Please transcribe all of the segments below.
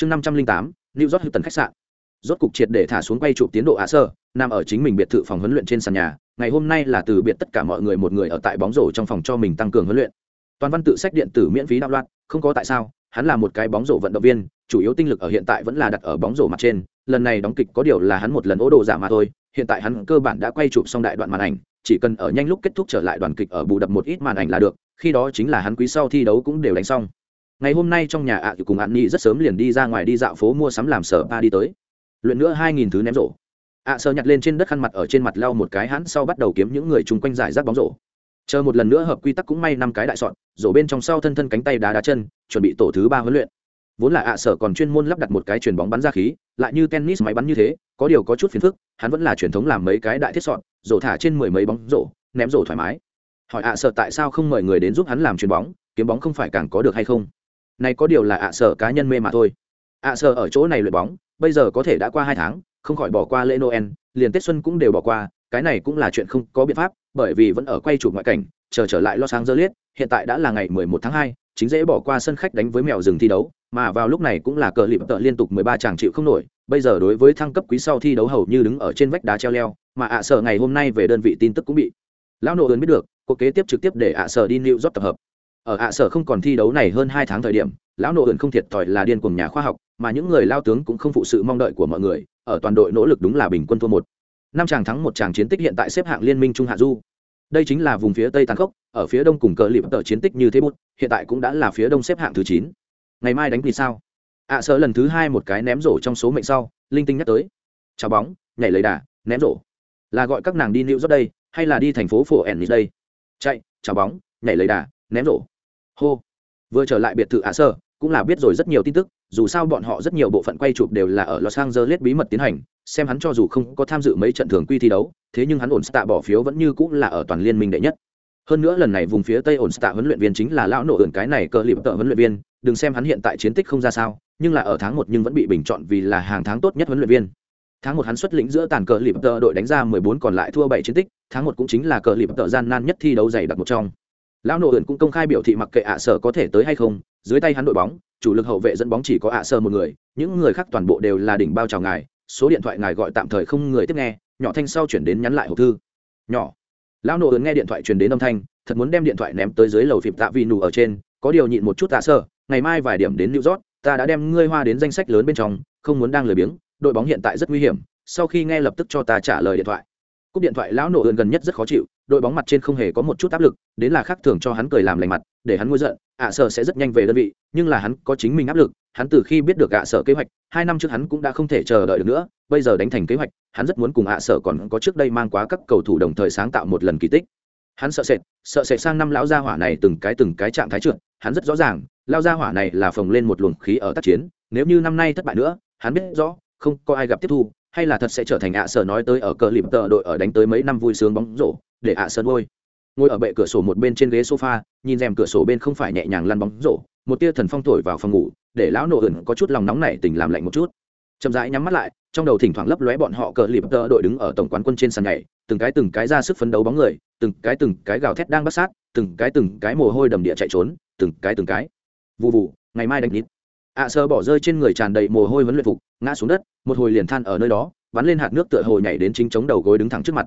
chương năm trăm linh tám, new york tần khách sạn. Rốt cục triệt để thả xuống quay chụp tiến độ ạ sơ, nằm ở chính mình biệt thự phòng huấn luyện trên sàn nhà. Ngày hôm nay là từ biệt tất cả mọi người một người ở tại bóng rổ trong phòng cho mình tăng cường huấn luyện. Toàn văn tự sách điện tử miễn phí đạo loạn không có tại sao, hắn là một cái bóng rổ vận động viên, chủ yếu tinh lực ở hiện tại vẫn là đặt ở bóng rổ mặt trên. Lần này đóng kịch có điều là hắn một lần ố đồ giả mà thôi, hiện tại hắn cơ bản đã quay chụp xong đại đoạn màn ảnh, chỉ cần ở nhanh lúc kết thúc trở lại đoàn kịch ở bù đập một ít màn ảnh là được, khi đó chính là hắn quý sau thi đấu cũng đều đánh xong ngày hôm nay trong nhà ạ à, cùng an nhi rất sớm liền đi ra ngoài đi dạo phố mua sắm làm sở ba đi tới. Luyện nữa hai nghìn thứ ném rổ. Ạ à, sơ nhặt lên trên đất khăn mặt ở trên mặt lau một cái hắn sau bắt đầu kiếm những người chung quanh giải rác bóng rổ. Chờ một lần nữa hợp quy tắc cũng may năm cái đại sọn rổ bên trong sau thân thân cánh tay đá đá chân chuẩn bị tổ thứ ba huấn luyện. Vốn là ạ sở còn chuyên môn lắp đặt một cái chuyền bóng bắn ra khí lại như tennis máy bắn như thế có điều có chút phiền phức hắn vẫn là truyền thống làm mấy cái đại thiết sọn rổ thả trên mười mấy bóng rổ ném rổ thoải mái. Hỏi ạ sở tại sao không mời người đến giúp hắn làm chuyền bóng kiếm bóng không phải càng có được hay không? Này có điều là ạ sở cá nhân mê mà thôi. ạ sở ở chỗ này luyện bóng bây giờ có thể đã qua hai tháng không khỏi bỏ qua lễ noel liền tết xuân cũng đều bỏ qua cái này cũng là chuyện không có biện pháp bởi vì vẫn ở quay chụp ngoại cảnh chờ trở lại lo sáng dơ liết hiện tại đã là ngày 11 tháng 2, chính dễ bỏ qua sân khách đánh với mèo rừng thi đấu mà vào lúc này cũng là cờ lịp tợ liên tục 13 chàng chịu không nổi bây giờ đối với thăng cấp quý sau thi đấu hầu như đứng ở trên vách đá treo leo mà ạ sở ngày hôm nay về đơn vị tin tức cũng bị. Lão nộ ơn biết được cuộc kế tiếp trực tiếp để ạ sở đi new york tập hợp ở ạ sở không còn thi đấu này hơn hai tháng thời điểm, lão nộ ẩn không thiệt thòi là điên cùng nhà khoa học, mà những người lao tướng cũng không phụ sự mong đợi của mọi người, ở toàn đội nỗ lực đúng là bình quân thua một. Năm chàng thắng một chàng chiến tích hiện tại xếp hạng liên minh trung hạ du. Đây chính là vùng phía tây tàn khốc, ở phía đông cùng cờ lịp tờ chiến tích như thế bút, hiện tại cũng đã là phía đông xếp hạng thứ chín. Ngày mai đánh thì sao? Ạ sợ lần thứ hai một cái ném rổ trong số mệnh sau, linh tinh nhắc tới. Chào bóng, nhảy lấy đà, ném rổ. Là gọi các nàng đi new rất đây, hay là đi thành phố phổ ennis đây? Chạy, chào bóng, nhảy lấy đà, ném rổ hô. Vừa trở lại biệt thự ạ sơ, cũng là biết rồi rất nhiều tin tức, dù sao bọn họ rất nhiều bộ phận quay chụp đều là ở los angeles bí mật tiến hành, xem hắn cho dù không có tham dự mấy trận thường quy thi đấu, thế nhưng hắn ổn stạ bỏ phiếu vẫn như cũng là ở toàn liên minh đệ nhất. Hơn nữa lần này vùng phía tây ổn stạ huấn luyện viên chính là lão nổ ẩn cái này cờ lịp tợ huấn luyện viên, đừng xem hắn hiện tại chiến tích không ra sao, nhưng là ở tháng một nhưng vẫn bị bình chọn vì là hàng tháng tốt nhất huấn luyện viên. Tháng một hắn xuất lĩnh giữa tàn cờ lịp tợ đội đánh ra 14 còn lại thua bảy chiến tích, tháng một cũng chính là cờ lịp tợ gian nan nhất thi đấu dày đặc một trong lão nổ ẩn cũng công khai biểu thị mặc kệ ạ sở có thể tới hay không, dưới tay hắn đội bóng, chủ lực hậu vệ dẫn bóng chỉ có ạ sở một người, những người khác toàn bộ đều là đỉnh bao chào ngài, số điện thoại ngài gọi tạm thời không người tiếp nghe, nhỏ thanh sau chuyển đến nhắn lại hộp thư. Nhỏ. Lão nổ ẩn nghe điện thoại truyền đến âm thanh, thật muốn đem điện thoại ném tới dưới lầu phịp tạ vì nụ ở trên, có điều nhịn một chút tạ sơ ngày mai vài điểm đến new york, ta đã đem ngươi hoa đến danh sách lớn bên trong, không muốn đang lười biếng, đội bóng hiện tại rất nguy hiểm, sau khi nghe lập tức cho ta trả lời điện thoại cúp điện thoại lão nổ ơn gần nhất rất khó chịu đội bóng mặt trên không hề có một chút áp lực đến là khác thường cho hắn cười làm lành mặt để hắn ngôi giận ạ à, sợ sẽ rất nhanh về đơn vị nhưng là hắn có chính mình áp lực hắn từ khi biết được ạ à, sợ kế hoạch hai năm trước hắn cũng đã không thể chờ đợi được nữa bây giờ đánh thành kế hoạch hắn rất muốn cùng ạ à, sợ còn có trước đây mang quá các cầu thủ đồng thời sáng tạo một lần kỳ tích. Hắn sợ sệt sợ sệt sang năm lão gia hỏa này từng cái từng cái trạng thái trượt hắn rất rõ ràng lão gia hỏa này là phồng lên một luồng khí ở tác chiến nếu như năm nay thất bại nữa hắn biết rõ không có ai gặp tiếp thu hay là thật sẽ trở thành ạ sở nói tới ở cờ lìm tợ đội ở đánh tới mấy năm vui sướng bóng rổ, để ạ sở nuôi ngồi ở bệ cửa sổ một bên trên ghế sofa, nhìn rèm cửa sổ bên không phải nhẹ nhàng lăn bóng rổ, một tia thần phong thổi vào phòng ngủ, để lão nổ ẩn có chút lòng nóng này tình làm lạnh một chút. Chậm rãi nhắm mắt lại, trong đầu thỉnh thoảng lấp lóe bọn họ cờ lìm tợ đội đứng ở tổng quán quân trên sàn nhảy, từng cái từng cái ra sức phấn đấu bóng người, từng cái từng cái gào thét đang bắt sát, từng cái từng cái mồ hôi đầm địa chạy trốn, từng cái từng cái. Vụ vụ ngày mai đánh nít ạ sơ bỏ rơi trên người tràn đầy mồ hôi vấn luyện phục, ngã xuống đất, một hồi liền than ở nơi đó, bắn lên hạt nước tựa hồi nhảy đến chính chống đầu gối đứng thẳng trước mặt.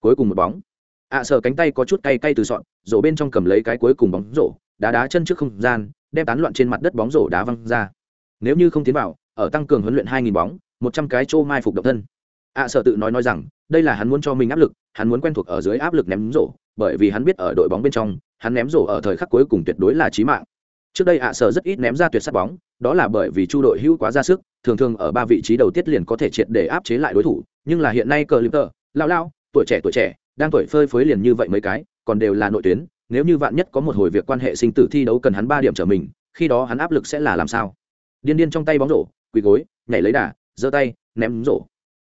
Cuối cùng một bóng. ạ sơ cánh tay có chút cay cay từ sọn, rổ bên trong cầm lấy cái cuối cùng bóng rổ, đá đá chân trước không gian, đem tán loạn trên mặt đất bóng rổ đá văng ra. Nếu như không tiến vào, ở tăng cường huấn luyện hai nghìn bóng, một trăm cái trô mai phục độc thân. ạ sở tự nói nói rằng, đây là hắn muốn cho mình áp lực, hắn muốn quen thuộc ở dưới áp lực ném rổ, bởi vì hắn biết ở đội bóng bên trong, hắn ném rổ ở thời khắc cuối cùng tuyệt đối là chí mạng trước đây ạ sở rất ít ném ra tuyệt sát bóng, đó là bởi vì chu đội hữu quá ra sức, thường thường ở ba vị trí đầu tiết liền có thể triệt để áp chế lại đối thủ, nhưng là hiện nay cờ lip tờ lao lao, tuổi trẻ tuổi trẻ, đang tuổi phơi phới liền như vậy mấy cái, còn đều là nội tuyến, nếu như vạn nhất có một hồi việc quan hệ sinh tử thi đấu cần hắn ba điểm trở mình, khi đó hắn áp lực sẽ là làm sao? Điên điên trong tay bóng rổ, quỳ gối, nhảy lấy đà, giơ tay, ném rổ.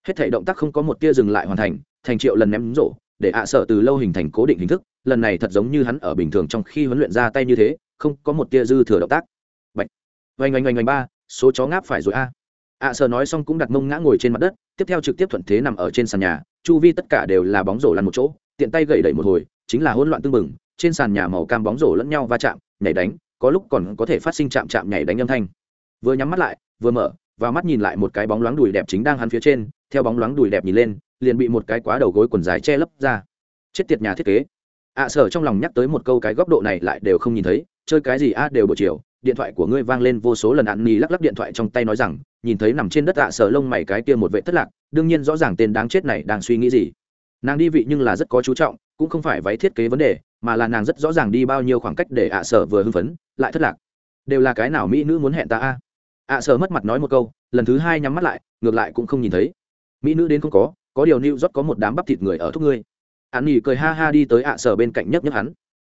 Hết thể động tác không có một tia dừng lại hoàn thành thành triệu lần ném rổ, để ạ sợ từ lâu hình thành cố định hình thức, lần này thật giống như hắn ở bình thường trong khi huấn luyện ra tay như thế không có một tia dư thừa động tác Bạch. Oanh oanh oanh oanh ba, số chó ngáp phải rồi a. ạ sở nói xong cũng đặt mông ngã ngồi trên mặt đất, tiếp theo trực tiếp thuận thế nằm ở trên sàn nhà, chu vi tất cả đều là bóng rổ lăn một chỗ, tiện tay gậy đẩy một hồi, chính là hỗn loạn tương mừng, trên sàn nhà màu cam bóng rổ lẫn nhau va chạm, nhảy đánh, có lúc còn có thể phát sinh chạm chạm nhảy đánh âm thanh. Vừa nhắm mắt lại, vừa mở và mắt nhìn lại một cái bóng loáng đùi đẹp chính đang hắn phía trên theo bóng loáng đùi đẹp nhìn lên liền bị một cái quá đầu gối quần dài che lấp ra chết tiệt nhà thiết kế ạ sở trong lòng nhắc tới một câu cái góc độ này lại đều không nhìn thấy chơi cái gì a đều buổi chiều, điện thoại của ngươi vang lên vô số lần ăn nì lắc lắc điện thoại trong tay nói rằng, nhìn thấy nằm trên đất ạ sở lông mày cái kia một vệ thất lạc, đương nhiên rõ ràng tên đáng chết này đang suy nghĩ gì. Nàng đi vị nhưng là rất có chú trọng, cũng không phải váy thiết kế vấn đề, mà là nàng rất rõ ràng đi bao nhiêu khoảng cách để ạ sở vừa hưng phấn, lại thất lạc. Đều là cái nào mỹ nữ muốn hẹn ta a? Ạ sở mất mặt nói một câu, lần thứ hai nhắm mắt lại, ngược lại cũng không nhìn thấy. Mỹ nữ đến không có có điều new rót có một đám bắp thịt người ở thúc ngươi. An nhi cười ha ha đi tới ạ sở bên cạnh nhấc nhấc hắn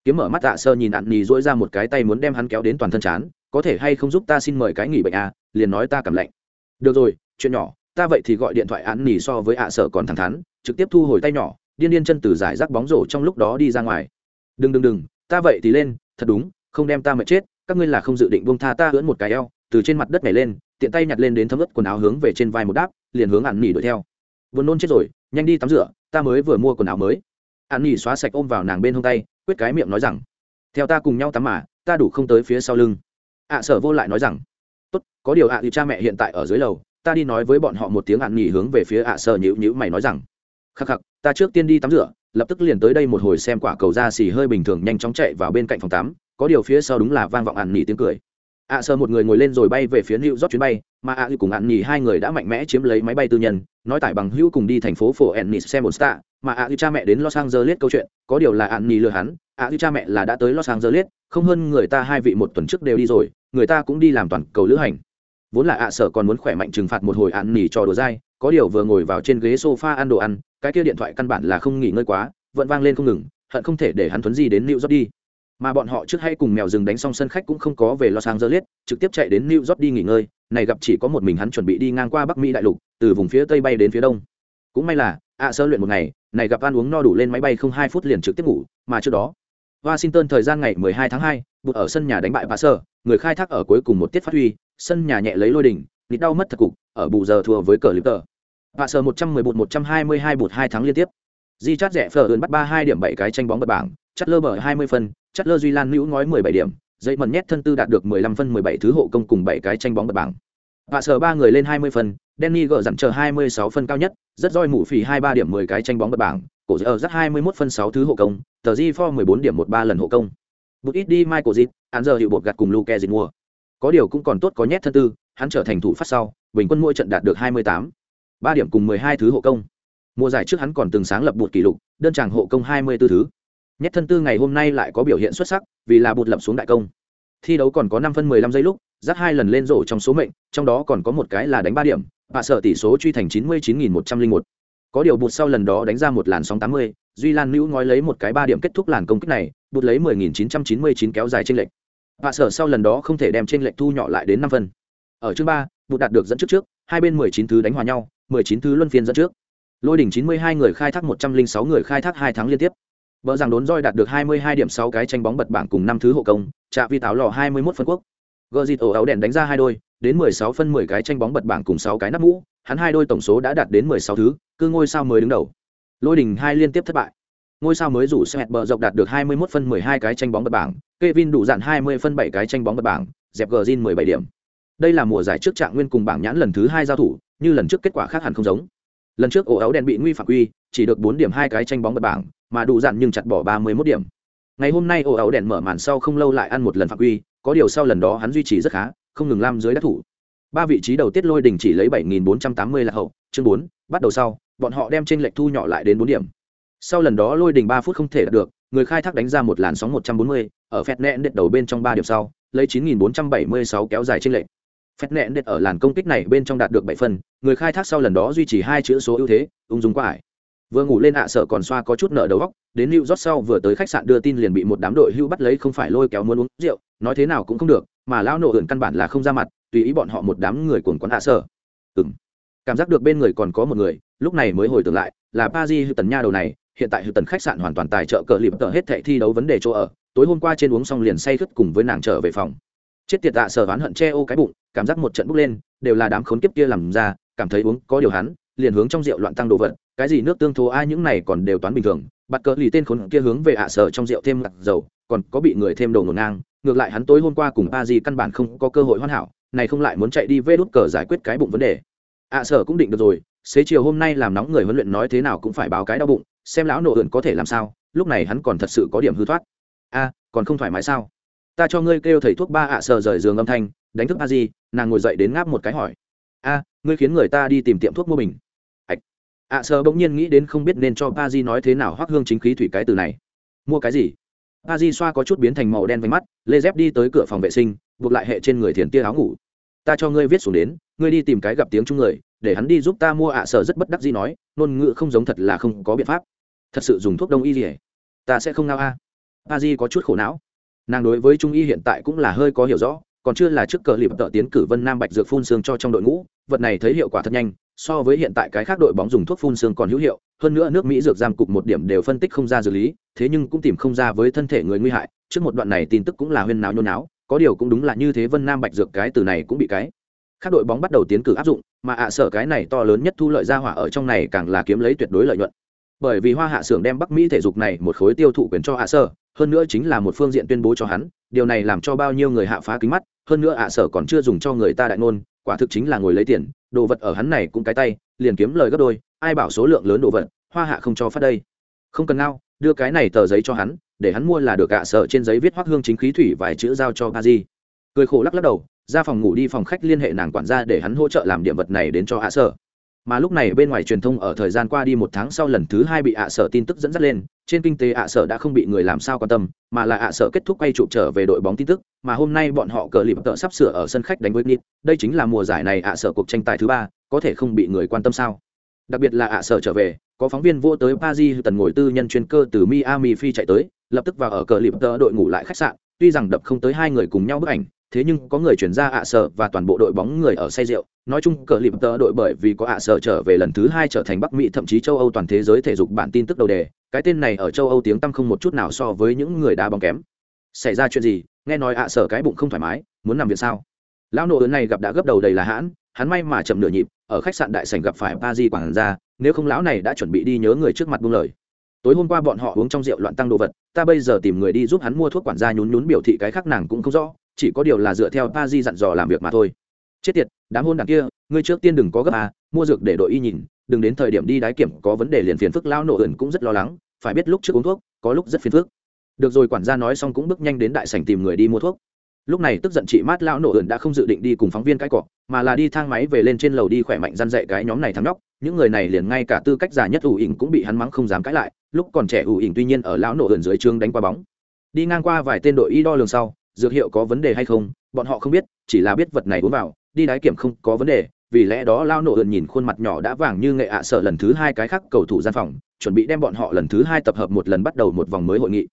kiếm mở mắt ạ sơ nhìn ạn nhi dỗi ra một cái tay muốn đem hắn kéo đến toàn thân chán, có thể hay không giúp ta xin mời cái nghỉ bệnh à? Liền nói ta cảm lạnh. Được rồi, chuyện nhỏ, ta vậy thì gọi điện thoại ạn nhi so với ạ sở còn thẳng thắn, trực tiếp thu hồi tay nhỏ, điên điên chân từ giải rác bóng rổ trong lúc đó đi ra ngoài. Đừng đừng đừng, ta vậy thì lên, thật đúng, không đem ta mệt chết, các ngươi là không dự định buông tha ta ưỡn một cái eo, từ trên mặt đất nhảy lên, tiện tay nhặt lên đến thấm ướt quần áo hướng về trên vai một đáp, liền hướng ạn nỉ đuổi theo. Vừa nôn chết rồi, nhanh đi tắm rửa, ta mới vừa mua quần áo mới. Ạn nỉ xóa sạch ôm vào nàng bên hông tay quyết cái miệng nói rằng, theo ta cùng nhau tắm mà, ta đủ không tới phía sau lưng. Ạ sở vô lại nói rằng, tốt, có điều ạ, thì cha mẹ hiện tại ở dưới lầu, ta đi nói với bọn họ một tiếng ạn nghỉ hướng về phía ạ, sở nhữ nhữ mày nói rằng, khắc khắc, ta trước tiên đi tắm rửa, lập tức liền tới đây một hồi xem quả cầu da xì hơi bình thường nhanh chóng chạy vào bên cạnh phòng tắm, có điều phía sau đúng là vang vọng ạn nghỉ tiếng cười. ạ, sở một người ngồi lên rồi bay về phía new rót chuyến bay, mà ạ cùng ạn nghỉ hai người đã mạnh mẽ chiếm lấy máy bay tư nhân, nói tải bằng hữu cùng đi thành phố phổ ennis xem một star mà ạ cha mẹ đến los angeles câu chuyện, có điều là ạn nỉ lừa hắn, ạ cha mẹ là đã tới los angeles, không hơn người ta hai vị một tuần trước đều đi rồi, người ta cũng đi làm toàn cầu lữ hành. Vốn là ạ sở còn muốn khỏe mạnh trừng phạt một hồi ạn nỉ cho đùa dai, có điều vừa ngồi vào trên ghế sofa ăn đồ ăn, cái kia điện thoại căn bản là không nghỉ ngơi quá, vẫn vang lên không ngừng, hận không thể để hắn thuấn di đến new york đi. Mà bọn họ trước hay cùng mèo rừng đánh xong sân khách cũng không có về los angeles, trực tiếp chạy đến new york đi nghỉ ngơi, này gặp chỉ có một mình hắn chuẩn bị đi ngang qua bắc mỹ đại lục, từ vùng phía tây bay đến phía đông. Cũng may là ạ sơ luyện một ngày này gặp ăn uống no đủ lên máy bay không hai phút liền trực tiếp ngủ mà trước đó washington thời gian ngày 12 tháng 2, bụt ở sân nhà đánh bại bà sơ người khai thác ở cuối cùng một tiết phát huy sân nhà nhẹ lấy lôi đỉnh nịt đau mất thật cục ở bù giờ thua với cờ lip tờ bà sơ 110 bụt 122 bụt hai tháng liên tiếp. Di chát rẻ phở ươn bắt ba hai điểm bảy cái tranh bóng bật bảng chắt lơ bờ 20 phân chất lơ duy lan nữ ngói 17 điểm dây mần nhét thân tư đạt được 15 phân 17 thứ hộ công cùng 7 cái tranh bóng bật bảng. Và sở ba người lên 20 phân Danny gỡ dặn chờ 26 phân cao nhất rất roi mũ phì 23 điểm 10 cái tranh bóng bật bảng cổ giờ rất 21 phân 6 thứ hộ công tờ di for 14 điểm 13 lần hộ công. Bút ít đi Michael Zit hắn giờ hiệu bột gặt cùng Luke Zit mua. Có điều cũng còn tốt có nhét thân tư hắn trở thành thủ phát sau bình quân mỗi trận đạt được 28 3 điểm cùng 12 thứ hộ công. Mùa giải trước hắn còn từng sáng lập bột kỷ lục đơn tràng hộ công 24 thứ. Nhét thân tư ngày hôm nay lại có biểu hiện xuất sắc, vì là bụt lập xuống đại công. Thi đấu còn có năm phân 15 giây lúc, dắt hai lần lên rổ trong số mệnh, trong đó còn có một cái là đánh ba điểm, bạ sở tỷ số truy thành 99.101. Có điều bụt sau lần đó đánh ra một làn sóng 80, Duy Lan Nữu ngói lấy một cái 3 điểm kết thúc làn công kích này, bụt lấy 10.999 kéo dài trên lệch. Bạ sở sau lần đó không thể đem trên lệch thu nhỏ lại đến 5 phần. Ở chương 3, bụt đạt được dẫn trước trước, hai bên 19 thứ đánh hòa nhau, 19 thứ luân phiên dẫn trước. Lôi đỉnh 92 người khai thác 106 người khai thác 2 tháng liên tiếp. Bờ rằng đốn roi đạt được 22 điểm 6 cái tranh bóng bật bảng cùng 5 thứ hộ công, Trạ Vi táo lò 21 phân quốc. Gazit ổ áo đèn đánh ra hai đôi, đến 16 phân 10 cái tranh bóng bật bảng cùng 6 cái nắp mũ, hắn hai đôi tổng số đã đạt đến 16 thứ, cứ ngôi sao mới đứng đầu. Lôi đình hai liên tiếp thất bại. Ngôi sao mới rủ Smet bờ dọc đạt được 21 phân 12 cái tranh bóng bật bảng, Kevin đủ dạn 20 phân 7 cái tranh bóng bật bảng, dẹp Gjin 17 điểm. Đây là mùa giải trước trạng nguyên cùng bảng nhãn lần thứ hai giao thủ, như lần trước kết quả khác hẳn không giống. Lần trước ổ áo đèn bị nguy phạm quy, chỉ được 4 điểm hai cái tranh bóng bật bảng, mà đủ dặn nhưng chặt bỏ ba mươi 31 điểm. Ngày hôm nay ổ áo đèn mở màn sau không lâu lại ăn một lần phạm quy, có điều sau lần đó hắn duy trì rất khá, không ngừng lam dưới đắc thủ. Ba vị trí đầu tiết lôi đỉnh chỉ lấy bảy nghìn bốn trăm tám mươi là hậu, chương bốn bắt đầu sau, bọn họ đem trên lệch thu nhỏ lại đến bốn điểm. Sau lần đó lôi đỉnh ba phút không thể đạt được, người khai thác đánh ra một làn sóng một trăm bốn mươi ở phẹt nẹn đệt đầu bên trong ba điểm sau, lấy chín nghìn bốn trăm bảy mươi sáu kéo dài trên lệch. Phẹt nẹn đệt ở làn công kích này bên trong đạt được bảy phần, người khai thác sau lần đó duy trì hai chữ số ưu thế, ung dung quá ải vừa ngủ lên ạ à sợ còn xoa có chút nợ đầu góc đến lưu rót sau vừa tới khách sạn đưa tin liền bị một đám đội hưu bắt lấy không phải lôi kéo muốn uống rượu, nói thế nào cũng không được, mà lao nổ ẩn căn bản là không ra mặt, tùy ý bọn họ một đám người cuồng quán ạ à sợ. Ừng cảm giác được bên người còn có một người, lúc này mới hồi tưởng lại, là ba di hư tần nha đầu này, hiện tại hư tần khách sạn hoàn toàn tài trợ cờ lịp tờ hết thệ thi đấu vấn đề chỗ ở, tối hôm qua trên uống xong liền say khướt cùng với nàng trở về phòng. Chết tiệt tạ sở oán hận che ô cái bụng, cảm giác một trận bốc lên, đều là đám khốn kiếp kia làm ra, cảm thấy uống có điều hắn liền hướng trong rượu loạn tăng đồ vật, cái gì nước tương thô ai những này còn đều toán bình thường bạt cờ lì tên khốn kia hướng về ạ sở trong rượu thêm ngặt dầu, còn có bị người thêm đồ ngổn ngang, ngược lại hắn tối hôm qua cùng a di căn bản không có cơ hội hoàn hảo, này không lại muốn chạy đi vê đút cờ giải quyết cái bụng vấn đề. ạ sở cũng định được rồi, xế chiều hôm nay làm nóng người huấn luyện nói thế nào cũng phải báo cái đau bụng, xem lão nộ ượn có thể làm sao, lúc này hắn còn thật sự có điểm hư thoát. A, còn không thoải mái sao? Ta cho ngươi kêu thầy thuốc ba ạ sở rời giường âm thanh, đánh thức a di, nàng ngồi dậy đến ngáp một cái hỏi. A, ngươi khiến người ta đi tìm tiệm thuốc mua bình ạch ạ à, sơ bỗng nhiên nghĩ đến không biết nên cho pa di nói thế nào hoắc hương chính khí thủy cái từ này. Mua cái gì? Pa di xoa có chút biến thành màu đen váy mắt, lê dép đi tới cửa phòng vệ sinh, buộc lại hệ trên người thiền tia áo ngủ. Ta cho ngươi viết xuống đến, ngươi đi tìm cái gặp tiếng chung người, để hắn đi giúp ta mua ạ à, sở rất bất đắc di nói, ngôn ngữ không giống thật là không có biện pháp. Thật sự dùng thuốc đông y gì hết ta sẽ không ngao a. Pa di có chút khổ não. Nàng đối với trung y hiện tại cũng là hơi có hiểu rõ, còn chưa là trước cờ lịp tợ tiến cử vân nam bạch dược phun xương cho trong đội ngũ, vật này thấy hiệu quả thật nhanh so với hiện tại cái khác đội bóng dùng thuốc phun xương còn hữu hiệu, hơn nữa nước mỹ dược giam cục một điểm đều phân tích không ra dược lý, thế nhưng cũng tìm không ra với thân thể người nguy hại, trước một đoạn này tin tức cũng là huyên náo nhôn náo, có điều cũng đúng là như thế vân nam bạch dược cái từ này cũng bị cái. Các đội bóng bắt đầu tiến cử áp dụng, mà ạ sở cái này to lớn nhất thu lợi ra hỏa ở trong này càng là kiếm lấy tuyệt đối lợi nhuận. Bởi vì hoa hạ xưởng đem bắc mỹ thể dục này một khối tiêu thụ quyền cho ạ sở, hơn nữa chính là một phương diện tuyên bố cho hắn, điều này làm cho bao nhiêu người hạ phá kính mắt, hơn nữa ạ sở còn chưa dùng cho người ta đại ngôn quả thực chính là ngồi lấy tiền, đồ vật ở hắn này cũng cái tay, liền kiếm lời gấp đôi, ai bảo số lượng lớn đồ vật, hoa hạ không cho phát đây. Không cần ngao, đưa cái này tờ giấy cho hắn, để hắn mua là được ạ, Sợ trên giấy viết hoác hương chính khí thủy vài chữ giao cho ba di. Cười khổ lắc lắc đầu, ra phòng ngủ đi, phòng khách liên hệ nàng quản gia để hắn hỗ trợ làm điểm vật này đến cho hạ sở mà lúc này bên ngoài truyền thông ở thời gian qua đi một tháng sau lần thứ hai bị ạ sở tin tức dẫn dắt lên, trên kinh tế ạ sở đã không bị người làm sao quan tâm, mà là ạ sở kết thúc quay trụ trở về đội bóng tin tức, mà hôm nay bọn họ cờ lịp tợ sắp sửa ở sân khách đánh với nít đây chính là mùa giải này ạ sở cuộc tranh tài thứ ba, có thể không bị người quan tâm sao? Đặc biệt là ạ sở trở về, có phóng viên vô tới paris tần ngồi tư nhân chuyên cơ từ miami phi chạy tới, lập tức vào ở cờ lịp tợ đội ngủ lại khách sạn, tuy rằng đập không tới hai người cùng nhau bức ảnh thế nhưng có người chuyển ra ạ sở và toàn bộ đội bóng người ở say rượu. Nói chung, cờ lịp tờ đội bởi vì có ạ sở trở về lần thứ hai trở thành bắc mỹ, thậm chí châu âu toàn thế giới thể dục bản tin tức đầu đề. Cái tên này ở châu âu tiếng tăm không một chút nào so với những người đá bóng kém. Xảy ra chuyện gì? Nghe nói ạ sở cái bụng không thoải mái, muốn nằm viện sao? Lão nội ớn này gặp đã gấp đầu đầy là hãn, hắn may mà chậm nửa nhịp, ở khách sạn đại sảnh gặp phải ba di quảng ra nếu không lão này đã chuẩn bị đi nhớ người trước mặt buông lời. Tối hôm qua bọn họ uống trong rượu loạn tăng đồ vật, ta bây giờ tìm người đi giúp hắn mua thuốc quản gia nhún nhún biểu thị cái khác nàng cũng không rõ chỉ có điều là dựa theo pa di dặn dò làm việc mà thôi. Chết tiệt, đám hôn đảng kia, ngươi trước tiên đừng có gấp à mua dược để đội y nhìn, đừng đến thời điểm đi đái kiểm, có vấn đề liền phiền phức lao nổ ẩn cũng rất lo lắng, phải biết lúc trước uống thuốc, có lúc rất phiền phức. Được rồi, quản gia nói xong cũng bước nhanh đến đại sảnh tìm người đi mua thuốc. Lúc này tức giận chị mát lão nổ ẩn đã không dự định đi cùng phóng viên cãi cọ, mà là đi thang máy về lên trên lầu đi khỏe mạnh răn dậy cái nhóm này thắng nhóc. Những người này liền ngay cả tư cách già nhất ủ ỉnh cũng bị hắn mắng không dám cãi lại. Lúc còn trẻ ủ ỉnh tuy nhiên ở lão nổ ẩn dưới trương đánh qua bóng. Đi ngang qua vài tên đội y đo lường sau dược hiệu có vấn đề hay không, bọn họ không biết, chỉ là biết vật này uống vào, đi đái kiểm không có vấn đề, vì lẽ đó lao nổ ẩn nhìn khuôn mặt nhỏ đã vàng như nghệ ạ sợ lần thứ hai cái khác cầu thủ gian phòng, chuẩn bị đem bọn họ lần thứ hai tập hợp một lần bắt đầu một vòng mới hội nghị.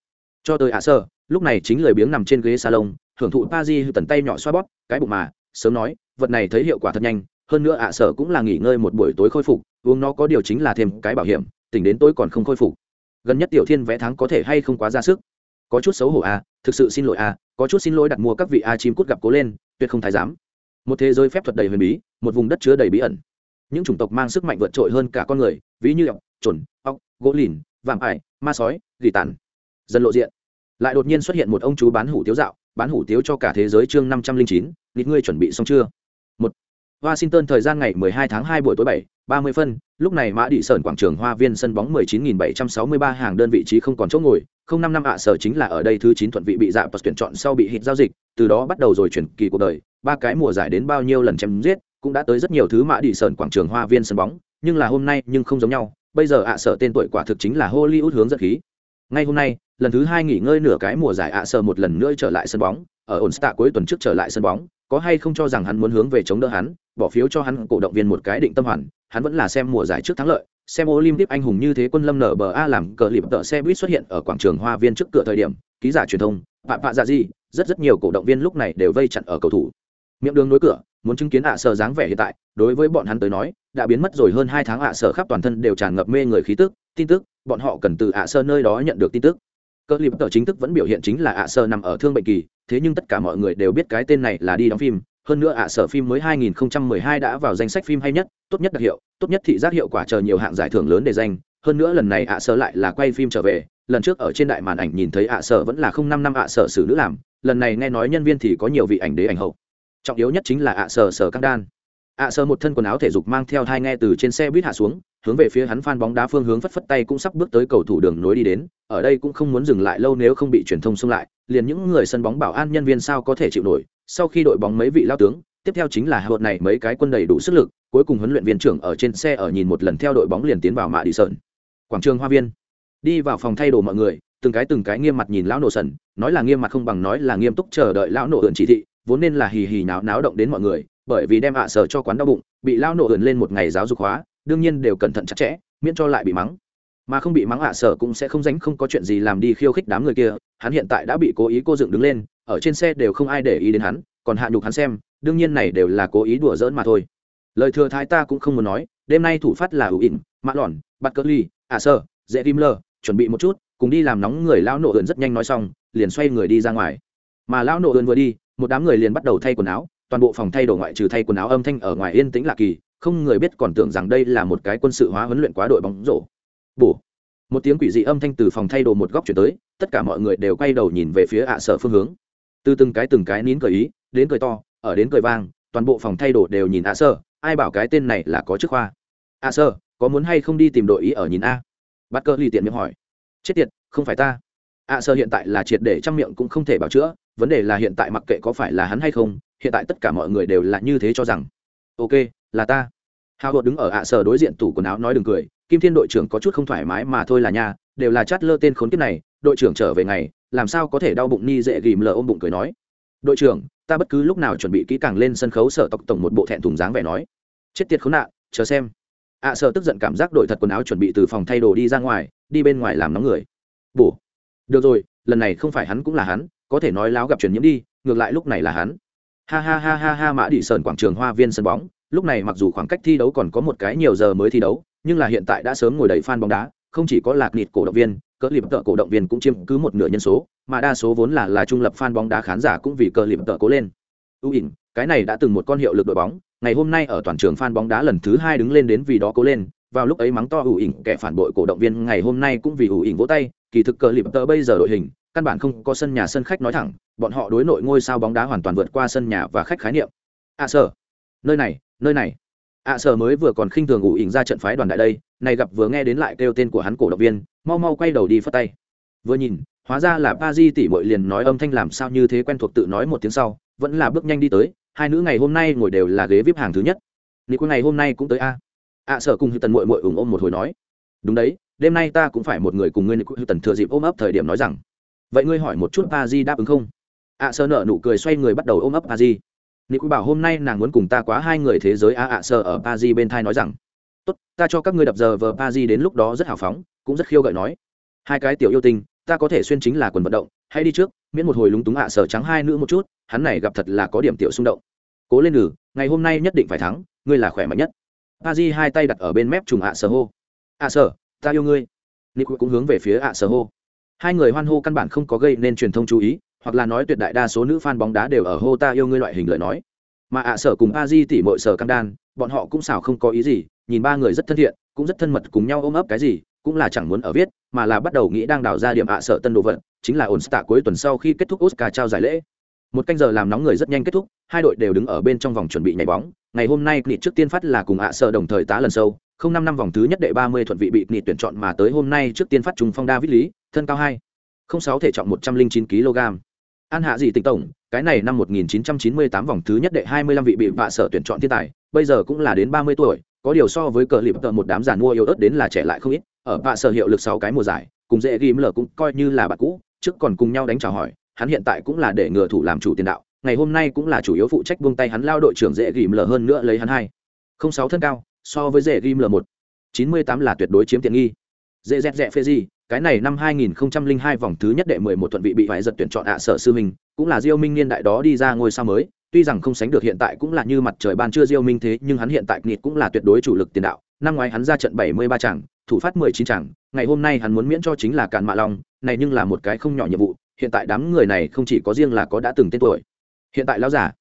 Cho tới ạ sợ lúc này chính lời biếng nằm trên ghế salon, hưởng thụ pa di tần tay nhỏ xoa bóp, cái bụng mà, sớm nói, vật này thấy hiệu quả thật nhanh, hơn nữa ạ sợ cũng là nghỉ ngơi một buổi tối khôi phục, uống nó có điều chính là thêm cái bảo hiểm, tỉnh đến tối còn không khôi phục. Gần nhất tiểu thiên vẽ thắng có thể hay không quá ra sức? Có chút xấu hổ à thực sự xin lỗi à có chút xin lỗi đặt mua các vị a chim cút gặp cố lên, tuyệt không thái giám. Một thế giới phép thuật đầy huyền bí, một vùng đất chứa đầy bí ẩn. Những chủng tộc mang sức mạnh vượt trội hơn cả con người, ví như ọc trồn ọc gỗ lìn, vạm ải, ma sói, gỉ tàn. Dần lộ diện. Lại đột nhiên xuất hiện một ông chú bán hủ tiếu dạo, bán hủ tiếu cho cả thế giới chương năm trăm linh chín, nghịch ngươi chuẩn bị xong chưa? Washington thời gian ngày 12 tháng 2 buổi tối 7, 30 phân lúc này mã đi sởn quảng trường hoa viên sân bóng 19.763 hàng đơn vị trí không còn chỗ ngồi không năm năm ạ sở chính là ở đây thứ chín thuận vị bị dạ và tuyển chọn sau bị hít giao dịch từ đó bắt đầu rồi chuyển kỳ cuộc đời ba cái mùa giải đến bao nhiêu lần chém giết cũng đã tới rất nhiều thứ mã đi sởn quảng trường hoa viên sân bóng nhưng là hôm nay nhưng không giống nhau bây giờ ạ sở tên tuổi quả thực chính là hollywood hướng dẫn khí. Ngay hôm nay lần thứ hai nghỉ ngơi nửa cái mùa giải ạ sở một lần nữa trở lại sân bóng ở ổn stạ cuối tuần trước trở lại sân bóng có hay không cho rằng hắn muốn hướng về chống đỡ hắn, bỏ phiếu cho hắn, cổ động viên một cái định tâm hoàn, hắn vẫn là xem mùa giải trước thắng lợi, xem olympic anh hùng như thế quân lâm nở bờ a làm cờ lịp tợ xe buýt xuất hiện ở quảng trường hoa viên trước cửa thời điểm, ký giả truyền thông, vạ vạ dạ gì, rất rất nhiều cổ động viên lúc này đều vây chặn ở cầu thủ. Miệng đường nối cửa, muốn chứng kiến ạ sở dáng vẻ hiện tại, đối với bọn hắn tới nói, đã biến mất rồi hơn hai tháng ạ sở khắp toàn thân đều tràn ngập mê người khí tức, tin tức, bọn họ cần từ ạ sơ nơi đó nhận được tin tức. Cơ lip tờ chính thức vẫn biểu hiện chính là ạ sơ nằm ở thương bệnh kỳ thế nhưng tất cả mọi người đều biết cái tên này là đi đóng phim. Hơn nữa ạ à, sở phim mới 2012 đã vào danh sách phim hay nhất, tốt nhất đặc hiệu, tốt nhất thị giác hiệu quả chờ nhiều hạng giải thưởng lớn để danh. Hơn nữa lần này ạ à, sở lại là quay phim trở về. Lần trước ở trên đại màn ảnh nhìn thấy ạ à, sở vẫn là không năm năm ạ sở xử nữ làm. Lần này nghe nói nhân viên thì có nhiều vị ảnh đế ảnh hậu. Trọng yếu nhất chính là ạ sở sở căng đan. Ạ sở một thân quần áo thể dục mang theo hai nghe từ trên xe buýt hạ xuống, hướng về phía hắn phan bóng đá phương hướng phất phất tay cũng sắp bước tới cầu thủ đường nối đi đến. Ở đây cũng không muốn dừng lại, lâu nếu không bị truyền thông xung lại liền những người sân bóng bảo an nhân viên sao có thể chịu nổi, sau khi đội bóng mấy vị lao tướng, tiếp theo chính là hợp này mấy cái quân đầy đủ sức lực, cuối cùng huấn luyện viên trưởng ở trên xe ở nhìn một lần theo đội bóng liền tiến vào mạ đi sơn quảng trường hoa viên. Đi vào phòng thay đồ mọi người, từng cái từng cái nghiêm mặt nhìn lão nổ sần, nói là nghiêm mặt không bằng nói là nghiêm túc chờ đợi lão nổ ẩn chỉ thị, vốn nên là hì hì náo náo động đến mọi người, bởi vì đem ạ sở cho quán đau bụng, bị lão nổ ẩn lên một ngày giáo dục hóa, đương nhiên đều cẩn thận chặt chẽ, miễn cho lại bị mắng mà không bị mắng ạ sở cũng sẽ không dánh không có chuyện gì làm đi khiêu khích đám người kia. Hắn hiện tại đã bị cố ý cô dựng đứng lên, ở trên xe đều không ai để ý đến hắn, còn hạ nhục hắn xem, đương nhiên này đều là cố ý đùa giỡn mà thôi. Lời thừa thái ta cũng không muốn nói, đêm nay thủ phát là ủ ỉn mã lòn, bắt cỡ ly, ạ sở, dễ tim lơ chuẩn bị một chút, cùng đi làm nóng người lão nộ ươn rất nhanh nói xong, liền xoay người đi ra ngoài. Mà lão nộ ươn vừa đi, một đám người liền bắt đầu thay quần áo, toàn bộ phòng thay đồ ngoại trừ thay quần áo âm thanh ở ngoài yên tĩnh lạ kỳ, không người biết còn tưởng rằng đây là một cái quân sự hóa huấn luyện quá đội bóng rổ bổ. Một tiếng quỷ dị âm thanh từ phòng thay đồ một góc chuyển tới, tất cả mọi người đều quay đầu nhìn về phía ạ sở phương hướng. Từ từng cái từng cái nín cười ý, đến cười to, ở đến cười vang, toàn bộ phòng thay đồ đều nhìn ạ sở, ai bảo cái tên này là có chức khoa. Ạ sở, có muốn hay không đi tìm đội ý ở nhìn a? Bắt cơ ly tiện miệng hỏi. Chết tiệt, không phải ta. Ạ sở hiện tại là triệt để trong miệng cũng không thể bảo chữa, vấn đề là hiện tại mặc kệ có phải là hắn hay không, hiện tại tất cả mọi người đều là như thế cho rằng. Ok, là ta hào hột đứng ở ạ sở đối diện tủ quần áo nói đừng cười kim thiên đội trưởng có chút không thoải mái mà thôi là nha đều là chát lơ tên khốn kiếp này đội trưởng trở về ngày làm sao có thể đau bụng ni dễ ghìm lờ ôm bụng cười nói. Đội trưởng ta bất cứ lúc nào chuẩn bị kỹ càng lên sân khấu sở tộc tổng một bộ thẹn thùng dáng vẻ nói. Chết tiệt khốn nạn chờ xem. Ạ à, tức giận cảm giác đội thật quần áo chuẩn bị từ phòng thay đồ đi ra ngoài đi bên ngoài làm nóng người. Bổ. Được rồi lần này không phải hắn cũng là hắn có thể nói láo gặp truyền nhiễm đi ngược lại lúc này là hắn. Ha ha ha ha ha mã đi sơn quảng trường hoa viên sân bóng lúc này mặc dù khoảng cách thi đấu còn có một cái nhiều giờ mới thi đấu, nhưng là hiện tại đã sớm ngồi đầy fan bóng đá, không chỉ có lạc nịt cổ động viên, cỡ liệm tợ cổ động viên cũng chiếm cứ một nửa nhân số, mà đa số vốn là là trung lập fan bóng đá khán giả cũng vì cờ liệm tợ cố lên. Ưu ỉn, cái này đã từng một con hiệu lực đội bóng, ngày hôm nay ở toàn trường fan bóng đá lần thứ hai đứng lên đến vì đó cố lên, vào lúc ấy mắng to ủ ỉn, kẻ phản bội cổ động viên ngày hôm nay cũng vì ủ ỉn vỗ tay, kỳ thực cờ liệm tợ bây giờ đội hình, căn bản không có sân nhà sân khách nói thẳng, bọn họ đối nội ngôi sao bóng đá hoàn toàn vượt qua sân nhà và khách khái niệm. À sở nơi này nơi này. À sở mới vừa còn khinh thường ủ ỉn ra trận phái đoàn đại đây, này gặp vừa nghe đến lại kêu tên của hắn cổ động viên, mau mau quay đầu đi phất tay. Vừa nhìn, hóa ra là ba di tỷ bội liền nói âm thanh làm sao như thế quen thuộc tự nói một tiếng sau, vẫn là bước nhanh đi tới, hai nữ ngày hôm nay ngồi đều là ghế vip hàng thứ nhất. Ni cuối ngày hôm nay cũng tới a. Ạ sở cùng hư tần mội mội ủng ôm một hồi nói. Đúng đấy, đêm nay ta cũng phải một người cùng ngươi hư tần thừa dịp ôm ấp thời điểm nói rằng. Vậy ngươi hỏi một chút ba di đáp ứng không? Ạ sở nợ nụ cười xoay người bắt đầu ôm ấp ba di nị quý bảo hôm nay nàng muốn cùng ta quá hai người thế giới a ạ sở ở ba di bên thai nói rằng, tốt, ta cho các ngươi đập giờ vờ ba di đến lúc đó rất hào phóng, cũng rất khiêu gợi nói. Hai cái tiểu yêu tinh, ta có thể xuyên chính là quần vận động, hay đi trước, miễn một hồi lúng túng hạ sở trắng hai nữ một chút, hắn này gặp thật là có điểm tiểu xung động. Cố lên lử ngày hôm nay nhất định phải thắng, ngươi là khỏe mạnh nhất. A di hai tay đặt ở bên mép trùng ạ sở hô. Ạ sở ta yêu ngươi. Nick cũng hướng về phía ạ sở hô. Hai người hoan hô căn bản không có gây nên truyền thông chú ý hoặc là nói tuyệt đại đa số nữ fan bóng đá đều ở hô ta yêu ngươi loại hình lời nói. Mà ạ sở cùng a di tỉ mội sở cam đan, bọn họ cũng xào không có ý gì, nhìn ba người rất thân thiện, cũng rất thân mật cùng nhau ôm ấp cái gì, cũng là chẳng muốn ở viết, mà là bắt đầu nghĩ đang đào ra điểm ạ sở tân đồ vật, chính là ổn stạ cuối tuần sau khi kết thúc oscar trao giải lễ. Một canh giờ làm nóng người rất nhanh kết thúc, hai đội đều đứng ở bên trong vòng chuẩn bị nhảy bóng. Ngày hôm nay nịt trước tiên phát là cùng ạ sở đồng thời tá lần sâu, không năm năm vòng thứ nhất đệ ba mươi thuận vị bị nịt tuyển chọn mà tới hôm nay trước tiên phát trùng phong david lý thân cao hai, không sáu thể trọng một trăm linh chín kg an hạ gì tịch tổng, cái này năm một nghìn chín trăm chín mươi tám vòng thứ nhất đệ hai mươi lăm vị bị vạ sở tuyển chọn thiên tài, bây giờ cũng là đến ba mươi tuổi, có điều so với cờ lịp tợ một đám giàn mua yếu ớt đến là trẻ lại không ít, ở bạ sở hiệu lực sáu cái mùa giải, cùng dễ ghim lở cũng coi như là bạn cũ, trước còn cùng nhau đánh chào hỏi, hắn hiện tại cũng là để ngừa thủ làm chủ tiền đạo, ngày hôm nay cũng là chủ yếu phụ trách buông tay hắn lao đội trưởng dễ ghim lở hơn nữa lấy hắn hai không sáu thân cao, so với dễ ghim lở một chín mươi tám là tuyệt đối chiếm tiện nghi dễ dẹt dẹ phê gì cái này năm 2002 vòng thứ nhất đệ 11 thuận vị bị phải giật tuyển chọn ạ sở sư minh, cũng là Diêu Minh niên đại đó đi ra ngôi sao mới, tuy rằng không sánh được hiện tại cũng là như mặt trời ban trưa Diêu Minh thế, nhưng hắn hiện tại nghịt cũng là tuyệt đối chủ lực tiền đạo, năm ngoái hắn ra trận 73 chẳng thủ phát 19 chẳng ngày hôm nay hắn muốn miễn cho chính là cản mạ long này nhưng là một cái không nhỏ nhiệm vụ, hiện tại đám người này không chỉ có riêng là có đã từng tên tuổi. Hiện tại lão giả,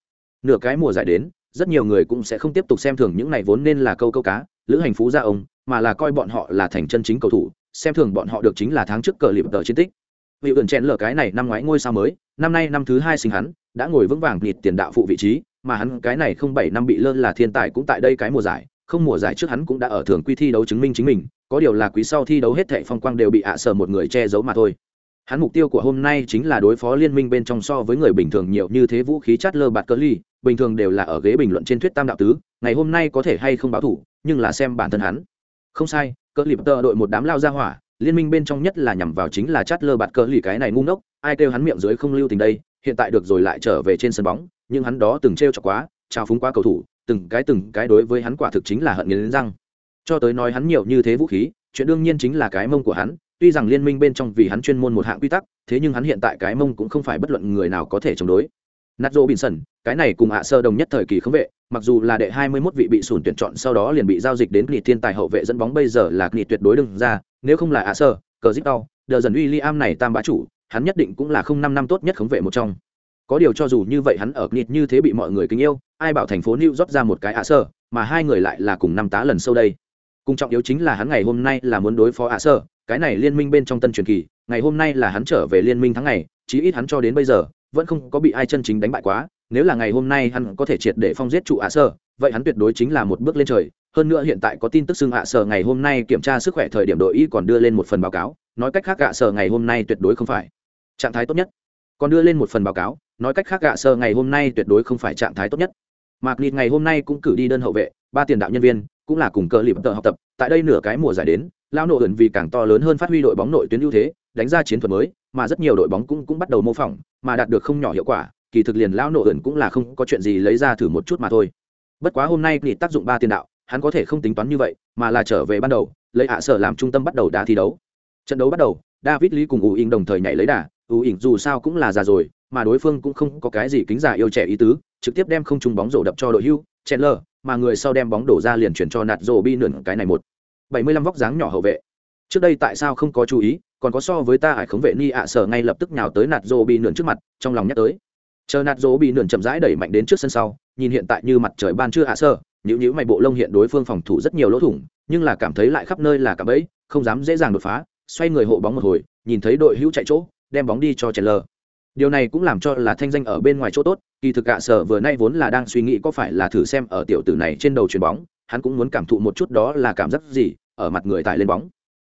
nửa cái mùa giải đến, rất nhiều người cũng sẽ không tiếp tục xem thường những này vốn nên là câu câu cá, lữ hành phú gia ông, mà là coi bọn họ là thành chân chính cầu thủ, xem thường bọn họ được chính là tháng trước cờ liệp tờ chiến tích. Vị ẩn chèn lở cái này năm ngoái ngôi sao mới năm nay năm thứ hai sinh hắn đã ngồi vững vàng nhịt tiền đạo phụ vị trí mà hắn cái này không bảy năm bị lơ là thiên tài cũng tại đây cái mùa giải không mùa giải trước hắn cũng đã ở thường quy thi đấu chứng minh chính mình có điều là quý sau thi đấu hết thệ phong quang đều bị ạ sở một người che giấu mà thôi. Hắn mục tiêu của hôm nay chính là đối phó liên minh bên trong so với người bình thường nhiều như thế vũ khí chát lơ bạt cơ ly bình thường đều là ở ghế bình luận trên thuyết tam đạo tứ ngày hôm nay có thể hay không báo thủ nhưng là xem bản thân hắn không sai, cỡ lịp tơ đội một đám lao ra hỏa, liên minh bên trong nhất là nhằm vào chính là chát lơ bạt cơ lì cái này ngu ngốc, ai kêu hắn miệng dưới không lưu tình đây, hiện tại được rồi lại trở về trên sân bóng, nhưng hắn đó từng trêu chọc quá trao phúng quá cầu thủ, từng cái từng cái đối với hắn quả thực chính là hận nghiến răng. Cho tới nói hắn nhiều như thế vũ khí, chuyện đương nhiên chính là cái mông của hắn, tuy rằng liên minh bên trong vì hắn chuyên môn một hạng quy tắc, thế nhưng hắn hiện tại cái mông cũng không phải bất luận người nào có thể chống đối. Nát dô bình sần cái này cùng ạ sơ đồng nhất thời kỳ không vệ mặc dù là đệ 21 vị bị sủn tuyển chọn sau đó liền bị giao dịch đến nghị thiên tài hậu vệ dẫn bóng, bây giờ là nghị tuyệt đối đừng ra, nếu không là ạ sơ, cờ zip đau đờ dần uy liam này tam bá chủ, hắn nhất định cũng là không năm năm tốt nhất khống vệ một trong. Có điều cho dù như vậy hắn ở nịt như thế bị mọi người kính yêu, ai bảo thành phố new york ra một cái ạ sơ, mà hai người lại là cùng năm tá lần sâu đây. Cùng trọng yếu chính là hắn ngày hôm nay là muốn đối phó ạ sơ, cái này liên minh bên trong tân truyền kỳ, ngày hôm nay là hắn trở về liên minh tháng ngày, chí ít hắn cho đến bây giờ vẫn không có bị ai chân chính đánh bại quá, nếu là ngày hôm nay hắn có thể triệt để phong giết trụ ạ sơ, vậy hắn tuyệt đối chính là một bước lên trời. Hơn nữa hiện tại có tin tức xưng ạ sơ ngày hôm nay kiểm tra sức khỏe thời điểm đội y còn đưa lên một phần báo cáo, nói cách khác ạ sơ ngày hôm nay tuyệt đối không phải trạng thái tốt nhất. Còn đưa lên một phần báo cáo, nói cách khác ạ sơ ngày hôm nay tuyệt đối không phải trạng thái tốt nhất. Mạc nịt ngày hôm nay cũng cử đi đơn hậu vệ, ba tiền đạo nhân viên, cũng là cùng cờ lịp tờ học tập, tại đây nửa cái mùa giải đến lao nộ ẩn vì càng to lớn hơn phát huy đội bóng nội tuyến ưu thế, đánh ra chiến thuật mới mà rất nhiều đội bóng cũng cũng bắt đầu mô phỏng mà đạt được không nhỏ hiệu quả kỳ thực liền lao nổ ẩn cũng là không có chuyện gì lấy ra thử một chút mà thôi. Bất quá hôm nay nịt tác dụng ba tiền đạo hắn có thể không tính toán như vậy mà là trở về ban đầu lấy ạ sở làm trung tâm bắt đầu đá thi đấu. Trận đấu bắt đầu david lee cùng ủ ing đồng thời nhảy lấy đà ủ ing dù sao cũng là già rồi mà đối phương cũng không có cái gì kính giả yêu trẻ ý tứ trực tiếp đem không trúng bóng rổ đập cho đội hưu Chandler, mà người sau đem bóng đổ ra liền chuyển cho nạt rổ bi nửa cái này một. Bảy mươi lăm vóc dáng nhỏ hậu vệ. Trước đây tại sao không có chú ý còn có so với ta ải khống vệ ni ạ sở ngay lập tức nhào tới nạt rổ bị nườn trước mặt, trong lòng nhắc tới. Chờ nạt rổ bị nườn chậm rãi đẩy mạnh đến trước sân sau, nhìn hiện tại như mặt trời ban chưa ạ sơ nhữ nhữ mày bộ lông hiện đối phương phòng thủ rất nhiều lỗ thủng, nhưng là cảm thấy lại khắp nơi là cả bẫy, không dám dễ dàng đột phá, xoay người hộ bóng một hồi, nhìn thấy đội hữu chạy chỗ, đem bóng đi cho lờ điều này cũng làm cho là thanh danh ở bên ngoài chỗ tốt, kỳ thực ạ sở vừa nay vốn là đang suy nghĩ có phải là thử xem ở tiểu tử này trên đầu chuyền bóng, hắn cũng muốn cảm thụ một chút đó là cảm giác gì ở mặt người tại lên bóng.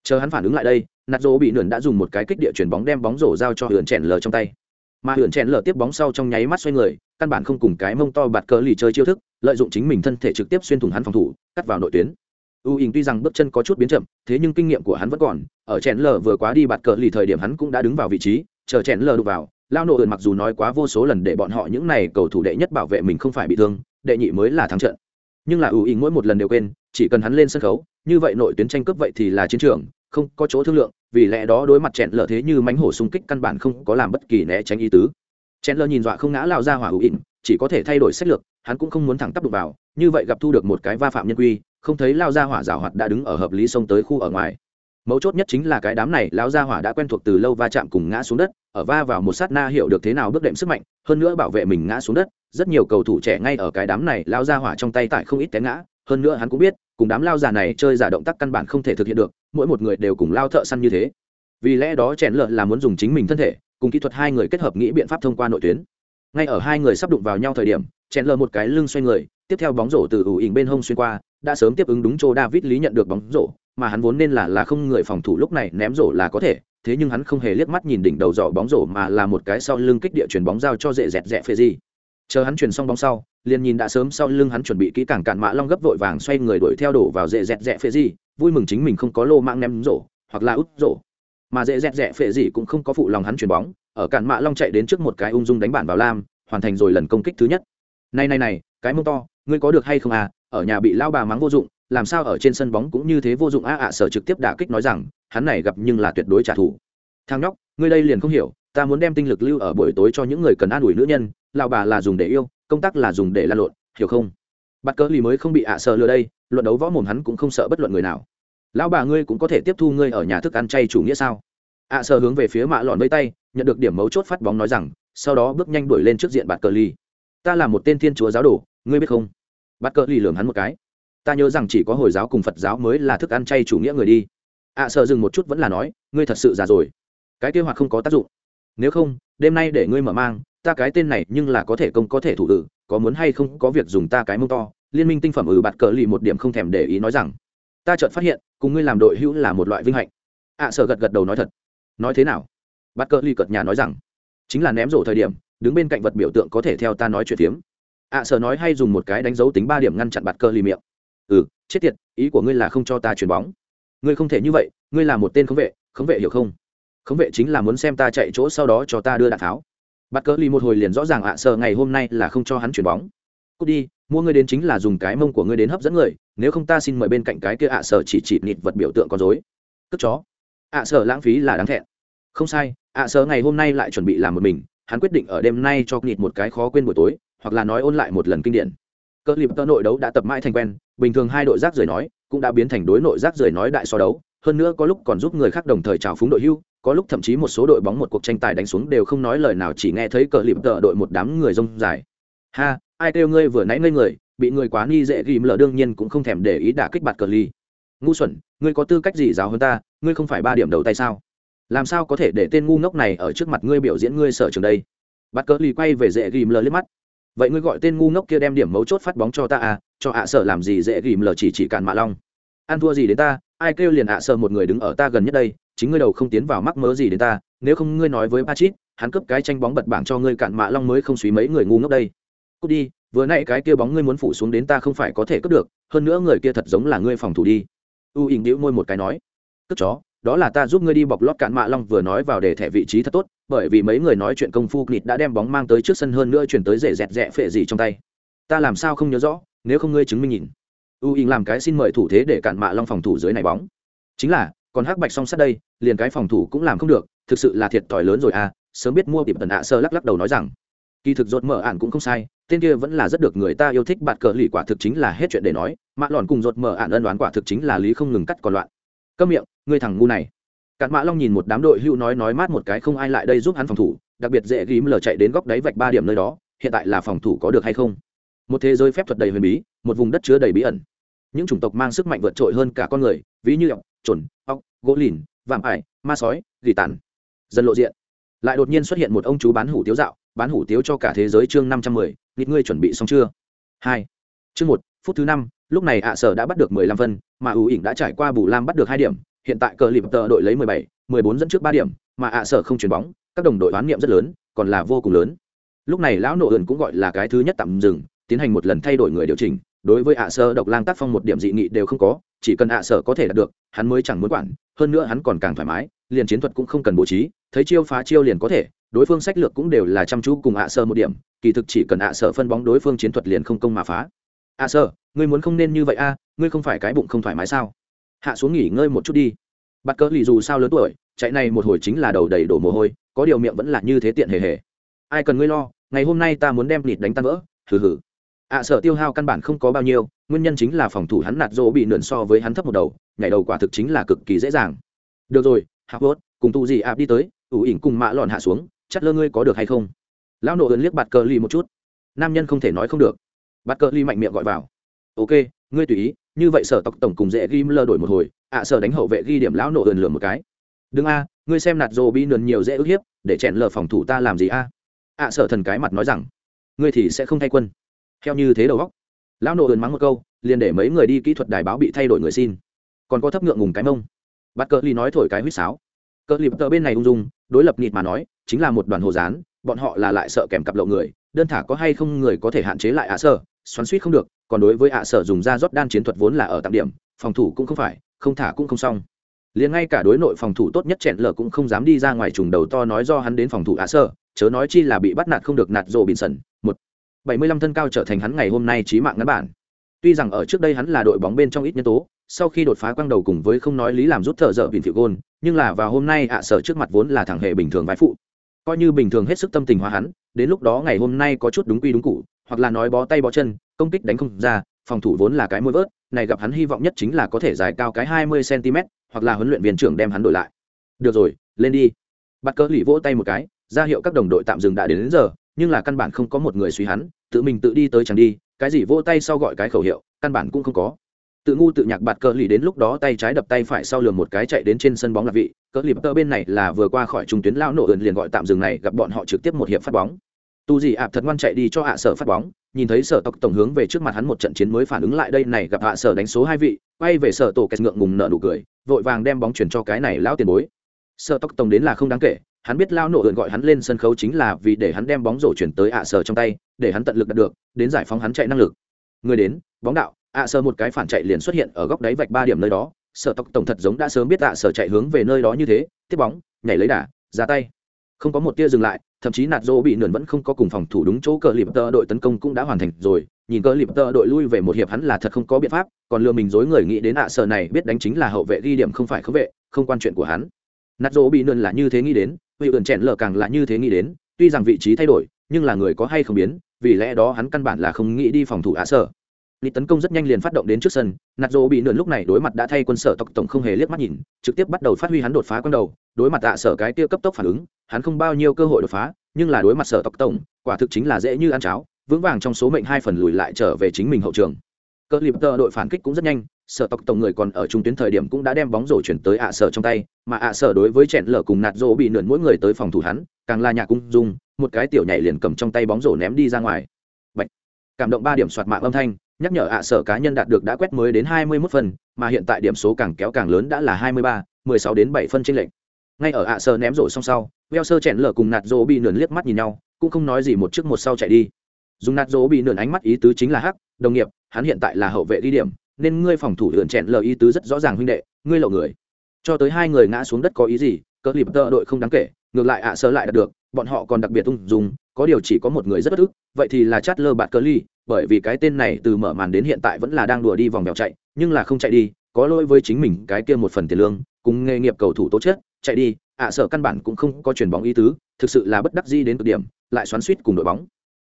Chờ hắn phản ứng lại đây nạt rổ bị nườn đã dùng một cái kích địa chuyển bóng đem bóng rổ giao cho hưởng chèn lờ trong tay. Mà hưởng chèn lờ tiếp bóng sau trong nháy mắt xoay người, căn bản không cùng cái mông to bạt cờ lì chơi chiêu thức, lợi dụng chính mình thân thể trực tiếp xuyên thủng hắn phòng thủ, cắt vào nội tuyến. U ỉn tuy rằng bước chân có chút biến chậm, thế nhưng kinh nghiệm của hắn vẫn còn, ở chèn lờ vừa quá đi bạt cờ lì thời điểm hắn cũng đã đứng vào vị trí, chờ chèn lờ đục vào lao nổ ườn mặc dù nói quá vô số lần để bọn họ những này cầu thủ đệ nhất bảo vệ mình không phải bị thương, đệ nhị mới là thắng trận. Nhưng là ưu ý mỗi một lần đều quên, chỉ cần hắn lên sân khấu, như vậy nội tuyến tranh cướp vậy thì là chiến trường không có chỗ thương lượng, vì lẽ đó đối mặt chẹn lờ thế như mánh hổ xung kích căn bản không có làm bất kỳ né tránh ý tứ. Chẹn lờ nhìn dọa không ngã lao ra hỏa hữu ỉn, chỉ có thể thay đổi sách lược, hắn cũng không muốn thẳng tắp đục vào, như vậy gặp thu được một cái va phạm nhân quy, không thấy lao ra hỏa rào hoạt đã đứng ở hợp lý sông tới khu ở ngoài. Mấu chốt nhất chính là cái đám này lão gia hỏa đã quen thuộc từ lâu va chạm cùng ngã xuống đất, ở va vào một sát na hiểu được thế nào bước đệm sức mạnh, hơn nữa bảo vệ mình ngã xuống đất, rất nhiều cầu thủ trẻ ngay ở cái đám này lão gia hỏa trong tay tại không ít té ngã hơn nữa hắn cũng biết, cùng đám lao già này chơi giả động tác căn bản không thể thực hiện được, mỗi một người đều cùng lao thợ săn như thế. Vì lẽ đó chèn lợn là muốn dùng chính mình thân thể, cùng kỹ thuật hai người kết hợp nghĩ biện pháp thông qua nội tuyến. Ngay ở hai người sắp đụng vào nhau thời điểm, chèn lờ một cái lưng xoay người, tiếp theo bóng rổ từ ủ ỉnh bên hông xuyên qua, đã sớm tiếp ứng đúng chỗ david lý nhận được bóng rổ, mà hắn vốn nên là là không người phòng thủ lúc này ném rổ là có thể, thế nhưng hắn không hề liếc mắt nhìn đỉnh đầu dọ bóng rổ mà là một cái sau lưng kích địa chuyển bóng giao cho dễ dẹt dẹ phê gì chờ hắn chuyển xong bóng sau, liền nhìn đã sớm sau lưng hắn chuẩn bị kỹ càng cạn mã long gấp vội vàng xoay người đuổi theo đổ vào dễ dẹt dẹ phệ gì, vui mừng chính mình không có lô mạng ném rổ, hoặc là út rổ. Mà dễ dẹt dẹ phệ gì cũng không có phụ lòng hắn chuyển bóng, ở cạn mã long chạy đến trước một cái ung dung đánh bản vào lam, hoàn thành rồi lần công kích thứ nhất. Này này này, cái mông to, ngươi có được hay không à? Ở nhà bị lao bà mắng vô dụng, làm sao ở trên sân bóng cũng như thế vô dụng? A à, ạ sở trực tiếp đả kích nói rằng, hắn này gặp nhưng là tuyệt đối trả thù. Thằng nhóc, ngươi đây liền không hiểu ta muốn đem tinh lực lưu ở buổi tối cho những người cần an ủi nữ nhân lào bà là dùng để yêu công tác là dùng để lan lộn hiểu không? Bắt cỡ lì mới không bị ạ sợ lừa đây luận đấu võ mồm hắn cũng không sợ bất luận người nào. Lão bà ngươi cũng có thể tiếp thu ngươi ở nhà thức ăn chay chủ nghĩa sao? ạ sợ hướng về phía mạ lọn với tay nhận được điểm mấu chốt phát bóng nói rằng sau đó bước nhanh đuổi lên trước diện bạt cờ ly ta là một tên thiên chúa giáo đồ ngươi biết không? Bạt cờ ly lường hắn một cái. Ta nhớ rằng chỉ có hồi giáo cùng phật giáo mới là thức ăn chay chủ nghĩa người đi. ạ à, sợ dừng một chút vẫn là nói ngươi thật sự già rồi. Cái kế hoạch không có tác dụng nếu không, đêm nay để ngươi mở mang, ta cái tên này nhưng là có thể công có thể thủ tử có muốn hay không có việc dùng ta cái mông to. Liên minh tinh phẩm ừ bạt cờ lì một điểm không thèm để ý nói rằng, ta chợt phát hiện, cùng ngươi làm đội hữu là một loại vinh hạnh. À, ạ sở gật gật đầu nói thật. Nói thế nào? Bạt cờ lì cợt nhà nói rằng, chính là ném rổ thời điểm, đứng bên cạnh vật biểu tượng có thể theo ta nói chuyện tiếm. ạ à, sở nói hay dùng một cái đánh dấu tính ba điểm ngăn chặn bạt cờ lì miệng. Ừ chết tiệt, ý của ngươi là không cho ta chuyền bóng. Ngươi không thể như vậy, ngươi là một tên khống vệ khống vệ hiểu không? Khống vệ chính là muốn xem ta chạy chỗ sau đó cho ta đưa đạn tháo. Bắt cỡ ly một hồi liền rõ ràng ạ, sợ ngày hôm nay là không cho hắn chuyển bóng. Cút đi, mua ngươi đến chính là dùng cái mông của ngươi đến hấp dẫn người, nếu không ta xin mời bên cạnh cái kia ạ, sợ chỉ chỉ nịt vật biểu tượng con dối cất chó. Ạ, sợ lãng phí là đáng thẹn. Không sai, ạ, sợ ngày hôm nay lại chuẩn bị làm một mình, hắn quyết định ở đêm nay cho nịt một cái khó quên buổi tối, hoặc là nói ôn lại một lần kinh điển. Cỡ lịp tơ nội đấu đã tập mãi thành quen, bình thường hai đội rác rời nói, cũng đã biến thành đối nội rác rời nói đại so đấu, hơn nữa có lúc còn giúp người khác đồng thời trào phúng đội hưu có lúc thậm chí một số đội bóng một cuộc tranh tài đánh xuống đều không nói lời nào, chỉ nghe thấy cờ lịp tợ đội một đám người rông dài. Ha, ai kêu ngươi vừa nãy ngây người, bị người quá nghi dễ ghim lờ đương nhiên cũng không thèm để ý đả kích bạt cờ ly ngu xuẩn, ngươi có tư cách gì giáo hơn ta, ngươi không phải ba điểm đầu tay sao? Làm sao có thể để tên ngu ngốc này ở trước mặt ngươi biểu diễn ngươi sở trường đây? Bạt cờ ly quay về dễ ghim lờ liếc mắt. Vậy ngươi gọi tên ngu ngốc kia đem điểm mấu chốt phát bóng cho ta à cho ạ sở làm gì dễ ghim lờ chỉ chỉ càn mạ long. Ăn thua gì đến ta, ai kêu liền ạ sở một người đứng ở ta gần nhất đây chính ngươi đầu không tiến vào mắc mớ gì đến ta nếu không ngươi nói với Patrick, hắn cướp cái tranh bóng bật bảng cho ngươi cạn mạ long mới không suy mấy người ngu ngốc đây. Cút đi, vừa nãy cái kia bóng ngươi muốn phủ xuống đến ta không phải có thể cướp được, hơn nữa người kia thật giống là ngươi phòng thủ đi. U ỉn điếu môi một cái nói, cướp chó, đó là ta giúp ngươi đi bọc lót cạn mạ long vừa nói vào để thẻ vị trí thật tốt, bởi vì mấy người nói chuyện công phu nịt đã đem bóng mang tới trước sân hơn nữa chuyển tới rẻ dẹt rẽ phệ gì trong tay. Ta làm sao không nhớ rõ, nếu không ngươi chứng minh nhìn. U ỉn làm cái xin mời thủ thế để cạn mạ long phòng thủ dưới này bóng. Chính là, còn hắc bạch song sát đây, liền cái phòng thủ cũng làm không được, thực sự là thiệt thòi lớn rồi à sớm biết mua tiệm tần ạ sơ lắc lắc đầu nói rằng, kỳ thực rột mở ạn cũng không sai, tên kia vẫn là rất được người ta yêu thích, bạt cờ lì quả thực chính là hết chuyện để nói, mạ lòn cùng rột mở ạn ân đoán quả thực chính là lý không ngừng cắt còn loạn. Câm miệng ngươi thằng ngu này. Cạn mã long nhìn một đám đội hưu nói nói mát một cái không ai lại đây giúp hắn phòng thủ, đặc biệt dễ ghím lờ chạy đến góc đáy vạch ba điểm nơi đó, hiện tại là phòng thủ có được hay không? Một thế giới phép thuật đầy huyền bí, một vùng đất chứa đầy bí ẩn. Những chủng tộc mang sức mạnh vượt trội hơn cả con người, ví như ọc trồn ốc, gỗ lìn vạm ải ma sói gỉ tàn. Dần lộ diện. Lại đột nhiên xuất hiện một ông chú bán hủ tiếu dạo bán hủ tiếu cho cả thế giới chương năm trăm mười nghịch ngươi chuẩn bị xong chưa? Hai. Chương một phút thứ năm lúc này ạ sở đã bắt được mười lăm phân mà ủ ỉn đã trải qua bù lam bắt được hai điểm hiện tại cờ lịp tờ đội lấy mười bảy mười bốn dẫn trước ba điểm mà ạ sở không chuyền bóng các đồng đội đoán niệm rất lớn còn là vô cùng lớn. Lúc này lão nộ ẩn cũng gọi là cái thứ nhất tạm dừng tiến hành một lần thay đổi người điều chỉnh đối với ạ sở độc lang tác phong một điểm dị nghị đều không có chỉ cần ạ sở có thể đạt được, hắn mới chẳng muốn quản, hơn nữa hắn còn càng thoải mái, liền chiến thuật cũng không cần bố trí, thấy chiêu phá chiêu liền có thể, đối phương sách lược cũng đều là chăm chú cùng ạ sở một điểm, kỳ thực chỉ cần ạ sở phân bóng đối phương chiến thuật liền không công mà phá. Ạ sở, ngươi muốn không nên như vậy a, ngươi không phải cái bụng không thoải mái sao? Hạ xuống nghỉ ngơi một chút đi. Bắt cỡ lì dù sao lớn tuổi, chạy này một hồi chính là đầu đầy đổ mồ hôi, có điều miệng vẫn là như thế tiện hề hề. Ai cần ngươi lo, ngày hôm nay ta muốn đem lịt đánh tan vỡ. Hừ hừ. Ạ sở tiêu hao căn bản không có bao nhiêu nguyên nhân chính là phòng thủ hắn nạt rỗ bị nượn so với hắn thấp một đầu, nhảy đầu quả thực chính là cực kỳ dễ dàng. Được rồi hạc hốt cùng tu gì ạp đi tới, ủ ỉn cùng mã lòn hạ xuống, chắt lơ ngươi có được hay không? Lão nổ ơn liếc bạt cờ ly một chút. Nam nhân không thể nói không được. Bạt cờ ly mạnh miệng gọi vào. Ok, ngươi tùy ý, như vậy sở tộc tổng cùng dễ ghi lơ đổi một hồi, ạ sở đánh hậu vệ ghi điểm lão nổ ơn lừa một cái. Đừng a, ngươi xem nạt rỗ bị nượn nhiều dễ ức hiếp, để chèn lờ phòng thủ ta làm gì a? Ạ sở thần cái mặt nói rằng, ngươi thì sẽ không thay quân. Theo như thế đầu góc lão nộ ườn mắng một câu, liền để mấy người đi kỹ thuật đài báo bị thay đổi người xin. Còn có thấp ngượng ngùng cái mông. Bắt cờ ly nói thổi cái huýt sáo. Cờ lip tờ bên này ung dung, đối lập nịt mà nói, chính là một đoàn hồ dán bọn họ là lại sợ kèm cặp lộ người, đơn thả có hay không người có thể hạn chế lại ạ sở, xoắn suýt không được, còn đối với ạ sở dùng ra rót đan chiến thuật vốn là ở tạm điểm, phòng thủ cũng không phải, không thả cũng không xong. Liền ngay cả đối nội phòng thủ tốt nhất chẹn lở cũng không dám đi ra ngoài trùng đầu to nói do hắn đến phòng thủ ạ sở, chớ nói chi là bị bắt nạt không được nạt rộ bịn sần một bảy mươi lăm thân cao trở thành hắn ngày hôm nay chí mạng ngắn bản. Tuy rằng ở trước đây hắn là đội bóng bên trong ít nhân tố sau khi đột phá quang đầu cùng với không nói lý làm rút thở dở biển phiệu gôn nhưng là vào hôm nay ạ à, sở trước mặt vốn là thẳng hệ bình thường vai phụ. Coi như bình thường hết sức tâm tình hóa hắn đến lúc đó ngày hôm nay có chút đúng quy đúng cụ hoặc là nói bó tay bó chân công kích đánh không ra phòng thủ vốn là cái môi vớt này gặp hắn hy vọng nhất chính là có thể dài cao cái hai mươi cm hoặc là huấn luyện viên trưởng đem hắn đổi lại. Được rồi lên đi. Bắt cỡ lì vỗ tay một cái ra hiệu các đồng đội tạm dừng đã đến, đến giờ nhưng là căn bản không có một người suy hắn, tự mình tự đi tới chẳng đi, cái gì vỗ tay sau gọi cái khẩu hiệu, căn bản cũng không có. Tự ngu tự nhạc bạt cờ lì đến lúc đó tay trái đập tay phải sau lường một cái chạy đến trên sân bóng là vị cỡ lì tơ bên này là vừa qua khỏi trung tuyến lao nổ ườn liền gọi tạm dừng này, gặp bọn họ trực tiếp một hiệp phát bóng. Tu gì ạp thật ngoan chạy đi cho ạ sở phát bóng, nhìn thấy sở tộc tổng hướng về trước mặt hắn một trận chiến mới phản ứng lại đây này, gặp ạ sở đánh số hai vị, quay về sở tổ kẹt ngượng ngùng nợ nụ cười, vội vàng đem bóng chuyển cho cái này lão tiền bối. Sở tộc tổng đến là không đáng kể hắn biết lao nổ ượn gọi hắn lên sân khấu chính là vì để hắn đem bóng rổ chuyển tới ạ sở trong tay, để hắn tận lực đạt được, đến giải phóng hắn chạy năng lực. Người đến, bóng đạo, ạ sở một cái phản chạy liền xuất hiện ở góc đáy vạch ba điểm nơi đó sở tộc tổng thật giống đã sớm biết ạ sở chạy hướng về nơi đó như thế, tiếp bóng, nhảy lấy đà, ra tay. Không có một tia dừng lại, thậm chí nạt dô bị nườn vẫn không có cùng phòng thủ đúng chỗ cờ lip tơ đội tấn công cũng đã hoàn thành rồi, nhìn cờ lip tơ đội lui về một hiệp hắn là thật không có biện pháp, còn lừa mình dối người nghĩ đến ạ sở này biết đánh chính là hậu vệ ghi điểm không phải khống vệ, không quan chuyện của hắn. Nạt dô bị nườn là như thế nghĩ đến vị ẩn chèn lờ càng là như thế nghĩ đến tuy rằng vị trí thay đổi nhưng là người có hay không biến vì lẽ đó hắn căn bản là không nghĩ đi phòng thủ á sở Lý tấn công rất nhanh liền phát động đến trước sân, Nạt Dỗ bị nượn lúc này đối mặt đã thay quân sở tộc tổng không hề liếc mắt nhìn, trực tiếp bắt đầu phát huy hắn đột phá quân đầu, đối mặt tạ sở cái kia cấp tốc phản ứng, hắn không bao nhiêu cơ hội đột phá, nhưng là đối mặt sở tộc tổng, quả thực chính là dễ như ăn cháo, vững vàng trong số mệnh hai phần lùi lại trở về chính mình hậu trường. Cờ liệp tơ đội phản kích cũng rất nhanh, sở tộc tổng người còn ở trung tuyến thời điểm cũng đã đem bóng rổ chuyển tới ạ sở trong tay, mà ạ sở đối với chẹn lở cùng Nạt rổ bị nượn mỗi người tới phòng thủ hắn, càng là nhà cung dung, một cái tiểu nhảy liền cầm trong tay bóng rổ ném đi ra ngoài. Bạch. Cảm động ba điểm soạt mạng âm thanh, nhắc nhở ạ sở cá nhân đạt được đã quét mới đến 21 phần, mà hiện tại điểm số càng kéo càng lớn đã là 23, 16 đến 7 phân trên lệnh. Ngay ở ạ sở ném rổ xong sau, veo sơ chẹn lở cùng nạt rổ bị nượn liếc mắt nhìn nhau, cũng không nói gì một trước một sau chạy đi. Dùng nạt rổ bị nượn ánh mắt ý tứ chính là hắc, đồng nghiệp, hắn hiện tại là hậu vệ đi điểm, nên ngươi phòng thủ lượn chẹn lời ý tứ rất rõ ràng huynh đệ, ngươi lộ người. Cho tới hai người ngã xuống đất có ý gì, cỡ lip tơ đội không đáng kể, ngược lại ạ sơ lại đạt được, bọn họ còn đặc biệt tung dùng, có điều chỉ có một người rất bất ức, vậy thì là chát lơ Bạt Curly, bởi vì cái tên này từ mở màn đến hiện tại vẫn là đang đùa đi vòng vèo chạy nhưng là không chạy đi có lỗi với chính mình cái kia một phần tiền lương cùng nghề nghiệp cầu thủ tố chất chạy đi ạ à, sợ căn bản cũng không có chuyền bóng ý tứ thực sự là bất đắc di đến cực điểm lại xoắn suýt cùng đội bóng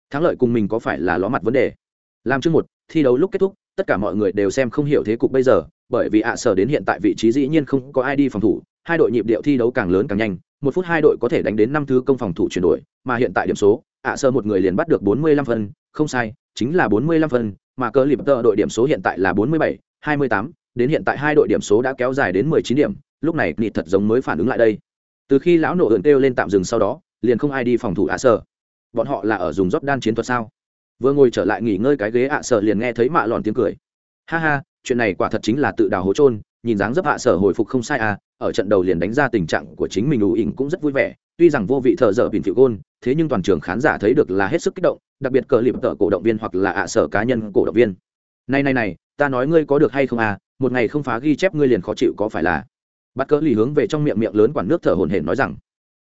thắng lợi cùng mình có phải là ló mặt vấn đề làm chương một thi đấu lúc kết thúc tất cả mọi người đều xem không hiểu thế cục bây giờ bởi vì ạ à, sở đến hiện tại vị trí dĩ nhiên không có ai đi phòng thủ hai đội nhịp điệu thi đấu càng lớn càng nhanh một phút hai đội có thể đánh đến năm thứ công phòng thủ chuyển đổi mà hiện tại điểm số ạ à, một người liền bắt được bốn mươi lăm phân không sai chính là 45 phân, mà cờ lịp tờ đội điểm số hiện tại là 47, 28, đến hiện tại hai đội điểm số đã kéo dài đến 19 điểm, lúc này nịt thật giống mới phản ứng lại đây. Từ khi lão nổ ượn kêu lên tạm dừng sau đó, liền không ai đi phòng thủ ạ sở. Bọn họ là ở dùng rót đan chiến thuật sao? Vừa ngồi trở lại nghỉ ngơi cái ghế ạ sở liền nghe thấy mạ lòn tiếng cười. Ha ha, chuyện này quả thật chính là tự đào hố trôn, nhìn dáng dấp ạ sở hồi phục không sai à, ở trận đầu liền đánh ra tình trạng của chính mình ủ ỉn cũng rất vui vẻ, tuy rằng vô vị thợ dở bình phiệu gôn thế nhưng toàn trường khán giả thấy được là hết sức kích động đặc biệt cờ liệp tợ cổ động viên hoặc là ạ sở cá nhân cổ động viên này này này ta nói ngươi có được hay không à một ngày không phá ghi chép ngươi liền khó chịu có phải là bắt cỡ lì hướng về trong miệng miệng lớn quản nước thở hổn hển nói rằng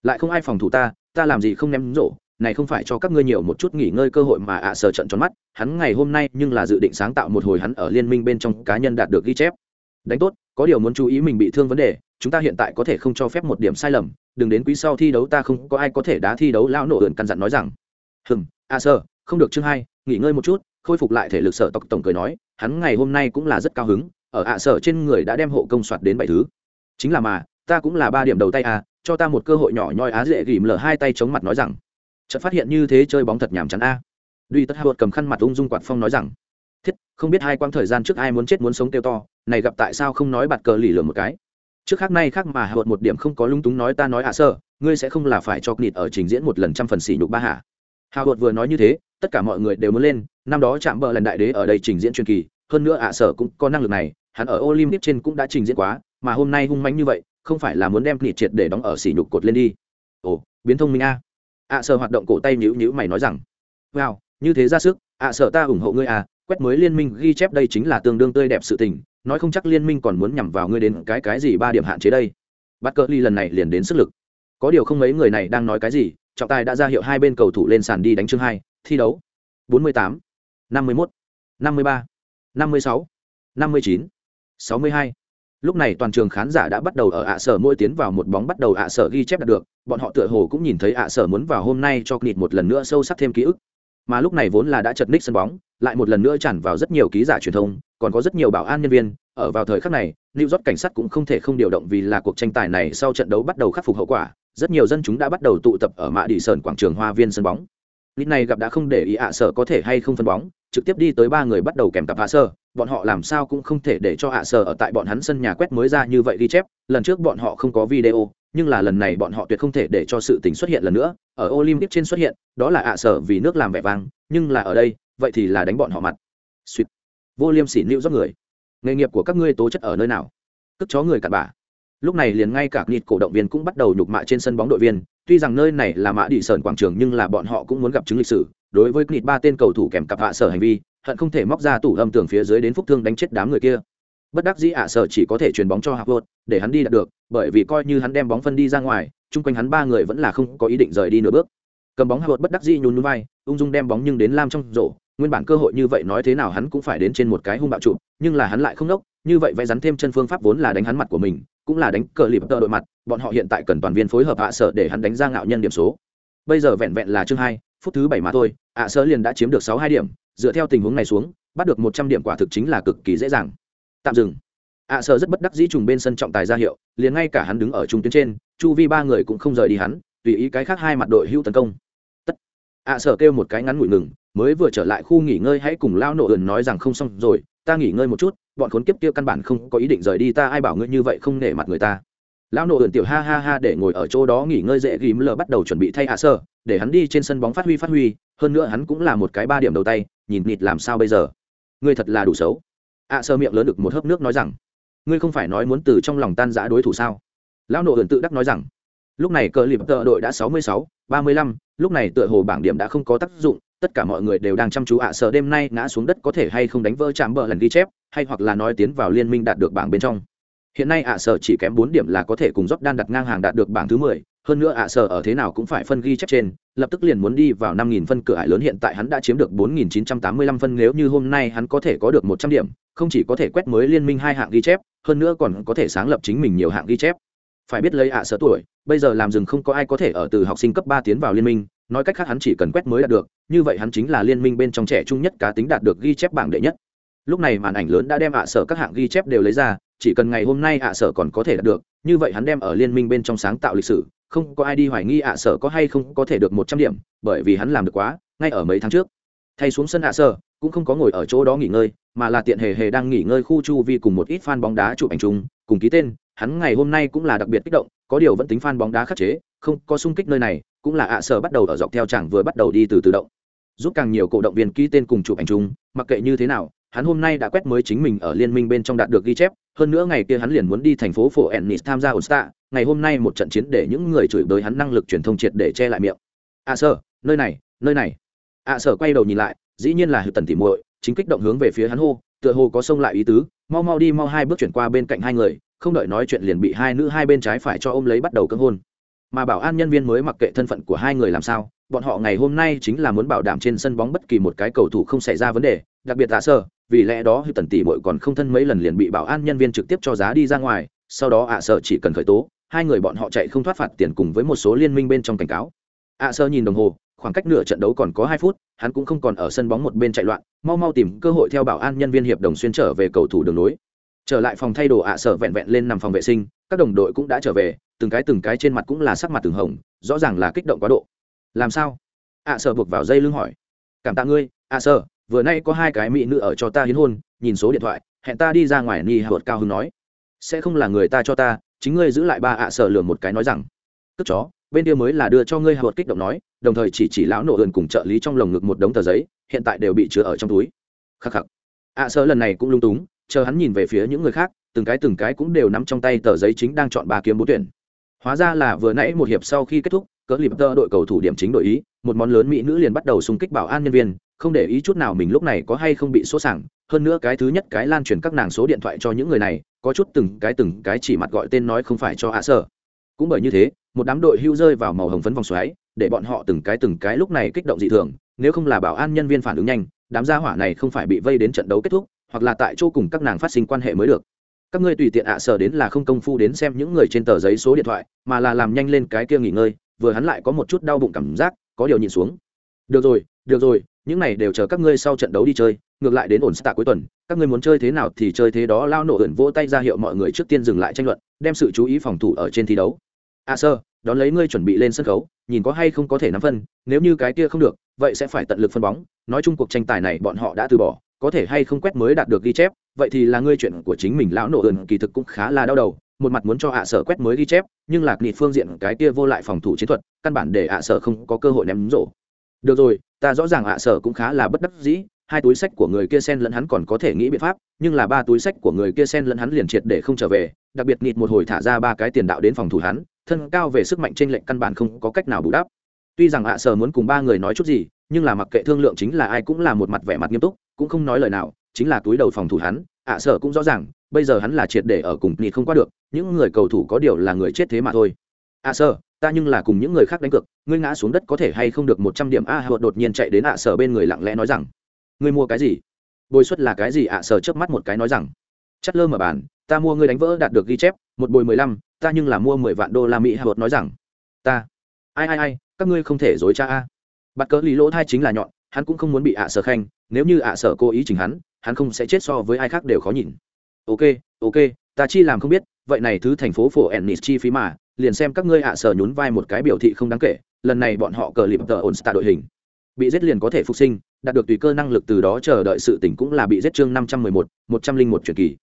lại không ai phòng thủ ta ta làm gì không ném rổ này không phải cho các ngươi nhiều một chút nghỉ ngơi cơ hội mà ạ sở trận tròn mắt, hắn ngày hôm nay nhưng là dự định sáng tạo một hồi hắn ở liên minh bên trong cá nhân đạt được ghi chép. Đánh tốt, có điều muốn chú ý mình bị thương vấn đề, chúng ta hiện tại có thể không cho phép một điểm sai lầm, đừng đến quý sau thi đấu ta không có ai có thể đá thi đấu lão nổ ẩn căn dặn nói rằng. Hừm a sơ không được chương hai, nghỉ ngơi một chút, khôi phục lại thể lực sở tộc tổng cười nói, hắn ngày hôm nay cũng là rất cao hứng, ở ạ sở trên người đã đem hộ công soạt đến bảy thứ. Chính là mà, ta cũng là ba điểm đầu tay à cho ta một cơ hội nhỏ nhoi á dễ ghìm lở hai tay chống mặt nói rằng chợt phát hiện như thế chơi bóng thật nhàm chán a. Duy tất hạ cầm khăn mặt ung dung quạt phong nói rằng, thiết, không biết hai quãng thời gian trước ai muốn chết muốn sống kêu to, này gặp tại sao không nói bạt cờ lì lừa một cái? Trước khác nay khác mà hạ một điểm không có lung túng nói ta nói ạ à sơ, ngươi sẽ không là phải cho nịt ở trình diễn một lần trăm phần xỉ nhục ba hạ hạ hột vừa nói như thế, tất cả mọi người đều muốn lên, năm đó chạm bờ lần đại đế ở đây trình diễn truyền kỳ, hơn nữa ạ à sở cũng có năng lực này, hắn ở olympic trên cũng đã trình diễn quá, mà hôm nay hung manh như vậy, không phải là muốn đem nịt triệt để đóng ở xỉ nhục cột lên đi. Ồ, biến thông minh a ạ sở hoạt động cổ tay nhữ nhữ mày nói rằng wow như thế ra sức ạ sở ta ủng hộ ngươi à quét mới liên minh ghi chép đây chính là tương đương tươi đẹp sự tình nói không chắc liên minh còn muốn nhằm vào ngươi đến cái cái gì ba điểm hạn chế đây. Bắt cỡ ly lần này liền đến sức lực. Có điều không mấy người này đang nói cái gì trọng tài đã ra hiệu hai bên cầu thủ lên sàn đi đánh chương hai thi đấu. 48, 51, 53, 56, 59, 62 lúc này toàn trường khán giả đã bắt đầu ở ạ sở mỗi tiến vào một bóng bắt đầu ạ sở ghi chép đạt được, bọn họ tựa hồ cũng nhìn thấy ạ sở muốn vào hôm nay cho nịt một lần nữa sâu sắc thêm ký ức. Mà lúc này vốn là đã chật ních sân bóng, lại một lần nữa tràn vào rất nhiều ký giả truyền thông, còn có rất nhiều bảo an nhân viên. Ở vào thời khắc này, New York cảnh sát cũng không thể không điều động vì là cuộc tranh tài này sau trận đấu bắt đầu khắc phục hậu quả. Rất nhiều dân chúng đã bắt đầu tụ tập ở mạ đi sơn quảng trường hoa viên sân bóng. Lít này gặp đã không để ý ạ sở có thể hay không phân bóng, trực tiếp đi tới ba người bắt đầu kèm cặp hạ sở, bọn họ làm sao cũng không thể để cho ạ sở ở tại bọn hắn sân nhà quét mới ra như vậy ghi chép, lần trước bọn họ không có video, nhưng là lần này bọn họ tuyệt không thể để cho sự tình xuất hiện lần nữa. Ở olympic trên xuất hiện đó là ạ sở vì nước làm vẻ vang nhưng là ở đây vậy thì là đánh bọn họ mặt. Suýt. Vô liêm sỉ lưu rót người. Nghề nghiệp của các ngươi tố chất ở nơi nào? Cất chó người cặn bả lúc này liền ngay cả nịt cổ động viên cũng bắt đầu nhục mạ trên sân bóng đội viên, tuy rằng nơi này là mã đi sơn quảng trường nhưng là bọn họ cũng muốn gặp chứng lịch sử. Đối với nịt ba tên cầu thủ kèm cặp hạ sở hành vi, hận không thể móc ra tủ âm tường phía dưới đến phúc thương đánh chết đám người kia. Bất đắc dĩ ạ sở chỉ có thể chuyền bóng cho hạc vợt để hắn đi đạt được, bởi vì coi như hắn đem bóng phân đi ra ngoài, chung quanh hắn ba người vẫn là không có ý định rời đi nửa bước. Cầm bóng hạc vợt bất đắc dĩ nhún núi vai, ung dung đem bóng nhưng đến lam trong rổ. Nguyên bản cơ hội như vậy nói thế nào hắn cũng phải đến trên một cái hung bạo trụ, nhưng là hắn lại không nốc như vậy vẽ rắn thêm chân phương pháp vốn là đánh hắn mặt của mình, cũng là đánh cờ lịp tờ đội mặt, bọn họ hiện tại cần toàn viên phối hợp ạ sở để hắn đánh ra ngạo nhân điểm số. Bây giờ vẹn vẹn là chương hai, phút thứ bảy mà thôi, ạ sở liền đã chiếm được sáu hai điểm, dựa theo tình huống này xuống, bắt được một trăm điểm quả thực chính là cực kỳ dễ dàng. Tạm dừng. Ạ sở rất bất đắc dĩ trùng bên sân trọng tài ra hiệu, liền ngay cả hắn đứng ở trung tuyến trên, chu vi ba người cũng không rời đi hắn, tùy ý cái khác hai mặt đội hữu tấn công. Tất. Ạ sở kêu một cái ngắn ngủi ngừng, mới vừa trở lại khu nghỉ ngơi hãy cùng lao nổ ẩn nói rằng không xong rồi, ta nghỉ ngơi một chút bọn khốn kiếp kia căn bản không có ý định rời đi ta, ai bảo ngươi như vậy không nể mặt người ta. Lão nổ ẩn tiểu ha ha ha để ngồi ở chỗ đó nghỉ ngơi dễ ghìm lờ bắt đầu chuẩn bị thay hạ sơ, để hắn đi trên sân bóng phát huy phát huy, hơn nữa hắn cũng là một cái ba điểm đầu tay, nhìn nịt làm sao bây giờ. Ngươi thật là đủ xấu. Ạ sơ miệng lớn được một hớp nước nói rằng, ngươi không phải nói muốn từ trong lòng tan giã đối thủ sao? Lão nổ ẩn tự đắc nói rằng, lúc này cờ lịp tợ đội đã sáu mươi sáu, ba mươi lăm, lúc này tựa hồ bảng điểm đã không có tác dụng tất cả mọi người đều đang chăm chú ạ, sợ đêm nay ngã xuống đất có thể hay không đánh vỡ chạm bờ lần ghi chép, hay hoặc là nói tiến vào liên minh đạt được bảng bên trong. Hiện nay ạ, sợ chỉ kém bốn điểm là có thể cùng dốc đan đặt ngang hàng đạt được bảng thứ mười, hơn nữa ạ, sợ ở thế nào cũng phải phân ghi chép trên, lập tức liền muốn đi vào năm nghìn phân cửa ải lớn hiện tại hắn đã chiếm được bốn nghìn chín trăm tám mươi lăm phân, nếu như hôm nay hắn có thể có được một trăm điểm, không chỉ có thể quét mới liên minh hai hạng ghi chép, hơn nữa còn có thể sáng lập chính mình nhiều hạng ghi chép. Phải biết lấy ạ, sợ tuổi, bây giờ làm rừng không có ai có thể ở từ học sinh cấp ba tiến vào liên minh nói cách khác hắn chỉ cần quét mới đạt được, như vậy hắn chính là liên minh bên trong trẻ trung nhất cá tính đạt được ghi chép bảng đệ nhất. Lúc này màn ảnh lớn đã đem ạ sở các hạng ghi chép đều lấy ra, chỉ cần ngày hôm nay ạ sở còn có thể đạt được, như vậy hắn đem ở liên minh bên trong sáng tạo lịch sử, không có ai đi hoài nghi ạ sở có hay không có thể được một trăm điểm, bởi vì hắn làm được quá, ngay ở mấy tháng trước. Thay xuống sân ạ sở, cũng không có ngồi ở chỗ đó nghỉ ngơi, mà là tiện hề hề đang nghỉ ngơi khu chu vi cùng một ít fan bóng đá chụp ảnh chung, cùng ký tên, hắn ngày hôm nay cũng là đặc biệt kích động, có điều vẫn tính fan bóng đá khắc chế, không có sung kích nơi này cũng là ạ sở bắt đầu ở dọc theo chẳng vừa bắt đầu đi từ tự động. Giúp càng nhiều cổ động viên ký tên cùng chụp ảnh chung, mặc kệ như thế nào, hắn hôm nay đã quét mới chính mình ở liên minh bên trong đạt được ghi chép, hơn nữa ngày kia hắn liền muốn đi thành phố phổ ennis tham gia onstar ngày hôm nay một trận chiến để những người chửi bới hắn năng lực truyền thông triệt để che lại miệng. Ạ sở nơi này nơi này. Ạ sở quay đầu nhìn lại, dĩ nhiên là hữu tần tỉ muội, chính kích động hướng về phía hắn hô, tựa hồ có xông lại ý tứ, mau mau đi, mau hai bước chuyển qua bên cạnh hai người, không đợi nói chuyện liền bị hai nữ hai bên trái phải cho ôm lấy bắt đầu cưỡng hôn mà bảo an nhân viên mới mặc kệ thân phận của hai người làm sao, bọn họ ngày hôm nay chính là muốn bảo đảm trên sân bóng bất kỳ một cái cầu thủ không xảy ra vấn đề, đặc biệt tạ sơ vì lẽ đó hư tần tỷ bội còn không thân mấy lần liền bị bảo an nhân viên trực tiếp cho giá đi ra ngoài, sau đó ạ à sợ chỉ cần khởi tố, hai người bọn họ chạy không thoát phạt tiền cùng với một số liên minh bên trong cảnh cáo. ạ à sơ nhìn đồng hồ, khoảng cách nửa trận đấu còn có hai phút, hắn cũng không còn ở sân bóng một bên chạy loạn, mau mau tìm cơ hội theo bảo an nhân viên hiệp đồng xuyên trở về cầu thủ đường nối trở lại phòng thay đồ ạ à sở vẹn vẹn lên nằm phòng vệ sinh, các đồng đội cũng đã trở về từng cái từng cái trên mặt cũng là sắc mặt từng hồng rõ ràng là kích động quá độ. Làm sao? Ạ sợ buộc vào dây lưng hỏi. Cảm tạ ngươi ạ sợ, vừa nay có hai cái mỹ nữ ở cho ta hiến hôn nhìn số điện thoại hẹn ta đi ra ngoài ni hạ cao hưng nói. Sẽ không là người ta cho ta chính ngươi giữ lại ba ạ sợ lường một cái nói rằng. Cất chó bên kia mới là đưa cho ngươi hạ kích động nói đồng thời chỉ chỉ lão nổ ườn cùng trợ lý trong lồng ngực một đống tờ giấy hiện tại đều bị chứa ở trong túi. Khắc khắc. Ạ sợ lần này cũng lung túng chờ hắn nhìn về phía những người khác từng cái từng cái cũng đều nắm trong tay tờ giấy chính đang chọn ba kiếm bố tuyển hóa ra là vừa nãy một hiệp sau khi kết thúc, cỡ lịp tơ đội cầu thủ điểm chính đội ý, một món lớn mỹ nữ liền bắt đầu xung kích bảo an nhân viên, không để ý chút nào mình lúc này có hay không bị số sảng. Hơn nữa cái thứ nhất cái lan truyền các nàng số điện thoại cho những người này, có chút từng cái từng cái chỉ mặt gọi tên nói không phải cho hạ sở cũng bởi như thế, một đám đội hưu rơi vào màu hồng phấn vòng xoáy, để bọn họ từng cái từng cái lúc này kích động dị thường, nếu không là bảo an nhân viên phản ứng nhanh, đám gia hỏa này không phải bị vây đến trận đấu kết thúc, hoặc là tại chỗ cùng các nàng phát sinh quan hệ mới được các ngươi tùy tiện ạ sở đến là không công phu đến xem những người trên tờ giấy số điện thoại, mà là làm nhanh lên cái kia nghỉ ngơi, vừa hắn lại có một chút đau bụng cảm giác, có điều nhìn xuống. Được rồi được rồi, những này đều chờ các ngươi sau trận đấu đi chơi, ngược lại đến ổn stạ cuối tuần, các ngươi muốn chơi thế nào thì chơi thế đó, lao nổ ẩn vỗ tay ra hiệu mọi người trước tiên dừng lại tranh luận, đem sự chú ý phòng thủ ở trên thi đấu. A sơ, đón lấy ngươi chuẩn bị lên sân khấu, nhìn có hay không có thể nắm phân, nếu như cái kia không được, vậy sẽ phải tận lực phân bóng, nói chung cuộc tranh tài này bọn họ đã từ bỏ có thể hay không quét mới đạt được ghi chép, vậy thì là ngươi chuyện của chính mình, lão nổ ẩn kỳ thực cũng khá là đau đầu, một mặt muốn cho ạ sở quét mới ghi chép, nhưng lạc nịt phương diện cái kia vô lại phòng thủ chiến thuật, căn bản để ạ sở không có cơ hội ném rổ. Được rồi, ta rõ ràng ạ sở cũng khá là bất đắc dĩ, hai túi sách của người kia sen lẫn hắn còn có thể nghĩ biện pháp, nhưng là ba túi sách của người kia sen lẫn hắn liền triệt để không trở về, đặc biệt nịt một hồi thả ra ba cái tiền đạo đến phòng thủ hắn, thân cao về sức mạnh trên lệnh căn bản không có cách nào bù đắp. Tuy rằng ạ sở muốn cùng ba người nói chút gì nhưng là mặc kệ thương lượng chính là ai cũng là một mặt vẻ mặt nghiêm túc, cũng không nói lời nào, chính là túi đầu phòng thủ hắn, ạ sở cũng rõ ràng, bây giờ hắn là triệt để ở cùng nhị không qua được, những người cầu thủ có điều là người chết thế mà thôi. Ạ sở, ta nhưng là cùng những người khác đánh cược, ngươi ngã xuống đất có thể hay không được một trăm điểm a hụt đột nhiên chạy đến ạ sở bên người lặng lẽ nói rằng, ngươi mua cái gì? Bồi suất là cái gì? Ạ sở chớp mắt một cái nói rằng, chất lơ mở bàn, ta mua ngươi đánh vỡ đạt được ghi chép, một bồi mười lăm, ta nhưng là mua mười vạn đô la mỹ hụt nói rằng, ta, ai ai ai, các ngươi không thể dối cha a bắt cỡ lý lỗ thai chính là nhọn, hắn cũng không muốn bị ạ sở khanh, nếu như ạ sở cố ý chỉnh hắn hắn không sẽ chết so với ai khác đều khó nhìn. Ok ok, ta chi làm không biết, vậy này thứ thành phố phổ ennis chi phí mà, liền xem các ngươi ạ sở nhún vai một cái biểu thị không đáng kể, lần này bọn họ cờ lịp tờ ổn stạ đội hình. Bị giết liền có thể phục sinh, đạt được tùy cơ năng lực từ đó chờ đợi sự tỉnh cũng là bị giết chương năm trăm mười một một trăm linh một truyền kỳ.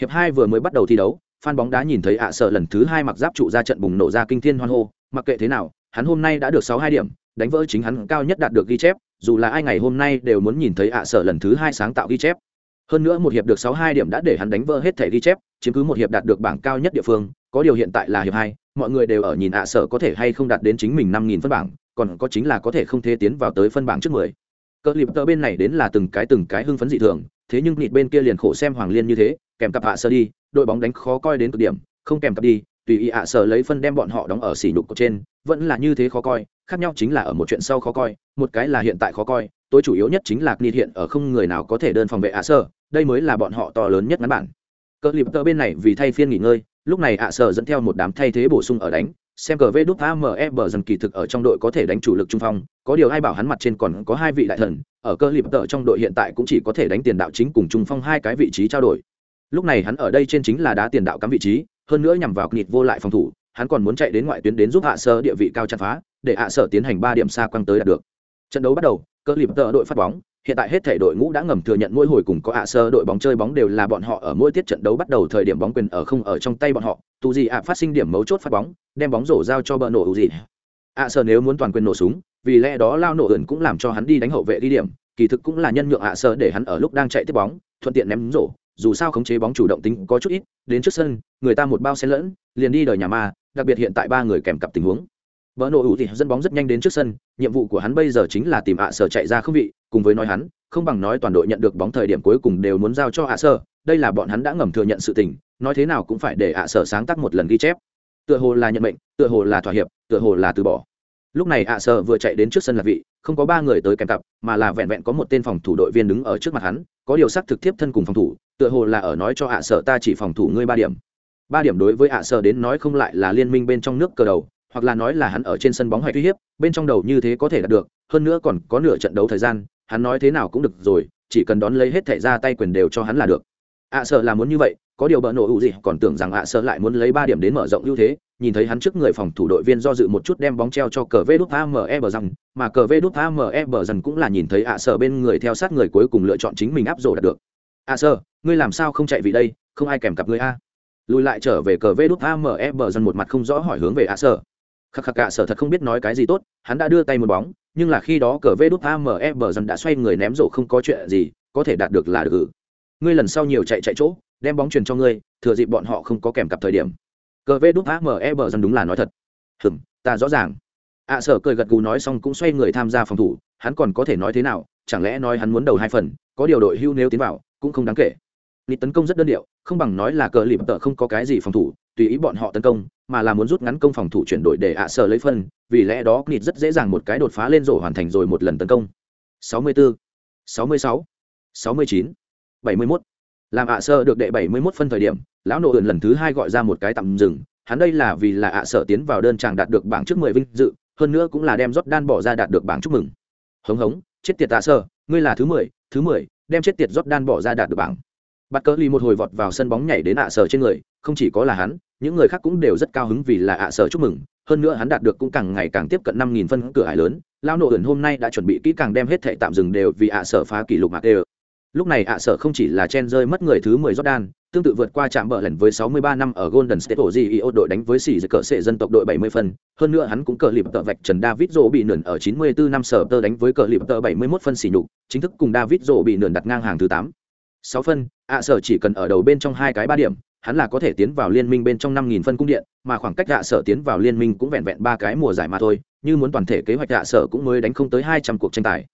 Hiệp hai vừa mới bắt đầu thi đấu phan bóng đá nhìn thấy ạ sở lần thứ hai mặc giáp trụ ra trận bùng nổ ra kinh thiên hoan hô, mặc kệ thế nào, hắn hôm nay đã được sáu hai điểm đánh vỡ chính hắn cao nhất đạt được ghi chép, dù là ai ngày hôm nay đều muốn nhìn thấy ạ sở lần thứ hai sáng tạo ghi chép. Hơn nữa một hiệp được sáu hai điểm đã để hắn đánh vỡ hết thẻ ghi chép, chiếm cứ một hiệp đạt được bảng cao nhất địa phương, có điều hiện tại là hiệp hai, mọi người đều ở nhìn ạ sở có thể hay không đạt đến chính mình năm nghìn phân bảng, còn có chính là có thể không thể tiến vào tới phân bảng trước mười. Cờ liệp tờ bên này đến là từng cái từng cái hưng phấn dị thường, thế nhưng nịt bên kia liền khổ xem hoàng liên như thế, kèm cặp ạ sơ đi, đội bóng đánh khó coi đến cực điểm, không kèm cặp đi tùy ý ạ sở lấy phân đem bọn họ đóng ở xỉ nhục trên, vẫn là như thế khó coi, khác nhau chính là ở một chuyện sau khó coi, một cái là hiện tại khó coi, tối chủ yếu nhất chính là nịt hiện ở không người nào có thể đơn phòng vệ ạ sở, đây mới là bọn họ to lớn nhất ngắn bản. Cờ liệp tờ bên này vì thay phiên nghỉ ngơi, lúc này ạ sở dẫn theo một đám thay thế bổ sung ở đánh, xem cờ vê đút ame bờ dần kỳ thực ở trong đội có thể đánh chủ lực trung phong, có điều ai bảo hắn mặt trên còn có hai vị đại thần, ở cơ liệp tợ trong đội hiện tại cũng chỉ có thể đánh tiền đạo chính cùng trung phong hai cái vị trí trao đổi. Lúc này hắn ở đây trên chính là đá tiền đạo cắm vị trí hơn nữa nhằm vào nịt vô lại phòng thủ, hắn còn muốn chạy đến ngoại tuyến đến giúp hạ sơ địa vị cao chặt phá, để hạ sở tiến hành ba điểm xa quăng tới đạt được. Trận đấu bắt đầu, cơ lịp tợ đội phát bóng, hiện tại hết thể đội ngũ đã ngầm thừa nhận mỗi hồi cùng có hạ sơ đội bóng chơi bóng đều là bọn họ ở mỗi tiết trận đấu bắt đầu thời điểm bóng quyền ở không ở trong tay bọn họ, tù gì ạ phát sinh điểm mấu chốt phát bóng, đem bóng rổ giao cho bờ nổ ủ gì. Ạ sơ nếu muốn toàn quyền nổ súng, vì lẽ đó lao nổ ẩn cũng làm cho hắn đi đánh hậu vệ đi điểm, kỳ thực cũng là nhân nhượng ạ sơ để hắn ở lúc đang chạy tiếp bóng, thuận tiện ném rổ dù sao khống chế bóng chủ động tính có chút ít đến trước sân người ta một bao xen lẫn liền đi đời nhà ma đặc biệt hiện tại ba người kèm cặp tình huống Bờ nổ hữu thì dẫn bóng rất nhanh đến trước sân, nhiệm vụ của hắn bây giờ chính là tìm ạ sở chạy ra không vị, cùng với nói hắn, không bằng nói toàn đội nhận được bóng thời điểm cuối cùng đều muốn giao cho ạ sở, đây là bọn hắn đã ngầm thừa nhận sự tình, nói thế nào cũng phải để ạ sở sáng tác một lần ghi chép. Tựa hồ là nhận mệnh, tựa hồ là thỏa hiệp, tựa hồ là từ bỏ. Lúc này ạ sợ vừa chạy đến trước sân là vị, không có ba người tới kèm cặp, mà là vẹn vẹn có một tên phòng thủ đội viên đứng ở trước mặt hắn, có điều sắc thực tiếp thân cùng phòng thủ, tựa hồ là ở nói cho ạ sợ ta chỉ phòng thủ ngươi ba điểm. Ba điểm đối với ạ sợ đến nói không lại là liên minh bên trong nước cờ đầu, hoặc là nói là hắn ở trên sân bóng hay uy hiếp bên trong đầu như thế có thể đạt được hơn nữa còn có nửa trận đấu thời gian hắn nói thế nào cũng được rồi chỉ cần đón lấy hết thẻ ra tay quyền đều cho hắn là được ạ sợ là muốn như vậy có điều bỡ nổ ủ gì còn tưởng rằng ạ sợ lại muốn lấy ba điểm đến mở rộng ưu thế nhìn thấy hắn trước người phòng thủ đội viên do dự một chút đem bóng treo cho cờ vê đút ame bờ rằng mà cờ vê đút ame bờ rằng cũng là nhìn thấy ạ à, bên người theo sát người cuối cùng lựa chọn chính mình áp rổ đạt được. Ạ sợ ngươi làm sao không chạy vì đây? Không ai kèm cặp ngươi a. Lùi lại trở về cờ vê đút ame bờ rằng một mặt không rõ hỏi hướng về ạ sợ khắc khắc cả sở thật không biết nói cái gì tốt hắn đã đưa tay một bóng nhưng là khi đó cờ vê đút ame bờ dần đã xoay người ném rổ không có chuyện gì có thể đạt được là được ngươi lần sau nhiều chạy chạy chỗ đem bóng truyền cho ngươi thừa dịp bọn họ không có kèm cặp thời điểm cờ vê đút ame bờ dân đúng là nói thật. Hừm ta rõ ràng. Ạ sở cười gật gù nói xong cũng xoay người tham gia phòng thủ hắn còn có thể nói thế nào chẳng lẽ nói hắn muốn đầu hai phần có điều đội hưu nếu tiến vào cũng không đáng kể. Nịt tấn công rất đơn điệu không bằng nói là cờ lịp tợ không có cái gì phòng thủ tùy ý bọn họ tấn công mà là muốn rút ngắn công phòng thủ chuyển đổi để ạ à sở lấy phân vì lẽ đó nịt rất dễ dàng một cái đột phá lên rổ hoàn thành rồi một lần tấn công. 64, 66, 69, 71. làm ạ à sở được đệ 71 phân thời điểm lão nộ ườn lần thứ hai gọi ra một cái tạm dừng hắn đây là vì là ạ à sở tiến vào đơn chàng đạt được bảng trước 10 vinh dự hơn nữa cũng là đem rót đan bỏ ra đạt được bảng chúc mừng. Hống hống chết tiệt tạ sở ngươi là thứ 10, thứ 10, đem chết tiệt rót đan bỏ ra đạt được bảng. Bắt cỡ ly một hồi vọt vào sân bóng nhảy đến ạ sở trên người không chỉ có là hắn những người khác cũng đều rất cao hứng vì là ạ sở chúc mừng hơn nữa hắn đạt được cũng càng ngày càng tiếp cận năm nghìn phân cửa hải lớn. Lao nộ ẩn hôm nay đã chuẩn bị kỹ càng đem hết thệ tạm dừng đều vì ạ sở phá kỷ lục mạc đều lúc này ạ sở không chỉ là chen rơi mất người thứ mười jordan tương tự vượt qua trạm bờ lần với 63 năm ở Golden State Warriors đội đánh với xỉ cờ sệ dân tộc đội 70 phân, hơn nữa hắn cũng cờ lịp tợ vạch trần David Rô bị nườn ở 94 năm sở tơ đánh với cờ lịp tợ 71 phân xỉ nhục, chính thức cùng David Rô bị nườn đặt ngang hàng thứ 8. 6 phân, ạ sở chỉ cần ở đầu bên trong hai cái ba điểm, hắn là có thể tiến vào liên minh bên trong 5000 phân cung điện, mà khoảng cách ạ sở tiến vào liên minh cũng vẹn vẹn ba cái mùa giải mà thôi, như muốn toàn thể kế hoạch ạ sở cũng mới đánh không tới 200 cuộc tranh tài.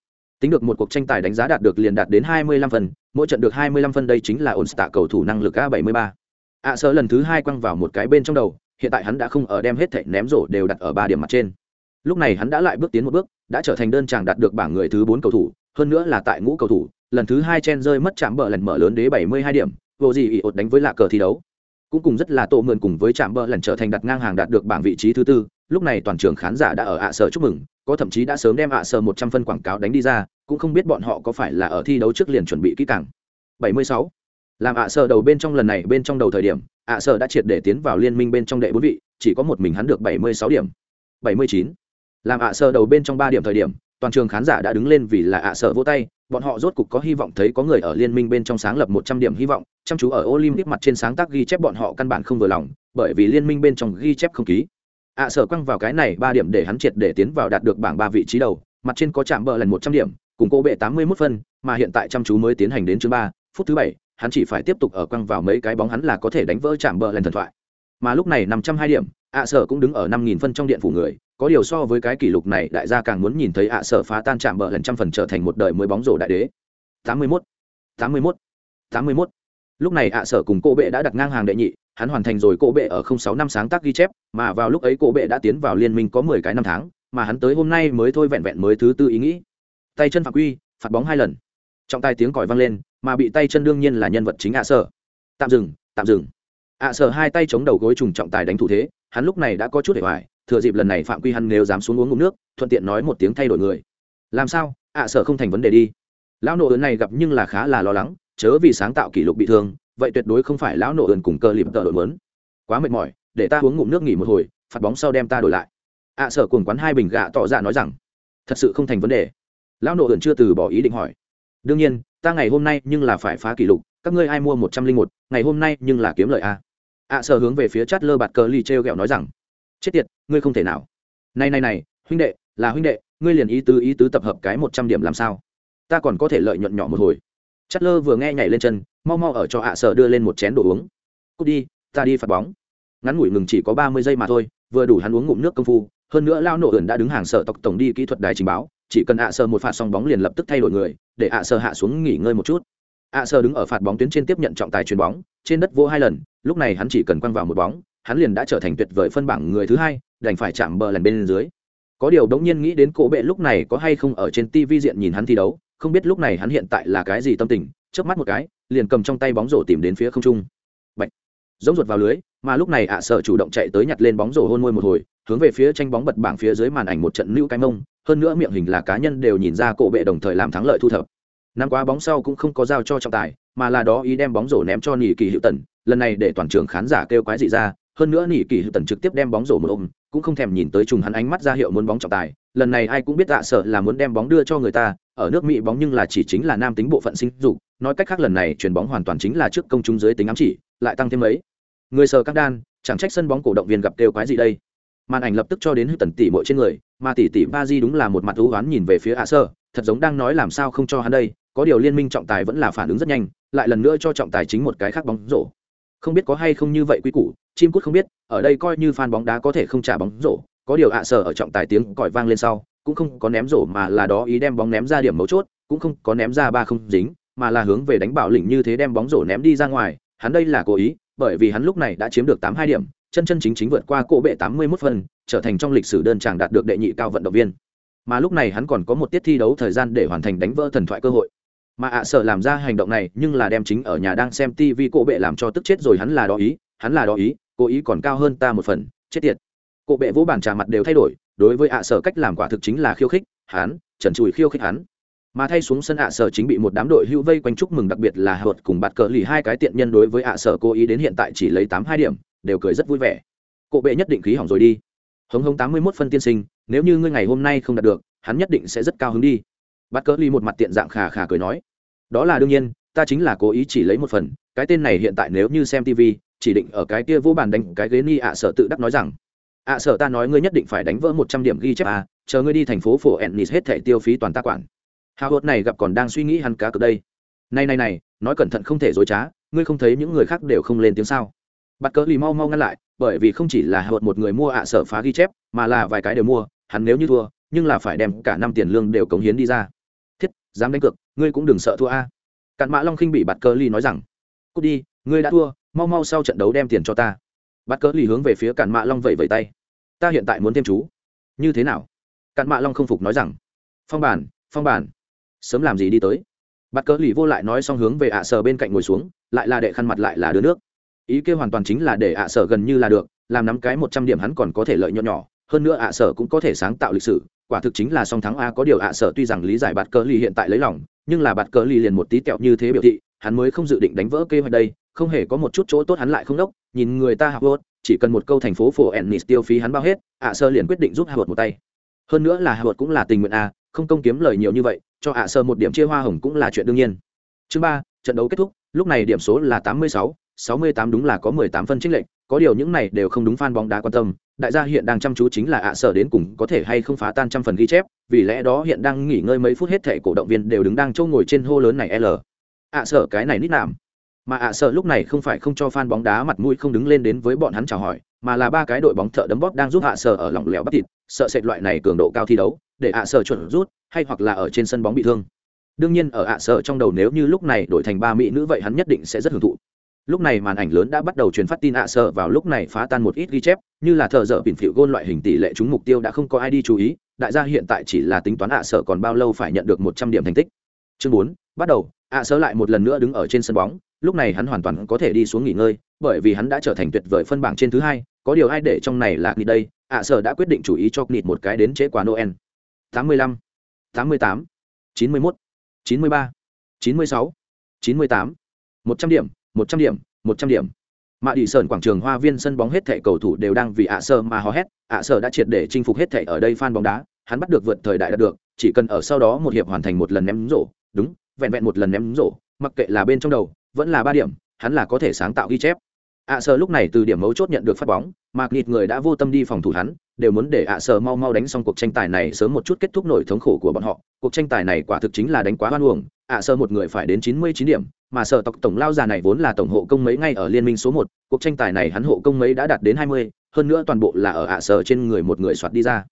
Tính được một cuộc tranh tài đánh giá đạt được liền đạt đến 25 phần, mỗi trận được 25 phân đây chính là ổn tạ cầu thủ năng lực A73 ạ sở lần thứ hai quăng vào một cái bên trong đầu hiện tại hắn đã không ở đem hết thảy ném rổ đều đặt ở ba điểm mặt trên. Lúc này hắn đã lại bước tiến một bước đã trở thành đơn chàng đạt được bảng người thứ bốn cầu thủ hơn nữa là tại ngũ cầu thủ lần thứ hai chen rơi mất chạm bờ lần mở lớn đế bảy mươi hai điểm vô gì ỷ ột đánh với lạ cờ thi đấu. Cũng cùng rất là tổ mượn cùng với chạm bờ lần trở thành đặt ngang hàng đạt được bảng vị trí thứ tư lúc này toàn trường khán giả đã ở ạ sở chúc mừng, có thậm chí đã sớm đem ạ sở một trăm phân quảng cáo đánh đi ra, cũng không biết bọn họ có phải là ở thi đấu trước liền chuẩn bị kỹ càng. 76 làm ạ sở đầu bên trong lần này, bên trong đầu thời điểm, ạ sở đã triệt để tiến vào liên minh bên trong đệ bốn vị, chỉ có một mình hắn được 76 điểm. 79 làm ạ sở đầu bên trong ba điểm thời điểm, toàn trường khán giả đã đứng lên vì là ạ sở vỗ tay, bọn họ rốt cục có hy vọng thấy có người ở liên minh bên trong sáng lập 100 điểm hy vọng, chăm chú ở olympic mặt trên sáng tác ghi chép bọn họ căn bản không vừa lòng, bởi vì liên minh bên trong ghi chép không ký ạ sở quăng vào cái này ba điểm để hắn triệt để tiến vào đạt được bảng ba vị trí đầu, mặt trên có chạm bờ lần 100 điểm, cùng cô bệ 81 phân, mà hiện tại chăm chú mới tiến hành đến chương ba, phút thứ bảy, hắn chỉ phải tiếp tục ở quăng vào mấy cái bóng hắn là có thể đánh vỡ chạm bờ lần thần thoại. Mà lúc này năm trăm hai điểm, ạ sở cũng đứng ở năm nghìn phân trong điện phủ người, có điều so với cái kỷ lục này đại gia càng muốn nhìn thấy ạ sở phá tan chạm bờ lần trăm phần trở thành một đời mới bóng rổ đại đế. Tám mươi mốt, tám mươi mốt, tám mươi mốt. Lúc này ạ sở cùng cô bệ đã đặt ngang hàng đệ nhị hắn hoàn thành rồi cô bệ ở không sáu năm sáng tác ghi chép, mà vào lúc ấy cô bệ đã tiến vào liên minh có mười cái năm tháng, mà hắn tới hôm nay mới thôi vẹn vẹn mới thứ tư ý nghĩ. Tay chân phạm quy, phạt bóng hai lần. Trọng tài tiếng còi vang lên, mà bị tay chân đương nhiên là nhân vật chính ạ sở tạm dừng tạm dừng. Ạ sở hai tay chống đầu gối trùng trọng tài đánh thủ thế, hắn lúc này đã có chút hề hoài, thừa dịp lần này phạm quy hắn nếu dám xuống uống ngụm nước, thuận tiện nói một tiếng thay đổi người. Làm sao? Ạ sở không thành vấn đề đi. Lão nộ ớn này gặp nhưng là khá là lo lắng, chớ vì sáng tạo kỷ lục bị thương vậy tuyệt đối không phải lão nổ ớn cùng cơ lìm tợ đội mớn quá mệt mỏi để ta uống ngụm nước nghỉ một hồi phạt bóng sau đem ta đổi lại. Ạ sở cùng quán hai bình gạ tỏ ra nói rằng thật sự không thành vấn đề. Lão nổ ớn chưa từ bỏ ý định hỏi. Đương nhiên ta ngày hôm nay nhưng là phải phá kỷ lục các ngươi ai mua một trăm linh một ngày hôm nay nhưng là kiếm lợi a. Ạ à, hướng về phía chát lơ bạt cờ ly t r g ẹ o nói rằng chết tiệt ngươi không thể nào. Này này này huynh đệ là huynh đệ ngươi liền ý tứ ý tứ tập hợp cái một trăm điểm làm sao? Ta còn có thể lợi nhuận nhỏ một hồi. Chát lơ vừa nghe nhảy lên chân mau mau ở cho ạ à đưa lên một chén đồ uống. Cút đi, ta đi phạt bóng. Ngắn ngủi ngừng chỉ có ba mươi giây mà thôi, vừa đủ hắn uống ngụm nước công phu. Hơn nữa lao nổ ẩn đã đứng hàng sở tộc tổng đi kỹ thuật đài trình báo, chỉ cần ạ à một phạt xong bóng liền lập tức thay đổi người, để ạ à hạ xuống nghỉ ngơi một chút. Ạ sở đứng ở phạt bóng tuyến trên tiếp nhận trọng tài chuyền bóng, trên đất vô hai lần, lúc này hắn chỉ cần quăng vào một bóng, hắn liền đã trở thành tuyệt vời phân bảng người thứ hai, đành phải chạm bờ lần bên dưới. Có điều đống nhiên nghĩ đến cổ bệ lúc này có hay không ở trên tv diện nhìn hắn thi đấu không biết lúc này hắn hiện tại là cái gì tâm tình, chớp mắt một cái, liền cầm trong tay bóng rổ tìm đến phía không trung Bạch. giống ruột vào lưới, mà lúc này ạ sợ chủ động chạy tới nhặt lên bóng rổ hôn môi một hồi, hướng về phía tranh bóng bật bảng phía dưới màn ảnh một trận lưu cái mông, hơn nữa miệng hình là cá nhân đều nhìn ra cổ bệ đồng thời làm thắng lợi thu thập năm qua bóng sau cũng không có giao cho trọng tài, mà là đó ý đem bóng rổ ném cho nỉ kỳ hữu tần, lần này để toàn trường khán giả kêu quái dị ra, hơn nữa nỉ kỳ hữu tần trực tiếp đem bóng rổ một ôm, cũng không thèm nhìn tới trùng hắn ánh mắt ra hiệu muốn bóng trọng tài, lần này ai cũng biết tạ sợ là muốn đem bóng đưa cho người ta ở nước mỹ bóng nhưng là chỉ chính là nam tính bộ phận sinh dục, nói cách khác lần này chuyền bóng hoàn toàn chính là trước công chúng dưới tính ám chỉ, lại tăng thêm mấy. Người sờ các đan, chẳng trách sân bóng cổ động viên gặp kêu quái gì đây. Màn ảnh lập tức cho đến hư tần tỷ mội trên người, mà tỷ tỷ ba di đúng là một mặt thú oán nhìn về phía ạ sơ, thật giống đang nói làm sao không cho hắn đây, có điều liên minh trọng tài vẫn là phản ứng rất nhanh, lại lần nữa cho trọng tài chính một cái khác bóng rổ. Không biết có hay không như vậy quy củ, chim cút không biết, ở đây coi như fan bóng đá có thể không trả bóng rổ, có điều ạ sở ở trọng tài tiếng còi vang lên sau cũng không có ném rổ mà là đó ý đem bóng ném ra điểm mấu chốt cũng không có ném ra ba không dính mà là hướng về đánh bảo lĩnh như thế đem bóng rổ ném đi ra ngoài hắn đây là cố ý bởi vì hắn lúc này đã chiếm được tám hai điểm chân chân chính chính vượt qua cỗ bệ tám mươi 81 phần, trở thành trong lịch sử đơn chàng đạt được đệ nhị cao vận động viên. Mà lúc này hắn còn có một tiết thi đấu thời gian để hoàn thành đánh vỡ thần thoại cơ hội. Mà ạ sợ làm ra hành động này, nhưng là đem chính ở nhà đang xem TV cỗ bệ làm cho tức chết rồi hắn là đó ý, hắn là đó ý, cố ý còn cao hơn ta một phần, chết tiệt. Cỗ bệ vỗ bàn trà mặt đều thay đổi, đối với ạ sở cách làm quả thực chính là khiêu khích, hắn, trần trụi khiêu khích hắn. Mà thay xuống sân ạ sở chính bị một đám đội hưu vây quanh chúc mừng đặc biệt là hợt cùng bạt cờ lì hai cái tiện nhân đối với ạ sở cố ý đến hiện tại chỉ lấy tám hai điểm, đều cười rất vui vẻ. Cộ bệ nhất định khí hỏng rồi đi. Hống hống tám mươi mốt phân tiên sinh nếu như ngươi ngày hôm nay không đạt được hắn nhất định sẽ rất cao hứng đi. Bạt cỡ lì một mặt tiện dạng khà khà cười nói. Đó là đương nhiên ta chính là cố ý chỉ lấy một phần cái tên này hiện tại nếu như xem tv chỉ định ở cái kia vô bàn đánh cái ghế ni ạ sở tự đắc nói rằng ạ sở ta nói ngươi nhất định phải đánh vỡ một trăm điểm ghi chép à chờ ngươi đi thành phố phổ ennis hết thẻ tiêu phí toàn ta quản. Hào hốt này gặp còn đang suy nghĩ hắn cá cực đây. Này này này, nói cẩn thận không thể dối trá, ngươi không thấy những người khác đều không lên tiếng sao? Bắt cỡ lì mau mau ngăn lại, bởi vì không chỉ là hào hốt một người mua ạ, sở phá ghi chép, mà là vài cái đều mua, hắn nếu như thua, nhưng là phải đem cả năm tiền lương đều cống hiến đi ra. Thiết, dám đánh cược, ngươi cũng đừng sợ thua a. Cặn mã long khinh bị bạt cờ ly nói rằng, cút đi, ngươi đã thua, mau mau sau trận đấu đem tiền cho ta bắt cỡ lì hướng về phía cản mã long vẫy vẫy tay. Ta hiện tại muốn thêm chú. Như thế nào? Cản mã long không phục nói rằng. Phong bản phong bản sớm làm gì đi tới. Bắt cỡ lì vô lại nói xong hướng về ạ sở bên cạnh ngồi xuống, lại là đệ khăn mặt lại là đứa nước. Ý kia hoàn toàn chính là để ạ sở gần như là được, làm nắm cái một trăm điểm hắn còn có thể lợi nhuận nhỏ. Hơn nữa ạ sở cũng có thể sáng tạo lịch sử, quả thực chính là song thắng a có điều ạ sở tuy rằng lý giải bạt cờ lì hiện tại lấy lòng, nhưng là bạt cờ lì liền một tí tẹo như thế biểu thị, hắn mới không dự định đánh vỡ kế hoạch đây không hề có một chút chỗ tốt hắn lại không đốc, nhìn người ta học vốt chỉ cần một câu thành phố phổ ennis tiêu phí hắn bao hết, ạ sơ liền quyết định giúp hạ một tay. Hơn nữa là hạ cũng là tình nguyện a, không công kiếm lời nhiều như vậy, cho ạ sơ một điểm chia hoa hồng cũng là chuyện đương nhiên. Chương ba, trận đấu kết thúc, lúc này điểm số là tám mươi sáu sáu mươi tám đúng là có mười tám phân trích lệnh có điều những này đều không đúng fan bóng đá quan tâm. Đại gia hiện đang chăm chú chính là ạ sở đến cùng có thể hay không phá tan trăm phần ghi chép, vì lẽ đó hiện đang nghỉ ngơi mấy phút hết thệ cổ động viên đều đứng đang trâu ngồi trên hô lớn này l. ạ sở cái này nít làm mà ạ sợ lúc này không phải không cho fan bóng đá mặt mũi không đứng lên đến với bọn hắn chào hỏi, mà là ba cái đội bóng thợ đấm bóp đang giúp ạ sợ ở lỏng lẻo bắt thịt, sợ sệt loại này cường độ cao thi đấu, để ạ sợ chuẩn rút, hay hoặc là ở trên sân bóng bị thương. Đương nhiên, ở ạ sợ trong đầu nếu như lúc này đổi thành ba mỹ nữ vậy hắn nhất định sẽ rất hưởng thụ. Lúc này màn ảnh lớn đã bắt đầu truyền phát tin ạ sợ vào lúc này phá tan một ít ghi chép, như là thợ dở bình phịu gôn loại hình tỷ lệ trúng mục tiêu đã không có ai đi chú ý, đại gia hiện tại chỉ là tính toán ạ sợ còn bao lâu phải nhận được một trăm điểm thành tích. Chương bốn, bắt đầu, ạ sợ lại một lần nữa đứng ở trên sân bóng lúc này hắn hoàn toàn có thể đi xuống nghỉ ngơi, bởi vì hắn đã trở thành tuyệt vời phân bảng trên thứ hai, có điều ai để trong này là nghỉ đây? À, ạ sở đã quyết định chủ ý cho nghịt một cái đến chế quà noel. Tám mươi lăm, tám mươi tám, chín mươi mốt, chín mươi ba, chín mươi sáu, chín mươi tám, một trăm điểm, một trăm điểm, một trăm điểm. Mạ đi sơn quảng trường hoa viên sân bóng hết thẻ cầu thủ đều đang vì ạ sơ mà hò hét, ạ sơ đã triệt để chinh phục hết thẻ ở đây fan bóng đá, hắn bắt được vượt thời đại đạt được, chỉ cần ở sau đó một hiệp hoàn thành một lần ném rổ, đúng, vẹn vẹn một lần ném rổ, mặc kệ là bên trong đầu vẫn là ba điểm, hắn là có thể sáng tạo ghi chép. Ạ sơ lúc này từ điểm mấu chốt nhận được phát bóng mạc nịt người đã vô tâm đi phòng thủ hắn, đều muốn để ạ sơ mau mau đánh xong cuộc tranh tài này sớm một chút kết thúc nổi thống khổ của bọn họ. Cuộc tranh tài này quả thực chính là đánh quá hoan uổng, ạ sơ một người phải đến chín mươi chín điểm, mà sở tộc tổng lao già này vốn là tổng hộ công mấy ngay ở liên minh số một, cuộc tranh tài này hắn hộ công mấy đã đạt đến hai mươi, hơn nữa toàn bộ là ở ạ sở trên người một người soạt đi ra.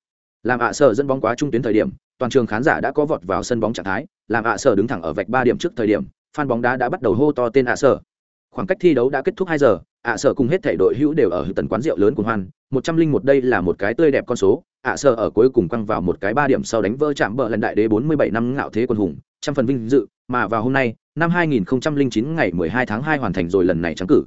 Làm ạ sở dẫn bóng quá trung tuyến thời điểm, toàn trường khán giả đã có vọt vào sân bóng trạng thái, làm ạ sở đứng thẳng ở vạch ba điểm trước thời điểm fan bóng đá đã bắt đầu hô to tên ạ sở. Khoảng cách thi đấu đã kết thúc hai giờ ạ sở cùng hết thể đội hữu đều ở tần quán rượu lớn của hoan. Một trăm linh một đây là một cái tươi đẹp con số. Ạ sở ở cuối cùng quăng vào một cái ba điểm sau đánh vỡ chạm bờ lần đại đế bốn mươi bảy năm ngạo thế quân hùng trăm phần vinh dự. Mà vào hôm nay năm 2009 ngày 12 tháng 2 hoàn thành rồi lần này trắng cử.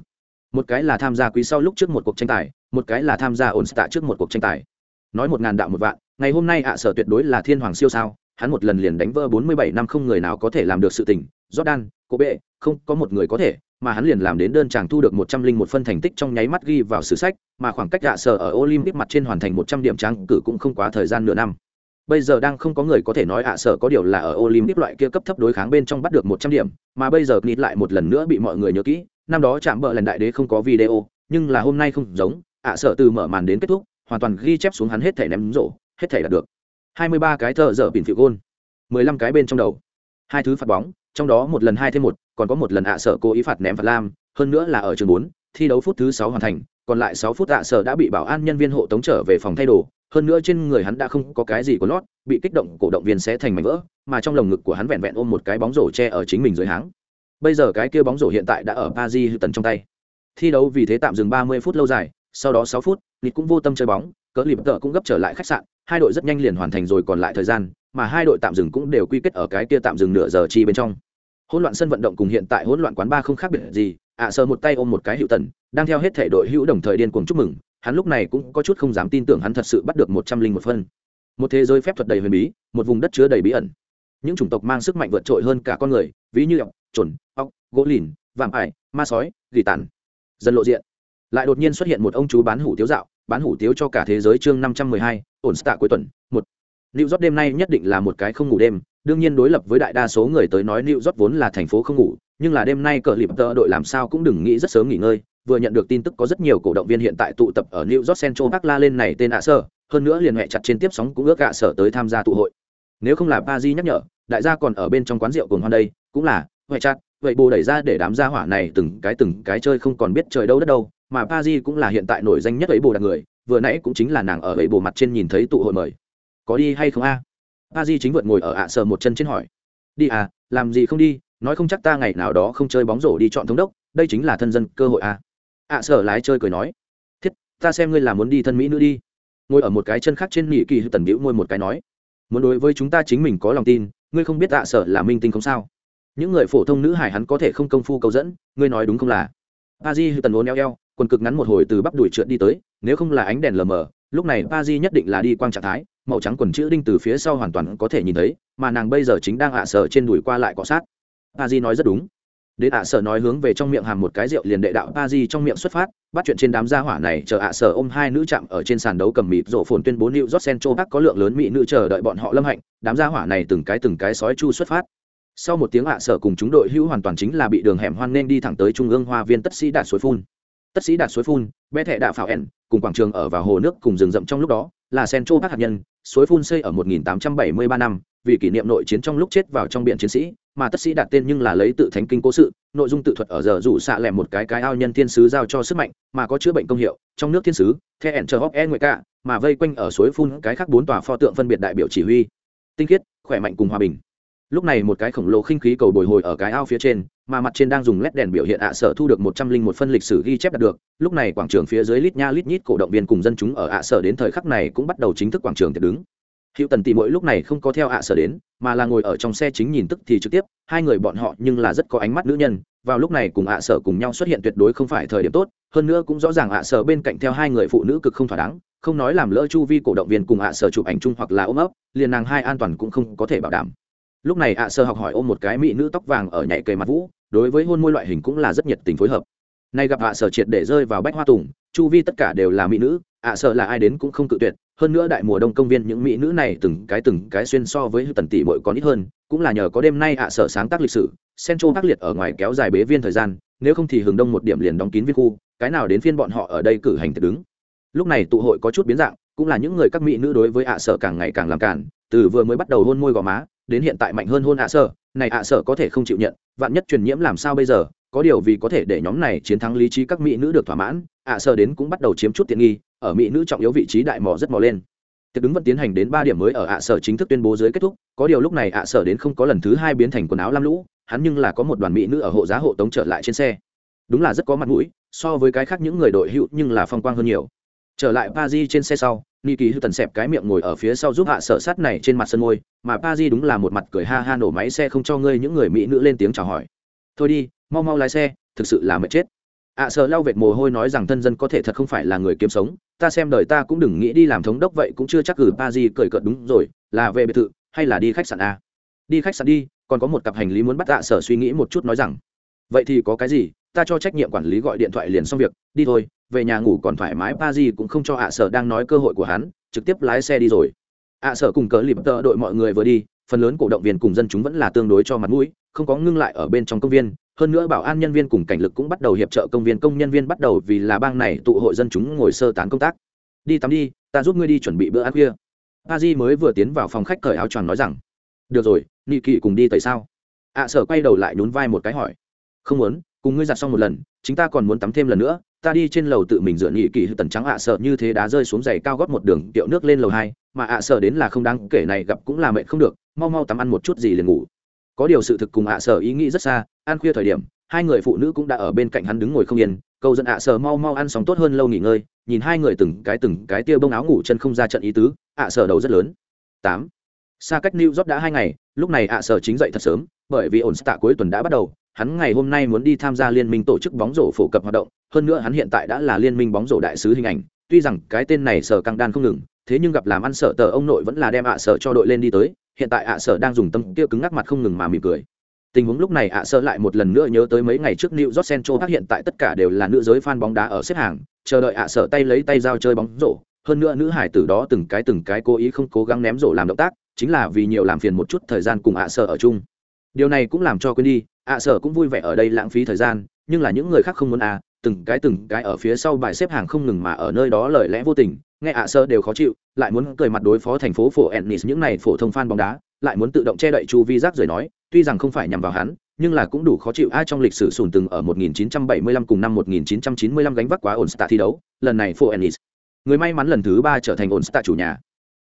Một cái là tham gia quý sau lúc trước một cuộc tranh tài, một cái là tham gia ổn tạ trước một cuộc tranh tài. Nói một ngàn đạo một vạn, ngày hôm nay ạ sở tuyệt đối là thiên hoàng siêu sao, hắn một lần liền đánh vỡ 47 năm không người nào có thể làm được sự tình, Jordan, cô bệ, không có một người có thể, mà hắn liền làm đến đơn chàng thu được 101 phân thành tích trong nháy mắt ghi vào sử sách, mà khoảng cách hạ sở ở Olympic mặt trên hoàn thành 100 điểm trắng cử cũng không quá thời gian nửa năm. Bây giờ đang không có người có thể nói ạ sở có điều là ở olympic loại kia cấp thấp đối kháng bên trong bắt được một trăm điểm mà bây giờ nịt lại một lần nữa bị mọi người nhớ kỹ năm đó chạm bờ lần đại đế không có video nhưng là hôm nay không giống ạ sở từ mở màn đến kết thúc hoàn toàn ghi chép xuống hắn hết thể ném rổ hết thể đạt được hai mươi ba cái thợ dở bình phiệu gôn, mười lăm cái bên trong đầu. Hai thứ phạt bóng, trong đó một lần hai thêm một, còn có một lần ạ sở cố ý phạt ném phạt lam, hơn nữa là ở trường bốn, thi đấu phút thứ sáu hoàn thành, còn lại sáu phút ạ sở đã bị bảo an nhân viên hộ tống trở về phòng thay đồ, hơn nữa trên người hắn đã không có cái gì có lót, bị kích động cổ động viên sẽ thành mảnh vỡ, mà trong lồng ngực của hắn vẹn vẹn ôm một cái bóng rổ che ở chính mình dưới háng. Bây giờ cái kia bóng rổ hiện tại đã ở paris tần trong tay. Thi đấu vì thế tạm dừng 30 phút lâu dài, sau đó 6 phút, nịt cũng vô tâm chơi bóng cỡ lìm tợ cũng gấp trở lại khách sạn hai đội rất nhanh liền hoàn thành rồi còn lại thời gian mà hai đội tạm dừng cũng đều quy kết ở cái kia tạm dừng nửa giờ chi bên trong. Hỗn loạn sân vận động cùng hiện tại hỗn loạn quán ba không khác biệt gì ạ à, sờ một tay ôm một cái hữu tần đang theo hết thể đội hữu đồng thời điên cuồng chúc mừng hắn lúc này cũng có chút không dám tin tưởng hắn thật sự bắt được một trăm linh một phân. Một thế giới phép thuật đầy huyền bí một vùng đất chứa đầy bí ẩn. Những chủng tộc mang sức mạnh vượt trội hơn cả con người ví như ọc trồn ọc gỗ lìn vạm ải ma sói gỉ tàn. Dân lộ diện. Lại đột nhiên xuất hiện một ông chú bán hủ tiếu dạo bán hủ tiếu cho cả thế giới chương năm trăm mười hai ổn tạ cuối tuần một New York đêm nay nhất định là một cái không ngủ đêm, đương nhiên đối lập với đại đa số người tới nói New York vốn là thành phố không ngủ, nhưng là đêm nay cờ lịp tơ đội làm sao cũng đừng nghĩ rất sớm nghỉ ngơi vừa nhận được tin tức có rất nhiều cổ động viên hiện tại tụ tập ở New York Central Park la lên này tên ạ sở, hơn nữa liền hệ chặt trên tiếp sóng cũng ước ạ sở tới tham gia tụ hội. Nếu không là Pazi nhắc nhở, đại gia còn ở bên trong quán rượu cùng hoan đây, cũng là hệ chặt, vậy bù đẩy ra để đám gia hỏa này từng cái từng cái chơi không còn biết trời đâu đất đâu, mà Pazi cũng là hiện tại nổi danh nhất ấy bù đặc người, vừa nãy cũng chính là nàng ở ấy bù mặt trên nhìn thấy tụ hội mời. Có đi hay không a? Pazi chính vượt ngồi ở ạ sờ một chân trên hỏi. Đi à, làm gì không đi, nói không chắc ta ngày nào đó không chơi bóng rổ đi chọn thống đốc, đây chính là thân dân cơ hội a. Ạ sở lái chơi cười nói. Thiết ta xem ngươi là muốn đi thân mỹ nữ đi. Ngồi ở một cái chân khác trên nghỉ kỳ tần biểu ngồi một cái nói. Muốn đối với chúng ta chính mình có lòng tin ngươi không biết ạ sở là minh tinh không sao. Những người phổ thông nữ hải hắn có thể không công phu cầu dẫn ngươi nói đúng không là? A di hư tần ốn eo eo quần cực ngắn một hồi từ bắp đuổi trượt đi tới, nếu không là ánh đèn lờ mờ, lúc này a di nhất định là đi quang trạng thái, màu trắng quần chữ đinh từ phía sau hoàn toàn có thể nhìn thấy, mà nàng bây giờ chính đang ạ sở trên đùi qua lại cọ sát. A di nói rất đúng. Đến ạ sở nói hướng về trong miệng hàm một cái rượu liền đệ đạo pa di trong miệng xuất phát, bắt chuyện trên đám gia hỏa này, chờ ạ sở ôm hai nữ chạm ở trên sàn đấu cầm mịt rổ phồn tuyên bố liệu york central park có lượng lớn mỹ nữ chờ đợi bọn họ lâm hạnh, đám gia hỏa này từng cái từng cái sói chu xuất phát. Sau một tiếng ạ sở cùng chúng đội hữu hoàn toàn chính là bị đường hẻm hoan nên đi thẳng tới trung ương hoa viên tất sĩ đạt suối phun tất sĩ đạt suối phun bé thẻ đạ phảo ẻn, cùng quảng trường ở vào hồ nước cùng rừng rậm trong lúc đó, là sen central bác hạt nhân, suối phun xây ở 1873 năm, vì kỷ niệm nội chiến trong lúc chết vào trong biển chiến sĩ, mà tất sĩ đặt tên nhưng là lấy tự thánh kinh cố sự, nội dung tự thuật ở giờ rủ xạ lẻm một cái cái ao nhân thiên sứ giao cho sức mạnh, mà có chữa bệnh công hiệu, trong nước thiên sứ, the ẻn chờ hóc e ngoại cả mà vây quanh ở suối phun cái khác bốn tòa pho tượng phân biệt đại biểu chỉ huy. Tinh khiết, khỏe mạnh cùng hòa bình lúc này một cái khổng lồ khinh khí cầu bồi hồi ở cái ao phía trên mà mặt trên đang dùng led đèn biểu hiện ạ sở thu được một trăm linh một phân lịch sử ghi chép đạt được. Lúc này quảng trường phía dưới lít nha lít nhít cổ động viên cùng dân chúng ở ạ sở đến thời khắc này cũng bắt đầu chính thức quảng trường tiệc đứng. Hữu Tần tỷ mỗi lúc này không có theo ạ sở đến, mà là ngồi ở trong xe chính nhìn tức thì trực tiếp, hai người bọn họ nhưng là rất có ánh mắt nữ nhân, vào lúc này cùng ạ sở cùng nhau xuất hiện tuyệt đối không phải thời điểm tốt, hơn nữa cũng rõ ràng ạ sở bên cạnh theo hai người phụ nữ cực không thỏa đáng, không nói làm lỡ chu vi cổ động viên cùng ạ sở chụp ảnh chung hoặc là ôm ấp, liền nàng hai an toàn cũng không có thể bảo đảm. Lúc này ạ sơ học hỏi ôm một cái mỹ nữ tóc vàng ở nhảy cây mặt vũ, đối với hôn môi loại hình cũng là rất nhiệt tình phối hợp. Nay gặp ạ sở triệt để rơi vào bách hoa tùng, chu vi tất cả đều là mỹ nữ, ạ sở là ai đến cũng không cự tuyệt, hơn nữa đại mùa đông công viên những mỹ nữ này từng cái từng cái xuyên so với tần tỷ bội còn ít hơn cũng là nhờ có đêm nay ạ sở sáng tác lịch sử central ác liệt ở ngoài kéo dài bế viên thời gian nếu không thì hừng đông một điểm liền đóng kín viên khu cái nào đến phiên bọn họ ở đây cử hành tự đứng lúc này tụ hội có chút biến dạng cũng là những người các mỹ nữ đối với ạ sở càng ngày càng làm cản từ vừa mới bắt đầu hôn môi gò má đến hiện tại mạnh hơn hôn ạ sở. Này ạ sở có thể không chịu nhận, vạn nhất truyền nhiễm làm sao bây giờ? Có điều vì có thể để nhóm này chiến thắng lý trí các mỹ nữ được thỏa mãn, ạ sở đến cũng bắt đầu chiếm chút tiện nghi, ở mỹ nữ trọng yếu vị trí đại mò rất mò lên. Tiệc đứng vẫn tiến hành đến ba điểm mới ở ạ sở chính thức tuyên bố dưới kết thúc, có điều lúc này ạ sở đến không có lần thứ hai biến thành quần áo lam lũ, hắn nhưng là có một đoàn mỹ nữ ở hộ giá hộ tống trở lại trên xe. Đúng là rất có mặt mũi, so với cái khác những người đội hữu nhưng là phong quang hơn nhiều. Trở lại paris di trên xe sau nị kỳ hư tần xẹp cái miệng ngồi ở phía sau giúp hạ sở sát này trên mặt sân môi mà pa di đúng là một mặt cười ha ha nổ máy xe không cho ngươi những người mỹ nữ lên tiếng chào hỏi. Thôi đi mau mau lái xe thực sự là mệt chết. Ạ à, sợ lau vệt mồ hôi nói rằng thân dân có thể thật không phải là người kiếm sống ta xem đời ta cũng đừng nghĩ đi làm thống đốc vậy cũng chưa chắc gử pa di cười cợt đúng rồi là về biệt thự hay là đi khách sạn a? Đi khách sạn đi còn có một cặp hành lý muốn bắt ạ sở suy nghĩ một chút nói rằng vậy thì có cái gì? Ta cho trách nhiệm quản lý gọi điện thoại liền xong việc, đi thôi, về nhà ngủ còn thoải mái pa di cũng không cho ạ sở đang nói cơ hội của hắn, trực tiếp lái xe đi rồi. Ạ sở cùng cớ lịp tợ đội mọi người vừa đi, phần lớn cổ động viên cùng dân chúng vẫn là tương đối cho mặt mũi, không có ngưng lại ở bên trong công viên. Hơn nữa bảo an nhân viên cùng cảnh lực cũng bắt đầu hiệp trợ công viên, công nhân viên bắt đầu vì là bang này tụ hội dân chúng ngồi sơ tán công tác. Đi tắm đi, ta giúp ngươi đi chuẩn bị bữa ăn khuya. Pa di mới vừa tiến vào phòng khách cởi áo choàng nói rằng, được rồi nị kỵ cùng đi tại sao? Ạ sở quay đầu lại nhún vai một cái hỏi, không muốn cùng ngươi giặt xong một lần chúng ta còn muốn tắm thêm lần nữa, ta đi trên lầu tự mình dựa nhị kỳ tần trắng ạ à sợ như thế đá rơi xuống giày cao gót một đường tiệu nước lên lầu hai, mà ạ à sợ đến là không đáng kể này gặp cũng là mệt không được, mau mau tắm ăn một chút gì liền ngủ. Có điều sự thực cùng ạ à sợ ý nghĩ rất xa, ăn khuya thời điểm, hai người phụ nữ cũng đã ở bên cạnh hắn đứng ngồi không yên câu dẫn ạ sợ mau mau ăn xong tốt hơn lâu nghỉ ngơi, nhìn hai người từng cái từng cái tia bông áo ngủ chân không ra trận ý tứ, ạ sợ đầu rất lớn. Tám. Xa cách new york đã hai ngày, lúc này ạ sợ chính dậy thật sớm, bởi vì ổn tạ cuối tuần đã bắt đầu hắn ngày hôm nay muốn đi tham gia liên minh tổ chức bóng rổ phổ cập hoạt động, hơn nữa hắn hiện tại đã là liên minh bóng rổ đại sứ hình ảnh, tuy rằng cái tên này sở căng đan không ngừng, thế nhưng gặp làm ăn sở tờ ông nội vẫn là đem ạ sở cho đội lên đi tới, hiện tại ạ sở đang dùng tâm kia cứng ngắc mặt không ngừng mà mỉm cười. Tình huống lúc này ạ sở lại một lần nữa nhớ tới mấy ngày trước New York Central Park hiện tại tất cả đều là nữ giới fan bóng đá ở xếp hàng, chờ đợi ạ sở tay lấy tay giao chơi bóng rổ. Hơn nữa nữ hải tử đó từng cái từng cái cố ý không cố gắng ném rổ làm động tác, chính là vì nhiều làm phiền một chút thời gian cùng ạ sở ở chung. Điều này cũng làm cho quên đi ạ sở cũng vui vẻ ở đây lãng phí thời gian, nhưng là những người khác không muốn à từng cái từng cái ở phía sau bài xếp hàng không ngừng mà ở nơi đó lời lẽ vô tình, nghe ạ sơ đều khó chịu, lại muốn cười mặt đối phó thành phố phổ ennis những này phổ thông fan bóng đá, lại muốn tự động che đậy chu vi Giác rời nói, tuy rằng không phải nhằm vào hắn, nhưng là cũng đủ khó chịu. Ai trong lịch sử sùn từng ở 1975 cùng năm 1995 gánh vác quá ổn thi đấu, lần này phổ ennis, người may mắn lần thứ ba trở thành ổn chủ nhà.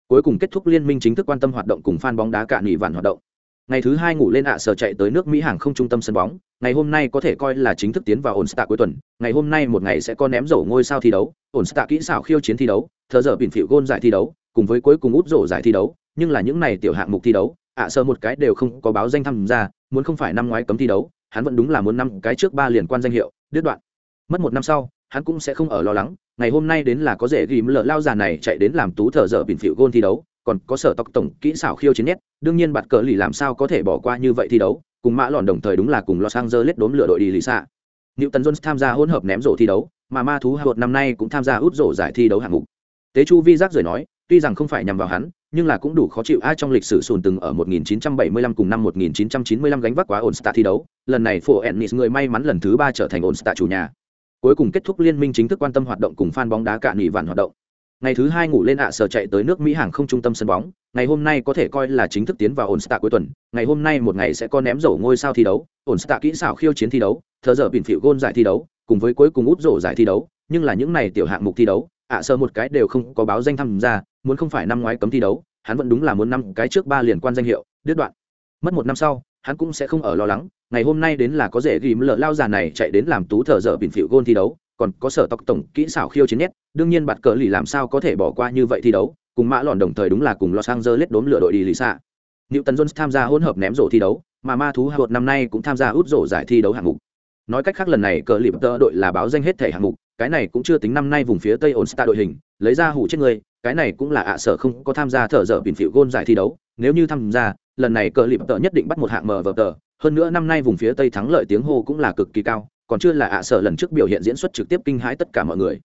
Cuối cùng kết thúc liên minh chính thức quan tâm hoạt động cùng fan bóng đá cả nghỉ vạn hoạt động ngày thứ hai ngủ lên ạ, sở chạy tới nước mỹ hàng không trung tâm sân bóng. Ngày hôm nay có thể coi là chính thức tiến vào ổn stạ cuối tuần. Ngày hôm nay một ngày sẽ có ném rổ ngôi sao thi đấu, ổn stạ kỹ xảo khiêu chiến thi đấu thờ giờ bỉn phịu gôn giải thi đấu, cùng với cuối cùng út rổ giải thi đấu. Nhưng là những này tiểu hạng mục thi đấu, ạ, sở một cái đều không có báo danh tham gia, muốn không phải năm ngoái cấm thi đấu, hắn vẫn đúng là muốn năm cái trước ba liền quan danh hiệu, đứt đoạn. Mất một năm sau, hắn cũng sẽ không ở lo lắng. Ngày hôm nay đến là có dễ ghim lợ lao già này chạy đến làm tú thờ giờ bỉn phịu gôn thi đấu còn có sở tộc tổng kỹ xảo khiêu chiến nhất đương nhiên bạt cờ lì làm sao có thể bỏ qua như vậy thi đấu cùng mã lòn đồng thời đúng là cùng los angeles đốn lửa đội đi lì xạ Liệu Tấn Jones tham gia hỗn hợp ném rổ thi đấu, mà ma thú Hạ năm nay cũng tham gia út rổ giải thi đấu hạng mục. Tế Chu Vi giác rồi nói, tuy rằng không phải nhằm vào hắn, nhưng là cũng đủ khó chịu ai trong lịch sử sùn từng ở 1975 cùng năm 1995 gánh vác quá ổn star thi đấu, lần này Phổ Ennis người may mắn lần thứ ba trở thành ổn star chủ nhà. Cuối cùng kết thúc liên minh chính thức quan tâm hoạt động cùng fan bóng đá cả nghỉ vạn hoạt động ngày thứ hai ngủ lên ạ sở chạy tới nước mỹ hàng không trung tâm sân bóng. Ngày hôm nay có thể coi là chính thức tiến vào ổn stạ cuối tuần. Ngày hôm nay một ngày sẽ có ném rổ ngôi sao thi đấu ổn stạ kỹ xảo khiêu chiến thi đấu, thờ giờ bỉn phịu gôn giải thi đấu, cùng với cuối cùng út rổ giải thi đấu. Nhưng là những này tiểu hạng mục thi đấu, ạ sở một cái đều không có báo danh tham gia, muốn không phải năm ngoái cấm thi đấu, hắn vẫn đúng là muốn năm cái trước ba liền quan danh hiệu, đứt đoạn. Mất một năm sau, hắn cũng sẽ không ở lo lắng. Ngày hôm nay đến là có dễ ghìm lợ lao già này chạy đến làm tú thờ giờ bỉn phịu gôn thi đấu, còn có sở tộc tổng kỹ xảo khiêu chiến nhất đương nhiên bạt cờ lì làm sao có thể bỏ qua như vậy thi đấu cùng mã lòn đồng thời đúng là cùng los angeles đốn lửa đội đi lì xạ Liệu Tần Jones tham gia hỗn hợp ném rổ thi đấu, mà Ma thú Hạ năm nay cũng tham gia út rổ giải thi đấu hạng mục. Nói cách khác lần này cờ lịp tơ đội là báo danh hết thể hạng mục, cái này cũng chưa tính năm nay vùng phía Tây Ổn Star đội hình, lấy ra hủ chết người, cái này cũng là ạ sở không có tham gia thở dở biển phiệu gôn giải thi đấu, nếu như tham gia, lần này cờ lịp tơ nhất định bắt một hạng mở vở tờ, hơn nữa năm nay vùng phía Tây thắng lợi tiếng hô cũng là cực kỳ cao, còn chưa là ạ sở lần trước biểu hiện diễn xuất trực tiếp kinh hãi tất cả mọi người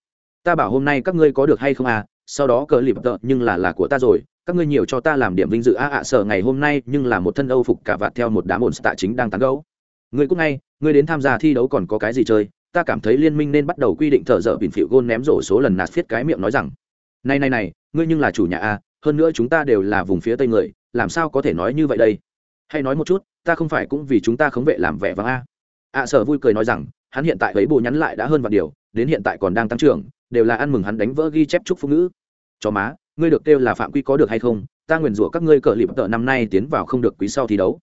ta bảo hôm nay các ngươi có được hay không à sau đó cờ lịp tợ, nhưng là là của ta rồi, các ngươi nhiều cho ta làm điểm vinh dự. A, ạ sở ngày hôm nay, nhưng là một thân âu phục cả vạt theo một đám ổn tạ chính đang tán gấu ngươi cũng ngay, ngươi đến tham gia thi đấu còn có cái gì chơi? Ta cảm thấy liên minh nên bắt đầu quy định thợ dở bình phịu gôn ném rổ số lần nạt phiết cái miệng nói rằng, này này này, ngươi nhưng là chủ nhà a, hơn nữa chúng ta đều là vùng phía tây người, làm sao có thể nói như vậy đây? Hay nói một chút, ta không phải cũng vì chúng ta khống vệ làm vẻ vắng a. Ạ sở vui cười nói rằng, hắn hiện tại ấy bộ nhắn lại đã hơn vạn điều, đến hiện tại còn đang tăng trưởng đều là ăn mừng hắn đánh vỡ ghi chép chúc phụ nữ. cho má, ngươi được kêu là phạm quy có được hay không? Ta nguyền rủa các ngươi cờ lịp tợ năm nay tiến vào không được quý sau thi đấu.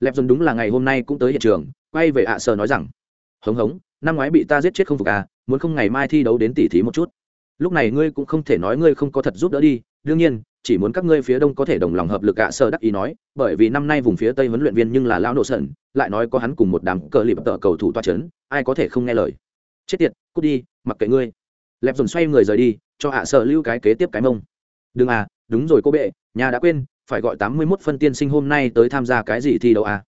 Lẹp dần đúng là ngày hôm nay cũng tới hiện trường, quay về ạ sờ nói rằng, hống hống, năm ngoái bị ta giết chết không phục à muốn không ngày mai thi đấu đến tỉ thí một chút. Lúc này ngươi cũng không thể nói ngươi không có thật giúp đỡ đi, đương nhiên, chỉ muốn các ngươi phía đông có thể đồng lòng hợp lực ạ sờ đắc ý nói, bởi vì năm nay vùng phía tây huấn luyện viên nhưng là lao nộ sẩn, lại nói có hắn cùng một đám cờ lịp tợ cầu thủ toa c ai có thể không nghe lời. Chết tiệt, cút đi, mặc kệ ngươi lẹp dồn xoay người rời đi, cho hạ sợ lưu cái kế tiếp cái mông. Đừng à đúng rồi cô bệ, nhà đã quên, phải gọi tám mươi mốt phân tiên sinh hôm nay tới tham gia cái gì thi đấu à?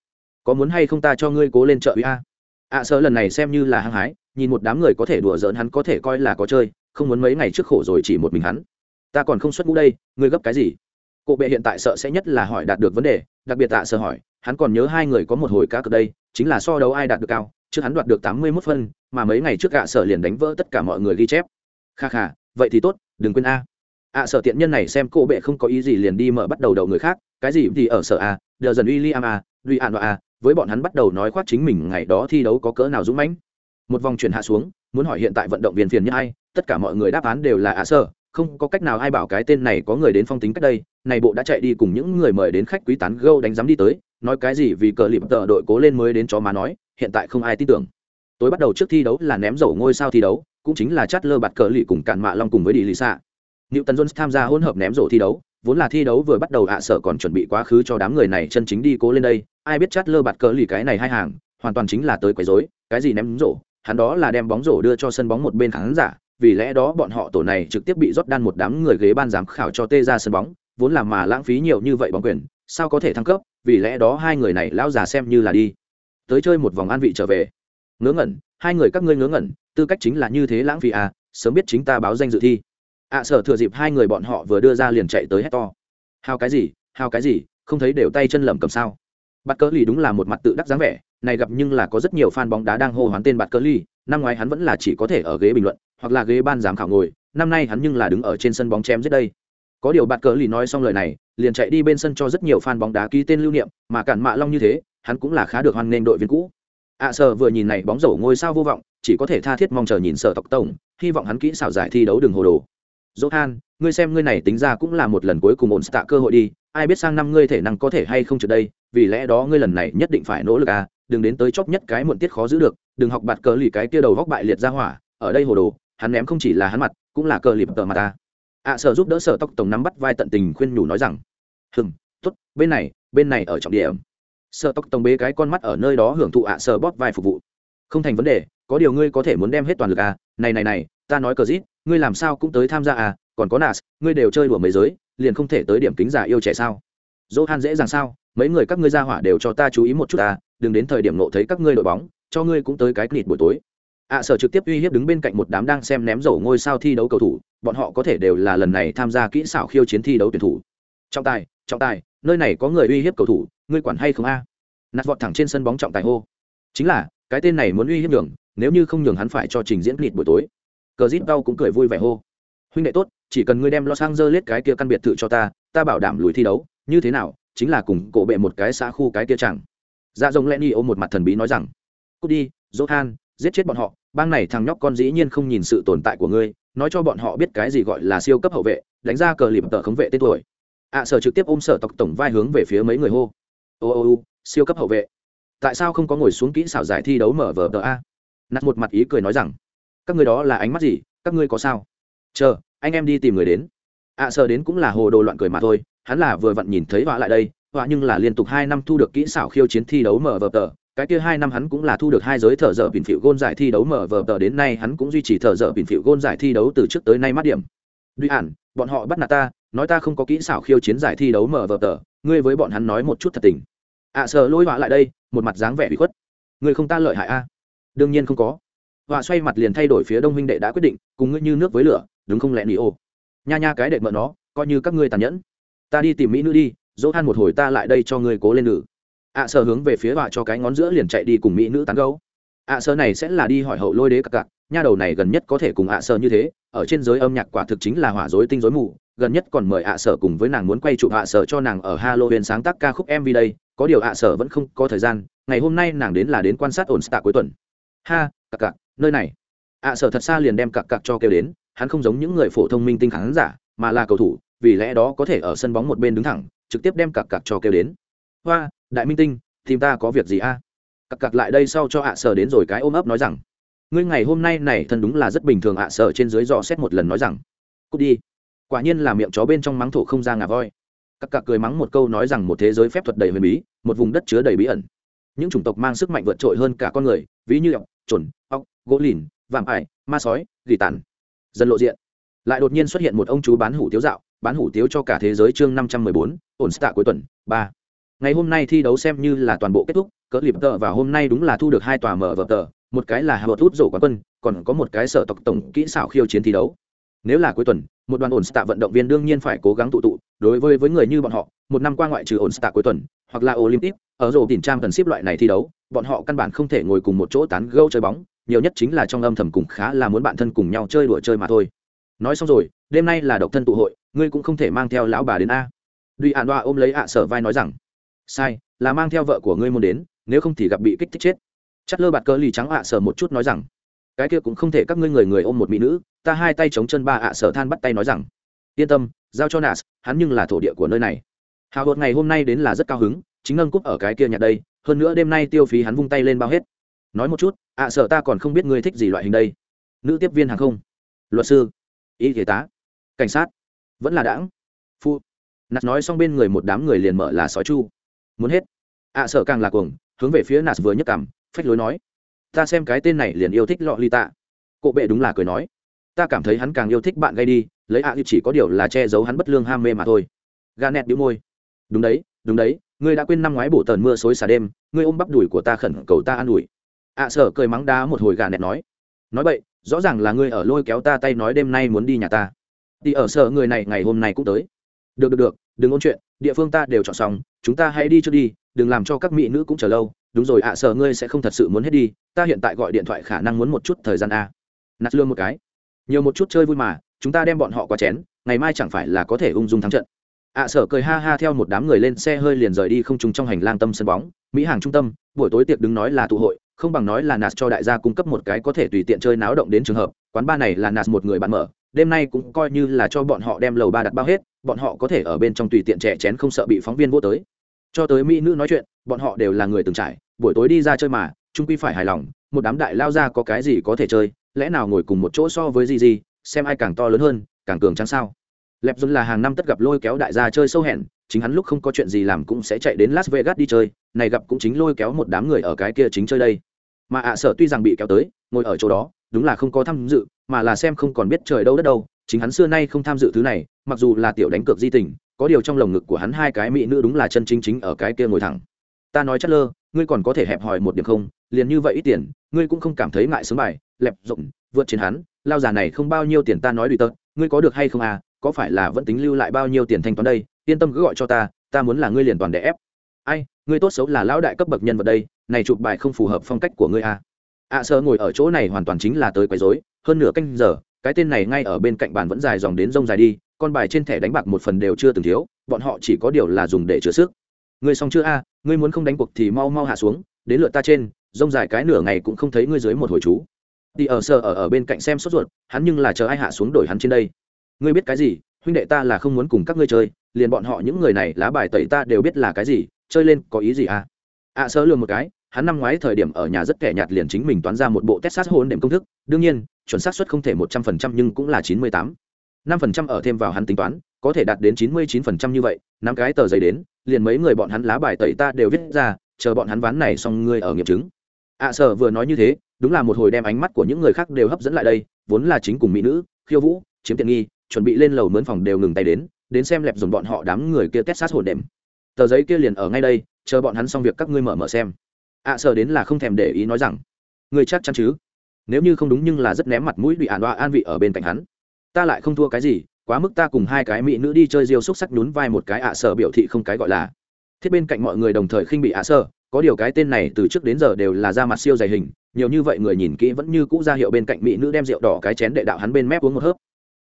Có muốn hay không ta cho ngươi cố lên chợ uy a? Ạ sợ lần này xem như là hăng hái, nhìn một đám người có thể đùa giỡn hắn có thể coi là có chơi, không muốn mấy ngày trước khổ rồi chỉ một mình hắn. Ta còn không xuất ngũ đây, ngươi gấp cái gì? Cụ bệ hiện tại sợ sẽ nhất là hỏi đạt được vấn đề, đặc biệt tạ sợ hỏi, hắn còn nhớ hai người có một hồi cá cược đây, chính là so đấu ai đạt được cao, trước hắn đoạt được tám mươi mốt phân, mà mấy ngày trước ạ sợ liền đánh vỡ tất cả mọi người ghi chép kha kha vậy thì tốt đừng quên a. Ạ sở tiện nhân này xem cô bệ không có ý gì liền đi mở bắt đầu đầu người khác cái gì thì ở sở a đờ dần uy liam a duy an a với bọn hắn bắt đầu nói khoác chính mình ngày đó thi đấu có cỡ nào dũng mãnh. Một vòng chuyển hạ xuống muốn hỏi hiện tại vận động viên phiền như ai tất cả mọi người đáp án đều là à, ạ sở, không có cách nào ai bảo cái tên này có người đến phong tính cách đây. Này bộ đã chạy đi cùng những người mời đến khách quý tán gâu đánh giám đi tới nói cái gì vì cờ lịp tờ đội cố lên mới đến chó má nói hiện tại không ai tin tưởng. Tối bắt đầu trước thi đấu là ném dầu ngôi sao thi đấu cũng chính là chát lơ bạt cờ lì cùng cạn mạ long cùng với đi lì xạ. Nữ Tần Jones tham gia hỗn hợp ném rổ thi đấu, vốn là thi đấu vừa bắt đầu ạ sợ còn chuẩn bị quá khứ cho đám người này chân chính đi cố lên đây, ai biết chát lơ bạt cờ lì cái này hai hàng, hoàn toàn chính là tới quấy rối, cái gì ném rổ, hắn đó là đem bóng rổ đưa cho sân bóng một bên khán giả, vì lẽ đó bọn họ tổ này trực tiếp bị rót đan một đám người ghế ban giám khảo cho tê ra sân bóng vốn là mà lãng phí nhiều như vậy bóng quyền sao có thể thăng cấp? Vì lẽ đó hai người này lão già xem như là đi. Tới chơi một vòng an vị trở về. Ngớ ngẩn hai người các ngươi ngớ ngẩn tư cách chính là như thế lãng phí à sớm biết chính ta báo danh dự thi. Ạ à, sở thừa dịp hai người bọn họ vừa đưa ra liền chạy tới hét to. Hao cái gì hao cái gì không thấy đều tay chân lầm cầm sao. Bắt cỡ lì đúng là một mặt tự đắc dáng vẻ này gặp nhưng là có rất nhiều fan bóng đá đang hô hoán tên bạt cỡ lì, năm ngoái hắn vẫn là chỉ có thể ở ghế bình luận hoặc là ghế ban giám khảo ngồi năm nay hắn nhưng là đứng ở trên sân bóng chém giết đây. Có điều bạt cờ lì nói xong lời này liền chạy đi bên sân cho rất nhiều fan bóng đá ký tên lưu niệm mà cản mạ long như thế hắn cũng là khá được hoan nghênh đội viên cũ. Ạ à, sở vừa nhìn này bóng rổ ngôi sao vô vọng chỉ có thể tha thiết mong chờ nhìn sở tộc tổng hy vọng hắn kỹ xảo giải thi đấu đường hồ đồ. Johan ngươi xem ngươi này tính ra cũng là một lần cuối cùng ổn tạ cơ hội đi ai biết sang năm ngươi thể năng có thể hay không trượt đây vì lẽ đó ngươi lần này nhất định phải nỗ lực à đừng đến tới chốc nhất cái muộn tiết khó giữ được đừng học bạt cờ lì cái kia đầu góc bại liệt ra hỏa ở đây hồ đồ hắn ném không chỉ là hắn mặt cũng là cờ lì tờ mặt ta. Ạ à, sở giúp đỡ sở tóc tổng nắm bắt vai tận tình khuyên nhủ nói rằng hừm tốt bên này bên này ở trọng điểm. Sở tóc tổng bế cái con mắt ở nơi đó hưởng thụ ạ sở bóp vai phục vụ. Không thành vấn đề có điều ngươi có thể muốn đem hết toàn lực à? Này này này ta nói cờ rít ngươi làm sao cũng tới tham gia à? Còn có nas ngươi đều chơi đùa mấy giới liền không thể tới điểm kính giả yêu trẻ sao? Dỗ han dễ dàng sao? Mấy người các ngươi ra hỏa đều cho ta chú ý một chút à? Đừng đến thời điểm nộ thấy các ngươi đội bóng cho ngươi cũng tới cái nịt buổi tối. Ạ à, sở trực tiếp uy hiếp đứng bên cạnh một đám đang xem ném dầu ngôi sao thi đấu cầu thủ bọn họ có thể đều là lần này tham gia kỹ xảo khiêu chiến thi đấu tuyển thủ. Trọng tài trọng tài nơi này có người uy hiếp cầu thủ ngươi quản hay không a? À? nạt vọt thẳng trên sân bóng trọng tài hô. Chính là cái tên này muốn uy hiếp đường nếu như không nhường hắn phải cho trình diễn nghịt buổi tối. Cờ rít đau cũng cười vui vẻ hô. Huynh đệ tốt chỉ cần ngươi đem lo sang dơ lết cái kia căn biệt thự cho ta ta bảo đảm lùi thi đấu. Như thế nào? Chính là cùng cổ bệ một cái xã khu cái kia chẳng. Dạ rồng lenny ôm một mặt thần bí nói rằng cút đi dỗ than giết chết bọn họ. Bang này thằng nhóc con dĩ nhiên không nhìn sự tồn tại của ngươi. Nói cho bọn họ biết cái gì gọi là siêu cấp hậu vệ đánh ra cờ lìm tờ khống vệ tên tuổi. Ạ à, sở trực tiếp ôm sở tộc tổng vai hướng về phía mấy người hô. Ô ô ô siêu cấp hậu vệ. Tại sao không có ngồi xuống kỹ xảo giải thi đấu mở vờ tờ a? Nặt một mặt ý cười nói rằng các người đó là ánh mắt gì? Các ngươi có sao? Chờ anh em đi tìm người đến. Ạ à, sợ đến cũng là hồ đồ loạn cười mà thôi hắn là vừa vặn nhìn thấy họa lại đây họa nhưng là liên tục hai năm thu được kỹ xảo khiêu chiến thi đấu mở vờ tờ cái kia hai năm hắn cũng là thu được hai giới thợ dở bình phiệu gôn giải thi đấu mở vờ tờ đến nay hắn cũng duy trì thợ dở bình phiệu gôn giải thi đấu từ trước tới nay mát điểm. Duy ản bọn họ bắt nạt ta nói ta không có kỹ xảo khiêu chiến giải thi đấu mở vờ tờ ngươi với bọn hắn nói một chút thật tình. Ạ à, sợ lôi họa lại đây một mặt dáng vẻ bị khuất. Người không ta lợi hại a? Đương nhiên không có. Họa xoay mặt liền thay đổi phía đông huynh đệ đã quyết định cùng ngươi như nước với lửa đúng không lẽ nỉ ô? Nha nha cái đệ mợ nó coi như các ngươi tàn nhẫn. Ta đi tìm mỹ nữ đi dỗ han một hồi ta lại đây cho ngươi cố lên nữ. Ạ à, sợ hướng về phía họa cho cái ngón giữa liền chạy đi cùng mỹ nữ tán gấu ạ à, sợ này sẽ là đi hỏi hậu lôi đế cặp cặp nha đầu này gần nhất có thể cùng ạ à sợ như thế ở trên giới âm nhạc quả thực chính là hỏa dối tinh dối mù gần nhất còn mời ạ sở cùng với nàng muốn quay chụp ạ sở cho nàng ở Halloween sáng tác ca khúc MV đây, có điều ạ sở vẫn không có thời gian, ngày hôm nay nàng đến là đến quan sát ổn tạ cuối tuần. Ha, cặc cặc, nơi này. À, ạ sở thật xa liền đem cặc cặc cho kêu đến, hắn không giống những người phổ thông minh tinh khán giả, mà là cầu thủ, vì lẽ đó có thể ở sân bóng một bên đứng thẳng, trực tiếp đem cặc cặc cho kêu đến. Hoa, đại minh tinh, tìm ta có việc gì a? Cặc cặc lại đây sau cho ạ sở đến rồi cái ôm ấp nói rằng, ngươi ngày hôm nay này thân đúng là rất bình thường ạ sở trên dưới dò xét một lần nói rằng, cút đi quả nhiên là miệng chó bên trong mắng thổ không ra ngà voi Cặc cặc cười mắng một câu nói rằng một thế giới phép thuật đầy huyền bí một vùng đất chứa đầy bí ẩn những chủng tộc mang sức mạnh vượt trội hơn cả con người ví như ọc trồn ọc gỗ lìn, vạm ải, ma sói, gỉ tàn. Dần lộ diện. Lại đột nhiên xuất hiện một ông chú bán hủ tiếu dạo, bán hủ tiếu cho cả thế giới chương năm trăm mười bốn, ổn stạ cuối tuần, ba. Ngày hôm nay thi đấu xem như là toàn bộ kết thúc, cỡ lịp tờ và hôm nay đúng là thu được hai tòa mở vở tờ, một cái là hạ vợt rút rổ quán quân, còn có một cái sở tộc tổng kỹ xảo khiêu chiến thi đấu. Nếu là cuối tuần, một đoàn ổn stạ vận động viên đương nhiên phải cố gắng tụ tụ, đối với với người như bọn họ, một năm qua ngoại trừ ổn stạ cuối tuần, hoặc là olympic, ở rổ tìm trang cần ship loại này thi đấu bọn họ căn bản không thể ngồi cùng một chỗ tán gẫu chơi bóng, nhiều nhất chính là trong âm thầm cùng khá là muốn bạn thân cùng nhau chơi đùa chơi mà thôi. Nói xong rồi, đêm nay là độc thân tụ hội, ngươi cũng không thể mang theo lão bà đến a. Duy ạn đoa ôm lấy ạ sở vai nói rằng, sai, là mang theo vợ của ngươi muốn đến, nếu không thì gặp bị kích thích chết. Chất lơ bạt cơ lì trắng ạ sở một chút nói rằng, cái kia cũng không thể các ngươi người người ôm một mỹ nữ. Ta hai tay chống chân ba ạ sở than bắt tay nói rằng, yên tâm, giao cho nas, hắn nhưng là thổ địa của nơi này. Hào hột ngày hôm nay đến là rất cao hứng, chính ngân cúp ở cái kia nhặt đây hơn nữa đêm nay tiêu phí hắn vung tay lên bao hết. Nói một chút, ạ, sợ ta còn không biết ngươi thích gì loại hình đây. Nữ tiếp viên hàng không. Luật sư. Y thể tá. Cảnh sát. Vẫn là đảng. Phu. Nạt nói xong bên người một đám người liền mở là sói chu. Muốn hết. Ạ, sợ càng là cuồng, hướng về phía nạt vừa nhấc cằm, phách lối nói. Ta xem cái tên này liền yêu thích lọ ly tạ. Cộ bệ đúng là cười nói. Ta cảm thấy hắn càng yêu thích bạn gây đi, lấy ạ à chỉ có điều là che giấu hắn bất lương ham mê mà thôi. Ga nẹt đĩu môi. Đúng đấy đúng đấy ngươi đã quên năm ngoái bổ tần mưa xối xả đêm, ngươi ôm bắp đùi của ta khẩn cầu ta an ủi. ạ sở cười mắng đá một hồi gà nẹt nói. Nói vậy, rõ ràng là ngươi ở lôi kéo ta tay nói đêm nay muốn đi nhà ta. Thì ở sở người này ngày hôm nay cũng tới. Được được được, đừng ôn chuyện, địa phương ta đều chọn xong, chúng ta hãy đi trước đi, đừng làm cho các mỹ nữ cũng chờ lâu. Đúng rồi ạ sở, ngươi sẽ không thật sự muốn hết đi, ta hiện tại gọi điện thoại khả năng muốn một chút thời gian a. Nạt lương một cái. Nhiều một chút chơi vui mà, chúng ta đem bọn họ qua chén, ngày mai chẳng phải là có thể ung dung thắng trận ạ sở cười ha ha theo một đám người lên xe hơi liền rời đi không trùng trong hành lang tâm sân bóng, mỹ hàng trung tâm, buổi tối tiệc đứng nói là tụ hội, không bằng nói là nạt cho đại gia cung cấp một cái có thể tùy tiện chơi náo động đến trường hợp, quán ba này là nạt một người bạn mở, đêm nay cũng coi như là cho bọn họ đem lầu ba đặt bao hết, bọn họ có thể ở bên trong tùy tiện trẻ chén không sợ bị phóng viên vô tới. Cho tới mỹ nữ nói chuyện, bọn họ đều là người từng trải, buổi tối đi ra chơi mà trung quy phải hài lòng, một đám đại lao ra có cái gì có thể chơi, lẽ nào ngồi cùng một chỗ so với gì gì xem ai càng to lớn hơn, càng cường trắng sao? Lẹp dồn là hàng năm tất gặp lôi kéo đại gia chơi sâu hẹn, chính hắn lúc không có chuyện gì làm cũng sẽ chạy đến las vegas đi chơi, này gặp cũng chính lôi kéo một đám người ở cái kia chính chơi đây. Mà ạ sở tuy rằng bị kéo tới, ngồi ở chỗ đó, đúng là không có tham dự, mà là xem không còn biết trời đâu đất đâu, chính hắn xưa nay không tham dự thứ này, mặc dù là tiểu đánh cược di tình, có điều trong lồng ngực của hắn hai cái mỹ nữ đúng là chân chính chính ở cái kia ngồi thẳng. Ta nói chất lơ, ngươi còn có thể hẹp hòi một điểm không, liền như vậy ít tiền, ngươi cũng không cảm thấy ngại sướng bài lẹp rộng vượt trên hắn, lao già này không bao nhiêu tiền ta nói đùi tớt ngươi có được hay không à có phải là vẫn tính lưu lại bao nhiêu tiền thanh toán đây? Yên tâm cứ gọi cho ta ta muốn là ngươi liền toàn đẻ ép. Ai ngươi tốt xấu là lão đại cấp bậc nhân vật đây này chụp bài không phù hợp phong cách của ngươi à. Ạ à, sơ ngồi ở chỗ này hoàn toàn chính là tới quấy rối hơn nửa canh giờ cái tên này ngay ở bên cạnh bàn vẫn dài dòng đến rông dài đi con bài trên thẻ đánh bạc một phần đều chưa từng thiếu bọn họ chỉ có điều là dùng để chữa sức. Ngươi xong chưa a ngươi muốn không đánh cuộc thì mau mau hạ xuống đến lượt ta trên rông dài cái nửa ngày cũng không thấy ngươi dưới một hồi chú. Đi ở sơ ở ở bên cạnh xem sốt ruột hắn nhưng là chờ ai hạ xuống đổi hắn trên đây ngươi biết cái gì huynh đệ ta là không muốn cùng các ngươi chơi liền bọn họ những người này lá bài tẩy ta đều biết là cái gì chơi lên có ý gì à? Ạ à, sơ lường một cái hắn năm ngoái thời điểm ở nhà rất kẻ nhạt liền chính mình toán ra một bộ test sát hôn đệm công thức đương nhiên chuẩn xác suất không thể một trăm phần trăm nhưng cũng là chín mươi tám. năm phần trăm ở thêm vào hắn tính toán có thể đạt đến chín mươi chín phần trăm như vậy năm cái tờ giấy đến liền mấy người bọn hắn lá bài tẩy ta đều viết ra chờ bọn hắn ván này xong ngươi ở nghiệm chứng. Ạ à, sở vừa nói như thế đúng là một hồi đem ánh mắt của những người khác đều hấp dẫn lại đây vốn là chính cùng mỹ nữ khiêu vũ chiếm tiện nghi chuẩn bị lên lầu mướn phòng đều ngừng tay đến đến xem lẹp dồn bọn họ đám người kia test sát hồn đệm. Tờ giấy kia liền ở ngay đây chờ bọn hắn xong việc các ngươi mở mở xem. Ạ à, sợ đến là không thèm để ý nói rằng ngươi chắc chắn chứ? Nếu như không đúng nhưng là rất ném mặt mũi bị ản đoa an vị ở bên cạnh hắn. Ta lại không thua cái gì quá mức ta cùng hai cái mỹ nữ đi chơi diêu xúc sắc nhún vai một cái ạ à sở biểu thị không cái gọi là. Thiết bên cạnh mọi người đồng thời khinh bị ạ à có điều cái tên này từ trước đến giờ đều là ra mặt siêu dày hình nhiều như vậy người nhìn kỹ vẫn như cũ ra hiệu bên cạnh mỹ nữ đem rượu đỏ cái chén đệ đạo hắn bên mép uống một hớp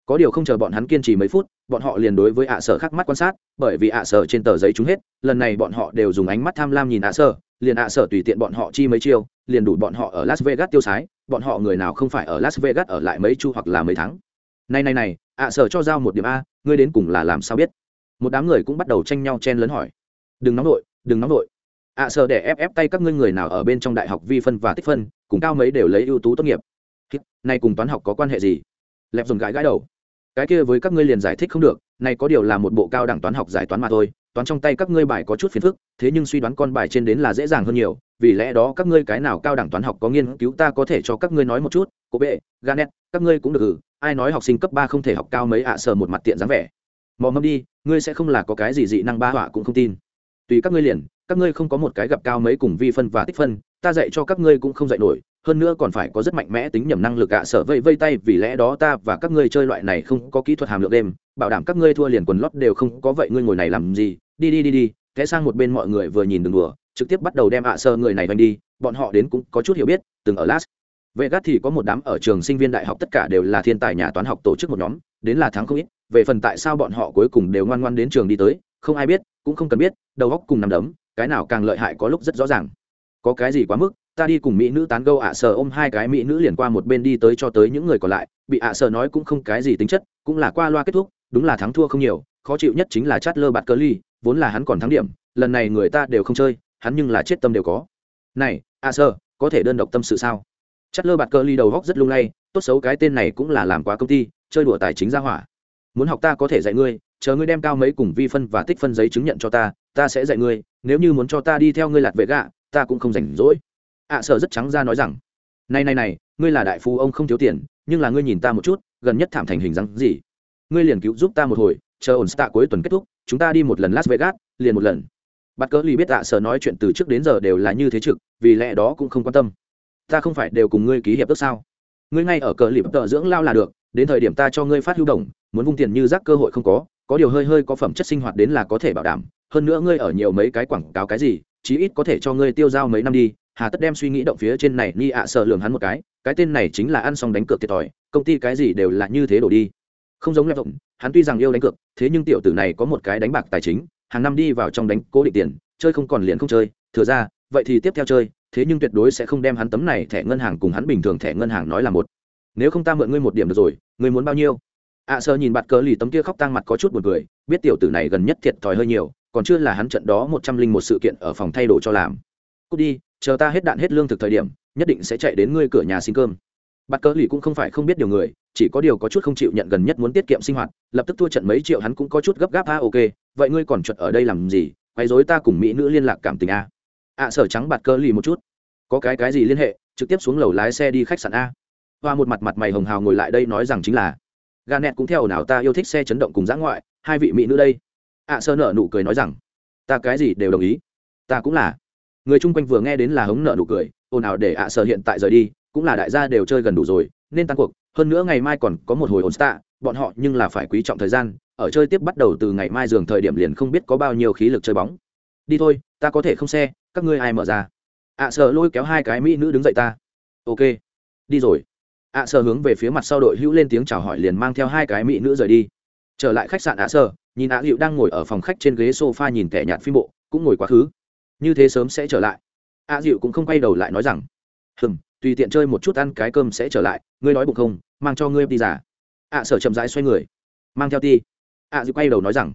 có điều không chờ bọn hắn kiên trì mấy phút, bọn họ liền đối với ạ sở khắc mắt quan sát, bởi vì ạ sở trên tờ giấy chúng hết, lần này bọn họ đều dùng ánh mắt tham lam nhìn ạ sở, liền ạ sở tùy tiện bọn họ chi mấy chiêu, liền đủ bọn họ ở las vegas tiêu sái, bọn họ người nào không phải ở las vegas ở lại mấy chu hoặc là mấy tháng. Này này này, ạ sở cho giao một điểm a, ngươi đến cùng là làm sao biết? Một đám người cũng bắt đầu tranh nhau chen lớn hỏi. Đừng nóng nổi đừng nóng nổi ạ sở để ép ép tay các ngươi người nào ở bên trong đại học vi phân và tích phân, cùng cao mấy đều lấy ưu tú tốt nghiệp. Này cùng toán học có quan hệ gì? Lẹp dùng gãi gãi đầu cái kia với các ngươi liền giải thích không được, này có điều là một bộ cao đẳng toán học giải toán mà thôi, toán trong tay các ngươi bài có chút phiền phức, thế nhưng suy đoán con bài trên đến là dễ dàng hơn nhiều, vì lẽ đó các ngươi cái nào cao đẳng toán học có nghiên cứu ta có thể cho các ngươi nói một chút, cô bệ ganet các ngươi cũng được ừ ai nói học sinh cấp ba không thể học cao mấy ạ sờ một mặt tiện dáng vẻ. Mò mâm đi, ngươi sẽ không là có cái gì dị năng ba họa cũng không tin. Tùy các ngươi liền, các ngươi không có một cái gặp cao mấy cùng vi phân và tích phân, ta dạy cho các ngươi cũng không dạy nổi hơn nữa còn phải có rất mạnh mẽ tính nhầm năng lực ạ sở vây vây tay vì lẽ đó ta và các ngươi chơi loại này không có kỹ thuật hàm lượng đêm bảo đảm các ngươi thua liền quần lót đều không có vậy ngươi ngồi này làm gì đi đi đi đi thế sang một bên mọi người vừa nhìn đường đùa trực tiếp bắt đầu đem ạ sơ người này vanh đi bọn họ đến cũng có chút hiểu biết từng ở las gắt thì có một đám ở trường sinh viên đại học tất cả đều là thiên tài nhà toán học tổ chức một nhóm, đến là thắng không ít, về phần tại sao bọn họ cuối cùng đều ngoan ngoan đến trường đi tới, không ai biết, cũng không cần biết, đầu góc cùng nằm đấm, cái nào càng lợi hại có lúc rất rõ ràng. Có cái gì quá mức, ta đi cùng mỹ nữ tán gẫu ạ à sờ ôm hai cái mỹ nữ liền qua một bên đi tới cho tới những người còn lại, bị ạ à sờ nói cũng không cái gì tính chất, cũng là qua loa kết thúc, đúng là thắng thua không nhiều, khó chịu nhất chính là Chatler bạt ly, vốn là hắn còn thắng điểm, lần này người ta đều không chơi, hắn nhưng là chết tâm đều có. Này, ạ à sờ, có thể đơn độc tâm sự sao? chát lơ bạt cơ ly đầu góc rất lung lay tốt xấu cái tên này cũng là làm quá công ty chơi đùa tài chính ra hỏa muốn học ta có thể dạy ngươi chờ ngươi đem cao mấy cùng vi phân và tích phân giấy chứng nhận cho ta ta sẽ dạy ngươi nếu như muốn cho ta đi theo ngươi lạt vệ gạ ta cũng không rảnh rỗi ạ à, sợ rất trắng ra nói rằng này này này ngươi là đại phu ông không thiếu tiền nhưng là ngươi nhìn ta một chút gần nhất thảm thành hình dáng gì? Ngươi liền cứu giúp ta một hồi chờ ổn tạ cuối tuần kết thúc chúng ta đi một lần las vegas liền một lần. Bắt cỡ lì biết ạ à, sợ nói chuyện từ trước đến giờ đều là như thế trực vì lẽ đó cũng không quan tâm. Ta không phải đều cùng ngươi ký hiệp ước sao? Ngươi ngay ở cờ lì tợ dưỡng lao là được đến thời điểm ta cho ngươi phát hưu đồng muốn vung tiền như rác cơ hội không có có điều hơi hơi có phẩm chất sinh hoạt đến là có thể bảo đảm hơn nữa ngươi ở nhiều mấy cái quảng cáo cái gì chí ít có thể cho ngươi tiêu dao mấy năm đi hà tất đem suy nghĩ động phía trên này ni ạ sợ lường hắn một cái cái tên này chính là ăn xong đánh cược thiệt thòi công ty cái gì đều là như thế đổ đi. Không giống lẹp rộng hắn tuy rằng yêu đánh cược thế nhưng tiểu tử này có một cái đánh bạc tài chính hàng năm đi vào trong đánh cố định tiền chơi không còn liền không chơi thừa ra vậy thì tiếp theo chơi thế nhưng tuyệt đối sẽ không đem hắn tấm này thẻ ngân hàng cùng hắn bình thường thẻ ngân hàng nói là một. Nếu không ta mượn ngươi một điểm được rồi ngươi muốn bao nhiêu? Ạ à, sơ nhìn bạt cờ lì tấm kia khóc tang mặt có chút buồn cười biết tiểu tử này gần nhất thiệt thòi hơi nhiều còn chưa là hắn trận đó một trăm linh một sự kiện ở phòng thay đồ cho làm. Cút đi chờ ta hết đạn hết lương thực thời điểm, nhất định sẽ chạy đến ngươi cửa nhà xin cơm. Bắt cỡ lì cũng không phải không biết điều người, chỉ có điều có chút không chịu nhận gần nhất muốn tiết kiệm sinh hoạt, lập tức thua trận mấy triệu hắn cũng có chút gấp gáp, a, ok, vậy ngươi còn chuột ở đây làm gì? Quấy dối ta cùng mỹ nữ liên lạc cảm tình a. Ạ sở trắng bạt cỡ lì một chút. Có cái cái gì liên hệ, trực tiếp xuống lầu lái xe đi khách sạn a. Hoa một mặt mặt mày hồng hào ngồi lại đây nói rằng chính là gà nẹt cũng theo nào ta yêu thích xe chấn động cùng giã ngoại, hai vị mỹ nữ đây. À, Ạ sơ nở nụ cười nói rằng, ta cái gì đều đồng ý. Ta cũng là người chung quanh vừa nghe đến là hống nợ nụ cười ồn ào để ạ sở hiện tại rời đi cũng là đại gia đều chơi gần đủ rồi nên tăng cuộc. Hơn nữa ngày mai còn có một hồi ồn stạ bọn họ nhưng là phải quý trọng thời gian ở chơi tiếp bắt đầu từ ngày mai giường thời điểm liền không biết có bao nhiêu khí lực chơi bóng. Đi thôi ta có thể không xe các ngươi ai mở ra? ạ sở lôi kéo hai cái mỹ nữ đứng dậy ta. Ok đi rồi. ạ sở hướng về phía mặt sau đội hữu lên tiếng chào hỏi liền mang theo hai cái mỹ nữ rời đi. Trở lại khách sạn ạ sở, nhìn ạ dịu đang ngồi ở phòng khách trên ghế sofa nhìn kẻ nhạt phim bộ cũng ngồi quá khứ như thế sớm sẽ trở lại. A dịu cũng không quay đầu lại nói rằng, hừm, tùy tiện chơi một chút ăn cái cơm sẽ trở lại, ngươi nói bụng không, mang cho ngươi đi giả ạ sở chậm rãi xoay người, mang theo ti. Ạ dịu quay đầu nói rằng,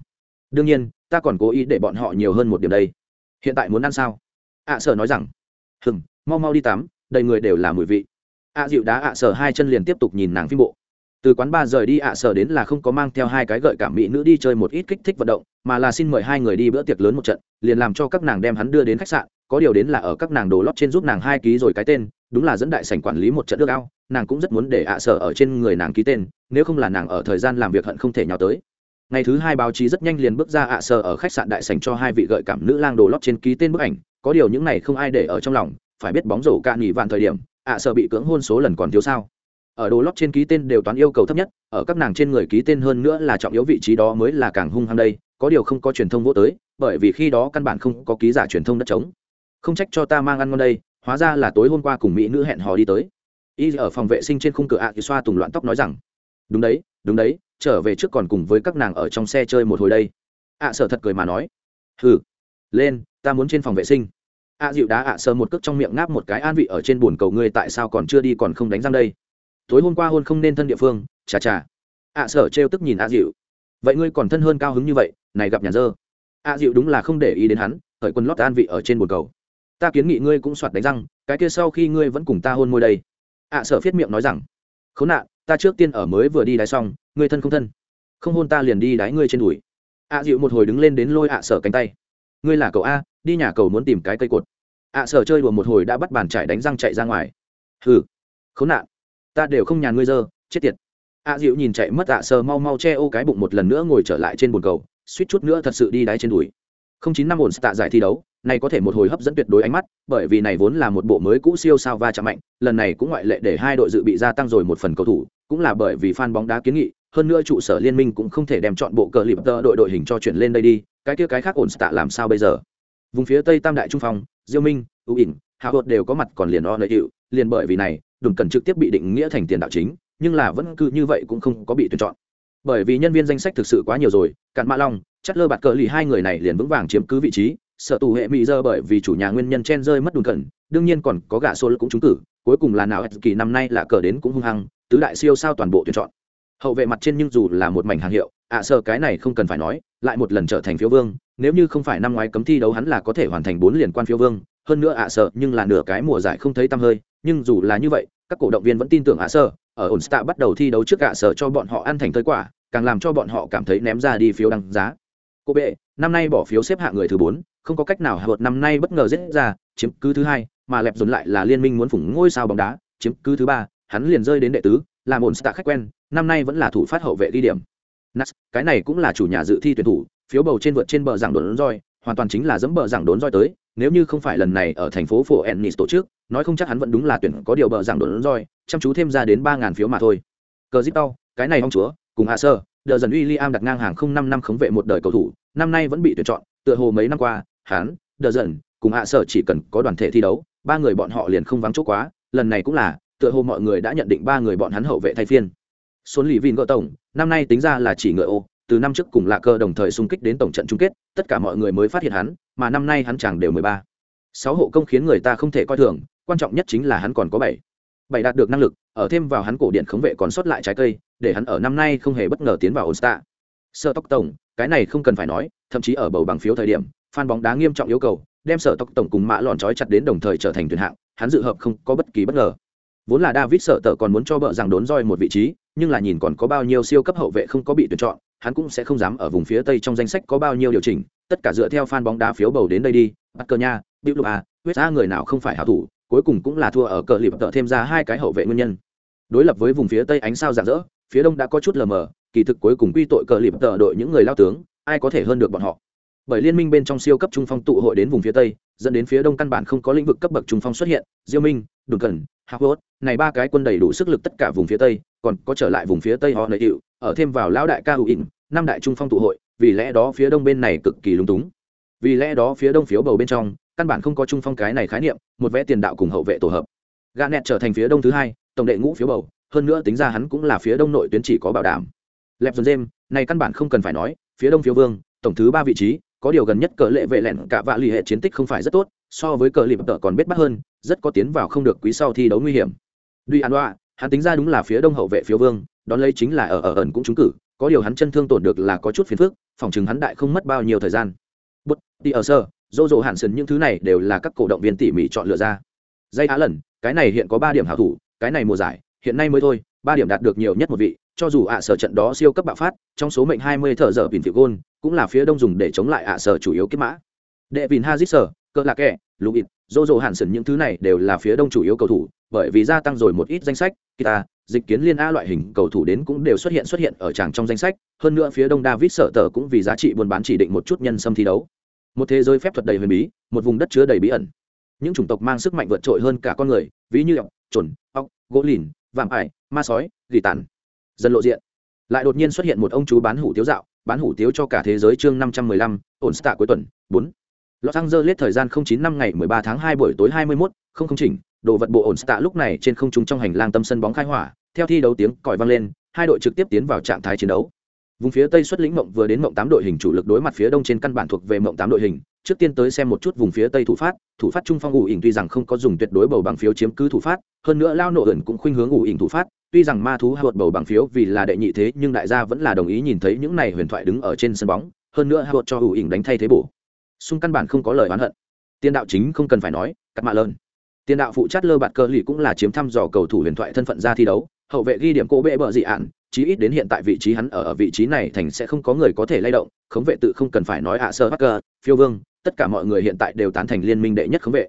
đương nhiên, ta còn cố ý để bọn họ nhiều hơn một điểm đây. Hiện tại muốn ăn sao? Ạ sở nói rằng, hừm, mau mau đi tắm, đầy người đều là mùi vị. Ạ dịu đá ạ sở hai chân liền tiếp tục nhìn nàng phim bộ từ quán ba rời đi ạ sở đến là không có mang theo hai cái gợi cảm mỹ nữ đi chơi một ít kích thích vận động, mà là xin mời hai người đi bữa tiệc lớn một trận, liền làm cho các nàng đem hắn đưa đến khách sạn. Có điều đến là ở các nàng đồ lót trên giúp nàng hai ký rồi cái tên, đúng là dẫn đại sảnh quản lý một trận nước ao, nàng cũng rất muốn để ạ sở ở trên người nàng ký tên, nếu không là nàng ở thời gian làm việc hận không thể nhào tới. Ngày thứ hai báo chí rất nhanh liền bước ra ạ sở ở khách sạn đại sảnh cho hai vị gợi cảm nữ lang đồ lót trên ký tên bức ảnh, có điều những này không ai để ở trong lòng, phải biết bóng rổ cạn nghỉ vạn thời điểm, ạ sở bị cưỡng hôn số lần còn thiếu sao ở đồ lót trên ký tên đều toán yêu cầu thấp nhất, ở các nàng trên người ký tên hơn nữa là trọng yếu vị trí đó mới là càng hung hăng đây, có điều không có truyền thông vô tới, bởi vì khi đó căn bản không có ký giả truyền thông đất trống. Không trách cho ta mang ăn ngon đây, hóa ra là tối hôm qua cùng mỹ nữ hẹn hò đi tới. Y ở phòng vệ sinh trên khung cửa ạ thì xoa tùng loạn tóc nói rằng, đúng đấy đúng đấy, trở về trước còn cùng với các nàng ở trong xe chơi một hồi đây. ạ sở thật cười mà nói, hừ, lên, ta muốn trên phòng vệ sinh. ạ dịu đá ạ sơ một cước trong miệng ngáp một cái an vị ở trên bồn cầu ngươi tại sao còn chưa đi còn không đánh răng đây? Tối hôm qua hôn không nên thân địa phương, chà chà. Ạ sở trêu tức nhìn ạ dịu vậy ngươi còn thân hơn cao hứng như vậy, này gặp nhà dơ. Ạ dịu đúng là không để ý đến hắn khởi quân lót an vị ở trên bồn cầu. Ta kiến nghị ngươi cũng soạt đánh răng, cái kia sau khi ngươi vẫn cùng ta hôn môi đây. Ạ sở phiết miệng nói rằng, khốn nạn, ta trước tiên ở mới vừa đi đáy xong, ngươi thân không thân. Không hôn ta liền đi đáy ngươi trên đùi. Ạ dịu một hồi đứng lên đến lôi ạ sở cánh tay. Ngươi là cậu a, đi nhà cầu muốn tìm cái cây cột. Ạ sở chơi đùa một hồi đã bắt bàn trải đánh răng chạy ra ngoài. Hừ, khốn nạn ta đều không nhàn ngươi dơ, chết tiệt. Ạ dịu nhìn chạy mất ạ, sờ mau mau che ô cái bụng một lần nữa ngồi trở lại trên bồn cầu, suýt chút nữa thật sự đi đáy trên đùi. Không chín năm ổn, tạ giải thi đấu, này có thể một hồi hấp dẫn tuyệt đối ánh mắt, bởi vì này vốn là một bộ mới cũ siêu sao va chạm mạnh, lần này cũng ngoại lệ để hai đội dự bị gia tăng rồi một phần cầu thủ, cũng là bởi vì fan bóng đá kiến nghị, hơn nữa trụ sở liên minh cũng không thể đem chọn bộ cờ lip tơ đội đội hình cho chuyển lên đây đi, cái kia cái khác ổn, tạ làm sao bây giờ? Vùng phía tây tam đại trung phong, diêu minh ưu ỉn, hạ hột đều có mặt còn liền o lợi hiệu liền bởi vì này đừng cần trực tiếp bị định nghĩa thành tiền đạo chính, nhưng là vẫn cứ như vậy cũng không có bị tuyển chọn. Bởi vì nhân viên danh sách thực sự quá nhiều rồi, cạn mã long chất lơ bạt cờ lì hai người này liền vững vàng chiếm cứ vị trí, sợ tù hệ mỹ dơ bởi vì chủ nhà nguyên nhân chen rơi mất đùn cẩn, đương nhiên còn có gã xô cũng trúng cử, cuối cùng là nào kỳ năm nay là cờ đến cũng hung hăng, tứ đại siêu sao toàn bộ tuyển chọn. Hậu vệ mặt trên nhưng dù là một mảnh hàng hiệu, ạ à sợ cái này không cần phải nói, lại một lần trở thành phiếu vương, nếu như không phải năm ngoái cấm thi đấu hắn là có thể hoàn thành bốn liền quan phiếu vương, hơn nữa ạ à sợ nhưng là nửa cái mùa giải không thấy tăm hơi nhưng dù là như vậy các cổ động viên vẫn tin tưởng ạ à ở ổn stạ bắt đầu thi đấu trước ạ sở cho bọn họ ăn thành thơi quả càng làm cho bọn họ cảm thấy ném ra đi phiếu đăng giá. Cô bệ năm nay bỏ phiếu xếp hạng người thứ bốn không có cách nào hạ vợt năm nay bất ngờ giết ra chiếm cứ thứ hai mà lẹp dồn lại là liên minh muốn phủng ngôi sao bóng đá chiếm cứ thứ ba hắn liền rơi đến đệ tứ làm ổn stạ khách quen năm nay vẫn là thủ phát hậu vệ ghi điểm. Nas, cái này cũng là chủ nhà dự thi tuyển thủ phiếu bầu trên vượt trên bờ giảng đồn roi hoàn toàn chính là dẫm bờ giảng đốn roi tới, nếu như không phải lần này ở thành phố phổ ennis tổ chức, nói không chắc hắn vẫn đúng là tuyển có điều bờ giảng đốn roi, chăm chú thêm ra đến ba ngàn phiếu mà thôi. Cờ zip đau cái này ông chúa, cùng hạ sơ, đờ dần William đặt ngang hàng không năm năm khống vệ một đời cầu thủ, năm nay vẫn bị tuyển chọn, tựa hồ mấy năm qua, hắn, đờ dần, cùng hạ sơ chỉ cần có đoàn thể thi đấu, ba người bọn họ liền không vắng chỗ quá, lần này cũng là, tựa hồ mọi người đã nhận định ba người bọn hắn hậu vệ thay phiên. Xuân lì vin gỡ tổng, năm nay tính ra là chỉ ngựa ô từ năm trước cùng lạc cơ đồng thời xung kích đến tổng trận chung kết, tất cả mọi người mới phát hiện hắn, mà năm nay hắn chẳng đều mười ba. Sáu hộ công khiến người ta không thể coi thường, quan trọng nhất chính là hắn còn có bảy. Bảy đạt được năng lực, ở thêm vào hắn cổ điện khống vệ còn sót lại trái cây, để hắn ở năm nay không hề bất ngờ tiến vào ổn star Sợ tóc tổng, cái này không cần phải nói, thậm chí ở bầu bằng phiếu thời điểm, fan bóng đá nghiêm trọng yêu cầu, đem sở tóc tổng cùng mã lòn trói chặt đến đồng thời trở thành tuyển hạng, hắn dự hợp không có bất kỳ bất ngờ. Vốn là david sợ tờ còn muốn cho bợ rằng đốn roi một vị trí, nhưng là nhìn còn có bao nhiêu siêu cấp hậu vệ không có bị tuyển chọn hắn cũng sẽ không dám ở vùng phía tây trong danh sách có bao nhiêu điều chỉnh tất cả dựa theo fan bóng đá phiếu bầu đến đây đi bắt cơ nha bịu lục a, huyết ra người nào không phải hảo thủ cuối cùng cũng là thua ở cờ lịp tợ thêm ra hai cái hậu vệ nguyên nhân. Đối lập với vùng phía tây ánh sao rạng rỡ phía đông đã có chút lờ mờ kỳ thực cuối cùng quy tội cờ lịp tợ đội những người lao tướng ai có thể hơn được bọn họ. Bởi liên minh bên trong siêu cấp trung phong tụ hội đến vùng phía tây dẫn đến phía đông căn bản không có lĩnh vực cấp bậc trung phong xuất hiện diêu minh đồn cần hawot này ba cái quân đầy đủ sức lực tất cả vùng phía tây, còn có trở lại vùng phía tây họ nợ hiệu ở thêm vào lão đại ca hữu năm đại trung phong tụ hội, vì lẽ đó phía đông bên này cực kỳ lung túng. Vì lẽ đó phía đông phiếu bầu bên trong, căn bản không có trung phong cái này khái niệm, một vẽ tiền đạo cùng hậu vệ tổ hợp. Garnet nẹt trở thành phía đông thứ hai, tổng đệ ngũ phiếu bầu, hơn nữa tính ra hắn cũng là phía đông nội tuyến chỉ có bảo đảm. Lẹp dồn dêm, này căn bản không cần phải nói, phía đông phiếu vương, tổng thứ ba vị trí, có điều gần nhất cờ lệ vệ lẹn cả vạ lì hệ chiến tích không phải rất tốt so với cờ lịp tợ còn biết bắt hơn, rất có tiến vào không được quý sau thi đấu nguy hiểm. Duy an đoạ hắn tính ra đúng là phía đông hậu vệ phiếu vương, đón lấy chính là ở ở ẩn cũng trúng cử, có điều hắn chân thương tổn được là có chút phiền phức, phòng chừng hắn đại không mất bao nhiêu thời gian. Bút, đi ở sơ dô dô hạn sần những thứ này đều là các cổ động viên tỉ mỉ chọn lựa ra. Dây á lần, cái này hiện có ba điểm hảo thủ, cái này mùa giải, hiện nay mới thôi, ba điểm đạt được nhiều nhất một vị, cho dù ạ sở trận đó siêu cấp bạo phát, trong số mệnh hai mươi thợ dở bình phiệu gôn, cũng là phía đông dùng để chống lại ạ sở chủ yếu kết mã. Đệ vìn hazit sở cỡ lạc kẻ lũ ít dô dô hạn sần những thứ này đều là phía đông chủ yếu cầu thủ, bởi vì gia tăng rồi một ít danh sách kita dịch kiến liên a loại hình cầu thủ đến cũng đều xuất hiện xuất hiện ở tràng trong danh sách, hơn nữa phía đông david sở tờ cũng vì giá trị buôn bán chỉ định một chút nhân xâm thi đấu. Một thế giới phép thuật đầy huyền bí, một vùng đất chứa đầy bí ẩn. Những chủng tộc mang sức mạnh vượt trội hơn cả con người, ví như ọc trồn ọc gỗ lìn, vạm ải, ma sói, gỉ tàn. Dần lộ diện. Lại đột nhiên xuất hiện một ông chú bán hủ tiếu dạo, bán hủ tiếu cho cả thế giới chương năm trăm mười lăm, ổn stạ cuối tuần, bốn. Los Angeles thời gian 09 năm ngày 13 tháng 2 buổi tối 21, không không chỉnh, đồ vật bộ ổn tạ lúc này trên không trung trong hành lang tâm sân bóng khai hỏa, theo thi đấu tiếng còi vang lên, hai đội trực tiếp tiến vào trạng thái chiến đấu. Vùng phía Tây xuất lĩnh mộng vừa đến mộng 8 đội hình chủ lực đối mặt phía Đông trên căn bản thuộc về mộng 8 đội hình, trước tiên tới xem một chút vùng phía Tây thủ phát, thủ phát trung phong ủ ỉn tuy rằng không có dùng tuyệt đối bầu bằng phiếu chiếm cứ thủ phát, hơn nữa lao nổ ẩn cũng khuynh hướng ủ ỉn thủ phát, tuy rằng ma thú hợp bầu bằng phiếu vì là đệ nhị thế nhưng đại gia vẫn là đồng ý nhìn thấy những này huyền thoại đứng ở trên sân bóng, hơn nữa hợp cho ủ ỉn đánh thay thế bổ xung căn bản không có lời oán hận. Tiền đạo chính không cần phải nói cắt mạ lớn. tiền đạo phụ chát lơ bạt cơ lì cũng là chiếm thăm dò cầu thủ huyền thoại thân phận ra thi đấu hậu vệ ghi điểm cỗ bệ bờ dị ạn chí ít đến hiện tại vị trí hắn ở, ở vị trí này thành sẽ không có người có thể lay động khống vệ tự không cần phải nói ạ sơ hacker phiêu vương tất cả mọi người hiện tại đều tán thành liên minh đệ nhất khống vệ.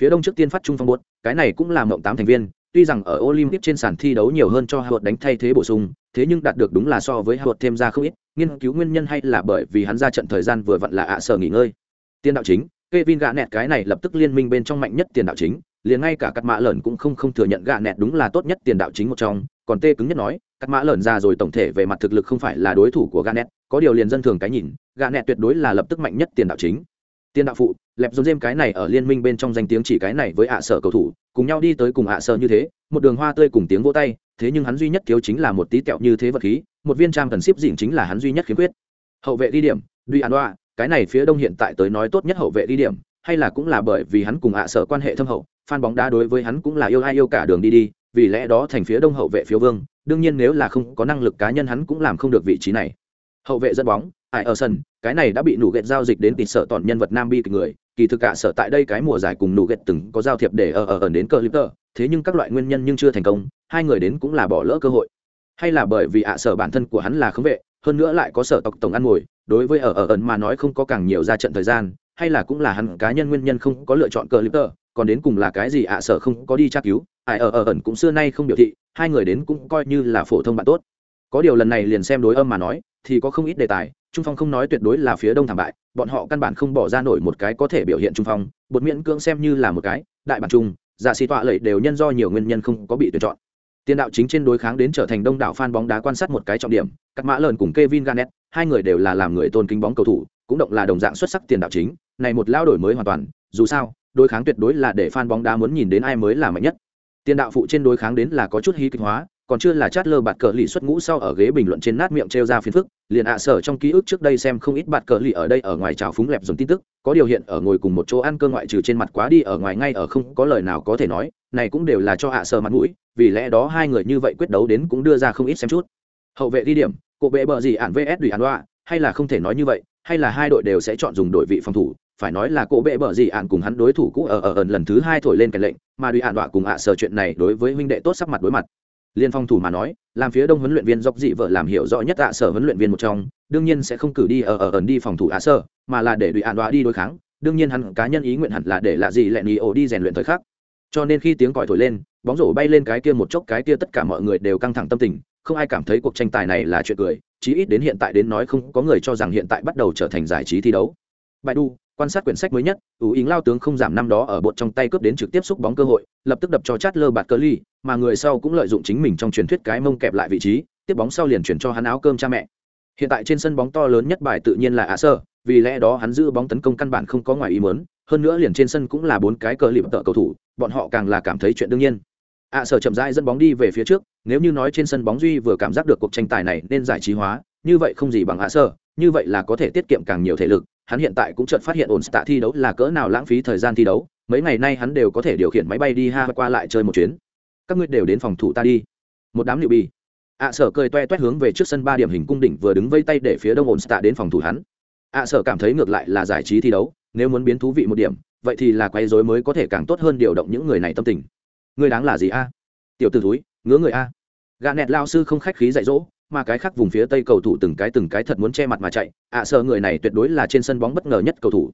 Phía đông trước tiên phát trung phong buốt cái này cũng là mộng tám thành viên tuy rằng ở olympic trên sàn thi đấu nhiều hơn cho hạ đánh thay thế bổ sung thế nhưng đạt được đúng là so với hạ thêm ra không ít nghiên cứu nguyên nhân hay là bởi vì hắn ra trận thời gian vừa vặn là ạ sở nghỉ ngơi tiền đạo chính Kevin gạ nẹt cái này lập tức liên minh bên trong mạnh nhất tiền đạo chính, liền ngay cả cắt mã lợn cũng không không thừa nhận gạ nẹt đúng là tốt nhất tiền đạo chính một trong, còn tê cứng nhất nói, cắt mã lợn ra rồi tổng thể về mặt thực lực không phải là đối thủ của gạ nẹt, có điều liền dân thường cái nhìn, gạ nẹt tuyệt đối là lập tức mạnh nhất tiền đạo chính. Tiền đạo phụ, lẹp dồn dêm cái này ở liên minh bên trong danh tiếng chỉ cái này với ạ sở cầu thủ, cùng nhau đi tới cùng ạ sở như thế, một đường hoa tươi cùng tiếng vỗ tay, thế nhưng hắn duy nhất thiếu chính là một tí kẹo như thế vật khí, một viên trang cần ship dịnh chính là hắn duy nhất khiếm khuyết. Hậu vệ đi điểm, Duy An Đoa, cái này phía đông hiện tại tới nói tốt nhất hậu vệ đi điểm, hay là cũng là bởi vì hắn cùng ạ sở quan hệ thâm hậu, fan bóng đá đối với hắn cũng là yêu ai yêu cả đường đi đi, vì lẽ đó thành phía đông hậu vệ phiếu vương, đương nhiên nếu là không có năng lực cá nhân hắn cũng làm không được vị trí này. Hậu vệ dẫn bóng, ai ở sân, cái này đã bị nụ ghét giao dịch đến tịt sợ toàn nhân vật nam bi kịch người, kỳ thực cả sở tại đây cái mùa giải cùng nụ ghét từng có giao thiệp để ở ở đến cờ lipter thế nhưng các loại nguyên nhân nhưng chưa thành công, hai người đến cũng là bỏ lỡ cơ hội. Hay là bởi vì ạ sở bản thân của hắn là khống vệ, hơn nữa lại có sở tộc tổng ăn ngồi đối với ở ở ẩn mà nói không có càng nhiều ra trận thời gian, hay là cũng là hắn cá nhân nguyên nhân không có lựa chọn cờ litter còn đến cùng là cái gì ạ sở không có đi tra cứu, ai ở ở ẩn cũng xưa nay không biểu thị, hai người đến cũng coi như là phổ thông bạn tốt. Có điều lần này liền xem đối âm mà nói, thì có không ít đề tài, trung phong không nói tuyệt đối là phía đông thảm bại, bọn họ căn bản không bỏ ra nổi một cái có thể biểu hiện trung phong, bột miễn cưỡng xem như là một cái, đại bản trung giả sĩ tọa lệ đều nhân do nhiều nguyên nhân không có bị tuyển chọn. Tiền đạo chính trên đối kháng đến trở thành đông đảo fan bóng đá quan sát một cái trọng điểm các mã lợn cùng Kevin Garnett hai người đều là làm người tôn kính bóng cầu thủ, cũng động là đồng dạng xuất sắc tiền đạo chính, này một lao đổi mới hoàn toàn, dù sao, đối kháng tuyệt đối là để fan bóng đá muốn nhìn đến ai mới là mạnh nhất. Tiền đạo phụ trên đối kháng đến là có chút hí kịch hóa, còn chưa là chát lơ bạt cờ lì xuất ngũ sau ở ghế bình luận trên nát miệng trêu ra phiền phức, liền ạ sở trong ký ức trước đây xem không ít bạt cờ lì ở đây ở ngoài trào phúng lẹp dùng tin tức, có điều hiện ở ngồi cùng một chỗ ăn cơ ngoại trừ trên mặt quá đi ở ngoài ngay ở không có lời nào có thể nói, này cũng đều là cho ạ sở mặt mũi, vì lẽ đó hai người như vậy quyết đấu đến cũng đưa ra không ít xem chút. Hậu vệ đi điểm cộ bệ bờ gì ạn vs đùi ạn đoạ hay là không thể nói như vậy, hay là hai đội đều sẽ chọn dùng đội vị phòng thủ, phải nói là cổ bệ bờ gì ạn cùng hắn đối thủ cũ ở ở ẩn lần thứ hai thổi lên cái lệnh, mà đùi ạn đoạ cùng ạ sở chuyện này đối với huynh đệ tốt sắc mặt đối mặt. Liên phong thủ mà nói, làm phía đông huấn luyện viên dọc dị vợ làm hiểu rõ nhất ạ sở huấn luyện viên một trong, đương nhiên sẽ không cử đi ở ở ẩn đi phòng thủ ạ sở, mà là để đùi ạn đoạ đi đối kháng, đương nhiên hắn cá nhân ý nguyện hẳn là để lạ gì lẹn ý ổ đi rèn luyện thời khắc. Cho nên khi tiếng còi thổi lên, bóng rổ bay lên cái kia một chốc cái kia tất cả mọi người đều căng thẳng tâm tình không ai cảm thấy cuộc tranh tài này là chuyện cười, chí ít đến hiện tại đến nói không có người cho rằng hiện tại bắt đầu trở thành giải trí thi đấu. Bài đu, quan sát quyển sách mới nhất ủ ý lao tướng không giảm năm đó ở bột trong tay cướp đến trực tiếp xúc bóng cơ hội, lập tức đập cho chát lơ bạt cơ ly, mà người sau cũng lợi dụng chính mình trong truyền thuyết cái mông kẹp lại vị trí, tiếp bóng sau liền chuyển cho hắn áo cơm cha mẹ. Hiện tại trên sân bóng to lớn nhất bài tự nhiên là ạ sơ vì lẽ đó hắn giữ bóng tấn công căn bản không có ngoài ý mớn hơn nữa liền trên sân cũng là bốn cái cờ lịp tợ cầu thủ, bọn họ càng là cảm thấy chuyện đương nhiên ạ sở chậm rãi dẫn bóng đi về phía trước, nếu như nói trên sân bóng duy vừa cảm giác được cuộc tranh tài này nên giải trí hóa, như vậy không gì bằng ạ sở, như vậy là có thể tiết kiệm càng nhiều thể lực, hắn hiện tại cũng chợt phát hiện ổn tạ thi đấu là cỡ nào lãng phí thời gian thi đấu, mấy ngày nay hắn đều có thể điều khiển máy bay đi ha qua lại chơi một chuyến. Các ngươi đều đến phòng thủ ta đi. Một đám liệu bi ạ sở cười toe toét hướng về trước sân ba điểm hình cung đỉnh vừa đứng vây tay để phía đông ổn tạ đến phòng thủ hắn. ạ sở cảm thấy ngược lại là giải trí thi đấu, nếu muốn biến thú vị một điểm, vậy thì là quay dối mới có thể càng tốt hơn điều động những người này tâm tình người đáng là gì a? Tiểu t ử túi ngứa người a. Gà nẹt lao sư không khách khí dạy dỗ, mà cái khác vùng phía tây cầu thủ từng cái từng cái thật muốn che mặt mà chạy. Ạ à sợ người này tuyệt đối là trên sân bóng bất ngờ nhất cầu thủ.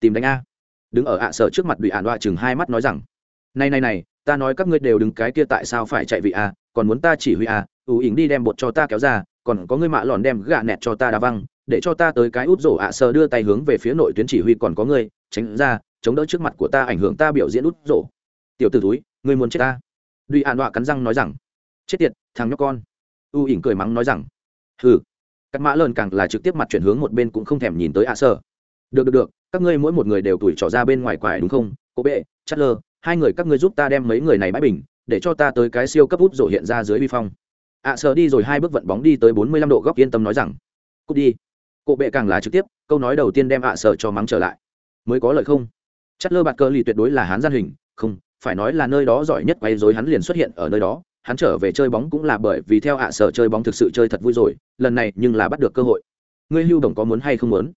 Tìm đánh a. Đứng ở ạ à sợ trước mặt bị ạn đoạ chừng hai mắt nói rằng, này này này, ta nói các ngươi đều đứng cái kia tại sao phải chạy vị a? Còn muốn ta chỉ huy a? Ưu ỉng đi đem bột cho ta kéo ra, còn có ngươi mạ lòn đem gà nẹt cho ta đá văng, để cho ta tới cái út rổ. Ạ sợ đưa tay hướng về phía nội tuyến chỉ huy, còn có ngươi, tránh ra, chống đỡ trước mặt của ta, ảnh hưởng ta biểu diễn út rổ. Tiểu t ử túi ngươi muốn chết ta? Duy ạn đọa cắn răng nói rằng, chết tiệt, thằng nhóc con. U ỉn cười mắng nói rằng, hừ. Cắt mã lợn càng là trực tiếp mặt chuyển hướng một bên cũng không thèm nhìn tới ạ sơ. Được được được, các ngươi mỗi một người đều tuổi trỏ ra bên ngoài quải đúng không? Cô bệ chất lơ hai người các ngươi giúp ta đem mấy người này bãi bình, để cho ta tới cái siêu cấp út rổ hiện ra dưới vi phong. Ạ sơ đi rồi hai bước vận bóng đi tới bốn mươi lăm độ góc yên tâm nói rằng, cút đi. Cô bệ càng là trực tiếp, câu nói đầu tiên đem ạ sơ cho mắng trở lại. Mới có lợi không? Chất lơ bạt cơ lì tuyệt đối là hán gian hình, không phải nói là nơi đó giỏi nhất quay dối hắn liền xuất hiện ở nơi đó, hắn trở về chơi bóng cũng là bởi vì theo ạ sở chơi bóng thực sự chơi thật vui rồi, lần này nhưng là bắt được cơ hội. Ngươi hưu đồng có muốn hay không muốn?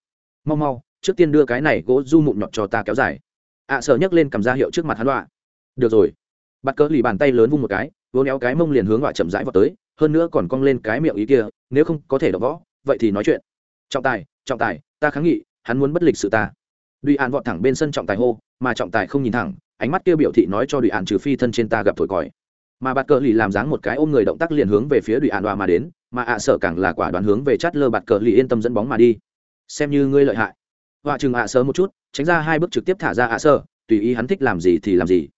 Mau mau, trước tiên đưa cái này gỗ du mụn nhọt cho ta kéo dài. ạ sở nhấc lên cầm ra hiệu trước mặt hắn đọa. Được rồi. Bắt cỡ lì bàn tay lớn vung một cái, vỗ néo cái mông liền hướng đọa chậm rãi vào tới, hơn nữa còn cong lên cái miệng ý kia, nếu không có thể đọc võ, vậy thì nói chuyện. Trọng tài trọng tài, ta kháng nghị, hắn muốn bất lịch sự ta. Duy an vọt thẳng bên sân trọng tài hô, mà trọng tài không nhìn thẳng ánh mắt kia biểu thị nói cho đùi ạn trừ phi thân trên ta gặp thổi còi. Mà bạt cờ lì làm dáng một cái ôm người động tác liền hướng về phía đùi ạn đoà mà đến, mà ạ sợ càng là quả đoán hướng về chát lơ bạt cờ lì yên tâm dẫn bóng mà đi. Xem như ngươi lợi hại. Họa chừng ạ sơ một chút, tránh ra hai bước trực tiếp thả ra ạ sơ tùy ý hắn thích làm gì thì làm gì.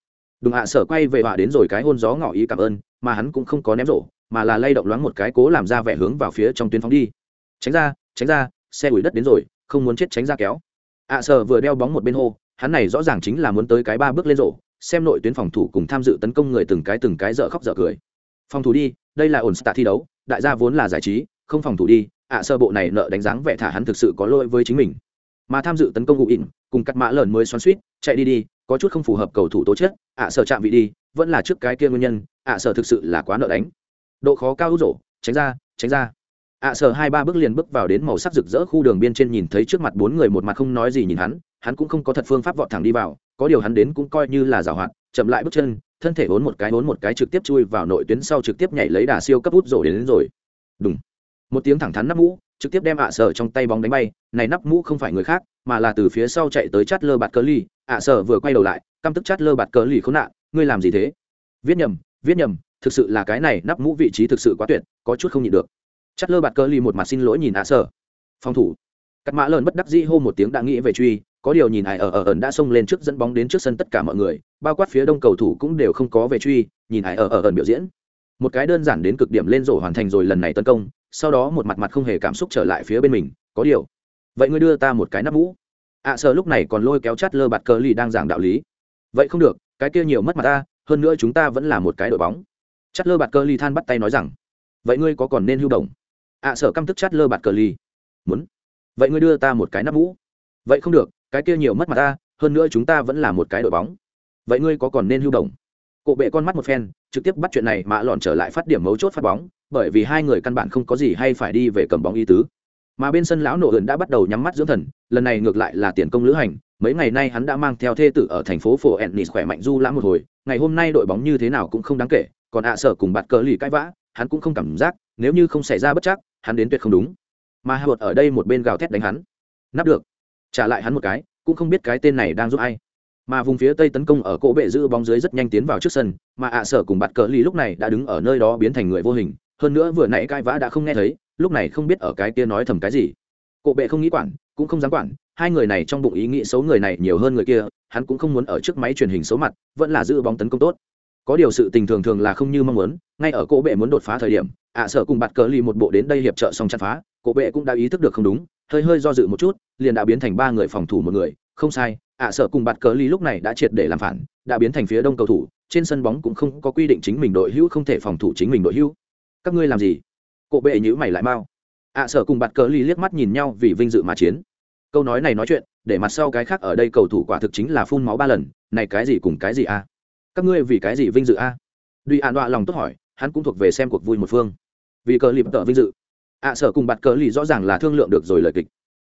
Đùng ạ sở quay về họa đến rồi cái hôn gió ngỏ ý cảm ơn, mà hắn cũng không có ném rổ, mà là lay động loáng một cái cố làm ra vẻ hướng vào phía trong tuyến phóng đi. Tránh ra tránh ra, xe ủi đất đến rồi, không muốn chết tránh ra kéo. Ạ sở vừa đeo bóng một bên hô hắn này rõ ràng chính là muốn tới cái ba bước lên rổ xem nội tuyến phòng thủ cùng tham dự tấn công người từng cái từng cái dở khóc dở cười. Phòng thủ đi, đây là ổn stạ thi đấu, đại gia vốn là giải trí, không phòng thủ đi, ạ, sơ bộ này nợ đánh dáng vẻ thả hắn thực sự có lỗi với chính mình. Mà tham dự tấn công ngụ ỉn cùng cắt mã lợn mới xoắn suýt, chạy đi đi, có chút không phù hợp cầu thủ tố chất, ạ, sơ chạm vị đi, vẫn là trước cái kia nguyên nhân, ạ, sơ thực sự là quá nợ đánh. Độ khó cao rổ tránh ra tránh ra ạ sở hai ba bước liền bước vào đến màu sắc rực rỡ khu đường biên trên nhìn thấy trước mặt bốn người một mặt không nói gì nhìn hắn hắn cũng không có thật phương pháp vọt thẳng đi vào có điều hắn đến cũng coi như là giảo hoạt chậm lại bước chân thân thể vốn một cái vốn một cái trực tiếp chui vào nội tuyến sau trực tiếp nhảy lấy đà siêu cấp hút rổ đến, đến rồi. Đúng một tiếng thẳng thắn nắp mũ trực tiếp đem ạ sở trong tay bóng đánh bay này nắp mũ không phải người khác mà là từ phía sau chạy tới chát lơ bạt cờ ly ạ sở vừa quay đầu lại căm tức chát lơ bạt cờ ly khốn nạn ngươi làm gì thế? Viết nhầm viết nhầm thực sự là cái này nắp mũ vị trí thực sự quá tuyệt có chút không nhịn được chát lơ bạt cờ ly một mặt xin lỗi nhìn ạ sở phòng thủ. Cắt mã lợn bất đắc dĩ hô một tiếng đã nghĩ về truy, có điều nhìn ai ở ở ẩn đã xông lên trước dẫn bóng đến trước sân tất cả mọi người, bao quát phía đông cầu thủ cũng đều không có về truy, nhìn ai ở ở ẩn biểu diễn. Một cái đơn giản đến cực điểm lên rổ hoàn thành rồi lần này tấn công, sau đó một mặt mặt không hề cảm xúc trở lại phía bên mình, có điều. Vậy ngươi đưa ta một cái nắp mũ. Ạ sợ lúc này còn lôi kéo chát lơ bạt cờ lì đang giảng đạo lý. Vậy không được, cái kia nhiều mất mặt ta, hơn nữa chúng ta vẫn là một cái đội bóng. Chát lơ bạt cờ lì than bắt tay nói rằng, vậy ngươi có còn nên hưu đồng? Ạ sợ căm tức chát lơ bạt cờ lì. Muốn. Vậy ngươi đưa ta một cái nắp mũ. Vậy không được, cái kia nhiều mất mặt ta, hơn nữa chúng ta vẫn là một cái đội bóng. Vậy ngươi có còn nên hưu đồng? Cộ bệ con mắt một phen, trực tiếp bắt chuyện này mà lọn trở lại phát điểm mấu chốt phát bóng, bởi vì hai người căn bản không có gì hay phải đi về cầm bóng y tứ. Mà bên sân lão nổ ẩn đã bắt đầu nhắm mắt dưỡng thần, lần này ngược lại là tiền công lữ hành, mấy ngày nay hắn đã mang theo thê tử ở thành phố phổ ennis khỏe mạnh du lãm một hồi, ngày hôm nay đội bóng như thế nào cũng không đáng kể, còn ạ sở cùng bạt cờ lì cãi vã hắn cũng không cảm giác, nếu như không xảy ra bất chắc, hắn đến tuyệt không đúng. Mà hạ ở đây một bên gào thét đánh hắn. Nắp được. Trả lại hắn một cái, cũng không biết cái tên này đang giúp ai. Mà vùng phía tây tấn công ở cỗ bệ giữ bóng dưới rất nhanh tiến vào trước sân, mà ạ sở cùng bạt cờ ly lúc này đã đứng ở nơi đó biến thành người vô hình. Hơn nữa vừa nãy cãi vã đã không nghe thấy, lúc này không biết ở cái kia nói thầm cái gì. Cộ bệ không nghĩ quản, cũng không dám quản, hai người này trong bụng ý nghĩ xấu người này nhiều hơn người kia, hắn cũng không muốn ở trước máy truyền hình xấu mặt, vẫn là giữ bóng tấn công tốt có điều sự tình thường thường là không như mong muốn, ngay ở cỗ bệ muốn đột phá thời điểm, ạ sở cùng bạt cờ lì một bộ đến đây hiệp trợ xong chặt phá cỗ bệ cũng đã ý thức được không đúng, hơi hơi do dự một chút, liền đã biến thành ba người phòng thủ một người, không sai, ạ sở cùng bạt cờ lì lúc này đã triệt để làm phản, đã biến thành phía đông cầu thủ, trên sân bóng cũng không có quy định chính mình đội hữu không thể phòng thủ chính mình đội hữu. Các ngươi làm gì? Cộ bệ nhữ mày lại mau. Ạ sở cùng bạt cờ lì liếc mắt nhìn nhau vì vinh dự mà chiến. Câu nói này nói chuyện, để mặt sau cái khác ở đây cầu thủ quả thực chính là phun máu ba lần, này cái gì cùng cái gì a các ngươi vì cái gì vinh dự a? À? duy ạn đọa lòng tốt hỏi, hắn cũng thuộc về xem cuộc vui một phương. Vì cờ lìp tợ vinh dự. Ạ sở cùng bạt cờ lì rõ ràng là thương lượng được rồi lời kịch.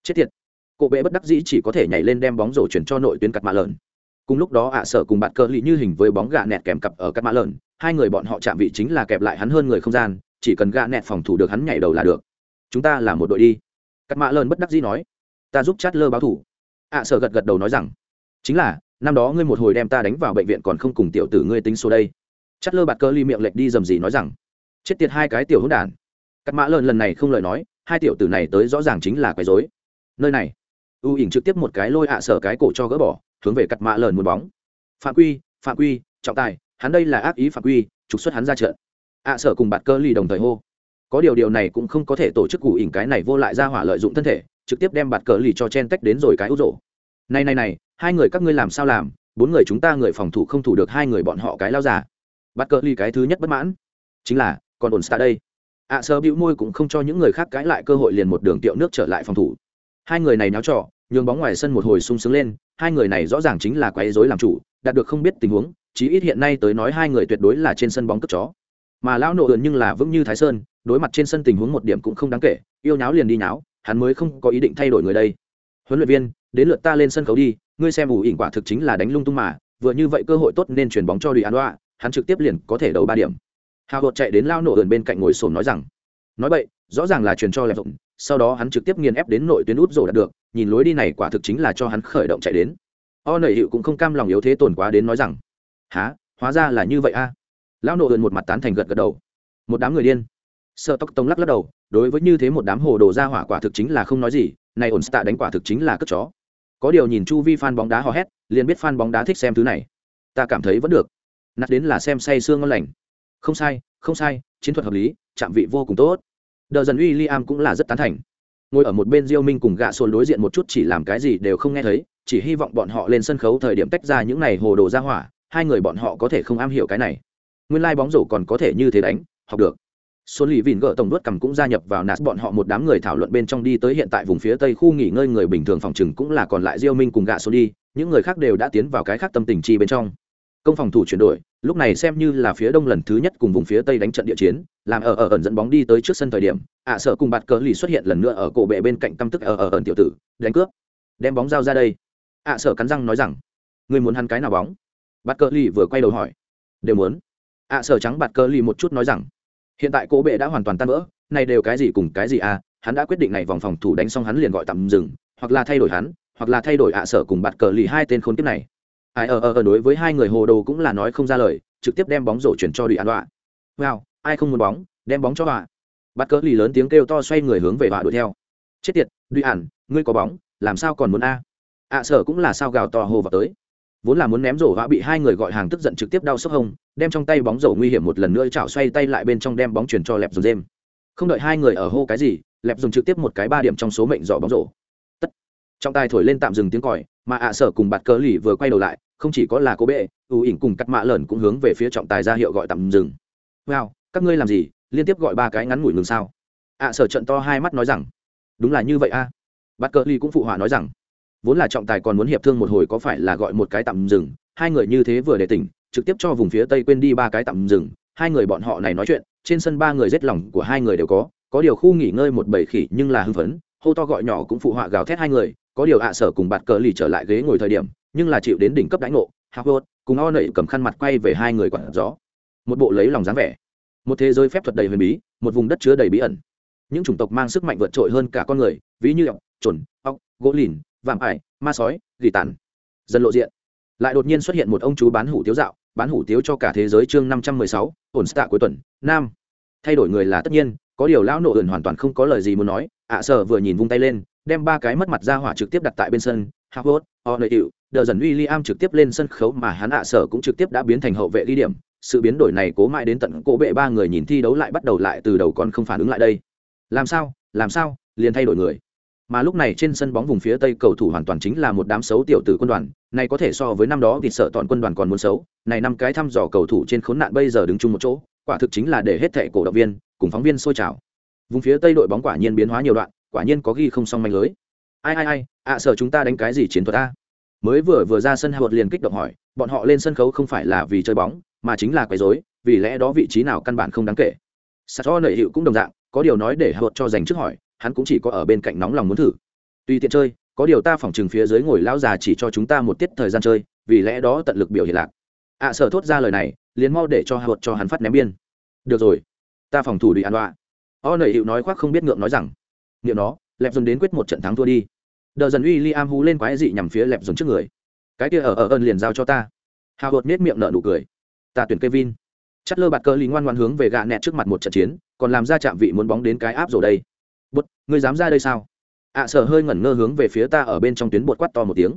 Chết tiệt cộ bệ bất đắc dĩ chỉ có thể nhảy lên đem bóng rổ chuyển cho nội tuyến cặp mạ lợn. Cùng lúc đó ạ sở cùng bạt cờ lì như hình với bóng gà nẹt kèm cặp ở cặp mạ lợn. Hai người bọn họ chạm vị chính là kẹp lại hắn hơn người không gian, chỉ cần gà nẹt phòng thủ được hắn nhảy đầu là được. Chúng ta là một đội đi. Cặp mạ lợn bất đắc dĩ nói. Ta giúp chát lơ báo thủ. Ạ sở gật gật đầu nói rằng, chính là năm đó ngươi một hồi đem ta đánh vào bệnh viện còn không cùng tiểu tử ngươi tính số đây. Chất lơ bạt cờ lì miệng lệch đi dầm gì nói rằng, chết tiệt hai cái tiểu hỗn đản. Cắt mã lợn lần này không lời nói, hai tiểu tử này tới rõ ràng chính là quấy rối. Nơi này, u ỉn trực tiếp một cái lôi ạ sở cái cổ cho gỡ bỏ, hướng về cắt mã lợn muốn bóng. Phạm quy phạm quy, trọng tài, hắn đây là ác ý phạm quy, trục xuất hắn ra trận. Ạ sở cùng bạt cơ ly đồng thời hô. Có điều điều này cũng không có thể tổ chức cụ ỉn cái này vô lại ra hỏa lợi dụng thân thể, trực tiếp đem bạt cờ lì cho chen tách đến rồi cái út rổ này này này hai người các ngươi làm sao làm, bốn người chúng ta người phòng thủ không thủ được hai người bọn họ cái lao giả bắt cỡ ly cái thứ nhất bất mãn. Chính là, còn ổn xa đây. À, Ạ sơ bĩu môi cũng không cho những người khác cãi lại cơ hội liền một đường tiệu nước trở lại phòng thủ. Hai người này náo trọ nhường bóng ngoài sân một hồi sung sướng lên, hai người này rõ ràng chính là quấy rối làm chủ, đạt được không biết tình huống, chí ít hiện nay tới nói hai người tuyệt đối là trên sân bóng cất chó. Mà lão nộ ượn nhưng là vững như thái sơn, đối mặt trên sân tình huống một điểm cũng không đáng kể, yêu nháo liền đi nháo, hắn mới không có ý định thay đổi người đây. Huấn luyện viên, đến lượt ta lên sân khấu đi ngươi xem ủ ỉn quả thực chính là đánh lung tung mà, vừa như vậy cơ hội tốt nên chuyển bóng cho đùi an đoa hắn trực tiếp liền có thể đầu ba điểm. Hào hột chạy đến lao nổ ườn bên cạnh ngồi sồn nói rằng, nói vậy rõ ràng là truyền cho lẹp rộng, sau đó hắn trực tiếp nghiền ép đến nội tuyến út rổ đạt được, nhìn lối đi này quả thực chính là cho hắn khởi động chạy đến. O nầy hiệu cũng không cam lòng yếu thế tồn quá đến nói rằng, há, hóa ra là như vậy a? Lão nổ ườn một mặt tán thành gật gật đầu. Một đám người điên. Sợ tóc tông lắc lắc đầu, đối với như thế một đám hồ đồ ra hỏa quả thực chính là không nói gì, này ổn Tạ đánh quả thực chính là cất chó có điều nhìn chu vi fan bóng đá hò hét, liền biết fan bóng đá thích xem thứ này. Ta cảm thấy vẫn được. Nát đến là xem say xương ngon lành. Không sai không sai, chiến thuật hợp lý, chạm vị vô cùng tốt. Đờ dần uy liam cũng là rất tán thành. Ngồi ở một bên diêu minh cùng gạ sồn đối diện một chút chỉ làm cái gì đều không nghe thấy, chỉ hy vọng bọn họ lên sân khấu thời điểm tách ra những này hồ đồ ra hỏa, hai người bọn họ có thể không am hiểu cái này. Nguyên lai bóng rổ còn có thể như thế đánh, học được. Xuân Lì Vịn gỡ tổng đuốt cầm cũng gia nhập vào nạt bọn họ một đám người thảo luận bên trong đi tới hiện tại vùng phía tây khu nghỉ ngơi người bình thường phòng trừng cũng là còn lại Diêu Minh cùng gạ số đi, những người khác đều đã tiến vào cái khác tâm tình chi bên trong. Công phòng thủ chuyển đổi, lúc này xem như là phía đông lần thứ nhất cùng vùng phía tây đánh trận địa chiến, làm ở ở ẩn dẫn bóng đi tới trước sân thời điểm, ạ sợ cùng bạt cờ lì xuất hiện lần nữa ở cổ bệ bên cạnh tâm tức ở ở ẩn tiểu tử, đánh cướp, đem bóng giao ra đây. ạ sợ cắn răng nói rằng, ngươi muốn hắn cái nào bóng? Bạt cờ lì vừa quay đầu hỏi, đều muốn. ạ sợ trắng bạt cờ lì một chút nói rằng hiện tại cố bệ đã hoàn toàn tan vỡ này đều cái gì cùng cái gì à hắn đã quyết định này vòng phòng thủ đánh xong hắn liền gọi tạm dừng, hoặc là thay đổi hắn, hoặc là thay đổi ạ sở cùng bạt cờ lì hai tên khốn kiếp này. Ai ở ở đối với hai người hồ đồ cũng là nói không ra lời, trực tiếp đem bóng rổ chuyển cho đùi an đoạ. Wow, ai không muốn bóng, đem bóng cho họa bạt cờ lì lớn tiếng kêu to xoay người hướng về họa đuổi theo. Chết tiệt đùi ản ngươi có bóng, làm sao còn muốn a? Ạ sở cũng là sao gào to hồ vào tới. Vốn là muốn ném rổ vã bị hai người gọi hàng tức giận trực tiếp đau sốc hông đem trong tay bóng rổ nguy hiểm một lần nữa chảo xoay tay lại bên trong đem bóng chuyển cho lẹp dùng dêm. Không đợi hai người ở hô cái gì, lẹp dùng trực tiếp một cái ba điểm trong số mệnh dọ bóng rổ. Tất. Trọng tài thổi lên tạm dừng tiếng còi, mà ạ sở cùng bạt cờ lì vừa quay đầu lại, không chỉ có là cô bệ, ưu ỉn cùng cắt mạ lởn cũng hướng về phía trọng tài ra hiệu gọi tạm dừng. Wow, các ngươi làm gì, liên tiếp gọi ba cái ngắn ngủi ngừng sao? Ạ sở trận to hai mắt nói rằng. Đúng là như vậy a. À. bạt cờ lì cũng phụ họa nói rằng. Vốn là trọng tài còn muốn hiệp thương một hồi có phải là gọi một cái tạm dừng, hai người như thế vừa để tỉnh trực tiếp cho vùng phía tây quên đi ba cái tạm dừng, hai người bọn họ này nói chuyện, trên sân ba người rết lòng của hai người đều có có điều khu nghỉ ngơi một bầy khỉ nhưng là hưng phấn, hô to gọi nhỏ cũng phụ họa gào thét hai người, có điều ạ sở cùng bạt cờ lì trở lại ghế ngồi thời điểm, nhưng là chịu đến đỉnh cấp đánh ngộ howard cùng o nậy cầm khăn mặt quay về hai người quản gió. Một bộ lấy lòng dáng vẻ, một thế giới phép thuật đầy huyền bí, một vùng đất chứa đầy bí ẩn. Những chủng tộc mang sức mạnh vượt trội hơn cả con người, ví như ọc trồn ọc gỗ lìn, vạm ải, ma sói, gỉ tàn. Dần lộ diện, lại đột nhiên xuất hiện một ông chú bán hủ tiếu dạo bán hủ tiếu cho cả thế giới chương năm trăm mười sáu ổn stạ cuối tuần nam. Thay đổi người là tất nhiên có điều lão nổ ẩn hoàn toàn không có lời gì muốn nói. Ạ sở vừa nhìn vung tay lên đem ba cái mất mặt ra hỏa trực tiếp đặt tại bên sân. Howard, O'Neil, đờ dần William trực tiếp lên sân khấu mà hắn ạ sở cũng trực tiếp đã biến thành hậu vệ ghi điểm. Sự biến đổi này cố mãi đến tận cổ bệ ba người nhìn thi đấu lại bắt đầu lại từ đầu còn không phản ứng lại đây. Làm sao làm sao liền thay đổi người mà lúc này trên sân bóng vùng phía tây cầu thủ hoàn toàn chính là một đám xấu tiểu tử quân đoàn này có thể so với năm đó thì sợ toàn quân đoàn còn muốn xấu này năm cái thăm dò cầu thủ trên khốn nạn bây giờ đứng chung một chỗ quả thực chính là để hết thệ cổ động viên cùng phóng viên sôi trào. Vùng phía tây đội bóng quả nhiên biến hóa nhiều đoạn quả nhiên có ghi không xong manh lưới. Ai ai ai ạ à, sợ chúng ta đánh cái gì chiến thuật a? Mới vừa vừa ra sân hụt liền kích động hỏi bọn họ lên sân khấu không phải là vì chơi bóng mà chính là quấy rối vì lẽ đó vị trí nào căn bản không đáng kể. Sato nợ hiệu cũng đồng dạng có điều nói để hụt cho dành trước hỏi hắn cũng chỉ có ở bên cạnh nóng lòng muốn thử. Tùy tiện chơi có điều ta phòng trừng phía dưới ngồi lão già chỉ cho chúng ta một tiết thời gian chơi vì lẽ đó tận lực biểu hiện lạc. Ạ à, sở thốt ra lời này liền mau để cho hạ cho hắn phát ném biên. Được rồi ta phòng thủ đi an đoạ. O nợ hiệu nói khoác không biết ngượng nói rằng. Nghiệm nó lẹp dồn đến quyết một trận thắng thua đi. Đờ dần uy li am hú lên quái dị nhằm phía lẹp dồn trước người. Cái kia ở ở ơn liền giao cho ta. Hào hột nết miệng nở nụ cười. Ta tuyển kevin. Chất lơ bạt cơ lý ngoan ngoan hướng về gạ nẹt trước mặt một trận chiến còn làm ra chạm vị muốn bóng đến cái áp rồi đây bút ngươi dám ra đây sao? Ạ à, sở hơi ngẩn ngơ hướng về phía ta ở bên trong tuyến bột quát to một tiếng.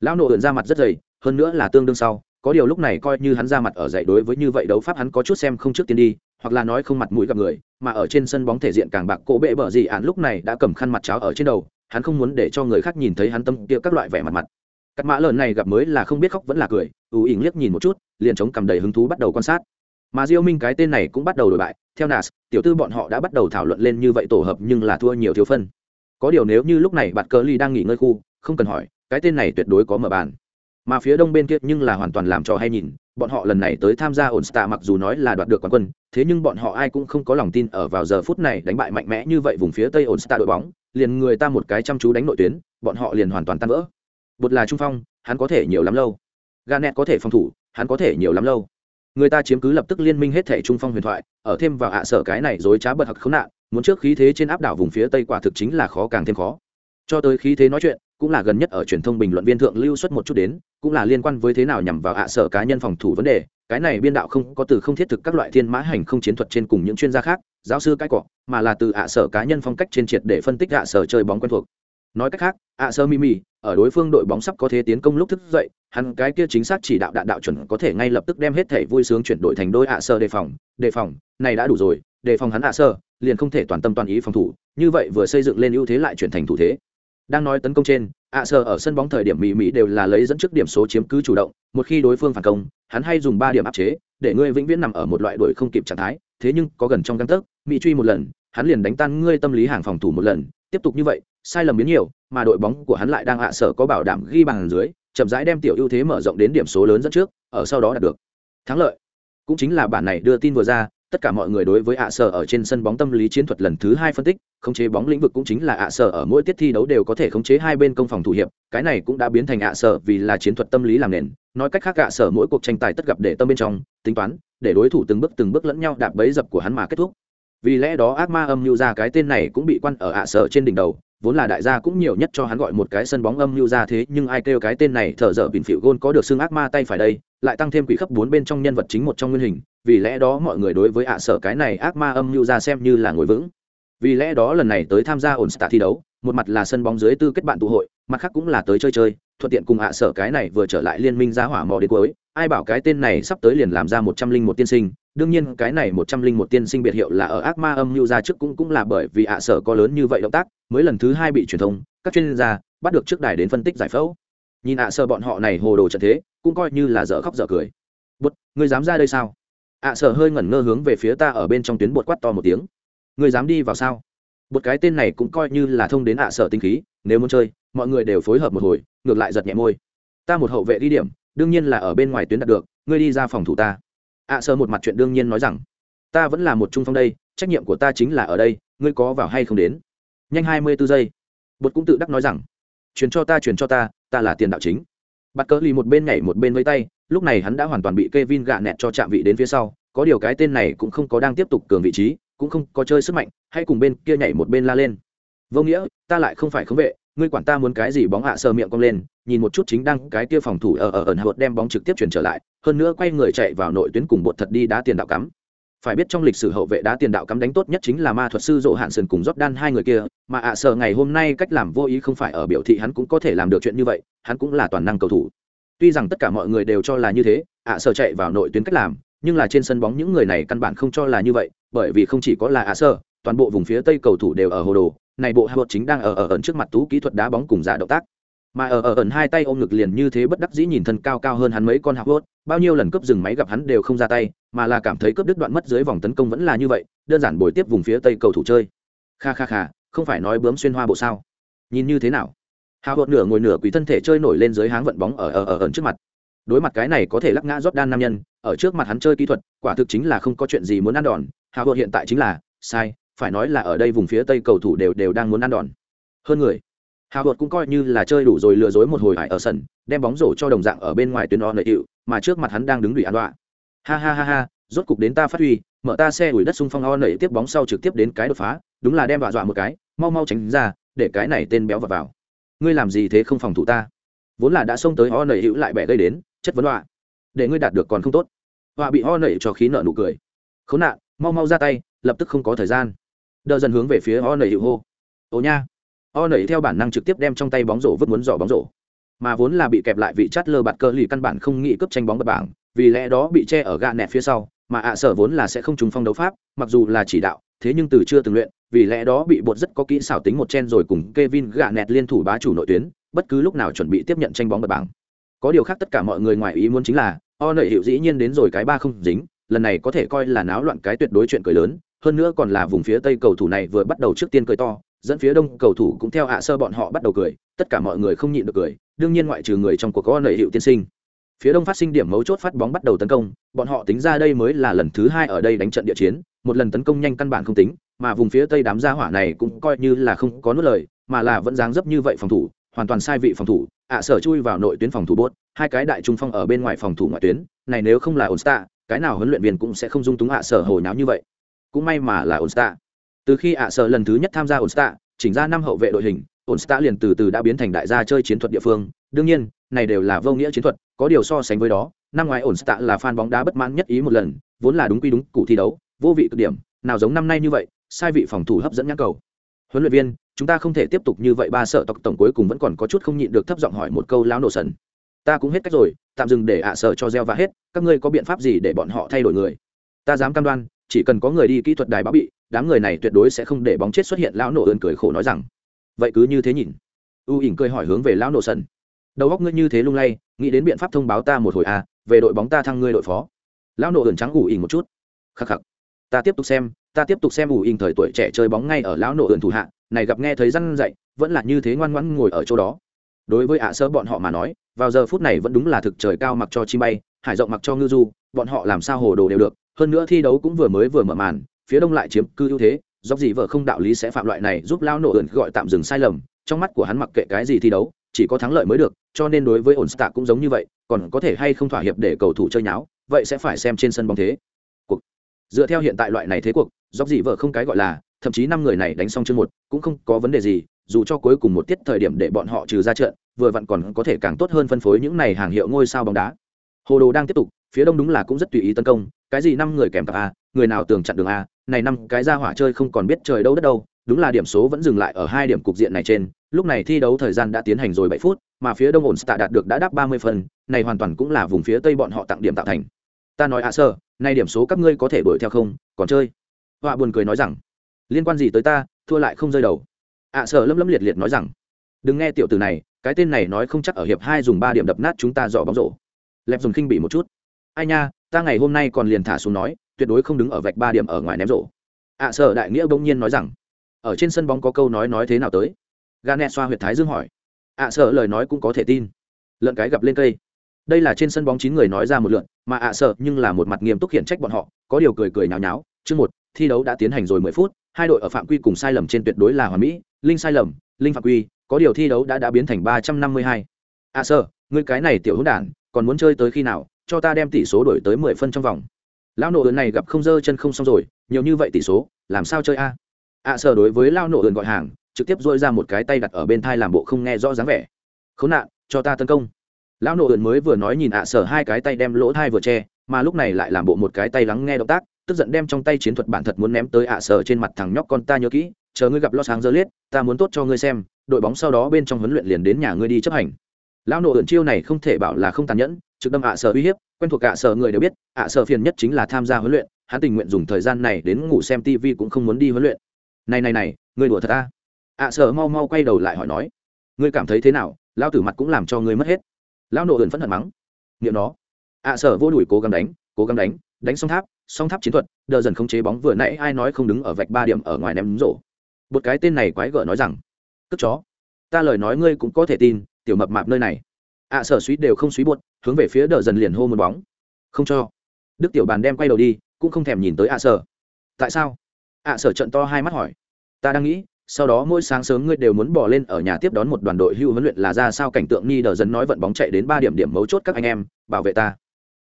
Lão nộ ượn ra mặt rất dày hơn nữa là tương đương sau. Có điều lúc này coi như hắn ra mặt ở dậy đối với như vậy đấu pháp hắn có chút xem không trước tiên đi hoặc là nói không mặt mũi gặp người mà ở trên sân bóng thể diện càng bạc cỗ bệ bở gì ạn lúc này đã cầm khăn mặt cháo ở trên đầu hắn không muốn để cho người khác nhìn thấy hắn tâm kia các loại vẻ mặt mặt. Cắt mã lợn này gặp mới là không biết khóc vẫn là cười ưu ỉng liếc nhìn một chút liền chống cầm đầy hứng thú bắt đầu quan sát mà diêu minh cái tên này cũng bắt đầu đổi bại. Theo nas, tiểu tư bọn họ đã bắt đầu thảo luận lên như vậy tổ hợp nhưng là thua nhiều thiếu phân. Có điều nếu như lúc này bạt cờ ly đang nghỉ ngơi khu, không cần hỏi, cái tên này tuyệt đối có mở bàn. Mà phía đông bên kia nhưng là hoàn toàn làm trò hay nhìn, bọn họ lần này tới tham gia ổn star mặc dù nói là đoạt được quán quân, thế nhưng bọn họ ai cũng không có lòng tin ở vào giờ phút này đánh bại mạnh mẽ như vậy vùng phía tây ổn star đội bóng, liền người ta một cái chăm chú đánh nội tuyến, bọn họ liền hoàn toàn tan vỡ. Bột là trung phong, hắn có thể nhiều lắm lâu. Ganet có thể phòng thủ, hắn có thể nhiều lắm lâu người ta chiếm cứ lập tức liên minh hết thể trung phong huyền thoại, ở thêm vào hạ sở cái này dối trá bật hặc khốn nạn, muốn trước khí thế trên áp đảo vùng phía tây quả thực chính là khó càng thêm khó. Cho tới khí thế nói chuyện, cũng là gần nhất ở truyền thông bình luận viên thượng lưu xuất một chút đến, cũng là liên quan với thế nào nhằm vào hạ sở cá nhân phòng thủ vấn đề, cái này biên đạo không có từ không thiết thực các loại thiên mã hành không chiến thuật trên cùng những chuyên gia khác, giáo sư cái cọ, mà là từ hạ sở cá nhân phong cách trên triệt để phân tích hạ sở chơi bóng quen thuộc nói cách khác hạ sơ mimi ở đối phương đội bóng sắp có thế tiến công lúc thức dậy, hắn cái kia chính xác chỉ đạo đạn đạo chuẩn có thể ngay lập tức đem hết thể vui sướng chuyển đổi thành đôi ạ sơ đề phòng. Đề phòng, này đã đủ rồi, đề phòng hắn ạ sơ, liền không thể toàn tâm toàn ý phòng thủ, như vậy vừa xây dựng lên ưu thế lại chuyển thành thủ thế. Đang nói tấn công trên ạ sơ ở sân bóng thời điểm mỹ mỹ đều là lấy dẫn trước điểm số chiếm cứ chủ động, một khi đối phương phản công, hắn hay dùng ba điểm áp chế, để ngươi vĩnh viễn nằm ở một loại đuổi không kịp trạng thái, thế nhưng có gần trong găng tấc mỹ truy một lần, hắn liền đánh tan ngươi tâm lý hàng phòng thủ một lần, tiếp tục như vậy sai lầm biến nhiều, mà đội bóng của hắn lại đang hạ sở có bảo đảm ghi bàn dưới, chậm rãi đem tiểu ưu thế mở rộng đến điểm số lớn dẫn trước, ở sau đó đạt được. Thắng lợi. Cũng chính là bản này đưa tin vừa ra, tất cả mọi người đối với ạ sở ở trên sân bóng tâm lý chiến thuật lần thứ hai phân tích, khống chế bóng lĩnh vực cũng chính là ạ sở ở mỗi tiết thi đấu đều có thể khống chế hai bên công phòng thủ hiệp, cái này cũng đã biến thành ạ sở vì là chiến thuật tâm lý làm nền. Nói cách khác ạ sở mỗi cuộc tranh tài tất gặp để tâm bên trong, tính toán, để đối thủ từng bước từng bước lẫn nhau đạp bẫy dập của hắn mà kết thúc. Vì lẽ đó ác ma âm mưu ra cái tên này cũng bị quan ở ạ sở trên đỉnh đầu vốn là đại gia cũng nhiều nhất cho hắn gọi một cái sân bóng âm lưu ra thế, nhưng ai kêu cái tên này thở dở bình phịu gôn có được xương ác ma tay phải đây, lại tăng thêm quỷ khắp bốn bên trong nhân vật chính một trong nguyên hình, vì lẽ đó mọi người đối với ạ sở cái này ác ma âm lưu ra xem như là ngồi vững. Vì lẽ đó lần này tới tham gia ổn start thi đấu, một mặt là sân bóng dưới tư kết bạn tụ hội, mặt khác cũng là tới chơi chơi, thuận tiện cùng ạ sở cái này vừa trở lại liên minh ra hỏa mò đến cuối, ai bảo cái tên này sắp tới liền làm ra một trăm linh một tiên sinh đương nhiên, cái này một trăm linh một tiên sinh biệt hiệu là ở ác ma âm mưu ra trước cũng cũng là bởi vì ạ sở có lớn như vậy động tác, mới lần thứ hai bị truyền thông, các chuyên gia bắt được trước đài đến phân tích giải phẫu. Nhìn ạ sở bọn họ này hồ đồ trận thế, cũng coi như là dở khóc dở cười. Bút ngươi dám ra đây sao? ạ sở hơi ngẩn ngơ hướng về phía ta ở bên trong tuyến bột quát to một tiếng. Ngươi dám đi vào sao? Bột cái tên này cũng coi như là thông đến ạ sở tinh khí, nếu muốn chơi, mọi người đều phối hợp một hồi, ngược lại giật nhẹ môi. Ta một hậu vệ đi điểm, đương nhiên là ở bên ngoài tuyến đạt được, ngươi đi ra phòng thủ ta ạ sơ một mặt chuyện đương nhiên nói rằng, ta vẫn là một trung phong đây, trách nhiệm của ta chính là ở đây, ngươi có vào hay không đến? Nhanh hai mươi 24 giây. Bột cũng tự đắc nói rằng truyền cho ta truyền cho ta ta là tiền đạo chính. Bắt cỡ lì một bên nhảy một bên với tay, lúc này hắn đã hoàn toàn bị Kevin gạ nẹt cho chạm vị đến phía sau, có điều cái tên này cũng không có đang tiếp tục cường vị trí, cũng không có chơi sức mạnh hay cùng bên kia nhảy một bên la lên. Vô nghĩa, ta lại không phải khống vệ ngươi quản ta muốn cái gì bóng hạ sờ miệng cong lên nhìn một chút chính đang cái kia phòng thủ ở ở ẩn hợt đem bóng trực tiếp chuyển trở lại hơn nữa quay người chạy vào nội tuyến cùng bột thật đi đá tiền đạo cắm phải biết trong lịch sử hậu vệ đá tiền đạo cắm đánh tốt nhất chính là ma thuật sư dỗ hạn sườn cùng Jordan hai người kia, mà ạ à ngày hôm nay cách làm vô ý không phải ở biểu thị hắn cũng có thể làm được chuyện như vậy, hắn cũng là toàn năng cầu thủ. Tuy rằng tất cả mọi người đều cho là như thế, ạ à chạy vào nội tuyến cách làm, nhưng là trên sân bóng những người này căn bản không cho là như vậy, bởi vì không chỉ có là ạ sờ, toàn bộ vùng phía tây cầu thủ đều ở hồ đồ, này bộ hạ chính đang ở ở ẩn trước mặt tú kỹ thuật đá bóng cùng giả động tác. Mà ở ở ẩn hai tay ôm ngực liền như thế bất đắc dĩ nhìn thân cao cao hơn hắn mấy con Howard, bao nhiêu lần cướp dừng máy gặp hắn đều không ra tay, mà là cảm thấy cướp đứt đoạn mất dưới vòng tấn công vẫn là như vậy, đơn giản bồi tiếp vùng phía tây cầu thủ chơi. Kha kha kha, không phải nói bướm xuyên hoa bộ sao? Nhìn như thế nào? Howard nửa ngồi nửa quỳ thân thể chơi nổi lên dưới háng vận bóng ở ở ở ẩn trước mặt. Đối mặt cái này có thể lắc ngã Jordan nam nhân, ở trước mặt hắn chơi kỹ thuật, quả thực chính là không có chuyện gì muốn ăn đòn, Howard hiện tại chính là sai, phải nói là ở đây vùng phía tây cầu thủ đều đều đang muốn ăn đòn. Hơn người hào hột cũng coi như là chơi đủ rồi lừa dối một hồi hải ở sân, đem bóng rổ cho đồng dạng ở bên ngoài tuyến o nợ hiệu mà trước mặt hắn đang đứng đùi ăn đoạ ha ha ha ha, rốt cục đến ta phát huy, mở ta xe ủi đất xung phong o nợ tiếp bóng sau trực tiếp đến cái đột phá, đúng là đem dọa dọa một cái, mau mau tránh ra, để cái này tên béo vào vào. Ngươi làm gì thế không phòng thủ ta? Vốn là đã xông tới o nợ hữu lại bẻ gây đến, chất vấn họa để ngươi đạt được còn không tốt. Họa bị o nẩy cho khí nợ nụ cười. Khốn nạn, mau mau ra tay, lập tức không có thời gian đờ dần hướng về phía o nầy hiệu hô. Ồ nha. O nầy theo bản năng trực tiếp đem trong tay bóng rổ vứt muốn dò bóng rổ. Mà vốn là bị kẹp lại vị chát lơ bạt cơ lì căn bản không nghĩ cướp tranh bóng bật bảng, vì lẽ đó bị che ở gạ nẹt phía sau, mà ạ sở vốn là sẽ không trúng phong đấu pháp, mặc dù là chỉ đạo, thế nhưng từ chưa từng luyện, vì lẽ đó bị bột rất có kỹ xảo tính một chen rồi cùng Kevin gạ nẹt liên thủ bá chủ nội tuyến, bất cứ lúc nào chuẩn bị tiếp nhận tranh bóng bật bảng. Có điều khác tất cả mọi người ngoài ý muốn chính là o nầy hiệu dĩ nhiên đến rồi cái ba không dính, lần này có thể coi là náo loạn cái tuyệt đối chuyện cười lớn hơn nữa còn là vùng phía tây cầu thủ này vừa bắt đầu trước tiên cười to, dẫn phía đông cầu thủ cũng theo hạ sơ bọn họ bắt đầu cười, tất cả mọi người không nhịn được cười, đương nhiên ngoại trừ người trong cuộc có nợ hiệu tiên sinh. Phía đông phát sinh điểm mấu chốt phát bóng bắt đầu tấn công, bọn họ tính ra đây mới là lần thứ hai ở đây đánh trận địa chiến, một lần tấn công nhanh căn bản không tính, mà vùng phía tây đám gia hỏa này cũng coi như là không có nốt lời, mà là vẫn dáng dấp như vậy phòng thủ, hoàn toàn sai vị phòng thủ, ạ sở chui vào nội tuyến phòng thủ bốt, hai cái đại trung phong ở bên ngoài phòng thủ ngoại tuyến, này nếu không là ổn cái nào huấn luyện viên cũng sẽ không dung túng ạ sở hồi náo như vậy cũng may mà là Onstar. Từ khi ạ sở lần thứ nhất tham gia Onstar, chỉnh ra năm hậu vệ đội hình, Onstar liền từ từ đã biến thành đại gia chơi chiến thuật địa phương. Đương nhiên, này đều là vô nghĩa chiến thuật, có điều so sánh với đó, năm ngoái Onstar là fan bóng đá bất mãn nhất ý một lần, vốn là đúng quy đúng cụ thi đấu, vô vị cực điểm, nào giống năm nay như vậy, sai vị phòng thủ hấp dẫn nhãn cầu. Huấn luyện viên, chúng ta không thể tiếp tục như vậy ba sợ tộc tổng cuối cùng vẫn còn có chút không nhịn được thấp giọng hỏi một câu lão nổ sần. Ta cũng hết cách rồi, tạm dừng để ạ sợ cho gieo và hết, các ngươi có biện pháp gì để bọn họ thay đổi người? Ta dám cam đoan, chỉ cần có người đi kỹ thuật đài báo bị, đám người này tuyệt đối sẽ không để bóng chết xuất hiện, lão nổ ơn cười khổ nói rằng, vậy cứ như thế nhìn. U ỉn cười hỏi hướng về lão nổ sân. Đầu góc ngươi như thế lung lay, nghĩ đến biện pháp thông báo ta một hồi à về đội bóng ta thăng ngươi đội phó. Lão nổ ơn trắng ủ ỉn một chút. Khắc khắc, ta tiếp tục xem, ta tiếp tục xem ủ ỉn thời tuổi trẻ chơi bóng ngay ở lão nổ ơn thủ hạ, này gặp nghe thấy răn dậy vẫn là như thế ngoan ngoãn ngồi ở chỗ đó. Đối với ạ sơ bọn họ mà nói, vào giờ phút này vẫn đúng là thực trời cao mặc cho chi bay, hải rộng mặc cho ngư du, bọn họ làm sao hồ đồ đều được hơn nữa thi đấu cũng vừa mới vừa mở màn, phía đông lại chiếm cư ưu thế dốc gì vợ không đạo lý sẽ phạm loại này giúp lao nổ ẩn gọi tạm dừng sai lầm, trong mắt của hắn mặc kệ cái gì thi đấu, chỉ có thắng lợi mới được, cho nên đối với ổn stạ cũng giống như vậy, còn có thể hay không thỏa hiệp để cầu thủ chơi nháo, vậy sẽ phải xem trên sân bóng thế. Cuộc. Dựa theo hiện tại loại này thế cuộc dốc gì vợ không cái gọi là, thậm chí năm người này đánh xong chương một, cũng không có vấn đề gì, dù cho cuối cùng một tiết thời điểm để bọn họ trừ ra trận, vừa vặn còn có thể càng tốt hơn phân phối những này hàng hiệu ngôi sao bóng đá. Hồ đồ đang tiếp tục phía đông đúng là cũng rất tùy ý tấn công cái gì năm người kèm cặp a người nào tường chặn đường a này năm cái ra hỏa chơi không còn biết trời đâu đất đâu đúng là điểm số vẫn dừng lại ở hai điểm cục diện này trên lúc này thi đấu thời gian đã tiến hành rồi bảy phút mà phía đông ổn tạ đạt được đã đáp ba mươi phần này hoàn toàn cũng là vùng phía tây bọn họ tặng điểm tạo thành. Ta nói ạ sơ nay điểm số các ngươi có thể đuổi theo không? Còn chơi? Họa buồn cười nói rằng liên quan gì tới ta thua lại không rơi đầu. Ạ à, sợ lâm lâm liệt liệt nói rằng đừng nghe tiểu từ này cái tên này nói không chắc ở hiệp hai dùng ba điểm đập nát chúng ta dò bóng rổ. Lẹp dùng khinh bị một chút ai nha ta ngày hôm nay còn liền thả xuống nói tuyệt đối không đứng ở vạch ba điểm ở ngoài ném rổ. Ạ à, sợ đại nghĩa bỗng nhiên nói rằng ở trên sân bóng có câu nói nói thế nào tới? Ganet xoa huyệt thái dương hỏi. Ạ à, sợ lời nói cũng có thể tin. Lợn cái gặp lên cây. Đây là trên sân bóng chín người nói ra một lượn mà ạ sợ nhưng là một mặt nghiêm túc khiển trách bọn họ có điều cười cười nháo nháo. Chương một thi đấu đã tiến hành rồi mười phút hai đội ở phạm quy cùng sai lầm trên tuyệt đối là hoàn mỹ linh sai lầm linh phạm quy có điều thi đấu đã đã biến thành ba trăm năm mươi hai. Ạ sợ ngươi cái này tiểu hữu đản còn muốn chơi tới khi nào? Cho ta đem tỷ số đổi tới mười phân trong vòng. Lão nổ ườn này gặp không dơ chân không xong rồi, nhiều như vậy tỷ số, làm sao chơi a? À? À, ạ sở đối với lao nổ ườn gọi hàng, trực tiếp duỗi ra một cái tay đặt ở bên thai làm bộ không nghe rõ dáng vẻ. Khốn nạn, cho ta tấn công. Lão nổ ườn mới vừa nói nhìn ạ à, sở hai cái tay đem lỗ thai vừa che, mà lúc này lại làm bộ một cái tay lắng nghe động tác, tức giận đem trong tay chiến thuật bản thật muốn ném tới ạ sở trên mặt thằng nhóc con ta nhớ kỹ, chờ ngươi gặp lo sáng giờ liết ta muốn tốt cho ngươi xem, đội bóng sau đó bên trong huấn luyện liền đến nhà ngươi đi chấp hành lão nộ ẩn chiêu này không thể bảo là không tàn nhẫn, trực đâm ạ sở uy hiếp, quen thuộc ạ sở người đều biết, ạ sở phiền nhất chính là tham gia huấn luyện, hắn tình nguyện dùng thời gian này đến ngủ xem tv cũng không muốn đi huấn luyện. Này này này, người đùa thật ta ạ sở mau mau quay đầu lại hỏi nói, ngươi cảm thấy thế nào? Lão tử mặt cũng làm cho ngươi mất hết. Lão nộ ẩn phẫn hận mắng nghiệm nó. Ạ sở vô đuổi cố gắng đánh, cố gắng đánh đánh xong tháp song tháp chiến thuật, đờ dần không chế bóng vừa nãy ai nói không đứng ở vạch ba điểm ở ngoài ném rổ. Một cái tên này quái gở nói rằng cất chó, ta lời nói ngươi cũng có thể tin tiểu mập mạp nơi này. Ạ sở suý đều không suý buột hướng về phía đờ dần liền hô một bóng. Không cho. Đức tiểu bàn đem quay đầu đi, cũng không thèm nhìn tới ạ sở. Tại sao? Ạ sở trận to hai mắt hỏi. Ta đang nghĩ, sau đó mỗi sáng sớm ngươi đều muốn bỏ lên ở nhà tiếp đón một đoàn đội hưu huấn luyện là ra sao cảnh tượng nghi đờ dần nói vận bóng chạy đến ba điểm điểm mấu chốt các anh em, bảo vệ ta.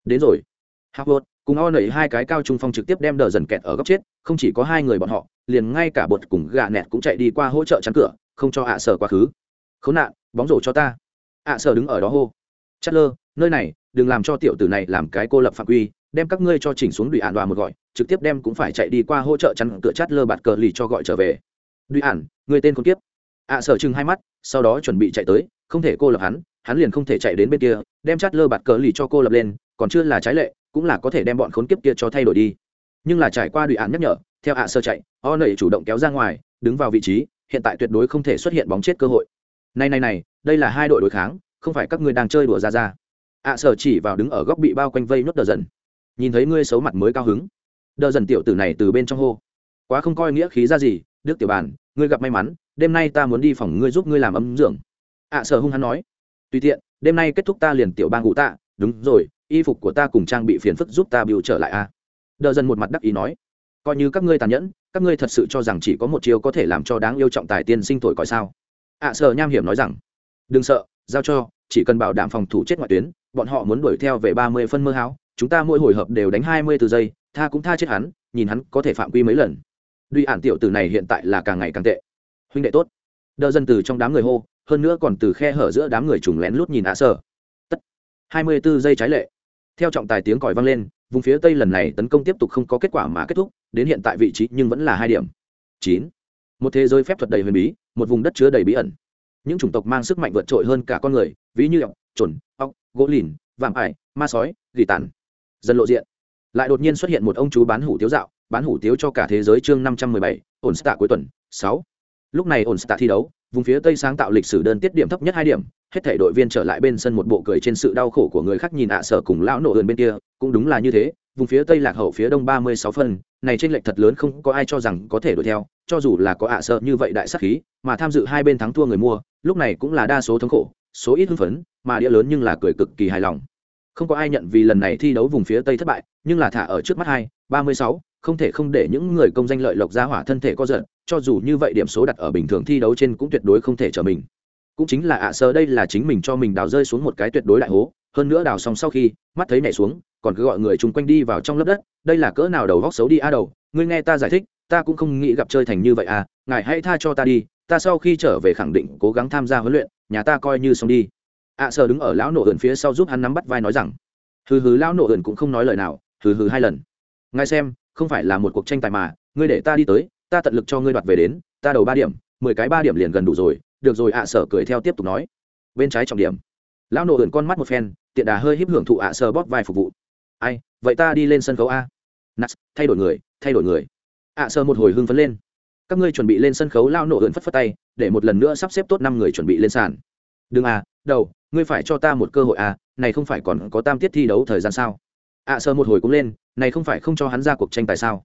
Đến rồi. Harvard cùng o nẩy hai cái cao trung phong trực tiếp đem đờ dần kẹt ở góc chết, không chỉ có hai người bọn họ, liền ngay cả bột cùng gạ nẹt cũng chạy đi qua hỗ trợ chắn cửa, không cho ạ sở quá khứ. Khốn nạn bóng rổ cho ta ạ sở đứng ở đó hô chất lơ nơi này đừng làm cho tiểu tử này làm cái cô lập phạm quy đem các ngươi cho chỉnh xuống đùi ạn đoà một gọi trực tiếp đem cũng phải chạy đi qua hỗ trợ chắn cửa chát lơ bạt cờ lì cho gọi trở về Đùi ản, người tên con kiếp. ạ sở chừng hai mắt, sau đó chuẩn bị chạy tới, không thể cô lập hắn, hắn liền không thể chạy đến bên kia, đem chát lơ bạt cờ lì cho cô lập lên, còn chưa là trái lệ, cũng là có thể đem bọn khốn kiếp kia cho thay đổi đi. Nhưng là trải qua đùi ản nhắc nhở, theo ạ sở chạy, o nảy chủ động kéo ra ngoài, đứng vào vị trí, hiện tại tuyệt đối không thể xuất hiện bóng chết cơ hội. Này này này, đây là hai đội đối kháng, không phải các ngươi đang chơi đùa ra ra. ạ sở chỉ vào đứng ở góc bị bao quanh vây nhốt đờ dần. Nhìn thấy ngươi xấu mặt mới cao hứng. Đờ dần tiểu tử này từ bên trong hô, quá không coi nghĩa khí ra gì đức tiểu bàn ngươi gặp may mắn đêm nay ta muốn đi phòng ngươi giúp ngươi làm ấm dưỡng ạ à, sở hung hắn nói tùy tiện đêm nay kết thúc ta liền tiểu bang ngủ tạ đúng rồi y phục của ta cùng trang bị phiền phức giúp ta biểu trở lại a à. đờ dần một mặt đắc ý nói coi như các ngươi tàn nhẫn các ngươi thật sự cho rằng chỉ có một chiều có thể làm cho đáng yêu trọng tài tiên sinh tuổi coi sao ạ à, sở nham hiểm nói rằng đừng sợ giao cho chỉ cần bảo đảm phòng thủ chết ngoại tuyến bọn họ muốn đuổi theo về ba mươi phân mơ háo chúng ta mỗi hồi hợp đều đánh hai mươi từ giây tha cũng tha chết hắn nhìn hắn có thể phạm quy mấy lần. Duy ản tiểu tử này hiện tại là càng ngày càng tệ. Huynh đệ tốt. Đỡ dân từ trong đám người hô hơn nữa còn từ khe hở giữa đám người trùng lén lút nhìn ạ sở tất hai mươi bốn giây trái lệ. Theo trọng tài tiếng còi vang lên vùng phía tây lần này tấn công tiếp tục không có kết quả mà kết thúc đến hiện tại vị trí nhưng vẫn là hai điểm. Chín. Một thế giới phép thuật đầy huyền bí một vùng đất chứa đầy bí ẩn. Những chủng tộc mang sức mạnh vượt trội hơn cả con người, ví như ọc trồn ọc gỗ lìn, vạm ải, ma sói, gỉ tàn. Dân lộ diện. Lại đột nhiên xuất hiện một ông chú bán hủ tiếu dạo, bán hủ tiếu cho cả thế giới chương năm trăm mười bảy ổn stạ cuối tuần, sáu. Lúc này ổn stạ thi đấu, vùng phía tây sáng tạo lịch sử đơn tiết điểm thấp nhất hai điểm, hết thể đội viên trở lại bên sân một bộ cười trên sự đau khổ của người khác nhìn ạ sở cùng lão nổ ườn bên kia, cũng đúng là như thế, vùng phía tây lạc hậu phía đông ba mươi sáu phân này trên lệch thật lớn không có ai cho rằng có thể đuổi theo, cho dù là có ạ sợ như vậy đại sắc khí, mà tham dự hai bên thắng thua người mua, lúc này cũng là đa số thống khổ, số ít hưng phấn, mà đĩa lớn nhưng là cười cực kỳ hài lòng. Không có ai nhận vì lần này thi đấu vùng phía tây thất bại, nhưng là thả ở trước mắt hai, ba mươi sáu, không thể không để những người công danh lợi lộc ra hỏa thân thể có giận cho dù như vậy điểm số đặt ở bình thường thi đấu trên cũng tuyệt đối không thể trở mình. Cũng chính là ạ sơ đây là chính mình cho mình đào rơi xuống một cái tuyệt đối đại hố, hơn nữa đào xong sau khi, mắt thấy nhảy xuống còn cứ gọi người chung quanh đi vào trong lớp đất, đây là cỡ nào đầu góc xấu đi a đầu, ngươi nghe ta giải thích, ta cũng không nghĩ gặp chơi thành như vậy à ngài hãy tha cho ta đi, ta sau khi trở về khẳng định cố gắng tham gia huấn luyện, nhà ta coi như xong đi. Ạ sờ đứng ở lão nổ ẩn phía sau giúp hắn nắm bắt vai nói rằng, hừ hừ, lão nổ ẩn cũng không nói lời nào, hừ hừ hai lần. Ngài xem, không phải là một cuộc tranh tài mà, ngươi để ta đi tới, ta tận lực cho ngươi đoạt về đến, ta đầu ba điểm, mười cái ba điểm liền gần đủ rồi, được rồi à, ạ sở cười theo tiếp tục nói. Bên trái trọng điểm. Lão nổ ẩn con mắt một phen, tiện đà hơi híp hưởng thụ à, ạ sở bóp vai phục vụ ai, vậy ta đi lên sân khấu a. Nats, thay đổi người, thay đổi người. À, Ạ sơ một hồi hưng phấn lên. Các ngươi chuẩn bị lên sân khấu lao nổ ưỡn phất phất tay, để một lần nữa sắp xếp tốt năm người chuẩn bị lên sàn. Đừng à đầu, ngươi phải cho ta một cơ hội à này không phải còn có tam tiết thi đấu thời gian sao? À, Ạ sơ một hồi cũng lên, này không phải không cho hắn ra cuộc tranh tài sao?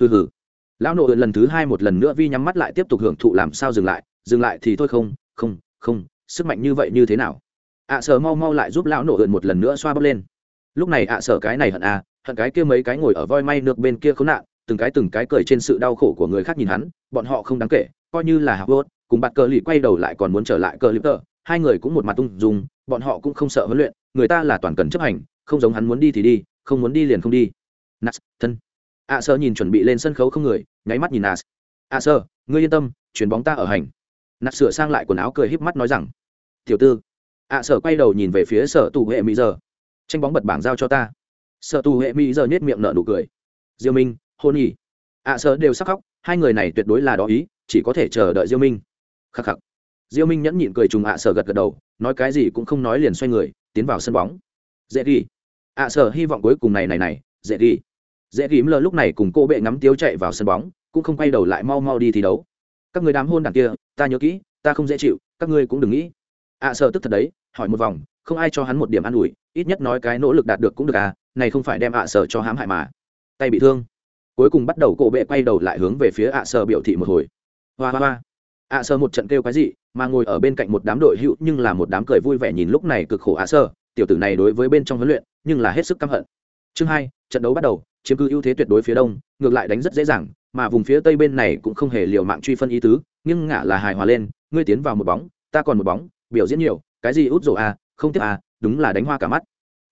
Hừ hừ. Lão nổ ưỡn lần thứ hai một lần nữa vi nhắm mắt lại tiếp tục hưởng thụ làm sao dừng lại dừng lại thì thôi không không không, sức mạnh như vậy như thế nào? À, Ạ sơ mau mau lại giúp lão nổ ưỡn một lần nữa xoa bóp lên lúc này ạ, sở cái này hận à hận cái kia mấy cái ngồi ở voi may nước bên kia khốn nạn, từng cái từng cái cười trên sự đau khổ của người khác nhìn hắn, bọn họ không đáng kể, coi như là hạc vô cùng bạn cờ lì quay đầu lại còn muốn trở lại cờ lip tờ, hai người cũng một mặt tung dùng bọn họ cũng không sợ huấn luyện, người ta là toàn cần chấp hành, không giống hắn muốn đi thì đi, không muốn đi liền không đi. Nas thân. Ạ sơ nhìn chuẩn bị lên sân khấu không người, nháy mắt nhìn nas ạ sơ ngươi yên tâm, chuyền bóng ta ở hành. Nas sửa sang lại quần áo cười híp mắt nói rằng, tiểu tư. Ạ, sở quay đầu nhìn về phía sở tù hệ mỹ giờ tranh bóng bật bảng giao cho ta. Sở tù hệ mỹ giờ nhét miệng nở nụ cười. Diêu minh, hôn nhỉ. Ạ sở đều sắc khóc, hai người này tuyệt đối là đó ý, chỉ có thể chờ đợi diêu minh. Khắc khắc. Diêu minh nhẫn nhịn cười trùng ạ, sở gật gật đầu, nói cái gì cũng không nói liền xoay người, tiến vào sân bóng. Dễ đi. Ạ sở hy vọng cuối cùng này này này, dễ đi. Dễ ghi lờ lúc này cùng cô bệ ngắm tiếu chạy vào sân bóng, cũng không quay đầu lại mau mau đi thi đấu. Các người đám hôn đằng kia, ta nhớ kỹ, ta không dễ chịu, các ngươi cũng đừng nghĩ. Ạ sở tức thật đấy, hỏi một vòng, không ai cho hắn một điểm an ủi ít nhất nói cái nỗ lực đạt được cũng được à này không phải đem ạ sở cho hãm hại mà. Tay bị thương. Cuối cùng bắt đầu cổ bệ quay đầu lại hướng về phía ạ sở biểu thị một hồi. Hoa hoa hoa. Ạ sở một trận kêu cái gì mà ngồi ở bên cạnh một đám đội hữu nhưng là một đám cười vui vẻ nhìn lúc này cực khổ ạ sở. Tiểu tử này đối với bên trong huấn luyện, nhưng là hết sức căm hận. Chương hai, trận đấu bắt đầu, chiếm cứ ưu thế tuyệt đối phía đông, ngược lại đánh rất dễ dàng, mà vùng phía tây bên này cũng không hề liều mạng truy phân ý tứ, nhưng ngả là hài hòa lên, ngươi tiến vào một bóng, ta còn một bóng, biểu diễn nhiều, cái gì út rổ à không tiếp à đúng là đánh hoa cả mắt.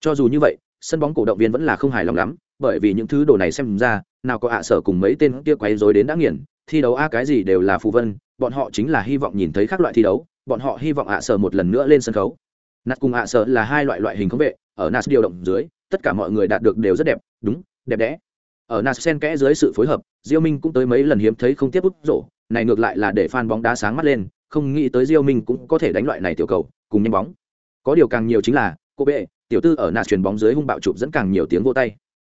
Cho dù như vậy, sân bóng cổ động viên vẫn là không hài lòng lắm, bởi vì những thứ đồ này xem ra, nào có ạ sở cùng mấy tên kia quấy rối đến đã nghiền, thi đấu a cái gì đều là phù vân, bọn họ chính là hy vọng nhìn thấy các loại thi đấu, bọn họ hy vọng ạ sở một lần nữa lên sân khấu. Nạt cùng ạ sở là hai loại loại hình không vệ, ở nas điều động dưới, tất cả mọi người đạt được đều rất đẹp, đúng, đẹp đẽ. Ở nas sen kẽ dưới sự phối hợp, diêu minh cũng tới mấy lần hiếm thấy không tiếp bút rổ, này ngược lại là để fan bóng đá sáng mắt lên, không nghĩ tới diêu minh cũng có thể đánh loại này tiểu cầu, cùng nhanh bóng có điều càng nhiều chính là cô bệ tiểu tư ở nạt truyền bóng dưới hung bạo chụp dẫn càng nhiều tiếng vô tay.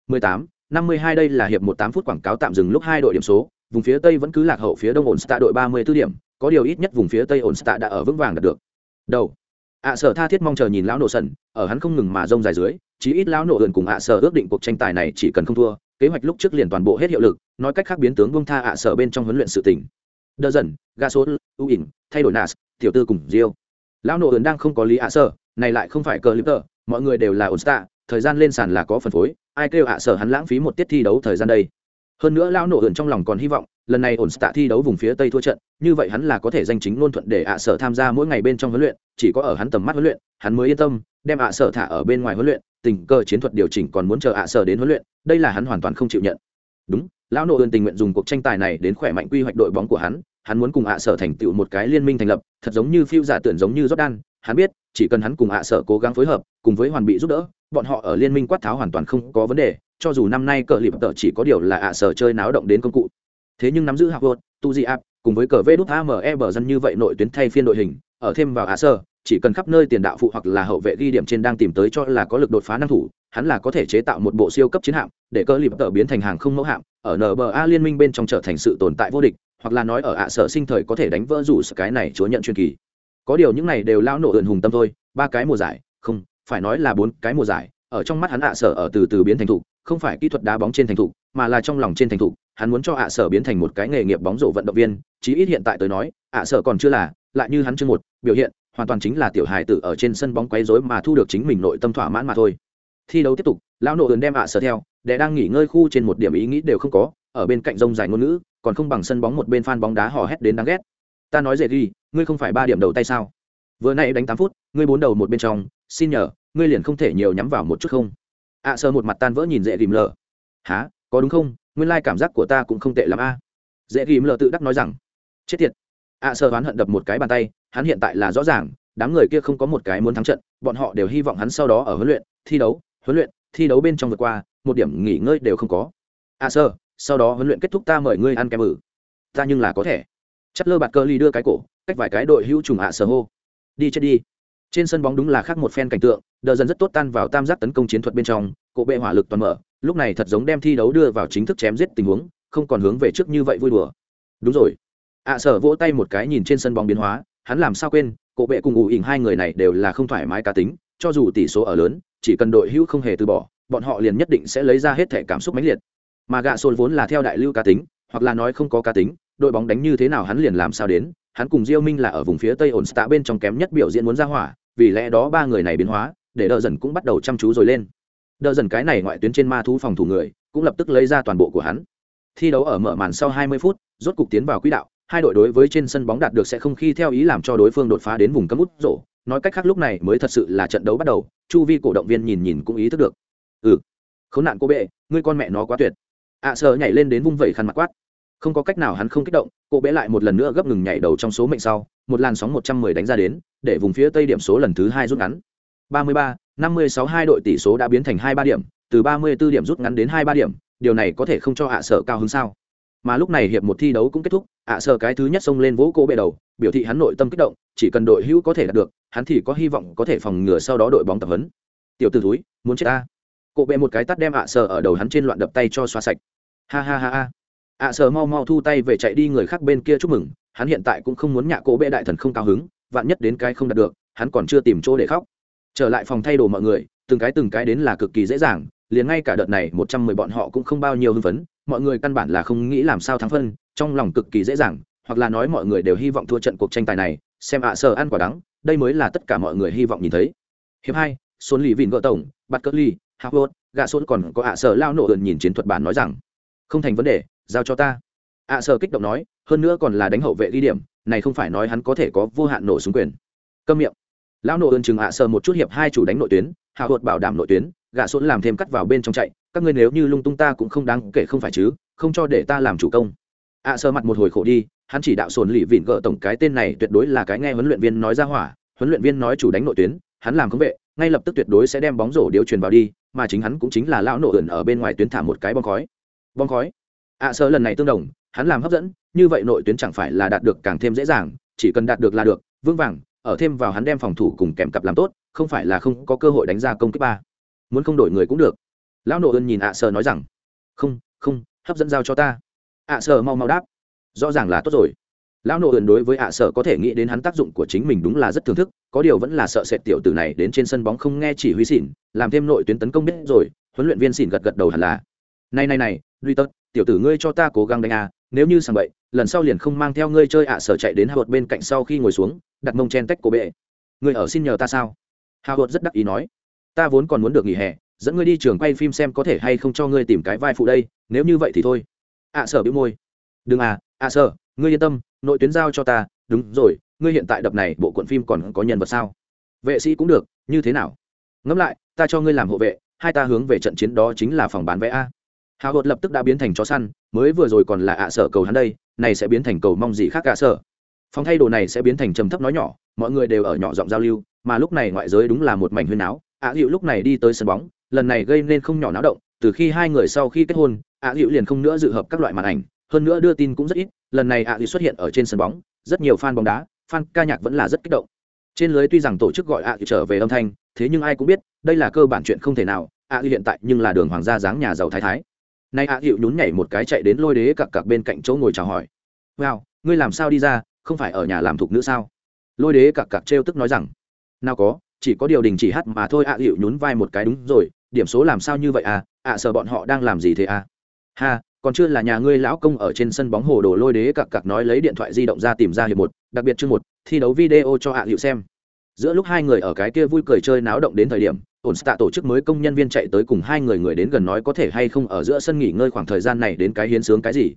18, 52 đây là hiệp một tám phút quảng cáo tạm dừng lúc hai đội điểm số. Vùng phía tây vẫn cứ lạc hậu phía đông ổn stạ đội 34 điểm. Có điều ít nhất vùng phía tây ổn stạ đã ở vững vàng đạt được. Đầu. Ạ sở tha thiết mong chờ nhìn lão nổ sần. Ở hắn không ngừng mà rông dài dưới chí ít lão nổ ườn cùng ạ sở ước định cuộc tranh tài này chỉ cần không thua. Kế hoạch lúc trước liền toàn bộ hết hiệu lực nói cách khác biến tướng bông tha ạ sở bên trong huấn luyện sự tỉnh đơ dần ga số u ỉn thay đổi nas tiểu tư cùng diêu lão nổ ườn đang không có lý ạ sở này lại không phải cờ lip tờ mọi người đều là ổn tạ, thời gian lên sàn là có phân phối ai kêu ạ sở hắn lãng phí một tiết thi đấu thời gian đây. Hơn nữa lão nổ ườn trong lòng còn hy vọng lần này ổn tạ thi đấu vùng phía tây thua trận như vậy hắn là có thể danh chính ngôn thuận để ạ sở tham gia mỗi ngày bên trong huấn luyện chỉ có ở hắn tầm mắt huấn luyện hắn mới yên tâm đem ạ sở thả ở bên ngoài huấn luyện tình cờ chiến thuật điều chỉnh còn muốn chờ ạ sở đến huấn luyện đây là hắn hoàn toàn không chịu nhận. Đúng lão nộ ơn tình nguyện dùng cuộc tranh tài này đến khỏe mạnh quy hoạch đội bóng của hắn hắn muốn cùng ạ sở thành tựu một cái liên minh thành lập thật giống như phiêu giả tưởng giống như jordan hắn biết chỉ cần hắn cùng ạ sở cố gắng phối hợp, cùng với hoàn bị giúp đỡ, bọn họ ở liên minh quát tháo hoàn toàn không có vấn đề, cho dù năm nay cờ lịp tợ chỉ có điều là ạ sở chơi náo động đến công cụ. Thế nhưng nắm giữ hạc vợt tu di áp, cùng với cờ vê đút ame bờ dân như vậy nội tuyến thay phiên đội hình, ở thêm vào ạ sở, chỉ cần khắp nơi tiền đạo phụ hoặc là hậu vệ ghi điểm trên đang tìm tới cho là có lực đột phá năng thủ, hắn là có thể chế tạo một bộ siêu cấp chiến hạm, để cờ lịp tợ biến thành hàng không mẫu hạm, ở nba liên minh bên trong trở thành sự tồn tại vô địch, hoặc là nói ở ạ sở sinh thời có thể đánh vỡ rủ cái này chúa nhận chuyên kỳ có điều những này đều lao nổ ượn hùng tâm thôi, ba cái mùa giải, không, phải nói là bốn cái mùa giải, ở trong mắt hắn ạ sở ở từ từ biến thành thục, không phải kỹ thuật đá bóng trên thành thục, mà là trong lòng trên thành thục, hắn muốn cho ạ sở biến thành một cái nghề nghiệp bóng rổ vận động viên, chí ít hiện tại tới nói, ạ sở còn chưa là, lại như hắn chưa một, biểu hiện, hoàn toàn chính là tiểu hài tử ở trên sân bóng quấy rối mà thu được chính mình nội tâm thỏa mãn mà thôi. Thi đấu tiếp tục, lão nộ ườn đem ạ sở theo, để đang nghỉ ngơi khu trên một điểm ý nghĩ đều không có, ở bên cạnh rông dài ngôn ngữ, còn không bằng sân bóng một bên fan bóng đá hò hét đến đáng ghét. Ta nói dễ ghi ngươi không phải ba điểm đầu tay sao? Vừa nay đánh tám phút, ngươi bốn đầu một bên trong, xin nhờ, ngươi liền không thể nhiều nhắm vào một chút không? Ạ sơ một mặt tan vỡ nhìn dễ ghìm lờ. Há có đúng không? Nguyên lai cảm giác của ta cũng không tệ lắm a. Dễ ghìm lờ tự đắc nói rằng. Chết tiệt. Ạ sơ oán hận đập một cái bàn tay, hắn hiện tại là rõ ràng, đám người kia không có một cái muốn thắng trận, bọn họ đều hy vọng hắn sau đó ở huấn luyện, thi đấu, huấn luyện, thi đấu bên trong vượt qua, một điểm nghỉ ngơi đều không có. Ạ sơ, sau đó huấn luyện kết thúc ta mời ngươi ăn kem ử. Ta nhưng là có thể. Chất lơ bạt cơ ly đưa cái cổ cách vài cái đội hữu trùng ạ à hô. Đi chết đi. Trên sân bóng đúng là khác một phen cảnh tượng, đờ dần rất tốt tan vào tam giác tấn công chiến thuật bên trong cộ bệ hỏa lực toàn mở, lúc này thật giống đem thi đấu đưa vào chính thức chém giết tình huống, không còn hướng về trước như vậy vui đùa. Đúng rồi. Ạ sở vỗ tay một cái nhìn trên sân bóng biến hóa, hắn làm sao quên cộ bệ cùng ủ ỉn hai người này đều là không thoải mái cá tính, cho dù tỷ số ở lớn, chỉ cần đội hữu không hề từ bỏ, bọn họ liền nhất định sẽ lấy ra hết thể cảm xúc mãnh liệt. Mà gạ sồn vốn là theo đại lưu cá tính, hoặc là nói không có cá tính, đội bóng đánh như thế nào hắn liền làm sao đến hắn cùng diêu minh là ở vùng phía tây ổn tạ bên trong kém nhất biểu diễn muốn ra hỏa vì lẽ đó ba người này biến hóa để đỡ dần cũng bắt đầu chăm chú rồi lên. Đỡ dần cái này ngoại tuyến trên ma thú phòng thủ người cũng lập tức lấy ra toàn bộ của hắn. Thi đấu ở mở màn sau 20 phút rốt cục tiến vào quỹ đạo hai đội đối với trên sân bóng đạt được sẽ không khi theo ý làm cho đối phương đột phá đến vùng cấm út rổ. Nói cách khác lúc này mới thật sự là trận đấu bắt đầu chu vi cổ động viên nhìn nhìn cũng ý thức được. Ừ. Khốn nạn cô bệ ngươi con mẹ nó quá tuyệt. Ạ à, sợ nhảy lên đến vung vẩy khăn mặt quát không có cách nào hắn không kích động, cô bé lại một lần nữa gấp ngừng nhảy đầu trong số mệnh sau, một làn sóng một trăm mười đánh ra đến, để vùng phía tây điểm số lần thứ hai rút ngắn. ba mươi ba, năm mươi sáu hai đội tỷ số đã biến thành hai ba điểm, từ ba mươi 34 điểm rút ngắn đến hai ba điểm, điều này có thể không cho ạ à sợ cao hơn sao? Mà lúc này hiệp một thi đấu cũng kết thúc, ạ à sợ cái thứ nhất xông lên vỗ cô bệ đầu, biểu thị hắn nội tâm kích động, chỉ cần đội hữu có thể đạt được, hắn thì có hy vọng có thể phòng ngừa sau đó đội bóng tập huấn. Tiểu t ử túi muốn chết ta. Cô bệ một cái tắt đem ạ sờ ở đầu hắn trên loạn đập tay cho xóa sạch. Ha ha ha ha ạ sờ mau mau thu tay về chạy đi người khác bên kia chúc mừng, hắn hiện tại cũng không muốn nhạ cố bệ đại thần không cao hứng, vạn nhất đến cái không đạt được, hắn còn chưa tìm chỗ để khóc. Trở lại phòng thay đồ mọi người, từng cái từng cái đến là cực kỳ dễ dàng, liền ngay cả đợt này một trăm mười bọn họ cũng không bao nhiêu hưng phấn, mọi người căn bản là không nghĩ làm sao thắng phân, trong lòng cực kỳ dễ dàng, hoặc là nói mọi người đều hy vọng thua trận cuộc tranh tài này, xem ạ sờ ăn quả đắng, đây mới là tất cả mọi người hy vọng nhìn thấy. Hiệp hai, xuân lì vịn vợ tổng bắt cất ly howard gạ xuân còn có ạ sờ lao nổ ườn nhìn chiến thuật bản nói rằng, không thành vấn đề giao cho ta. Ạ sợ kích động nói, hơn nữa còn là đánh hậu vệ ghi điểm, này không phải nói hắn có thể có vô hạn nổ súng quyền. Câm miệng. Lão nổ ơn chừng ạ sợ một chút hiệp hai chủ đánh nội tuyến hạ howard bảo đảm nội tuyến gạ sốt làm thêm cắt vào bên trong chạy, các ngươi nếu như lung tung ta cũng không đáng kể không phải chứ, không cho để ta làm chủ công. Ạ sợ mặt một hồi khổ đi, hắn chỉ đạo sồn lì vịn gỡ tổng cái tên này tuyệt đối là cái nghe huấn luyện viên nói ra hỏa, huấn luyện viên nói chủ đánh nội tuyến, hắn làm không vệ, ngay lập tức tuyệt đối sẽ đem bóng rổ điếu truyền vào đi, mà chính hắn cũng chính là lão nổ ẩn ở bên ngoài tuyến thả một cái bong khói. Bong khói ạ à, sơ lần này tương đồng hắn làm hấp dẫn như vậy nội tuyến chẳng phải là đạt được càng thêm dễ dàng chỉ cần đạt được là được vững vàng ở thêm vào hắn đem phòng thủ cùng kèm cặp làm tốt không phải là không có cơ hội đánh ra công kích ba. Muốn không đổi người cũng được. Lão nộ ơn nhìn ạ à sơ nói rằng không không hấp dẫn giao cho ta. ạ à sơ mau mau đáp rõ ràng là tốt rồi. Lão nộ ơn đối với ạ sợ có thể nghĩ đến hắn tác dụng của chính mình đúng là rất thưởng thức có điều vẫn là sợ sệt tiểu tử này đến trên sân bóng không nghe chỉ huy xỉn làm thêm nội tuyến tấn công biết rồi huấn luyện viên xỉn gật gật đầu hẳn là. Này này này duy tớt tiểu tử ngươi cho ta cố gắng đánh à nếu như sàng bậy lần sau liền không mang theo ngươi chơi ạ Sở chạy đến hạ bên cạnh sau khi ngồi xuống đặt mông chen tách cổ bệ. Ngươi ở xin nhờ ta sao? Hạ rất đắc ý nói. Ta vốn còn muốn được nghỉ hè dẫn ngươi đi trường quay phim xem có thể hay không cho ngươi tìm cái vai phụ đây nếu như vậy thì thôi. Ạ Sở bĩu môi. Đừng à ạ Sở, ngươi yên tâm nội tuyến giao cho ta đúng rồi ngươi hiện tại đập này bộ cuộn phim còn có nhân vật sao? Vệ sĩ cũng được như thế nào? Ngẫm lại ta cho ngươi làm hộ vệ hai ta hướng về trận chiến đó chính là phòng bán vé a hào hột lập tức đã biến thành chó săn mới vừa rồi còn là ạ sở cầu hắn đây này sẽ biến thành cầu mong gì khác ạ sở. Phòng thay đồ này sẽ biến thành trầm thấp nói nhỏ mọi người đều ở nhỏ giọng giao lưu mà lúc này ngoại giới đúng là một mảnh huyên áo ạ à, lúc này đi tới sân bóng lần này gây nên không nhỏ náo động từ khi hai người sau khi kết hôn ạ hữu liền không nữa dự hợp các loại màn ảnh hơn nữa đưa tin cũng rất ít lần này ạ hữu xuất hiện ở trên sân bóng rất nhiều fan bóng đá fan ca nhạc vẫn là rất kích động. Trên lưới tuy rằng tổ chức gọi ạ hữu trở về âm thanh thế nhưng ai cũng biết đây là cơ bản chuyện không thể nào ạ hiện tại nhưng là đường hoàng gia dáng nhà giàu thái thái nay ạ hiệu nhún nhảy một cái chạy đến lôi đế cặc cặc bên cạnh chỗ ngồi chào hỏi. Wow, ngươi làm sao đi ra, không phải ở nhà làm thục nữ sao? Lôi đế cặc cặc trêu tức nói rằng, nào có, chỉ có điều đình chỉ hát mà thôi ạ hiệu nhún vai một cái đúng rồi, điểm số làm sao như vậy à? ạ sợ bọn họ đang làm gì thế à? Ha, còn chưa là nhà ngươi lão công ở trên sân bóng hồ đồ. Lôi đế cặc cặc nói lấy điện thoại di động ra tìm ra hiệp một, đặc biệt chương một, thi đấu video cho ạ hiệu xem. Giữa lúc hai người ở cái kia vui cười chơi náo động đến thời điểm ổn tạ tổ chức mới công nhân viên chạy tới cùng hai người người đến gần nói có thể hay không ở giữa sân nghỉ ngơi khoảng thời gian này đến cái hiến sướng cái gì.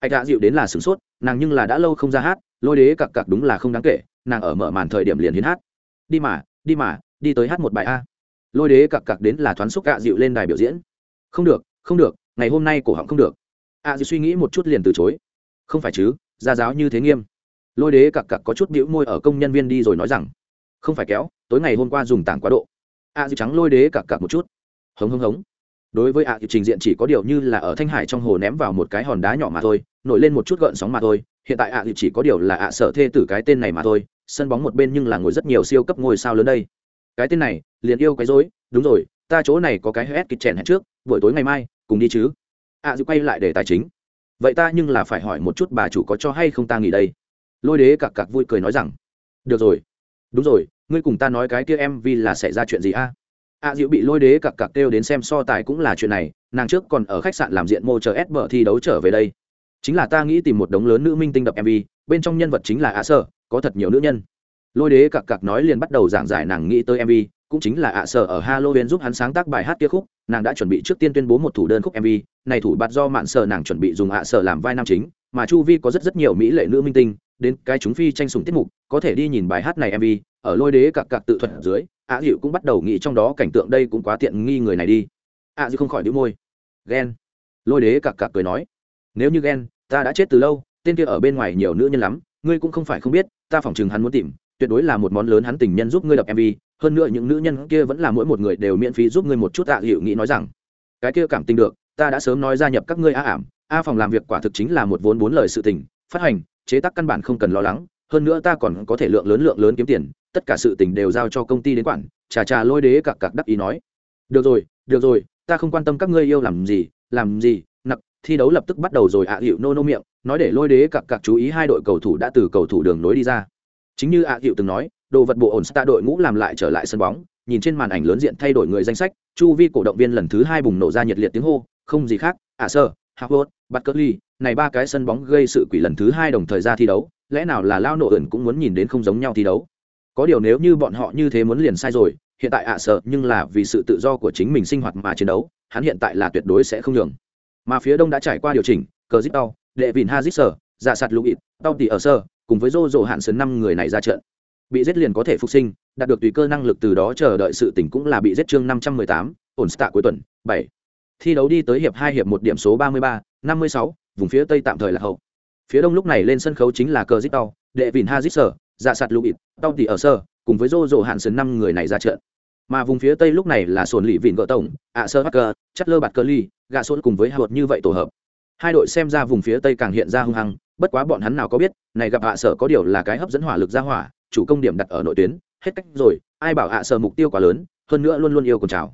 Anh đã dịu đến là sửng sốt nàng nhưng là đã lâu không ra hát lôi đế cặc cặc đúng là không đáng kể nàng ở mở màn thời điểm liền hiến hát. Đi mà đi mà đi tới hát một bài a. Lôi đế cặc cặc đến là thoáng xúc cạ dịu lên đài biểu diễn. Không được không được ngày hôm nay cổ họng không được. A à, suy nghĩ một chút liền từ chối. Không phải chứ gia giáo như thế nghiêm. Lôi đế cặc cặc có chút bĩu môi ở công nhân viên đi rồi nói rằng. Không phải kéo tối ngày hôm qua dùng tảng quá độ a dịu trắng lôi đế cặc cặc một chút. Hống hống hống. Đối với a dịu trình diện chỉ có điều như là ở thanh hải trong hồ ném vào một cái hòn đá nhỏ mà thôi, nổi lên một chút gợn sóng mà thôi, hiện tại a chỉ có điều là ạ sợ thê tử cái tên này mà thôi, sân bóng một bên nhưng là ngồi rất nhiều siêu cấp ngôi sao lớn đây. Cái tên này, liền yêu cái dối đúng rồi, ta chỗ này có cái hết kịch chèn hẹn trước, buổi tối ngày mai, cùng đi chứ. Ạ dịu quay lại để tài chính. Vậy ta nhưng là phải hỏi một chút bà chủ có cho hay không ta nghỉ đây? Lôi đế cặc cặc vui cười nói rằng, được rồi, đúng rồi ngươi cùng ta nói cái kia em vì là xảy ra chuyện gì a à? diệu bị lôi đế cặc cặc kêu đến xem so tài cũng là chuyện này, nàng trước còn ở khách sạn làm diện mô chờ ép bờ thi đấu trở về đây chính là ta nghĩ tìm một đống lớn nữ minh tinh đập mv bên trong nhân vật chính là ạ sở có thật nhiều nữ nhân lôi đế cặc cặc nói liền bắt đầu giảng giải nàng nghĩ tới mv cũng chính là ạ sở ở halloween giúp hắn sáng tác bài hát kia khúc, nàng đã chuẩn bị trước tiên tuyên bố một thủ đơn khúc mv này thủ bạt do mạn sở nàng chuẩn bị dùng ạ sở làm vai nam chính, mà chu vi có rất rất nhiều mỹ lệ nữ minh tinh, đến cái chúng phi tranh sủng tiết mục, có thể đi nhìn bài hát này mv ở lôi đế cặc cặc tự thuật dưới ạ dịu cũng bắt đầu nghĩ trong đó cảnh tượng đây cũng quá tiện nghi người này đi. Ạ dịu không khỏi đĩu môi. Ghen. Lôi đế cặc cặc cười nói. Nếu như ghen, ta đã chết từ lâu, tên kia ở bên ngoài nhiều nữ nhân lắm, ngươi cũng không phải không biết, ta phỏng chừng hắn muốn tìm, tuyệt đối là một món lớn hắn tình nhân giúp ngươi đập mv hơn nữa những nữ nhân kia vẫn là mỗi một người đều miễn phí giúp ngươi một chút tạ dịu nghĩ nói rằng. Cái kia cảm tình được, ta đã sớm nói gia nhập các ngươi a ảm. A phòng làm việc quả thực chính là một vốn bốn lời sự tình, phát hành, chế tác căn bản không cần lo lắng. Hơn nữa ta còn có thể lượng lớn lượng lớn kiếm tiền tất cả sự tình đều giao cho công ty đến quản, chà chà lôi đế cặc cặc đắc ý nói. Được rồi được rồi, ta không quan tâm các ngươi yêu làm gì làm gì, nặc, thi đấu lập tức bắt đầu rồi ạ hiệu nô nô miệng, nói để lôi đế cặc cặc chú ý hai đội cầu thủ đã từ cầu thủ đường nối đi ra. Chính như ạ hiệu từng nói, đồ vật bộ ổn ta đội ngũ làm lại trở lại sân bóng, nhìn trên màn ảnh lớn diện thay đổi người danh sách, chu vi cổ động viên lần thứ hai bùng nổ ra nhiệt liệt tiếng hô, không gì khác, ạ, sơ howard bắt cỡ ly, này ba cái sân bóng gây sự quỷ lần thứ hai đồng thời ra thi đấu, lẽ nào là lao nổ ẩn cũng muốn nhìn đến không giống nhau thi đấu? Có điều nếu như bọn họ như thế muốn liền sai rồi, hiện tại ạ sợ nhưng là vì sự tự do của chính mình sinh hoạt mà chiến đấu, hắn hiện tại là tuyệt đối sẽ không nhường. Mà phía đông đã trải qua điều chỉnh, cờ zip đau đệ vìn hazit sở dạ sạt lũ ít đau tỉ ở sơ cùng với rô rộ hạn sớn năm người này ra trận. Bị giết liền có thể phục sinh, đạt được tùy cơ năng lực từ đó chờ đợi sự tỉnh cũng là bị giết chương năm trăm mười tám, ổn stạ cuối tuần, bảy. Thi đấu đi tới hiệp hai hiệp một điểm số ba mươi ba, năm mươi sáu, vùng phía tây tạm thời là hậu. Phía đông lúc này lên sân khấu chính là cờ zip đau đệ vìn hazit sở dạ sạt lũ ít tỉ ở sơ, cùng với rô rộ hạn sớn năm người này ra trận. Mà vùng phía tây lúc này là sồn lì vịn gỡ tổng, ạ sơ hacker chất lơ bạt cơ ly gà sốt cùng với hạ hợp như vậy tổ hợp. Hai đội xem ra vùng phía tây càng hiện ra hung hăng, bất quá bọn hắn nào có biết, này gặp ạ sở có điều là cái hấp dẫn hỏa lực ra hỏa, chủ công điểm đặt ở nội tuyến, hết cách rồi, ai bảo ạ sở mục tiêu quá lớn, hơn nữa luôn luôn yêu cồn chào.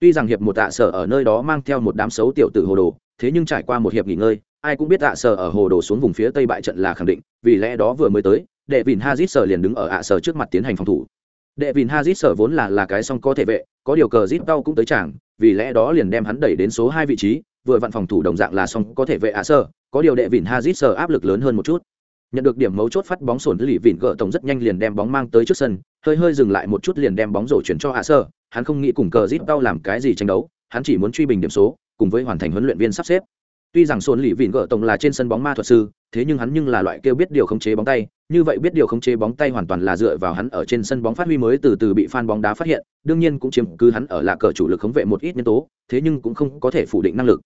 Tuy rằng hiệp một ạ sở ở nơi đó mang theo một đám xấu tiểu tử hồ đồ, thế nhưng trải qua một hiệp nghỉ ngơi, ai cũng biết ạ sở ở hồ đồ xuống vùng phía tây bại trận là khẳng định, vì lẽ đó vừa mới tới đệ Vịn hazit sở liền đứng ở hạ sở trước mặt tiến hành phòng thủ. Đệ Vịn hazit sở vốn là là cái song có thể vệ có điều cờ zip đau cũng tới chàng vì lẽ đó liền đem hắn đẩy đến số hai vị trí vừa vặn phòng thủ đồng dạng là song có thể vệ hạ sở, có điều đệ Vịn hazit sở áp lực lớn hơn một chút. Nhận được điểm mấu chốt phát bóng sổn lì vịn gỡ tổng rất nhanh liền đem bóng mang tới trước sân hơi hơi dừng lại một chút liền đem bóng rổ chuyển cho hạ sơ hắn không nghĩ cùng cờ zip đau làm cái gì tranh đấu hắn chỉ muốn truy bình điểm số cùng với hoàn thành huấn luyện viên sắp xếp tuy rằng sổn lì vịn gỡ tổng là trên sân bóng ma thuật sư thế nhưng hắn nhưng là loại kêu biết điều khống chế bóng tay. Như vậy biết điều khống chế bóng tay hoàn toàn là dựa vào hắn ở trên sân bóng phát huy mới từ từ bị fan bóng đá phát hiện đương nhiên cũng chiếm cứ hắn ở là cờ chủ lực khống vệ một ít nhân tố thế nhưng cũng không có thể phủ định năng lực.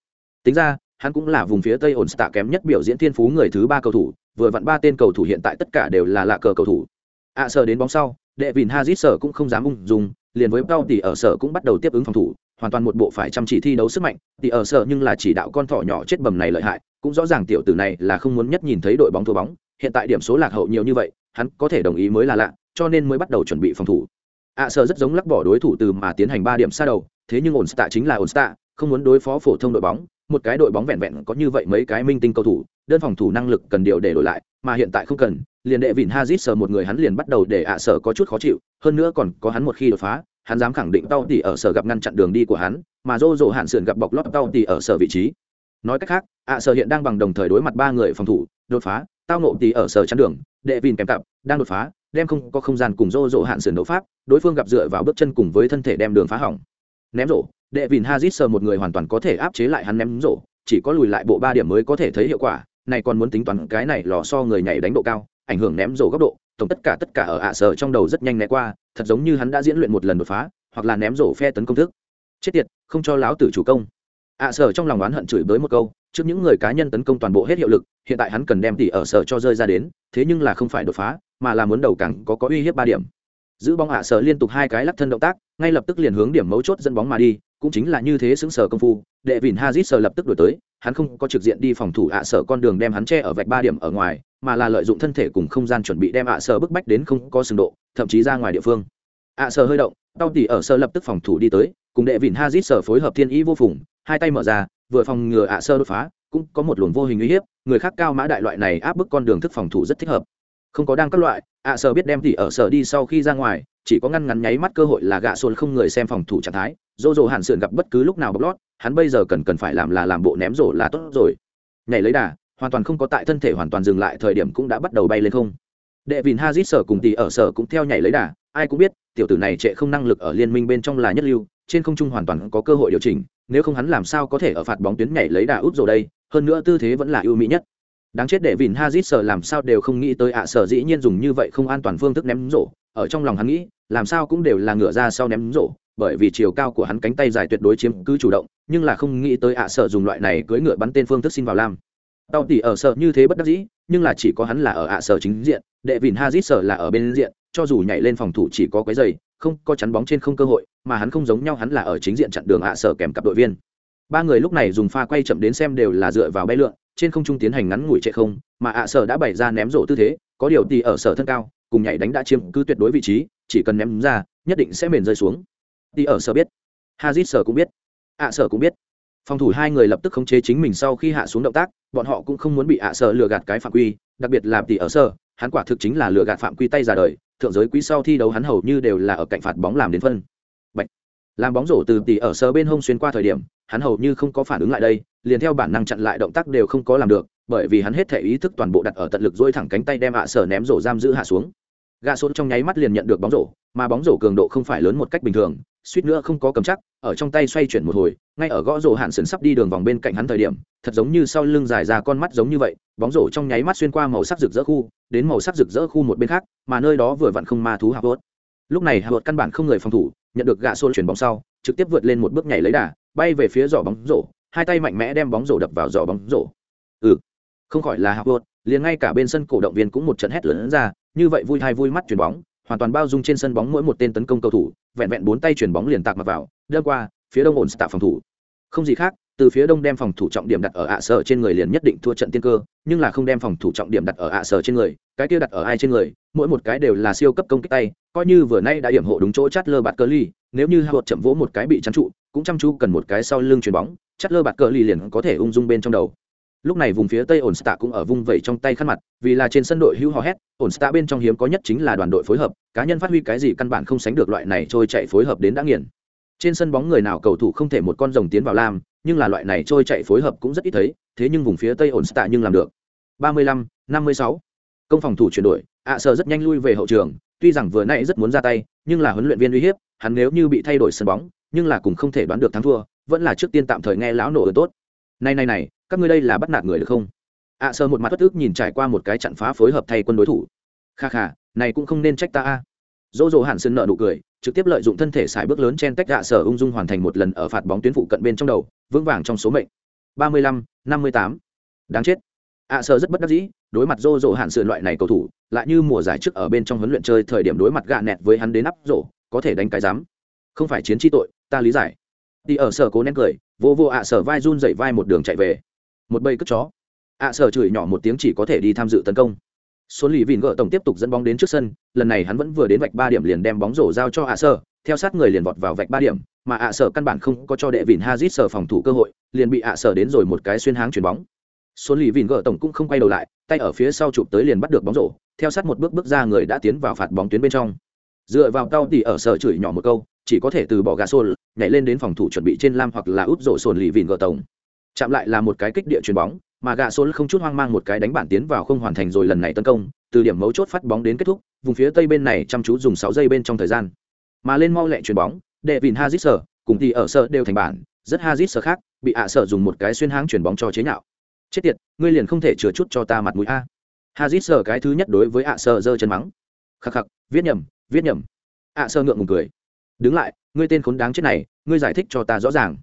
Tính ra hắn cũng là vùng phía tây ổn tạ kém nhất biểu diễn thiên phú người thứ ba cầu thủ vừa vặn ba tên cầu thủ hiện tại tất cả đều là lạ cờ cầu thủ. Ạ à, sờ đến bóng sau đệ Vịn hazit sở cũng không dám ung dùng liền với bao tỷ ở sở cũng bắt đầu tiếp ứng phòng thủ hoàn toàn một bộ phải chăm chỉ thi đấu sức mạnh thì ở sở nhưng là chỉ đạo con thỏ nhỏ chết bầm này lợi hại cũng rõ ràng tiểu tử này là không muốn nhất nhìn thấy đội bóng thua bóng hiện tại điểm số lạc hậu nhiều như vậy hắn có thể đồng ý mới là lạ cho nên mới bắt đầu chuẩn bị phòng thủ. Ạ à, sở rất giống lắc bỏ đối thủ từ mà tiến hành ba điểm xa đầu thế nhưng ổn tạ chính là ổn tạ, không muốn đối phó phổ thông đội bóng một cái đội bóng vẹn vẹn có như vậy mấy cái minh tinh cầu thủ đơn phòng thủ năng lực cần điều để đổi lại mà hiện tại không cần liền đệ vịn hazit sờ một người hắn liền bắt đầu để ạ sở có chút khó chịu hơn nữa còn có hắn một khi đột phá hắn dám khẳng định tao tỉ ở sở gặp ngăn chặn đường đi của hắn, mà dô dỗ hạn sườn gặp bọc lót tao tỉ ở sở vị trí. Nói cách khác, ạ sở hiện đang bằng đồng thời đối mặt ba người phòng thủ, đột phá, tao nộ tỉ ở sở chắn đường, đệ vìn kèm cặp, đang đột phá, đem không có không gian cùng dô dỗ hạn sườn đấu pháp, đối phương gặp dựa vào bước chân cùng với thân thể đem đường phá hỏng. Ném rổ, đệ vìn hazit sờ một người hoàn toàn có thể áp chế lại hắn ném rổ, chỉ có lùi lại bộ ba điểm mới có thể thấy hiệu quả, này còn muốn tính toán cái này lò so người nhảy đánh độ cao, ảnh hưởng ném rổ góc độ tổng tất cả tất cả ở ạ sở trong đầu rất nhanh né qua, thật giống như hắn đã diễn luyện một lần đột phá, hoặc là ném rổ phe tấn công thức. Chết tiệt, không cho láo tử chủ công. Ạ sở trong lòng oán hận chửi bới một câu, trước những người cá nhân tấn công toàn bộ hết hiệu lực, hiện tại hắn cần đem tỷ ở sở cho rơi ra đến, thế nhưng là không phải đột phá, mà là muốn đầu càng có có uy hiếp ba điểm. Giữ bóng ạ sở liên tục hai cái lắc thân động tác, ngay lập tức liền hướng điểm mấu chốt dẫn bóng mà đi, cũng chính là như thế xứng sở công phu, đệ vịn hazit sở lập tức đổi tới hắn không có trực diện đi phòng thủ ạ sở con đường đem hắn che ở vạch ba điểm ở ngoài, mà là lợi dụng thân thể cùng không gian chuẩn bị đem ạ sở bức bách đến không có sừng độ, thậm chí ra ngoài địa phương. ạ sở hơi động, tao tỉ ở sơ lập tức phòng thủ đi tới, cùng đệ vịn hazit sở phối hợp thiên ý vô phùng, hai tay mở ra, vừa phòng ngừa ạ sơ đột phá, cũng có một luồng vô hình uy hiếp, người khác cao mã đại loại này áp bức con đường thức phòng thủ rất thích hợp. Không có đang các loại, ạ sơ biết đem tỉ ở sở đi sau khi ra ngoài chỉ có ngăn ngắn nháy mắt cơ hội là gạ sồn không người xem phòng thủ trạng thái. Dô dô hạn sườn gặp bất cứ lúc nào bóc lót, hắn bây giờ cần cần phải làm là làm bộ ném rổ là tốt rồi. Nhảy lấy đà, hoàn toàn không có tại thân thể hoàn toàn dừng lại thời điểm cũng đã bắt đầu bay lên không. Đệ vìn hazit sở cùng tỷ ở sở cũng theo nhảy lấy đà, ai cũng biết, tiểu tử này trệ không năng lực ở liên minh bên trong là nhất lưu, trên không trung hoàn toàn có cơ hội điều chỉnh, nếu không hắn làm sao có thể ở phạt bóng tuyến nhảy lấy đà út rồi đây, hơn nữa tư thế vẫn là ưu mỹ nhất. Đáng chết đệ vìn hazit sở làm sao đều không nghĩ tới ạ, sở dĩ nhiên dùng như vậy không an toàn phương thức ném rổ ở trong lòng hắn nghĩ, làm sao cũng đều là ngửa ra sau ném rổ, bởi vì chiều cao của hắn cánh tay dài tuyệt đối chiếm cứ chủ động, nhưng là không nghĩ tới ạ sở dùng loại này cưỡi ngựa bắn tên phương thức xin vào lam. Tàu tỉ ở sợ như thế bất đắc dĩ, nhưng là chỉ có hắn là ở ạ sở chính diện, đệ vìn hazit sợ là ở bên diện, cho dù nhảy lên phòng thủ chỉ có cái giày không có chắn bóng trên không cơ hội, mà hắn không giống nhau hắn là ở chính diện chặn đường ạ sở kèm cặp đội viên. Ba người lúc này dùng pha quay chậm đến xem đều là dựa vào bay lượn, trên không trung tiến hành ngắn ngủi chạy không, mà ạ sở đã bày ra ném rổ tư thế, có điều tỉ ở sở thân cao cùng nhảy đánh đã chiếm cứ tuyệt đối vị trí, chỉ cần ném ra, nhất định sẽ mềm rơi xuống. Đi ở sở biết. Hazit sở cũng biết. Ạ sở cũng biết. Phòng thủ hai người lập tức khống chế chính mình sau khi hạ xuống động tác, bọn họ cũng không muốn bị ạ sở lừa gạt cái phạm quy, đặc biệt là tỷ ở sở, hắn quả thực chính là lừa gạt phạm quy tay ra đời, thượng giới quý sau thi đấu hắn hầu như đều là ở cạnh phạt bóng làm đến phân. Bạch. làm bóng rổ từ tỷ ở sở bên hông xuyên qua thời điểm, hắn hầu như không có phản ứng lại đây, liền theo bản năng chặn lại động tác đều không có làm được bởi vì hắn hết thể ý thức toàn bộ đặt ở tận lực dôi thẳng cánh tay đem ạ sở ném rổ giam giữ hạ xuống. Gà sốt trong nháy mắt liền nhận được bóng rổ, mà bóng rổ cường độ không phải lớn một cách bình thường, suýt nữa không có cầm chắc, ở trong tay xoay chuyển một hồi, ngay ở gõ rổ hạn sần sắp đi đường vòng bên cạnh hắn thời điểm, thật giống như sau lưng dài ra con mắt giống như vậy, bóng rổ trong nháy mắt xuyên qua màu sắc rực rỡ khu, đến màu sắc rực rỡ khu một bên khác, mà nơi đó vừa vặn không ma thú hạ vớt. Lúc này hạ vớt căn bản không người phòng thủ, nhận được gạ xô chuyển bóng sau, trực tiếp vượt lên một bước nhảy lấy đà, bay về phía giỏ bóng rổ, hai tay mạnh mẽ đem bóng rổ đập vào giỏ bóng rổ. Ừ không khỏi là hạ vợt liền ngay cả bên sân cổ động viên cũng một trận hét lớn ra, như vậy vui hay vui mắt chuyển bóng, hoàn toàn bao dung trên sân bóng mỗi một tên tấn công cầu thủ, vẹn vẹn bốn tay chuyển bóng liền tạc mặt vào, đâm qua, phía đông ổn tạo phòng thủ. Không gì khác, từ phía đông đem phòng thủ trọng điểm đặt ở ạ sở trên người liền nhất định thua trận tiên cơ, nhưng là không đem phòng thủ trọng điểm đặt ở ạ sở trên người, cái kia đặt ở ai trên người, mỗi một cái đều là siêu cấp công kích tay, coi như vừa nay đã điểm hộ đúng chỗ chát lơ bạt cơ ly, nếu như hạ chậm vỗ một cái bị chắn trụ, cũng chăm chú cần một cái sau lưng chuyền bóng, chát lơ bạt cơ ly liền có thể ung dung bên trong đầu lúc này vùng phía tây ổn stạ cũng ở vung vẩy trong tay khăn mặt vì là trên sân đội hữu hò hét ổn stạ bên trong hiếm có nhất chính là đoàn đội phối hợp cá nhân phát huy cái gì căn bản không sánh được loại này trôi chạy phối hợp đến đã nghiền. Trên sân bóng người nào cầu thủ không thể một con rồng tiến vào lam nhưng là loại này trôi chạy phối hợp cũng rất ít thấy thế nhưng vùng phía tây ổn stạ nhưng làm được. 35, 56. công phòng thủ chuyển đổi ạ à, sợ rất nhanh lui về hậu trường tuy rằng vừa nãy rất muốn ra tay nhưng là huấn luyện viên uy hiếp hắn nếu như bị thay đổi sân bóng nhưng là cũng không thể đoán được thắng thua vẫn là trước tiên tạm thời nghe lão nổ ở tốt. Này này này các ngươi đây là bắt nạt người được không? Ạ à, một mặt bất ức nhìn trải qua một cái chặn phá phối hợp thay quân đối thủ. Kha kha này cũng không nên trách ta a. Dỗ dỗ hàn sơn nợ nụ cười trực tiếp lợi dụng thân thể xài bước lớn chen tách gạ sở ung dung hoàn thành một lần ở phạt bóng tuyến phụ cận bên trong đầu vững vàng trong số mệnh. Ba mươi lăm năm mươi tám. Đáng chết. À, ạ sở rất bất đắc dĩ đối mặt dô dỗ hạn sườn loại này cầu thủ lại như mùa giải trước ở bên trong huấn luyện chơi thời điểm đối mặt gạ nẹt với hắn đến áp rổ có thể đánh cái dám không phải chiến tri tội ta lý giải. Đi ở sở cố nén cười vô vô ạ sở vai run dậy vai một đường chạy về một bầy cất chó. Ạ sở chửi nhỏ một tiếng chỉ có thể đi tham dự tấn công. Số lì vìn gỡ tổng tiếp tục dẫn bóng đến trước sân, lần này hắn vẫn vừa đến vạch ba điểm liền đem bóng rổ giao cho ạ sở, theo sát người liền vọt vào vạch ba điểm, mà ạ sở căn bản không có cho đệ vìn hazit sở phòng thủ cơ hội, liền bị ạ sở đến rồi một cái xuyên háng chuyền bóng. Số lì vìn gỡ tổng cũng không quay đầu lại, tay ở phía sau chụp tới liền bắt được bóng rổ, theo sát một bước bước ra người đã tiến vào phạt bóng tuyến bên trong. Dựa vào tao tỉ ở sở chửi nhỏ một câu, chỉ có thể từ bỏ gà xô nhảy lên đến phòng thủ chuẩn bị trên lam hoặc là úp rổ sồn lì vìn gỡ tổng chạm lại là một cái kích địa chuyền bóng, mà gạ sốn không chút hoang mang một cái đánh bản tiến vào không hoàn thành rồi lần này tấn công, từ điểm mấu chốt phát bóng đến kết thúc, vùng phía tây bên này chăm chú dùng sáu giây bên trong thời gian. Mà lên mau lẹ chuyền bóng, đệ vịn hazit sở, cùng thì ở sở đều thành bản, rất hazit sở khác, bị ạ sở dùng một cái xuyên háng chuyền bóng cho chế nhạo. Chết tiệt, ngươi liền không thể chừa chút cho ta mặt mũi a. Hazit sở cái thứ nhất đối với ạ sở giơ chân mắng. Khắc khắc, viết nhầm viết nhầm. Ạ sở ngượng ngùng cười. Đứng lại, ngươi tên khốn đáng chết này, ngươi giải thích cho ta rõ ràng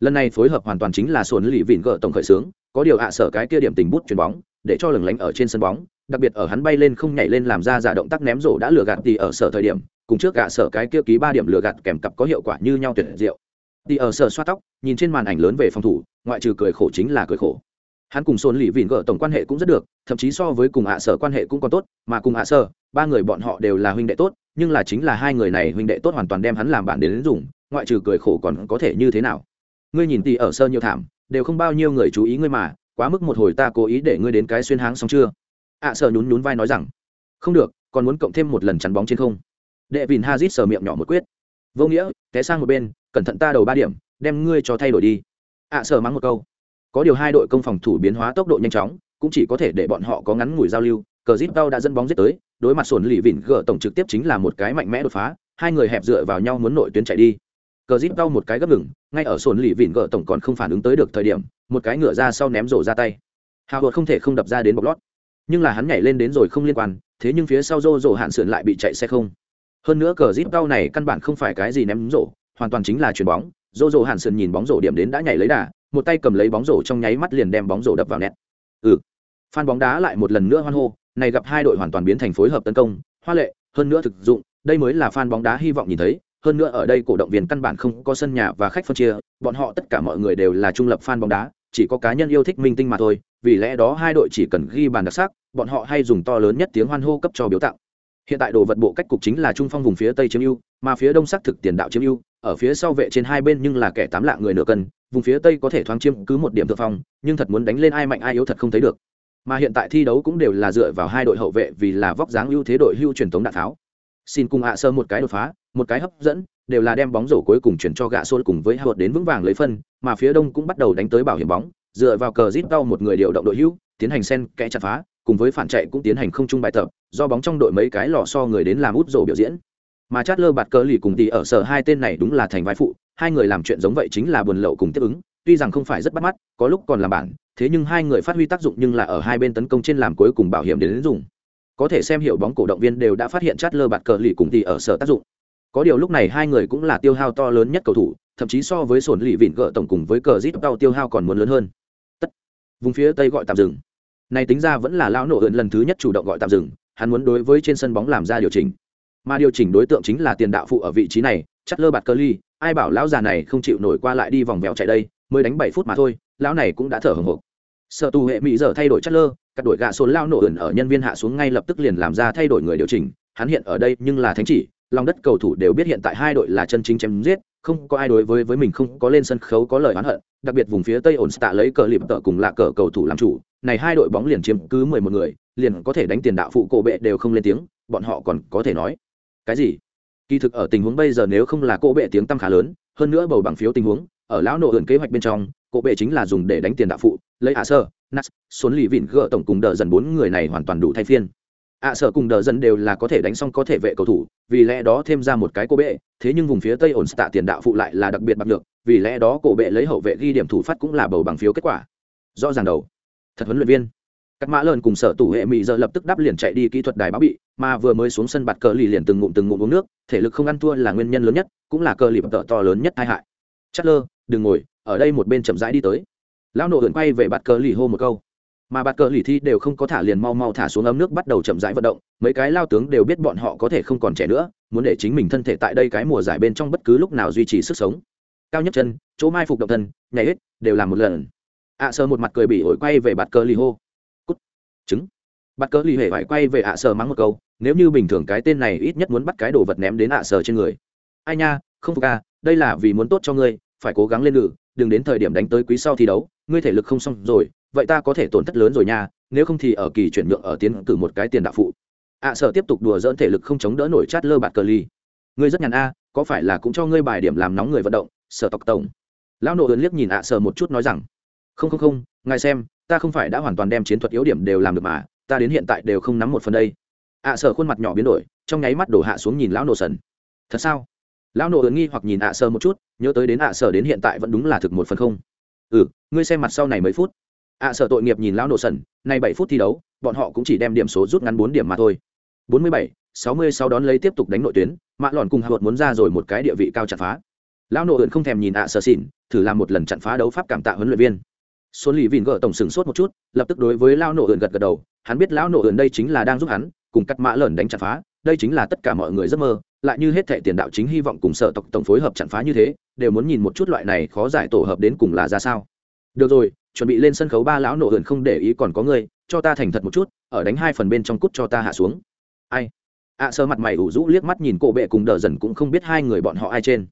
lần này phối hợp hoàn toàn chính là sổn lì vịn gỡ tổng khởi xướng, có điều ạ sở cái kia điểm tình bút chuyền bóng, để cho lừng lánh ở trên sân bóng, đặc biệt ở hắn bay lên không nhảy lên làm ra giả động tác ném rổ đã lừa gạt thì ở sở thời điểm, cùng trước gạ sở cái kia ký ba điểm lừa gạt kèm cặp có hiệu quả như nhau tuyệt diệu. Thì ở sở xoa tóc, nhìn trên màn ảnh lớn về phòng thủ, ngoại trừ cười khổ chính là cười khổ. Hắn cùng sồn lì vịn gỡ tổng quan hệ cũng rất được, thậm chí so với cùng ạ sở quan hệ cũng còn tốt, mà cùng ạ sở, ba người bọn họ đều là huynh đệ tốt, nhưng là chính là hai người này huynh đệ tốt hoàn toàn đem hắn làm bạn đến dùng, ngoại trừ cười khổ còn có thể như thế nào? Ngươi nhìn tỷ ở sơ nhiều thảm, đều không bao nhiêu người chú ý ngươi mà, quá mức một hồi ta cố ý để ngươi đến cái xuyên háng xong chưa? Ạ sợ nhún nhún vai nói rằng, không được, còn muốn cộng thêm một lần chắn bóng trên không. Đệ vìn hazit sờ miệng nhỏ một quyết. Vô nghĩa, té sang một bên, cẩn thận ta đầu ba điểm, đem ngươi cho thay đổi đi. Ạ sợ mắng một câu. Có điều hai đội công phòng thủ biến hóa tốc độ nhanh chóng, cũng chỉ có thể để bọn họ có ngắn ngủi giao lưu. Cờ zip tao đã dẫn bóng giết tới, đối mặt sồn lì vịn gỡ tổng trực tiếp chính là một cái mạnh mẽ đột phá. Hai người hẹp dựa vào nhau muốn nội tuyến chạy đi cờ zip đau một cái gấp ngừng, ngay ở sồn lì vịn gỡ tổng còn không phản ứng tới được thời điểm, một cái ngựa ra sau ném rổ ra tay. Hào hột không thể không đập ra đến bọc lót. Nhưng là hắn nhảy lên đến rồi không liên quan, thế nhưng phía sau rô rổ hạn sườn lại bị chạy xe không. Hơn nữa cờ zip đau này căn bản không phải cái gì ném rổ, hoàn toàn chính là chuyền bóng. Rô rổ hạn sườn nhìn bóng rổ điểm đến đã nhảy lấy đà, một tay cầm lấy bóng rổ trong nháy mắt liền đem bóng rổ đập vào net ừ. Phan bóng đá lại một lần nữa hoan hô, này gặp hai đội hoàn toàn biến thành phối hợp tấn công, hoa lệ, hơn nữa thực dụng, đây mới là fan bóng đá hy vọng nhìn thấy hơn nữa ở đây cổ động viên căn bản không có sân nhà và khách phân chia, bọn họ tất cả mọi người đều là trung lập fan bóng đá, chỉ có cá nhân yêu thích minh tinh mà thôi, vì lẽ đó hai đội chỉ cần ghi bàn đặc sắc, bọn họ hay dùng to lớn nhất tiếng hoan hô cấp cho biểu tặng. Hiện tại đồ vật bộ cách cục chính là trung phong vùng phía tây chiếm ưu, mà phía đông xác thực tiền đạo chiếm ưu, ở phía sau vệ trên hai bên nhưng là kẻ tám lạng người nửa cân, vùng phía tây có thể thoáng chiếm cứ một điểm thượng phong, nhưng thật muốn đánh lên ai mạnh ai yếu thật không thấy được. Mà hiện tại thi đấu cũng đều là dựa vào hai đội hậu vệ vì là vóc dáng ưu thế đội hưu truyền thống đạn tháo xin cùng hạ sơ một cái đột phá một cái hấp dẫn đều là đem bóng rổ cuối cùng chuyển cho gã xô cùng với hạ đến vững vàng lấy phân mà phía đông cũng bắt đầu đánh tới bảo hiểm bóng dựa vào cờ zip đau một người điều động đội hưu tiến hành sen kẽ chặt phá cùng với phản chạy cũng tiến hành không chung bài tập do bóng trong đội mấy cái lò so người đến làm út rổ biểu diễn. Mà chát lơ bạt cờ lì cùng tỷ ở sở hai tên này đúng là thành vai phụ hai người làm chuyện giống vậy chính là buồn lậu cùng tiếp ứng tuy rằng không phải rất bắt mắt có lúc còn làm bản thế nhưng hai người phát huy tác dụng nhưng là ở hai bên tấn công trên làm cuối cùng bảo hiểm đến, đến dùng có thể xem hiểu bóng cổ động viên đều đã phát hiện chát lơ bạt cờ lì cùng tỷ ở sở tác dụng. Có điều lúc này hai người cũng là tiêu hao to lớn nhất cầu thủ, thậm chí so với sổn lì vịn gỡ tổng cùng với cờ zip tàu tiêu hao còn muốn lớn hơn. Tất. Vùng phía tây gọi tạm dừng. Này tính ra vẫn là lão nổ ơn lần thứ nhất chủ động gọi tạm dừng, hắn muốn đối với trên sân bóng làm ra điều chỉnh. Mà điều chỉnh đối tượng chính là tiền đạo phụ ở vị trí này chát lơ bạt cơ ly ai bảo lão già này không chịu nổi qua lại đi vòng vèo chạy đây, mới đánh bảy phút mà thôi, lão này cũng đã thở hồng hộc sợ tù hệ mỹ giờ thay đổi chất lơ các đội gạ sồn lao nổ ẩn ở nhân viên hạ xuống ngay lập tức liền làm ra thay đổi người điều chỉnh. Hắn hiện ở đây nhưng là thánh chỉ, lòng đất cầu thủ đều biết hiện tại hai đội là chân chính chém giết, không có ai đối với với mình không có lên sân khấu có lời oán hận. Đặc biệt vùng phía tây ổn tạ lấy cờ lịp tợ cùng là cờ cầu thủ làm chủ. Này hai đội bóng liền chiếm cứ mười một người, liền có thể đánh tiền đạo phụ cổ bệ đều không lên tiếng, bọn họ còn có thể nói. Cái gì? Kỳ thực ở tình huống bây giờ nếu không là cổ bệ tiếng tăm khá lớn, hơn nữa bầu bằng phiếu tình huống, ở lão nộ ẩn kế hoạch bên trong cổ bệ chính là dùng để đánh tiền đạo phụ, lấy hạ sơ nas xuống lì vịn gỡ tổng cùng đờ dần bốn người này hoàn toàn đủ thay phiên. Ạ sở cùng đờ dần đều là có thể đánh xong có thể vệ cầu thủ, vì lẽ đó thêm ra một cái cổ bệ, thế nhưng vùng phía tây ổn tạ tiền đạo phụ lại là đặc biệt bạc được vì lẽ đó cổ bệ lấy hậu vệ ghi điểm thủ phát cũng là bầu bằng phiếu kết quả. Rõ ràng đầu. Thật huấn luyện viên. Các mã lợn cùng sở tủ hệ mỹ giờ lập tức đắp liền chạy đi kỹ thuật đài báo bị, mà vừa mới xuống sân bạt cờ lì liền từng ngụm từng ngụm uống nước, thể lực không ăn thua là nguyên nhân lớn nhất, cũng là cờ lì bật tợ to lớn nhất tai hại. Chất lơ, đừng ngồi ở đây một bên chậm rãi đi tới. Lão nổ ẩn quay về bạt cờ lì hô một câu. Mà bạt cờ lì thi đều không có thả liền mau mau thả xuống ấm nước bắt đầu chậm rãi vận động mấy cái lao tướng đều biết bọn họ có thể không còn trẻ nữa muốn để chính mình thân thể tại đây cái mùa giải bên trong bất cứ lúc nào duy trì sức sống. Cao nhất chân chỗ mai phục động thân nhảy hết đều làm một lần. Ạ à, sơ một mặt cười bị ổi quay về bạt cờ lì hô. Cút. Trứng. Bạt cờ lì hề phải quay về ạ à sơ mắng một câu nếu như bình thường cái tên này ít nhất muốn bắt cái đồ vật ném đến ạ à sơ trên người. Ai nha không phục à đây là vì muốn tốt cho ngươi phải cố gắng lên ngự đừng đến thời điểm đánh tới quý sau thi đấu, ngươi thể lực không xong rồi, vậy ta có thể tổn thất lớn rồi nha, nếu không thì ở kỳ chuyển nhượng ở tiến cử một cái tiền đạo phụ. À, ạ sở tiếp tục đùa dỡn thể lực không chống đỡ nổi chát lơ bạt cờ ly. Ngươi rất nhàn a, có phải là cũng cho ngươi bài điểm làm nóng người vận động sở tộc tổng? Lão nộ ớn liếc nhìn ạ sở một chút nói rằng, không không không, ngài xem, ta không phải đã hoàn toàn đem chiến thuật yếu điểm đều làm được mà, ta đến hiện tại đều không nắm một phần đây. À, ạ sở khuôn mặt nhỏ biến đổi, trong nháy mắt đổ hạ xuống nhìn lão nộ sần. Thật sao? Lão nộ ớn nghi hoặc nhìn ạ sở một chút, nhớ tới đến ạ sở đến hiện tại vẫn đúng là thực một phần không. Ừ ngươi xem mặt sau này mấy phút. Ạ sở tội nghiệp nhìn lão nộ sần nay bảy phút thi đấu, bọn họ cũng chỉ đem điểm số rút ngắn bốn điểm mà thôi. Bốn mươi bảy, sáu mươi sau đón lấy tiếp tục đánh nội tuyến, mạ lòn cùng hạ vợt muốn ra rồi một cái địa vị cao chặt phá. Lão nộ ẩn không thèm nhìn ạ sở xỉn, thử làm một lần chặn phá đấu pháp cảm tạ huấn luyện viên. Xuân lì vìn gỡ tổng sừng sốt một chút, lập tức đối với lão nộ ẩn gật gật đầu, hắn biết lão nộ ẩn đây chính là đang giúp hắn, cùng cắt mã lợn đánh chặt phá đây chính là tất cả mọi người giấc mơ, lại như hết thệ tiền đạo chính hy vọng cùng sở tộc tổng phối hợp chặn phá như thế, đều muốn nhìn một chút loại này khó giải tổ hợp đến cùng là ra sao. Được rồi, chuẩn bị lên sân khấu ba lão nổ hườn không để ý còn có người cho ta thành thật một chút, ở đánh hai phần bên trong cút cho ta hạ xuống. Ai? Ạ sơ mặt mày ủ rũ liếc mắt nhìn cổ bệ cùng đờ dần cũng không biết hai người bọn họ ai trên.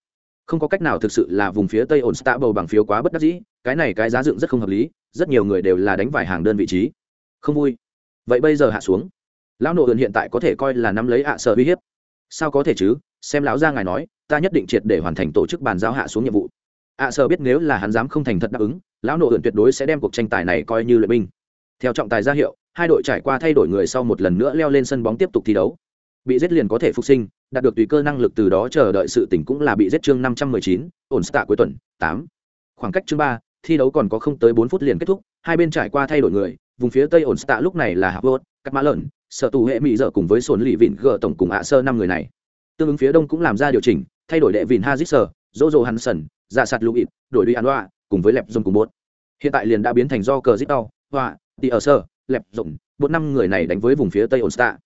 Không có cách nào thực sự là vùng phía tây ổn stạ bầu bằng phiếu quá bất đắc dĩ, cái này cái giá dựng rất không hợp lý, rất nhiều người đều là đánh vài hàng đơn vị trí. Không vui. Vậy bây giờ hạ xuống lão nộ ườn hiện tại có thể coi là nắm lấy ạ sợ uy hiếp. Sao có thể chứ? Xem lão ra ngài nói ta nhất định triệt để hoàn thành tổ chức bàn giao hạ xuống nhiệm vụ. Ạ sợ biết nếu là hắn dám không thành thật đáp ứng lão nộ ườn tuyệt đối sẽ đem cuộc tranh tài này coi như luyện binh. Theo trọng tài ra hiệu hai đội trải qua thay đổi người sau một lần nữa leo lên sân bóng tiếp tục thi đấu. Bị giết liền có thể phục sinh đạt được tùy cơ năng lực từ đó chờ đợi sự tỉnh cũng là bị giết chương năm trăm mười chín ổn stạ cuối tuần tám. Khoảng cách chương ba thi đấu còn có không tới bốn phút liền kết thúc hai bên trải qua thay đổi người vùng phía tây ổn stạ lúc này là hạ vô, cắt mã lợn sở tù hệ mỹ dở cùng với sồn lì vịn gờ tổng cùng ạ sơ năm người này. Tương ứng phía đông cũng làm ra điều chỉnh, thay đổi đệ vịn hazit sơ dỗ dỗ hansen dạ sạt lũ ịt, đổi đi an đoa cùng với lẹp Dùng cùng bốt hiện tại liền đã biến thành do cờ dít đau hoa tỉ ở sơ, lẹp rộng bốn năm người này đánh với vùng phía tây ổn stạ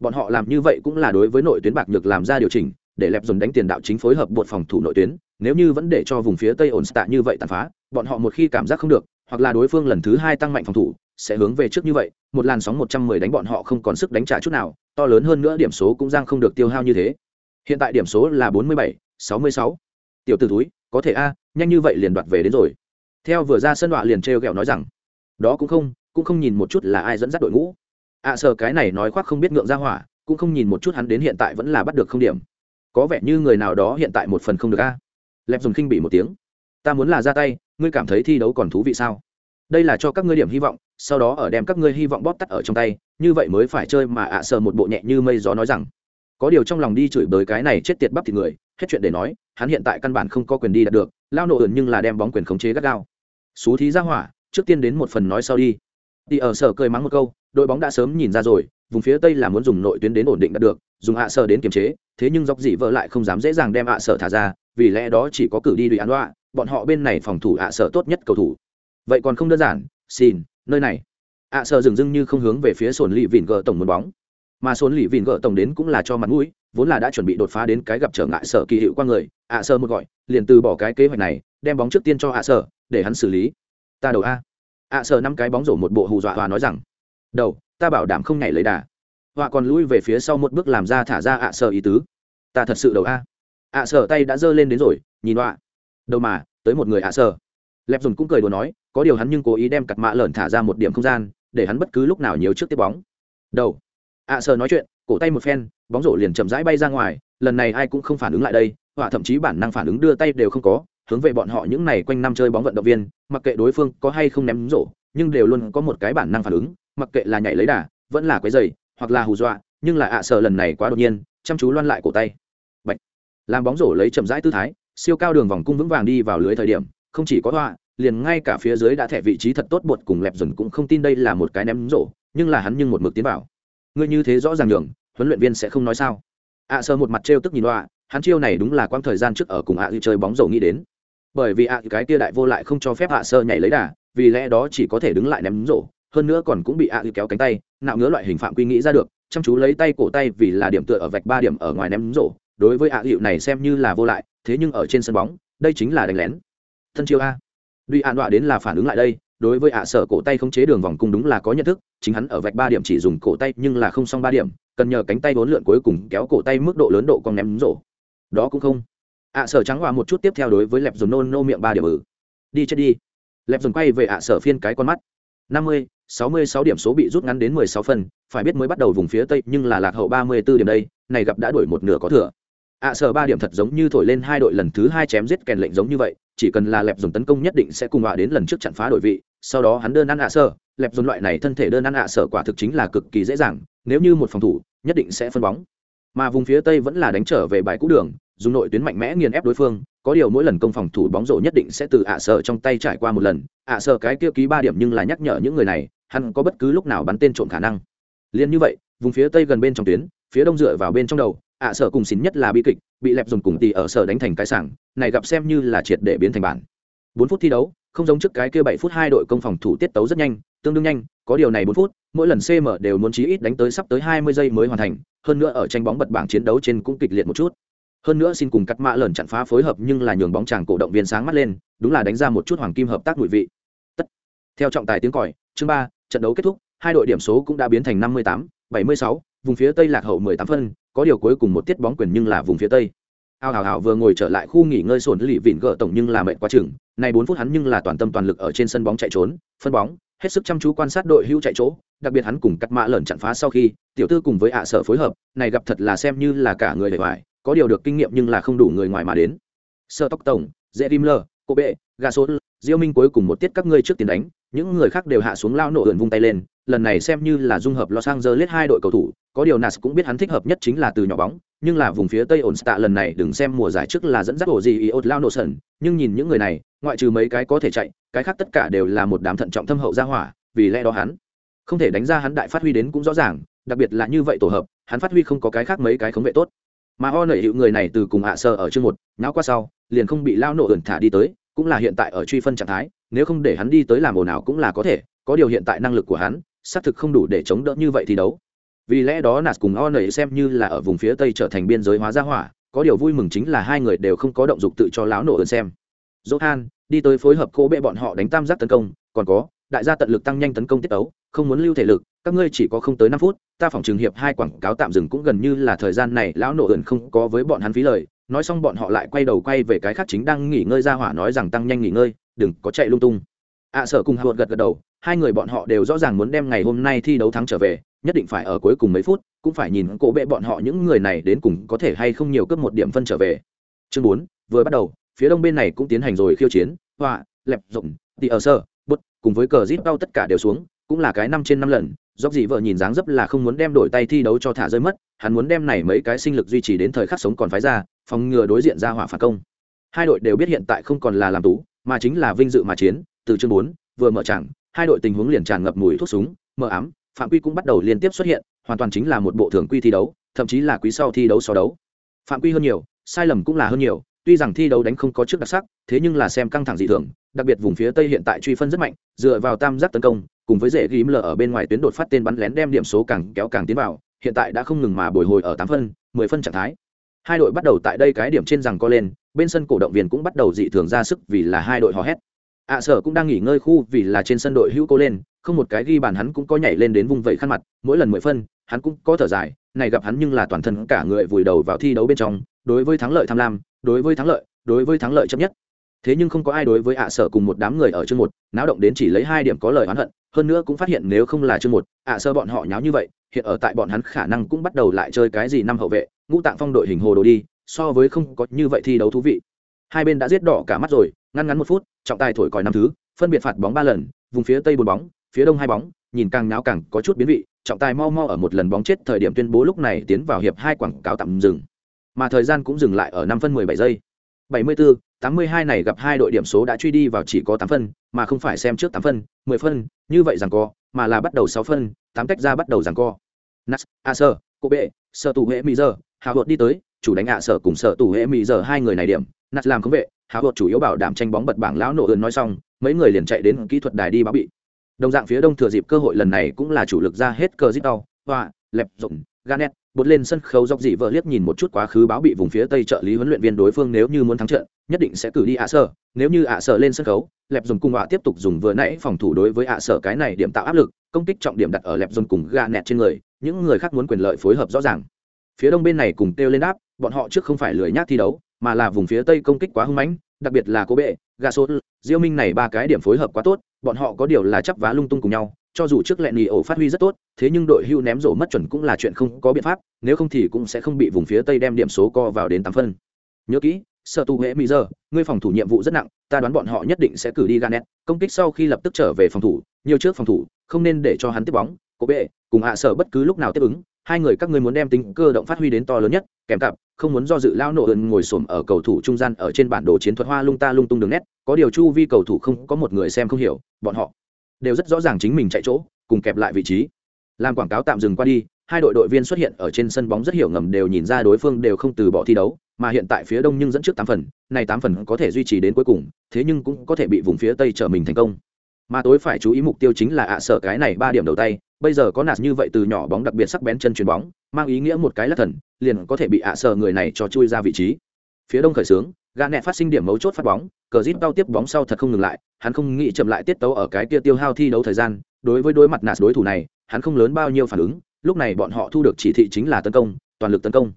bọn họ làm như vậy cũng là đối với nội tuyến bạc nhược làm ra điều chỉnh, để lẹp Dùng đánh tiền đạo chính phối hợp bột phòng thủ nội tuyến, nếu như vẫn để cho vùng phía tây ổn stạ như vậy tàn phá, bọn họ một khi cảm giác không được hoặc là đối phương lần thứ hai tăng mạnh phòng thủ sẽ hướng về trước như vậy một làn sóng một trăm mười đánh bọn họ không còn sức đánh trả chút nào to lớn hơn nữa điểm số cũng giang không được tiêu hao như thế. Hiện tại điểm số là bốn mươi bảy sáu mươi sáu. Tiểu t ử túi có thể a nhanh như vậy liền đoạt về đến rồi. Theo vừa ra sân đoạn liền t r nói rằng đó cũng không cũng không nhìn một chút là ai dẫn dắt đội ngũ. Ạ à, sợ cái này nói khoác không biết ngượng ra hỏa cũng không nhìn một chút hắn đến hiện tại vẫn là bắt được không điểm. Có vẻ như người nào đó hiện tại một phần không được a. Lẹp dùng khinh bị một tiếng. Ta muốn là ra tay ngươi cảm thấy thi đấu còn thú vị sao? Đây là cho các ngươi điểm hy vọng, sau đó ở đem các ngươi hy vọng bóp tắt ở trong tay, như vậy mới phải chơi mà ạ à một bộ nhẹ như mây gió nói rằng. Có điều trong lòng đi chửi bới cái này chết tiệt bắp thì người, hết chuyện để nói, hắn hiện tại căn bản không có quyền đi đạt được, lao nổ ẩn nhưng là đem bóng quyền khống chế gắt gao. Xú thí ra hỏa, trước tiên đến một phần nói sau đi. Đi ở sở cười mắng một câu, đội bóng đã sớm nhìn ra rồi, vùng phía tây là muốn dùng nội tuyến đến ổn định đạt được, dùng hạ sở đến kiềm chế, thế nhưng dọc dị vợ lại không dám dễ dàng đem hạ sở thả ra, vì lẽ đó chỉ có cử đi đùi án đoạ bọn họ bên này phòng thủ ạ sở tốt nhất cầu thủ. Vậy còn không đơn giản, xin, nơi này. Ạ sở dừng dưng như không hướng về phía sồn lì vìn gỡ tổng muốn bóng. Mà sồn lì vìn gỡ tổng đến cũng là cho mặt mũi, vốn là đã chuẩn bị đột phá đến cái gặp trở ngại sở kỳ hiệu qua người. Ạ sở một gọi, liền từ bỏ cái kế hoạch này, đem bóng trước tiên cho ạ sở, để hắn xử lý. Ta đầu a. Ạ sở năm cái bóng rổ một bộ hù dọa hòa nói rằng, đầu, ta bảo đảm không nhảy lấy đà. Họa còn lui về phía sau một bước làm ra thả ra ạ sở ý tứ. Ta thật sự đầu a. Ạ sở tay đã giơ lên đến rồi, nhìn họa đâu mà tới một người ạ sơ lẹp dùn cũng cười đùa nói có điều hắn nhưng cố ý đem cặt mạ lởn thả ra một điểm không gian để hắn bất cứ lúc nào nhiều trước tiếp bóng đầu ạ sơ nói chuyện cổ tay một phen bóng rổ liền chậm rãi bay ra ngoài lần này ai cũng không phản ứng lại đây họa thậm chí bản năng phản ứng đưa tay đều không có hướng về bọn họ những này quanh năm chơi bóng vận động viên, mặc kệ đối phương có hay không ném rổ, nhưng đều luôn có một cái bản năng phản ứng, mặc kệ là nhảy lấy đà, vẫn là quấy giày, hoặc là hù dọa, nhưng là ạ sợ lần này quá đột nhiên, chăm chú loan lại cổ tay. Bạch. Làm bóng rổ lấy chậm rãi tư thái, siêu cao đường vòng cung vững vàng đi vào lưới thời điểm, không chỉ có họa, liền ngay cả phía dưới đã thẻ vị trí thật tốt bột cùng lẹp dần cũng không tin đây là một cái ném rổ, nhưng là hắn nhưng một mực tiến vào. Ngươi như thế rõ ràng đường, huấn luyện viên sẽ không nói sao? ạ sơ một mặt trêu tức nhìn họa, hắn chiêu này đúng là quang thời gian trước ở cùng ạ chơi bóng rổ nghĩ đến bởi vì ạ cái kia đại vô lại không cho phép ạ sơ nhảy lấy đà vì lẽ đó chỉ có thể đứng lại ném rổ hơn nữa còn cũng bị ạ kéo cánh tay nạo ngứa loại hình phạm quy nghĩ ra được chăm chú lấy tay cổ tay vì là điểm tựa ở vạch ba điểm ở ngoài ném rổ đối với ạ hiệu này xem như là vô lại thế nhưng ở trên sân bóng, đây chính là đánh lén. Thân chiêu a. Duy an đọa đến là phản ứng lại đây, đối với ạ sở cổ tay không chế đường vòng cung đúng là có nhận thức, chính hắn ở vạch ba điểm chỉ dùng cổ tay nhưng là không xong ba điểm, cần nhờ cánh tay bốn lượn cuối cùng kéo cổ tay mức độ lớn độ con ném rổ. Đó cũng không. Ạ sở trắng hòa một chút tiếp theo đối với lẹp dồn nôn nô miệng ba điểm ừ. Đi chết đi. Lẹp dồn quay về ạ sở phiên cái con mắt. Năm mươi, sáu mươi sáu điểm số bị rút ngắn đến mười sáu phần, phải biết mới bắt đầu vùng phía tây nhưng là lạc hậu ba mươi b ố điểm đây, này gặp đã đuổi một nửa có thừa ạ sở ba điểm thật giống như thổi lên hai đội lần thứ hai chém giết kèn lệnh giống như vậy, chỉ cần là lẹp dùng tấn công nhất định sẽ cùng họa đến lần trước chặn phá đội vị, sau đó hắn đơn ăn ạ sở, lẹp dồn loại này thân thể đơn ăn ạ sở quả thực chính là cực kỳ dễ dàng, nếu như một phòng thủ, nhất định sẽ phân bóng. Mà vùng phía tây vẫn là đánh trở về bài cũ đường, dùng nội tuyến mạnh mẽ nghiền ép đối phương, có điều mỗi lần công phòng thủ bóng rổ nhất định sẽ từ ạ sở trong tay trải qua một lần, ạ sở cái kia ký ba điểm nhưng là nhắc nhở những người này, hắn có bất cứ lúc nào bắn tên trộm khả năng. Liên như vậy, vùng phía tây gần bên trong tuyến, phía đông dựa vào bên trong đầu ạ à cùng xín nhất là bi kịch, bị lẹp dồn cùng tì ở sở đánh thành cái sảng, này gặp xem như là triệt để biến thành bản. Bốn phút thi đấu, không giống trước cái kia bảy phút hai đội công phòng thủ tiết tấu rất nhanh, tương đương nhanh, có điều này bốn phút, mỗi lần cm đều muốn chí ít đánh tới sắp tới hai mươi giây mới hoàn thành, hơn nữa ở tranh bóng bật bảng chiến đấu trên cũng kịch liệt một chút. Hơn nữa xin cùng cắt mã lần chặn phá phối hợp nhưng là nhường bóng chàng cổ động viên sáng mắt lên, đúng là đánh ra một chút hoàng kim hợp tác mùi vị. Tất. theo trọng tài tiếng còi, chương ba, trận đấu kết thúc, hai đội điểm số cũng đã biến thành năm mươi tám, bảy mươi sáu, vùng phía tây lạc hậu mười tám phân có điều cuối cùng một tiết bóng quyền nhưng là vùng phía tây ao hào hào vừa ngồi trở lại khu nghỉ ngơi sồn lì vịn gỡ tổng nhưng là mệt quá chừng này bốn phút hắn nhưng là toàn tâm toàn lực ở trên sân bóng chạy trốn, phân bóng, hết sức chăm chú quan sát đội hữu chạy chỗ, đặc biệt hắn cùng cắt mã lởn chặn phá sau khi, tiểu tư cùng với ạ sở phối hợp, này gặp thật là xem như là cả người để ngoài. có điều được kinh nghiệm nhưng là không đủ người ngoài mà đến sơ tóc tổng, dễ im lơ, cô bệ, gà số diêu minh cuối cùng một tiết các ngươi trước tiền đánh, những người khác đều hạ xuống lao nổ ườn vung tay lên, lần này xem như là dung hợp lo sang giờ lết hai đội cầu thủ có điều nas cũng biết hắn thích hợp nhất chính là từ nhỏ bóng, nhưng là vùng phía tây ổn stạ lần này đừng xem mùa giải trước là dẫn dắt ổ gì iốt lao nổ sần, nhưng nhìn những người này, ngoại trừ mấy cái có thể chạy, cái khác tất cả đều là một đám thận trọng thâm hậu gia hỏa, vì lẽ đó hắn không thể đánh ra hắn đại phát huy đến cũng rõ ràng, đặc biệt là như vậy tổ hợp, hắn phát huy không có cái khác mấy cái khống vệ tốt. Mà o nảy hiệu người này từ cùng hạ sơ ở chương một não qua sau, liền không bị lao nổ ẩn thả đi tới, cũng là hiện tại ở truy phân trạng thái, nếu không để hắn đi tới làm ồn nào cũng là có thể, có điều hiện tại năng lực của hắn, xác thực không đủ để chống đỡ như vậy thi đấu vì lẽ đó nạt cùng o nảy xem như là ở vùng phía tây trở thành biên giới hóa gia hỏa có điều vui mừng chính là hai người đều không có động dục tự cho lão nổ ẩn xem. Johan đi tới phối hợp cố bệ bọn họ đánh tam giác tấn công còn có đại gia tận lực tăng nhanh tấn công tiết ấu không muốn lưu thể lực các ngươi chỉ có không tới năm phút ta phòng trường hiệp hai quảng cáo tạm dừng cũng gần như là thời gian này lão nổ ẩn không có với bọn hắn phí lời. Nói xong bọn họ lại quay đầu quay về cái khác chính đang nghỉ ngơi ra hỏa nói rằng tăng nhanh nghỉ ngơi đừng có chạy lung tung. Ạ à, sở cùng hạ gật gật đầu hai người bọn họ đều rõ ràng muốn đem ngày hôm nay thi đấu thắng trở về nhất định phải ở cuối cùng mấy phút, cũng phải nhìn cổ bệ bọn họ những người này đến cùng có thể hay không nhiều cấp một điểm phân trở về. Chương bốn, vừa bắt đầu, phía đông bên này cũng tiến hành rồi khiêu chiến, họa, lẹp, rộng thì ở sơ, bút, cùng với cờ zip đau tất cả đều xuống, cũng là cái năm trên năm lần, dốc dị vợ nhìn dáng dấp là không muốn đem đổi tay thi đấu cho thả rơi mất, hắn muốn đem này mấy cái sinh lực duy trì đến thời khắc sống còn phái ra, phòng ngừa đối diện ra hỏa phản công. Hai đội đều biết hiện tại không còn là làm tú, mà chính là vinh dự mà chiến, từ chương bốn, vừa mở chẳng hai đội tình huống liền tràn ngập mùi thuốc súng, mờ ám phạm quy cũng bắt đầu liên tiếp xuất hiện, hoàn toàn chính là một bộ thường quy thi đấu, thậm chí là quý sau thi đấu so đấu. Phạm quy hơn nhiều, sai lầm cũng là hơn nhiều, tuy rằng thi đấu đánh không có trước đặc sắc, thế nhưng là xem căng thẳng dị thường, đặc biệt vùng phía tây hiện tại truy phân rất mạnh, dựa vào tam giác tấn công, cùng với dễ ghim lở ở bên ngoài tuyến đột phát tên bắn lén đem điểm số càng kéo càng tiến vào, hiện tại đã không ngừng mà bồi hồi ở tám phân, mười phân trạng thái. Hai đội bắt đầu tại đây cái điểm trên rằng co lên, bên sân cổ động viên cũng bắt đầu dị thường ra sức vì là hai đội hò hét. Ạ sở cũng đang nghỉ ngơi khu vì là trên sân đội hữu cố lên không một cái ghi bàn hắn cũng có nhảy lên đến vùng vẫy khăn mặt, mỗi lần mười phân, hắn cũng có thở dài, này gặp hắn nhưng là toàn thân cả người vùi đầu vào thi đấu bên trong, đối với thắng lợi tham lam, đối với thắng lợi, đối với thắng lợi chấp nhất. Thế nhưng không có ai đối với ạ sở cùng một đám người ở chương một, náo động đến chỉ lấy hai điểm có lời oán hận, hơn nữa cũng phát hiện nếu không là chương một, ạ sơ bọn họ nháo như vậy, hiện ở tại bọn hắn khả năng cũng bắt đầu lại chơi cái gì năm hậu vệ, ngũ tạng phong đội hình hồ đồ đi, so với không có như vậy thi đấu thú vị. Hai bên đã giết đỏ cả mắt rồi, ngăn ngắn một phút, trọng tài thổi còi năm thứ, phân biệt phạt bóng ba lần, vùng phía tây bốn bóng phía đông hai bóng, nhìn càng náo càng có chút biến vị, trọng tài mau mau ở một lần bóng chết thời điểm tuyên bố lúc này tiến vào hiệp hai quảng cáo tạm dừng. Mà thời gian cũng dừng lại ở năm phân mười bảy giây. Bảy mươi bốn tám mươi hai này gặp hai đội điểm số đã truy đi vào chỉ có tám phân, mà không phải xem trước tám phân, mười phân, như vậy rằng co, mà là bắt đầu sáu phân, tám tách ra bắt đầu rằng co. Nas, a sơ cô bệ sợ tù huệ mỹ giờ hào hột đi tới, chủ đánh ạ sở cùng sở tù huệ mỹ giờ hai người này điểm. Nas làm không vệ hào hột chủ yếu bảo đảm tranh bóng bật bảng lão nổ ơn nói xong, mấy người liền chạy đến kỹ thuật đài đi báo bị đồng dạng phía đông thừa dịp cơ hội lần này cũng là chủ lực ra hết cơ zip đau hoa, lẹp rộng ganet bột lên sân khấu dọc dị vợ liếc nhìn một chút quá khứ báo bị vùng phía tây trợ lý huấn luyện viên đối phương nếu như muốn thắng trận, nhất định sẽ cử đi ạ sở nếu như ạ sở lên sân khấu, lẹp dùng cung họa tiếp tục dùng vừa nãy phòng thủ đối với ạ sở cái này điểm tạo áp lực, công kích trọng điểm đặt ở lẹp dùng cùng ga nẹt trên người, những người khác muốn quyền lợi phối hợp rõ ràng. Phía đông bên này cùng kêu lên đáp, bọn họ trước không phải lười nhác thi đấu, mà là vùng phía tây công kích quá hung mãnh, đặc biệt là cố bệ gà sốt diêu minh này ba cái điểm phối hợp quá tốt, bọn họ có điều là chấp vá lung tung cùng nhau, cho dù trước lẹn nhì ổ phát huy rất tốt, thế nhưng đội hưu ném rổ mất chuẩn cũng là chuyện không có biện pháp, nếu không thì cũng sẽ không bị vùng phía tây đem điểm số co vào đến tám phân. Nhớ kỹ, sợ tù hệ mỹ giờ, ngươi phòng thủ nhiệm vụ rất nặng, ta đoán bọn họ nhất định sẽ cử đi ganet công kích sau khi lập tức trở về phòng thủ, nhiều trước phòng thủ, không nên để cho hắn tiếp bóng cố bệ cùng hạ sở bất cứ lúc nào tiếp ứng hai người các ngươi muốn đem tính cơ động phát huy đến to lớn nhất, kèm cặp, không muốn do dự lao nổ ơn ngồi xổm ở cầu thủ trung gian ở trên bản đồ chiến thuật hoa lung ta lung tung đường nét, có điều chu vi cầu thủ không, có một người xem không hiểu, bọn họ đều rất rõ ràng chính mình chạy chỗ, cùng kẹp lại vị trí. Làm quảng cáo tạm dừng qua đi, hai đội đội viên xuất hiện ở trên sân bóng rất hiểu ngầm đều nhìn ra đối phương đều không từ bỏ thi đấu, mà hiện tại phía đông nhưng dẫn trước tám phần, này tám phần có thể duy trì đến cuối cùng, thế nhưng cũng có thể bị vùng phía tây trở mình thành công mà tối phải chú ý mục tiêu chính là ạ sở cái này ba điểm đầu tay, bây giờ có nạt như vậy từ nhỏ bóng đặc biệt sắc bén chân chuyền bóng, mang ý nghĩa một cái lắc thần, liền có thể bị ạ sở người này cho chui ra vị trí. Phía đông khởi sướng gã nẹ phát sinh điểm mấu chốt phát bóng, cờ zip đau tiếp bóng sau thật không ngừng lại, hắn không nghĩ chậm lại tiết tấu ở cái kia tiêu hao thi đấu thời gian, đối với đối mặt nạt đối thủ này, hắn không lớn bao nhiêu phản ứng, lúc này bọn họ thu được chỉ thị chính là tấn công, toàn lực tấn công.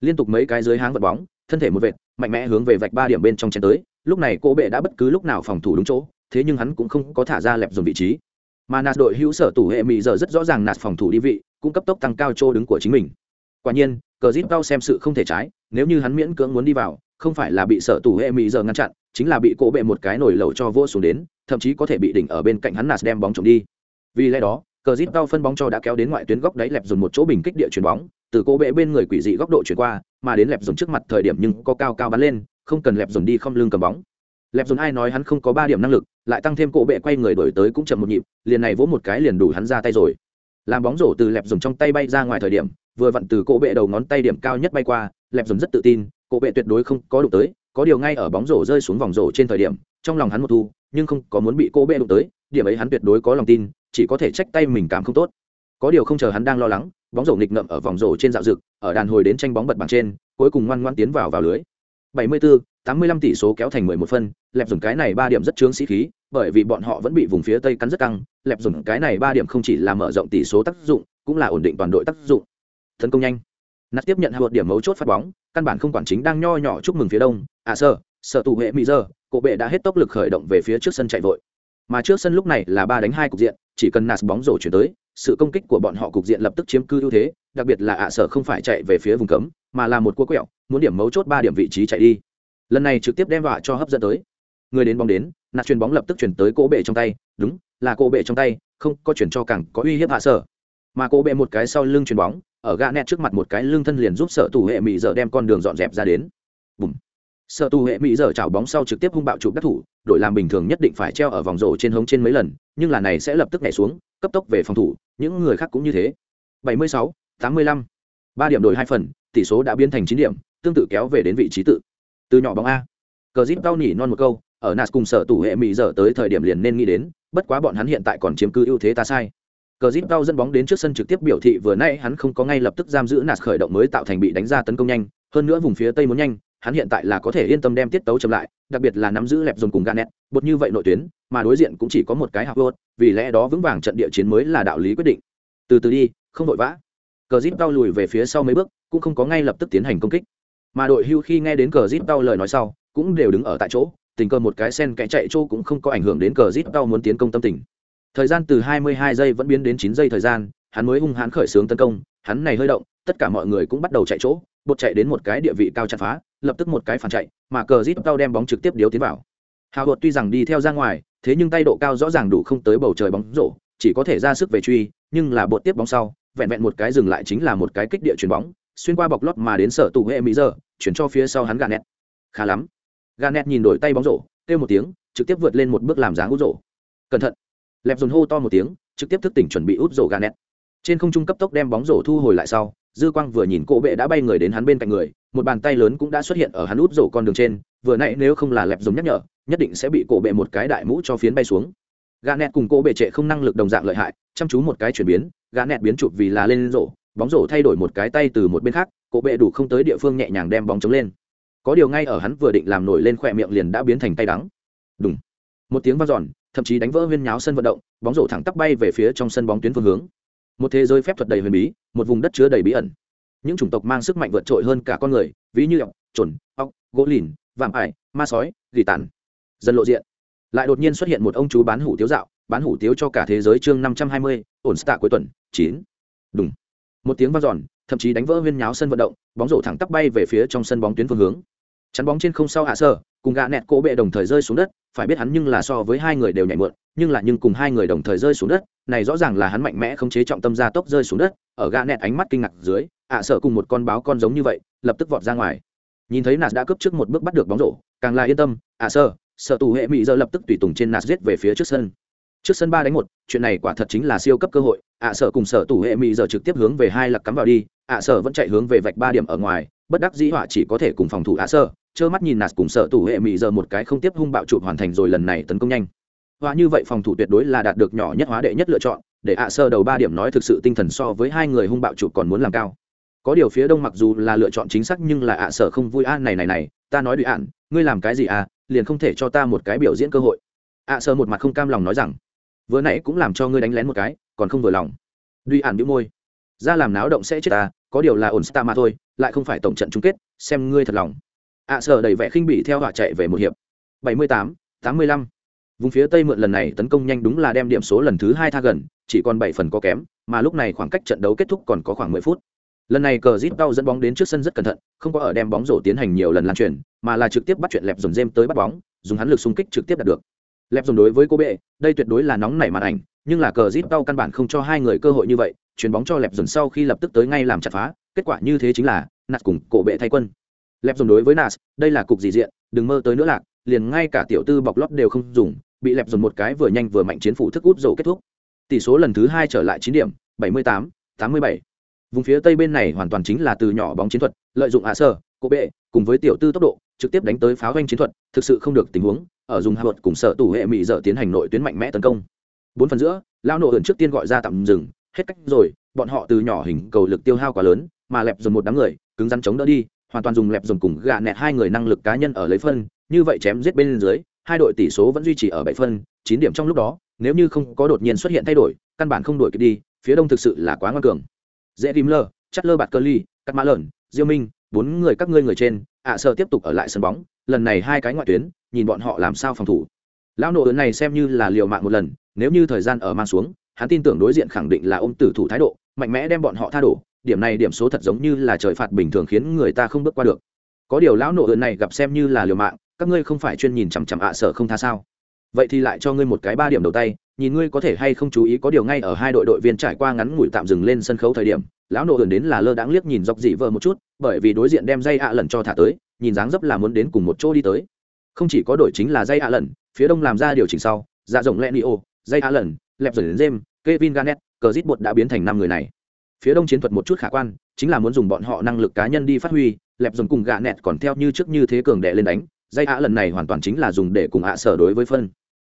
Liên tục mấy cái dưới háng vật bóng, thân thể một vệt, mạnh mẽ hướng về vạch ba điểm bên trong chen tới, lúc này cô bệ đã bất cứ lúc nào phòng thủ đúng chỗ thế nhưng hắn cũng không có thả ra lẹp dùng vị trí. Mà nạt đội hữu sở tủ hệ mỹ giờ rất rõ ràng nạt phòng thủ đi vị, cũng cấp tốc tăng cao chỗ đứng của chính mình. Quả nhiên, cờ zip đau xem sự không thể trái, nếu như hắn miễn cưỡng muốn đi vào, không phải là bị sở tủ hệ mỹ giờ ngăn chặn, chính là bị cổ bệ một cái nổi lầu cho vô xuống đến, thậm chí có thể bị đỉnh ở bên cạnh hắn nạt đem bóng trộm đi. Vì lẽ đó, cờ zip đau phân bóng cho đã kéo đến ngoại tuyến góc đáy lẹp dùng một chỗ bình kích địa chuyền bóng, từ cổ bệ bên người quỷ dị góc độ chuyển qua, mà đến lẹp dùng trước mặt thời điểm nhưng có cao cao bắn lên, không cần lẹp dùng đi không lưng cầm bóng lẹp dồn ai nói hắn không có ba điểm năng lực lại tăng thêm cổ bệ quay người đổi tới cũng chậm một nhịp liền này vỗ một cái liền đủ hắn ra tay rồi. Làm bóng rổ từ lẹp dồn trong tay bay ra ngoài thời điểm vừa vặn từ cổ bệ đầu ngón tay điểm cao nhất bay qua lẹp dồn rất tự tin cổ bệ tuyệt đối không có đụng tới có điều ngay ở bóng rổ rơi xuống vòng rổ trên thời điểm trong lòng hắn một thu nhưng không có muốn bị cổ bệ đụng tới điểm ấy hắn tuyệt đối có lòng tin chỉ có thể trách tay mình cảm không tốt. Có điều không chờ hắn đang lo lắng bóng rổ nghịch ngậm ở vòng rổ trên dạo rực ở đàn hồi đến tranh bóng bật bằng trên cuối cùng ngoan ngoan tiến vào vào lưới. 74, 85 tỷ số kéo thành 11 phân, lẹp dùng cái này 3 điểm rất chướng sĩ khí, bởi vì bọn họ vẫn bị vùng phía tây cắn rất căng, lẹp dùng cái này 3 điểm không chỉ là mở rộng tỷ số tác dụng, cũng là ổn định toàn đội tác dụng. Tấn công nhanh. Nát tiếp nhận hai điểm mấu chốt phát bóng, căn bản không quản chính đang nho nhỏ chúc mừng phía đông, à sơ, sở tụ hệ mỹ giờ, cổ bệ đã hết tốc lực khởi động về phía trước sân chạy vội. Mà trước sân lúc này là 3 đánh 2 cục diện, chỉ cần nạt bóng rổ chuyển tới, sự công kích của bọn họ cục diện lập tức chiếm cứ ưu thế, đặc biệt là ạ sở không phải chạy về phía vùng cấm, mà là một cua quẹo, muốn điểm mấu chốt 3 điểm vị trí chạy đi lần này trực tiếp đem vạ cho hấp dẫn tới. Người đến bóng đến nạt chuyền bóng lập tức chuyển tới cỗ bệ trong tay đúng là cỗ bệ trong tay không có chuyển cho càng có uy hiếp hạ sở. Mà cỗ bệ một cái sau lưng chuyền bóng ở gã nẹt trước mặt một cái lưng thân liền giúp sở tù hệ mỹ dở đem con đường dọn dẹp ra đến. Bùm. Sở tù hệ mỹ dở chảo bóng sau trực tiếp hung bạo chụp đắc thủ đội làm bình thường nhất định phải treo ở vòng rổ trên hống trên mấy lần nhưng là này sẽ lập tức nhảy xuống cấp tốc về phòng thủ những người khác cũng như thế. 76, 85. ba điểm đổi hai phần tỷ số đã biến thành chín điểm tương tự kéo về đến vị trí tự từ nhỏ bóng a. Cờ zip đau nỉ non một câu, ở nas cùng sở tủ hệ mỹ giờ tới thời điểm liền nên nghĩ đến, bất quá bọn hắn hiện tại còn chiếm cứ ưu thế ta sai. Cờ zip đau dẫn bóng đến trước sân trực tiếp biểu thị vừa nay hắn không có ngay lập tức giam giữ nas khởi động mới tạo thành bị đánh ra tấn công nhanh, hơn nữa vùng phía tây muốn nhanh, hắn hiện tại là có thể yên tâm đem tiết tấu chậm lại, đặc biệt là nắm giữ lẹp dồn cùng ganet bột như vậy nội tuyến, mà đối diện cũng chỉ có một cái hạc vốt vì lẽ đó vững vàng trận địa chiến mới là đạo lý quyết định. Từ từ đi, không vội vã. Cờ zip đau lùi về phía sau mấy bước, cũng không có ngay lập tức tiến hành công kích mà đội hưu khi nghe đến cờ zip Tao lời nói sau, cũng đều đứng ở tại chỗ, tình cờ một cái sen kẽ chạy chỗ cũng không có ảnh hưởng đến cờ zip Tao muốn tiến công tâm tình. Thời gian từ 22 giây vẫn biến đến 9 giây thời gian, hắn mới hung hãn khởi xướng tấn công, hắn này hơi động, tất cả mọi người cũng bắt đầu chạy chỗ, bột chạy đến một cái địa vị cao chặt phá, lập tức một cái phản chạy, mà cờ zip Tao đem bóng trực tiếp điếu tiến vào. Hào hột tuy rằng đi theo ra ngoài, thế nhưng tay độ cao rõ ràng đủ không tới bầu trời bóng rổ, chỉ có thể ra sức về truy, nhưng là bột tiếp bóng sau, vẹn vẹn một cái dừng lại chính là một cái kích địa chuyền bóng xuyên qua bọc lót mà đến sở tù hệ mỹ giờ, chuyển cho phía sau hắn gà nét khá lắm. Gà nét nhìn đổi tay bóng rổ, kêu một tiếng, trực tiếp vượt lên một bước làm dáng út rổ. Cẩn thận. Lẹp dồn hô to một tiếng, trực tiếp thức tỉnh chuẩn bị út rổ gà nét trên không trung cấp tốc đem bóng rổ thu hồi lại sau, dư quang vừa nhìn cỗ bệ đã bay người đến hắn bên cạnh người, một bàn tay lớn cũng đã xuất hiện ở hắn út rổ con đường trên, vừa nãy nếu không là lẹp dùng nhắc nhở, nhất định sẽ bị cổ bệ một cái đại mũ cho phiến bay xuống. Gà nẹt cùng cỗ bệ trệ không năng lực đồng dạng lợi hại, chăm chú một cái chuyển biến, gà nẹt biến chụp vì là lên rổ bóng rổ thay đổi một cái tay từ một bên khác cổ bệ đủ không tới địa phương nhẹ nhàng đem bóng chống lên. Có điều ngay ở hắn vừa định làm nổi lên khỏe miệng liền đã biến thành tay đắng. Đúng một tiếng vang giòn, thậm chí đánh vỡ huyên nháo sân vận động bóng rổ thẳng tắp bay về phía trong sân bóng tuyến phương hướng. Một thế giới phép thuật đầy huyền bí một vùng đất chứa đầy bí ẩn. Những chủng tộc mang sức mạnh vượt trội hơn cả con người ví như ọc trồn ọc gỗ lìn vạm ải ma sói gỉ tàn. Dần lộ diện. Lại đột nhiên xuất hiện một ông chú bán hủ tiếu dạo bán hủ tiếu cho cả thế giới chương năm trăm hai mươi ổn stạ cuối tuần chín. Đúng một tiếng vang dọn, thậm chí đánh vỡ huyên nháo sân vận động, bóng rổ thẳng tắp bay về phía trong sân bóng tuyến phương hướng. Chắn bóng trên không sau hạ sơ, cùng gạ nẹt cỗ bệ đồng thời rơi xuống đất, phải biết hắn nhưng là so với hai người đều nhảy mượn nhưng là nhưng cùng hai người đồng thời rơi xuống đất, này rõ ràng là hắn mạnh mẽ không chế trọng tâm gia tốc rơi xuống đất, ở gạ nẹt ánh mắt kinh ngạc dưới ạ sợ cùng một con báo con giống như vậy, lập tức vọt ra ngoài. Nhìn thấy nạt đã cướp trước một bước bắt được bóng rổ, càng là yên tâm ạ sợ sợ tù hệ mỹ giờ lập tức tùy tùng trên nạt giết về phía trước sân trước sân ba đánh một, chuyện này quả thật chính là siêu cấp cơ hội. Ạ sở cùng sở tủ hệ mỹ giờ trực tiếp hướng về hai lạc cắm vào đi. Ạ sở vẫn chạy hướng về vạch ba điểm ở ngoài. Bất đắc dĩ họa chỉ có thể cùng phòng thủ ạ sở. Trơ mắt nhìn nạt cùng sở tủ hệ mỹ giờ một cái không tiếp hung bạo chụp hoàn thành rồi lần này tấn công nhanh. Họa như vậy phòng thủ tuyệt đối là đạt được nhỏ nhất hóa đệ nhất lựa chọn. Để ạ sơ đầu ba điểm nói thực sự tinh thần so với hai người hung bạo chụp còn muốn làm cao. Có điều phía đông mặc dù là lựa chọn chính xác nhưng là ạ sở không vui. A này này này, ta nói đùi ạn, ngươi làm cái gì à? Liền không thể cho ta một cái biểu diễn cơ hội. Ạ sở một mặt không cam lòng nói rằng vừa nãy cũng làm cho ngươi đánh lén một cái còn không vừa lòng. Duy ản bĩu môi. Ra làm náo động sẽ chết ta có điều là ổn ta mà thôi lại không phải tổng trận chung kết xem ngươi thật lòng. Ạ sở đầy vẻ khinh bỉ theo họa chạy về một hiệp. 78, 85. vùng phía tây mượn lần này tấn công nhanh đúng là đem điểm số lần thứ hai tha gần chỉ còn bảy phần có kém mà lúc này khoảng cách trận đấu kết thúc còn có khoảng mười phút. Lần này cờ zip đau dẫn bóng đến trước sân rất cẩn thận không có ở đem bóng rổ tiến hành nhiều lần lan truyền mà là trực tiếp bắt chuyện lẹp dồn dêm tới bắt bóng dùng hắn lực xung kích trực tiếp đạt được lẹp dồn đối với cô bệ, đây tuyệt đối là nóng nảy màn ảnh, nhưng là cờ zip tao căn bản không cho hai người cơ hội như vậy, chuyền bóng cho lẹp dồn sau khi lập tức tới ngay làm chặt phá, kết quả như thế chính là nạt cùng cổ bệ thay quân. Lẹp dồn đối với nas đây là cục gì diện, đừng mơ tới nữa lạc, liền ngay cả tiểu tư bọc lót đều không dùng, bị lẹp dồn một cái vừa nhanh vừa mạnh chiến phủ thức út rổ kết thúc. Tỷ số lần thứ hai trở lại chín điểm, bảy mươi tám tám mươi bảy. Vùng phía tây bên này hoàn toàn chính là từ nhỏ bóng chiến thuật, lợi dụng hạ sơ cô bệ, cùng với tiểu tư tốc độ, trực tiếp đánh tới pháo doanh chiến thuật, thực sự không được tình huống ở dùng hạ luật cùng sở tủ hệ mỹ dở tiến hành nội tuyến mạnh mẽ tấn công. Bốn phần giữa lao nổ ẩn trước tiên gọi ra tạm dừng. Hết cách rồi, bọn họ từ nhỏ hình cầu lực tiêu hao quá lớn, mà lẹp dồn một đám người, cứng rắn chống đỡ đi, hoàn toàn dùng lẹp dồn cùng gạ nẹt hai người năng lực cá nhân ở lấy phân, như vậy chém giết bên dưới, hai đội tỷ số vẫn duy trì ở bảy phân, chín điểm trong lúc đó, nếu như không có đột nhiên xuất hiện thay đổi, căn bản không đổi kịp đi, phía đông thực sự là quá ngoan cường. Dễ ghim lơ chắt lơ bạt cơ ly cắt mã lợn, diêu minh, bốn người các ngươi người trên, ạ à sợ tiếp tục ở lại sân bóng lần này hai cái ngoại tuyến, nhìn bọn họ làm sao phòng thủ. Lão nổ ớn này xem như là liều mạng một lần, nếu như thời gian ở mang xuống, hắn tin tưởng đối diện khẳng định là ôm tử thủ thái độ, mạnh mẽ đem bọn họ tha đổ, điểm này điểm số thật giống như là trời phạt bình thường khiến người ta không bước qua được. Có điều lão nổ ớn này gặp xem như là liều mạng, các ngươi không phải chuyên nhìn chằm chằm ạ à sợ không tha sao? Vậy thì lại cho ngươi một cái ba điểm đầu tay, nhìn ngươi có thể hay không chú ý có điều ngay ở hai đội đội viên trải qua ngắn ngủi tạm dừng lên sân khấu thời điểm, lão nổ ẩn đến là lơ đãng liếc nhìn dọc dị vợ một chút, bởi vì đối diện đem dây ạ lần cho thả tới nhìn dáng dấp là muốn đến cùng một chỗ đi tới. Không chỉ có đội chính là dây a lần phía đông làm ra điều chỉnh sau dạ rộng lenio dây a lần lẹp dần jem kevin garnett cờ rít bột đã biến thành năm người này. Phía đông chiến thuật một chút khả quan chính là muốn dùng bọn họ năng lực cá nhân đi phát huy lẹp dần cùng gạ nẹt còn theo như trước như thế cường đệ lên đánh dây ạ lần này hoàn toàn chính là dùng để cùng ạ sở đối với phân.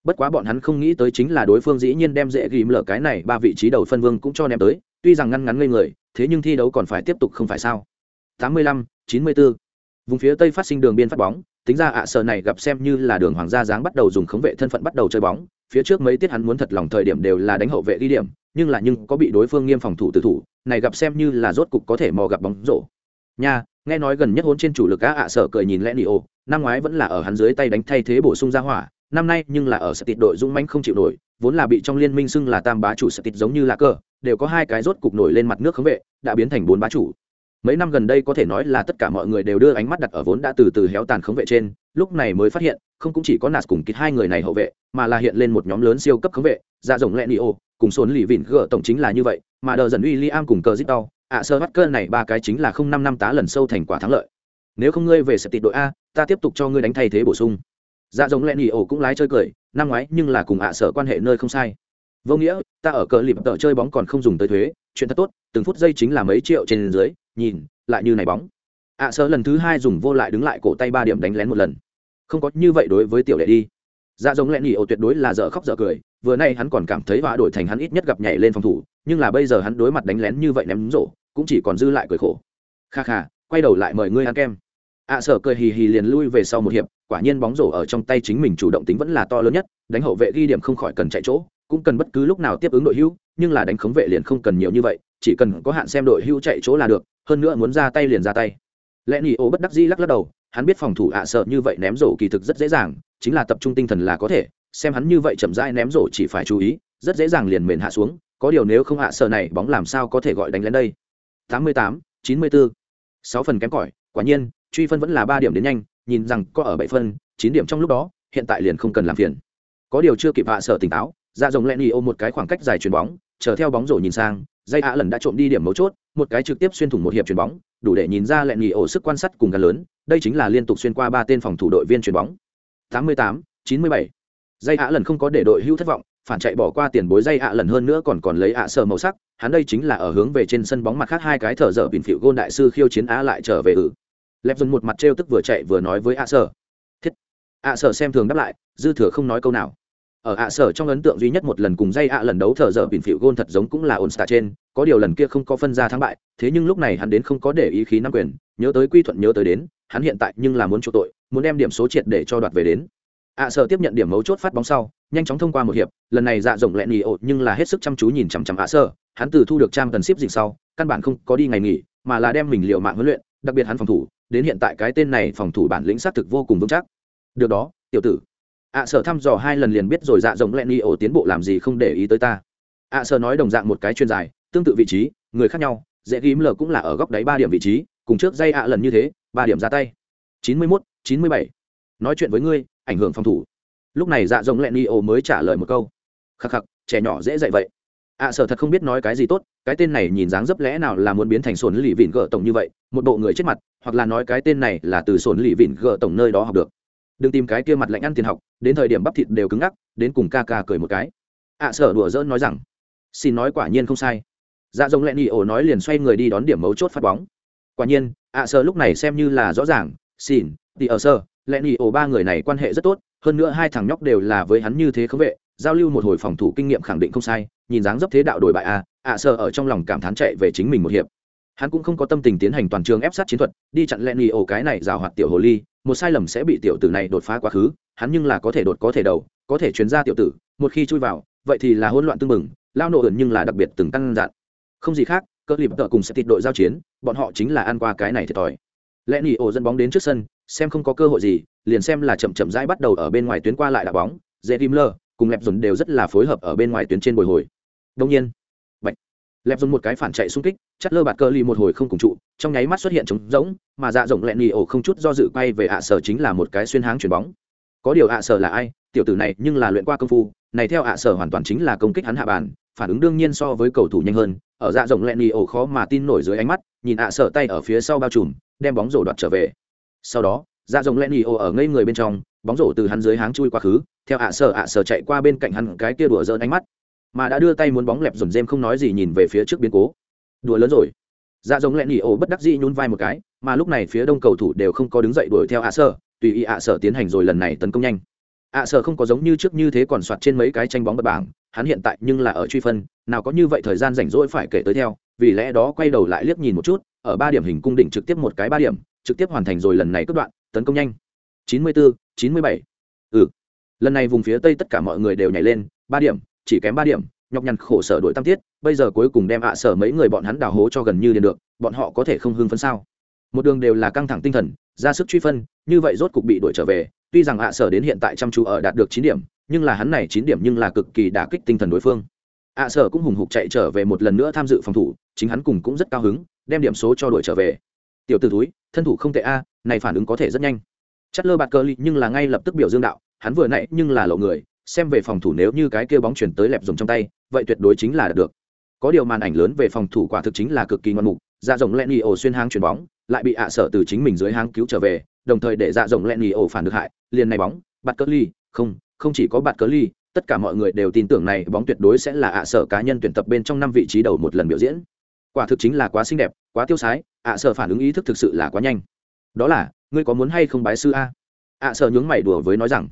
Bất quá bọn hắn không nghĩ tới chính là đối phương dĩ nhiên đem dễ ghìm lở cái này ba vị trí đầu phân vương cũng cho ném tới tuy rằng ngăn ngắn ngây người thế nhưng thi đấu còn phải tiếp tục không phải sao? 85, 94 vùng phía tây phát sinh đường biên phát bóng tính ra ạ sở này gặp xem như là đường hoàng gia giáng bắt đầu dùng khống vệ thân phận bắt đầu chơi bóng phía trước mấy tiết hắn muốn thật lòng thời điểm đều là đánh hậu vệ ghi điểm nhưng là nhưng có bị đối phương nghiêm phòng thủ tự thủ này gặp xem như là rốt cục có thể mò gặp bóng rổ nha nghe nói gần nhất hôn trên chủ lực á ạ sở cười nhìn lẽ nị ô năm ngoái vẫn là ở hắn dưới tay đánh thay thế bổ sung ra hỏa năm nay nhưng là ở tịt đội dũng mãnh không chịu nổi, vốn là bị trong liên minh xưng là tam bá chủ tịt giống như là cơ, đều có hai cái rốt cục nổi lên mặt nước khống vệ, đã biến thành bốn bá chủ. Mấy năm gần đây có thể nói là tất cả mọi người đều đưa ánh mắt đặt ở vốn đã từ từ héo tàn khống vệ trên, lúc này mới phát hiện, không cũng chỉ có Nạt cùng kịch hai người này hậu vệ, mà là hiện lên một nhóm lớn siêu cấp khống vệ, dạ rồng Lenio, cùng Sốn lì vịn gỡ tổng chính là như vậy, mà đờ dần William cùng cờ Zitao, ạ sơ bắt cơ này ba cái chính là không năm năm tá lần sâu thành quả thắng lợi. Nếu không ngươi về sẽ tịt đội A, ta tiếp tục cho ngươi đánh thay thế bổ sung dạ giống lẹ nị ô cũng lái chơi cười năm ngoái nhưng là cùng ạ sở quan hệ nơi không sai vô nghĩa ta ở cờ lịp tờ chơi bóng còn không dùng tới thuế chuyện thật tốt từng phút giây chính là mấy triệu trên dưới nhìn, lại như này bóng. Ạ sơ lần thứ hai dùng vô lại đứng lại cổ tay ba điểm đánh lén một lần. Không có như vậy đối với tiểu đệ đi. Dạ giống lẽ nghỉ ổ tuyệt đối là dở khóc dở cười, vừa nay hắn còn cảm thấy họa đổi thành hắn ít nhất gặp nhảy lên phòng thủ, nhưng là bây giờ hắn đối mặt đánh lén như vậy ném rổ, cũng chỉ còn dư lại cười khổ. Kha kha, quay đầu lại mời ngươi ăn kem. À, Ạ sở cười hì hì liền lui về sau một hiệp, quả nhiên bóng rổ ở trong tay chính mình chủ động tính vẫn là to lớn nhất, đánh hậu vệ ghi điểm không khỏi cần chạy chỗ, cũng cần bất cứ lúc nào tiếp ứng đội hữu, nhưng là đánh khống vệ liền không cần nhiều như vậy chỉ cần có hạn xem đội hưu chạy chỗ là được hơn nữa muốn ra tay liền ra tay. Lẽ nhị ô bất đắc dĩ lắc lắc đầu hắn biết phòng thủ ạ sợ như vậy ném rổ kỳ thực rất dễ dàng chính là tập trung tinh thần là có thể xem hắn như vậy chậm rãi ném rổ chỉ phải chú ý rất dễ dàng liền mền hạ xuống có điều nếu không hạ sợ này bóng làm sao có thể gọi đánh lên đây? 88, 94. 6 phần kém cỏi quả nhiên truy phân vẫn là ba điểm đến nhanh nhìn rằng có ở bảy phân chín điểm trong lúc đó hiện tại liền không cần làm phiền. Có điều chưa kịp hạ sở tỉnh táo ra rồng len ôm một cái khoảng cách dài chuyền bóng chờ theo bóng rổ nhìn sang dây ạ lần đã trộm đi điểm mấu chốt một cái trực tiếp xuyên thủng một hiệp chuyền bóng đủ để nhìn ra lẹn nghỉ ổ sức quan sát cùng gần lớn đây chính là liên tục xuyên qua ba tên phòng thủ đội viên chuyền bóng. 88, 97. dây ạ lần không có để đội hưu thất vọng phản chạy bỏ qua tiền bối dây ạ lần hơn nữa còn còn lấy ạ sở màu sắc hắn đây chính là ở hướng về trên sân bóng mặt khác hai cái thở dở bình phịu gôn đại sư khiêu chiến á lại trở về ử lẹp dùng một mặt trêu tức vừa chạy vừa nói với ạ sở thiết. ạ sở xem thường đáp lại dư thừa không nói câu nào ở ạ sở trong ấn tượng duy nhất một lần cùng dây ạ lần đấu thờ dở bỉn phịu gôn thật giống cũng là ổn xả trên, có điều lần kia không có phân ra thắng bại, thế nhưng lúc này hắn đến không có để ý khí nắm quyền, nhớ tới quy thuận nhớ tới đến, hắn hiện tại nhưng là muốn chỗ tội, muốn đem điểm số triệt để cho đoạt về đến. ạ sở tiếp nhận điểm mấu chốt phát bóng sau, nhanh chóng thông qua một hiệp, lần này dạ rộng lẹn nghỉ ột nhưng là hết sức chăm chú nhìn chằm chằm ạ sở, hắn từ thu được trang tần ship dịch sau, căn bản không có đi ngày nghỉ, mà là đem mình liệu mạng huấn luyện, đặc biệt hắn phòng thủ, đến hiện tại cái tên này phòng thủ bản lĩnh xác thực vô cùng vững chắc. Được đó, tiểu tử ạ sở thăm dò hai lần liền biết rồi dạ rộng len y ổ tiến bộ làm gì không để ý tới ta. ạ sở nói đồng dạng một cái chuyên dài, tương tự vị trí, người khác nhau, dễ ghim lờ cũng là ở góc đáy ba điểm vị trí, cùng trước dây ạ lần như thế, ba điểm ra tay. chín mươi mốt, chín mươi bảy. Nói chuyện với ngươi, ảnh hưởng phòng thủ. Lúc này dạ rồng len y ổ mới trả lời một câu. Khắc khắc, trẻ nhỏ dễ dạy vậy. ạ sở thật không biết nói cái gì tốt, cái tên này nhìn dáng dấp lẽ nào là muốn biến thành sồn lì vịn gỡ tổng như vậy, một bộ người chết mặt, hoặc là nói cái tên này là từ sồn lì vịn gỡ tổng nơi đó học được đừng tìm cái kia mặt lạnh ăn tiền học đến thời điểm bắp thịt đều cứng ngắc đến cùng ca ca cười một cái. Ạ à, sở đùa dỡn nói rằng xin nói quả nhiên không sai. Dạ rồng lẹn nhị ổ nói liền xoay người đi đón điểm mấu chốt phát bóng. Quả nhiên ạ à, sở lúc này xem như là rõ ràng xin thì ở sơ lẹn nhị ổ ba người này quan hệ rất tốt hơn nữa hai thằng nhóc đều là với hắn như thế không vệ giao lưu một hồi phòng thủ kinh nghiệm khẳng định không sai nhìn dáng dấp thế đạo đổi bại a à, ạ sở ở trong lòng cảm thán chạy về chính mình một hiệp. Hắn cũng không có tâm tình tiến hành toàn trường ép sát chiến thuật đi chặn lẹn nhị ổ cái này rào hoạt tiểu hồ ly một sai lầm sẽ bị tiểu tử này đột phá quá khứ, hắn nhưng là có thể đột có thể đầu, có thể chuyển ra tiểu tử, một khi chui vào, vậy thì là hỗn loạn tương mừng lao nổ ẩn nhưng là đặc biệt từng căn dặn. Không gì khác, cơ lip tợ cùng sẽ tịt đội giao chiến, bọn họ chính là ăn qua cái này thiệt thòi. Lẽ nỉ ổ dẫn bóng đến trước sân, xem không có cơ hội gì, liền xem là chậm chậm rãi bắt đầu ở bên ngoài tuyến qua lại đá bóng dễ tim lơ cùng lẹp dồn đều rất là phối hợp ở bên ngoài tuyến trên bồi hồi. Đông nhiên lẹp dùng một cái phản chạy xung kích chất lơ bạt cơ ly một hồi không cùng trụ, trong nháy mắt xuất hiện trống rỗng, mà dạ rộng lẹn nhị ổ không chút do dự quay về ạ sở chính là một cái xuyên háng chuyền bóng. Có điều ạ sở là ai? Tiểu tử này nhưng là luyện qua công phu, này theo ạ sở hoàn toàn chính là công kích hắn hạ bàn, phản ứng đương nhiên so với cầu thủ nhanh hơn, ở dạ rộng lẹn nhị ổ khó mà tin nổi dưới ánh mắt, nhìn ạ sở tay ở phía sau bao trùm, đem bóng rổ đoạt trở về. Sau đó dạ rồng len ổ ở ngây người bên trong, bóng rổ từ hắn dưới háng chui quá khứ, theo ạ sở ạ sở chạy qua bên cạnh hắn, cái kia đùa giỡn ánh mắt mà đã đưa tay muốn bóng lẹp dồn dêm không nói gì nhìn về phía trước biến cố. Đùa lớn rồi. Dạ giống lẹn nhị ổ bất đắc dĩ nhún vai một cái mà lúc này phía đông cầu thủ đều không có đứng dậy đuổi theo ạ sở tùy ý ạ sở tiến hành rồi lần này tấn công nhanh. Ạ sở không có giống như trước như thế còn soạt trên mấy cái tranh bóng bật bảng hắn hiện tại nhưng là ở truy phân nào có như vậy thời gian rảnh rỗi phải kể tới theo vì lẽ đó quay đầu lại liếc nhìn một chút ở ba điểm hình cung đỉnh trực tiếp một cái ba điểm trực tiếp hoàn thành rồi lần này cất đoạn tấn công nhanh. 94, 97. ừ. Lần này vùng phía tây tất cả mọi người đều nhảy lên ba điểm chỉ kém ba điểm, nhọc nhằn khổ sở đội tam tiết, bây giờ cuối cùng đem ạ sở mấy người bọn hắn đào hố cho gần như liền được, bọn họ có thể không hưng phấn sao? Một đường đều là căng thẳng tinh thần, ra sức truy phân, như vậy rốt cục bị đuổi trở về, tuy rằng ạ sở đến hiện tại chăm chú ở đạt được chín điểm, nhưng là hắn này chín điểm nhưng là cực kỳ đả kích tinh thần đối phương. ạ sở cũng hùng hục chạy trở về một lần nữa tham dự phòng thủ, chính hắn cùng cũng rất cao hứng, đem điểm số cho đuổi trở về. Tiểu t ử túi thân thủ không tệ a, này phản ứng có thể rất nhanh. Chất lơ bạt cơ lì nhưng là ngay lập tức biểu dương đạo, hắn vừa nãy nhưng là lộ người xem về phòng thủ nếu như cái kia bóng chuyển tới lẹp dùng trong tay, vậy tuyệt đối chính là được. Có điều màn ảnh lớn về phòng thủ quả thực chính là cực kỳ ngoan mục dạ rộng len y ổ xuyên hang chuyền bóng, lại bị ạ sợ từ chính mình dưới hang cứu trở về, đồng thời để dạ rộng len y ổ phản được hại, liền này bóng, bạt cỡ ly, không không chỉ có bạt cơ ly, tất cả mọi người đều tin tưởng này bóng tuyệt đối sẽ là ạ sợ cá nhân tuyển tập bên trong năm vị trí đầu một lần biểu diễn. Quả thực chính là quá xinh đẹp, quá tiêu sái, ạ sợ phản ứng ý thức thực sự là quá nhanh. Đó là, ngươi có muốn hay không bái sư a? Ạ sợ nhướng mày đùa với nói rằng.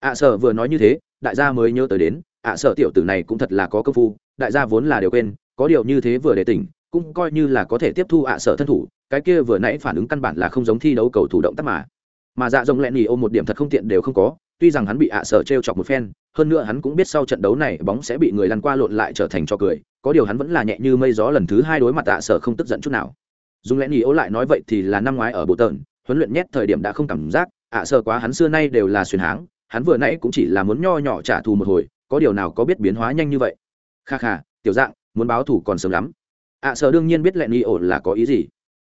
Ạ sợ vừa nói như thế đại gia mới nhớ tới đến, ạ, sợ tiểu tử này cũng thật là có công phu, đại gia vốn là đều quên, có điều như thế vừa để tỉnh, cũng coi như là có thể tiếp thu ạ, sợ thân thủ, cái kia vừa nãy phản ứng căn bản là không giống thi đấu cầu thủ động tác mà. Mà dạ dòng lẹn nhì ôm một điểm thật không tiện đều không có, tuy rằng hắn bị ạ, sợ t chọc một phen, hơn nữa hắn cũng biết sau trận đấu này bóng sẽ bị người lăn qua lộn lại trở thành cho cười, có điều hắn vẫn là nhẹ như mây gió lần thứ hai đối mặt ạ, sợ không tức giận chút nào. Dùng lẽ nhì ố lại nói vậy thì là năm ngoái ở bộ tợn huấn luyện nhét thời điểm đã không cảm giác, ạ, sợ quá hắn xưa nay đều là xuyên háng hắn vừa nãy cũng chỉ là muốn nho nhỏ trả thù một hồi, có điều nào có biết biến hóa nhanh như vậy? Kha kha, tiểu dạng, muốn báo thù còn sớm lắm. Ạ sợ đương nhiên biết lẹn nhì ổ là có ý gì.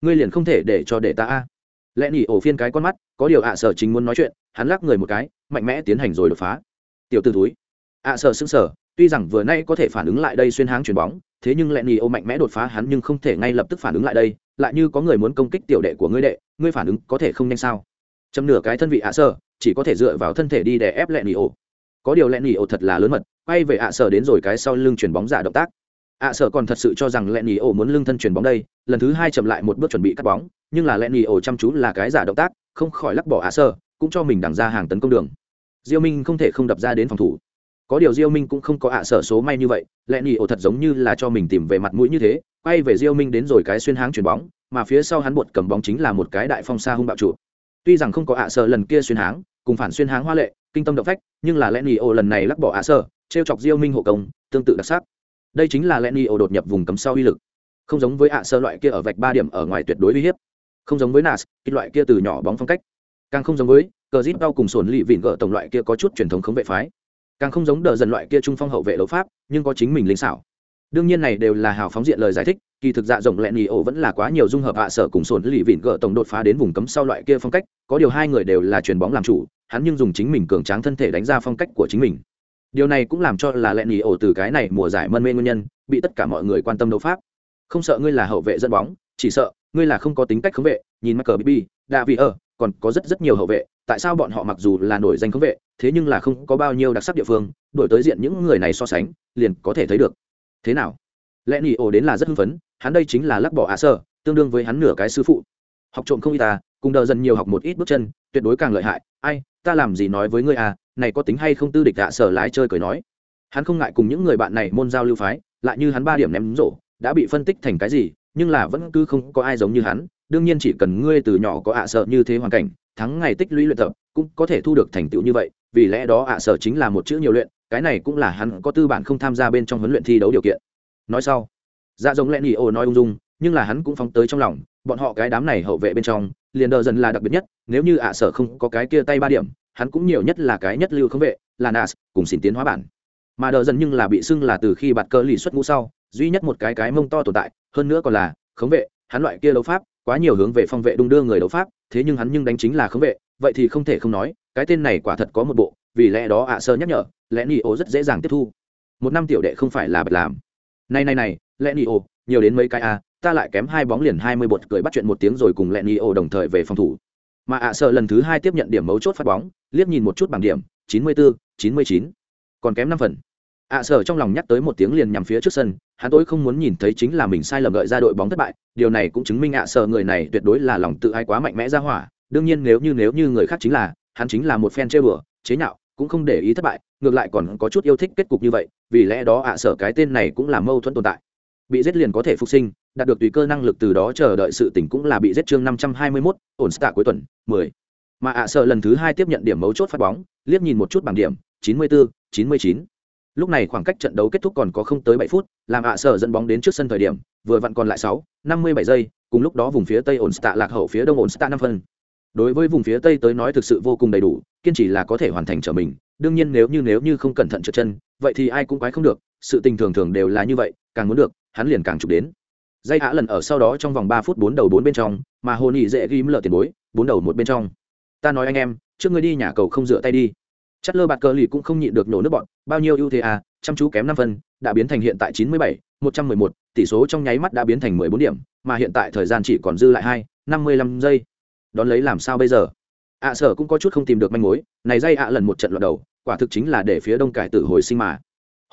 Ngươi liền không thể để cho để ta a. Lẹn nhì ổ phiên cái con mắt, có điều ạ, sợ chính muốn nói chuyện, hắn lắc người một cái, mạnh mẽ tiến hành rồi đột phá. Tiểu t túi ạ à, sợ xứng sở tuy rằng vừa nay có thể phản ứng lại đây xuyên háng chuyền bóng, thế nhưng lẹ nỉ ổ mạnh mẽ đột phá hắn nhưng không thể ngay lập tức phản ứng lại đây, lại như có người muốn công kích tiểu đệ của ngươi đệ, ngươi phản ứng có thể không nhanh sao? Châm nửa cái thân vị ạ, sợ chỉ có thể dựa vào thân thể đi để ép lẹ nỉ ổ. Có điều lẹ nỉ ổ thật là lớn mật, quay về ạ sở đến rồi cái sau lưng chuyền bóng giả động tác. Ạ sở còn thật sự cho rằng lẹ nỉ ổ muốn lưng thân chuyền bóng đây, lần thứ hai chậm lại một bước chuẩn bị cắt bóng, nhưng là lẹ nỉ ổ chăm chú là cái giả động tác, không khỏi lắc bỏ ạ sở, cũng cho mình đằng ra hàng tấn công đường. Diêu minh không thể không đập ra đến phòng thủ. Có điều diêu minh cũng không có ạ sở số may như vậy lẹn nỉ ổ thật giống như là cho mình tìm về mặt mũi như thế, quay về diêu minh đến rồi cái xuyên háng chuyền bóng, mà phía sau hắn buột cầm bóng chính là một cái đại phong xa hung bạo trụ tuy rằng không có ạ sở lần kia xuyên háng, cùng phản xuyên háng hoa lệ, kinh tâm động phách, nhưng là lẽ nhị lần này lắc bỏ ạ sở trêu chọc diêu minh hộ công, tương tự đặc sắc. Đây chính là lẽ nhị đột nhập vùng cấm sau uy lực. Không giống với ạ sở loại kia ở vạch ba điểm ở ngoài tuyệt đối uy hiếp. Không giống với nas, cái loại kia từ nhỏ bóng phong cách. Càng không giống với, cờ zip đau cùng sồn lì vịn gỡ tổng loại kia có chút truyền thống khống vệ phái. Càng không giống đờ dần loại kia trung phong hậu vệ đấu pháp, nhưng có chính mình linh xảo đương nhiên này đều là hào phóng diện lời giải thích, kỳ thực dạ rộng lẹn nhì ổ vẫn là quá nhiều dung hợp hạ sở cùng sồn lì vịn gỡ tổng đột phá đến vùng cấm sau loại kia phong cách, có điều hai người đều là chuyền bóng làm chủ, hắn nhưng dùng chính mình cường tráng thân thể đánh ra phong cách của chính mình. Điều này cũng làm cho là lẹn nhì ổ từ cái này mùa giải mân mê nguyên nhân, bị tất cả mọi người quan tâm đấu pháp. Không sợ ngươi là hậu vệ dẫn bóng, chỉ sợ ngươi là không có tính cách khống vệ, nhìn mắc cờ bb đạ vị ở còn có rất rất nhiều hậu vệ, tại sao bọn họ mặc dù là nổi danh khống vệ, thế nhưng là không có bao nhiêu đặc sắc địa phương, đổi tới diện những người này so sánh, liền có thể thấy được thế nào? Lẽ nỉ ổ đến là rất hưng phấn, hắn đây chính là lắc bỏ ạ sơ, tương đương với hắn nửa cái sư phụ. Học trộm không y ta à, cùng đờ dần nhiều học một ít bước chân, tuyệt đối càng lợi hại. Ai, ta làm gì nói với ngươi à này có tính hay không tư địch ạ sở lái chơi cười nói. Hắn không ngại cùng những người bạn này môn giao lưu phái, lại như hắn ba điểm ném rổ, đã bị phân tích thành cái gì, nhưng là vẫn cứ không có ai giống như hắn. Đương nhiên chỉ cần ngươi từ nhỏ có ạ sợ như thế hoàn cảnh, thắng ngày tích lũy luyện tập, cũng có thể thu được thành tựu như vậy, vì lẽ đó ạ sợ chính là một chữ nhiều luyện cái này cũng là hắn có tư bản không tham gia bên trong huấn luyện thi đấu điều kiện. Nói sau dạ giống lẽ nghỉ ô nói ung dung, nhưng là hắn cũng phóng tới trong lòng, bọn họ cái đám này hậu vệ bên trong, liền đờ dần là đặc biệt nhất, nếu như ạ sợ không có cái kia tay ba điểm, hắn cũng nhiều nhất là cái nhất lưu không vệ, là nas, cùng xin tiến hóa bản. Mà đờ dần nhưng là bị xưng là từ khi bạt cơ lì xuất ngũ sau, duy nhất một cái cái mông to tồn tại, hơn nữa còn là khống vệ, hắn loại kia đấu pháp, quá nhiều hướng về phong vệ đung đưa người đấu pháp, thế nhưng hắn nhưng đánh chính là khống vệ, vậy thì không thể không nói, cái tên này quả thật có một bộ vì lẽ đó ạ sơ nhắc nhở, lẽ ni ô rất dễ dàng tiếp thu. Một năm tiểu đệ không phải là bật làm. Này này này, lẽ ni ô nhiều đến mấy cái a ta lại kém hai bóng liền hai mươi bột cười bắt chuyện một tiếng rồi cùng lẽ ni ô đồng thời về phòng thủ. Mà ạ sơ lần thứ hai tiếp nhận điểm mấu chốt phát bóng, liếc nhìn một chút bằng điểm, chín mươi bốn chín mươi chín. Còn kém năm phần. Ạ sở trong lòng nhắc tới một tiếng liền nhằm phía trước sân, hắn tối không muốn nhìn thấy chính là mình sai lầm gợi ra đội bóng thất bại, điều này cũng chứng minh ạ sở người này tuyệt đối là lòng tự ai quá mạnh mẽ ra hỏa. Đương nhiên nếu như nếu như người khác chính là, hắn chính là một fan chơi bừa chế nhạo cũng không để ý thất bại ngược lại còn có chút yêu thích kết cục như vậy vì lẽ đó ạ sở cái tên này cũng là mâu thuẫn tồn tại. Bị giết liền có thể phục sinh đạt được tùy cơ năng lực từ đó chờ đợi sự tỉnh cũng là bị giết chương năm trăm hai mươi 521, ổn stạ cuối tuần mười. Mà ạ sở lần thứ hai tiếp nhận điểm mấu chốt phát bóng liếc nhìn một chút bảng điểm chín mươi bốn chín mươi chín. Lúc này khoảng cách trận đấu kết thúc còn có không tới bảy phút làm ạ sở dẫn bóng đến trước sân thời điểm vừa vặn còn lại sáu năm mươi bảy giây cùng lúc đó vùng phía tây ổn stạ lạc hậu phía đông ổn stạ năm phần đối với vùng phía tây tới nói thực sự vô cùng đầy đủ, kiên trì là có thể hoàn thành trở mình. Đương nhiên nếu như nếu như không cẩn thận trượt chân, vậy thì ai cũng quái không được. Sự tình thường thường đều là như vậy, càng muốn được, hắn liền càng chụp đến. Dây hạ lần ở sau đó trong vòng ba phút bốn đầu bốn bên trong, mà hồ nhị dễ ghim lợ tiền bối, bốn đầu một bên trong. Ta nói anh em, trước ngươi đi nhà cầu không dựa tay đi. Chất lơ bạt cờ lì cũng không nhịn được nổ nước bọn, bao nhiêu ưu thế à chăm chú kém năm phân, đã biến thành hiện tại chín mươi bảy, một trăm mười một, tỷ số trong nháy mắt đã biến thành mười bốn điểm, mà hiện tại thời gian chỉ còn dư lại hai, năm mươi lăm giây đón lấy làm sao bây giờ? Ạ sở cũng có chút không tìm được manh mối, này dây ạ lần một trận loạt đầu, quả thực chính là để phía đông cải tử hồi sinh mà.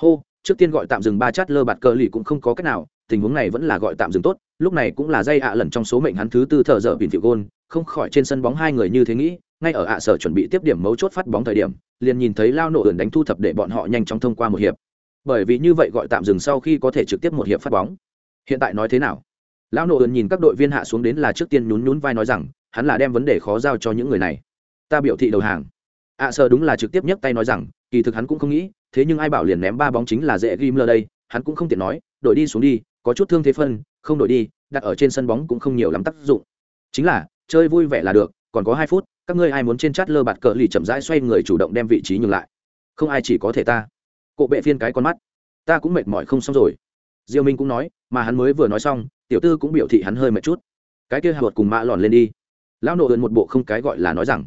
Hô, trước tiên gọi tạm dừng ba chát lơ bạt cờ lì cũng không có cách nào, tình huống này vẫn là gọi tạm dừng tốt, lúc này cũng là dây ạ lần trong số mệnh hắn thứ tư thợ dở bỉn phiệu gôn, không khỏi trên sân bóng hai người như thế nghĩ, ngay ở ạ sở chuẩn bị tiếp điểm mấu chốt phát bóng thời điểm, liền nhìn thấy lao nổ ẩn đánh thu thập để bọn họ nhanh chóng thông qua một hiệp. Bởi vì như vậy gọi tạm dừng sau khi có thể trực tiếp một hiệp phát bóng. Hiện tại nói thế nào? Lão nổ ẩn nhìn các đội viên hạ xuống đến là trước tiên nhún nhún vai nói rằng hắn là đem vấn đề khó giao cho những người này. Ta biểu thị đầu hàng. À, Ạ sợ đúng là trực tiếp nhấc tay nói rằng, kỳ thực hắn cũng không nghĩ, thế nhưng ai bảo liền ném ba bóng chính là dễ ghim lơ đây, hắn cũng không tiện nói, đổi đi xuống đi, có chút thương thế phân, không đổi đi, đặt ở trên sân bóng cũng không nhiều lắm tác dụng. Chính là, chơi vui vẻ là được, còn có hai phút, các ngươi ai muốn trên chát lơ bạt cờ lì chậm rãi xoay người chủ động đem vị trí nhường lại. Không ai chỉ có thể ta. Cộ bệ phiên cái con mắt. Ta cũng mệt mỏi không xong rồi. Diêu minh cũng nói, mà hắn mới vừa nói xong, tiểu tư cũng biểu thị hắn hơi mệt chút. Cái kia hột cùng mã lòn lên đi lão nộ ơn một bộ không cái gọi là nói rằng,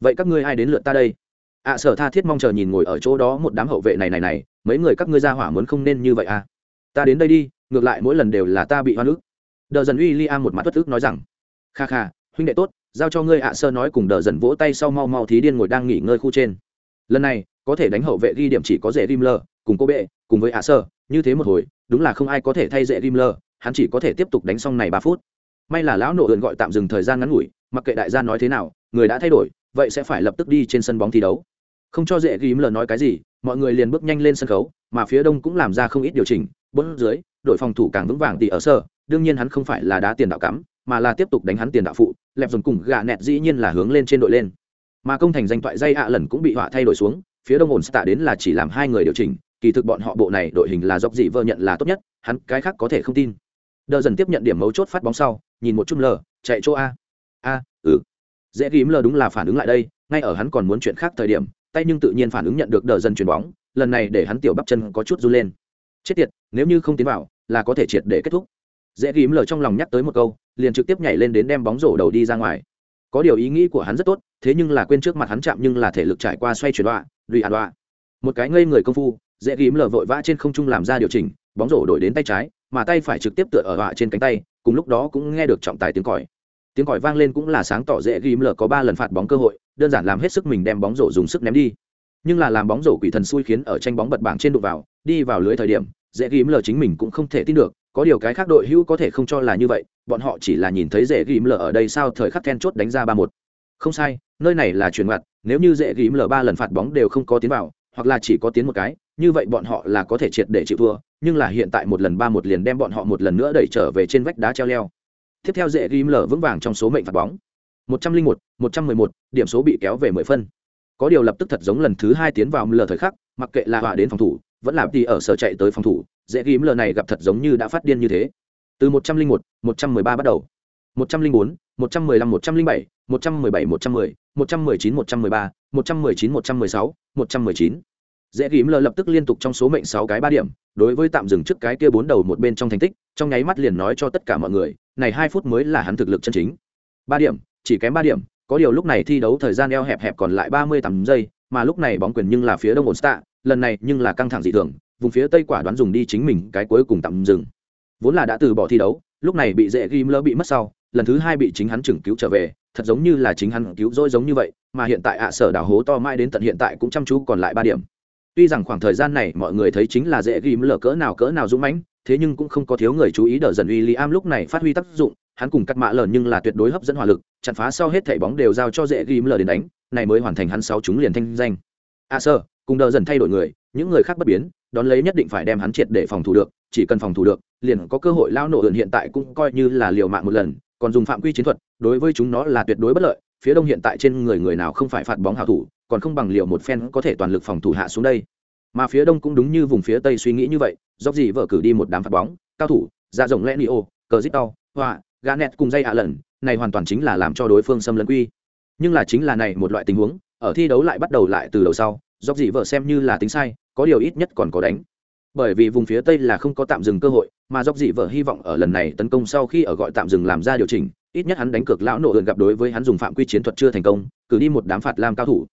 vậy các ngươi ai đến lượt ta đây? Ạ sở tha thiết mong chờ nhìn ngồi ở chỗ đó một đám hậu vệ này này này, mấy người các ngươi ra hỏa muốn không nên như vậy à? Ta đến đây đi, ngược lại mỗi lần đều là ta bị hoan ức. Đờ dần uy li a một mặt bất ức nói rằng, kha kha, huynh đệ tốt, giao cho ngươi ạ, sơ nói cùng đờ dần vỗ tay sau mau mau thí điên ngồi đang nghỉ ngơi khu trên. Lần này, có thể đánh hậu vệ ghi điểm chỉ có dễ rim lơ cùng cô bệ, cùng với ạ, sơ, như thế một hồi, đúng là không ai có thể thay dễ rim lơ hắn chỉ có thể tiếp tục đánh xong này ba phút may là lão nổ ươn gọi tạm dừng thời gian ngắn ngủi, mặc kệ đại gia nói thế nào, người đã thay đổi, vậy sẽ phải lập tức đi trên sân bóng thi đấu. Không cho dễ ghim lờ nói cái gì, mọi người liền bước nhanh lên sân khấu, mà phía đông cũng làm ra không ít điều chỉnh, bốn dưới, đội phòng thủ càng vững vàng tỷ ở sơ, đương nhiên hắn không phải là đá tiền đạo cắm, mà là tiếp tục đánh hắn tiền đạo phụ, lẹp dồn cùng gạ nẹt dĩ nhiên là hướng lên trên đội lên. Mà công thành danh toại dây ạ lần cũng bị họa thay đổi xuống, phía đông ổn tạ đến là chỉ làm hai người điều chỉnh, kỳ thực bọn họ bộ này đội hình là dọc dị vợ nhận là tốt nhất, hắn cái khác có thể không tin. Đờ dần tiếp nhận điểm mấu chốt phát bóng sau nhìn một chút lờ chạy chỗ a. A ừ. Dễ ghím lờ đúng là phản ứng lại đây, ngay ở hắn còn muốn chuyện khác thời điểm, tay nhưng tự nhiên phản ứng nhận được đờ dần chuyền bóng, lần này để hắn tiểu bắp chân có chút run lên. Chết tiệt, nếu như không tiến vào, là có thể triệt để kết thúc. Dễ ghím lờ trong lòng nhắc tới một câu, liền trực tiếp nhảy lên đến đem bóng rổ đầu đi ra ngoài. Có điều ý nghĩ của hắn rất tốt, thế nhưng là quên trước mặt hắn chạm nhưng là thể lực trải qua xoay chuyển đoạn lùi hạt đoạn một cái ngây người công phu, dễ ghím lờ vội vã trên không trung làm ra điều chỉnh, bóng rổ đổi đến tay trái mà tay phải trực tiếp tựa ở họa trên cánh tay, cùng lúc đó cũng nghe được trọng tài tiếng còi. Tiếng còi vang lên cũng là sáng tỏ dễ ghim lờ có ba lần phạt bóng cơ hội, đơn giản làm hết sức mình đem bóng rổ dùng sức ném đi. Nhưng là làm bóng rổ quỷ thần xui khiến ở tranh bóng bật bảng trên đụng vào, đi vào lưới thời điểm, dễ ghim lờ chính mình cũng không thể tin được, có điều cái khác đội hữu có thể không cho là như vậy, bọn họ chỉ là nhìn thấy dễ ghim lờ ở đây sao thời khắc then chốt đánh ra ba một. Không sai, nơi này là chuyển ngoặt, nếu như dễ ghim lờ ba lần phạt bóng đều không có tiến vào, hoặc là chỉ có tiến một cái như vậy bọn họ là có thể triệt để chịu thua nhưng là hiện tại một lần ba một liền đem bọn họ một lần nữa đẩy trở về trên vách đá treo leo tiếp theo dễ ghim lờ vững vàng trong số mệnh phạt bóng một trăm linh một một trăm mười một điểm số bị kéo về mười phân có điều lập tức thật giống lần thứ hai tiến vào lờ thời khắc mặc kệ là họa đến phòng thủ vẫn là đi ở sở chạy tới phòng thủ dễ ghim lờ này gặp thật giống như đã phát điên như thế từ một trăm linh một một trăm mười ba bắt đầu một trăm linh bốn một trăm mười lăm một trăm linh bảy một trăm mười bảy một trăm mười một trăm mười chín một trăm mười ba một trăm mười chín một trăm mười sáu một trăm mười chín dễ ghim lờ lập tức liên tục trong số mệnh sáu cái ba điểm, đối với tạm dừng trước cái kia bốn đầu một bên trong thành tích, trong nháy mắt liền nói cho tất cả mọi người, này hai phút mới là hắn thực lực chân chính. Ba điểm, chỉ kém ba điểm, có điều lúc này thi đấu thời gian eo hẹp hẹp còn lại ba mươi tám giây, mà lúc này bóng quyền nhưng là phía đông ổn stạ lần này nhưng là căng thẳng dị thường, vùng phía tây quả đoán dùng đi chính mình cái cuối cùng tạm dừng. Vốn là đã từ bỏ thi đấu, lúc này bị dễ ghim lỡ bị mất sau, lần thứ hai bị chính hắn chừng cứu trở về, thật giống như là chính hắn cứu rỗi giống như vậy, mà hiện tại ạ sở đào hố to mãi đến tận hiện tại cũng chăm chú còn lại ba điểm tuy rằng khoảng thời gian này mọi người thấy chính là dễ ghim lở cỡ nào cỡ nào dũng mãnh, thế nhưng cũng không có thiếu người chú ý đờ dần uy li am lúc này phát huy tác dụng, hắn cùng cắt mạ lợn nhưng là tuyệt đối hấp dẫn hỏa lực, chặn phá sau hết thảy bóng đều giao cho dễ ghim lở đến đánh, này mới hoàn thành hắn sáu chúng liền thanh danh. À, A sơ cùng đờ dần thay đổi người, những người khác bất biến, đón lấy nhất định phải đem hắn triệt để phòng thủ được, chỉ cần phòng thủ được, liền có cơ hội lao nổ ẩn hiện tại cũng coi như là liều mạng một lần, còn dùng phạm quy chiến thuật, đối với chúng nó là tuyệt đối bất lợi, phía đông hiện tại trên người người nào không phải phạt bóng hảo thủ còn không bằng liệu một phen có thể toàn lực phòng thủ hạ xuống đây. Mà phía đông cũng đúng như vùng phía tây suy nghĩ như vậy, dốc gì vợ cử đi một đám phạt bóng, cao thủ ra rộng lẽ ni ô, cờ zip đau họa gà nẹt cùng dây hạ lần, này hoàn toàn chính là làm cho đối phương xâm lấn quy. Nhưng là chính là này một loại tình huống, ở thi đấu lại bắt đầu lại từ đầu sau, dốc gì vợ xem như là tính sai, có điều ít nhất còn có đánh. Bởi vì vùng phía tây là không có tạm dừng cơ hội, mà dốc dị vợ hy vọng ở lần này tấn công sau khi ở gọi tạm dừng làm ra điều chỉnh, ít nhất hắn đánh cược lão nộ ượn gặp đối với hắn dùng phạm quy chiến thuật chưa thành công, cử đi một đám phạt lam cao thủ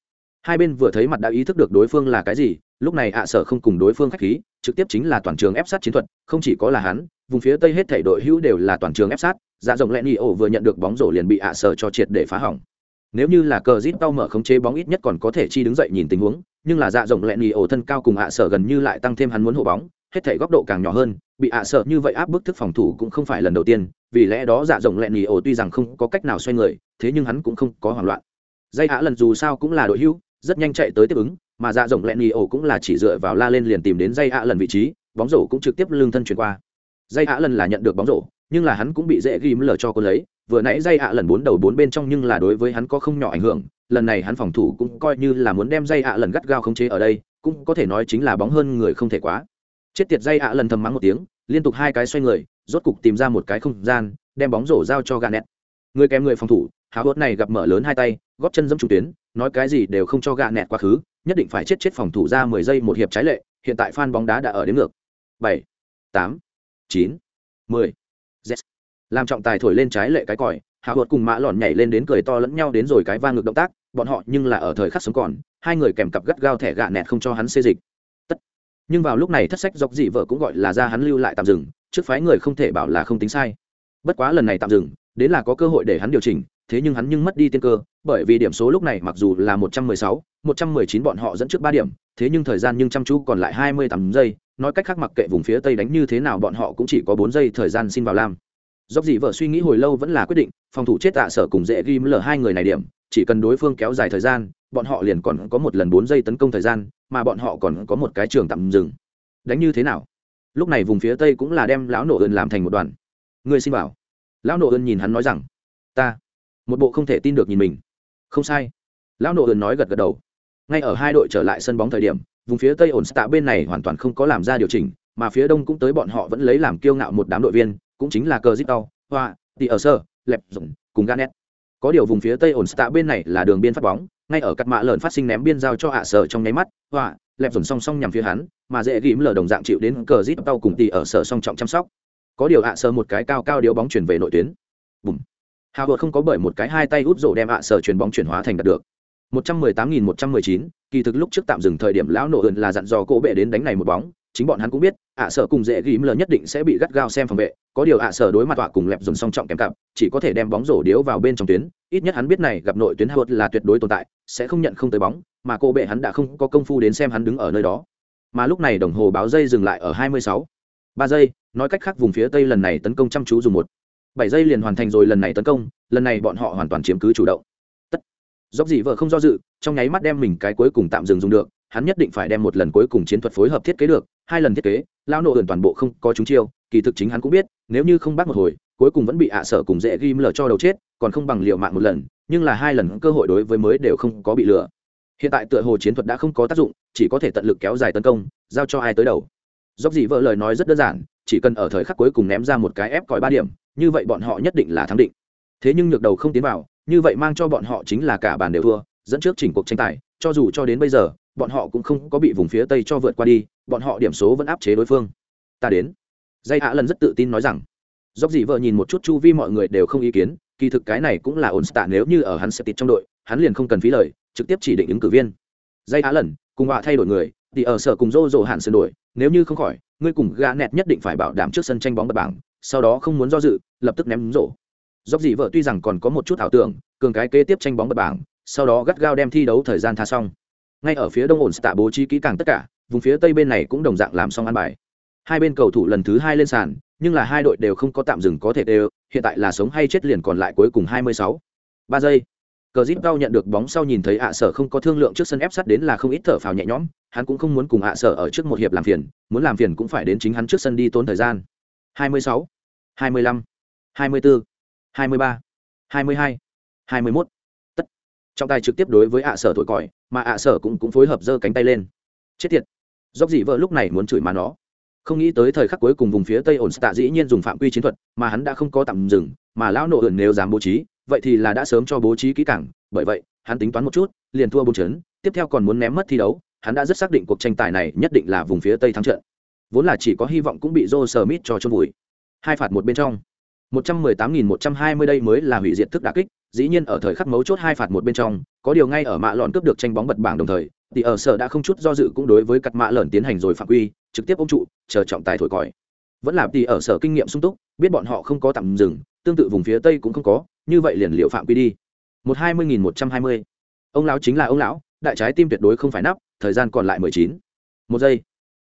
hai bên vừa thấy mặt đã ý thức được đối phương là cái gì, lúc này ạ sở không cùng đối phương khách khí, trực tiếp chính là toàn trường ép sát chiến thuật, không chỉ có là hắn, vùng phía tây hết thể đội hữu đều là toàn trường ép sát dạ rộng lẹn ổ vừa nhận được bóng rổ liền bị ạ sở cho triệt để phá hỏng. Nếu như là cờ zip tao mở khống chế bóng ít nhất còn có thể chi đứng dậy nhìn tình huống, nhưng là dạ rộng lẹn ổ thân cao cùng ạ sở gần như lại tăng thêm hắn muốn hộ bóng, hết thể góc độ càng nhỏ hơn, bị ạ sở như vậy áp bức thức phòng thủ cũng không phải lần đầu tiên, vì lẽ đó dạ rộng lẹn ổ tuy rằng không có cách nào xoay người, thế nhưng hắn cũng không có hoảng loạn. Dây ạ lần dù sao cũng là đội hữu rất nhanh chạy tới tiếp ứng, mà dạ rộng lẹn nhì ổ cũng là chỉ dựa vào la lên liền tìm đến dây ạ lần vị trí, bóng rổ cũng trực tiếp lương thân chuyển qua. Dây ạ lần là nhận được bóng rổ, nhưng là hắn cũng bị dễ ghim lờ cho cô lấy, vừa nãy dây ạ lần bốn đầu bốn bên trong nhưng là đối với hắn có không nhỏ ảnh hưởng, lần này hắn phòng thủ cũng coi như là muốn đem dây ạ lần gắt gao khống chế ở đây, cũng có thể nói chính là bóng hơn người không thể quá. Chết tiệt dây ạ lần thầm mắng một tiếng, liên tục hai cái xoay người, rốt cục tìm ra một cái không gian, đem bóng rổ giao cho gà nẹt người kèm người phòng thủ háo hốt này gặp mở lớn hai tay, góp chân dẫm trung tuyến, nói cái gì đều không cho gạ nẹt quá khứ, nhất định phải chết chết phòng thủ ra mười giây một hiệp trái lệ, hiện tại fan bóng đá đã ở đến ngược. Bảy, tám, chín, mười. Làm trọng tài thổi lên trái lệ cái còi hạ hột cùng mã lòn nhảy lên đến cười to lẫn nhau đến rồi cái va ngược động tác, bọn họ nhưng là ở thời khắc sống còn, hai người kèm cặp gắt gao thẻ gạ nẹt không cho hắn xê dịch. Tất. Nhưng vào lúc này thất sách dọc dị vợ cũng gọi là ra hắn lưu lại tạm dừng, trước phái người không thể bảo là không tính sai. Bất quá lần này tạm dừng, đến là có cơ hội để hắn điều chỉnh thế nhưng hắn nhưng mất đi tiên cơ, bởi vì điểm số lúc này mặc dù là 116, 119 bọn họ dẫn trước 3 điểm, thế nhưng thời gian nhưng chăm chú còn lại 28 giây, nói cách khác mặc kệ vùng phía tây đánh như thế nào bọn họ cũng chỉ có 4 giây thời gian xin vào lam. Dốc gì vợ suy nghĩ hồi lâu vẫn là quyết định, phòng thủ chết tạ sở cùng dễ ghim lở hai người này điểm, chỉ cần đối phương kéo dài thời gian bọn họ liền còn có một lần bốn giây tấn công thời gian mà bọn họ còn có một cái trường tạm dừng. Đánh như thế nào? Lúc này vùng phía tây cũng là đem lão nổ ơn làm thành một đoàn. Người xin bảo lão nổ ơn nhìn hắn nói rằng ta một bộ không thể tin được nhìn mình. Không sai. Lão nội ơn nói gật gật đầu. Ngay ở hai đội trở lại sân bóng thời điểm, vùng phía tây ổn tạ bên này hoàn toàn không có làm ra điều chỉnh, mà phía đông cũng tới bọn họ vẫn lấy làm kiêu ngạo một đám đội viên, cũng chính là cờ zip tàu hoa tỉ ở sơ, lẹp dùng cùng ganet có điều vùng phía tây ổn tạ bên này là đường biên phát bóng, ngay ở cắt mạ lợn phát sinh ném biên giao cho hạ sở trong nháy mắt, hoa, lẹp dồn song song nhằm phía hắn, mà dễ ghim lờ đồng dạng chịu đến cờ zip tàu cùng tỉ ở sở song trọng chăm sóc. Có điều hạ sở một cái cao cao điếu bóng chuyển về nội tuyến. Bùm hào vợt không có bởi một cái hai tay út rổ đem ạ sở chuyền bóng chuyển hóa thành đạt được. 118.119, kỳ thực lúc trước tạm dừng thời điểm lão nổ ơn là dặn dò cô bệ đến đánh này một bóng chính bọn hắn cũng biết ạ sở cùng dễ ghim lờ nhất định sẽ bị gắt gao xem phòng vệ có điều ạ sở đối mặt tọa cùng lẹp dồn song trọng kèm cặp chỉ có thể đem bóng rổ điếu vào bên trong tuyến ít nhất hắn biết này gặp nội tuyến hột là tuyệt đối tồn tại sẽ không nhận không tới bóng mà cô bệ hắn đã không có công phu đến xem hắn đứng ở nơi đó. Mà lúc này đồng hồ báo dây dừng lại ở 26. ba giây nói cách khác vùng phía tây lần này tấn công chăm chú dùng một bảy giây liền hoàn thành rồi lần này tấn công, lần này bọn họ hoàn toàn chiếm cứ chủ động. Tất. Dốc Dĩ vợ không do dự, trong nháy mắt đem mình cái cuối cùng tạm dừng dùng được, hắn nhất định phải đem một lần cuối cùng chiến thuật phối hợp thiết kế được, hai lần thiết kế lao nổ ẩn toàn bộ không có chúng chiêu, kỳ thực chính hắn cũng biết, nếu như không bắt một hồi, cuối cùng vẫn bị ạ sở cùng dễ ghim lờ cho đầu chết, còn không bằng liệu mạng một lần, nhưng là hai lần cơ hội đối với mới đều không có bị lừa. Hiện tại tựa hồ chiến thuật đã không có tác dụng, chỉ có thể tận lực kéo dài tấn công, giao cho ai tới đầu. Dốc Dĩ vợ lời nói rất đơn giản chỉ cần ở thời khắc cuối cùng ném ra một cái ép còi ba điểm, như vậy bọn họ nhất định là thắng định. Thế nhưng nhược đầu không tiến vào, như vậy mang cho bọn họ chính là cả bàn đều thua, dẫn trước chỉnh cuộc tranh tài, cho dù cho đến bây giờ, bọn họ cũng không có bị vùng phía tây cho vượt qua đi, bọn họ điểm số vẫn áp chế đối phương. Ta đến. Dây hạ lần rất tự tin nói rằng. Dốc dị vợ nhìn một chút chu vi mọi người đều không ý kiến, kỳ thực cái này cũng là ổn tạ nếu như ở hắn sẽ tịt trong đội, hắn liền không cần phí lời, trực tiếp chỉ định ứng cử viên. Dây hạ lần, cùng họa thay đổi người, thì ở sở cùng rô rô hạn sửa đổi, nếu như không khỏi ngươi cùng gã nẹt nhất định phải bảo đảm trước sân tranh bóng bật bảng, sau đó không muốn do dự, lập tức ném rổ. Dốc dị vợ tuy rằng còn có một chút ảo tưởng, cường cái kế tiếp tranh bóng bật bảng, sau đó gắt gao đem thi đấu thời gian tha xong. Ngay ở phía đông ổn tạ bố trí kỹ càng tất cả, vùng phía tây bên này cũng đồng dạng làm xong ăn bài. Hai bên cầu thủ lần thứ hai lên sàn, nhưng là hai đội đều không có tạm dừng có thể đều, hiện tại là sống hay chết liền còn lại cuối cùng 26. ba giây cờ zip cao nhận được bóng sau nhìn thấy ạ sở không có thương lượng trước sân ép sắt đến là không ít thở phào nhẹ nhõm, hắn cũng không muốn cùng ạ sở ở trước một hiệp làm phiền, muốn làm phiền cũng phải đến chính hắn trước sân đi tốn thời gian 26. 25. 24. 23. 22. 21 trọng tài trực tiếp đối với ạ sở thổi còi, mà ạ sở cũng cũng phối hợp giơ cánh tay lên chết tiệt dốc dị vợ lúc này muốn chửi mà nó không nghĩ tới thời khắc cuối cùng vùng phía tây ổn tạ dĩ nhiên dùng phạm quy chiến thuật, mà hắn đã không có tạm dừng, mà lão nộ ẩn nếu dám bố trí vậy thì là đã sớm cho bố trí kỹ càng bởi vậy, hắn tính toán một chút, liền thua bốn chấn, tiếp theo còn muốn ném mất thi đấu, hắn đã rất xác định cuộc tranh tài này nhất định là vùng phía tây thắng trận. Vốn là chỉ có hy vọng cũng bị Joe Smith cho chôn vùi. Hai phạt một bên trong. 118.120 đây mới là hủy diệt thức đả kích, dĩ nhiên ở thời khắc mấu chốt hai phạt một bên trong, có điều ngay ở mạ lọn cướp được tranh bóng bật bảng đồng thời, thì ở sở đã không chút do dự cũng đối với cật mạ lợn tiến hành rồi phạm quy, trực tiếp ôm trụ, chờ trọng tài thổi còi. Vẫn là thì ở sở kinh nghiệm sung túc, biết bọn họ không có tạm dừng, tương tự vùng phía tây cũng không có như vậy liền liệu phạm quy đi. Một hai mươi nghìn một trăm hai mươi. Ông lão chính là ông lão, đại trái tim tuyệt đối không phải nắp, thời gian còn lại mười chín. Một giây.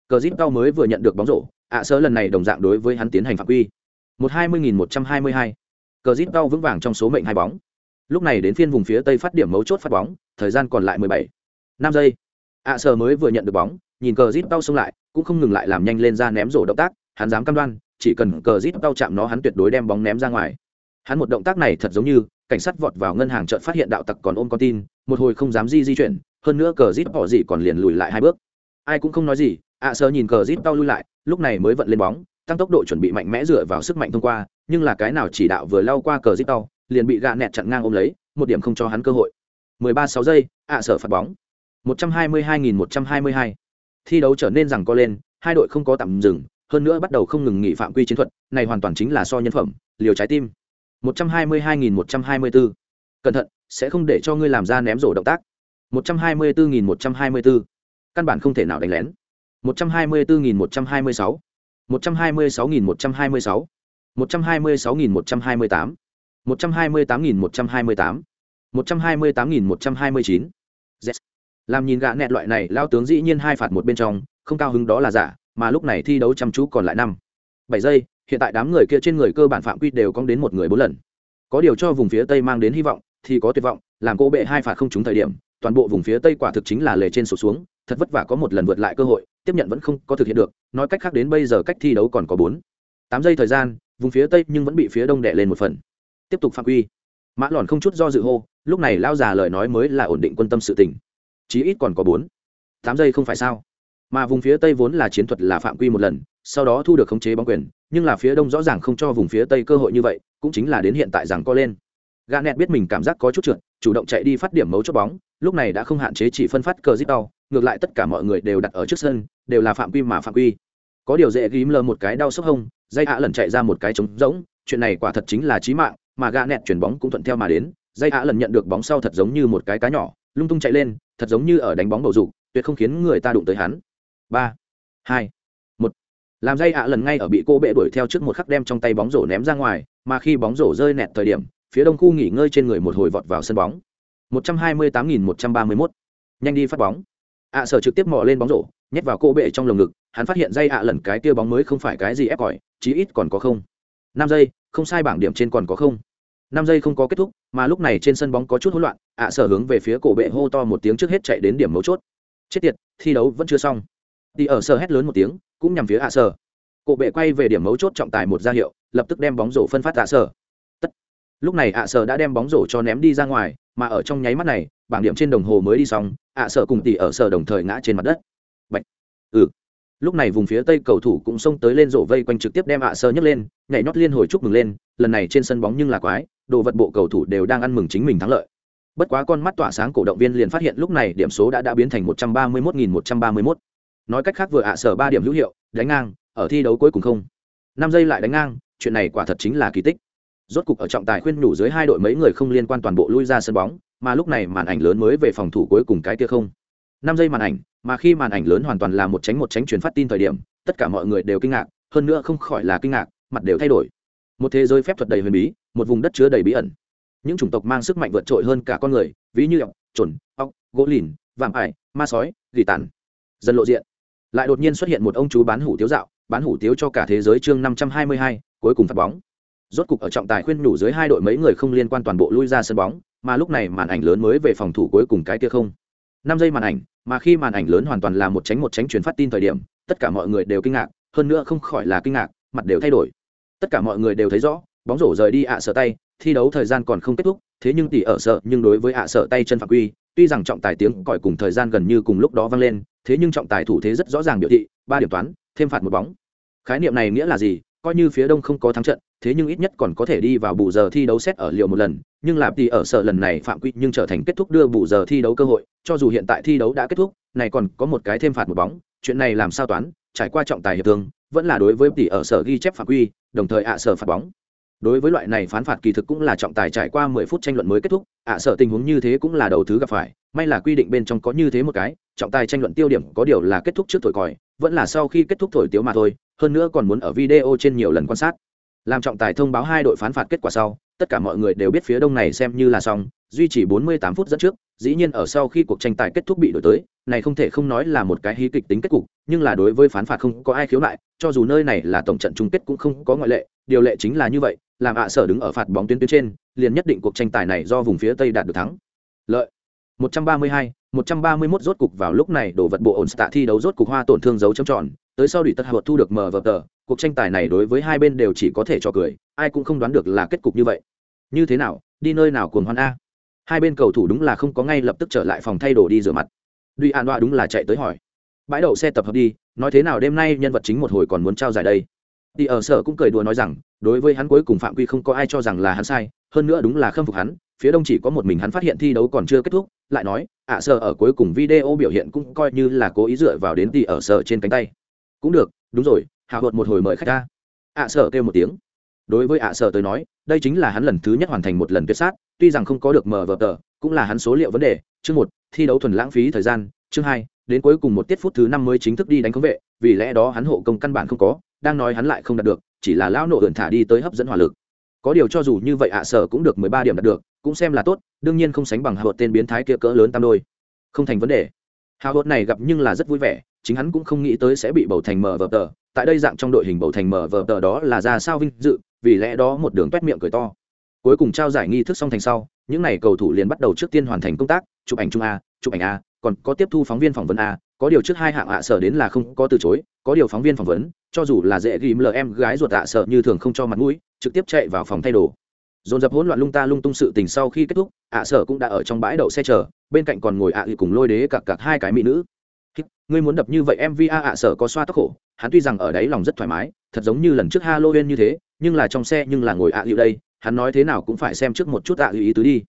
Cờ zip tao mới vừa nhận được bóng rổ, ạ à sơ lần này đồng dạng đối với hắn tiến hành phạm quy. Một hai mươi nghìn một trăm hai mươi hai. Cờ zip tao vững vàng trong số mệnh hai bóng. Lúc này đến phiên vùng phía tây phát điểm mấu chốt phát bóng, thời gian còn lại mười bảy. Năm giây. Ạ à mới vừa nhận được bóng, nhìn cờ zip tao xông lại, cũng không ngừng lại làm nhanh lên ra ném rổ động tác, hắn dám cam đoan, chỉ cần cờ zip tao chạm nó hắn tuyệt đối đem bóng ném ra ngoài hắn một động tác này thật giống như, cảnh sát vọt vào ngân hàng chợt phát hiện đạo tặc còn ôm con tin, một hồi không dám di di chuyển, hơn nữa cờ rít bỏ gì còn liền lùi lại hai bước. Ai cũng không nói gì, ạ à nhìn cờ rít tao lui lại, lúc này mới vận lên bóng, tăng tốc độ chuẩn bị mạnh mẽ dựa vào sức mạnh thông qua, nhưng là cái nào chỉ đạo vừa lao qua cờ rít tao, liền bị gạ nẹt chặn ngang ôm lấy, một điểm không cho hắn cơ hội. 13 6 giây, ạ sở phạt bóng. 122.122. thi đấu trở nên rằng co lên, hai đội không có tạm dừng, hơn nữa bắt đầu không ngừng nghỉ phạm quy chiến thuật, này hoàn toàn chính là so nhân phẩm, liều trái tim. 122.124. cẩn thận sẽ không để cho ngươi làm ra ném rổ động tác 124.124. căn bản không thể nào đánh lén 124.126. 126.126. 126.128. 128.128. 128.129. Yes. Làm nhìn gã nẹt loại này lao tướng dĩ nhiên hai phạt một bên trong, không cao hứng đó là giả, mà lúc này thi đấu chăm chú còn lại năm. bảy giây, hiện tại đám người kia trên người cơ bản phạm quy đều cong đến một người bốn lần. Có điều cho vùng phía Tây mang đến hy vọng, thì có tuyệt vọng làm cô bệ hai phạt không trúng thời điểm toàn bộ vùng phía tây quả thực chính là lề trên sụt xuống thật vất vả có một lần vượt lại cơ hội tiếp nhận vẫn không có thực hiện được nói cách khác đến bây giờ cách thi đấu còn có bốn tám giây thời gian vùng phía tây nhưng vẫn bị phía đông đè lên một phần. Tiếp tục phạm quy. Mã lòn không chút do dự hô lúc này lao già lời nói mới là ổn định quân tâm sự tình. Chí ít còn có bốn tám giây không phải sao? Mà vùng phía tây vốn là chiến thuật là phạm quy một lần sau đó thu được khống chế bóng quyền, nhưng là phía đông rõ ràng không cho vùng phía tây cơ hội như vậy, cũng chính là đến hiện tại rằng co lên. Gà nẹt biết mình cảm giác có chút trượt, chủ động chạy đi phát điểm mấu chốt bóng, lúc này đã không hạn chế chỉ phân phát cờ zip đau, ngược lại tất cả mọi người đều đặt ở trước sân, đều là phạm quy mà phạm quy. Có điều dễ ghim lơ một cái đau sốc hông dây ạ lần chạy ra một cái trống rỗng, chuyện này quả thật chính là chí mạng, mà gà nẹt chuyển bóng cũng thuận theo mà đến dây ạ lần nhận được bóng sau thật giống như một cái cá nhỏ, lung tung chạy lên, thật giống như ở đánh bóng bầu dục, tuyệt không khiến người ta đụng tới hắn. Ba, hai. một làm dây ạ lần ngay ở bị cô bệ đuổi theo trước một khắc đem trong tay bóng rổ ném ra ngoài, mà khi bóng rổ rơi nẹt thời điểm, phía đông khu nghỉ ngơi trên người một hồi vọt vào sân bóng. 128.131. nhanh đi phát bóng. Ạ sở trực tiếp mò lên bóng rổ, nhét vào cô bệ trong lồng ngực, hắn phát hiện dây ạ lần cái tia bóng mới không phải cái gì ép còi, chí ít còn có không. Năm giây, không sai bảng điểm trên còn có không. Năm giây không có kết thúc, mà lúc này trên sân bóng có chút hỗn loạn, ạ sở hướng về phía cổ bệ hô to một tiếng trước hết chạy đến điểm mấu chốt. Chết tiệt, thi đấu vẫn chưa xong đi ở sở hét lớn một tiếng, cũng nhằm phía ạ sở cổ bệ quay về điểm mấu chốt trọng tài một ra hiệu, lập tức đem bóng rổ phân phát ạ sở Tất. lúc này ạ sở đã đem bóng rổ cho ném đi ra ngoài, mà ở trong nháy mắt này, bảng điểm trên đồng hồ mới đi xong, ạ sở cùng tỷ ở sở đồng thời ngã trên mặt đất. Bạch. ừ. Lúc này vùng phía tây cầu thủ cũng xông tới lên rổ vây quanh trực tiếp đem ạ sở nhấc lên, nhảy nhót liên hồi chúc mừng lên, lần này trên sân bóng nhưng là quái, đồ vật bộ cầu thủ đều đang ăn mừng chính mình thắng lợi. Bất quá con mắt tỏa sáng cổ động viên liền phát hiện lúc này điểm số đã đã biến thành một trăm ba mươi một nghìn một trăm ba mươi mốt nói cách khác vừa ạ sở ba điểm hữu hiệu, đánh ngang, ở thi đấu cuối cùng không. Năm giây lại đánh ngang, chuyện này quả thật chính là kỳ tích. Rốt cục ở trọng tài khuyên nhủ dưới hai đội mấy người không liên quan toàn bộ lui ra sân bóng, mà lúc này màn ảnh lớn mới về phòng thủ cuối cùng cái kia không. Năm giây màn ảnh, mà khi màn ảnh lớn hoàn toàn là một tránh một tránh truyền phát tin thời điểm, tất cả mọi người đều kinh ngạc, hơn nữa không khỏi là kinh ngạc, mặt đều thay đổi. Một thế giới phép thuật đầy huyền bí, một vùng đất chứa đầy bí ẩn. Những chủng tộc mang sức mạnh vượt trội hơn cả con người, ví như ọc trồn ọc gỗ lìn, vạm ải, ma sói, gỉ tàn. Dần lộ diện lại đột nhiên xuất hiện một ông chú bán hủ tiếu dạo, bán hủ tiếu cho cả thế giới chương năm trăm hai mươi hai, cuối cùng phạt bóng. Rốt cục ở trọng tài khuyên nhủ dưới hai đội mấy người không liên quan toàn bộ lui ra sân bóng, mà lúc này màn ảnh lớn mới về phòng thủ cuối cùng cái kia không. Năm giây màn ảnh, mà khi màn ảnh lớn hoàn toàn là một tránh một tránh truyền phát tin thời điểm, tất cả mọi người đều kinh ngạc, hơn nữa không khỏi là kinh ngạc, mặt đều thay đổi. Tất cả mọi người đều thấy rõ, bóng rổ rời đi ạ à sợ tay, thi đấu thời gian còn không kết thúc, thế nhưng tỷ ở sợ, nhưng đối với ạ à sợ tay chân phạm quy tuy rằng trọng tài tiếng còi cùng thời gian gần như cùng lúc đó vang lên, thế nhưng trọng tài thủ thế rất rõ ràng biểu thị, ba điểm toán, thêm phạt một bóng. Khái niệm này nghĩa là gì? Coi như phía đông không có thắng trận, thế nhưng ít nhất còn có thể đi vào bù giờ thi đấu xét ở liệu một lần. Nhưng lạp tỷ ở sợ lần này phạm quy nhưng trở thành kết thúc đưa bù giờ thi đấu cơ hội, cho dù hiện tại thi đấu đã kết thúc, này còn có một cái thêm phạt một bóng. Chuyện này làm sao toán? Trải qua trọng tài hiệp thương, vẫn là đối với tỷ ở sở ghi chép phạm quy, đồng thời ạ sở phạt bóng đối với loại này phán phạt kỳ thực cũng là trọng tài trải qua mười phút tranh luận mới kết thúc, ạ, sợ tình huống như thế cũng là đầu thứ gặp phải, may là quy định bên trong có như thế một cái, trọng tài tranh luận tiêu điểm có điều là kết thúc trước thổi còi, vẫn là sau khi kết thúc thổi tiếu mà thôi, hơn nữa còn muốn ở video trên nhiều lần quan sát. Làm trọng tài thông báo hai đội phán phạt kết quả sau, tất cả mọi người đều biết phía đông này xem như là xong, duy trì 48 phút dẫn trước, dĩ nhiên ở sau khi cuộc tranh tài kết thúc bị đổi tới, này không thể không nói là một cái hí kịch tính kết cục, nhưng là đối với phán phạt không có ai khiếu nại, cho dù nơi này là tổng trận chung kết cũng không có ngoại lệ, điều lệ chính là như vậy làm ạ sở đứng ở phạt bóng tuyến tuyến trên liền nhất định cuộc tranh tài này do vùng phía tây đạt được thắng. Lợi. 132, 131 rốt cục vào lúc này đổ vật bộ ổn tạ thi đấu rốt cục hoa tổn thương dấu chấm tròn. Tới sau đủy tất hợp thu được mờ vờ tờ cuộc tranh tài này đối với hai bên đều chỉ có thể cho cười ai cũng không đoán được là kết cục như vậy. Như thế nào đi nơi nào cuồng hoan a? Hai bên cầu thủ đúng là không có ngay lập tức trở lại phòng thay đồ đi rửa mặt. Duy an đoạ đúng là chạy tới hỏi. Bãi đậu xe tập hợp đi nói thế nào đêm nay nhân vật chính một hồi còn muốn trao giải đây? Đi ở sở cũng cười đùa nói rằng, đối với hắn cuối cùng phạm quy không có ai cho rằng là hắn sai, hơn nữa đúng là khâm phục hắn, phía đông chỉ có một mình hắn phát hiện thi đấu còn chưa kết thúc, lại nói, ạ à sở ở cuối cùng video biểu hiện cũng coi như là cố ý dựa vào đến tỷ ở sở trên cánh tay. Cũng được, đúng rồi, hạ hột một hồi mời khách ta. Ạ sở kêu một tiếng. Đối với ạ sở tới nói, đây chính là hắn lần thứ nhất hoàn thành một lần tuyệt sát, tuy rằng không có được mở vở tờ, cũng là hắn số liệu vấn đề. Chương một, thi đấu thuần lãng phí thời gian. Chương hai, đến cuối cùng một tiết phút thứ năm mới chính thức đi đánh công vệ, vì lẽ đó hắn hộ công căn bản không có đang nói hắn lại không đạt được, chỉ là lão nộ ẩn thả đi tới hấp dẫn hỏa lực. Có điều cho dù như vậy ạ, sở cũng được mười ba điểm đạt được, cũng xem là tốt, đương nhiên không sánh bằng hạ tên biến thái kia cỡ lớn tam đôi. Không thành vấn đề. Hạ này gặp nhưng là rất vui vẻ, chính hắn cũng không nghĩ tới sẽ bị bầu thành mở vở tờ. Tại đây dạng trong đội hình bầu thành mở vở tờ đó là ra sao vinh dự, vì lẽ đó một đường toét miệng cười to. Cuối cùng trao giải nghi thức xong thành sau, những n à y cầu thủ liền bắt đầu trước tiên hoàn thành công tác, chụp ảnh chung a, chụp ảnh a, còn có tiếp thu phóng viên phỏng vấn a, có điều trước hai hạng ạ, sở đến là không có từ chối, có điều phóng viên phỏng vấn cho dù là dễ ghìm lờ em gái ruột ạ, sợ như thường không cho mặt mũi, trực tiếp chạy vào phòng thay đồ. Dồn dập hỗn loạn lung ta lung tung sự tình sau khi kết thúc, ạ sở cũng đã ở trong bãi đậu xe chờ, bên cạnh còn ngồi ạ à cùng lôi đế cặc cặc hai cái mỹ nữ. Ngươi muốn đập như vậy em Vi a ạ sở có xoa tóc khổ, hắn tuy rằng ở đấy lòng rất thoải mái, thật giống như lần trước halloween như thế, nhưng là trong xe nhưng là ngồi ạ à đây, hắn nói thế nào cũng phải xem trước một chút ạ à ý tứ đi.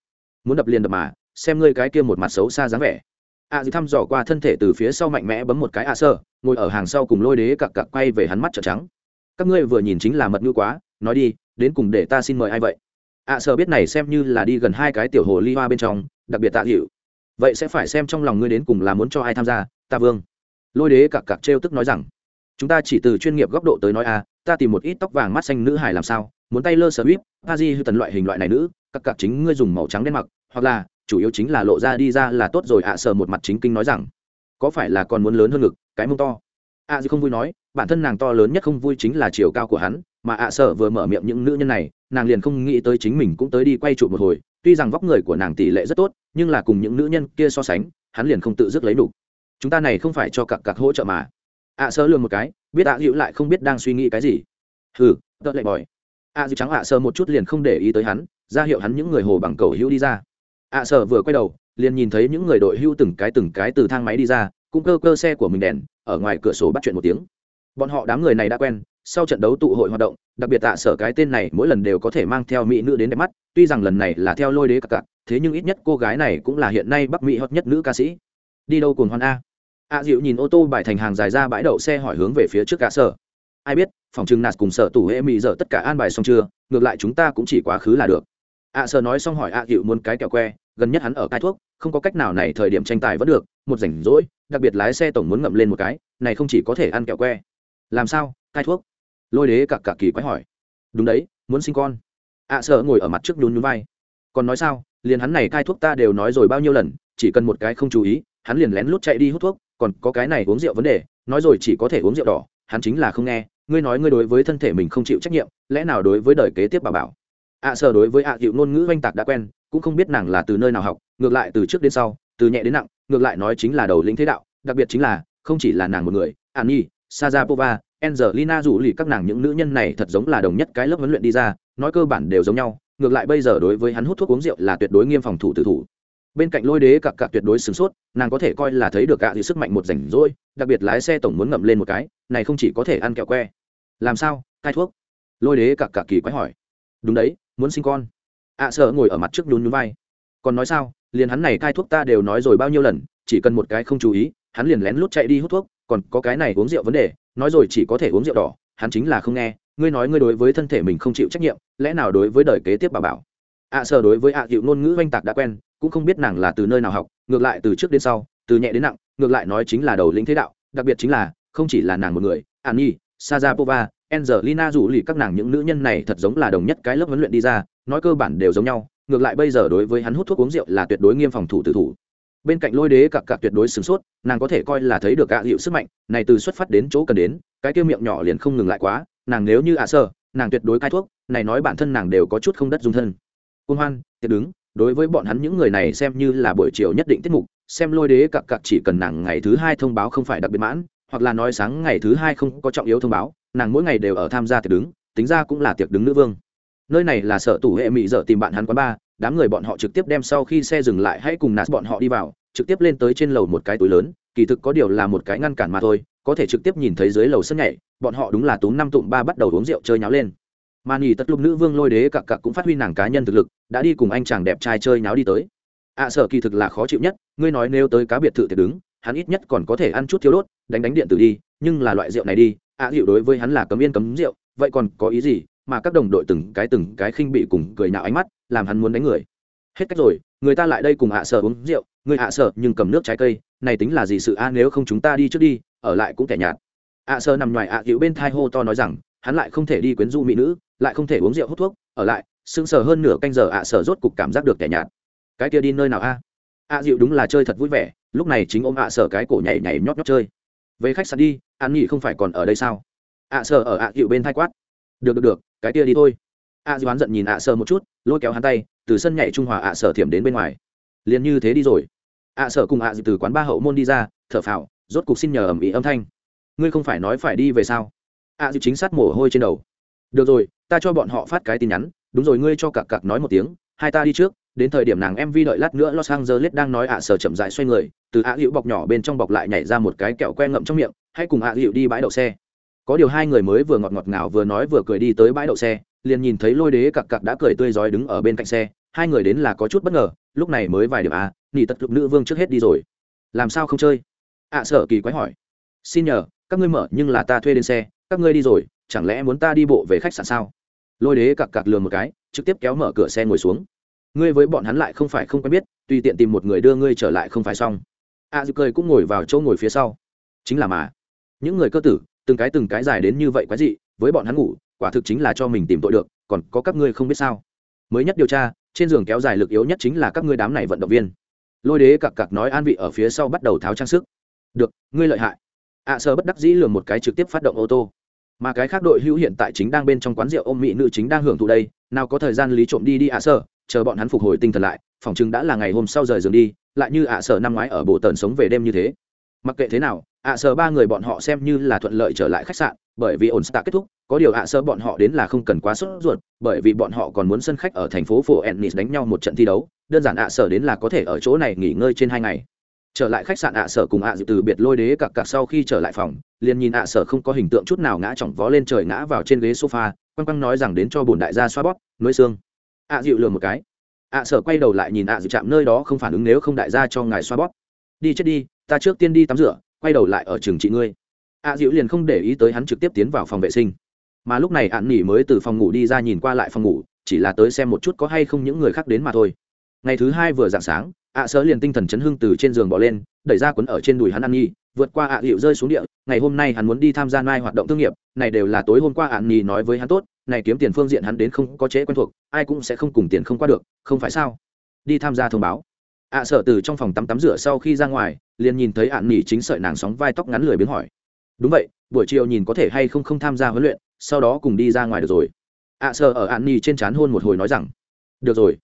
Muốn đập liền đập mà, xem ngươi cái kia một mặt xấu xa dáng vẻ a dư thăm dò qua thân thể từ phía sau mạnh mẽ bấm một cái a sơ, ngồi ở hàng sau cùng lôi đế cặc cặc quay về hắn mắt trợn trắng. Các ngươi vừa nhìn chính là mật ngữ quá, nói đi, đến cùng để ta xin mời ai vậy? A sơ biết này xem như là đi gần hai cái tiểu hồ ly hoa bên trong, đặc biệt tạ hiệu vậy sẽ phải xem trong lòng ngươi đến cùng là muốn cho ai tham gia, ta vương. Lôi đế cặc cặc trêu tức nói rằng, chúng ta chỉ từ chuyên nghiệp góc độ tới nói a, ta tìm một ít tóc vàng mắt xanh nữ hài làm sao, muốn tay lơ sờ bíp a di hư tần loại hình loại này nữ, cặc cặc chính ngươi dùng màu trắng đen mặc, hoặc là chủ yếu chính là lộ ra đi ra là tốt rồi ạ à sờ một mặt chính kinh nói rằng, có phải là còn muốn lớn hơn ngực, cái mông to? Ạ à không vui nói, bản thân nàng to lớn nhất không vui chính là chiều cao của hắn, mà ạ sờ vừa mở miệng những nữ nhân này, nàng liền không nghĩ tới chính mình cũng tới đi quay trụ một hồi, tuy rằng vóc người của nàng tỷ lệ rất tốt, nhưng là cùng những nữ nhân kia so sánh, hắn liền không tự dứt lấy đủ. Chúng ta này không phải cho cặc cặc hỗ trợ mà. Ạ sơ lường một cái, biết ạ hữu lại không biết đang suy nghĩ cái gì. Hừ tợ lệ bòi. Ạ dịu trắng ạ sơ một chút liền không để ý tới hắn, ra hiệu hắn những người hồ bằng cầu hữu đi ra ạ sở vừa quay đầu, liền nhìn thấy những người đội hưu từng cái từng cái từ thang máy đi ra, cũng cơ cơ xe của mình đèn, ở ngoài cửa sổ bắt chuyện một tiếng. Bọn họ đám người này đã quen, sau trận đấu tụ hội hoạt động, đặc biệt tạ sở cái tên này mỗi lần đều có thể mang theo mỹ nữ đến đẹp mắt, tuy rằng lần này là theo lôi đế cặp cặp thế nhưng ít nhất cô gái này cũng là hiện nay bắc mỹ hot nhất nữ ca sĩ. Đi đâu cùng hoan a? a dịu nhìn ô tô bài thành hàng dài ra bãi đậu xe hỏi hướng về phía trước cả sở. Ai biết, phòng trừng nạt cùng sở tủ hệ mỹ giờ tất cả an bài xong chưa, ngược lại chúng ta cũng chỉ quá khứ là được. a sở nói xong hỏi a dịu muốn cái kẹo que gần nhất hắn ở cai thuốc, không có cách nào này thời điểm tranh tài vẫn được, một rảnh rỗi, đặc biệt lái xe tổng muốn ngậm lên một cái, này không chỉ có thể ăn kẹo que. Làm sao, cai thuốc? Lôi đế cặc cặc kỳ quái hỏi. Đúng đấy, muốn sinh con. Ạ sợ ngồi ở mặt trước nhún nhún vai. Còn nói sao, liền hắn này cai thuốc ta đều nói rồi bao nhiêu lần, chỉ cần một cái không chú ý, hắn liền lén lút chạy đi hút thuốc, còn có cái này uống rượu vấn đề, nói rồi chỉ có thể uống rượu đỏ, hắn chính là không nghe, ngươi nói ngươi đối với thân thể mình không chịu trách nhiệm, lẽ nào đối với đời kế tiếp bà bảo? Ạ sợ đối với ạ à ngôn ngữ oanh tạc đã quen cũng không biết nàng là từ nơi nào học, ngược lại từ trước đến sau, từ nhẹ đến nặng, ngược lại nói chính là đầu lĩnh thế đạo, đặc biệt chính là, không chỉ là nàng một người an nhi sajapova angelina rủ lì các nàng những nữ nhân này thật giống là đồng nhất cái lớp huấn luyện đi ra, nói cơ bản đều giống nhau, ngược lại bây giờ đối với hắn hút thuốc uống rượu là tuyệt đối nghiêm phòng thủ tự thủ. Bên cạnh lôi đế cặp cặp tuyệt đối sửng sốt, nàng có thể coi là thấy được cả thì sức mạnh một rảnh rỗi, đặc biệt lái xe tổng muốn ngậm lên một cái, này không chỉ có thể ăn kẹo que. Làm sao? Cai thuốc? Lôi đế cặp cặp kỳ quái hỏi. Đúng đấy, muốn sinh con ạ à, sợ ngồi ở mặt trước nhún nhún vai. Còn nói sao liền hắn này cai thuốc ta đều nói rồi bao nhiêu lần chỉ cần một cái không chú ý hắn liền lén lút chạy đi hút thuốc còn có cái này uống rượu vấn đề nói rồi chỉ có thể uống rượu đỏ hắn chính là không nghe ngươi nói ngươi đối với thân thể mình không chịu trách nhiệm lẽ nào đối với đời kế tiếp bà bảo? Ạ à, sợ đối với ạ à hiệu ngôn ngữ oanh tạc đã quen cũng không biết nàng là từ nơi nào học ngược lại từ trước đến sau từ nhẹ đến nặng ngược lại nói chính là đầu lĩnh thế đạo đặc biệt chính là không chỉ là nàng một người an nhi sajapova angelina rủ lì các nàng những nữ nhân này thật giống là đồng nhất cái lớp huấn luyện đi ra nói cơ bản đều giống nhau, ngược lại bây giờ đối với hắn hút thuốc uống rượu là tuyệt đối nghiêm phòng thủ tự thủ. Bên cạnh lôi đế cặp cặp tuyệt đối sửng sốt, nàng có thể coi là thấy được gạ hiệu sức mạnh, này từ xuất phát đến chỗ cần đến, cái kia miệng nhỏ liền không ngừng lại quá, nàng nếu như ạ sơ, nàng tuyệt đối cai thuốc, này nói bản thân nàng đều có chút không đất dung thân. Cung hoan tiệc đứng, đối với bọn hắn những người này xem như là buổi chiều nhất định tiết mục, xem lôi đế cặp cặp chỉ cần nàng ngày thứ hai thông báo không phải đặc biệt mãn, hoặc là nói sáng ngày thứ hai không có trọng yếu thông báo, nàng mỗi ngày đều ở tham gia tiệc đứng, tính ra cũng là tiệc đứng nữ vương nơi này là sở tủ hệ mỹ dợ tìm bạn hắn quán ba đám người bọn họ trực tiếp đem sau khi xe dừng lại hãy cùng nạt bọn họ đi vào trực tiếp lên tới trên lầu một cái túi lớn kỳ thực có điều là một cái ngăn cản mà thôi có thể trực tiếp nhìn thấy dưới lầu sân nhảy bọn họ đúng là túm năm tụm ba bắt đầu uống rượu chơi nháo lên. Mà nghỉ tất lúc nữ vương lôi đế cặc cặc cũng phát huy nàng cá nhân thực lực đã đi cùng anh chàng đẹp trai chơi nháo đi tới. Ạ à, sở kỳ thực là khó chịu nhất ngươi nói nếu tới cá biệt thự thì đứng hắn ít nhất còn có thể ăn chút thiếu đốt đánh đánh điện tử đi nhưng là loại rượu này đi ạ à, đối với hắn là cấm yên cấm rượu vậy còn có ý gì? Mà các đồng đội từng cái từng cái khinh bị cùng cười nhạo ánh mắt, làm hắn muốn đánh người. Hết cách rồi, người ta lại đây cùng hạ sở uống rượu, người hạ sở nhưng cầm nước trái cây, này tính là gì sự a, nếu không chúng ta đi trước đi, ở lại cũng kẻ nhạt. Ạ sở nằm ngoài ạ hữu bên thai hô to nói rằng, hắn lại không thể đi quyến rũ mỹ nữ, lại không thể uống rượu hút thuốc, ở lại, sững sờ hơn nửa canh giờ ạ sở rốt cục cảm giác được kẻ nhạt. Cái kia đi nơi nào a? Ạ dịu đúng là chơi thật vui vẻ, lúc này chính ôm ạ sở cái cổ nhảy nhảy nhót nhót chơi. Về khách sạn đi, an nghỉ không phải còn ở đây sao? Ạ sở ở ạ dịu bên thai quát được được được cái kia đi thôi. A à, oán giận nhìn ạ à sơ một chút lôi kéo hắn tay từ sân nhảy trung hòa ạ sở thiểm đến bên ngoài. Liền như thế đi rồi. Ạ sở cùng ạ từ quán ba hậu môn đi ra thở phào rốt cục xin nhờ ẩm ý âm thanh. Ngươi không phải nói phải đi về sao? Ạ dư chính sát mồ hôi trên đầu. Được rồi ta cho bọn họ phát cái tin nhắn đúng rồi ngươi cho cặc cặc nói một tiếng hai ta đi trước đến thời điểm nàng mv đợi lát nữa los angeles đang nói ạ sở chậm dại xoay người từ ạ hữu bọc nhỏ bên trong bọc lại nhảy ra một cái kẹo que ngậm trong miệng hãy cùng ạ hữu đi bãi đậu xe có điều hai người mới vừa ngọt ngọt ngào vừa nói vừa cười đi tới bãi đậu xe liền nhìn thấy lôi đế cặc cặc đã cười tươi rói đứng ở bên cạnh xe hai người đến là có chút bất ngờ lúc này mới vài điểm à nỉ tật lục nữ vương trước hết đi rồi. Làm sao không chơi? À, Ạ sở kỳ quái hỏi. Xin nhờ các ngươi mở nhưng là ta thuê đến xe các ngươi đi rồi chẳng lẽ muốn ta đi bộ về khách sạn sao? Lôi đế cặc cặc lường một cái trực tiếp kéo mở cửa xe ngồi xuống. Ngươi với bọn hắn lại không phải không quen biết tùy tiện tìm một người đưa ngươi trở lại không phải xong. A à, dư cười cũng ngồi vào chỗ ngồi phía sau. Chính là mà. Những người cơ tử từng cái từng cái dài đến như vậy quái dị với bọn hắn ngủ quả thực chính là cho mình tìm tội được còn có các ngươi không biết sao. Mới nhất điều tra trên giường kéo dài lực yếu nhất chính là các ngươi đám này vận động viên. Lôi đế cặc cặc nói an vị ở phía sau bắt đầu tháo trang sức. Được ngươi lợi hại. Ạ à, sơ bất đắc dĩ lường một cái trực tiếp phát động ô tô. Mà cái khác đội hữu hiện tại chính đang bên trong quán rượu ôm mỹ nữ chính đang hưởng thụ đây nào có thời gian lý trộm đi đi ạ à sơ chờ bọn hắn phục hồi tinh thần lại phòng chừng đã là ngày hôm sau rời giường đi lại như ạ à năm ngoái ở bộ tần sống về đêm như thế. Mặc kệ thế nào ạ sở ba người bọn họ xem như là thuận lợi trở lại khách sạn, bởi vì ổn stạ kết thúc, có điều ạ sở bọn họ đến là không cần quá sốt ruột, bởi vì bọn họ còn muốn sân khách ở thành phố phố ennis đánh nhau một trận thi đấu, đơn giản ạ sở đến là có thể ở chỗ này nghỉ ngơi trên hai ngày. Trở lại khách sạn ạ sở cùng ạ dự từ biệt lôi đế cặc cặc sau khi trở lại phòng, liền nhìn ạ sở không có hình tượng chút nào ngã chỏng vó lên trời ngã vào trên ghế sofa, quăng quăng nói rằng đến cho bồn đại gia xoa bóp nối xương. Ạ dịu lừa một cái. Ạ sở quay đầu lại nhìn ạ dự chạm nơi đó không phản ứng nếu không đại gia cho ngài xoa bóp. Đi chết đi, ta trước tiên đi tắm rửa quay đầu lại ở trường trị ngươi. Ạ dịu liền không để ý tới hắn trực tiếp tiến vào phòng vệ sinh. Mà lúc này ạn Nỉ mới từ phòng ngủ đi ra nhìn qua lại phòng ngủ, chỉ là tới xem một chút có hay không những người khác đến mà thôi. Ngày thứ hai vừa dạng sáng ạ sở liền tinh thần chấn hưng từ trên giường bỏ lên, đẩy ra quấn ở trên đùi hắn ăn nhi vượt qua ạ hiệu rơi xuống địa, ngày hôm nay hắn muốn đi tham gia mai hoạt động thương nghiệp, này đều là tối hôm qua ạn nhi nói với hắn tốt, này kiếm tiền phương diện hắn đến không có chế quen thuộc, ai cũng sẽ không cùng tiền không qua được, không phải sao? Đi tham gia thông báo. Ạ sở từ trong phòng tắm tắm rửa sau khi ra ngoài liền nhìn thấy ạn nỉ chính sợi nàng sóng vai tóc ngắn lười biến hỏi. Đúng vậy, buổi chiều nhìn có thể hay không không tham gia huấn luyện, sau đó cùng đi ra ngoài được rồi. À, ạ sợ ở ạn nỉ trên trán hôn một hồi nói rằng. Được rồi.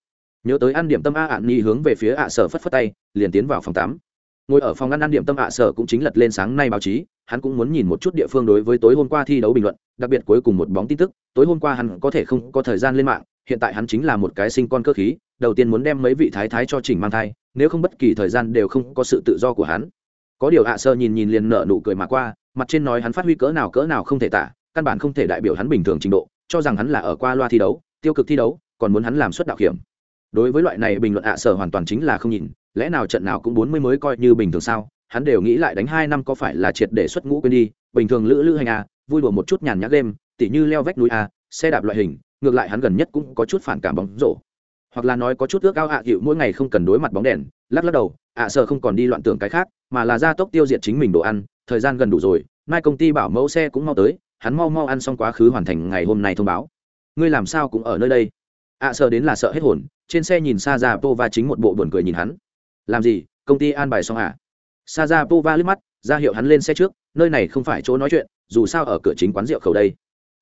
Nhớ tới ăn điểm tâm a, ạn nỉ hướng về phía ạ sợ phất phất tay, liền tiến vào phòng tắm. Ngồi ở phòng ăn ăn điểm tâm ạ sở cũng chính lật lên sáng nay báo chí, hắn cũng muốn nhìn một chút địa phương đối với tối hôm qua thi đấu bình luận, đặc biệt cuối cùng một bóng tin tức, tối hôm qua hắn có thể không có thời gian lên mạng hiện tại hắn chính là một cái sinh con cơ khí, đầu tiên muốn đem mấy vị thái thái cho chỉnh mang thai, nếu không bất kỳ thời gian đều không có sự tự do của hắn. Có điều ạ sơ nhìn nhìn liền nở nụ cười mà qua, mặt trên nói hắn phát huy cỡ nào cỡ nào không thể tả, căn bản không thể đại biểu hắn bình thường trình độ, cho rằng hắn là ở qua loa thi đấu, tiêu cực thi đấu, còn muốn hắn làm suất đạo hiểm. Đối với loại này bình luận ạ sở hoàn toàn chính là không nhìn, lẽ nào trận nào cũng bốn mươi mới coi như bình thường sao? Hắn đều nghĩ lại đánh hai năm có phải là triệt để xuất ngũ quên đi, bình thường lữ lữ hành a vui đùa một chút nhàn nhã game, tỉ như leo vách núi a xe đạp loại hình ngược lại hắn gần nhất cũng có chút phản cảm bóng rổ. Hoặc là nói có chút ước ao hạ hiệu mỗi ngày không cần đối mặt bóng đèn, lắc lắc đầu, ạ sợ không còn đi loạn tưởng cái khác, mà là gia tốc tiêu diệt chính mình đồ ăn, thời gian gần đủ rồi, mai công ty bảo mẫu xe cũng mau tới, hắn mau mau ăn xong quá khứ hoàn thành ngày hôm nay thông báo. Ngươi làm sao cũng ở nơi đây? Ạ sợ đến là sợ hết hồn, trên xe nhìn sa ra pova chính một bộ buồn cười nhìn hắn. Làm gì? Công ty an bài xong à? Sa ra pova liếc mắt, ra hiệu hắn lên xe trước, nơi này không phải chỗ nói chuyện, dù sao ở cửa chính quán rượu khẩu đây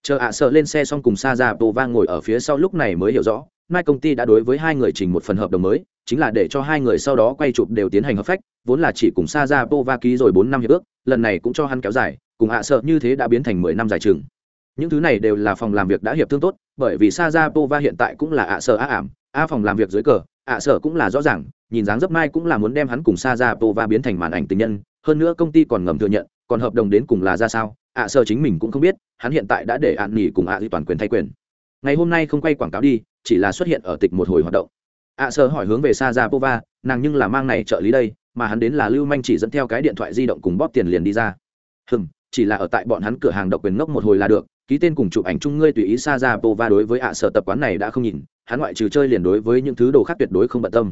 chờ ạ sợ lên xe xong cùng sa ra pova ngồi ở phía sau lúc này mới hiểu rõ, mai công ty đã đối với hai người trình một phần hợp đồng mới, chính là để cho hai người sau đó quay chụp đều tiến hành hợp phách, vốn là chỉ cùng sa ra pova ký rồi bốn năm hiệp ước, lần này cũng cho hắn kéo dài, cùng ạ sợ như thế đã biến thành mười năm dài chừng. Những thứ này đều là phòng làm việc đã hiệp thương tốt, bởi vì sa ra pova hiện tại cũng là ạ sợ á ảm a phòng làm việc dưới cờ, ạ sợ cũng là rõ ràng, nhìn dáng dấp mai cũng là muốn đem hắn cùng sa ra pova biến thành màn ảnh tình nhân, hơn nữa công ty còn ngầm thừa nhận, còn hợp đồng đến cùng là ra sao ạ sơ chính mình cũng không biết, hắn hiện tại đã để ạn nghỉ cùng ạ di toàn quyền thay quyền. Ngày hôm nay không quay quảng cáo đi, chỉ là xuất hiện ở tịch một hồi hoạt động. Ạ sơ hỏi hướng về sa ra pova, nàng nhưng là mang này trợ lý đây, mà hắn đến là lưu manh chỉ dẫn theo cái điện thoại di động cùng bóp tiền liền đi ra. Hừm, chỉ là ở tại bọn hắn cửa hàng độc quyền ngốc một hồi là được, ký tên cùng chụp ảnh chung ngươi tùy ý sa ra pova đối với ạ sở tập quán này đã không nhìn, hắn ngoại trừ chơi liền đối với những thứ đồ khác tuyệt đối không bận tâm.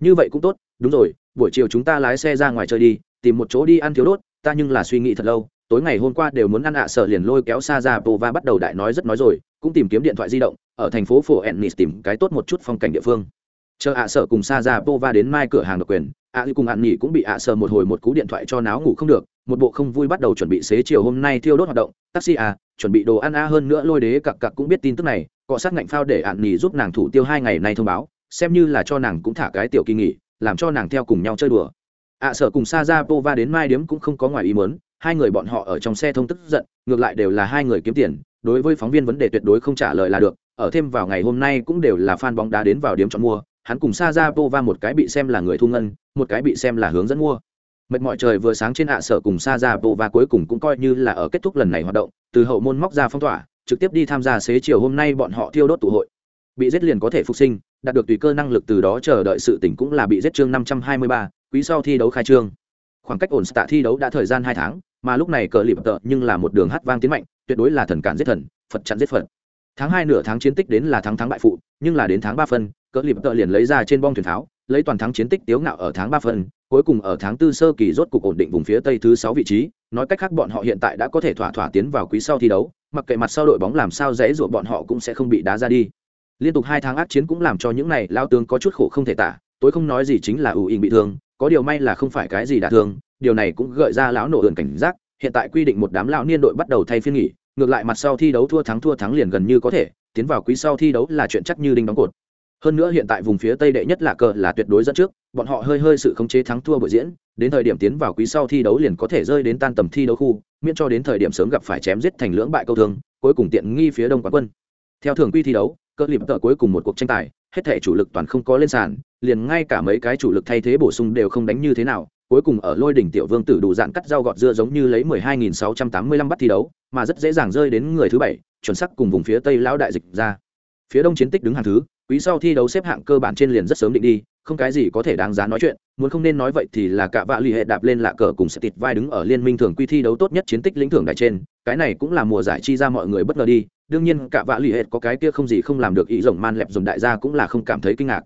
Như vậy cũng tốt, đúng rồi, buổi chiều chúng ta lái xe ra ngoài chơi đi, tìm một chỗ đi ăn thiếu đốt, ta nhưng là suy nghĩ thật lâu tối ngày hôm qua đều muốn ăn ạ sợ liền lôi kéo xa ra pova bắt đầu đại nói rất nói rồi cũng tìm kiếm điện thoại di động ở thành phố phổ ennis tìm cái tốt một chút phong cảnh địa phương. Chờ ạ sợ cùng xa ra pova đến mai cửa hàng độc quyền ạ cùng ạ nghỉ cũng bị ạ sợ một hồi một cú điện thoại cho náo ngủ không được một bộ không vui bắt đầu chuẩn bị xế chiều hôm nay thiêu đốt hoạt động taxi à chuẩn bị đồ ăn a hơn nữa lôi đế cặc cặc cũng biết tin tức này cọ sát ngạnh phao để ạn nghỉ giúp nàng thủ tiêu hai ngày nay thông báo xem như là cho nàng cũng thả cái tiểu kỳ nghỉ làm cho nàng theo cùng nhau chơi đùa. Ạ à, sở cùng sa ra pova đến mai điếm cũng không có ngoài ý muốn hai người bọn họ ở trong xe thông tức giận, ngược lại đều là hai người kiếm tiền, đối với phóng viên vấn đề tuyệt đối không trả lời là được, ở thêm vào ngày hôm nay cũng đều là fan bóng đá đến vào điểm chọn mua, hắn cùng sa ra pova một cái bị xem là người thu ngân, một cái bị xem là hướng dẫn mua. Mệt mỏi trời vừa sáng trên ạ sở cùng sa ra pova cuối cùng cũng coi như là ở kết thúc lần này hoạt động, từ hậu môn móc ra phong tỏa, trực tiếp đi tham gia xế chiều hôm nay bọn họ thiêu đốt tụ hội. Bị giết liền có thể phục sinh, đạt được tùy cơ năng lực từ đó chờ đợi sự tỉnh cũng là bị giết chương năm trăm hai mươi ba, quý sau thi đấu khai trương. Khoảng cách ổn tạ thi đấu đã thời gian hai tháng mà lúc này cờ lịp tợ nhưng là một đường hát vang tiến mạnh, tuyệt đối là thần cản giết thần, phật chặn giết phật. Tháng hai nửa tháng chiến tích đến là tháng thắng bại phụ, nhưng là đến tháng ba phân, cờ lịp tợ liền lấy ra trên bong thuyền tháo lấy toàn thắng chiến tích tiếu ngạo ở tháng ba phân, cuối cùng ở tháng tư sơ kỳ rốt cục ổn định vùng phía tây thứ sáu vị trí, nói cách khác bọn họ hiện tại đã có thể thỏa thỏa tiến vào quý sau thi đấu, mặc kệ mặt sau đội bóng làm sao dễ dụa bọn họ cũng sẽ không bị đá ra đi. Liên tục hai tháng ác chiến cũng làm cho những này lao tướng có chút khổ không thể tả, tối không nói gì chính là ủ ỉn bị thương, có điều may là không phải cái gì đả thương điều này cũng gợi ra lão nổ ườn cảnh giác, hiện tại quy định một đám lão niên đội bắt đầu thay phiên nghỉ, ngược lại mặt sau thi đấu thua thắng thua thắng liền gần như có thể, tiến vào quý sau thi đấu là chuyện chắc như đinh đóng cột. Hơn nữa hiện tại vùng phía tây đệ nhất là cờ là tuyệt đối dẫn trước, bọn họ hơi hơi sự khống chế thắng thua buổi diễn, đến thời điểm tiến vào quý sau thi đấu liền có thể rơi đến tan tầm thi đấu khu, miễn cho đến thời điểm sớm gặp phải chém giết thành lưỡng bại câu thương, cuối cùng tiện nghi phía đông quán quân. Theo thường quy thi đấu, cờ liệm tờ cuối cùng một cuộc tranh tài, hết thể chủ lực toàn không có lên sàn, liền ngay cả mấy cái chủ lực thay thế bổ sung đều không đánh như thế nào cuối cùng ở lôi đỉnh tiểu vương tử đủ dạn cắt rau gọt dưa giống như lấy 12.685 bắt thi đấu, mà rất dễ dàng rơi đến người thứ bảy, chuẩn xác cùng vùng phía tây lão đại dịch ra. Phía đông chiến tích đứng hàng thứ, quý sau thi đấu xếp hạng cơ bản trên liền rất sớm định đi, không cái gì có thể đáng giá nói chuyện, muốn không nên nói vậy thì là cả vạ lì hệ đạp lên lạ cờ cùng sẽ tịt vai đứng ở liên minh thường quy thi đấu tốt nhất chiến tích lĩnh thưởng đại trên, cái này cũng là mùa giải chi ra mọi người bất ngờ đi, đương nhiên cả vạ lì hệ có cái kia không gì không làm được ý rồng man lẹp dùng đại gia cũng là không cảm thấy kinh ngạc.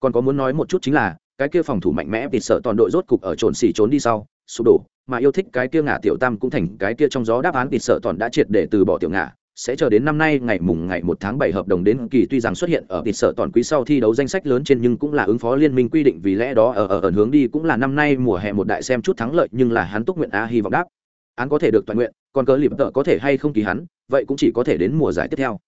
Còn có muốn nói một chút chính là cái kia phòng thủ mạnh mẽ tịt sợ toàn đội rốt cục ở trồn xỉ trốn đi sau, sụp đổ, mà yêu thích cái kia ngả tiểu tam cũng thành cái kia trong gió đáp án tịt sợ toàn đã triệt để từ bỏ tiểu ngả. Sẽ chờ đến năm nay, ngày mùng ngày một tháng bảy hợp đồng đến kỳ tuy rằng xuất hiện ở tịt sở toàn quý sau thi đấu danh sách lớn trên nhưng cũng là ứng phó liên minh quy định vì lẽ đó ở ở ẩn hướng đi cũng là năm nay mùa hè một đại xem chút thắng lợi nhưng là hắn túc nguyện a hy vọng đáp. Án có thể được toàn nguyện, còn cớ lịp tợ có thể hay không kỳ hắn, vậy cũng chỉ có thể đến mùa giải tiếp theo.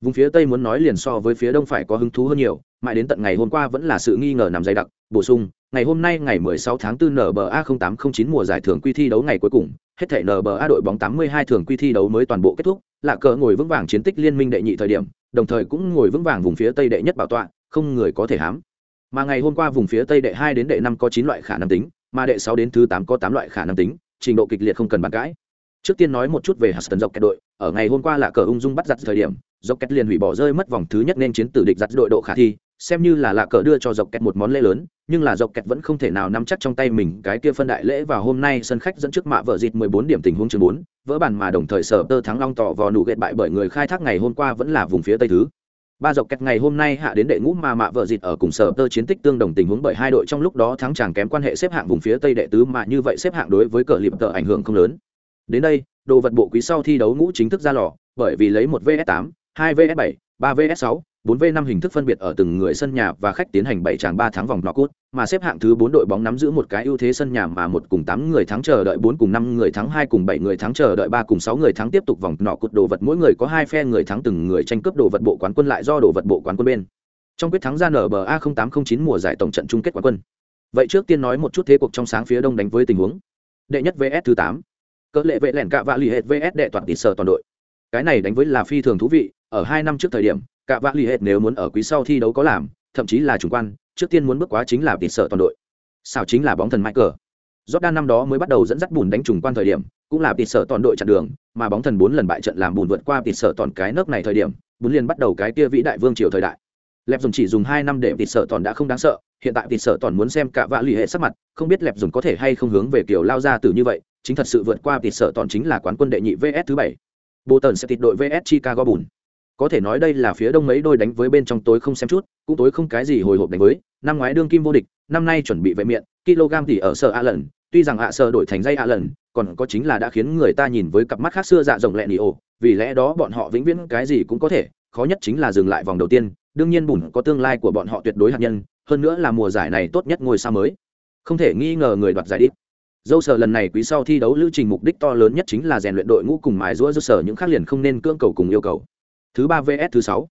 Vùng phía tây muốn nói liền so với phía đông phải có hứng thú hơn nhiều mãi đến tận ngày hôm qua vẫn là sự nghi ngờ nằm dày đặc bổ sung ngày hôm nay ngày 16 tháng 4 NBA 0809 mùa giải thưởng quy thi đấu ngày cuối cùng, hết thể NBA đội bóng 82 thưởng quy thi đấu mới toàn bộ kết thúc, lạ cờ ngồi vững vàng chiến tích liên minh đệ nhị thời điểm, đồng thời cũng ngồi vững vàng vùng phía tây đệ nhất bảo tọa, không người có thể hám. Mà ngày hôm qua vùng phía tây đệ 2 đến đệ 5 có 9 loại khả năng tính, mà đệ 6 đến thứ 8 có 8 loại khả năng tính, trình độ kịch liệt không cần bàn cãi. Trước tiên nói một chút về Huston dọc kẹt đội, ở ngày hôm qua là cờ ung dung bắt giặt thời điểm, dọc kẹt liền hủy bỏ rơi mất vòng thứ nhất nên chiến tử địch giặt đội độ khả thi, xem như là lạ cờ đưa cho dọc kẹt một món lễ lớn nhưng là dọc kẹt vẫn không thể nào nắm chắc trong tay mình cái kia phân đại lễ và hôm nay sân khách dẫn trước mạ vợ dịt 14 điểm tình huống chương 4, vỡ bàn mà đồng thời sở tơ thắng long tỏ vò nụ ghẹt bại bởi người khai thác ngày hôm qua vẫn là vùng phía tây thứ. Ba dọc kẹt ngày hôm nay hạ đến đệ ngũ mà mạ vợ dịt ở cùng sở tơ chiến tích tương đồng tình huống bởi hai đội trong lúc đó thắng chàng kém quan hệ xếp hạng vùng phía tây đệ tứ mà như vậy xếp hạng đối với cờ liệp tờ ảnh hưởng không lớn. Đến đây đồ vật bộ quý sau thi đấu ngũ chính thức ra lò bởi vì lấy một vs 8 2 vs 7 3 vs 6 4V5 hình thức phân biệt ở từng người sân nhà và khách tiến hành 7 tràng 3 tháng vòng knockout, mà xếp hạng thứ 4 đội bóng nắm giữ một cái ưu thế sân nhà mà một cùng 8 người thắng chờ đợi 4 cùng 5 người thắng 2 cùng 7 người thắng chờ đợi 3 cùng 6 người thắng tiếp tục vòng knockout đồ vật mỗi người có 2 phe người thắng từng người tranh cướp đồ vật bộ quán quân lại do đồ vật bộ quán quân bên. Trong quyết thắng ra NBA 0809 mùa giải tổng trận chung kết quán quân. Vậy trước tiên nói một chút thế cuộc trong sáng phía đông đánh với tình huống. Đệ nhất VS thứ 8. Cỡ lệ vệ lẻn cạ vạ lì hệt VS đệ toàn tỷ sở toàn đội. Cái này đánh với là phi thường thú vị, ở hai năm trước thời điểm, cả vạ l ì hết nếu muốn ở quý sau thi đấu có làm thậm chí là chủ quan trước tiên muốn bước quá chính là vịt sợ toàn đội sao chính là bóng thần michael Jordan năm đó mới bắt đầu dẫn dắt bùn đánh trùng quan thời điểm, cũng là vịt sợ toàn đội chặn đường, mà bóng thần bốn lần bại trận làm bùn vượt qua vịt sợ toàn cái nước này thời điểm, bùn liền bắt đầu cái kia vĩ đại vương triều thời đại. Lẹp dùng chỉ dùng hai năm để vịt sợ toàn đã không đáng sợ, hiện tại vịt sợ toàn muốn xem cả vạ lì hệ sắc mặt, không biết lẹp dùng có thể hay không hướng về kiểu lao ra từ như vậy, chính thật sự vượt qua vịt sợ toàn chính là quán quân đệ nhị VS thứ bảy. Bộ tần sẽ tịt đội VS Chicago bùn có thể nói đây là phía đông mấy đôi đánh với bên trong tối không xem chút, cũng tối không cái gì hồi hộp đánh với. Năm ngoái đương kim vô địch, năm nay chuẩn bị vệ miệng kg tỷ ở sở a lần, tuy rằng ạ sở đổi thành dây a lần, còn có chính là đã khiến người ta nhìn với cặp mắt khác xưa dạ rộng lẹ nỉ ổ vì lẽ đó bọn họ vĩnh viễn cái gì cũng có thể, khó nhất chính là dừng lại vòng đầu tiên, đương nhiên bùn có tương lai của bọn họ tuyệt đối hạt nhân, hơn nữa là mùa giải này tốt nhất ngôi sao mới. Không thể nghi ngờ người đoạt giải đi. dâu sở lần này quý sau thi đấu lữ trình mục đích to lớn nhất chính là rèn luyện đội ngũ cùng mài rũa dâu sở những khác liền không nên cưỡng cầu cùng yêu cầu. Thứ ba VS thứ sáu.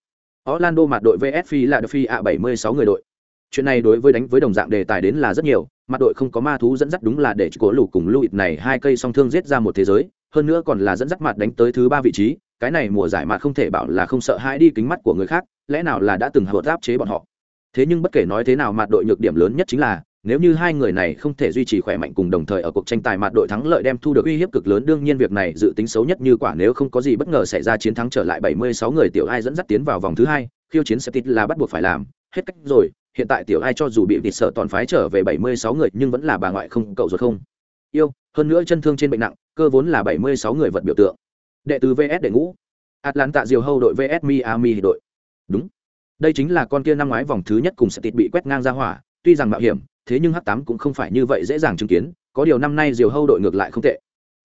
Orlando mặt đội VS Phi là Phi A76 người đội. chuyện này đối với đánh với đồng dạng đề tài đến là rất nhiều, mặt đội không có ma thú dẫn dắt đúng là để cố lù cùng lưu này hai cây song thương giết ra một thế giới, hơn nữa còn là dẫn dắt mặt đánh tới thứ ba vị trí, cái này mùa giải mặt không thể bảo là không sợ hãi đi kính mắt của người khác, lẽ nào là đã từng hợp áp chế bọn họ thế nhưng bất kể nói thế nào, mặt đội nhược điểm lớn nhất chính là nếu như hai người này không thể duy trì khỏe mạnh cùng đồng thời ở cuộc tranh tài mặt đội thắng lợi đem thu được uy hiếp cực lớn, đương nhiên việc này dự tính xấu nhất như quả nếu không có gì bất ngờ xảy ra chiến thắng trở lại 76 người tiểu ai dẫn dắt tiến vào vòng thứ hai, khiêu chiến septit là bắt buộc phải làm. Hết cách rồi, hiện tại tiểu ai cho dù bị vịt sợ toàn phái trở về 76 người nhưng vẫn là bà ngoại không, cậu ruột không. Yêu, hơn nữa chân thương trên bệnh nặng, cơ vốn là 76 người vật biểu tượng. Đệ tứ vs đệ ngũ. Atlanta diều hâu đội vs miami đội. Đúng. Đây chính là con kia năm ngoái vòng thứ nhất cùng septit bị quét ngang ra hỏa, tuy rằng mạo hiểm thế nhưng h 8 cũng không phải như vậy dễ dàng chứng kiến, có điều năm nay diều hâu đội ngược lại không tệ.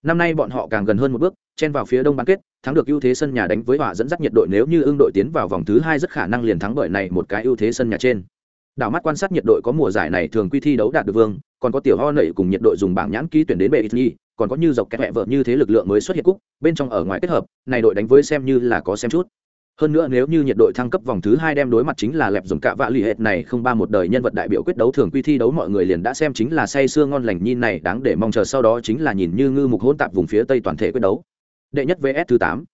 Năm nay bọn họ càng gần hơn một bước, chen vào phía đông bán kết, thắng được ưu thế sân nhà đánh với hỏa dẫn dắt nhiệt đội nếu như ưng đội tiến vào vòng thứ hai rất khả năng liền thắng bởi này một cái ưu thế sân nhà trên. Đảo mắt quan sát nhiệt đội có mùa giải này thường quy thi đấu đạt được vương, còn có tiểu ho nẩy cùng nhiệt đội dùng bảng nhãn ký tuyển đến bệ ít nhi còn có như dọc kẹt mẹ vợ như thế lực lượng mới xuất hiện cúc bên trong ở ngoài kết hợp, này đội đánh với xem như là có xem chút hơn nữa nếu như nhiệt đội thăng cấp vòng thứ hai đem đối mặt chính là lẹp dùng cạ vạ lì hệt này không ba một đời nhân vật đại biểu quyết đấu thường quy thi đấu mọi người liền đã xem chính là say sưa ngon lành nhìn này, đáng để mong chờ sau đó chính là nhìn như ngư mục hỗn tạp vùng phía tây toàn thể quyết đấu. Đệ nhất vs thứ tám.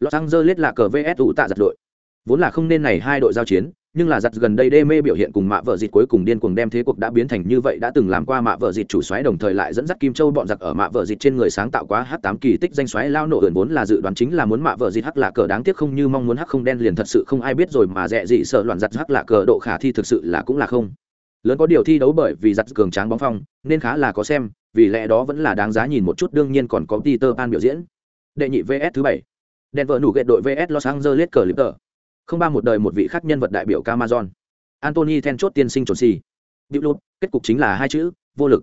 Los angeles là cờ vs ủ tạ giật đội. Vốn là không nên này hai đội giao chiến nhưng là giặt gần đây đê mê biểu hiện cùng mạ vợ dịt cuối cùng điên cuồng đem thế cuộc đã biến thành như vậy đã từng làm qua mạ vợ dịt chủ xoáy đồng thời lại dẫn dắt kim châu bọn giặc ở mạ vợ dịt trên người sáng tạo quá h tám kỳ tích danh xoáy lao nổ ẩn vốn là dự đoán chính là muốn mạ vợ dịt hắc là cờ đáng tiếc không như mong muốn hắc không đen liền thật sự không ai biết rồi mà dẹ dị sợ loạn giặt hắc là cờ độ khả thi thực sự là cũng là không. Lớn có điều thi đấu bởi vì giặt cường tráng bóng phong, nên khá là có xem, vì lẽ đó vẫn là đáng giá nhìn một chút, đương nhiên còn có Peter Pan biểu diễn. Đệ nhị vs thứ bảy. Denver nủ gậy đội vs Los Angeles Clippers không ba một đời một vị khác nhân vật đại biểu Amazon Anthony then chốt tiên sinh trồn xì. Điệu lụt, kết cục chính là hai chữ, vô lực.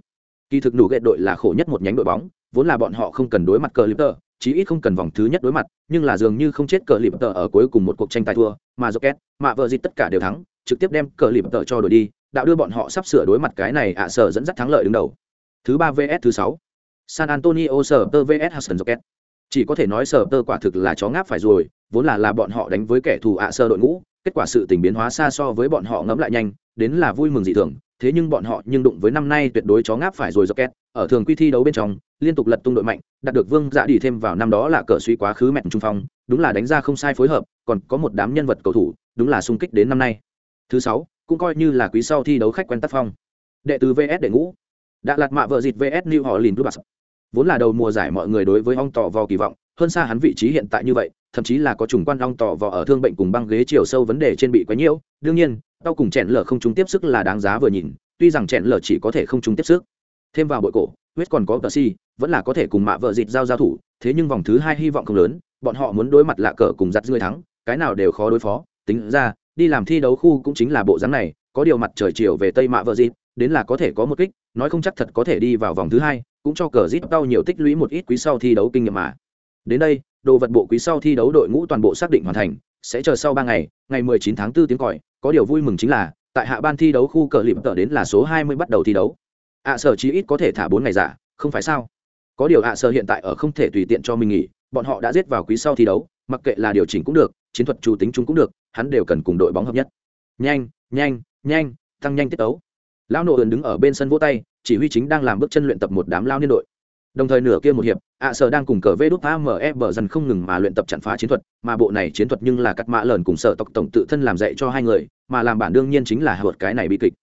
Kỳ thực nủ ghệ đội là khổ nhất một nhánh đội bóng, vốn là bọn họ không cần đối mặt cờ Clipper, chí ít không cần vòng thứ nhất đối mặt, nhưng là dường như không chết cờ Clipper ở cuối cùng một cuộc tranh tài thua, mà Rocket, mà vợ dịch tất cả đều thắng, trực tiếp đem cờ Clipper cho đổi đi, đạo đưa bọn họ sắp sửa đối mặt cái này ạ sở dẫn dắt thắng lợi đứng đầu. Thứ ba VS thứ sáu San Antonio Spurs VS Houston Rockets. Chỉ có thể nói Spurs quả thực là chó ngáp phải rồi, vốn là là bọn họ đánh với kẻ thù ạ sơ đội ngũ, kết quả sự tình biến hóa xa so với bọn họ ngẫm lại nhanh đến là vui mừng dị thường thế nhưng bọn họ nhưng đụng với năm nay tuyệt đối chó ngáp phải rồi do két ở thường quy thi đấu bên trong liên tục lật tung đội mạnh đạt được vương dạ đi thêm vào năm đó là cờ suy quá khứ mẹn trung phong đúng là đánh ra không sai phối hợp còn có một đám nhân vật cầu thủ đúng là sung kích đến năm nay. Thứ sáu cũng coi như là quý sau thi đấu khách quen tác phong. Đệ tứ vs đệ ngũ. Đã lạt mạ vợ dịt vs new họ lìn plus vốn là đầu mùa giải mọi người đối với ong tỏ vò kỳ vọng, hơn xa hắn vị trí hiện tại như vậy, thậm chí là có trùng quan ong tỏ vò ở thương bệnh cùng băng ghế chiều sâu vấn đề trên bị quấy nhiễu. Đương nhiên đau cùng chèn lở không chúng tiếp sức là đáng giá vừa nhìn, tuy rằng chèn lở chỉ có thể không chúng tiếp sức. Thêm vào bội cổ, huyết còn có tờ si vẫn là có thể cùng mạ vợ dịt giao giao thủ, thế nhưng vòng thứ hai hy vọng không lớn, bọn họ muốn đối mặt lạ cờ cùng giặt người thắng, cái nào đều khó đối phó. Tính ra, đi làm thi đấu khu cũng chính là bộ dáng này, có điều mặt trời chiều về tây mạ vợ dịt, đến là có thể có một kích, nói không chắc thật có thể đi vào vòng thứ hai cũng cho cờ zip tao nhiều tích lũy một ít quý sau thi đấu kinh nghiệm mà. Đến đây, đồ vật bộ quý sau thi đấu đội ngũ toàn bộ xác định hoàn thành, sẽ chờ sau ba ngày ngày 19 tháng 4 tiếng còi, có điều vui mừng chính là, tại hạ ban thi đấu khu cờ lịp tờ đến là số 20 bắt đầu thi đấu. Ạ sở chí ít có thể thả bốn ngày giả, không phải sao? Có điều ạ sở hiện tại ở không thể tùy tiện cho mình nghỉ, bọn họ đã giết vào quý sau thi đấu, mặc kệ là điều chỉnh cũng được, chiến thuật chủ tính chúng cũng được, hắn đều cần cùng đội bóng hợp nhất. Nhanh nhanh nhanh, tăng nhanh tiết tấu. Lão nội ẩn đứng ở bên sân vỗ tay chỉ huy chính đang làm bước chân luyện tập một đám lao niên đội. Đồng thời nửa kia một hiệp, ạ sở đang cùng cờ vê đốt ame bờ dần không ngừng mà luyện tập chặn phá chiến thuật, mà bộ này chiến thuật nhưng là cắt mã lờn cùng sở tộc tổng tự thân làm dạy cho hai người, mà làm bản đương nhiên chính là hợt cái này bi kịch.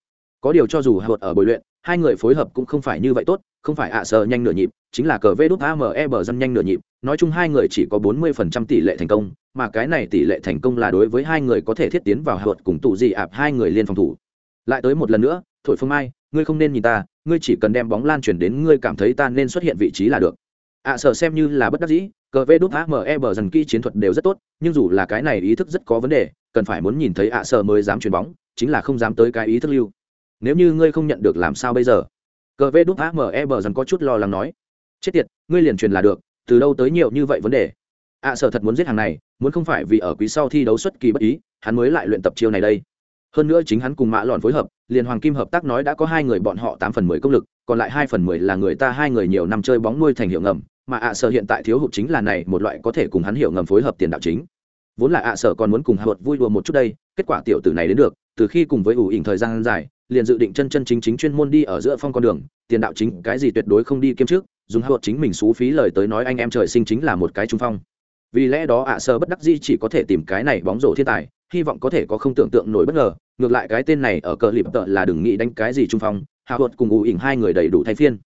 Có điều cho dù hợt ở bồi luyện, hai người phối hợp cũng không phải như vậy tốt, không phải ạ sở nhanh nửa nhịp, chính là cờ vê đốt ame bờ dần nhanh nửa nhịp, nói chung hai người chỉ có bốn mươi phần trăm tỷ lệ thành công, mà cái này tỷ lệ thành công là đối với hai người có thể thiết tiến vào hợt cùng tụ dị ạp hai người liên phòng thủ. Lại tới một lần nữa, thổi phương mai ngươi không nên nhìn ta ngươi chỉ cần đem bóng lan chuyển đến ngươi cảm thấy ta nên xuất hiện vị trí là được. Ạ à, sở xem như là bất đắc dĩ cờ vê đút ame bờ dần kỹ chiến thuật đều rất tốt nhưng dù là cái này ý thức rất có vấn đề cần phải muốn nhìn thấy ạ à sở mới dám chuyền bóng chính là không dám tới cái ý thức lưu. Nếu như ngươi không nhận được làm sao bây giờ? Cờ vê đút ame bờ dần có chút lo lắng nói. Chết tiệt ngươi liền truyền là được từ đâu tới nhiều như vậy vấn đề? Ạ à, sở thật muốn giết hàng này muốn không phải vì ở quý sau thi đấu xuất kỳ bất ý hắn mới lại luyện tập chiêu này đây hơn nữa chính hắn cùng mã lòn phối hợp, liền hoàng kim hợp tác nói đã có hai người bọn họ tám phần mười công lực, còn lại hai phần mười là người ta hai người nhiều năm chơi bóng nuôi thành hiệu ngầm, mà ạ sở hiện tại thiếu hụt chính là này một loại có thể cùng hắn hiệu ngầm phối hợp tiền đạo chính. Vốn là ạ sở còn muốn cùng hạ vui đùa một chút đây, kết quả tiểu tử này đến được, từ khi cùng với ủ ỉnh thời gian dài, liền dự định chân chân chính chính chuyên môn đi ở giữa phong con đường, tiền đạo chính cái gì tuyệt đối không đi kiêm trước, dùng hạ chính mình xú phí lời tới nói anh em trời sinh chính là một cái trung phong. Vì lẽ đó ạ sơ bất đắc di chỉ có thể tìm cái này bóng rổ thiên tài hy vọng có thể có không tưởng tượng nổi bất ngờ, ngược lại cái tên này ở cờ lịp tợ là đừng nghĩ đánh cái gì trung phong hạ hột cùng ủ ỉnh hai người đầy đủ thay phiên.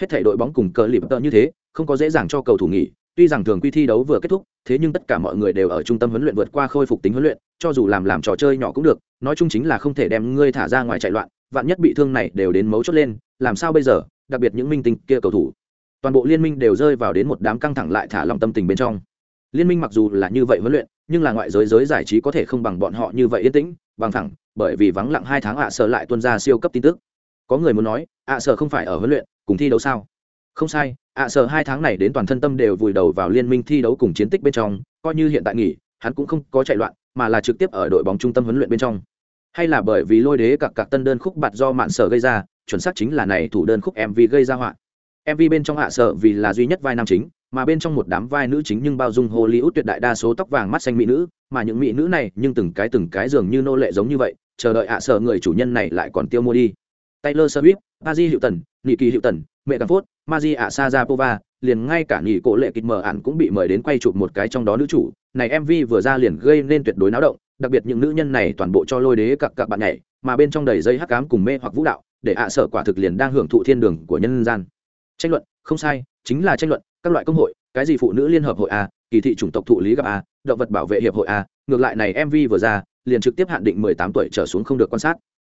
Hết thể đội bóng cùng cờ lịp tợ như thế, không có dễ dàng cho cầu thủ nghỉ, tuy rằng thường quy thi đấu vừa kết thúc, thế nhưng tất cả mọi người đều ở trung tâm huấn luyện vượt qua khôi phục tính huấn luyện, cho dù làm làm trò chơi nhỏ cũng được, nói chung chính là không thể đem ngươi thả ra ngoài chạy loạn, vạn nhất bị thương này đều đến mấu chốt lên, làm sao bây giờ, đặc biệt những minh tinh kia cầu thủ. Toàn bộ liên minh đều rơi vào đến một đám căng thẳng lại thả lòng tâm tình bên trong. Liên minh mặc dù là như vậy huấn luyện nhưng là ngoại giới giới giải trí có thể không bằng bọn họ như vậy yên tĩnh, bằng thẳng bởi vì vắng lặng hai tháng ạ sở lại tuân ra siêu cấp tin tức. Có người muốn nói, ạ sở không phải ở huấn luyện, cùng thi đấu sao? Không sai, ạ sở hai tháng này đến toàn thân tâm đều vùi đầu vào liên minh thi đấu cùng chiến tích bên trong, coi như hiện tại nghỉ, hắn cũng không có chạy loạn, mà là trực tiếp ở đội bóng trung tâm huấn luyện bên trong. Hay là bởi vì lôi đế cặp cặp tân đơn khúc bạt do mạn sở gây ra, chuẩn xác chính là này thủ đơn khúc mv gây ra họa. Mv bên trong hạ sở vì là duy nhất vai nam chính mà bên trong một đám vai nữ chính nhưng bao dung hollywood tuyệt đại đa số tóc vàng mắt xanh mỹ nữ, mà những mỹ nữ này nhưng từng cái từng cái dường như nô lệ giống như vậy, chờ đợi hạ sở người chủ nhân này lại còn tiêu mua đi. Taylor swift Paji hiệu tần nị kỳ hiệu tần mẹ cam phốt maji ạ sa liền ngay cả nghỉ cổ lệ kịch mờ ạn cũng bị mời đến quay chụp một cái trong đó nữ chủ. Này mv vừa ra liền gây nên tuyệt đối náo động, đặc biệt những nữ nhân này toàn bộ cho lôi đế các các bạn nhảy, mà bên trong đầy dây hắc ám cùng mê hoặc vũ đạo, để ạ sở quả thực liền đang hưởng thụ thiên đường của nhân gian. Tranh luận, không sai, chính là tranh luận các loại công hội, cái gì phụ nữ liên hợp hội a, kỳ thị chủng tộc thụ lý gặp a, động vật bảo vệ hiệp hội a, ngược lại này mv vừa ra, liền trực tiếp hạn định mười tám tuổi trở xuống không được quan sát.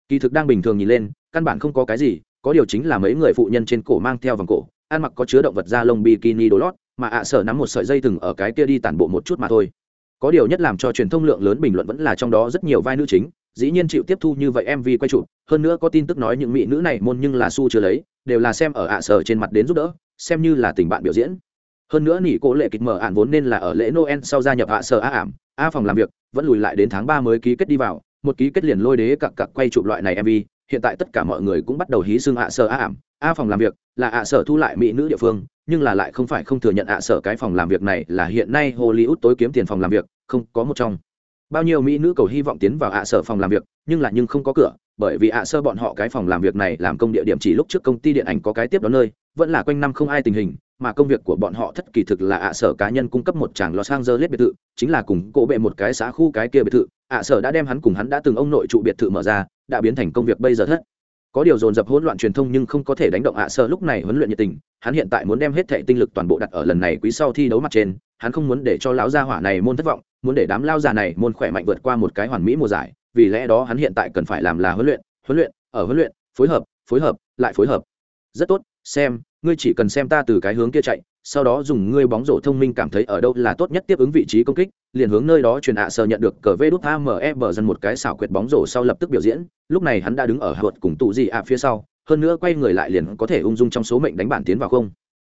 Kỳ thực đang bình thường nhìn lên, căn bản không có cái gì, có điều chính là mấy người phụ nhân trên cổ mang theo vòng cổ, ăn mặc có chứa động vật da lông bikini đồ lót, mà ạ sở nắm một sợi dây thừng ở cái kia đi tản bộ một chút mà thôi. Có điều nhất làm cho truyền thông lượng lớn bình luận vẫn là trong đó rất nhiều vai nữ chính, dĩ nhiên chịu tiếp thu như vậy mv quay chụp, hơn nữa có tin tức nói những mỹ nữ này môn nhưng là su chưa lấy, đều là xem ở ạ sở trên mặt đến giúp đỡ xem như là tình bạn biểu diễn. Hơn nữa nỉ cố lệ kịch mở ạn vốn nên là ở lễ noel sau gia nhập ạ sở a ảm, a phòng làm việc, vẫn lùi lại đến tháng ba mới ký kết đi vào, một ký kết liền lôi đế cặc cặc quay chụp loại này mv hiện tại tất cả mọi người cũng bắt đầu hí xương ạ sở a ảm, a phòng làm việc là ạ sở thu lại mỹ nữ địa phương, nhưng là lại không phải không thừa nhận ạ sở cái phòng làm việc này là hiện nay hollywood tối kiếm tiền phòng làm việc, không có một trong. Bao nhiêu mỹ nữ cầu hy vọng tiến vào ạ sở phòng làm việc, nhưng là nhưng không có cửa bởi vì ạ sơ bọn họ cái phòng làm việc này làm công địa điểm chỉ lúc trước công ty điện ảnh có cái tiếp đó nơi, vẫn là quanh năm không ai tình hình, mà công việc của bọn họ thất kỳ thực là ạ sở cá nhân cung cấp một tràng los angeles biệt thự, chính là cùng cỗ bệ một cái xã khu cái kia biệt thự. Ạ sở đã đem hắn cùng hắn đã từng ông nội trụ biệt thự mở ra, đã biến thành công việc bây giờ thất. Có điều dồn dập hỗn loạn truyền thông nhưng không có thể đánh động ạ sở lúc này huấn luyện nhiệt tình, hắn hiện tại muốn đem hết thệ tinh lực toàn bộ đặt ở lần này quý sau thi đấu mặt trên, hắn không muốn để cho lão gia hỏa này môn thất vọng, muốn để đám lao già này môn khỏe mạnh vượt qua một cái hoàn mỹ mùa giải vì lẽ đó hắn hiện tại cần phải làm là huấn luyện huấn luyện, ở huấn luyện, phối hợp phối hợp, lại phối hợp. Rất tốt, xem, ngươi chỉ cần xem ta từ cái hướng kia chạy, sau đó dùng ngươi bóng rổ thông minh cảm thấy ở đâu là tốt nhất tiếp ứng vị trí công kích, liền hướng nơi đó truyền ạ sờ nhận được cờ vê đút ame bờ dân một cái xảo quyệt bóng rổ sau lập tức biểu diễn. Lúc này hắn đã đứng ở hợt cùng tụ gì ạ phía sau, hơn nữa quay người lại liền có thể ung dung trong số mệnh đánh bản tiến vào không.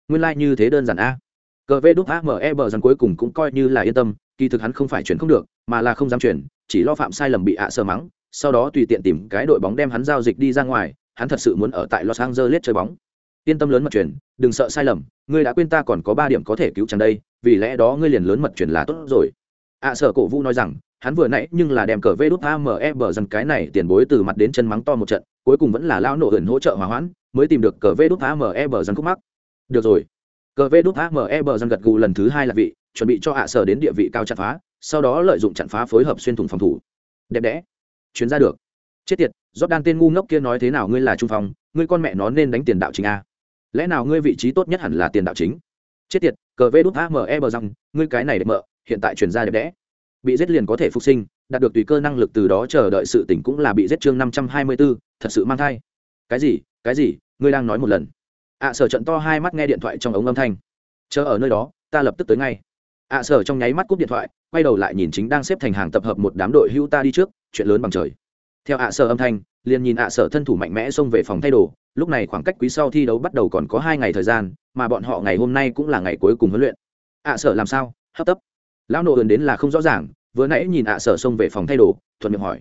Nguyên lai、like、như thế đơn giản a cờ vê đúc ame bờ dần cuối cùng cũng coi như là yên tâm kỳ thực hắn không phải chuyển không được mà là không dám chuyển chỉ lo phạm sai lầm bị ạ sờ mắng sau đó tùy tiện tìm cái đội bóng đem hắn giao dịch đi ra ngoài hắn thật sự muốn ở tại los angeles chơi bóng. Yên tâm lớn mật chuyển đừng sợ sai lầm ngươi đã quên ta còn có ba điểm có thể cứu chẳng đây vì lẽ đó ngươi liền lớn mật chuyển là tốt rồi. Ạ à, sở cổ vũ nói rằng hắn vừa nãy nhưng là đem cờ vê đút ame bờ dần cái này tiền bối từ mặt đến chân mắng to một trận cuối cùng vẫn là lao nổ hưởng hỗ trợ hòa hoãn mới tìm được cờ vê đút ame bờ dần khúc mắc. Được rồi cờ vê đút ame bờ dân gật gù lần thứ hai là vị chuẩn bị cho ạ à sở đến địa vị cao chặn phá sau đó lợi dụng chặn phá phối hợp xuyên thủng phòng thủ. Đẹp đẽ. Chuyến ra được. Chết tiệt đan tên ngu ngốc kia nói thế nào ngươi là trung phong ngươi con mẹ nó nên đánh tiền đạo chính a. Lẽ nào ngươi vị trí tốt nhất hẳn là tiền đạo chính? Chết tiệt cờ vê đút ame bờ răng ngươi cái này đẹp mợ hiện tại chuyển ra đẹp đẽ. Bị giết liền có thể phục sinh đạt được tùy cơ năng lực từ đó chờ đợi sự tỉnh cũng là bị giết chương năm trăm hai mươi 524, thật sự mang thai. Cái gì cái gì ngươi đang nói một lần ạ sở trận to hai mắt nghe điện thoại trong ống âm thanh. Chờ ở nơi đó, ta lập tức tới ngay. ạ sở trong nháy mắt cúp điện thoại, quay đầu lại nhìn chính đang xếp thành hàng tập hợp một đám đội hưu ta đi trước, chuyện lớn bằng trời. Theo ạ sở âm thanh, liền nhìn ạ sở thân thủ mạnh mẽ xông về phòng thay đồ, lúc này khoảng cách quý sau thi đấu bắt đầu còn có hai ngày thời gian, mà bọn họ ngày hôm nay cũng là ngày cuối cùng huấn luyện. ạ sở làm sao? Hấp tấp. Lão nộ ườn đến là không rõ ràng, vừa nãy nhìn ạ sở xông về phòng thay đồ, thuận miệng hỏi.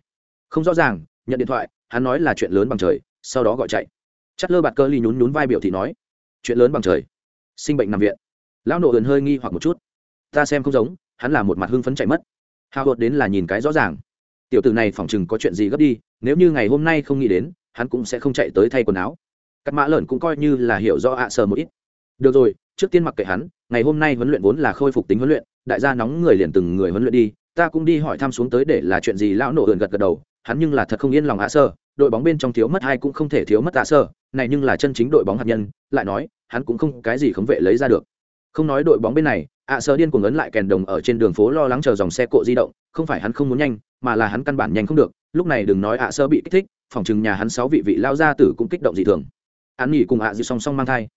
Không rõ ràng, nhận điện thoại, hắn nói là chuyện lớn bằng trời, sau đó gọi chạy chất lơ bạt cơ ly nhún nhún vai biểu thị nói, chuyện lớn bằng trời. Sinh bệnh nằm viện. Lão nộ ườn hơi nghi hoặc một chút. Ta xem không giống, hắn là một mặt hưng phấn chạy mất. Hào hột đến là nhìn cái rõ ràng. Tiểu tử này phỏng chừng có chuyện gì gấp đi, nếu như ngày hôm nay không nghĩ đến, hắn cũng sẽ không chạy tới thay quần áo. Cắt mã lợn cũng coi như là hiểu rõ ạ sờ một ít. Được rồi, trước tiên mặc kệ hắn, ngày hôm nay huấn luyện vốn là khôi phục tính huấn luyện, đại gia nóng người liền từng người huấn luyện đi, ta cũng đi hỏi thăm xuống tới để là chuyện gì. Lão nổ ườn gật gật đầu, hắn nhưng là thật không yên lòng ạ sơ đội bóng bên trong thiếu mất hai cũng không thể thiếu mất ạ sơ này nhưng là chân chính đội bóng hạt nhân, lại nói, hắn cũng không cái gì khống vệ lấy ra được. Không nói đội bóng bên này, ạ sơ điên cuồng ấn lại kèn đồng ở trên đường phố lo lắng chờ dòng xe cộ di động, không phải hắn không muốn nhanh, mà là hắn căn bản nhanh không được, lúc này đừng nói ạ sơ bị kích thích, phòng chừng nhà hắn sáu vị vị lao ra tử cũng kích động dị thường. Hắn nghỉ cùng ạ dư song song mang thai.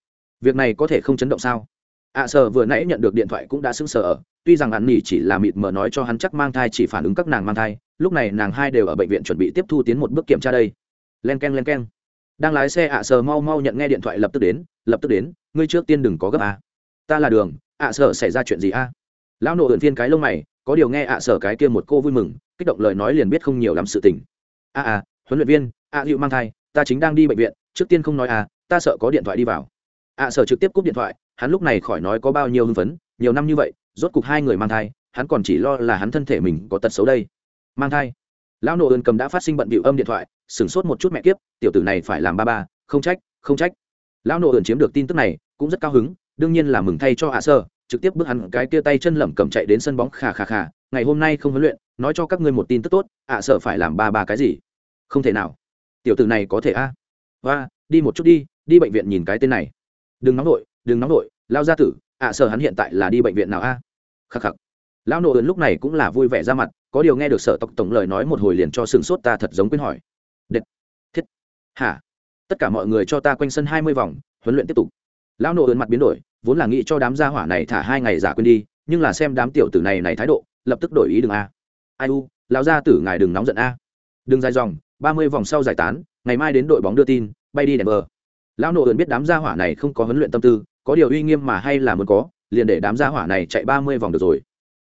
Việc này có thể không chấn động sao? Ạ sơ vừa nãy nhận được điện thoại cũng đã sững sờ ở, tuy rằng hắn nghỉ chỉ là mịt mờ nói cho hắn chắc mang thai chỉ phản ứng các nàng mang thai, lúc này nàng hai đều ở bệnh viện chuẩn bị tiếp thu tiến một bước kiểm tra đây. Len keng lên n len đang lái xe ạ sờ mau mau nhận nghe điện thoại lập tức đến, lập tức đến, ngươi trước tiên đừng có gấp à. ta là đường, ạ sờ xảy ra chuyện gì a? Lão nộ ượn phiên cái lông mày, có điều nghe ạ sờ cái kia một cô vui mừng, kích động lời nói liền biết không nhiều lắm sự tình. A a, huấn luyện viên, ạ hữu mang thai, ta chính đang đi bệnh viện, trước tiên không nói à ta sợ có điện thoại đi vào. Ạ sở trực tiếp cúp điện thoại, hắn lúc này khỏi nói có bao nhiêu hưng phấn, nhiều năm như vậy, rốt cục hai người mang thai, hắn còn chỉ lo là hắn thân thể mình có tật xấu đây. Mang thai lão nộ ơn cầm đã phát sinh bận bịu âm điện thoại, sửng sốt một chút mẹ kiếp, tiểu tử này phải làm ba ba, không trách không trách. Lão nộ ơn chiếm được tin tức này, cũng rất cao hứng, đương nhiên là mừng thay cho hạ sơ, trực tiếp bước hắn cái kia tay chân lẩm cầm chạy đến sân bóng khà khà khà ngày hôm nay không huấn luyện, nói cho các ngươi một tin tức tốt, ạ sợ phải làm ba ba cái gì? Không thể nào. Tiểu tử này có thể a. À? và đi một chút đi đi bệnh viện nhìn cái tên này. Đừng nóng nổi đừng nóng nổi lao ra tử, ạ sợ hắn hiện tại là đi bệnh viện nào a? Khắc khắc. Lão nộ ơn lúc này cũng là vui vẻ ra mặt có điều nghe được sở tộc tổng lời nói một hồi liền cho sừng sốt ta thật giống quên hỏi. Đệt thiết. Hả? Tất cả mọi người cho ta quanh sân hai mươi vòng, huấn luyện tiếp tục. Lão nộ ơn mặt biến đổi, vốn là nghĩ cho đám gia hỏa này thả hai ngày giả quên đi, nhưng là xem đám tiểu tử này này thái độ, lập tức đổi ý đừng a. Ai u, lão gia tử ngài đừng nóng giận a. Đừng dài dòng, ba mươi vòng sau giải tán, ngày mai đến đội bóng đưa tin, bay đi đèn bờ. Lão nộ ơn biết đám gia hỏa này không có huấn luyện tâm tư, có điều uy nghiêm mà hay là muốn có, liền để đám gia hỏa này chạy ba mươi vòng được rồi.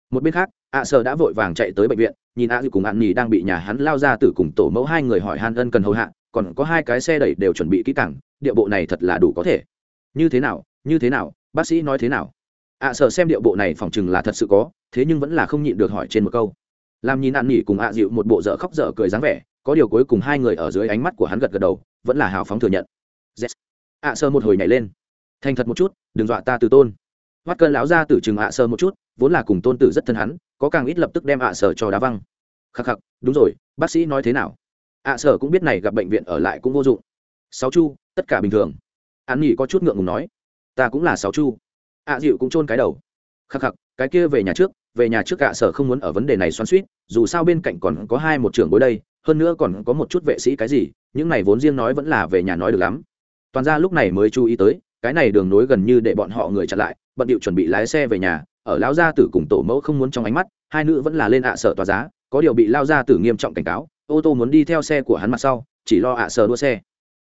Một bên khác ạ à đã vội vàng chạy tới bệnh viện, nhìn ạ à cùng ạn nhì đang bị nhà hắn lao ra từ cùng tổ mẫu hai người hỏi han ân cần hầu hạ, còn có hai cái xe đẩy đều chuẩn bị kỹ càng, địa bộ này thật là đủ có thể. Như thế nào, như thế nào, bác sĩ nói thế nào? Ạ à xem điệu bộ này phỏng chừng là thật sự có, thế nhưng vẫn là không nhịn được hỏi trên một câu. Làm nhìn ạn nhì cùng ạ dịu một bộ dở khóc dở cười dáng vẻ, có điều cuối cùng hai người ở dưới ánh mắt của hắn gật gật đầu, vẫn là hào phóng thừa nhận. Yes. ạ sở một hồi nhảy lên. Thành thật một chút, đừng dọa ta từ tôn. Hoắt cơn láo ra từ chừng ạ sơ một chút, vốn là cùng tôn tử rất thân hắn có càng ít lập tức đem ạ sở cho đá văng. Khắc khắc, đúng rồi, bác sĩ nói thế nào? Ạ sở cũng biết này gặp bệnh viện ở lại cũng vô dụng. Sáu chu, tất cả bình thường. An nghỉ có chút ngượng ngùng nói. Ta cũng là sáu chu. Ạ dịu cũng chôn cái đầu. Khắc khắc, cái kia về nhà trước, về nhà trước ạ sở không muốn ở vấn đề này xoắn suýt dù sao bên cạnh còn có hai một trưởng bối đây, hơn nữa còn có một chút vệ sĩ cái gì, những này vốn riêng nói vẫn là về nhà nói được lắm. Toàn ra lúc này mới chú ý tới, cái này đường nối gần như để bọn họ người chặn lại, bận điệu chuẩn bị lái xe về nhà ở lão gia tử cùng tổ mẫu không muốn trong ánh mắt, hai nữ vẫn là lên ạ sở tòa giá, có điều bị lao gia tử nghiêm trọng cảnh cáo, ô tô muốn đi theo xe của hắn mặt sau, chỉ lo ạ sở đua xe.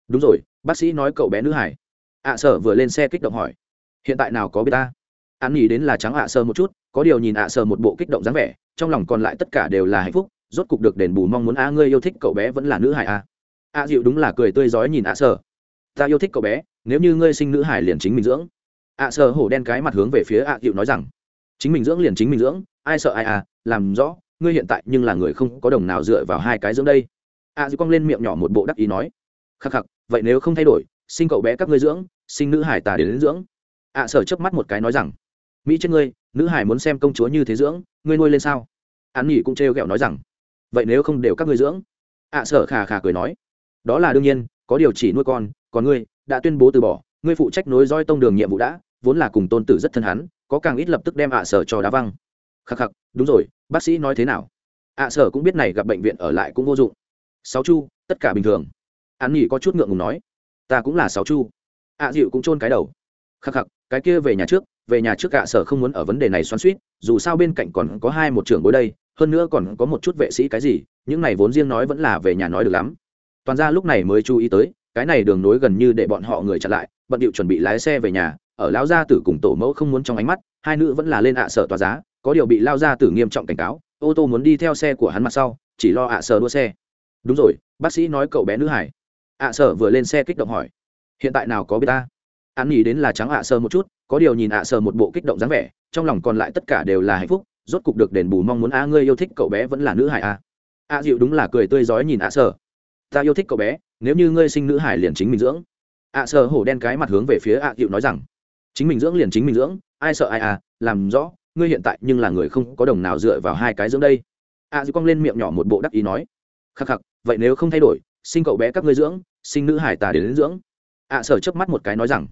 Đúng rồi, bác sĩ nói cậu bé nữ hải. ạ sở vừa lên xe kích động hỏi. Hiện tại nào có biết ta? Hắn nghĩ đến là trắng ạ sở một chút, có điều nhìn ạ sở một bộ kích động dáng vẻ, trong lòng còn lại tất cả đều là hạnh phúc, rốt cục được đền bù mong muốn, a, ngươi yêu thích cậu bé vẫn là nữ hải a a dịu đúng là cười tươi rói nhìn ạ sở. Ta yêu thích cậu bé, nếu như ngươi sinh nữ hải liền chính mình dưỡng. ạ sở hổ đen cái mặt hướng về phía ạ dịu nói rằng chính mình dưỡng liền chính mình dưỡng ai sợ ai à làm rõ ngươi hiện tại nhưng là người không có đồng nào dựa vào hai cái dưỡng đây. A à, dư cong lên miệng nhỏ một bộ đắc ý nói khắc khắc vậy nếu không thay đổi sinh cậu bé các ngươi dưỡng sinh nữ hải tà đến, đến dưỡng. Ạ à, sở chớp mắt một cái nói rằng mỹ chết ngươi nữ hải muốn xem công chúa như thế dưỡng ngươi nuôi lên sao? An nghỉ cũng trêu ghẹo nói rằng vậy nếu không đều các ngươi dưỡng? Ạ sở khà khà cười nói đó là đương nhiên có điều chỉ nuôi con còn ngươi đã tuyên bố từ bỏ ngươi phụ trách nối roi tông đường nhiệm vụ đã vốn là cùng tôn tử rất thân hắn có càng ít lập tức đem ạ sở cho đá văng. Khắc khắc, đúng rồi, bác sĩ nói thế nào? Ạ sở cũng biết này gặp bệnh viện ở lại cũng vô dụng. Sáu chu, tất cả bình thường. An nghỉ có chút ngượng ngùng nói. Ta cũng là sáu chu. Ạ dịu cũng chôn cái đầu. Khắc khắc, cái kia về nhà trước, về nhà trước ạ sở không muốn ở vấn đề này xoắn suýt, dù sao bên cạnh còn có hai một trưởng bối đây, hơn nữa còn có một chút vệ sĩ cái gì, những này vốn riêng nói vẫn là về nhà nói được lắm. Toàn ra lúc này mới chú ý tới cái này đường nối gần như để bọn họ người chặn lại, bận điệu chuẩn bị lái xe về nhà, ở lão gia tử cùng tổ mẫu không muốn trong ánh mắt, hai nữ vẫn là lên ạ sở tòa giá, có điều bị lao gia tử nghiêm trọng cảnh cáo, ô tô muốn đi theo xe của hắn mặt sau, chỉ lo ạ sở đua xe. Đúng rồi, bác sĩ nói cậu bé nữ hải. Ạ sở vừa lên xe kích động hỏi. Hiện tại nào có biết ta? Hắn nghĩ đến là trắng ạ sở một chút, có điều nhìn ạ sở một bộ kích động dáng vẻ, trong lòng còn lại tất cả đều là hạnh phúc, rốt cục được đền bù mong muốn, a, ngươi yêu thích cậu bé vẫn là nữ hải à? a a dịu đúng là cười tươi rói nhìn ạ sở. Ta yêu thích cậu bé nếu như ngươi sinh nữ hải liền chính mình dưỡng. ạ sở hổ đen cái mặt hướng về phía ạ cựu nói rằng chính mình dưỡng liền chính mình dưỡng ai sợ ai à làm rõ ngươi hiện tại nhưng là người không có đồng nào dựa vào hai cái dưỡng đây. ạ dư cong lên miệng nhỏ một bộ đắc ý nói khắc khắc vậy nếu không thay đổi sinh cậu bé các ngươi dưỡng sinh nữ hải ta đến, đến dưỡng. ạ sở chớp mắt một cái nói rằng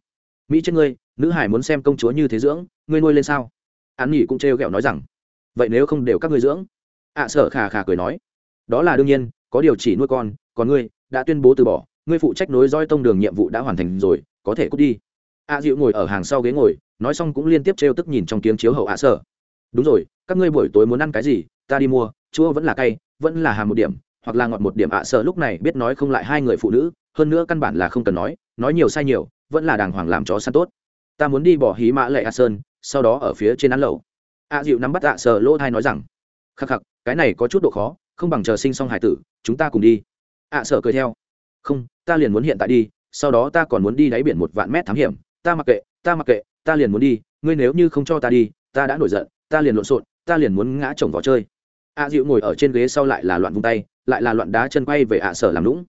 mỹ chết ngươi nữ hải muốn xem công chúa như thế dưỡng ngươi nuôi lên sao? an nghỉ cũng trêu ghẹo nói rằng vậy nếu không đều các ngươi dưỡng? ạ sở khà khà cười nói đó là đương nhiên có điều chỉ nuôi con còn ngươi đã tuyên bố từ bỏ, ngươi phụ trách nối roi tông đường nhiệm vụ đã hoàn thành rồi, có thể cút đi. A dịu ngồi ở hàng sau ghế ngồi, nói xong cũng liên tiếp trêu tức nhìn trong tiếng chiếu hậu ạ sở. Đúng rồi, các ngươi buổi tối muốn ăn cái gì, ta đi mua, chua vẫn là cay, vẫn là hàm một điểm, hoặc là ngọt một điểm ạ sở lúc này biết nói không lại hai người phụ nữ, hơn nữa căn bản là không cần nói nói nhiều sai nhiều, vẫn là đàng hoàng làm chó săn tốt. Ta muốn đi bỏ hí mã lệ a sơn, sau đó ở phía trên ăn lẩu. A dịu nắm bắt ạ sở lỗ thai nói rằng, khắc khắc, cái này có chút độ khó, không bằng chờ sinh xong hải tử, chúng ta cùng đi ạ sở cười theo. Không, ta liền muốn hiện tại đi, sau đó ta còn muốn đi đáy biển một vạn mét thám hiểm. Ta mặc kệ, ta mặc kệ, ta liền muốn đi. Ngươi nếu như không cho ta đi, ta đã nổi giận, ta liền lộn xộn, ta liền muốn ngã chồng vào chơi. A dịu ngồi ở trên ghế sau lại là loạn vung tay, lại là loạn đá chân quay về ạ sở làm lũng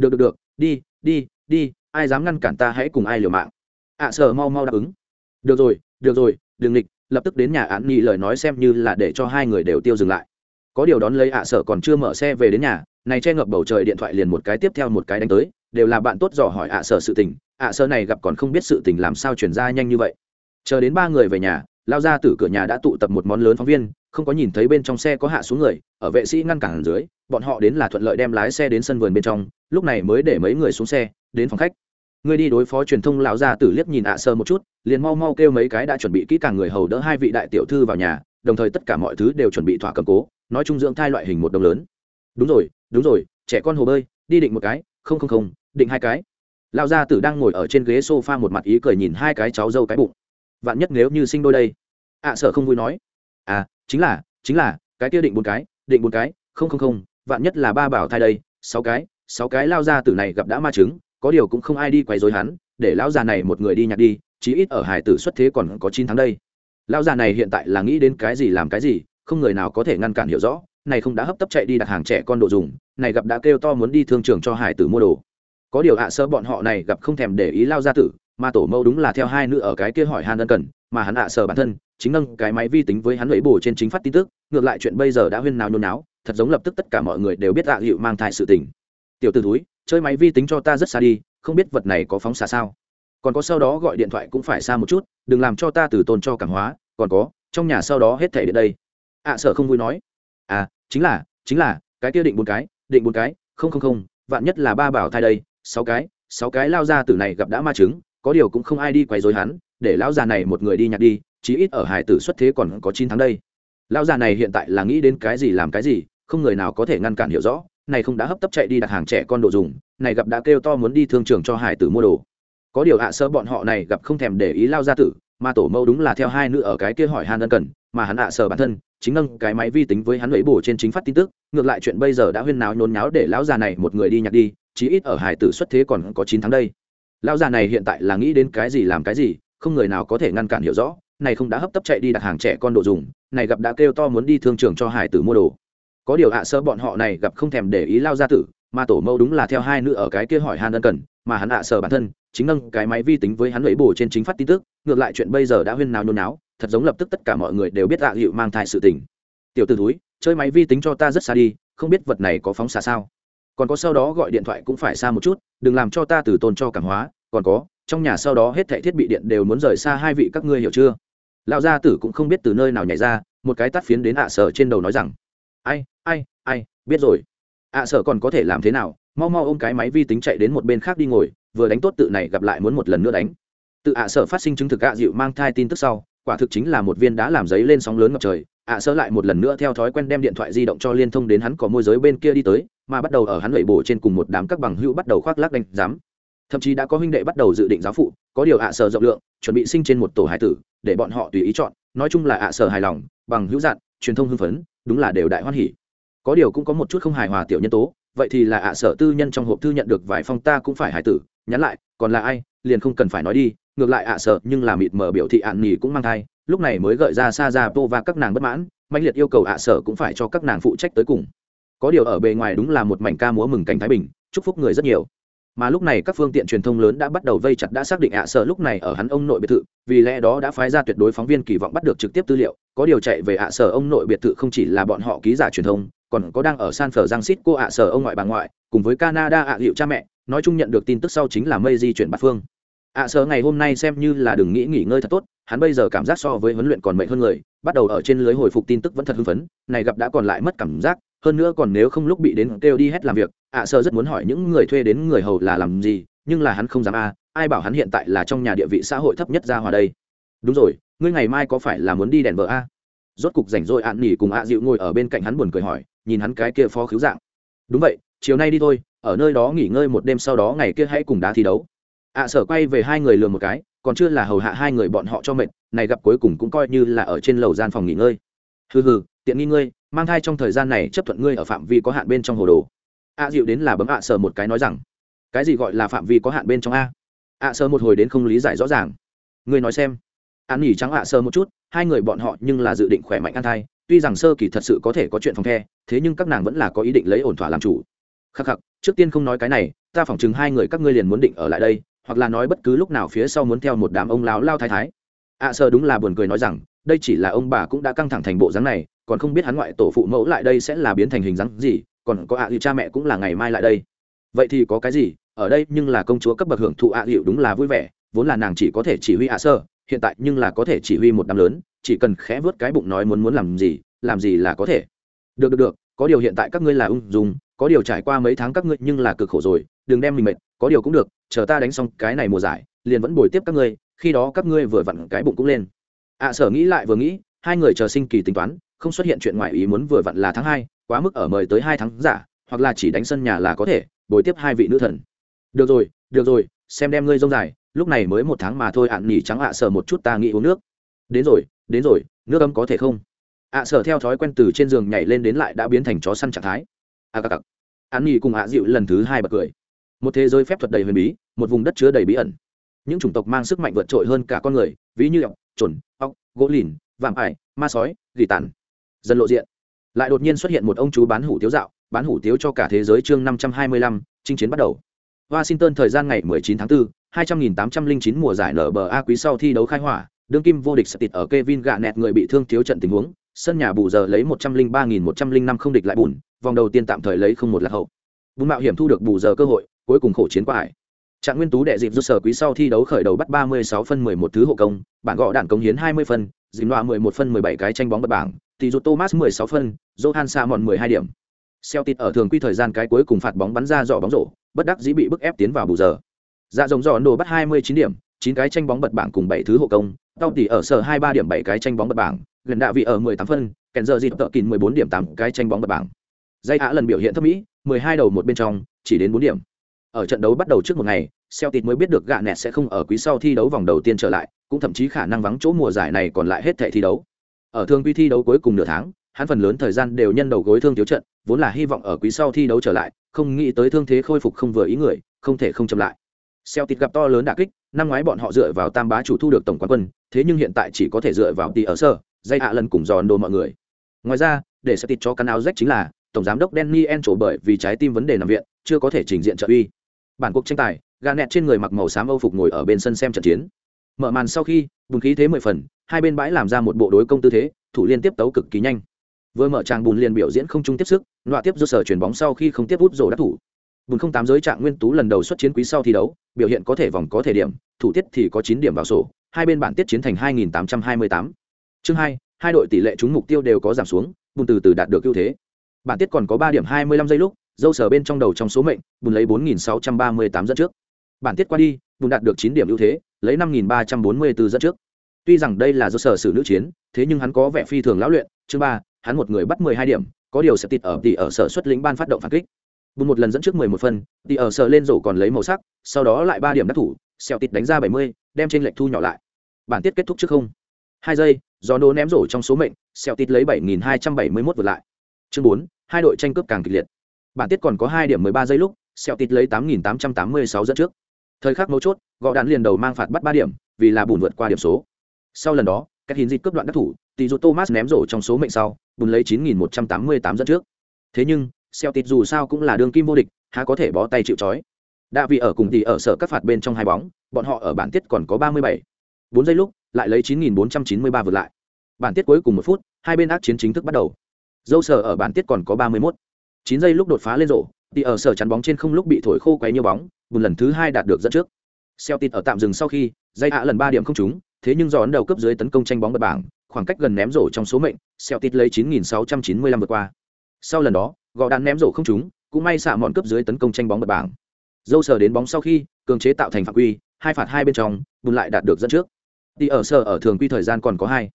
được được được, đi đi đi, ai dám ngăn cản ta hãy cùng ai liều mạng. ạ sở mau mau đáp ứng. Được rồi được rồi, đừng nghịch, lập tức đến nhà án nghị lời nói xem như là để cho hai người đều tiêu dừng lại. Có điều đón lấy ạ sở còn chưa mở xe về đến nhà này che ngập bầu trời điện thoại liền một cái tiếp theo một cái đánh tới, đều là bạn tốt dò hỏi ạ sở sự tình, ạ sở này gặp còn không biết sự tình làm sao chuyển ra nhanh như vậy. Chờ đến ba người về nhà, lao ra từ cửa nhà đã tụ tập một món lớn phóng viên, không có nhìn thấy bên trong xe có hạ xuống người, ở vệ sĩ ngăn cản dưới, bọn họ đến là thuận lợi đem lái xe đến sân vườn bên trong, lúc này mới để mấy người xuống xe, đến phòng khách. Người đi đối phó truyền thông lão gia tử liếc nhìn ạ sơ một chút, liền mau mau kêu mấy cái đã chuẩn bị kỹ càng người hầu đỡ hai vị đại tiểu thư vào nhà, đồng thời tất cả mọi thứ đều chuẩn bị thỏa cầm cố, nói chung dưỡng thai loại hình một đồng lớn. Đúng rồi đúng rồi, trẻ con hồ bơi, đi định một cái, không không không, định hai cái. Lão gia tử đang ngồi ở trên ghế sofa một mặt ý cười nhìn hai cái cháu dâu cái bụng. Vạn nhất nếu như sinh đôi đây? Ạ sợ không vui nói. À chính là chính là, cái kia định bốn cái, định bốn cái, không không không, vạn nhất là ba bảo thai đây, sáu cái sáu cái lao gia tử này gặp đã ma chứng, có điều cũng không ai đi quay dối hắn, để lão già này một người đi nhặt đi, chí ít ở hải tử xuất thế còn có chín tháng đây. Lão già này hiện tại là nghĩ đến cái gì làm cái gì, không người nào có thể ngăn cản hiểu rõ này không đã hấp tấp chạy đi đặt hàng trẻ con đồ dùng này gặp đã kêu to muốn đi thương trường cho hải tử mua đồ. Có điều ạ sơ bọn họ này gặp không thèm để ý lao gia tử mà tổ mẫu đúng là theo hai nữ ở cái kia hỏi han ân cần mà hắn ạ sơ bản thân chính nâng cái máy vi tính với hắn lưỡi bổ trên chính phát tin tức ngược lại chuyện bây giờ đã huyên nào nhôn náo thật giống lập tức tất cả mọi người đều biết ạ hiệu mang thai sự tình. Tiểu tử túi chơi máy vi tính cho ta rất xa đi không biết vật này có phóng xạ sao? Còn có sau đó gọi điện thoại cũng phải xa một chút đừng làm cho ta từ tôn cho cảm hóa còn có trong nhà sau đó hết thảy đến đây. ạ à, không vui nói à chính là chính là, cái kia định bốn cái, định bốn cái, không không không, vạn nhất là ba bảo thai đây, sáu cái sáu cái lao ra từ này gặp đã ma chứng, có điều cũng không ai đi quấy dối hắn, để lão già này một người đi nhặt đi, chí ít ở hải tử xuất thế còn có chín tháng đây. Lão già này hiện tại là nghĩ đến cái gì làm cái gì, không người nào có thể ngăn cản hiểu rõ, này không đã hấp tấp chạy đi đặt hàng trẻ con đồ dùng, này gặp đã kêu to muốn đi thương trường cho hải tử mua đồ. Có điều hạ sơ bọn họ này gặp không thèm để ý lao gia tử, mà tổ mẫu đúng là theo hai nữ ở cái kia hỏi han ân cần, mà hắn hạ sơ bản thân chính nâng cái máy vi tính với hắn lấy bổ trên chính phát tin tức, ngược lại chuyện bây giờ đã huyên náo nhốn nháo để lão già này một người đi nhặt đi, chí ít ở hải tử xuất thế còn có chín tháng đây. Lão già này hiện tại là nghĩ đến cái gì làm cái gì, không người nào có thể ngăn cản hiểu rõ, này không đã hấp tấp chạy đi đặt hàng trẻ con đồ dùng, này gặp đã kêu to muốn đi thương trường cho hải tử mua đồ. Có điều hạ sơ bọn họ này gặp không thèm để ý lao gia tử, mà tổ mẫu đúng là theo hai nữ ở cái kia hỏi han ân cần, mà hắn hạ sơ bản thân, chính nâng cái máy vi tính với hắn lấy bổ trên chính phát tin tức, ngược lại chuyện bây giờ đã huyên nào nhôn náo thật giống lập tức tất cả mọi người đều biết hạ hiệu mang thai sự tình. Tiểu t ử túi chơi máy vi tính cho ta rất xa đi, không biết vật này có phóng xạ sao? Còn có sau đó gọi điện thoại cũng phải xa một chút, đừng làm cho ta từ tôn cho cảm hóa. Còn có, trong nhà sau đó hết thảy thiết bị điện đều muốn rời xa hai vị các ngươi hiểu chưa? Lão gia tử cũng không biết từ nơi nào nhảy ra, một cái tắt phiến đến ạ sở trên đầu nói rằng, ai ai ai, biết rồi. Ạ sở còn có thể làm thế nào? Mau mau ôm cái máy vi tính chạy đến một bên khác đi ngồi, vừa đánh tốt tự này gặp lại muốn một lần nữa đánh. Tự ạ sở phát sinh chứng thực ạ dịu mang thai tin tức sau quả thực chính là một viên đá làm giấy lên sóng lớn ngập trời. Ạ sơ lại một lần nữa theo thói quen đem điện thoại di động cho liên thông đến hắn có môi giới bên kia đi tới, mà bắt đầu ở hắn lẩy bổ trên cùng một đám các bằng hữu bắt đầu khoác lác đánh giám. Thậm chí đã có huynh đệ bắt đầu dự định giáo phụ, có điều ạ sở rộng lượng, chuẩn bị sinh trên một tổ hải tử, để bọn họ tùy ý chọn. Nói chung là ạ sở hài lòng, bằng hữu dạn, truyền thông hưng phấn, đúng là đều đại hoan hỉ. Có điều cũng có một chút không hài hòa tiểu nhân tố, vậy thì là ạ sở tư nhân trong hộp thư nhận được vài phong ta cũng phải hải tử. Nhắn lại, còn là ai? Liền không cần phải nói đi, ngược lại ạ sợ, nhưng là mịt mờ biểu thị ạn nhì cũng mang thai, lúc này mới gợi ra xa ra vô và các nàng bất mãn mạnh liệt yêu cầu ạ sở cũng phải cho các nàng phụ trách tới cùng. Có điều ở bề ngoài đúng là một mảnh ca múa mừng cảnh thái bình, chúc phúc người rất nhiều. Mà lúc này các phương tiện truyền thông lớn đã bắt đầu vây chặt đã xác định ạ sợ lúc này ở hắn ông nội biệt thự, vì lẽ đó đã phái ra tuyệt đối phóng viên kỳ vọng bắt được trực tiếp tư liệu, có điều chạy về ạ sở ông nội biệt thự không chỉ là bọn họ ký giả truyền thông, còn có đang ở san phở giang xít cô ạ sở ông ngoại bà ngoại, cùng với canada ạ hiệu cha mẹ nói chung nhận được tin tức sau chính là mây di chuyển bát phương. À, ạ sở ngày hôm nay xem như là đừng nghĩ nghỉ ngơi thật tốt, hắn bây giờ cảm giác so với huấn luyện còn mệt hơn người, bắt đầu ở trên lưới hồi phục tin tức vẫn thật hưng phấn, này gặp đã còn lại mất cảm giác, hơn nữa còn nếu không lúc bị đến kêu đi hết làm việc à, ạ sở rất muốn hỏi những người thuê đến người hầu là làm gì, nhưng là hắn không dám a ai bảo hắn hiện tại là trong nhà địa vị xã hội thấp nhất ra hòa đây. Đúng rồi, ngươi ngày mai có phải là muốn đi đèn vợ a rốt cục rảnh rỗi ạn nỉ cùng ạ dịu ngồi ở bên cạnh hắn buồn cười hỏi, nhìn hắn cái kia phó khứu dạng. Đúng vậy chiều nay đi thôi, ở nơi đó nghỉ ngơi một đêm sau đó ngày kia hãy cùng đá thi đấu. Ạ sở quay về hai người lừa một cái, còn chưa là hầu hạ hai người bọn họ cho mệt, này gặp cuối cùng cũng coi như là ở trên lầu gian phòng nghỉ ngơi. Hừ hừ, tiện nghi ngươi, mang thai trong thời gian này chấp thuận ngươi ở phạm vi có hạn bên trong hồ đồ. A dịu đến là bấm ạ, sở một cái nói rằng, cái gì gọi là phạm vi có hạn bên trong a? Ạ sở một hồi đến không lý giải rõ ràng. Ngươi nói xem. An nghỉ trắng ạ sơ một chút, hai người bọn họ nhưng là dự định khỏe mạnh ăn thai, tuy rằng sơ kỳ thật sự có thể có chuyện phòng the, thế nhưng các nàng vẫn là có ý định lấy ổn thỏa làm chủ khắc khắc trước tiên không nói cái này ta phỏng chừng hai người các ngươi liền muốn định ở lại đây hoặc là nói bất cứ lúc nào phía sau muốn theo một đám ông láo lao thái thái. Ạ à, sơ đúng là buồn cười nói rằng đây chỉ là ông bà cũng đã căng thẳng thành bộ dáng này còn không biết hắn ngoại tổ phụ mẫu lại đây sẽ là biến thành hình dáng gì còn có ạ à, cha mẹ cũng là ngày mai lại đây. Vậy thì có cái gì? Ở đây nhưng là công chúa cấp bậc hưởng thụ ạ à, đúng là vui vẻ vốn là nàng chỉ có thể chỉ huy ạ à, sơ hiện tại nhưng là có thể chỉ huy một đám lớn chỉ cần khẽ vớt cái bụng nói muốn muốn làm gì làm gì là có thể. Được được được có điều hiện tại các ngươi là ung dung có điều trải qua mấy tháng các ngươi nhưng là cực khổ rồi đừng đem mình mệt có điều cũng được chờ ta đánh xong cái này mùa giải liền vẫn bồi tiếp các ngươi khi đó các ngươi vừa vặn cái bụng cũng lên. Ạ à, sở nghĩ lại vừa nghĩ hai người chờ sinh kỳ tính toán không xuất hiện chuyện ngoài ý muốn vừa vặn là tháng hai quá mức ở mời tới hai tháng giả hoặc là chỉ đánh sân nhà là có thể bồi tiếp hai vị nữ thần. Được rồi được rồi xem đem ngươi rông dài lúc này mới một tháng mà thôi ạn nỉ trắng ạ à sở một chút ta nghĩ uống nước. Đến rồi đến rồi nước ấm có thể không? Ạ à sở theo thói quen từ trên giường nhảy lên đến lại đã biến thành chó săn trạng thái. À cặc cặc an nhi cùng hạ dịu lần thứ hai bật cười. Một thế giới phép thuật đầy huyền bí một vùng đất chứa đầy bí ẩn. Những chủng tộc mang sức mạnh vượt trội hơn cả con người ví như ọc trồn ọc gỗ lìn vạm ải ma sói gỉ tàn. Dần lộ diện. Lại đột nhiên xuất hiện một ông chú bán hủ tiếu dạo bán hủ tiếu cho cả thế giới chương năm trăm hai mươi lăm chinh chiến bắt đầu. Washington thời gian ngày 19 tháng 4, 200.809 mùa giải nở bờ a quý sau thi đấu khai hỏa đương kim vô địch sẽ tịt ở kevin gạ nẹt người bị thương thiếu trận tình huống sân nhà bù giờ lấy 103.105 không địch lại bùn vòng đầu tiên tạm thời lấy không một lạc hậu. Bùn mạo hiểm thu được bù giờ cơ hội, cuối cùng khổ chiến qua hải. Trạng nguyên tú đệ dịp rút sở quý sau thi đấu khởi đầu bắt 36 phân 11 thứ hộ công bản gõ đạn cống hiến 20 phân dìm loa 11 phân 17 cái tranh bóng bật bảng, tỷ rút thomas 16 phân, johan sa mòn 12 điểm. Celtic ở thường quy thời gian cái cuối cùng phạt bóng bắn ra dọ bóng rổ, bất đắc dĩ bị bức ép tiến vào bù giờ. Dạ rồng dọ nổ bắt 29 điểm 9 cái tranh bóng bật bảng cùng 7 thứ hộ công, tao tỷ ở sở 23 điểm 7 cái tranh bóng bật bảng, gần đạ vị ở 18 phân, kèn giờ dịp tợ kín 14 điểm 8 cái tranh bóng bật bảng dây hạ lần biểu hiện thấp mỹ 12 đầu một bên trong, chỉ đến 4 điểm. Ở trận đấu bắt đầu trước một ngày, Celtic mới biết được gạ nẹt sẽ không ở quý sau thi đấu vòng đầu tiên trở lại, cũng thậm chí khả năng vắng chỗ mùa giải này còn lại hết thẻ thi đấu. Ở thương quy thi đấu cuối cùng nửa tháng, hắn phần lớn thời gian đều nhân đầu gối thương thiếu trận, vốn là hy vọng ở quý sau thi đấu trở lại, không nghĩ tới thương thế khôi phục không vừa ý người, không thể không chậm lại. Celtic gặp to lớn đả kích, năm ngoái bọn họ dựa vào tam bá chủ thu được tổng quán quân, thế nhưng hiện tại chỉ có thể dựa vào tỷ ở sơ, dây hạ lần cùng giòn đồ mọi người. Ngoài ra, để Celtic cho căn áo rách chính là tổng giám đốc Danny En trổ bởi vì trái tim vấn đề nằm viện, chưa có thể trình diện trợ uy. Bản cuộc tranh tài gà nẹt trên người mặc màu xám âu phục ngồi ở bên sân xem trận chiến. Mở màn sau khi, bùn khí thế mười phần, hai bên bãi làm ra một bộ đối công tư thế, thủ liên tiếp tấu cực kỳ nhanh. Vừa mở trang bùn liền biểu diễn không trung tiếp sức nọa tiếp rút sở chuyển bóng sau khi không tiếp hút rổ đắc thủ. Bùn không tám giới trạng nguyên tú lần đầu xuất chiến quý sau thi đấu, biểu hiện có thể vòng có thể điểm, thủ tiết thì có chín điểm vào sổ, hai bên bản tiết chiến thành hai nghìn tám trăm hai mươi tám. Chương hai hai đội tỷ lệ trúng mục tiêu đều có giảm xuống, bùn từ từ đạt được ưu thế bản tiết còn có ba điểm hai mươi lăm giây lúc, dâu sở bên trong đầu trong số mệnh, bùn lấy bốn nghìn sáu trăm ba mươi tám dẫn trước. Bản tiết qua đi, bùn đạt được chín điểm ưu thế, lấy năm nghìn ba trăm bốn mươi bốn dẫn trước. Tuy rằng đây là do sở xử nữ chiến, thế nhưng hắn có vẻ phi thường lão luyện. Chương ba, hắn một người bắt mười hai điểm, có điều sẽ tịt ở tỷ ở sở xuất lĩnh ban phát động phản kích. Bùn một lần dẫn trước mười một phân tỷ ở sở lên rổ còn lấy màu sắc, sau đó lại ba điểm đắc thủ, xẹo tịt đánh ra bảy mươi, đem trên lệch thu nhỏ lại. Bản tiết kết thúc trước không. Hai giây do nô ném rổ trong số mệnh, xẹo tịt lấy bảy nghìn hai trăm bảy mươi mốt vượt lại chương bốn hai đội tranh cướp càng kịch liệt bản tiết còn có hai điểm mười ba giây lúc xẹo tịt lấy tám nghìn tám trăm tám mươi sáu dẫn trước thời khắc mấu chốt gõ đạn liền đầu mang phạt bắt ba điểm vì là bùn vượt qua điểm số sau lần đó các hình dịch cướp đoạn các thủ tỷ dù thomas ném rổ trong số mệnh sau bùn lấy chín nghìn một trăm tám mươi tám dẫn trước thế nhưng Celtic dù sao cũng là đường kim vô địch, há có thể bó tay chịu trói. Đã vì ở cùng tỷ ở sở các phạt bên trong hai bóng, bọn họ ở bản tiết còn có 37. 4 giây lúc, lại lấy 9493 vượt lại. Bản tiết cuối cùng một phút, hai bên ác chiến chính thức bắt đầu. Dâu sở ở bản tiết còn có 31. 9 giây lúc đột phá lên rổ, thì ở sở chắn bóng trên không lúc bị thổi khô quấy nhiều bóng, một lần thứ hai đạt được dẫn trước. Celtic ở tạm dừng sau khi, dây hạ lần 3 điểm không trúng, thế nhưng do ấn đầu cấp dưới tấn công tranh bóng bật bảng, khoảng cách gần ném rổ trong số mệnh, Celtic lấy 9695 vượt qua. Sau lần đó, gò đạn ném rổ không trúng, cũng may xả mọn cấp dưới tấn công tranh bóng bật bảng. Dâu sờ đến bóng sau khi, cường chế tạo thành phạm quy, hai phạt hai bên trong, bùn lại đạt được dẫn trước. Đi ở sở ở thường quy thời gian còn có hai,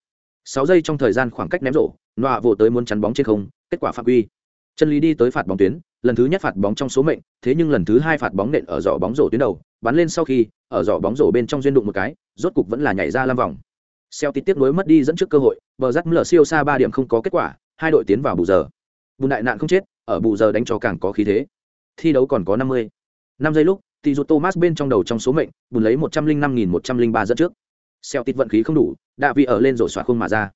sáu giây trong thời gian khoảng cách ném rổ, nọa vỗ tới muốn chắn bóng trên không, kết quả phạm quy. Chân lý đi tới phạt bóng tuyến, lần thứ nhất phạt bóng trong số mệnh, thế nhưng lần thứ hai phạt bóng nện ở giỏ bóng rổ tuyến đầu, bắn lên sau khi, ở giỏ bóng rổ bên trong duyên đụng một cái, rốt cục vẫn là nhảy ra lam vòng. Celtic tiếp nối mất đi dẫn trước cơ hội, bờ rắc mở siêu xa ba điểm không có kết quả, hai đội tiến vào bù giờ. Bùn đại nạn không chết, ở bù giờ đánh cho càng có khí thế. Thi đấu còn có 50. 5 giây lúc, thì dù Thomas bên trong đầu trong số mệnh, bùn lấy 105.103 dẫn trước. Celtic vận khí không đủ, đạ vị ở lên rổ xoạc khung mà ra.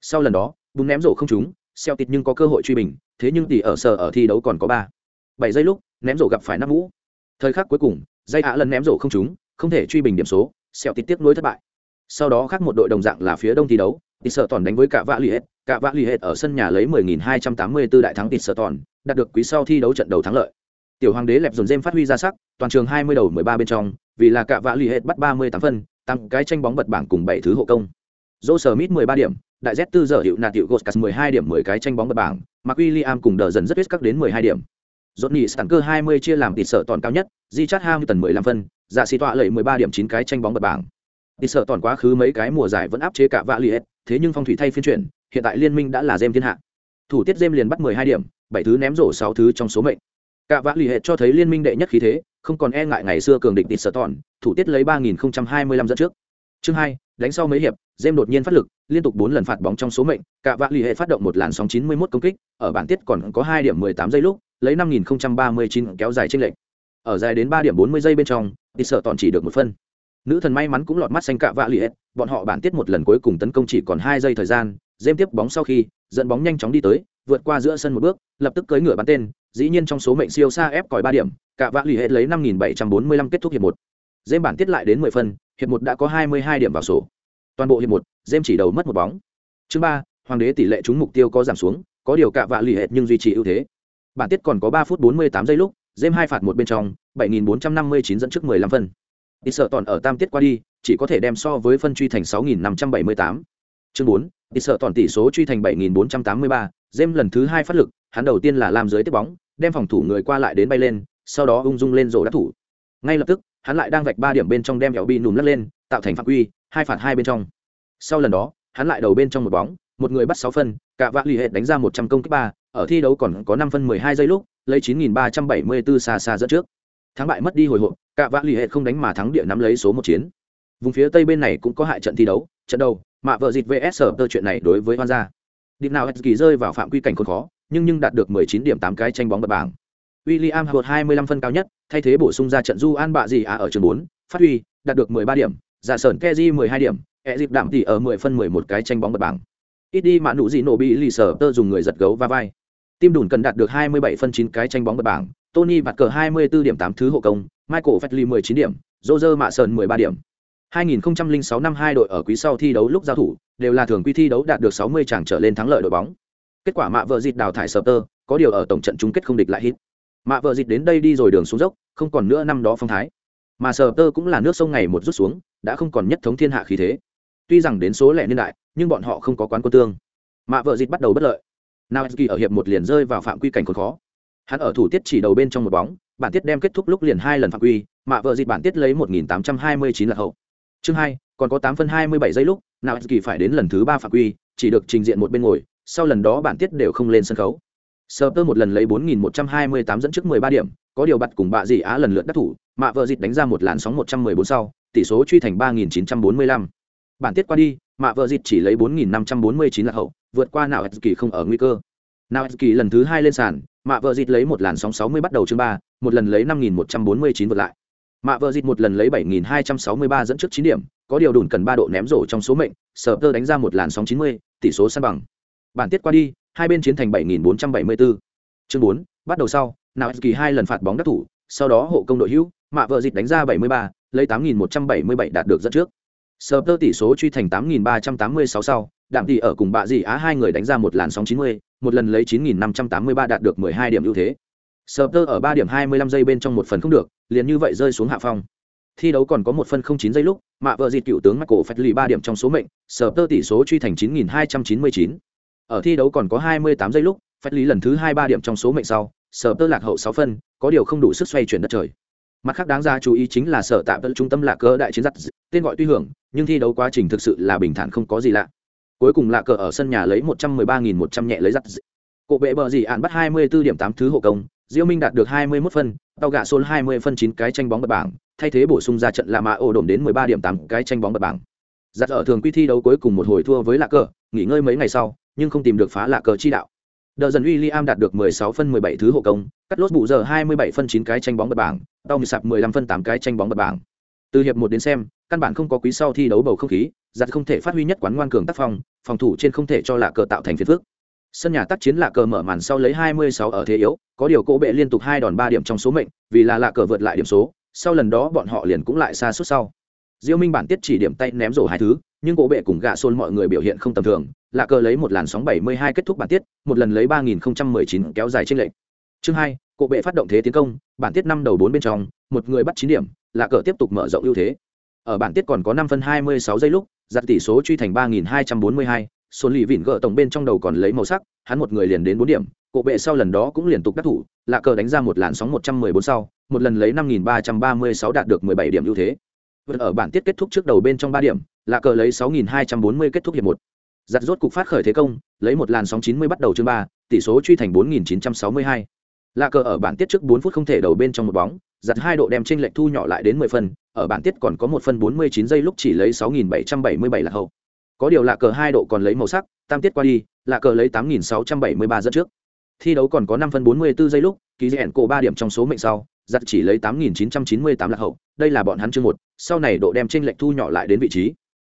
Sau lần đó, bùn ném rổ không trúng, Celtic nhưng có cơ hội truy bình, thế nhưng tỷ ở sở ở thi đấu còn có 3. 7 giây lúc, ném rổ gặp phải năm vũ. Thời khắc cuối cùng, dây hạ lần ném rổ không trúng, không thể truy bình điểm số, Celtic tiếc nuối thất bại. Sau đó khác một đội đồng dạng là phía đông thi đấu, tỷ sở toàn đánh với cả vạ lì hết, cả vạ lì hết ở sân nhà lấy 10.284 đại thắng tỷ sở toàn, đạt được quý sau thi đấu trận đầu thắng lợi tiểu hoàng đế lẹp dồn dêm phát huy ra sắc toàn trường 20 đầu 13 bên trong vì là cả vạ lì hết bắt 38 phân tăng cái tranh bóng bật bảng cùng bảy thứ hộ công dô sở mít 13 điểm đại z tư giờ hiệu nạt hiệu goscas 12 điểm 10 cái tranh bóng bật bảng mà William cùng đờ dần rất ít các đến 12 điểm Johnny Stanker 20 chia làm tỷ sở toàn cao nhất, Di Chat Hamilton 15 phân, dạ xì tọa lệ 13 điểm 9 cái tranh bóng bật bảng. Tỷ sở toàn quá khứ mấy cái mùa giải vẫn áp chế cả vạ liệt, thế nhưng phong thủy thay phiên chuyển, hiện tại liên minh đã là Gem thiên hạ. Thủ tiết Gem liền bắt 12 điểm, 7 thứ ném rổ 6 thứ trong số mệnh cả vạ liệt cho thấy liên minh đệ nhất khí thế không còn e ngại ngày xưa cường địch tịt sở toàn, thủ tiết lấy ba nghìn hai mươi lăm dẫn trước chương hai đánh sau mấy hiệp jem đột nhiên phát lực liên tục bốn lần phạt bóng trong số mệnh cả vạ lì hệ phát động một làn sóng chín mươi 91 công kích, ở bản tiết còn có hai điểm mười tám giây lúc, lấy năm nghìn ba mươi chín kéo dài trên lệnh ở dài đến ba điểm bốn mươi giây bên trong thì sợ toàn chỉ được một phân. Nữ thần may mắn cũng lọt mắt xanh cả vạ lì hết bọn họ bản tiết một lần cuối cùng tấn công chỉ còn hai giây thời gian dêm tiếp bóng sau khi, dẫn bóng nhanh chóng đi tới, vượt qua giữa sân một bước, lập tức cưỡi ngựa bắn tên, dĩ nhiên trong số mệnh siêu xa ép còi ba điểm cả vạ lì hết lấy năm nghìn bảy trăm bốn mươi lăm kết thúc hiệp một. Dêm bản tiết lại đến mười phân, hiệp một đã có hai mươi hai điểm vào sổ toàn bộ hiệp một dêm chỉ đầu mất một bóng. Chương ba, hoàng đế tỷ lệ trúng mục tiêu có giảm xuống, có điều cạ vạ lì hết nhưng duy trì ưu thế. Bản tiết còn có ba phút bốn mươi tám giây lúc dêm hai phạt một bên trong, bảy nghìn bốn trăm năm mươi chín dẫn trước mười lăm phân. Ít sợ toàn ở tam tiết qua đi, chỉ có thể đem so với phân truy thành sáu nghìn năm trăm bảy mươi tám. Chương bốn, ít sợ toàn tỷ số truy thành bảy nghìn bốn trăm tám mươi ba dêm lần thứ hai phát lực, hắn đầu tiên là làm dưới tiếp bóng, đem phòng thủ người qua lại đến bay lên, sau đó ung dung lên rổ đắc thủ. Ngay lập tức, hắn lại đang vạch ba điểm bên trong đem kéo bi nùm lắc lên, tạo thành phạm quy hai phạt hai bên trong. Sau lần đó hắn lại đầu bên trong một bóng một người bắt sáu phân cả vạ lì hệ đánh ra một trăm công kích ba ở thi đấu còn có năm phân mười hai giây lúc lấy chín nghìn ba trăm bảy mươi bốn xa xa dẫn trước. Thắng bại mất đi hồi hộp cả vạ lì hệ không đánh mà thắng địa nắm lấy số một chiến. Vùng phía tây bên này cũng có hại trận thi đấu trận đầu mạ vợ dịt vs sở tơ chuyện này đối với hoan gia. Điểm nào kỳ rơi vào phạm quy cảnh khốn khó, nhưng nhưng đạt được 19 điểm 8 cái tranh bóng bật bảng. William Howard 25 phân cao nhất, thay thế bổ sung ra trận Du An bạ gì á ở trường 4, phát huy, đạt được 13 điểm, giả sởn Keji 12 điểm, e dịp đạm tỉ ở 10 phân 11 cái tranh bóng bật bảng. Ít đi Mạ nụ gì nổ bị lì sở tơ dùng người giật gấu va vai. Tim đùn cần đạt được 27 phân 9 cái tranh bóng bật bảng, Tony bạt cờ 24 điểm 8 thứ hộ công, Michael Fettley 19 điểm, Roger Mạ Sơn 13 điểm. 2006 năm hai đội ở quý sau thi đấu lúc giao thủ, đều là thường quy thi đấu đạt được 60 chàng trở lên thắng lợi đội bóng. Kết quả mạ vợ dịt đào thải Sở Tơ, có điều ở tổng trận chung kết không địch lại hit. Mạ vợ dịt đến đây đi rồi đường xuống dốc, không còn nữa năm đó phong thái. Mà Sở Tơ cũng là nước sông ngày một rút xuống, đã không còn nhất thống thiên hạ khí thế. Tuy rằng đến số lẻ niên đại, nhưng bọn họ không có quán quân tương. Mạ vợ dịch bắt đầu bất lợi. Naoki ở hiệp một liền rơi vào phạm quy cảnh còn khó. Hắn ở thủ tiết chỉ đầu bên trong một bóng, bản tiết đem kết thúc lúc liền hai lần phạm quy, mạ vợ dịch bản tiết lấy 1829 là hậu. Chương hai còn có tám phân hai mươi bảy giây lúc, nào phải đến lần thứ ba phạm quy, chỉ được trình diện một bên ngồi, sau lần đó bản tiết đều không lên sân khấu. Sơ tơ một lần lấy bốn nghìn một trăm hai mươi tám dẫn trước mười ba điểm, có điều bật cùng bạ dị á lần lượt đắc thủ, mạ vợ dịt đánh ra một làn sóng một trăm mười bốn sau, tỷ số truy thành ba nghìn chín trăm bốn mươi lăm. Bản tiết qua đi, mạ vợ dịt chỉ lấy bốn nghìn năm trăm bốn mươi chín là hậu, vượt qua nào kỳ không ở nguy cơ. Nào kỳ lần thứ hai lên sàn, mạ vợ dịt lấy một làn sóng sáu mươi bắt đầu chương ba, một lần lấy năm nghìn một trăm bốn mươi chín vượt lại mạ vợ dịt một lần lấy 7.263 dẫn trước 9 điểm có điều đủn cần ba độ ném rổ trong số mệnh sở tơ đánh ra một làn sóng 90, tỷ số san bằng bản tiết qua đi hai bên chiến thành 7.474. Chương 4, bắt đầu sau, Naoki hai lần phạt bóng đắc thủ, sau đó hộ công đội hữu, mạ vợ dịch đánh ra 73, lấy 8.177 đạt được dẫn trước. Spurs tỷ số truy thành 8.386 sau, đạm tỷ ở cùng bạ gì á hai người đánh ra một làn sóng 90, một lần lấy 9.583 đạt được 12 điểm ưu thế. Spurs ở 3 điểm 25 giây bên trong một phần không được, liền như vậy rơi xuống hạ phong. Thi đấu còn có một phân 09 giây lúc, mạ vợ dịch cựu tướng mắt cổ phạt lì 3 điểm trong số mệnh, Spurs tỷ số truy thành 9.299 ở thi đấu còn có hai mươi tám giây lúc phách lý lần thứ hai ba điểm trong số mệnh sau sở tơ lạc hậu sáu phân có điều không đủ sức xoay chuyển đất trời. Mặt khác đáng ra chú ý chính là sở tạm tận trung tâm lạc cờ đại chiến giặc tên gọi tuy hưởng nhưng thi đấu quá trình thực sự là bình thản không có gì lạ. Cuối cùng lạc cờ ở sân nhà lấy một trăm mười ba nghìn một trăm nhẹ lấy giặc Cổ bệ bờ gì án bắt hai mươi 24 điểm tám thứ hộ công diêu minh đạt được hai mươi 21 phân Tao gạ xôn hai mươi phân chín cái tranh bóng bật bảng thay thế bổ sung ra trận là mã ổ đổm đến 13 điểm 8 cái tranh bóng bật bảng. Giặt ở thường quy thi đấu cuối cùng một hồi thua với Lạc Cờ, nghỉ ngơi mấy ngày sau, nhưng không tìm được phá Lạ Cờ chi đạo. Đợt dần William đạt được 16 phân 17 thứ hộ công, cắt lốt bù giờ 27 phân 9 cái tranh bóng bật bảng, tao như sạp 15 phân 8 cái tranh bóng bật bảng. Từ hiệp 1 đến xem, căn bản không có quý sau thi đấu bầu không khí, giặt không thể phát huy nhất quán ngoan cường tác phong, phòng thủ trên không thể cho Lạ Cờ tạo thành phiền phức. Sân nhà tác chiến Lạ Cờ mở màn sau lấy 26 ở thế yếu, có điều cỗ bệ liên tục hai đòn 3 điểm trong số mệnh, vì là Lạ Cờ vượt lại điểm số, sau lần đó bọn họ liền cũng lại xa suốt sau diêu minh bản tiết chỉ điểm tay ném rổ hai thứ, nhưng cổ bệ cùng gạ xôn mọi người biểu hiện không tầm thường. Lạ cờ lấy một làn sóng 72 kết thúc bản tiết, một lần lấy 3019 kéo dài trên lệnh chương hai cổ bệ phát động thế tiến công, bản tiết năm đầu bốn bên trong, một người bắt chín điểm, lạ cờ tiếp tục mở rộng ưu thế. Ở bản tiết còn có năm phân 26 giây lúc giặt tỷ số truy thành 3242 Xuân lì vịn gỡ tổng bên trong đầu còn lấy màu sắc, hắn một người liền đến bốn điểm cổ bệ sau lần đó cũng liên tục đắc thủ, lạ cờ đánh ra một làn sóng 114 sau, một lần lấy 5336 đạt được 17 điểm ưu thế vượt ở bản tiết kết thúc trước đầu bên trong 3 điểm, là cờ lấy 6.240 kết thúc hiệp 1. Giặt rốt cục phát khởi thế công, lấy một làn sóng 90 bắt đầu chương 3, tỷ số truy thành 4.962. Lạ cờ ở bản tiết trước 4 phút không thể đầu bên trong một bóng, giặt hai độ đem trên lệch thu nhỏ lại đến 10 phần. ở bản tiết còn có một phần 49 giây lúc chỉ lấy 6.777 là hậu. Có điều là cờ hai độ còn lấy màu sắc, tam tiết qua đi, là cờ lấy 8.673 dẫn trước. Thi đấu còn có 5 phần 44 giây lúc, ký rèn cổ ba điểm trong số mệnh sau, giặt chỉ lấy 8.998 lạc hậu, đây là bọn hắn chương một, sau này độ đem trên lệch thu nhỏ lại đến vị trí.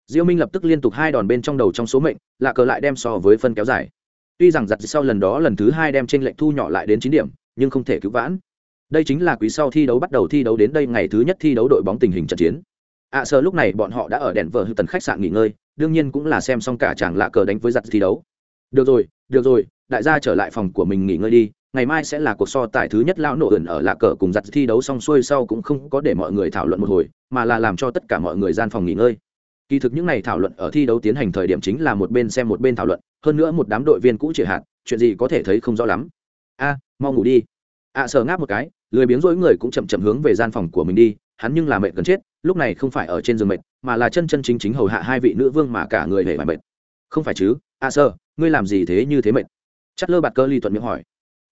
Diêu Minh lập tức liên tục hai đòn bên trong đầu trong số mệnh, lạ cờ lại đem so với phân kéo dài. Tuy rằng giặt sau lần đó lần thứ hai đem trên lệch thu nhỏ lại đến chín điểm, nhưng không thể cứu vãn. Đây chính là quý sau thi đấu bắt đầu thi đấu đến đây ngày thứ nhất thi đấu đội bóng tình hình trận chiến. ạ à, sơ lúc này bọn họ đã ở đèn vợ hư tần khách sạn nghỉ ngơi, đương nhiên cũng là xem xong cả chàng lạ cờ đánh với giặt thi đấu. Được rồi, được rồi, đại gia trở lại phòng của mình nghỉ ngơi đi, ngày mai sẽ là cuộc so tài thứ nhất lão nổ ẩn ở lạ cờ cùng giặt thi đấu xong xuôi sau cũng không có để mọi người thảo luận một hồi mà là làm cho tất cả mọi người gian phòng nghỉ ngơi. Kỳ thực những ngày thảo luận ở thi đấu tiến hành thời điểm chính là một bên xem một bên thảo luận hơn nữa một đám đội viên cũ triệt hạt chuyện gì có thể thấy không rõ lắm. A mau ngủ đi. Ạ à, sờ ngáp một cái lười biếng rỗi người cũng chậm chậm hướng về gian phòng của mình đi hắn nhưng là mệt gần chết lúc này không phải ở trên giường mệt mà là chân chân chính chính hầu hạ hai vị nữ vương mà cả người hề mà mệt. Không phải chứ a sơ ngươi làm gì thế như thế mệt? Chắt lơ bạt cơ ly thuận miệng hỏi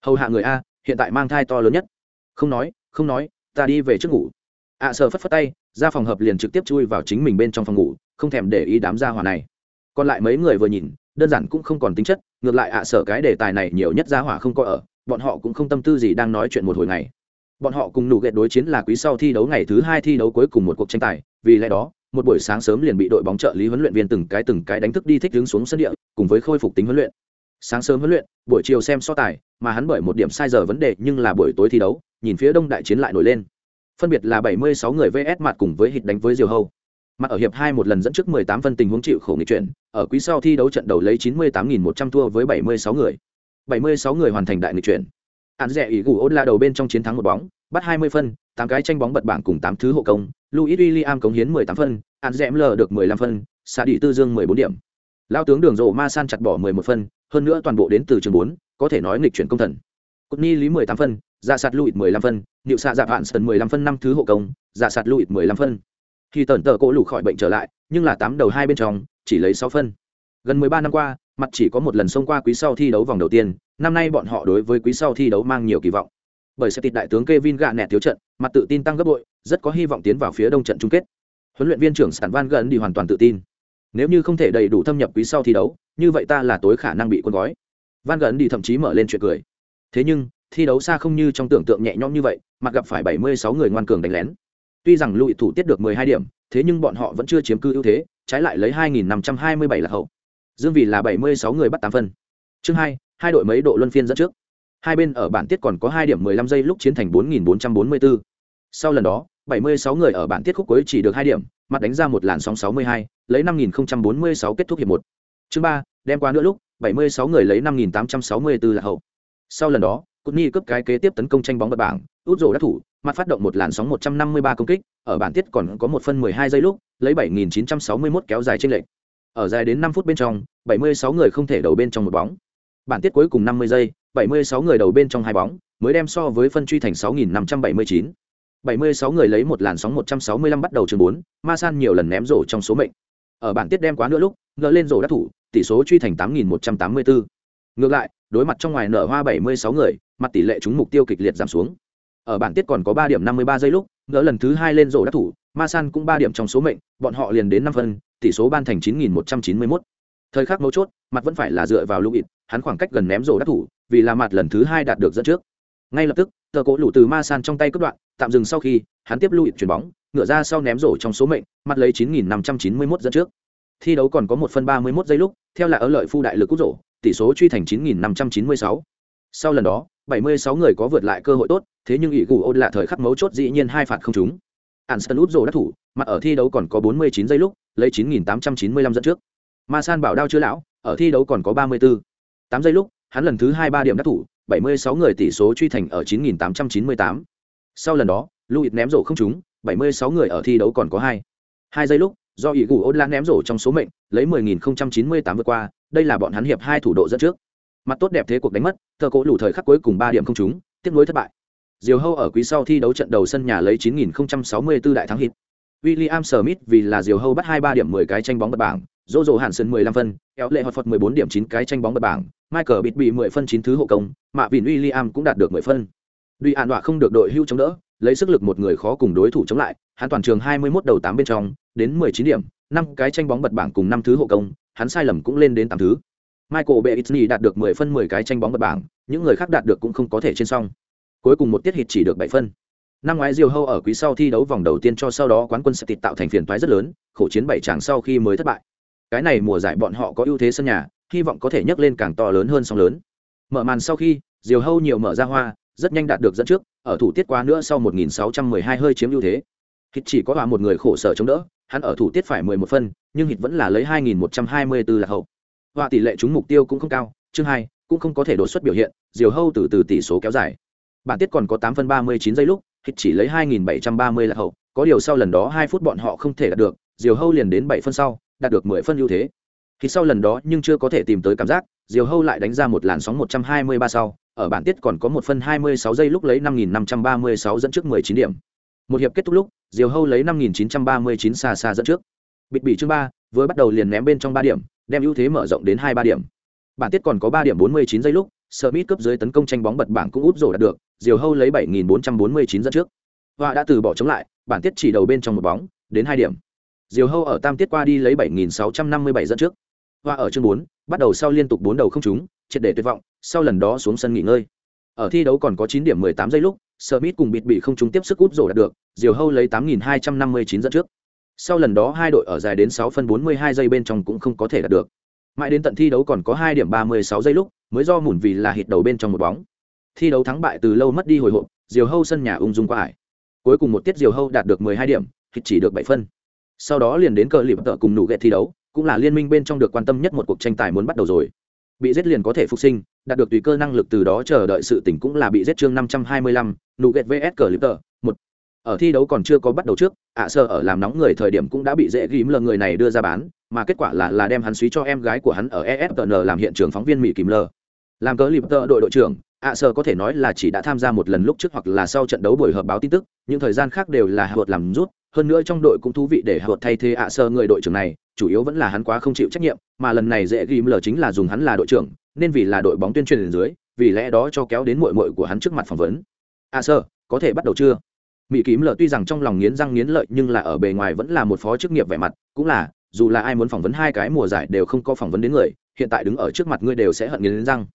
hầu hạ người a hiện tại mang thai to lớn nhất. Không nói không nói ta đi về trước ngủ. Ạ à, sợ phất phất tay ra phòng hợp liền trực tiếp chui vào chính mình bên trong phòng ngủ không thèm để ý đám gia hỏa này. Còn lại mấy người vừa nhìn đơn giản cũng không còn tính chất ngược lại ạ à, sợ cái đề tài này nhiều nhất gia hỏa không có ở bọn họ cũng không tâm tư gì đang nói chuyện một hồi ngày. Bọn họ cùng nụ ghẹt đối chiến là quý sau thi đấu ngày thứ hai thi đấu cuối cùng một cuộc tranh tài vì lẽ đó một buổi sáng sớm liền bị đội bóng trợ lý huấn luyện viên từng cái từng cái đánh thức đi thích đứng xuống sân địa cùng với khôi phục tính huấn luyện sáng sớm huấn luyện, buổi chiều xem so tài, mà hắn bởi một điểm sai giờ vấn đề nhưng là buổi tối thi đấu, nhìn phía đông đại chiến lại nổi lên. Phân biệt là 76 người vs mặt cùng với hít đánh với diều hâu. Mặt ở hiệp hai một lần dẫn trước 18 phân tình huống chịu khổ nghịch chuyển, ở quý sau thi đấu trận đầu lấy 98.100 thua với 76 người. 76 người hoàn thành đại nghịch chuyển. Hắn rẻ ý gù ốt la đầu bên trong chiến thắng một bóng, bắt 20 phân, tám cái tranh bóng bật bảng cùng 8 thứ hộ công Louis William cống hiến 18 phân hắn rẽ l được 15 phân xa đi tư dương 14 điểm. Lao tướng đường rộ ma san chặt bỏ 11 phân hơn nữa toàn bộ đến từ trường 4, có thể nói nghịch chuyển công thần. Cột ni lý 18 phân dạ sạt lụi 15 phân niệu xạ dạ sơn sần 15 phân năm thứ hộ công dạ sạt lụi 15 phân. Khi tần tờ cỗ lủ khỏi bệnh trở lại nhưng là tám đầu hai bên trong chỉ lấy 6 phân. Gần 13 năm qua mặt chỉ có một lần xông qua quý sau thi đấu vòng đầu tiên năm nay bọn họ đối với quý sau thi đấu mang nhiều kỳ vọng. Bởi sẽ tịt đại tướng Kevin gạ nẹt thiếu trận mặt tự tin tăng gấp bội rất có hy vọng tiến vào phía đông trận chung kết. Huấn luyện viên trưởng sản van gần đi hoàn toàn tự tin nếu như không thể đầy đủ thâm nhập quý sau thi đấu như vậy ta là tối khả năng bị quân gói. Van gần đi thậm chí mở lên chuyện cười. Thế nhưng thi đấu xa không như trong tưởng tượng nhẹ nhõm như vậy mà gặp phải 76 người ngoan cường đánh lén. Tuy rằng lụy thủ tiết được 12 điểm thế nhưng bọn họ vẫn chưa chiếm cư ưu thế trái lại lấy 2.527 là hậu. Dương vì là 76 người bắt tám phân. Chương hai hai đội mấy độ luân phiên dẫn trước. Hai bên ở bản tiết còn có hai điểm 15 giây lúc chiến thành 4444. Sau lần đó, 76 người ở bản tiết khúc cuối chỉ được hai điểm, mặt đánh ra một làn sóng 62, lấy 5046 kết thúc hiệp một. Chương 3, đem qua nữa lúc, 76 người lấy 5864 là hậu. Sau lần đó, Cutney cấp cái kế tiếp tấn công tranh bóng bật bảng, út rổ đã thủ, mặt phát động một làn sóng 153 công kích, ở bản tiết còn có một phân 12 giây lúc, lấy 7961 kéo dài trên lệnh. Ở dài đến 5 phút bên trong, 76 người không thể đầu bên trong một bóng. Bản tiết cuối cùng 50 giây, 76 người đầu bên trong hai bóng, mới đem so với phân truy thành 6579. 76 người lấy một làn sóng 165 bắt đầu trường 4, Ma San nhiều lần ném rổ trong số mệnh. Ở bản tiết đem quá nữa lúc, ngỡ lên rổ đắc thủ, tỷ số truy thành 8184. Ngược lại, đối mặt trong ngoài nở hoa 76 người, mặt tỷ lệ trúng mục tiêu kịch liệt giảm xuống. Ở bản tiết còn có 3 điểm 53 giây lúc, ngỡ lần thứ 2 lên rổ đắc thủ, Ma San cũng 3 điểm trong số mệnh, bọn họ liền đến 5 phân, tỷ số ban thành 9191. Thời khắc mấu chốt, mặt vẫn phải là dựa vào Luis, hắn khoảng cách gần ném rổ đắc thủ, vì là mặt lần thứ 2 đạt được dẫn trước. Ngay lập tức, tờ cổ lủ từ Ma San trong tay cướp đoạn, tạm dừng sau khi, hắn tiếp Luis chuyển bóng, ngựa ra sau ném rổ trong số mệnh, mặt lấy 9591 dẫn trước. Thi đấu còn có một phân 31 giây lúc, theo là ở lợi phu đại lực cút rổ, tỷ số truy thành 9596. Sau lần đó, 76 người có vượt lại cơ hội tốt, thế nhưng ỷ gù ôn là thời khắc mấu chốt dĩ nhiên hai phạt không trúng. Anston út rổ đắc thủ, mặt ở thi đấu còn có 49 giây lúc, lấy 9895 dẫn trước. Ma San bảo đao chưa lão, ở thi đấu còn có 34. 8 giây lúc, hắn lần thứ 2 3 điểm đắc thủ, 76 người tỷ số truy thành ở 9898. Sau lần đó, Louis ném rổ không trúng, 76 người ở thi đấu còn có 2. 2 giây lúc, do ý gù ôn ném rổ trong số mệnh, lấy 10098 vượt qua, đây là bọn hắn hiệp hai thủ độ dẫn trước. Mặt tốt đẹp thế cuộc đánh mất, thờ cố lủ thời khắc cuối cùng 3 điểm không trúng, tiếp nối thất bại. Diều Hâu ở quý sau thi đấu trận đầu sân nhà lấy 9064 đại thắng hit. William Smith vì là Diều Hâu bắt 23 điểm 10 cái tranh bóng bật bảng, dô dô hàn sơn mười lăm phân, kéo lệ Horford 14 điểm chín cái tranh bóng bật bảng, Michael bịt bị 10 phân chín thứ hộ công, mạ vịn uy William cũng đạt được 10 phân. Duy An Đoạ không được đội hưu chống đỡ, lấy sức lực một người khó cùng đối thủ chống lại, hắn toàn trường 21 đầu 8 bên trong, đến 19 điểm, năm cái tranh bóng bật bảng cùng năm thứ hộ công, hắn sai lầm cũng lên đến 8 thứ. Michael Beasley đạt được 10 phân 10 cái tranh bóng bật bảng, những người khác đạt được cũng không có thể trên song. Cuối cùng một tiết hit chỉ được 7 phân. Năm ngoái Diêu Hâu ở quý sau thi đấu vòng đầu tiên cho sau đó quán quân sẽ tịt tạo thành phiền toái rất lớn, khổ chiến bảy chàng sau khi mới thất bại. Cái này mùa giải bọn họ có ưu thế sân nhà, hy vọng có thể nhấc lên càng to lớn hơn song lớn. Mở màn sau khi, Diều Hâu nhiều mở ra hoa, rất nhanh đạt được dẫn trước, ở thủ tiết quá nữa sau 1612 hơi chiếm ưu thế. Hít chỉ có hòa một người khổ sở chống đỡ, hắn ở thủ tiết phải 11 phân, nhưng Hít vẫn là lấy 2124 là hậu. Hòa tỷ lệ trúng mục tiêu cũng không cao, chương 2 cũng không có thể đột xuất biểu hiện, Diều Hâu từ từ tỷ số kéo dài. Bản tiết còn có 8 phân 39 giây lúc, Hít chỉ lấy 2730 là hậu, có điều sau lần đó 2 phút bọn họ không thể đạt được, Diều Hâu liền đến 7 phân sau, đạt được 10 phân ưu thế. Thì sau lần đó nhưng chưa có thể tìm tới cảm giác, Diều Hâu lại đánh ra một làn sóng 123 sau, ở bản tiết còn có một phân 26 giây lúc lấy 5536 dẫn trước 19 điểm. Một hiệp kết thúc lúc, Diều Hâu lấy 5939 xa xa dẫn trước. Bịt bỉ chương 3, vừa bắt đầu liền ném bên trong 3 điểm, đem ưu thế mở rộng đến 2 3 điểm. Bản tiết còn có 3 điểm 49 giây lúc, Smith cấp dưới tấn công tranh bóng bật bảng cũng út rổ đạt được, Diều Hâu lấy 7449 dẫn trước. Và đã từ bỏ chống lại, bản tiết chỉ đầu bên trong một bóng, đến 2 điểm. Diều Hâu ở tam tiết qua đi lấy 7657 dẫn trước. Và ở chương 4, bắt đầu sau liên tục bốn đầu không trúng, triệt để tuyệt vọng, sau lần đó xuống sân nghỉ ngơi. Ở thi đấu còn có 9 điểm 18 giây lúc, Smith cùng bịt bị không trúng tiếp sức út rổ đạt được, Diều Hâu lấy 8259 dẫn trước. Sau lần đó hai đội ở dài đến 6 phân 42 giây bên trong cũng không có thể đạt được. Mãi đến tận thi đấu còn có 2 điểm 36 giây lúc, mới do mủn vì là hit đầu bên trong một bóng. Thi đấu thắng bại từ lâu mất đi hồi hộp, Diều Hâu sân nhà ung dung qua ải. Cuối cùng một tiết Diều Hâu đạt được 12 điểm, hit chỉ được 7 phân sau đó liền đến cờ lịp tợ cùng nụ ghẹt thi đấu, cũng là liên minh bên trong được quan tâm nhất một cuộc tranh tài muốn bắt đầu rồi. Bị giết liền có thể phục sinh, đạt được tùy cơ năng lực từ đó chờ đợi sự tỉnh cũng là bị giết chương năm trăm hai mươi lăm, nụ ghẹt vs cờ lịp tợ, một. Ở thi đấu còn chưa có bắt đầu trước, ạ sơ ở làm nóng người thời điểm cũng đã bị dễ ghím lờ người này đưa ra bán, mà kết quả là là đem hắn suý cho em gái của hắn ở esn làm hiện trường phóng viên mỹ kìm lờ. Làm cờ lịp tợ đội đội trưởng, ạ sơ có thể nói là chỉ đã tham gia một lần lúc trước hoặc là sau trận đấu buổi họp báo tin tức, những thời gian khác đều là hợp làm rút hơn nữa trong đội cũng thú vị để hợp thay thế ạ sơ người đội trưởng này, chủ yếu vẫn là hắn quá không chịu trách nhiệm, mà lần này dễ ghim lờ chính là dùng hắn là đội trưởng, nên vì là đội bóng tuyên truyền dưới, vì lẽ đó cho kéo đến mội mội của hắn trước mặt phỏng vấn. Ạ sơ, có thể bắt đầu chưa? Mỹ kým lờ tuy rằng trong lòng nghiến răng nghiến lợi nhưng là ở bề ngoài vẫn là một phó chức nghiệp vẻ mặt, cũng là, dù là ai muốn phỏng vấn hai cái mùa giải đều không có phỏng vấn đến người, hiện tại đứng ở trước mặt ngươi đều sẽ hận nghiến răng.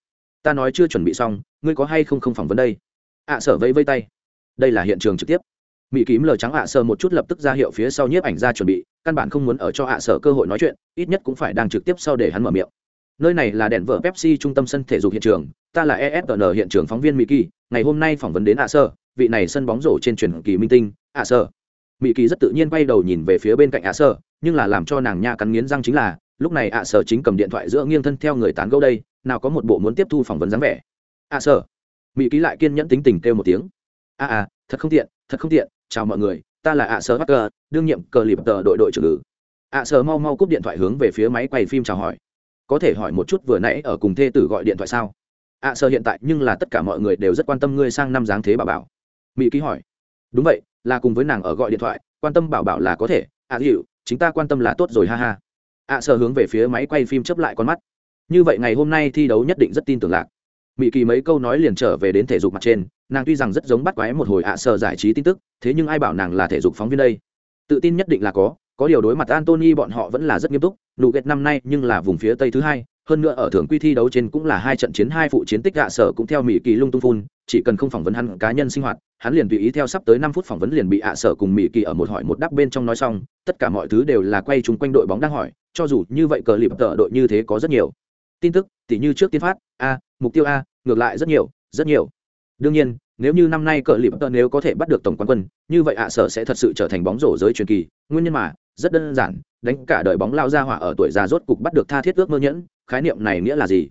Ta nói chưa chuẩn bị xong, ngươi có hay không không phỏng vấn đây? Ạ sở vây vây tay. Đây là hiện trường trực tiếp mỹ kým lờ trắng ạ Sơ một chút lập tức ra hiệu phía sau nhiếp ảnh ra chuẩn bị căn bản không muốn ở cho ạ Sơ cơ hội nói chuyện ít nhất cũng phải đang trực tiếp sau để hắn mở miệng. Nơi này là đèn vợ pepsi trung tâm sân thể dục hiện trường ta là esn hiện trường phóng viên mỹ kỳ ngày hôm nay phỏng vấn đến ạ sơ vị này sân bóng rổ trên truyền kỳ minh tinh ạ sơ. Mỹ kỳ rất tự nhiên quay đầu nhìn về phía bên cạnh ạ sơ nhưng là làm cho nàng nha cắn nghiến răng chính là lúc này ạ sơ chính cầm điện thoại giữa nghiêng thân theo người tán gẫu đây nào có một bộ muốn tiếp thu phỏng vấn dáng vẻ. Ạ sơ. Mỹ ký lại kiên nhẫn tính tình kêu một tiếng. A à, à thật không tiện thật không tiện chào mọi người ta là ạ sơ hacker đương nhiệm cờ lịp tờ đội đội trưởng ngữ ạ sơ mau mau cúp điện thoại hướng về phía máy quay phim chào hỏi. Có thể hỏi một chút vừa nãy ở cùng thê tử gọi điện thoại sao? ạ sơ hiện tại nhưng là tất cả mọi người đều rất quan tâm ngươi sang năm dáng thế bà bảo. Mỹ ký hỏi. Đúng vậy là cùng với nàng ở gọi điện thoại quan tâm bảo bảo là có thể ạ à, dịu chính ta quan tâm là tốt rồi ha ha. ạ sơ hướng về phía máy quay phim chấp lại con mắt. Như vậy ngày hôm nay thi đấu nhất định rất tin tưởng lạc. Mỹ kỳ mấy câu nói liền trở về đến thể dục mặt trên nàng tuy rằng rất giống bắt quái một hồi ạ sở giải trí tin tức, thế nhưng ai bảo nàng là thể dục phóng viên đây? Tự tin nhất định là có có điều đối mặt antony bọn họ vẫn là rất nghiêm túc, nụ ghét năm nay nhưng là vùng phía tây thứ hai, hơn nữa ở thưởng quy thi đấu trên cũng là hai trận chiến, hai phụ chiến tích gạ sở cũng theo mỹ kỳ lung tung phun, chỉ cần không phỏng vấn hắn cá nhân sinh hoạt, hắn liền tùy ý theo sắp tới năm phút phỏng vấn liền bị ạ sở cùng mỹ kỳ ở một hỏi một đáp bên trong nói xong, tất cả mọi thứ đều là quay chung quanh đội bóng đang hỏi, cho dù như vậy cờ lịp tợ đội như thế có rất nhiều. Tin tức, tỉ như trước tiên phát, a, mục tiêu a, ngược lại rất nhiều rất nhiều đương nhiên, nếu như năm nay cờ lip tơ nếu có thể bắt được tổng quán quân, như vậy ạ sở sẽ thật sự trở thành bóng rổ giới truyền kỳ. Nguyên nhân mà, rất đơn giản, đánh cả đời bóng lao ra hỏa ở tuổi già rốt cục bắt được tha thiết ước mơ nhẫn, khái niệm này nghĩa là gì?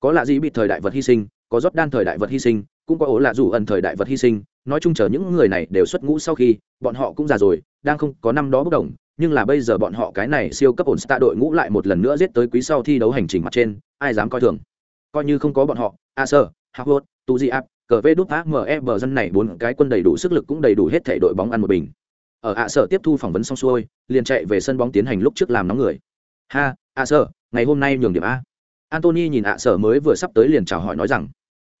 Có lạ gì bị thời đại vật hy sinh, có rót đan thời đại vật hy sinh, cũng có ố lạ dù ẩn thời đại vật hy sinh. Nói chung chờ những người này đều xuất ngũ sau khi, bọn họ cũng già rồi, đang không có năm đó bất đồng. Nhưng là bây giờ bọn họ cái này siêu cấp ổn star đội ngũ lại một lần nữa giết tới quý sau thi đấu hành trình mặt trên, ai dám coi thường? Coi như không có bọn họ a sơ howard tu di áp cờ vê đút AMF e bờ dân này bốn cái quân đầy đủ sức lực cũng đầy đủ hết thể đội bóng ăn một bình. Ở ạ sở tiếp thu phỏng vấn xong xuôi liền chạy về sân bóng tiến hành lúc trước làm nóng người. Ha ạ sở ngày hôm nay nhường điểm a. Anthony nhìn ạ sở mới vừa sắp tới liền chào hỏi nói rằng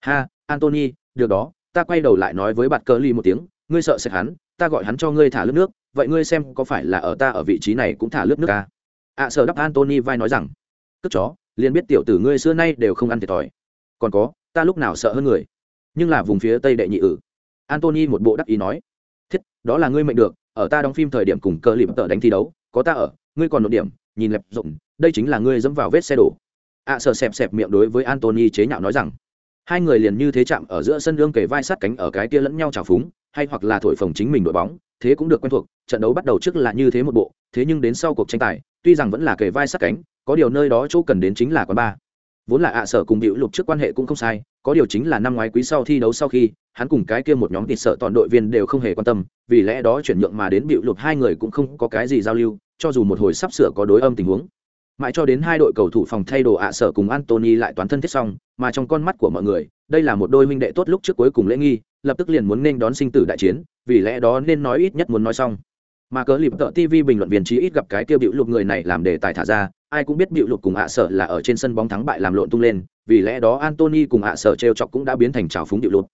ha Anthony, được đó ta quay đầu lại nói với bạn cờ ly một tiếng ngươi sợ sẽ hắn ta gọi hắn cho ngươi thả lướt nước vậy ngươi xem có phải là ở ta ở vị trí này cũng thả lướt nước a. ạ sở đáp Anthony vai nói rằng cất chó liền biết tiểu tử ngươi xưa nay đều không ăn thiệt thòi. Còn có ta lúc nào sợ hơn người? Nhưng là vùng phía tây đệ nhị ử. Antony một bộ đắc ý nói, thiết, đó là ngươi mệnh được, ở ta đóng phim thời điểm cùng cơ lịp tờ đánh thi đấu, có ta ở, ngươi còn một điểm, nhìn lẹp rộng, đây chính là ngươi dẫm vào vết xe đổ. Ạ sợ xẹp xẹp miệng đối với antony chế nhạo nói rằng, hai người liền như thế chạm ở giữa sân lương kề vai sát cánh ở cái kia lẫn nhau trào phúng, hay hoặc là thổi phồng chính mình đội bóng, thế cũng được quen thuộc, trận đấu bắt đầu trước là như thế một bộ, thế nhưng đến sau cuộc tranh tài, tuy rằng vẫn là kề vai sát cánh, có điều nơi đó chỗ cần đến chính là quán ba vốn là ạ sở cùng hữu lục trước quan hệ cũng không sai có điều chính là năm ngoái quý sau thi đấu sau khi hắn cùng cái kia một nhóm thịt sợ toàn đội viên đều không hề quan tâm vì lẽ đó chuyển nhượng mà đến bịu lục hai người cũng không có cái gì giao lưu cho dù một hồi sắp sửa có đối âm tình huống mãi cho đến hai đội cầu thủ phòng thay đồ ạ sở cùng Antony lại toán thân thiết xong, mà trong con mắt của mọi người, đây là một đôi huynh đệ tốt lúc trước cuối cùng lễ nghi, lập tức liền muốn nên đón sinh tử đại chiến, vì lẽ đó nên nói ít nhất muốn nói xong. Mà cớ lịp tợ TV bình luận viên trí ít gặp cái kia bịu lục người này làm đề tài thả ra, ai cũng biết bịu lục cùng ạ sở là ở trên sân bóng thắng bại làm lộn tung lên, vì lẽ đó Antony cùng ạ sở trêu chọc cũng đã biến thành trào phúng bịu lục.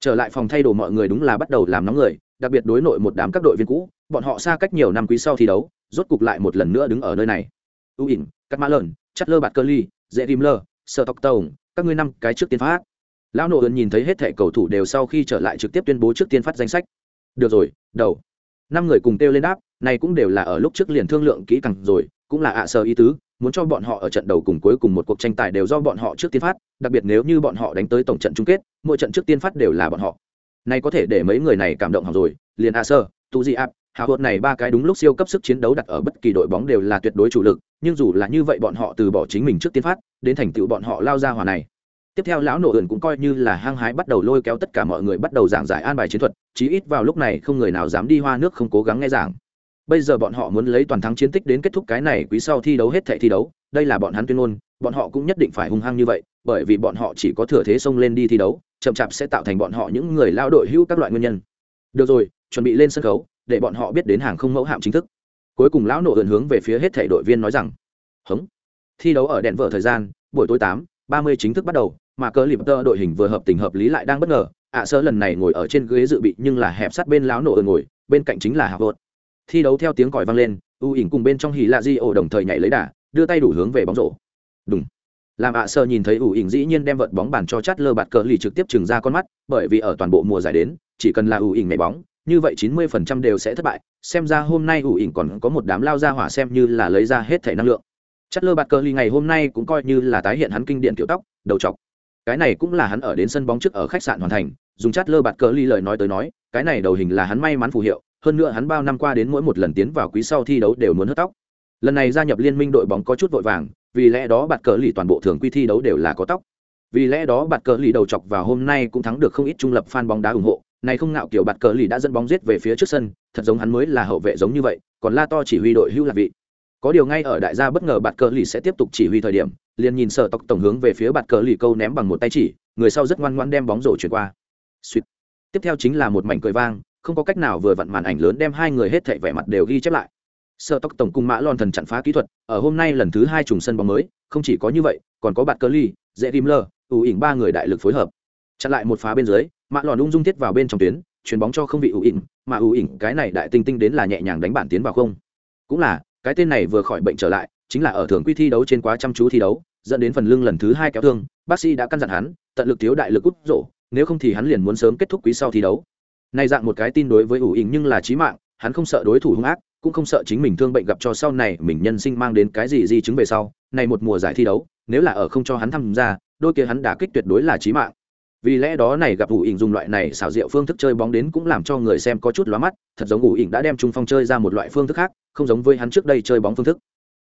Trở lại phòng thay đồ mọi người đúng là bắt đầu làm nóng người, đặc biệt đối nội một đám các đội viên cũ, bọn họ xa cách nhiều năm quý sau thi đấu, rốt cục lại một lần nữa đứng ở nơi này. Ưu ỉn cắt mã lợn chất lơ bạt cơ ly dễ rim lơ sợ tóc tổng các ngươi năm cái trước tiên phát. Lão nộ ơn nhìn thấy hết thẻ cầu thủ đều sau khi trở lại trực tiếp tuyên bố trước tiên phát danh sách. Được rồi đầu. Năm người cùng kêu lên đáp này cũng đều là ở lúc trước liền thương lượng kỹ càng rồi cũng là ạ à sơ ý tứ muốn cho bọn họ ở trận đầu cùng cuối cùng một cuộc tranh tài đều do bọn họ trước tiên phát, đặc biệt nếu như bọn họ đánh tới tổng trận chung kết, mỗi trận trước tiên phát đều là bọn họ. Này có thể để mấy người này cảm động hỏng rồi, liền a sơ, tu di áp hào hột này ba cái đúng lúc siêu cấp sức chiến đấu đặt ở bất kỳ đội bóng đều là tuyệt đối chủ lực, nhưng dù là như vậy bọn họ từ bỏ chính mình trước tiên phát, đến thành tựu bọn họ lao ra hòa này. Tiếp theo lão nổ ẩn cũng coi như là hăng hái bắt đầu lôi kéo tất cả mọi người bắt đầu giảng giải an bài chiến thuật, chí ít vào lúc này không người nào dám đi hoa nước không cố gắng nghe giảng bây giờ bọn họ muốn lấy toàn thắng chiến tích đến kết thúc cái này quý sau thi đấu hết thảy thi đấu đây là bọn hắn tuyên ngôn bọn họ cũng nhất định phải hung hăng như vậy bởi vì bọn họ chỉ có thừa thế xông lên đi thi đấu chậm chạp sẽ tạo thành bọn họ những người lao đội hữu các loại nguyên nhân. Được rồi chuẩn bị lên sân khấu để bọn họ biết đến hàng không mẫu hạm chính thức. Cuối cùng lão nổ ẩn hướng về phía hết thảy đội viên nói rằng hống. Thi đấu ở đèn vở thời gian buổi tối tám ba mươi chính thức bắt đầu mà cờ lip tơ đội hình vừa hợp tình hợp lý lại đang bất ngờ. Ạ à, sơ lần này ngồi ở trên ghế dự bị nhưng là hẹp sát bên lão nổ ở ngồi bên cạnh chính là hạ vợt thi đấu theo tiếng còi vang lên, u ỉn cùng bên trong hì lạ di ổ đồng thời nhảy lấy đà, đưa tay đủ hướng về bóng rổ. Đúng làm ạ à sơ nhìn thấy ủ ỉn dĩ nhiên đem vận bóng bàn cho chát lơ bạt cờ lì trực tiếp trừng ra con mắt, bởi vì ở toàn bộ mùa giải đến, chỉ cần là ủ ỉn nhảy bóng, như vậy 90% đều sẽ thất bại. Xem ra hôm nay ủ ỉn còn có một đám lao ra hỏa xem như là lấy ra hết thể năng lượng. Chát lơ bạt cờ Lì ngày hôm nay cũng coi như là tái hiện hắn kinh điển kiểu tóc, đầu chọc cái này cũng là hắn ở đến sân bóng trước ở khách sạn hoàn thành, dùng chát lơ bạt cờ Lì lời nói tới nói, cái này đầu hình là hắn may mắn phù hiệu hơn nữa hắn bao năm qua đến mỗi một lần tiến vào quý sau thi đấu đều muốn hớt tóc. Lần này gia nhập liên minh đội bóng có chút vội vàng, vì lẽ đó bạt cờ lì toàn bộ thường quy thi đấu đều là có tóc. Vì lẽ đó bạt cờ lì đầu chọc vào hôm nay cũng thắng được không ít trung lập fan bóng đá ủng hộ. Này không ngạo kiểu bạt cờ lì đã dẫn bóng giết về phía trước sân, thật giống hắn mới là hậu vệ giống như vậy, còn la to chỉ huy đội hưu là vị. Có điều ngay ở đại gia bất ngờ bạt cờ lì sẽ tiếp tục chỉ huy thời điểm, liền nhìn sợ tộc tổng hướng về phía bạt cờ lì câu ném bằng một tay chỉ, người sau rất ngoan ngoan đem bóng rổ chuyển qua. Sweet. tiếp theo chính là một mảnh cười vang không có cách nào vừa vặn màn ảnh lớn đem hai người hết thảy vẻ mặt đều ghi chép lại. Sợ tóc tổng cung mã lon thần chặn phá kỹ thuật ở hôm nay lần thứ hai trùng sân bóng mới không chỉ có như vậy còn có bạn curly, ly dễ tim lơ ủ ỉn ba người đại lực phối hợp. Chặn lại một phá bên dưới mã lon ung dung thiết vào bên trong tuyến chuyền bóng cho không vị ủ ỉn mà ủ ỉn cái này đại tinh tinh đến là nhẹ nhàng đánh bản tiến vào không. Cũng là cái tên này vừa khỏi bệnh trở lại chính là ở thường quy thi đấu trên quá chăm chú thi đấu dẫn đến phần lưng lần thứ hai kéo thương bác sĩ đã căn dặn hắn tận lực thiếu đại lực út rổ nếu không thì hắn liền muốn sớm kết thúc quý sau thi đấu nay dạng một cái tin đối với ủ ỉn nhưng là chí mạng, hắn không sợ đối thủ hung ác, cũng không sợ chính mình thương bệnh gặp cho sau này mình nhân sinh mang đến cái gì di chứng về sau, này một mùa giải thi đấu, nếu là ở không cho hắn tham gia, đôi kia hắn đã kích tuyệt đối là chí mạng. Vì lẽ đó này gặp ủ ỉn dùng loại này xảo diệu phương thức chơi bóng đến cũng làm cho người xem có chút lóa mắt, thật giống ủ ỉn đã đem trung phong chơi ra một loại phương thức khác, không giống với hắn trước đây chơi bóng phương thức.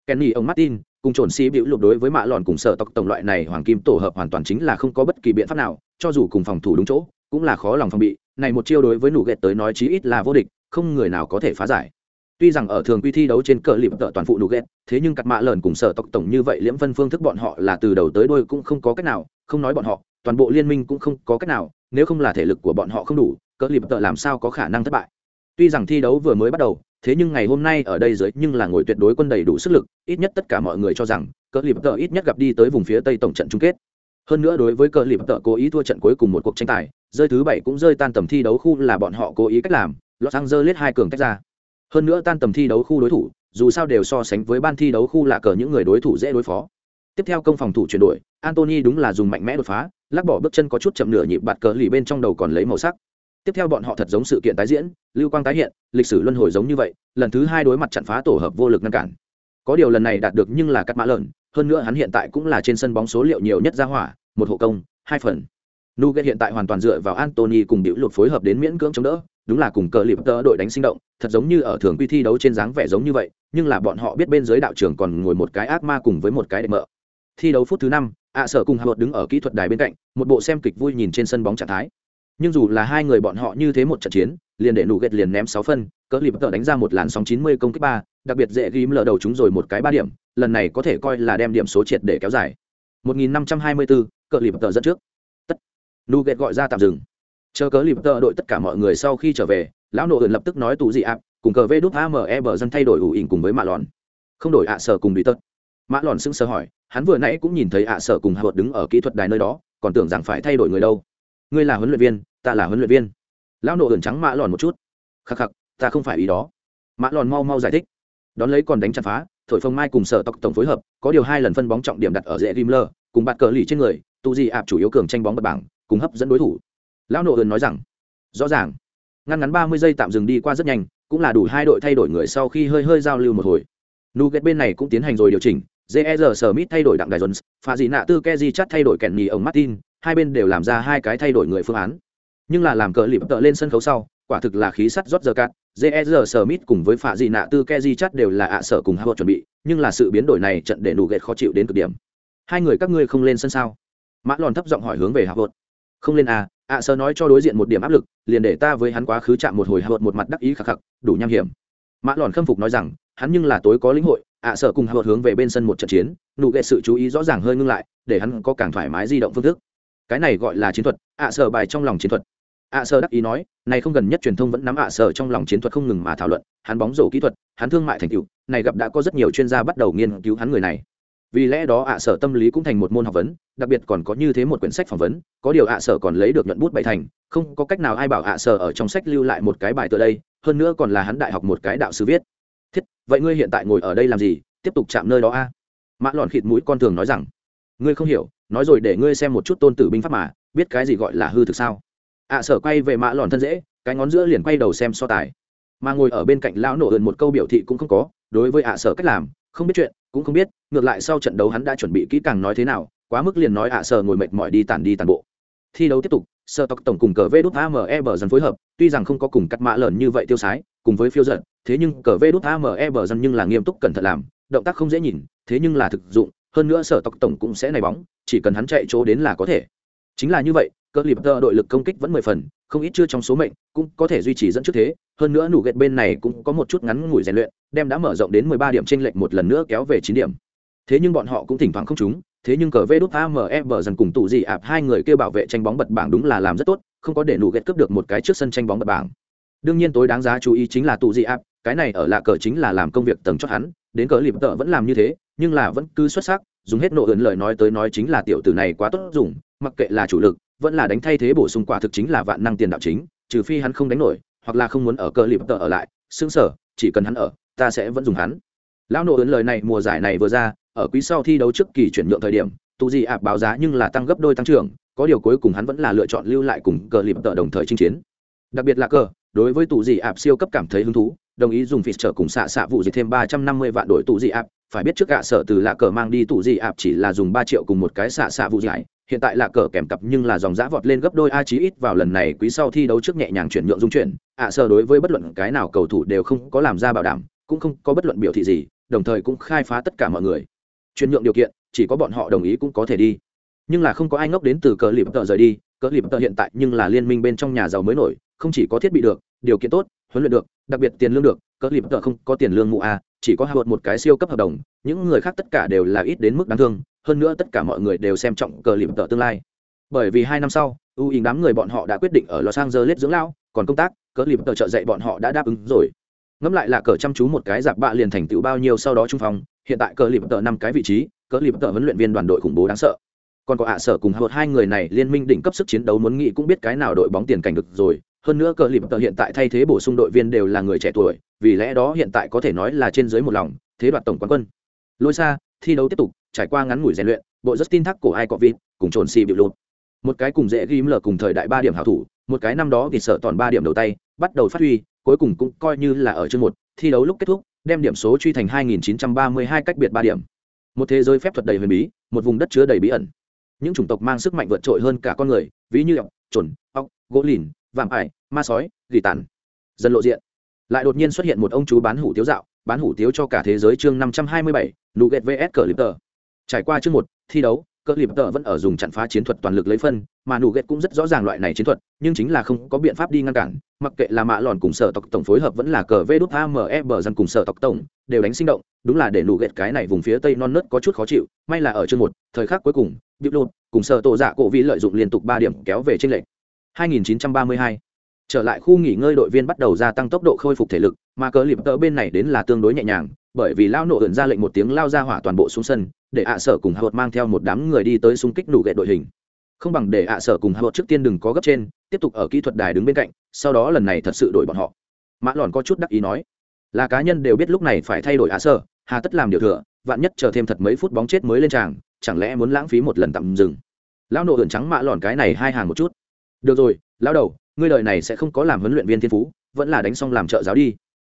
Kenny, ông martin, cùng trồn xí biểu lục đối với mạ lòn cùng sở tộc tổng loại này hoàng kim tổ hợp hoàn toàn chính là không có bất kỳ biện pháp nào, cho dù cùng phòng thủ đúng chỗ, cũng là khó lòng phòng bị này một chiêu đối với nụ ghét tới nói chí ít là vô địch, không người nào có thể phá giải. Tuy rằng ở thường quy thi đấu trên cờ lịp tợ toàn phụ nụ ghét thế nhưng cặp mạ lợn cùng sở tộc tổng như vậy liễm phân phương thức bọn họ là từ đầu tới đôi cũng không có cách nào, không nói bọn họ, toàn bộ liên minh cũng không có cách nào, nếu không là thể lực của bọn họ không đủ, cờ lịp tợ làm sao có khả năng thất bại. Tuy rằng thi đấu vừa mới bắt đầu, thế nhưng ngày hôm nay ở đây dưới nhưng là ngồi tuyệt đối quân đầy đủ sức lực, ít nhất tất cả mọi người cho rằng, cờ lịp tợ ít nhất gặp đi tới vùng phía tây tổng trận chung kết hơn nữa đối với cờ lip tợ cố ý thua trận cuối cùng một cuộc tranh tài, rơi thứ bảy cũng rơi tan tầm thi đấu khu là bọn họ cố ý cách làm, los angeles hai cường tách ra. Hơn nữa tan tầm thi đấu khu đối thủ, dù sao đều so sánh với ban thi đấu khu là cờ những người đối thủ dễ đối phó. Tiếp theo công phòng thủ chuyển đổi antony đúng là dùng mạnh mẽ đột phá, lắc bỏ bước chân có chút chậm nửa nhịp bạt cờ lì bên trong đầu còn lấy màu sắc. Tiếp theo bọn họ thật giống sự kiện tái diễn, lưu quang tái hiện, lịch sử luân hồi giống như vậy, lần thứ hai đối mặt chặn phá tổ hợp vô lực ngăn cản có điều lần này đạt được nhưng là cắt mã lợn hơn nữa hắn hiện tại cũng là trên sân bóng số liệu nhiều nhất ra hỏa một hộ công hai phần Nuget hiện tại hoàn toàn dựa vào Anthony cùng biểu lột phối hợp đến miễn cưỡng chống đỡ, đúng là cùng cờ liệp tơ đội đánh sinh động, thật giống như ở thường quy thi đấu trên dáng vẻ giống như vậy, nhưng là bọn họ biết bên dưới đạo trường còn ngồi một cái ác ma cùng với một cái đệ mợ. Thi đấu phút thứ năm, ạ sở cùng Hà đứng ở kỹ thuật đài bên cạnh, một bộ xem kịch vui nhìn trên sân bóng trạng thái. Nhưng dù là hai người bọn họ như thế một trận chiến, liền để Nuget liền ném sáu phân, cờ liệp tơ đánh ra một làn sóng chín mươi công kích ba, đặc biệt dễ ghim lờ đầu chúng rồi một cái ba điểm, lần này có thể coi là đem điểm số triệt để kéo dài. 1524, cờ lịp tơ dẫn trước. Tất. Nuget gọi ra tạm dừng. Chờ cờ lịp tờ đội tất cả mọi người sau khi trở về lão nộ ẩn lập tức nói tù dị ạ? cùng cờ vê đút ame bờ dân thay đổi ủ ỉn cùng với mạ lòn. Không đổi ạ sở cùng bị tật mã lòn sững sờ hỏi hắn vừa nãy cũng nhìn thấy ạ sở cùng hạ đứng ở kỹ thuật đài nơi đó còn tưởng rằng phải thay đổi người đâu. Ngươi là huấn luyện viên ta là huấn luyện viên. Lão nộ ẩn trắng mã lòn một chút. Khắc khắc ta không phải ý đó. Mã lòn mau mau giải thích đón lấy còn đánh chặt phá, thổi phong mai cùng sở tộc tổng phối hợp, có điều hai lần phân bóng trọng điểm đặt ở dễ rimler cùng bạt cờ lì trên người tu di ạp chủ yếu cường tranh bóng bật bảng, cùng hấp dẫn đối thủ. Lão nộ ơn nói rằng, rõ ràng, ngăn ngắn ba mươi giây tạm dừng đi qua rất nhanh, cũng là đủ hai đội thay đổi người sau khi hơi hơi giao lưu một hồi. Nuget bên này cũng tiến hành rồi điều chỉnh JR smith thay đổi đặng đài jones, pha gì nạ tư keji chắt thay đổi kèn nhì ông martin, hai bên đều làm ra hai cái thay đổi người phương án. Nhưng là làm cờ lịp tợ lên sân khấu sau, quả thực là khí sắt rót giờ cạn jer smith cùng với pha dị nạ tư keji chắc đều là ạ sở cùng Howard chuẩn bị, nhưng là sự biến đổi này trận để nuget khó chịu đến cực điểm. Hai người các ngươi không lên sân sao? Mã lòn thấp giọng hỏi hướng về Howard. không lên à ạ sở nói cho đối diện một điểm áp lực, liền để ta với hắn quá khứ chạm một hồi Howard một mặt đắc ý khắc khắc đủ nham hiểm. Mã lòn khâm phục nói rằng, hắn nhưng là tối có lĩnh hội, ạ sợ cùng Howard hướng về bên sân một trận chiến, nụ ghệ sự chú ý rõ ràng hơi ngưng lại, để hắn có càng thoải mái di động phương thức. Cái này gọi là chiến thuật, ạ sợ bài trong lòng chiến thuật ạ sơ đắc ý nói, này không gần nhất truyền thông vẫn nắm ạ sơ trong lòng chiến thuật không ngừng mà thảo luận, hắn bóng rổ kỹ thuật, hắn thương mại thành tựu, này gặp đã có rất nhiều chuyên gia bắt đầu nghiên cứu hắn người này. Vì lẽ đó ạ sở tâm lý cũng thành một môn học vấn, đặc biệt còn có như thế một quyển sách phỏng vấn, có điều ạ sở còn lấy được nhuận bút bảy thành, không có cách nào ai bảo ạ sở ở trong sách lưu lại một cái bài tựa đây, hơn nữa còn là hắn đại học một cái đạo sư viết. Thiết, vậy ngươi hiện tại ngồi ở đây làm gì? Tiếp tục chạm nơi đó a. Mã lọn khịt mũi con thường nói rằng. Ngươi không hiểu, nói rồi để ngươi xem một chút tôn tử binh pháp mà, biết cái gì gọi là hư thực sao? Ạ sở quay về mã lòn thân dễ, cái ngón giữa liền quay đầu xem so tài. Mà ngồi ở bên cạnh lão nổ ơn một câu biểu thị cũng không có, đối với ạ sở cách làm, không biết chuyện, cũng không biết, ngược lại sau trận đấu hắn đã chuẩn bị kỹ càng nói thế nào, quá mức liền nói ạ sở ngồi mệt mỏi đi tản đi tàn bộ. Thi đấu tiếp tục, sở tộc tổng cùng cờ vê đút ame bờ dần phối hợp, tuy rằng không có cùng cắt mã lợn như vậy tiêu sái, cùng với phiêu giận thế nhưng cờ vê đút ame bờ dần nhưng là nghiêm túc cẩn thận làm, động tác không dễ nhìn, thế nhưng là thực dụng, hơn nữa sở tộc tổng cũng sẽ này bóng, chỉ cần hắn chạy chỗ đến là có thể. Chính là như vậy cờ lip tơ đội lực công kích vẫn mười phần, không ít chưa trong số mệnh, cũng có thể duy trì dẫn trước thế. Hơn nữa nụ ghẹt bên này cũng có một chút ngắn ngủi rèn luyện, đem đã mở rộng đến mười ba điểm trên lệnh một lần nữa kéo về chín điểm. Thế nhưng bọn họ cũng thỉnh thoảng không trúng, thế nhưng cờ vê đút ame bờ dần cùng tụ dị ạp hai người kêu bảo vệ tranh bóng bật bảng đúng là làm rất tốt, không có để nụ ghẹt cướp được một cái trước sân tranh bóng bật bảng. Đương nhiên tối đáng giá chú ý chính là tụ dị ạp, cái này ở lạ cờ chính là làm công việc tầng cho hắn, đến cờ lip tợ vẫn làm như thế, nhưng là vẫn cứ xuất sắc, dùng hết nộ ẩn lời nói tới nói chính là tiểu tử này quá tốt dùng, mặc kệ là chủ lực vẫn là đánh thay thế bổ sung quả thực chính là vạn năng tiền đạo chính, trừ phi hắn không đánh nổi, hoặc là không muốn ở cờ lịp tờ ở lại xương sở, chỉ cần hắn ở, ta sẽ vẫn dùng hắn. Lão nộ ấn lời này mùa giải này vừa ra, ở quý sau thi đấu trước kỳ chuyển nhượng thời điểm tu di ạp báo giá nhưng là tăng gấp đôi tăng trưởng, có điều cuối cùng hắn vẫn là lựa chọn lưu lại cùng cờ lịp tờ đồng thời chinh chiến. Đặc biệt là cờ, đối với tù gì ạp siêu cấp cảm thấy hứng thú, đồng ý dùng phịt trở cùng xạ xạ vụ gì thêm ba trăm năm mươi vạn đổi tù gì ạp phải biết trước gạ sở từ lạ cờ mang đi tù gì ạp chỉ là dùng ba triệu cùng một cái xạ xạ vụ giải hiện tại là cờ kèm cặp nhưng là dòng giã vọt lên gấp đôi a chí ít vào lần này quý sau thi đấu trước nhẹ nhàng chuyển nhượng dung chuyển. ạ sơ đối với bất luận cái nào cầu thủ đều không có làm ra bảo đảm, cũng không có bất luận biểu thị gì, đồng thời cũng khai phá tất cả mọi người. Chuyển nhượng điều kiện, chỉ có bọn họ đồng ý cũng có thể đi. Nhưng là không có ai ngốc đến từ cờ lip tờ rời đi, cờ lip tờ hiện tại nhưng là liên minh bên trong nhà giàu mới nổi, không chỉ có thiết bị được, điều kiện tốt, huấn luyện được, đặc biệt tiền lương được, cờ lip tờ không có tiền lương mụ a, chỉ có hạ một cái siêu cấp hợp đồng, những người khác tất cả đều là ít đến mức đáng thương hơn nữa tất cả mọi người đều xem trọng cờ lip tợ tương lai. Bởi vì hai năm sau ưu ý đám người bọn họ đã quyết định ở los angeles dưỡng lao còn công tác, cờ lip tợ trợ dạy bọn họ đã đáp ứng rồi. Ngẫm lại là cờ chăm chú một cái giặc bạ liền thành tựu bao nhiêu sau đó trung phòng hiện tại cờ lip tợ năm cái vị trí, cờ lip tợ huấn luyện viên đoàn đội khủng bố đáng sợ. Còn có ạ sở cùng hợp hai người này liên minh đỉnh cấp sức chiến đấu muốn nghĩ cũng biết cái nào đội bóng tiền cảnh được rồi. Hơn nữa cờ lip tợ hiện tại thay thế bổ sung đội viên đều là người trẻ tuổi, vì lẽ đó hiện tại có thể nói là trên dưới một lòng, thế đoạt tổng quán quân. Lôi xa thi đấu tiếp tục, trải qua ngắn ngủi rèn luyện bộ rất tin thác của ai cọ vịt, cùng trồn xì bịu lụt. Một cái cùng dễ ghim lờ cùng thời đại ba điểm hảo thủ, một cái năm đó thì sợ toàn ba điểm đầu tay, bắt đầu phát huy, cuối cùng cũng coi như là ở chương một, thi đấu lúc kết thúc, đem điểm số truy thành 2932 cách biệt ba điểm. Một thế giới phép thuật đầy huyền bí, một vùng đất chứa đầy bí ẩn. Những chủng tộc mang sức mạnh vượt trội hơn cả con người, ví như ọc chuẩn ọc gỗ lìn, vạm ải, ma sói, gỉ tàn. Dần lộ diện lại đột nhiên xuất hiện một ông chú bán hủ tiếu dạo bán hủ tiếu cho cả thế giới chương 527, nuget vs cờ lip tờ trải qua chương một thi đấu cờ lip tờ vẫn ở dùng chặn phá chiến thuật toàn lực lấy phân mà nuget cũng rất rõ ràng loại này chiến thuật nhưng chính là không có biện pháp đi ngăn cản mặc kệ là mạ lòn cùng sở tộc tổng phối hợp vẫn là cờ vê đút ame bờ dân cùng sở tộc tổng đều đánh sinh động đúng là để nụ ghẹt cái này vùng phía tây non nớt có chút khó chịu may là ở chương một thời khắc cuối cùng bịp lột cùng sở tổ dạ cổ vi lợi dụng liên tục ba điểm kéo về trên lệnh 2932 trở lại khu nghỉ ngơi đội viên bắt đầu gia tăng tốc độ khôi phục thể lực, mà cờ lịp tợ bên này đến là tương đối nhẹ nhàng, bởi vì lao nộ ẩn ra lệnh một tiếng lao ra hỏa toàn bộ xuống sân, để ạ sở cùng hạ mang theo một đám người đi tới xung kích đủ ghệ đội hình. Không bằng để ạ sở cùng hạ trước tiên đừng có gấp trên, tiếp tục ở kỹ thuật đài đứng bên cạnh, sau đó lần này thật sự đổi bọn họ. Mã lòn có chút đắc ý nói, là cá nhân đều biết lúc này phải thay đổi ạ sở, hà tất làm điều thừa, vạn nhất chờ thêm thật mấy phút bóng chết mới lên tràng, chẳng lẽ muốn lãng phí một lần tạm dừng? Lão nộ ẩn trắng mã lòn cái này hai hàng một chút. Được rồi, lão đầu ngươi đời này sẽ không có làm huấn luyện viên thiên phú, vẫn là đánh xong làm trợ giáo đi.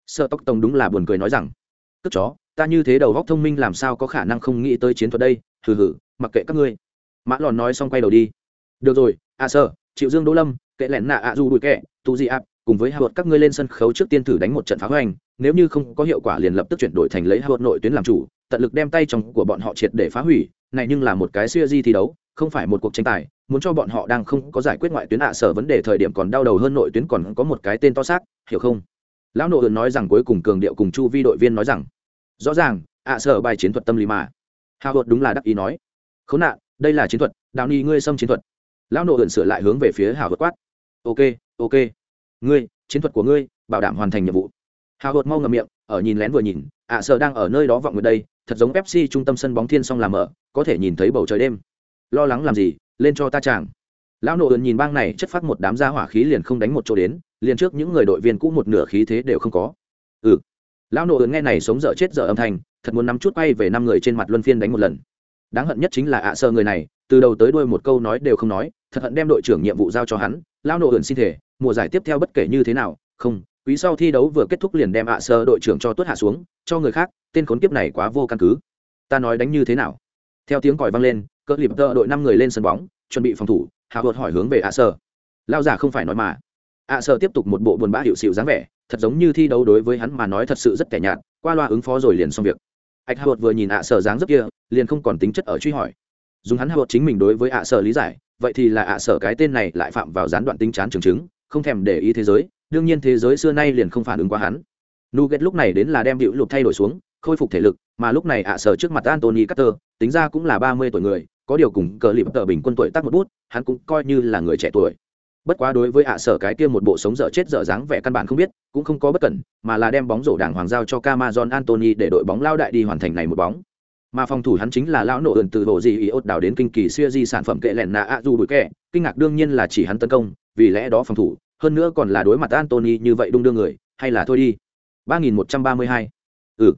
Sợ tóc tông đúng là buồn cười nói rằng, cất chó, ta như thế đầu góc thông minh làm sao có khả năng không nghĩ tới chiến thuật đây, hừ hừ, mặc kệ các ngươi. Mã lòn nói xong quay đầu đi. Được rồi à sơ, Triệu dương, đỗ lâm, kệ lẹn nạ ạ à du đuổi kệ tu di áp cùng với hai vợt các ngươi lên sân khấu trước tiên thử đánh một trận phá hoành, nếu như không có hiệu quả liền lập tức chuyển đổi thành lấy hai vợt nội tuyến làm chủ, tận lực đem tay trong của bọn họ triệt để phá hủy, này nhưng là một cái siêu di thi đấu, không phải một cuộc tranh tài muốn cho bọn họ đang không có giải quyết ngoại tuyến ạ sở vấn đề thời điểm còn đau đầu hơn nội tuyến còn có một cái tên to xác, hiểu không? Lão nội nói rằng cuối cùng cường điệu cùng chu vi đội viên nói rằng, rõ ràng, ạ sở bài chiến thuật tâm lý mà. Hào hột đúng là đắc ý nói, khốn nạn, đây là chiến thuật, đào ni ngươi xâm chiến thuật. Lão nội ẩn sửa lại hướng về phía hào hột quát, ok ok, ngươi, chiến thuật của ngươi, bảo đảm hoàn thành nhiệm vụ. Hào hột mau ngậm miệng, ở nhìn lén vừa nhìn, ạ sở đang ở nơi đó vọng người đây, thật giống pepsi trung tâm sân bóng thiên song làm mở có thể nhìn thấy bầu trời đêm. Lo lắng làm gì? Lên cho ta chàng. Lão nộ ơn nhìn bang này, chất phát một đám gia hỏa khí liền không đánh một chỗ đến, liền trước những người đội viên cũ một nửa khí thế đều không có. Ừ. Lão nộ ơn nghe này sống dở chết dở âm thanh, thật muốn nắm chút quay về năm người trên mặt luân phiên đánh một lần. Đáng hận nhất chính là ạ sơ người này, từ đầu tới đuôi một câu nói đều không nói, thật hận đem đội trưởng nhiệm vụ giao cho hắn. Lão nộ ơn xin thể mùa giải tiếp theo bất kể như thế nào, không, quý sau thi đấu vừa kết thúc liền đem ạ sơ đội trưởng cho tuất hạ xuống, cho người khác, tên khốn kiếp này quá vô căn cứ. Ta nói đánh như thế nào? Theo tiếng còi vang lên cỡ lịp tợ đội năm người lên sân bóng, chuẩn bị phòng thủ hạ vợt hỏi hướng về ạ sở lao giả không phải nói mà. Ạ sở tiếp tục một bộ buồn bã hiệu xịu dáng vẻ, thật giống như thi đấu đối với hắn mà nói thật sự rất kẻ nhạt, qua loa ứng phó rồi liền xong việc. Ạch hạ vợt vừa nhìn ạ sở dáng rất kia, liền không còn tính chất ở truy hỏi. Dùng hắn hạ vợt chính mình đối với ạ sở lý giải, vậy thì là ạ sở cái tên này lại phạm vào gián đoạn tính chán trường chứng, không thèm để ý thế giới, đương nhiên thế giới xưa nay liền không phản ứng qua hắn. Nuget lúc này đến là đem hữu lục thay đổi xuống, khôi phục thể lực, mà lúc này ạ sở trước mặt antony cutter tính ra cũng là ba mươi tuổi người có điều cùng cờ lịp tờ bình quân tuổi tác một bút, hắn cũng coi như là người trẻ tuổi. Bất quá đối với ạ sở cái kia một bộ sống dở chết dở dáng vẻ căn bản không biết, cũng không có bất cẩn, mà là đem bóng rổ đảng hoàng giao cho camason antony để đội bóng lao đại đi hoàn thành này một bóng. Mà phòng thủ hắn chính là lão nổ ẩn từ bộ gì ý ốt đào đến kinh kỳ xưa di sản phẩm kệ lẹn nạ ạ dù bụi kẹ. Kinh ngạc đương nhiên là chỉ hắn tấn công, vì lẽ đó phòng thủ, hơn nữa còn là đối mặt antony như vậy đung đưa người, hay là thôi đi. 3132 ừ.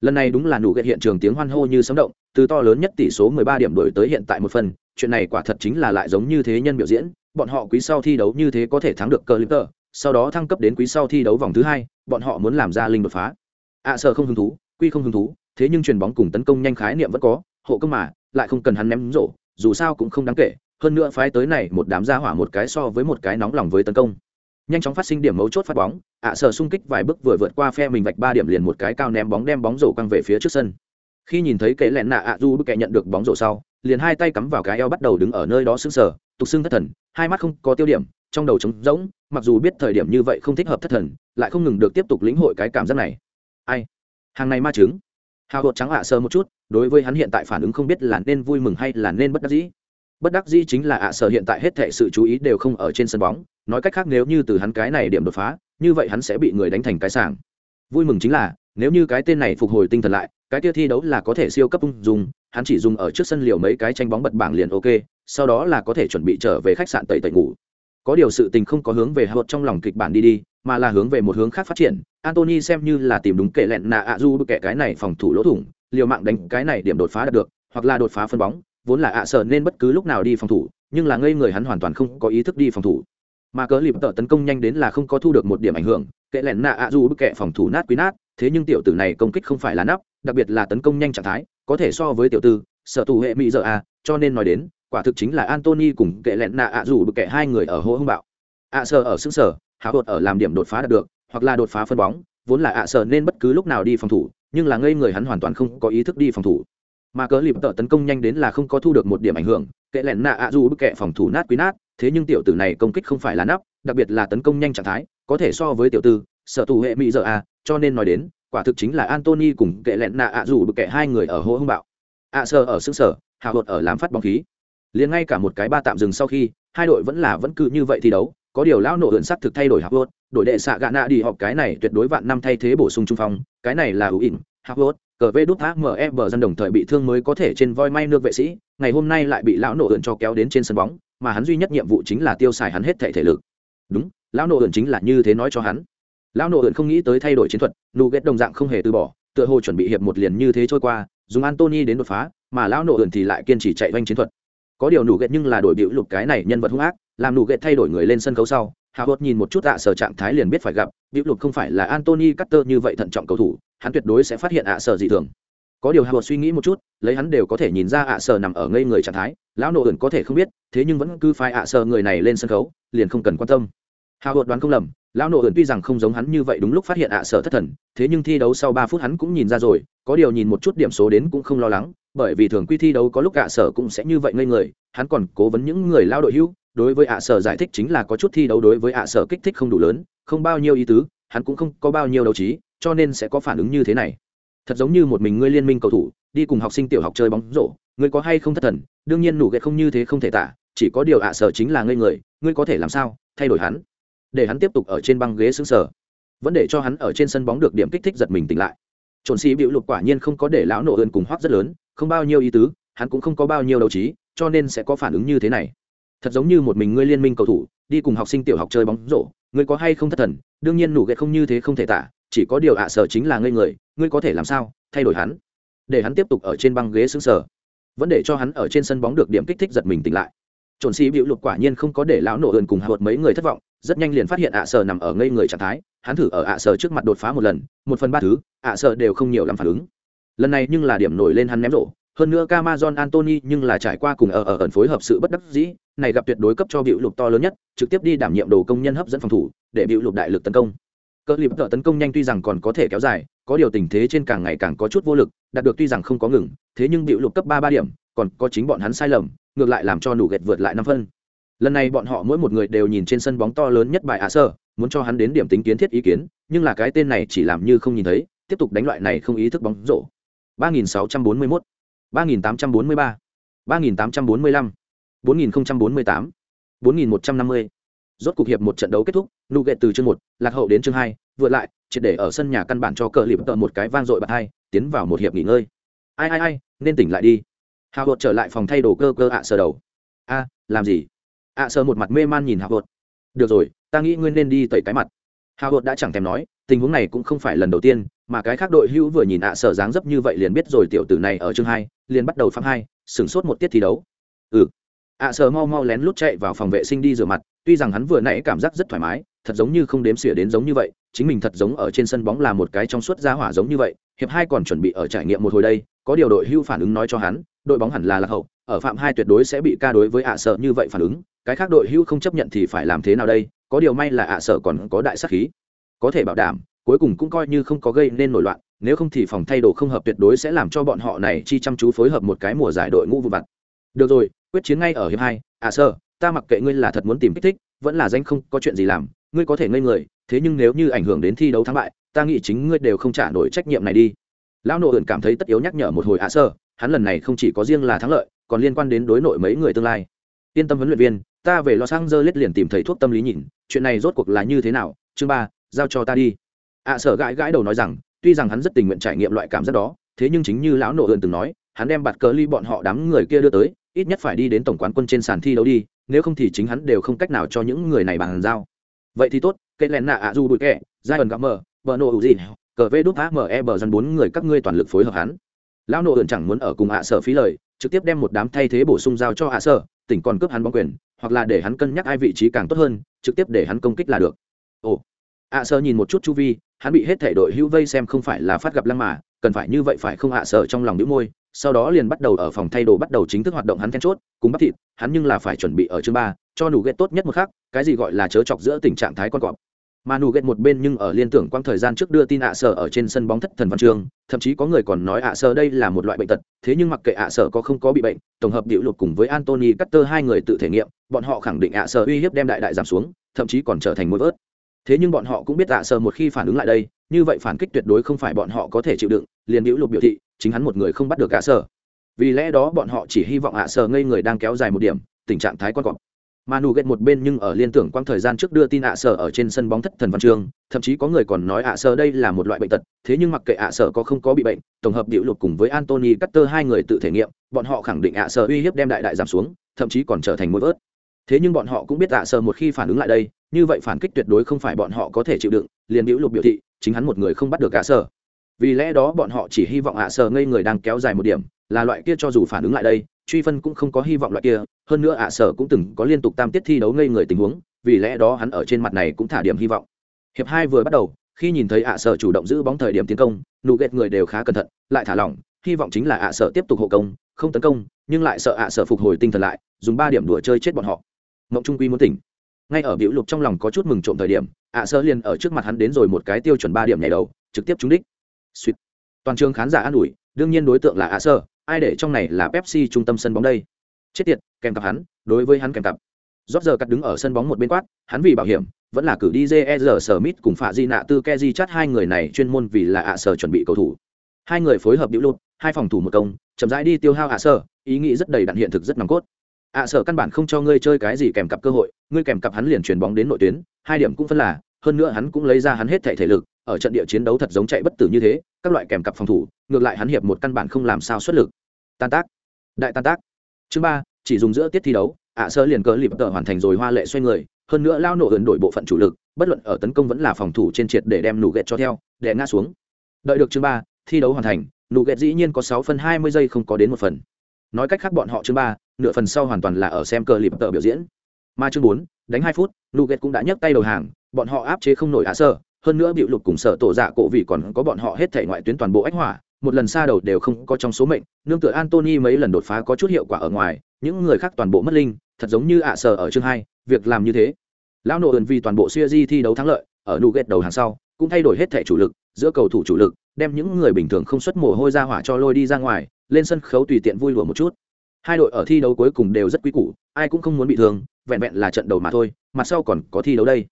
Lần này đúng là nụ ghét hiện trường tiếng hoan hô như sấm động từ to lớn nhất tỷ số 13 điểm đổi tới hiện tại một phần chuyện này quả thật chính là lại giống như thế nhân biểu diễn bọn họ quý sau thi đấu như thế có thể thắng được Clipper, sau đó thăng cấp đến quý sau thi đấu vòng thứ hai bọn họ muốn làm ra linh đột phá. Ạ à, sợ không hứng thú quy không hứng thú thế nhưng chuyền bóng cùng tấn công nhanh khái niệm vẫn có hộ công mà lại không cần hắn ném rổ dù sao cũng không đáng kể hơn nữa phái tới này một đám gia hỏa một cái so với một cái nóng lòng với tấn công. Nhanh chóng phát sinh điểm mấu chốt phát bóng ạ à, sở xung kích vài bước vừa vượt qua phe mình vạch ba điểm liền một cái cao ném bóng đem bóng rổ quăng về phía trước sân khi nhìn thấy kệ lẹn nạ ạ du bức kệ nhận được bóng rổ sau, liền hai tay cắm vào cái eo bắt đầu đứng ở nơi đó xứng sờ, tục xưng thất thần, hai mắt không có tiêu điểm, trong đầu trống rỗng, mặc dù biết thời điểm như vậy không thích hợp thất thần, lại không ngừng được tiếp tục lĩnh hội cái cảm giác này. Ai? Hàng này ma chứng. Hào hột trắng ạ sơ một chút, đối với hắn hiện tại phản ứng không biết là nên vui mừng hay là nên bất đắc dĩ. Bất đắc dĩ chính là ạ sở hiện tại hết thệ sự chú ý đều không ở trên sân bóng, nói cách khác nếu như từ hắn cái này điểm đột phá, như vậy hắn sẽ bị người đánh thành cái sàng vui mừng chính là, nếu như cái tên này phục hồi tinh thần lại cái kia thi đấu là có thể siêu cấp ung dùng hắn chỉ dùng ở trước sân liều mấy cái tranh bóng bật bảng liền ok, sau đó là có thể chuẩn bị trở về khách sạn tẩy tẩy ngủ. Có điều sự tình không có hướng về hợp trong lòng kịch bản đi đi, mà là hướng về một hướng khác phát triển. Antony xem như là tìm đúng kệ lẹn nạ ạ du bức kệ cái này phòng thủ lỗ thủng, liều mạng đánh cái này điểm đột phá đạt được, hoặc là đột phá phân bóng, vốn là ạ sợ nên bất cứ lúc nào đi phòng thủ, nhưng là ngây người hắn hoàn toàn không có ý thức đi phòng thủ. Mà cớ lịp tợ tấn công nhanh đến là không có thu được một điểm ảnh hưởng kệ lẹn nạ ạ du bức kệ phòng thủ nát quý nát, thế nhưng tiểu tử này công kích không phải là nắp đặc biệt là tấn công nhanh trạng thái, có thể so với tiểu tư, sở tù hệ mỹ giờ a, cho nên nói đến, quả thực chính là antony cùng kệ lẹn nạ ạ rủ bực kệ hai người ở hô hưng bạo. Ạ sở ở xứng sở hạ hột ở làm điểm đột phá đạt được, hoặc là đột phá phân bóng, vốn là ạ sở nên bất cứ lúc nào đi phòng thủ, nhưng là ngây người hắn hoàn toàn không có ý thức đi phòng thủ. Mà cớ lịp tợ tấn công nhanh đến là không có thu được một điểm ảnh hưởng, kệ lẹn nạ ạ dù bức kệ phòng thủ nát quý nát, thế nhưng tiểu tử này công kích không phải là nắp, đặc biệt là tấn công nhanh trạng thái, có thể so với tiểu tư, sở tù hệ mỹ giờ a, cho nên nói đến quả thực chính là antony cùng kệ lẹn nạ ạ dù bực kệ hai người ở hô hưng bạo. Ạ sơ ở xứng sở hạ hột ở làm phát bóng khí. Liền ngay cả một cái ba tạm dừng sau khi, hai đội vẫn là vẫn cứ như vậy thi đấu, có điều lão nổ ẩn sắc thực thay đổi hạ hột, đội đệ xạ gạ nạ đi họp cái này tuyệt đối vạn năm thay thế bổ sung trung phong, cái này là ưu ỉn hạ hột, cờ vê đút thác mở bờ dân đồng thời bị thương mới có thể trên voi may nước vệ sĩ, ngày hôm nay lại bị lão nổ ẩn cho kéo đến trên sân bóng, mà hắn duy nhất nhiệm vụ chính là tiêu xài hắn hết thể thể lực. Đúng, lão nổ ẩn chính là như thế nói cho hắn lão nổ ẩn không nghĩ tới thay đổi chiến thuật, nụ ghét đồng dạng không hề từ bỏ, tựa hồ chuẩn bị hiệp một liền như thế trôi qua, dùng antony đến đột phá, mà lão nổ ẩn thì lại kiên trì chạy doanh chiến thuật. Có điều nụ ghét nhưng là đổi biểu lục cái này nhân vật hung ác, làm nụ ghét thay đổi người lên sân khấu sau hào hốt nhìn một chút ạ sở trạng thái liền biết phải gặp biểu lục không phải là antony cutter như vậy thận trọng cầu thủ, hắn tuyệt đối sẽ phát hiện ạ sở dị thường. Có điều hào hốt suy nghĩ một chút, lấy hắn đều có thể nhìn ra ạ sở nằm ở ngây người trạng thái, lão nổ ẩn có thể không biết, thế nhưng vẫn cứ phái ạ sở người này lên sân khấu, liền không cần quan tâm. Hào hốt đoán không lầm lão nổ ẩn tuy rằng không giống hắn như vậy đúng lúc phát hiện ạ sở thất thần, thế nhưng thi đấu sau ba phút hắn cũng nhìn ra rồi, có điều nhìn một chút điểm số đến cũng không lo lắng, bởi vì thường quy thi đấu có lúc ạ sở cũng sẽ như vậy ngây người, hắn còn cố vấn những người lao đội hữu đối với ạ sở giải thích chính là có chút thi đấu đối với ạ sở kích thích không đủ lớn, không bao nhiêu ý tứ, hắn cũng không có bao nhiêu đấu trí, cho nên sẽ có phản ứng như thế này. Thật giống như một mình ngươi liên minh cầu thủ, đi cùng học sinh tiểu học chơi bóng rổ, ngươi có hay không thất thần? Đương nhiên nụ ghét không như thế không thể tả, chỉ có điều ạ sở chính là ngây người, ngươi có thể làm sao thay đổi hắn? Để hắn tiếp tục ở trên băng ghế xứng sở. Vẫn để cho hắn ở trên sân bóng được điểm kích thích giật mình tỉnh lại. Trộn xì bịu lục quả nhiên không có để lão nổ ơn cùng hoác rất lớn, không bao nhiêu ý tứ, hắn cũng không có bao nhiêu đấu trí, cho nên sẽ có phản ứng như thế này. Thật giống như một mình ngươi liên minh cầu thủ, đi cùng học sinh tiểu học chơi bóng rổ, ngươi có hay không thất thần? Đương nhiên nụ ghét không như thế không thể tả, chỉ có điều ạ sở chính là ngây người, ngươi có thể làm sao? Thay đổi hắn. Để hắn tiếp tục ở trên băng ghế xứng sở. Vẫn để cho hắn ở trên sân bóng được điểm kích thích giật mình tỉnh lại trộn xì bịu lục quả nhiên không có để lão nổ ơn cùng hạ mấy người thất vọng rất nhanh liền phát hiện ạ sở nằm ở ngây người trạng thái hắn thử ở ạ sở trước mặt đột phá một lần một phần ba thứ ạ sở đều không nhiều làm phản ứng lần này nhưng là điểm nổi lên hắn ném rổ hơn nữa Camazon Anthony nhưng là trải qua cùng ở ở ẩn phối hợp sự bất đắc dĩ, này gặp tuyệt đối cấp cho biểu lục to lớn nhất, trực tiếp đi đảm nhiệm đồ công nhân hấp dẫn phòng thủ, để biểu lục đại lực tấn công. Cơ liệp tở tấn công nhanh tuy rằng còn có thể kéo dài, có điều tình thế trên càng ngày càng có chút vô lực, đạt được tuy rằng không có ngừng, thế nhưng biểu lục cấp ba ba điểm, còn có chính bọn hắn sai lầm, ngược lại làm cho nụ gẹt vượt lại năm phân. Lần này bọn họ mỗi một người đều nhìn trên sân bóng to lớn nhất bài ạ sơ, muốn cho hắn đến điểm tính kiến thiết ý kiến, nhưng là cái tên này chỉ làm như không nhìn thấy, tiếp tục đánh loại này không ý thức bóng rổ. 3641 3843, 3845, 4048, 4150. Rốt cục hiệp một trận đấu kết thúc, Nugget từ chương một lạc hậu đến chương hai vượt lại, triệt để ở sân nhà căn bản cho cờ lịp tợ một cái vang dội bật hai, tiến vào một hiệp nghỉ ngơi. Ai ai ai, nên tỉnh lại đi. Hào Hột trở lại phòng thay đồ cơ cơ ạ sờ đầu. A, làm gì? ạ sờ một mặt mê man nhìn Hào Hột. Được rồi, ta nghĩ ngươi nên đi tẩy cái mặt. Hào Hột đã chẳng thèm nói, tình huống này cũng không phải lần đầu tiên, mà cái khác đội hữu vừa nhìn ạ sờ dáng dấp như vậy liền biết rồi tiểu tử này ở chương hai liền bắt đầu phăng hai sửng sốt một tiết thi đấu ừ ạ sờ mau mau lén lút chạy vào phòng vệ sinh đi rửa mặt tuy rằng hắn vừa nãy cảm giác rất thoải mái thật giống như không đếm xỉa đến giống như vậy chính mình thật giống ở trên sân bóng là một cái trong suốt ra hỏa giống như vậy hiệp hai còn chuẩn bị ở trải nghiệm một hồi đây có điều đội hưu phản ứng nói cho hắn đội bóng hẳn là lạc hậu ở phạm hai tuyệt đối sẽ bị ca đối với ạ sợ như vậy phản ứng cái khác đội hưu không chấp nhận thì phải làm thế nào đây có điều may là ạ sợ còn có đại sắc khí có thể bảo đảm cuối cùng cũng coi như không có gây nên nổi loạn nếu không thì phòng thay đồ không hợp tuyệt đối sẽ làm cho bọn họ này chi chăm chú phối hợp một cái mùa giải đội ngũ vụ vặt. Được rồi quyết chiến ngay ở hiệp hai à sợ, ta mặc kệ ngươi là thật muốn tìm kích thích vẫn là danh không có chuyện gì làm ngươi có thể ngây người, thế nhưng nếu như ảnh hưởng đến thi đấu thắng bại, ta nghĩ chính ngươi đều không trả nổi trách nhiệm này đi. Lão nộ ẩn cảm thấy tất yếu nhắc nhở một hồi ạ sơ, hắn lần này không chỉ có riêng là thắng lợi, còn liên quan đến đối nội mấy người tương lai. Yên tâm huấn luyện viên, ta về lo sang dơ lết liền tìm thấy thuốc tâm lý nhìn, chuyện này rốt cuộc là như thế nào, chương ba, giao cho ta đi. Ạ sở gãi gãi đầu nói rằng, tuy rằng hắn rất tình nguyện trải nghiệm loại cảm giác đó, thế nhưng chính như lão nộ ẩn từng nói, hắn đem bạt cờ ly bọn họ đám người kia đưa tới, ít nhất phải đi đến tổng quán quân trên sàn thi đấu đi, nếu không thì chính hắn đều không cách nào cho những người này bàn giao vậy thì tốt cây lẹn nạ ạ du bụi kẹ giai ẩn gặp mờ vợ nộ ủ gì, cờ vê đúc mờ e bờ dần bốn người các ngươi toàn lực phối hợp hắn. Lão nộ ẩn chẳng muốn ở cùng ạ sở phí lời, trực tiếp đem một đám thay thế bổ sung giao cho ạ sở, tỉnh còn cướp hắn bóng quyền, hoặc là để hắn cân nhắc ai vị trí càng tốt hơn, trực tiếp để hắn công kích là được. Ồ, ạ sở nhìn một chút chu vi, hắn bị hết thể đội hữu vây xem không phải là phát gặp lăng mà, cần phải như vậy phải không hạ sở trong lòng đĩu môi sau đó liền bắt đầu ở phòng thay đồ bắt đầu chính thức hoạt động hắn then chốt, cùng bắt thịt, hắn nhưng là phải chuẩn bị ở chương ba, cho nụ ghét tốt nhất một khác cái gì gọi là chớ chọc giữa tình trạng thái con cọp. Mà nụ ghét một bên nhưng ở liên tưởng quang thời gian trước đưa tin ạ sở ở trên sân bóng thất thần văn trường, thậm chí có người còn nói ạ sở đây là một loại bệnh tật, thế nhưng mặc kệ ạ sở có không có bị bệnh, tổng hợp điệu lục cùng với antony cutter hai người tự thể nghiệm, bọn họ khẳng định ạ sở uy hiếp đem đại đại giảm xuống, thậm chí còn trở thành mối vớt. Thế nhưng bọn họ cũng biết ạ sở một khi phản ứng lại đây, như vậy phản kích tuyệt đối không phải bọn họ có thể chịu đựng, liền điệu lục biểu thị chính hắn một người không bắt được ạ sở vì lẽ đó bọn họ chỉ hy vọng ạ sở ngây người đang kéo dài một điểm, tình trạng thái con cọp. Mà nụ ghét một bên nhưng ở liên tưởng quang thời gian trước đưa tin ạ sở ở trên sân bóng thất thần văn trường thậm chí có người còn nói ạ sở đây là một loại bệnh tật, thế nhưng mặc kệ ạ sở có không có bị bệnh, tổng hợp điệu lục cùng với antony cutter hai người tự thể nghiệm, bọn họ khẳng định ạ sở uy hiếp đem đại đại giảm xuống, thậm chí còn trở thành mũi vớt. Thế nhưng bọn họ cũng biết ạ sở một khi phản ứng lại đây, như vậy phản kích tuyệt đối không phải bọn họ có thể chịu đựng, liền điệu lục biểu thị, chính hắn một người không bắt được ạ sở vì lẽ đó bọn họ chỉ hy vọng ạ sờ ngây người đang kéo dài một điểm, là loại kia cho dù phản ứng lại đây, truy phân cũng không có hy vọng loại kia, hơn nữa ạ sở cũng từng có liên tục tam tiết thi đấu ngây người tình huống, vì lẽ đó hắn ở trên mặt này cũng thả điểm hy vọng. Hiệp hai vừa bắt đầu, khi nhìn thấy ạ sở chủ động giữ bóng thời điểm tiến công, nụ ghét người đều khá cẩn thận, lại thả lỏng, hy vọng chính là ạ sở tiếp tục hộ công, không tấn công, nhưng lại sợ ạ sở phục hồi tinh thần lại, dùng ba điểm đùa chơi chết bọn họ. Mộng trung quy muốn tỉnh. Ngay ở biểu lục trong lòng có chút mừng trộm thời điểm, ạ sở liền ở trước mặt hắn đến rồi một cái tiêu chuẩn ba điểm nhảy đầu, trực tiếp trúng đích. Sweet. toàn trường khán giả an ủi, đương nhiên đối tượng là ạ sơ ai để trong này là pepsi trung tâm sân bóng đây? Chết tiệt, kèm cặp hắn, đối với hắn kèm cặp. Rót giờ cắt đứng ở sân bóng một bên quát, hắn vì bảo hiểm, vẫn là cử đi jr smith cùng phạ di nạ tư keji chắt hai người này chuyên môn vì là ạ sơ chuẩn bị cầu thủ. Hai người phối hợp biểu lụt, hai phòng thủ một công, chậm rãi đi tiêu hao ạ sơ ý nghĩ rất đầy đặn hiện thực rất nòng cốt. Ạ sở căn bản không cho ngươi chơi cái gì kèm cặp cơ hội, ngươi kèm cặp hắn liền chuyền bóng đến nội tuyến, hai điểm cũng phân là, hơn nữa hắn cũng lấy ra hắn hết thể thể lực ở trận địa chiến đấu thật giống chạy bất tử như thế, các loại kèm cặp phòng thủ, ngược lại hắn hiệp một căn bản không làm sao xuất lực. Tan tác. Đại tan tác. Chương ba, chỉ dùng giữa tiết thi đấu, ạ sơ liền cờ lịp tờ hoàn thành rồi hoa lệ xoay người, hơn nữa lao nổ ấn đổi bộ phận chủ lực, bất luận ở tấn công vẫn là phòng thủ trên triệt để đem nụ ghẹt cho theo để ngã xuống. Đợi được chương ba, thi đấu hoàn thành, nụ ghẹt dĩ nhiên có sáu phân hai mươi giây không có đến một phần. Nói cách khác bọn họ chương ba, nửa phần sau hoàn toàn là ở xem cờ lịp tờ biểu diễn. Mà chương bốn, đánh hai phút nuget cũng đã nhấc tay đầu hàng, bọn họ áp chế không nổi ạ sơ hơn nữa biểu lục cùng sở tổ dạ cổ vì còn có bọn họ hết thể ngoại tuyến toàn bộ ách hỏa, một lần xa đầu đều không có trong số mệnh, nương tựa antony mấy lần đột phá có chút hiệu quả ở ngoài, những người khác toàn bộ mất linh, thật giống như ạ sở ở chương hai, việc làm như thế. Lão nổ ẩn vì toàn bộ siêu di thi đấu thắng lợi, ở nụ ghét đầu hàng sau, cũng thay đổi hết thể chủ lực, giữa cầu thủ chủ lực, đem những người bình thường không xuất mồ hôi ra hỏa cho lôi đi ra ngoài, lên sân khấu tùy tiện vui lùa một chút. Hai đội ở thi đấu cuối cùng đều rất quý củ, ai cũng không muốn bị thương, vẹn vẹn là trận đầu mà thôi, mặt sau còn có thi đấu đây.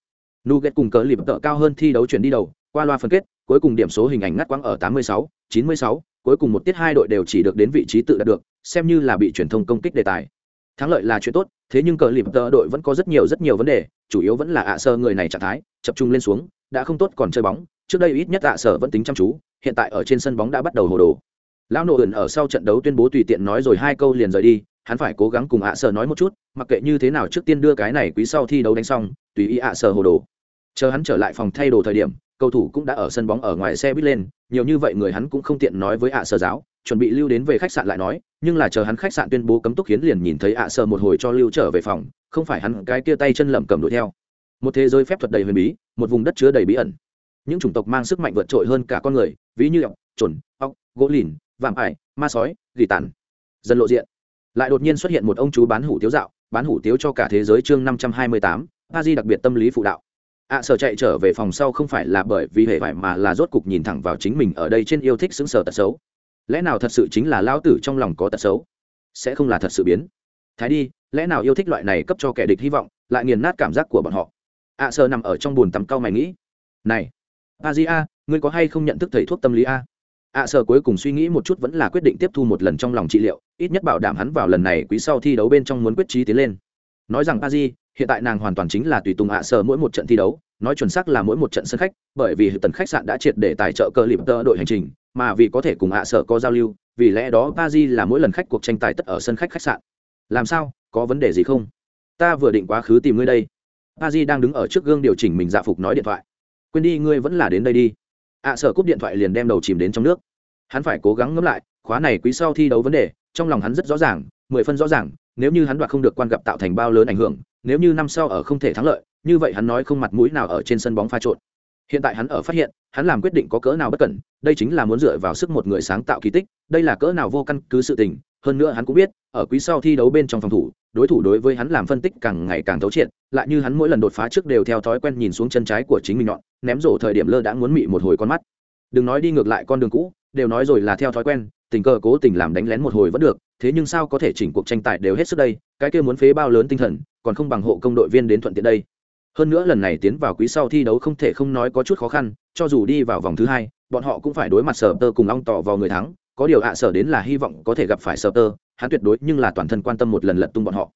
Nugget cùng cờ lịp tợ cao hơn thi đấu chuyển đi đầu qua loa phân kết cuối cùng điểm số hình ảnh ngắt quãng ở 86, 96, cuối cùng một tiết hai đội đều chỉ được đến vị trí tự đạt được xem như là bị truyền thông công kích đề tài. Thắng lợi là chuyện tốt thế nhưng cờ lịp tợ đội vẫn có rất nhiều rất nhiều vấn đề chủ yếu vẫn là ạ sơ người này trạng thái chập trung lên xuống đã không tốt còn chơi bóng trước đây ít nhất ạ sở vẫn tính chăm chú hiện tại ở trên sân bóng đã bắt đầu hồ đồ. Lão nổ ẩn ở sau trận đấu tuyên bố tùy tiện nói rồi hai câu liền rời đi hắn phải cố gắng cùng ạ sở nói một chút, mặc kệ như thế nào trước tiên đưa cái này quý sau thi đấu đánh xong, tùy ý ạ sở hồ đồ. Chờ hắn trở lại phòng thay đồ thời điểm, cầu thủ cũng đã ở sân bóng ở ngoài xe buýt lên, nhiều như vậy người hắn cũng không tiện nói với ạ sở giáo, chuẩn bị lưu đến về khách sạn lại nói, nhưng là chờ hắn khách sạn tuyên bố cấm túc khiến liền nhìn thấy ạ sở một hồi cho lưu trở về phòng, không phải hắn cái kia tay chân lẩm cầm đuổi theo. Một thế giới phép thuật đầy huyền bí, một vùng đất chứa đầy bí ẩn. Những chủng tộc mang sức mạnh vượt trội hơn cả con người, ví như ọc chuẩn ọc gỗ lìn, vạm ải, ma sói, gỉ tàn. Dần lộ diện lại đột nhiên xuất hiện một ông chú bán hủ tiếu dạo bán hủ tiếu cho cả thế giới chương năm trăm hai mươi tám a di đặc biệt tâm lý phụ đạo. Ạ à, sở chạy trở về phòng sau không phải là bởi vì hệ vải mà là rốt cục nhìn thẳng vào chính mình ở đây trên yêu thích xứng sở tật xấu. Lẽ nào thật sự chính là lao tử trong lòng có tật xấu? Sẽ không là thật sự biến. Thái đi lẽ nào yêu thích loại này cấp cho kẻ địch hy vọng lại nghiền nát cảm giác của bọn họ? Ạ à, sở nằm ở trong bùn tắm cau mày nghĩ. Này a di a ngươi có hay không nhận thức thầy thuốc tâm lý a? Ạ à, sở cuối cùng suy nghĩ một chút vẫn là quyết định tiếp thu một lần trong lòng trị liệu ít nhất bảo đảm hắn vào lần này quý sau thi đấu bên trong muốn quyết trí tiến lên. Nói rằng a di hiện tại nàng hoàn toàn chính là tùy tùng ạ sở mỗi một trận thi đấu nói chuẩn xác là mỗi một trận sân khách bởi vì tần khách sạn đã triệt để tài trợ cơ liệm tơ đội hành trình mà vì có thể cùng ạ sở có giao lưu vì lẽ đó a di là mỗi lần khách cuộc tranh tài tất ở sân khách khách sạn. Làm sao? Có vấn đề gì không? Ta vừa định quá khứ tìm ngươi đây. A di đang đứng ở trước gương điều chỉnh mình dạ phục nói điện thoại. Quên đi ngươi vẫn là đến đây đi ạ sở cúp điện thoại liền đem đầu chìm đến trong nước. Hắn phải cố gắng ngẫm lại, khóa này quý sau thi đấu vấn đề, trong lòng hắn rất rõ ràng, mười phân rõ ràng, nếu như hắn đoạt không được quan gặp tạo thành bao lớn ảnh hưởng, nếu như năm sau ở không thể thắng lợi, như vậy hắn nói không mặt mũi nào ở trên sân bóng pha trộn. Hiện tại hắn ở phát hiện, hắn làm quyết định có cỡ nào bất cẩn, đây chính là muốn dựa vào sức một người sáng tạo kỳ tích, đây là cỡ nào vô căn cứ sự tình, hơn nữa hắn cũng biết, ở quý sau thi đấu bên trong phòng thủ đối thủ đối với hắn làm phân tích càng ngày càng thấu triệt, lại như hắn mỗi lần đột phá trước đều theo thói quen nhìn xuống chân trái của chính mình nhọn, ném rổ thời điểm lơ đã muốn mị một hồi con mắt. Đừng nói đi ngược lại con đường cũ, đều nói rồi là theo thói quen, tình cờ cố tình làm đánh lén một hồi vẫn được, thế nhưng sao có thể chỉnh cuộc tranh tài đều hết sức đây, cái kia muốn phế bao lớn tinh thần, còn không bằng hộ công đội viên đến thuận tiện đây. Hơn nữa lần này tiến vào quý sau thi đấu không thể không nói có chút khó khăn, cho dù đi vào vòng thứ hai, bọn họ cũng phải đối mặt sở tơ cùng long tỏ vào người thắng, có điều ạ sở đến là hy vọng có thể gặp phải sở tơ hắn tuyệt đối nhưng là toàn thân quan tâm một lần lật tung bọn họ.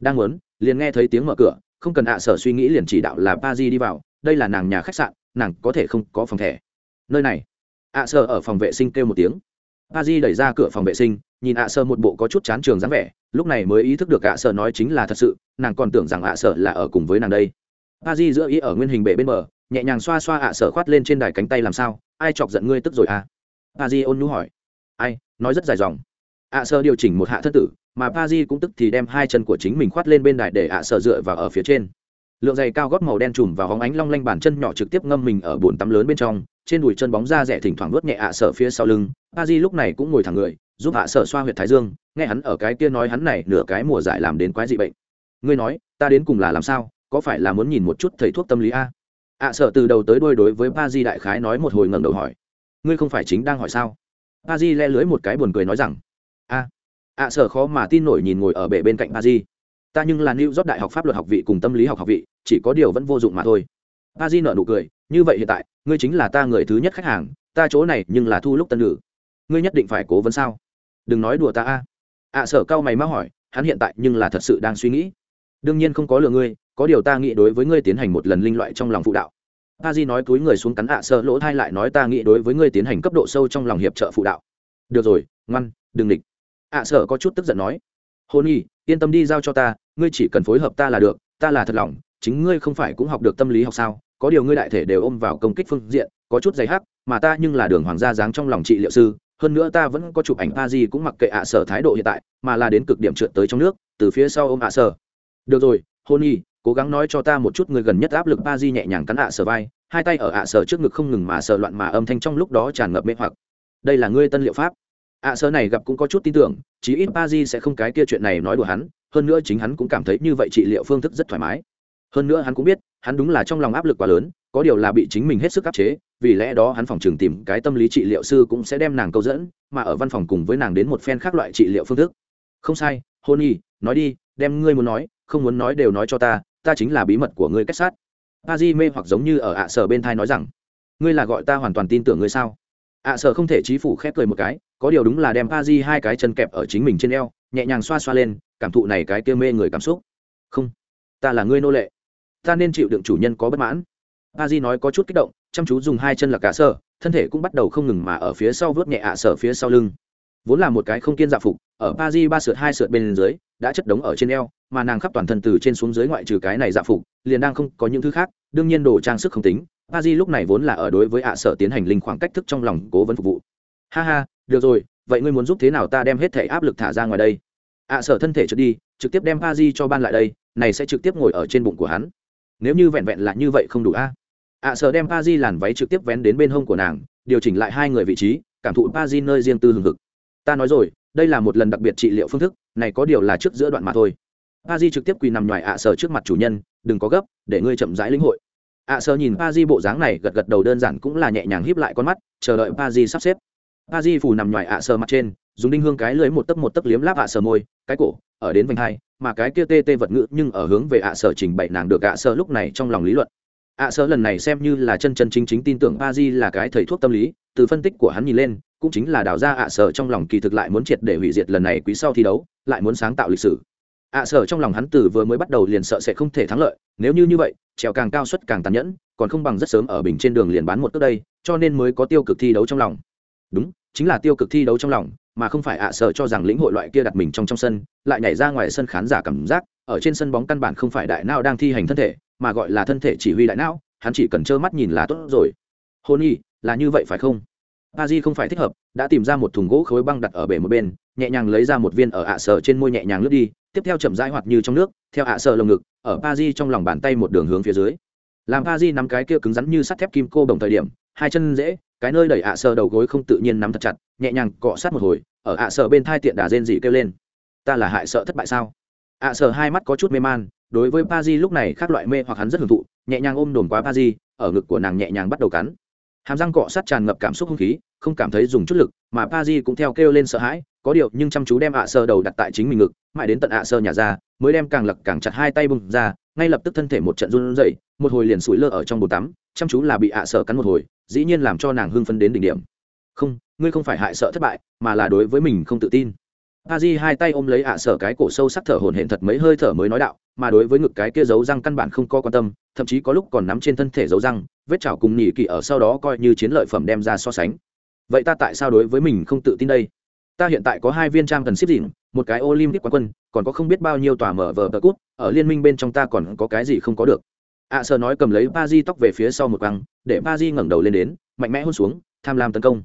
Đang muốn, liền nghe thấy tiếng mở cửa, không cần ạ sở suy nghĩ liền chỉ đạo là pa di đi vào, đây là nàng nhà khách sạn, nàng có thể không có phòng thẻ. Nơi này, ạ sở ở phòng vệ sinh kêu một tiếng. Pa di đẩy ra cửa phòng vệ sinh, nhìn ạ sở một bộ có chút chán trường dáng vẻ, lúc này mới ý thức được ạ sở nói chính là thật sự, nàng còn tưởng rằng ạ sở là ở cùng với nàng đây. Pa di giữa ý ở nguyên hình bể bên bờ, nhẹ nhàng xoa xoa ạ sở khoát lên trên đài cánh tay làm sao, ai chọc giận ngươi tức rồi à? Pa di ôn nhu hỏi. Ai, nói rất dài dòng ạ sơ điều chỉnh một hạ thân tử, mà pa di cũng tức thì đem hai chân của chính mình khoát lên bên đài để ạ sơ dựa vào ở phía trên. Lượng giày cao gót màu đen trùm và hóng ánh long lanh bàn chân nhỏ trực tiếp ngâm mình ở bồn tắm lớn bên trong, trên đùi chân bóng da rẻ thỉnh thoảng vớt nhẹ ạ sở phía sau lưng. Pa di lúc này cũng ngồi thẳng người, giúp ạ sở xoa huyệt thái dương, nghe hắn ở cái kia nói hắn này nửa cái mùa giải làm đến quái dị bệnh. Ngươi nói, ta đến cùng là làm sao, có phải là muốn nhìn một chút thầy thuốc tâm lý a? Ạ sở từ đầu tới đuôi đối với pa di đại khái nói một hồi ngẩng đầu hỏi. Ngươi không phải chính đang hỏi sao? Pa di le lưới một cái buồn cười nói rằng a ạ sở khó mà tin nổi nhìn ngồi ở bệ bên cạnh ba di ta nhưng là new job đại học pháp luật học vị cùng tâm lý học học vị, chỉ có điều vẫn vô dụng mà thôi. Ba di nợ nụ cười, như vậy hiện tại, ngươi chính là ta người thứ nhất khách hàng, ta chỗ này nhưng là thu lúc tân ngữ. Ngươi nhất định phải cố vấn sao? Đừng nói đùa ta a. Ạ sở cao mày má hỏi, hắn hiện tại nhưng là thật sự đang suy nghĩ. Đương nhiên không có lừa ngươi, có điều ta nghĩ đối với ngươi tiến hành một lần linh loại trong lòng phụ đạo. A di nói túi người xuống cắn ạ sợ lỗ thai lại nói ta nghĩ đối với ngươi tiến hành cấp độ sâu trong lòng hiệp trợ phụ đạo. Được rồi, ngoan, đừng địch ạ sợ có chút tức giận nói hôn Nhi, yên tâm đi giao cho ta ngươi chỉ cần phối hợp ta là được ta là thật lòng chính ngươi không phải cũng học được tâm lý học sao? Có điều ngươi đại thể đều ôm vào công kích phương diện có chút giày hắc mà ta nhưng là đường hoàng gia dáng trong lòng trị liệu sư hơn nữa ta vẫn có chụp ảnh a di cũng mặc kệ ạ sở thái độ hiện tại mà là đến cực điểm trượt tới trong nước từ phía sau ôm ạ sở được rồi hôn Nhi, cố gắng nói cho ta một chút người gần nhất áp lực ba di nhẹ nhàng cắn ạ sở vai hai tay ở ạ sở trước ngực không ngừng mà sờ loạn mà âm thanh trong lúc đó tràn ngập mê hoặc. Đây là ngươi tân liệu pháp ạ à, này gặp cũng có chút tin tưởng chí ít pa di sẽ không cái kia chuyện này nói đùa hắn hơn nữa chính hắn cũng cảm thấy như vậy trị liệu phương thức rất thoải mái. Hơn nữa hắn cũng biết hắn đúng là trong lòng áp lực quá lớn có điều là bị chính mình hết sức áp chế vì lẽ đó hắn phòng trường tìm cái tâm lý trị liệu sư cũng sẽ đem nàng câu dẫn mà ở văn phòng cùng với nàng đến một phen khác loại trị liệu phương thức. Không sai hôn y nói đi đem ngươi muốn nói không muốn nói đều nói cho ta ta chính là bí mật của ngươi kết sát. Pa di mê hoặc giống như ở ạ sở bên thai nói rằng ngươi là gọi ta hoàn toàn tin tưởng ngươi sao? Ạ sở không thể trí phủ khép cười một cái có điều đúng là đem pa di hai cái chân kẹp ở chính mình trên eo nhẹ nhàng xoa xoa lên cảm thụ này cái kia mê người cảm xúc. Không ta là ngươi nô lệ. Ta nên chịu đựng chủ nhân có bất mãn. Pa di nói có chút kích động chăm chú dùng hai chân là cả sợ, thân thể cũng bắt đầu không ngừng mà ở phía sau vớt nhẹ ạ sở phía sau lưng. Vốn là một cái không kiên dạ phục ở pa di ba sượt hai sượt bên dưới đã chất đống ở trên eo mà nàng khắp toàn thân từ trên xuống dưới ngoại trừ cái này dạ phục liền đang không có những thứ khác đương nhiên đồ trang sức không tính pa di lúc này vốn là ở đối với ạ sở tiến hành linh khoảng cách thức trong lòng cố vấn phục vụ. Ha ha, được rồi, vậy ngươi muốn giúp thế nào ta đem hết thể áp lực thả ra ngoài đây? ạ sở thân thể trượt đi, trực tiếp đem pa di cho ban lại đây, này sẽ trực tiếp ngồi ở trên bụng của hắn. Nếu như vẹn vẹn là như vậy không đủ a. Ạ sở đem pa di làn váy trực tiếp vén đến bên hông của nàng, điều chỉnh lại hai người vị trí, cảm thụ pa di nơi riêng tư hừng hực. Ta nói rồi, đây là một lần đặc biệt trị liệu phương thức, này có điều là trước giữa đoạn mà thôi. Pa di trực tiếp quỳ nằm ngoài ạ sở trước mặt chủ nhân, đừng có gấp, để ngươi chậm rãi lĩnh hội ạ sơ nhìn pa di bộ dáng này gật gật đầu đơn giản cũng là nhẹ nhàng híp lại con mắt, chờ đợi pa di sắp xếp. Pa di phủ nằm ngoài ạ sơ mặt trên, dùng đinh hương cái lưới một tấc một tấc liếm láp ạ sơ môi, cái cổ ở đến vành hai, mà cái kia tê tê vật ngữ nhưng ở hướng về ạ sơ trình bày nàng được ạ sơ lúc này trong lòng lý luận. Ạ sơ lần này xem như là chân chân chính chính tin tưởng pa di là cái thầy thuốc tâm lý, từ phân tích của hắn nhìn lên, cũng chính là đào ra ạ sơ trong lòng kỳ thực lại muốn triệt để hủy diệt lần này quý sau thi đấu, lại muốn sáng tạo lịch sử. Ạ sở trong lòng hắn từ vừa mới bắt đầu liền sợ sẽ không thể thắng lợi, nếu như như vậy trèo càng cao suất càng tàn nhẫn, còn không bằng rất sớm ở bình trên đường liền bán một tức đây, cho nên mới có tiêu cực thi đấu trong lòng. Đúng, chính là tiêu cực thi đấu trong lòng, mà không phải ạ à sợ cho rằng lĩnh hội loại kia đặt mình trong trong sân, lại nhảy ra ngoài sân khán giả cảm giác, ở trên sân bóng căn bản không phải đại não đang thi hành thân thể, mà gọi là thân thể chỉ huy đại não, hắn chỉ cần trơ mắt nhìn là tốt rồi. Hôn y, là như vậy phải không? A di không phải thích hợp, đã tìm ra một thùng gỗ khối băng đặt ở bể một bên, nhẹ nhàng lấy ra một viên ở ạ à sở trên môi nhẹ nhàng lướt đi tiếp theo chậm rãi hoạt như trong nước, theo ạ sợ lồng ngực, ở pa di trong lòng bàn tay một đường hướng phía dưới. Làm pa di nắm cái kia cứng rắn như sắt thép kim cô đồng thời điểm, hai chân dễ, cái nơi đẩy ạ sợ đầu gối không tự nhiên nắm thật chặt, nhẹ nhàng cọ sát một hồi, ở ạ sợ bên thai tiện đà rên dị kêu lên. Ta là hại sợ thất bại sao? ạ sợ hai mắt có chút mê man, đối với pa di lúc này khác loại mê hoặc hắn rất hưởng thụ, nhẹ nhàng ôm đồn quá pa di ở ngực của nàng nhẹ nhàng bắt đầu cắn hàm răng cọ sát tràn ngập cảm xúc hung khí, không cảm thấy dùng chút lực, mà pa di cũng theo kêu lên sợ hãi, có điều nhưng chăm chú đem ạ sơ đầu đặt tại chính mình ngực, mãi đến tận ạ sơ nhà ra, mới đem càng lặc càng chặt hai tay bung ra, ngay lập tức thân thể một trận run rẩy, một hồi liền sủi lơ ở trong bồn tắm, chăm chú là bị ạ sơ cắn một hồi, dĩ nhiên làm cho nàng hưng phấn đến đỉnh điểm. Không, ngươi không phải hại sợ thất bại, mà là đối với mình không tự tin. Pa di hai tay ôm lấy ạ sơ cái cổ sâu sắc thở hổn hển thật mấy hơi thở mới nói đạo, mà đối với ngực cái kia dấu răng căn bản không có quan tâm, thậm chí có lúc còn nắm trên thân thể dấu răng vết chảo cùng nhị kỳ ở sau đó coi như chiến lợi phẩm đem ra so sánh. Vậy ta tại sao đối với mình không tự tin đây? Ta hiện tại có hai viên trang cần ship dịn một cái olympic quán quân, còn có không biết bao nhiêu tòa mở vờ tờ cút, ở liên minh bên trong ta còn có cái gì không có được. Ạ sợ nói cầm lấy ba di tóc về phía sau một băng để ba di ngẩng đầu lên đến, mạnh mẽ hôn xuống, tham lam tấn công.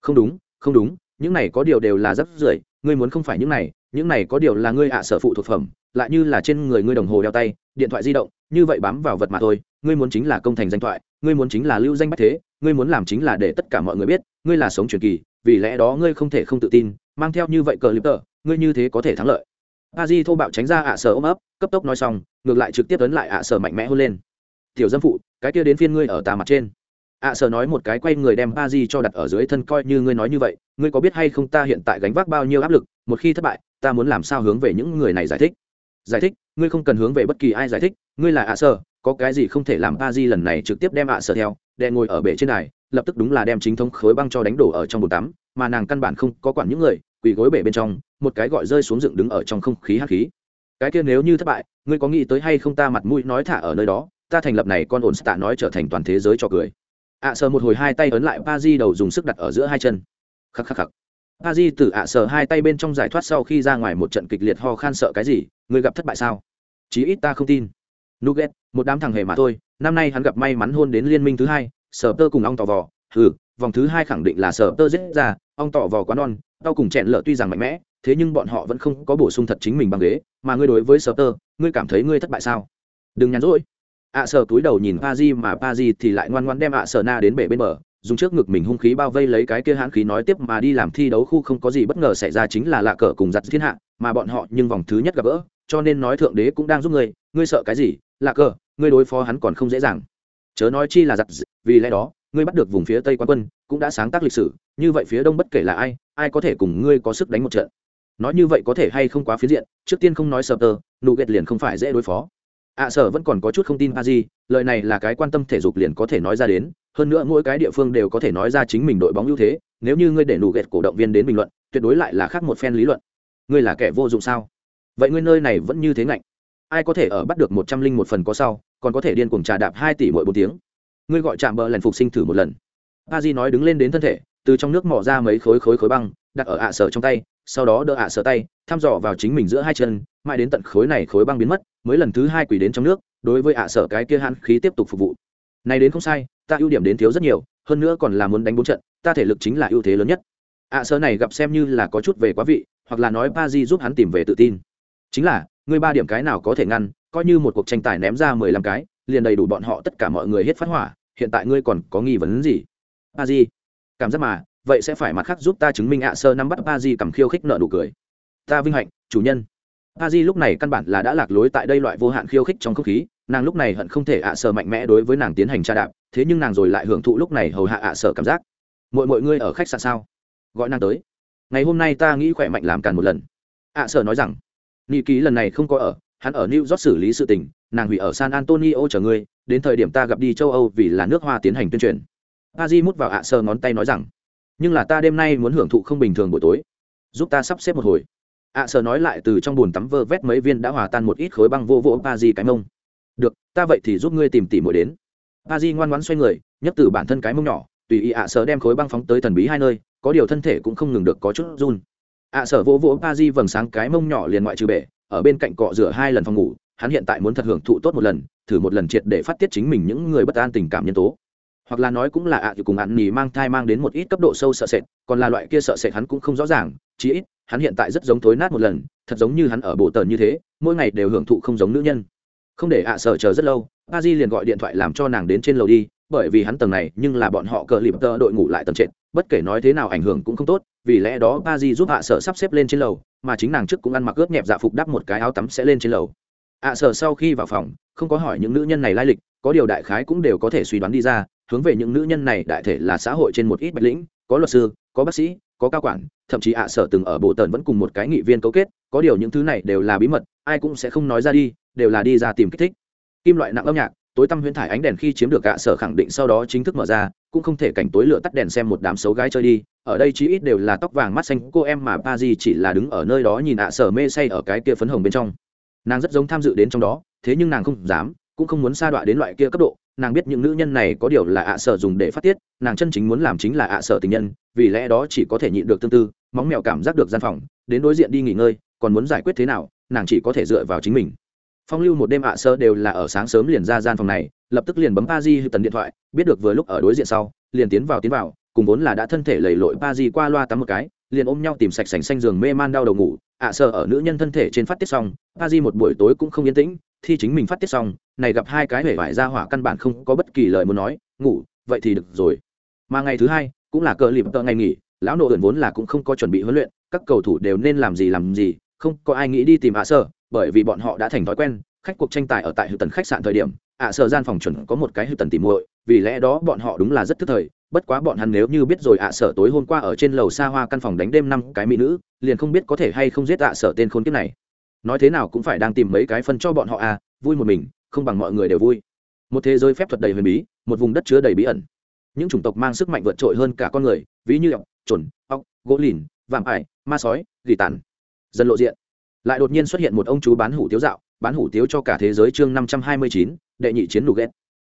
Không đúng không đúng, những này có điều đều là rất rưởi, ngươi muốn không phải những này những này có điều là ngươi ạ sở phụ thuộc phẩm, lại như là trên người ngươi đồng hồ đeo tay, điện thoại di động, như vậy bám vào vật mà thôi, ngươi muốn chính là công thành danh thoại ngươi muốn chính là lưu danh bách thế, ngươi muốn làm chính là để tất cả mọi người biết, ngươi là sống truyền kỳ, vì lẽ đó ngươi không thể không tự tin, mang theo như vậy cờ lip tờ, ngươi như thế có thể thắng lợi. A di thô bạo tránh ra ạ sở ôm ấp, cấp tốc nói xong, ngược lại trực tiếp ấn lại ạ sở mạnh mẽ hơn lên. Tiểu dân phụ, cái kia đến phiên ngươi ở tà mặt trên. Ạ sở nói một cái quay người đem a di cho đặt ở dưới thân coi như ngươi nói như vậy, ngươi có biết hay không ta hiện tại gánh vác bao nhiêu áp lực, một khi thất bại, ta muốn làm sao hướng về những người này giải thích? Giải thích, ngươi không cần hướng về bất kỳ ai giải thích, ngươi là ạ sở có cái gì không thể làm ba di lần này trực tiếp đem ạ sở theo, đè ngồi ở bể trên đài, lập tức đúng là đem chính thống khối băng cho đánh đổ ở trong bồn tắm, mà nàng căn bản không có quản những người, quỳ gối bể bên trong, một cái gọi rơi xuống dựng đứng ở trong không khí hắc khí. Cái kia nếu như thất bại, ngươi có nghĩ tới hay không ta mặt mũi nói thả ở nơi đó, ta thành lập này con ổn tạ nói trở thành toàn thế giới cho cười. ạ à một hồi hai tay ấn lại pa di đầu dùng sức đặt ở giữa hai chân. Khắc khắc khắc. Pa di từ ạ à hai tay bên trong giải thoát sau khi ra ngoài một trận kịch liệt ho khan sợ cái gì, ngươi gặp thất bại sao? Chí ít ta không tin nuget một đám thằng hề mà thôi, năm nay hắn gặp may mắn hôn đến liên minh thứ hai, sở tơ cùng ong tỏ vò ừ vòng thứ hai khẳng định là sở tơ giết ra, ong tỏ vò quá non, tao cùng chẹn lợ tuy rằng mạnh mẽ, thế nhưng bọn họ vẫn không có bổ sung thật chính mình bằng ghế, mà ngươi đối với sở tơ, ngươi cảm thấy ngươi thất bại sao? Đừng nhắn rỗi. Ạ à sở túi đầu nhìn pa di mà pa di thì lại ngoan ngoan đem ạ à sở na đến bể bên bờ, dùng trước ngực mình hung khí bao vây lấy cái kia hãn khí nói tiếp mà đi làm thi đấu khu không có gì bất ngờ xảy ra chính là lạ cờ cùng giặt thiên hạ, mà bọn họ nhưng vòng thứ nhất gặp gỡ, cho nên nói thượng đế cũng đang giúp ngươi ngươi sợ cái gì? Lạ cờ ngươi đối phó hắn còn không dễ dàng. Chớ nói chi là giặt vì lẽ đó ngươi bắt được vùng phía tây quan quân cũng đã sáng tác lịch sử như vậy phía đông bất kể là ai ai có thể cùng ngươi có sức đánh một trận? Nói như vậy có thể hay không quá phiến diện trước tiên không nói sờ tờ nụ ghét liền không phải dễ đối phó. Ạ à, sở vẫn còn có chút không tin a di lời này là cái quan tâm thể dục liền có thể nói ra đến hơn nữa mỗi cái địa phương đều có thể nói ra chính mình đội bóng ưu thế nếu như ngươi để nụ ghét cổ động viên đến bình luận tuyệt đối lại là khác một phen lý luận. Ngươi là kẻ vô dụng sao? Vậy ngươi nơi này vẫn như thế ngạnh ai có thể ở bắt được một trăm linh một phần có sau, còn có thể điên cuồng trà đạp hai tỷ mỗi bốn tiếng. Ngươi gọi chạm bờ lần phục sinh thử một lần. A di nói đứng lên đến thân thể, từ trong nước mỏ ra mấy khối khối khối băng, đặt ở ạ sở trong tay, sau đó đỡ ạ sở tay, thăm dò vào chính mình giữa hai chân, mãi đến tận khối này khối băng biến mất, mới lần thứ hai quỳ đến trong nước, đối với ạ sở cái kia hắn khí tiếp tục phục vụ. Này đến không sai, ta ưu điểm đến thiếu rất nhiều, hơn nữa còn là muốn đánh bốn trận, ta thể lực chính là ưu thế lớn nhất. Ạ sở này gặp xem như là có chút về quá vị, hoặc là nói pa di giúp hắn tìm về tự tin. Chính là ngươi ba điểm cái nào có thể ngăn, coi như một cuộc tranh tài ném ra mười lăm cái, liền đầy đủ bọn họ tất cả mọi người hết phát hỏa, hiện tại ngươi còn có nghi vấn gì? Pa di, cảm giác mà, vậy sẽ phải mặt khác giúp ta chứng minh ạ sơ nắm bắt a di cầm khiêu khích nợ nụ cười. Ta vinh hạnh, chủ nhân. A di lúc này căn bản là đã lạc lối tại đây loại vô hạn khiêu khích trong không khí, nàng lúc này hận không thể ạ sơ mạnh mẽ đối với nàng tiến hành tra đạp, thế nhưng nàng rồi lại hưởng thụ lúc này hầu hạ ạ sơ cảm giác. Mọi mọi ngươi ở khách sạn sao? Gọi nàng tới. Ngày hôm nay ta nghĩ khỏe mạnh làm càn một lần. ạ sơ nói rằng nghị ký lần này không có ở, hắn ở new york xử lý sự tình, nàng hủy ở san antonio chờ ngươi, đến thời điểm ta gặp đi châu âu vì là nước hoa tiến hành tuyên truyền. Aji di mút vào ạ sờ ngón tay nói rằng, nhưng là ta đêm nay muốn hưởng thụ không bình thường buổi tối. Giúp ta sắp xếp một hồi. Ạ sờ nói lại từ trong bồn tắm vơ vét mấy viên đã hòa tan một ít khối băng vô vỗ Aji di cái mông. Được, ta vậy thì giúp ngươi tìm tỉ mỗi đến. Aji di ngoan ngoãn xoay người, nhấc từ bản thân cái mông nhỏ, tùy ý ạ sờ đem khối băng phóng tới thần bí hai nơi, có điều thân thể cũng không ngừng được có chút run ạ sở vỗ vỗ pa di vầng sáng cái mông nhỏ liền ngoại trừ bể, ở bên cạnh cọ rửa hai lần phòng ngủ, hắn hiện tại muốn thật hưởng thụ tốt một lần, thử một lần triệt để phát tiết chính mình những người bất an tình cảm nhân tố. Hoặc là nói cũng là ạ à cùng ạn nỉ mang thai mang đến một ít cấp độ sâu sợ sệt, còn là loại kia sợ sệt hắn cũng không rõ ràng, chí ít, hắn hiện tại rất giống thối nát một lần, thật giống như hắn ở bộ tờn như thế, mỗi ngày đều hưởng thụ không giống nữ nhân. Không để ạ sở chờ rất lâu pa di liền gọi điện thoại làm cho nàng đến trên lầu đi, bởi vì hắn tầng này nhưng là bọn họ cờ lịp tơ đội ngủ lại tầng trệt, bất kể nói thế nào ảnh hưởng cũng không tốt vì lẽ đó ba di giúp ạ sở sắp xếp lên trên lầu, mà chính nàng trước cũng ăn mặc ướt nhẹp dạ phục đắp một cái áo tắm sẽ lên trên lầu. ạ sở sau khi vào phòng, không có hỏi những nữ nhân này lai lịch, có điều đại khái cũng đều có thể suy đoán đi ra, hướng về những nữ nhân này đại thể là xã hội trên một ít bạch lĩnh, có luật sư, có bác sĩ, có cao quản, thậm chí ạ sở từng ở bộ tần vẫn cùng một cái nghị viên cấu kết, có điều những thứ này đều là bí mật, ai cũng sẽ không nói ra đi, đều là đi ra tìm kích thích. Kim loại nặng âm nhạc, tối tăm huyễn thải ánh đèn khi chiếm được ạ sở khẳng định sau đó chính thức mở ra, cũng không thể cảnh tối lửa tắt đèn xem một đám xấu gái chơi đi ở đây chí ít đều là tóc vàng mắt xanh, cô em mà pa di chỉ là đứng ở nơi đó nhìn ạ sở mê say ở cái kia phấn hồng bên trong. Nàng rất giống tham dự đến trong đó, thế nhưng nàng không dám, cũng không muốn sa đọa đến loại kia cấp độ. Nàng biết những nữ nhân này có điều là ạ sở dùng để phát tiết, nàng chân chính muốn làm chính là ạ sở tình nhân, vì lẽ đó chỉ có thể nhịn được tương tư, móng mèo cảm giác được gian phòng, đến đối diện đi nghỉ ngơi, còn muốn giải quyết thế nào, nàng chỉ có thể dựa vào chính mình. Phong lưu một đêm ạ sơ đều là ở sáng sớm liền ra gian phòng này, lập tức liền bấm pa di tần điện thoại, biết được vừa lúc ở đối diện sau, liền tiến vào tiến vào cùng vốn là đã thân thể lầy lội ba di qua loa tắm một cái, liền ôm nhau tìm sạch sành xanh giường mê man đau đầu ngủ. Ạ sợ ở nữ nhân thân thể trên phát tiết xong ba di một buổi tối cũng không yên tĩnh, thi chính mình phát tiết xong, này gặp hai cái hể vải ra hỏa căn bản không có bất kỳ lời muốn nói, ngủ, vậy thì được rồi. Mà ngày thứ hai, cũng là cờ lịp tợ ngày nghỉ, lão nộ ẩn vốn là cũng không có chuẩn bị huấn luyện, các cầu thủ đều nên làm gì làm gì, không có ai nghĩ đi tìm ạ sợ, bởi vì bọn họ đã thành thói quen, khách cuộc tranh tài ở tại hữu tần khách sạn thời điểm, ạ sơ gian phòng chuẩn có một cái hữu tần tìm muội, vì lẽ đó bọn họ đúng là rất thức thời bất quá bọn hắn nếu như biết rồi ạ sở tối hôm qua ở trên lầu xa hoa căn phòng đánh đêm năm cái mỹ nữ, liền không biết có thể hay không giết ạ sở tên khốn kiếp này. Nói thế nào cũng phải đang tìm mấy cái phân cho bọn họ à vui một mình, không bằng mọi người đều vui. Một thế giới phép thuật đầy huyền bí, một vùng đất chứa đầy bí ẩn. Những chủng tộc mang sức mạnh vượt trội hơn cả con người, ví như ọc trồn ọc gỗ lìn, vạm ải, ma sói, gỉ tàn. Dần lộ diện. Lại đột nhiên xuất hiện một ông chú bán hủ tiếu dạo, bán hủ tiếu cho cả thế giới chương năm trăm hai mươi chín, đệ nhị chiến nụ ghét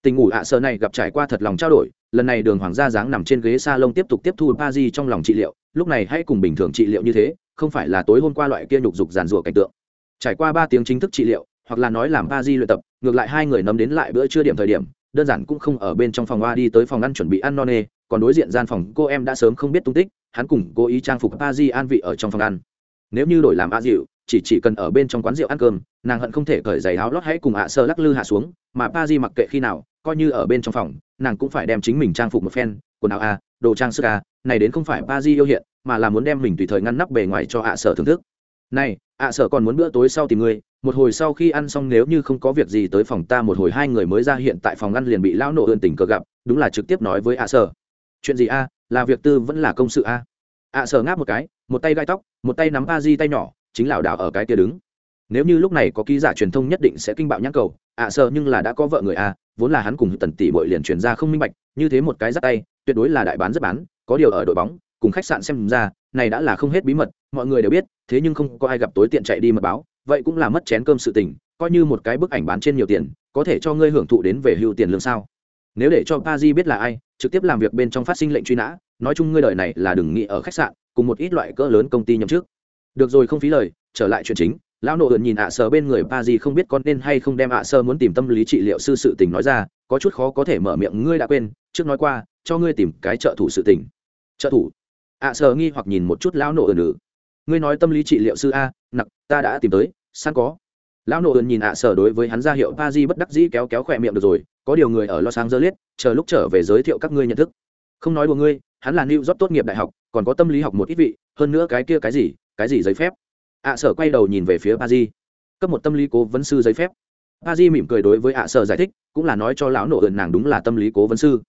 tình ngủ ạ à sơ này gặp trải qua thật lòng trao đổi, lần này đường hoàng gia dáng nằm trên ghế s a lông tiếp tục tiếp thu pa di trong lòng trị liệu, lúc này hãy cùng bình thường trị liệu như thế, không phải là tối hôm qua loại kia nhục dục giàn rủa cảnh tượng. Trải qua ba tiếng chính thức trị liệu, hoặc là nói làm pa di luyện tập, ngược lại hai người nấm đến lại bữa trưa điểm thời điểm, đơn giản cũng không ở bên trong phòng ba đi tới phòng ăn chuẩn bị ăn no nê, còn đối diện gian phòng cô em đã sớm không biết tung tích, hắn cùng cố ý trang phục pa di an vị ở trong phòng ăn. Nếu như đổi làm a dịu chỉ chỉ cần ở bên trong quán rượu ăn cơm, nàng hận không thể cởi giày áo lót hãy cùng ạ sơ lắc lư hạ xuống, mà pa di mặc kệ khi nào, coi như ở bên trong phòng, nàng cũng phải đem chính mình trang phục một phen, quần áo a, đồ trang sức a, này đến không phải ba di yêu hiện, mà là muốn đem mình tùy thời ngăn nắp bề ngoài cho ạ sở thưởng thức. Này, ạ sở còn muốn bữa tối sau tìm ngươi một hồi sau khi ăn xong nếu như không có việc gì tới phòng ta một hồi hai người mới ra hiện tại phòng ăn liền bị lão nộ ơn tình cờ gặp, đúng là trực tiếp nói với ạ sở chuyện gì a, là việc tư vẫn là công sự a? ạ sở ngáp một cái, một tay gai tóc, một tay nắm a di tay nhỏ chính lảo đảo ở cái kia đứng. Nếu như lúc này có ký giả truyền thông nhất định sẽ kinh bạo nhãn cầu, ạ sợ nhưng là đã có vợ người a, vốn là hắn cùng tần tỷ bội liền truyền ra không minh bạch, như thế một cái dắt tay, tuyệt đối là đại bán rất bán, có điều ở đội bóng, cùng khách sạn xem ra, này đã là không hết bí mật, mọi người đều biết, thế nhưng không có ai gặp tối tiện chạy đi mật báo, vậy cũng là mất chén cơm sự tình, coi như một cái bức ảnh bán trên nhiều tiền, có thể cho ngươi hưởng thụ đến về hưu tiền lương sao? Nếu để cho pa di biết là ai, trực tiếp làm việc bên trong phát sinh lệnh truy nã, nói chung ngươi đời này là đừng nghĩ ở khách sạn, cùng một ít loại cỡ lớn công ty nhậm chức được rồi không phí lời, trở lại chuyện chính. Lão nộ ượn nhìn ạ à sờ bên người pa di không biết con nên hay không đem ạ à sơ muốn tìm tâm lý trị liệu sư sự tình nói ra, có chút khó có thể mở miệng, ngươi đã quên, trước nói qua, cho ngươi tìm cái trợ thủ sự tình. Trợ thủ? ạ à sờ nghi hoặc nhìn một chút lão nộ ượn ngươi nói tâm lý trị liệu sư a, nặc, ta đã tìm tới, sẵn có. Lão nộ ượn nhìn ạ sờ đối với hắn ra hiệu pa di bất đắc dĩ kéo kéo khỏe miệng được rồi, có điều người ở lo sang dơ liết chờ lúc trở về giới thiệu các ngươi nhận thức. Không nói đùa ngươi, hắn là lưu rót tốt nghiệp đại học, còn có tâm lý học một ít vị, hơn nữa cái kia cái gì cái gì giấy phép? ạ sở quay đầu nhìn về phía ba di cấp một tâm lý cố vấn sư giấy phép. Ba di mỉm cười đối với ạ sở giải thích, cũng là nói cho lão nổ ượn nàng đúng là tâm lý cố vấn sư.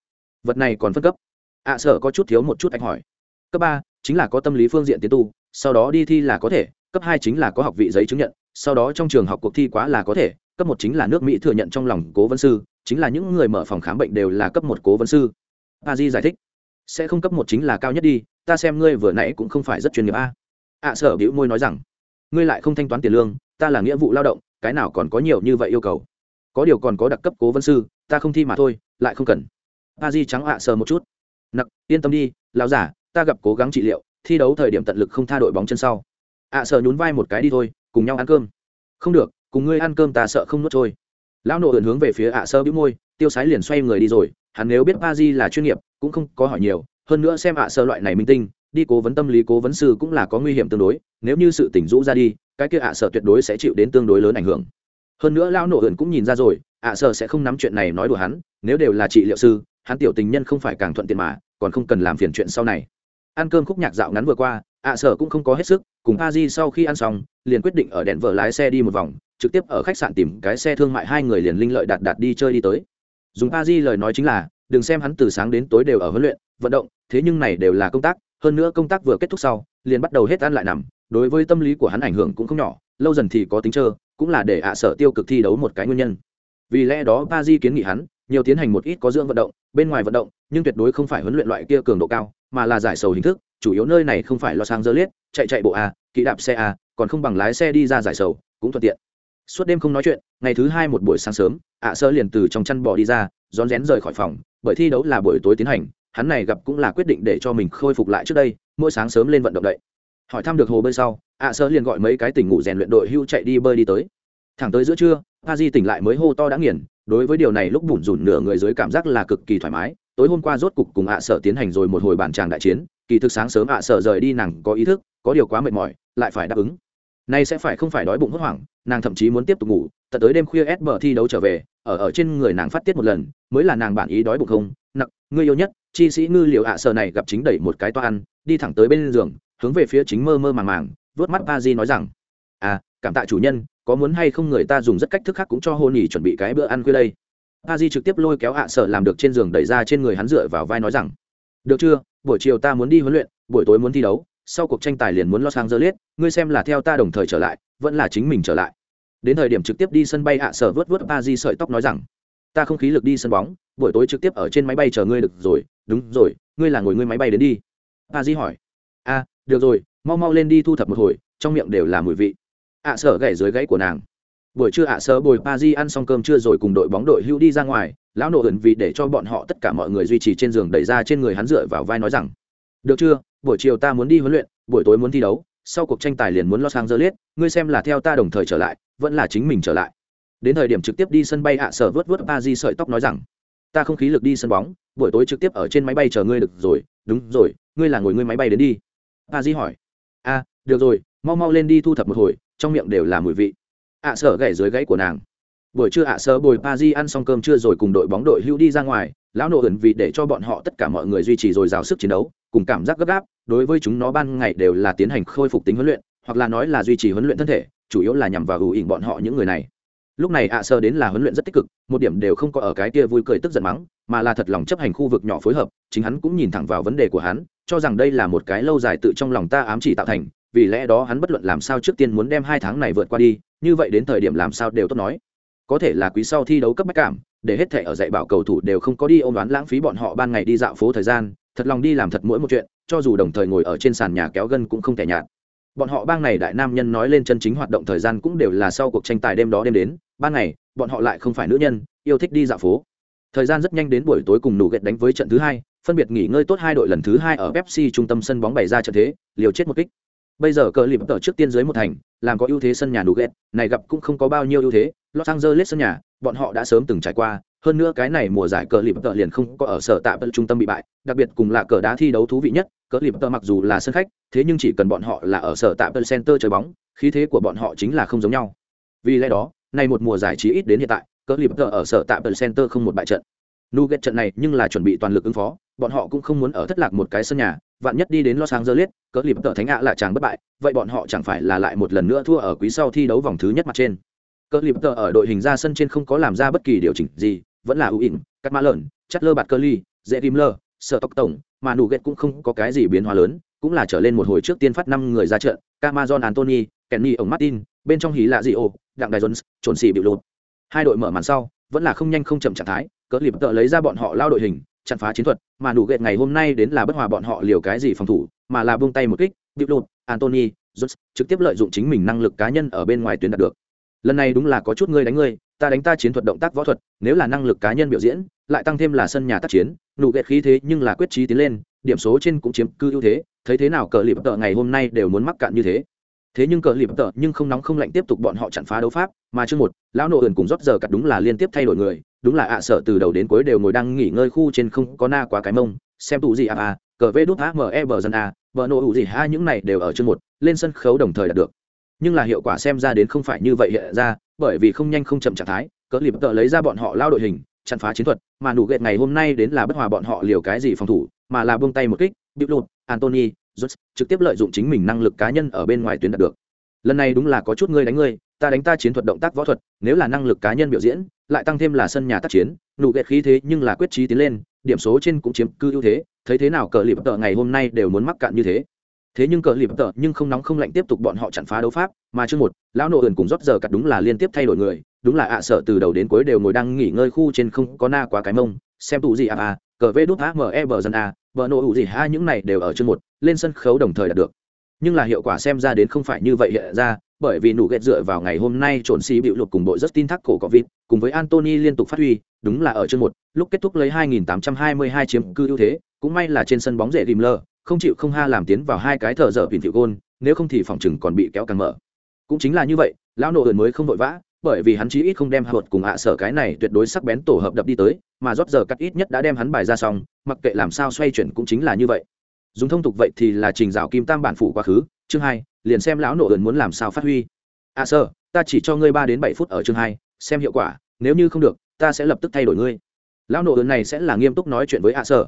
Vật này còn phân cấp. ạ sở có chút thiếu một chút anh hỏi. Cấp ba, chính là có tâm lý phương diện tiến tu, sau đó đi thi là có thể, cấp hai chính là có học vị giấy chứng nhận, sau đó trong trường học cuộc thi quá là có thể, cấp một chính là nước mỹ thừa nhận trong lòng cố vấn sư, chính là những người mở phòng khám bệnh đều là cấp một cố vấn sư. Ba di giải thích. Sẽ không cấp một chính là cao nhất đi, ta xem ngươi vừa nãy cũng không phải rất chuyên nghiệp a ạ sở bĩu môi nói rằng, ngươi lại không thanh toán tiền lương, ta là nghĩa vụ lao động, cái nào còn có nhiều như vậy yêu cầu? Có điều còn có đặc cấp cố vấn sư, ta không thi mà thôi, lại không cần. A di trắng ạ sở một chút. Nặc, yên tâm đi, lão giả, ta gặp cố gắng trị liệu, thi đấu thời điểm tận lực không tha đội bóng chân sau. ạ sợ nhún vai một cái đi thôi, cùng nhau ăn cơm. Không được, cùng ngươi ăn cơm ta sợ không nuốt trôi. Lão nộ ẩn hướng về phía ạ sơ bĩu môi, tiêu sái liền xoay người đi rồi, hắn nếu biết ba di là chuyên nghiệp, cũng không có hỏi nhiều, hơn nữa xem ạ sơ loại này minh tinh đi cố vấn tâm lý cố vấn sư cũng là có nguy hiểm tương đối, nếu như sự tỉnh rũ ra đi, cái kia ạ sợ tuyệt đối sẽ chịu đến tương đối lớn ảnh hưởng. Hơn nữa lão nổ ẩn cũng nhìn ra rồi, ạ sợ sẽ không nắm chuyện này nói đùa hắn, nếu đều là trị liệu sư, hắn tiểu tình nhân không phải càng thuận tiện mà, còn không cần làm phiền chuyện sau này. Ăn cơm khúc nhạc dạo ngắn vừa qua, ạ sở cũng không có hết sức, cùng a di sau khi ăn xong, liền quyết định ở đèn vợ lái xe đi một vòng, trực tiếp ở khách sạn tìm cái xe thương mại hai người liền linh lợi đạt đạt đi chơi đi tới. Dùng a di lời nói chính là, đừng xem hắn từ sáng đến tối đều ở huấn luyện, vận động, thế nhưng này đều là công tác hơn nữa công tác vừa kết thúc sau, liền bắt đầu hết ăn lại nằm, đối với tâm lý của hắn ảnh hưởng cũng không nhỏ, lâu dần thì có tính trơ, cũng là để ạ sở tiêu cực thi đấu một cái nguyên nhân. Vì lẽ đó ba di kiến nghị hắn, nhiều tiến hành một ít có dưỡng vận động, bên ngoài vận động, nhưng tuyệt đối không phải huấn luyện loại kia cường độ cao, mà là giải sầu hình thức, chủ yếu nơi này không phải lo sang dơ liết chạy chạy bộ a, kỵ đạp xe a, còn không bằng lái xe đi ra giải sầu, cũng thuận tiện. Suốt đêm không nói chuyện, ngày thứ hai một buổi sáng sớm, ạ sơ liền từ trong chăn bò đi ra, rón rén rời khỏi phòng, bởi thi đấu là buổi tối tiến hành hắn này gặp cũng là quyết định để cho mình khôi phục lại trước đây, mỗi sáng sớm lên vận động đậy. Hỏi thăm được hồ bơi sau, ạ sơ liền gọi mấy cái tỉnh ngủ rèn luyện đội hưu chạy đi bơi đi tới. Thẳng tới giữa trưa a di tỉnh lại mới hô to đã nghiền, đối với điều này lúc bủn rủn nửa người dưới cảm giác là cực kỳ thoải mái. Tối hôm qua rốt cục cùng ạ sở tiến hành rồi một hồi bàn tràng đại chiến, kỳ thực sáng sớm ạ sở rời đi nàng có ý thức, có điều quá mệt mỏi, lại phải đáp ứng. Nay sẽ phải không phải đói bụng hốt hoảng, nàng thậm chí muốn tiếp tục ngủ, tận tới đêm khuya ép bờ thi đấu trở về, ở ở trên người nàng phát tiết một lần, mới là nàng bản ý đói bụng không nặng ngươi yêu nhất, chi sĩ ngư liệu ạ sở này gặp chính đẩy một cái toa ăn, đi thẳng tới bên giường, hướng về phía chính mơ mơ màng màng, vớt mắt ba di nói rằng à cảm tạ chủ nhân, có muốn hay không người ta dùng rất cách thức khác cũng cho hôn nhỉ chuẩn bị cái bữa ăn khuya đây. A di trực tiếp lôi kéo ạ sở làm được trên giường đẩy ra trên người hắn dựa vào vai nói rằng, được chưa, buổi chiều ta muốn đi huấn luyện, buổi tối muốn thi đấu, sau cuộc tranh tài liền muốn lo sang dơ liết ngươi xem là theo ta đồng thời trở lại, vẫn là chính mình trở lại. Đến thời điểm trực tiếp đi sân bay ạ sở vớt vớt ba di sợi tóc nói rằng ta không khí lực đi sân bóng, buổi tối trực tiếp ở trên máy bay chờ ngươi được rồi. Đúng rồi, ngươi là ngồi ngươi máy bay đến đi. A di hỏi. A, được rồi, mau mau lên đi thu thập một hồi, trong miệng đều là mùi vị. Ạ sở gãy dưới gãy của nàng. Buổi trưa ạ à sơ bồi pa di ăn xong cơm trưa rồi cùng đội bóng đội hưu đi ra ngoài, lão nộ ẩn vì để cho bọn họ tất cả mọi người duy trì trên giường đẩy ra trên người hắn dựa vào vai nói rằng, được chưa, buổi chiều ta muốn đi huấn luyện, buổi tối muốn thi đấu, sau cuộc tranh tài liền muốn lo sang dơ liết ngươi xem là theo ta đồng thời trở lại, vẫn là chính mình trở lại đến thời điểm trực tiếp đi sân bay ạ, sở vớt vớt pa di sợi tóc nói rằng, ta không khí lực đi sân bóng, buổi tối trực tiếp ở trên máy bay chờ ngươi được rồi. Đúng rồi, ngươi là ngồi ngươi máy bay đến đi. Pa di hỏi. A, được rồi, mau mau lên đi thu thập một hồi, trong miệng đều là mùi vị. Ạ, sở gãy dưới gãy của nàng. Buổi trưa ạ, sở bồi pa di ăn xong cơm trưa rồi cùng đội bóng đội hưu đi ra ngoài, lão nộ ẩn vì để cho bọn họ tất cả mọi người duy trì dồi dào sức chiến đấu, cùng cảm giác gấp gáp, đối với chúng nó ban ngày đều là tiến hành khôi phục tính huấn luyện, hoặc là nói là duy trì huấn luyện thân thể, chủ yếu là nhằm vào hữu ỉnh bọn họ những người này lúc này ạ sơ đến là huấn luyện rất tích cực, một điểm đều không có ở cái kia vui cười tức giận mắng, mà là thật lòng chấp hành khu vực nhỏ phối hợp, chính hắn cũng nhìn thẳng vào vấn đề của hắn, cho rằng đây là một cái lâu dài tự trong lòng ta ám chỉ tạo thành, vì lẽ đó hắn bất luận làm sao trước tiên muốn đem hai tháng này vượt qua đi, như vậy đến thời điểm làm sao đều tốt nói. Có thể là quý sau thi đấu cấp bách cảm, để hết thể ở dạy bảo cầu thủ đều không có đi ôm đoán lãng phí bọn họ ban ngày đi dạo phố thời gian, thật lòng đi làm thật mỗi một chuyện, cho dù đồng thời ngồi ở trên sàn nhà kéo gân cũng không thể nhạt. Bọn họ bang này đại nam nhân nói lên chân chính hoạt động thời gian cũng đều là sau cuộc tranh tài đêm đó đêm đến ban ngày, bọn họ lại không phải nữ nhân, yêu thích đi dạo phố. Thời gian rất nhanh đến buổi tối cùng nụ ghét đánh với trận thứ hai, phân biệt nghỉ ngơi tốt hai đội lần thứ hai ở pepsi trung tâm sân bóng bày ra trận thế, liều chết một kích. Bây giờ cờ lip tờ trước tiên dưới một thành, làm có ưu thế sân nhà nụ ghét này gặp cũng không có bao nhiêu ưu thế. Los angeles sân nhà, bọn họ đã sớm từng trải qua, hơn nữa cái này mùa giải cờ lip tờ liền không có ở sở tạ trung tâm bị bại, đặc biệt cùng là cờ đá thi đấu thú vị nhất, cờ lip tờ mặc dù là sân khách, thế nhưng chỉ cần bọn họ là ở sở tạ center chơi bóng, khí thế của bọn họ chính là không giống nhau. Vì lẽ đó này một mùa giải trí ít đến hiện tại cờ lip tờ ở sở tạ center không một bại trận Nuget trận này nhưng là chuẩn bị toàn lực ứng phó, bọn họ cũng không muốn ở thất lạc một cái sân nhà, vạn nhất đi đến Los Angeles, cỡ lịp tờ thánh ạ là chàng bất bại, vậy bọn họ chẳng phải là lại một lần nữa thua ở quý sau thi đấu vòng thứ nhất mặt trên. Cỡ lịp tờ ở đội hình ra sân trên không có làm ra bất kỳ điều chỉnh gì, vẫn là ưu ỉn, cắt mã lợn, chắt lơ bạt cơ ly, dễ tim lơ, sợ tộc tổng, mà Nuget cũng không có cái gì biến hóa lớn, cũng là trở lên một hồi trước tiên phát năm người ra trận, Camazon Anthony, Kenny ông Martin, bên trong hí là gì ồ, đặng đại Jones, trồn xì bị lụt. Hai đội mở màn sau, vẫn là không nhanh không chậm trạng thái, cỡ lịp tợ lấy ra bọn họ lao đội hình chặn phá chiến thuật mà đủ ghét ngày hôm nay đến là bất hòa bọn họ liều cái gì phòng thủ mà là buông tay một kích bị lụt antony jones trực tiếp lợi dụng chính mình năng lực cá nhân ở bên ngoài tuyến đạt được lần này đúng là có chút ngươi đánh ngươi ta đánh ta chiến thuật động tác võ thuật nếu là năng lực cá nhân biểu diễn lại tăng thêm là sân nhà tác chiến nụ ghét khí thế nhưng là quyết trí tiến lên điểm số trên cũng chiếm cư ưu thế thấy thế nào cờ lịp tợ ngày hôm nay đều muốn mắc cạn như thế thế nhưng cờ lịp tợ nhưng không nóng không lạnh tiếp tục bọn họ chặn phá đấu pháp, mà chương một, lão nộ ẩn cùng rót giờ cặt đúng là liên tiếp thay đổi người, đúng là ạ à sợ từ đầu đến cuối đều ngồi đang nghỉ ngơi khu trên không có na quá cái mông, xem tụ gì à à cờ vê đút ame bờ dân a, vợ nộ ủ gì hai những này đều ở chương một, lên sân khấu đồng thời đạt được. Nhưng là hiệu quả xem ra đến không phải như vậy hiện ra, bởi vì không nhanh không chậm trạng thái, cờ lịp tợ lấy ra bọn họ lao đội hình, chặn phá chiến thuật, mà nụ ghét ngày hôm nay đến là bất hòa bọn họ liều cái gì phòng thủ, mà là buông tay một kích bịu lụt antony Jones trực tiếp lợi dụng chính mình năng lực cá nhân ở bên ngoài tuyến đạt được. Lần này đúng là có chút ngươi đánh ngươi, ta đánh ta chiến thuật động tác võ thuật, nếu là năng lực cá nhân biểu diễn, lại tăng thêm là sân nhà tác chiến, nụ ghét khí thế nhưng là quyết chí tiến lên, điểm số trên cũng chiếm cư ưu thế, thấy thế nào cờ lịp tợ ngày hôm nay đều muốn mắc cạn như thế. Thế nhưng cờ lịp tợ nhưng không nóng không lạnh tiếp tục bọn họ chặn phá đấu pháp, mà chương một, lão nộ ẩn cùng rót giờ cặt đúng là liên tiếp thay đổi người, đúng là ạ à sợ từ đầu đến cuối đều ngồi đang nghỉ ngơi khu trên không có na quá cái mông, xem tụ gì à à cờ vê đút e bờ dân a vợ nộ ủ gì hai những này đều ở chương một, lên sân khấu đồng thời đạt được. Nhưng là hiệu quả xem ra đến không phải như vậy hiện ra, bởi vì nụ ghét dựa vào ngày hôm nay trộn xì bịu lục cùng bộ rất tin thác cổ có vịt, cùng với antony liên tục phát huy, đúng là ở chương một, lúc kết thúc lấy 2822 chiếm cư ưu thế, cũng may là trên sân bóng rễ rìm lơ không chịu không ha làm tiến vào hai cái thở dở vịn thiệu gôn, nếu không thì phòng chừng còn bị kéo càng mở. Cũng chính là như vậy, lão nộ ẩn mới không vội vã bởi vì hắn chí ít không đem hạ cùng hạ sở cái này tuyệt đối sắc bén tổ hợp đập đi tới mà rót giờ cắt ít nhất đã đem hắn bài ra xong mặc kệ làm sao xoay chuyển cũng chính là như vậy. Dùng thông tục vậy thì là trình rào kim tam bản phủ quá khứ chương hai liền xem lão nổ ẩn muốn làm sao phát huy. À sở, ta chỉ cho ngươi ba đến bảy phút ở chương hai xem hiệu quả nếu như không được ta sẽ lập tức thay đổi ngươi. Lão nổ ẩn này sẽ là nghiêm túc nói chuyện với hạ à sở.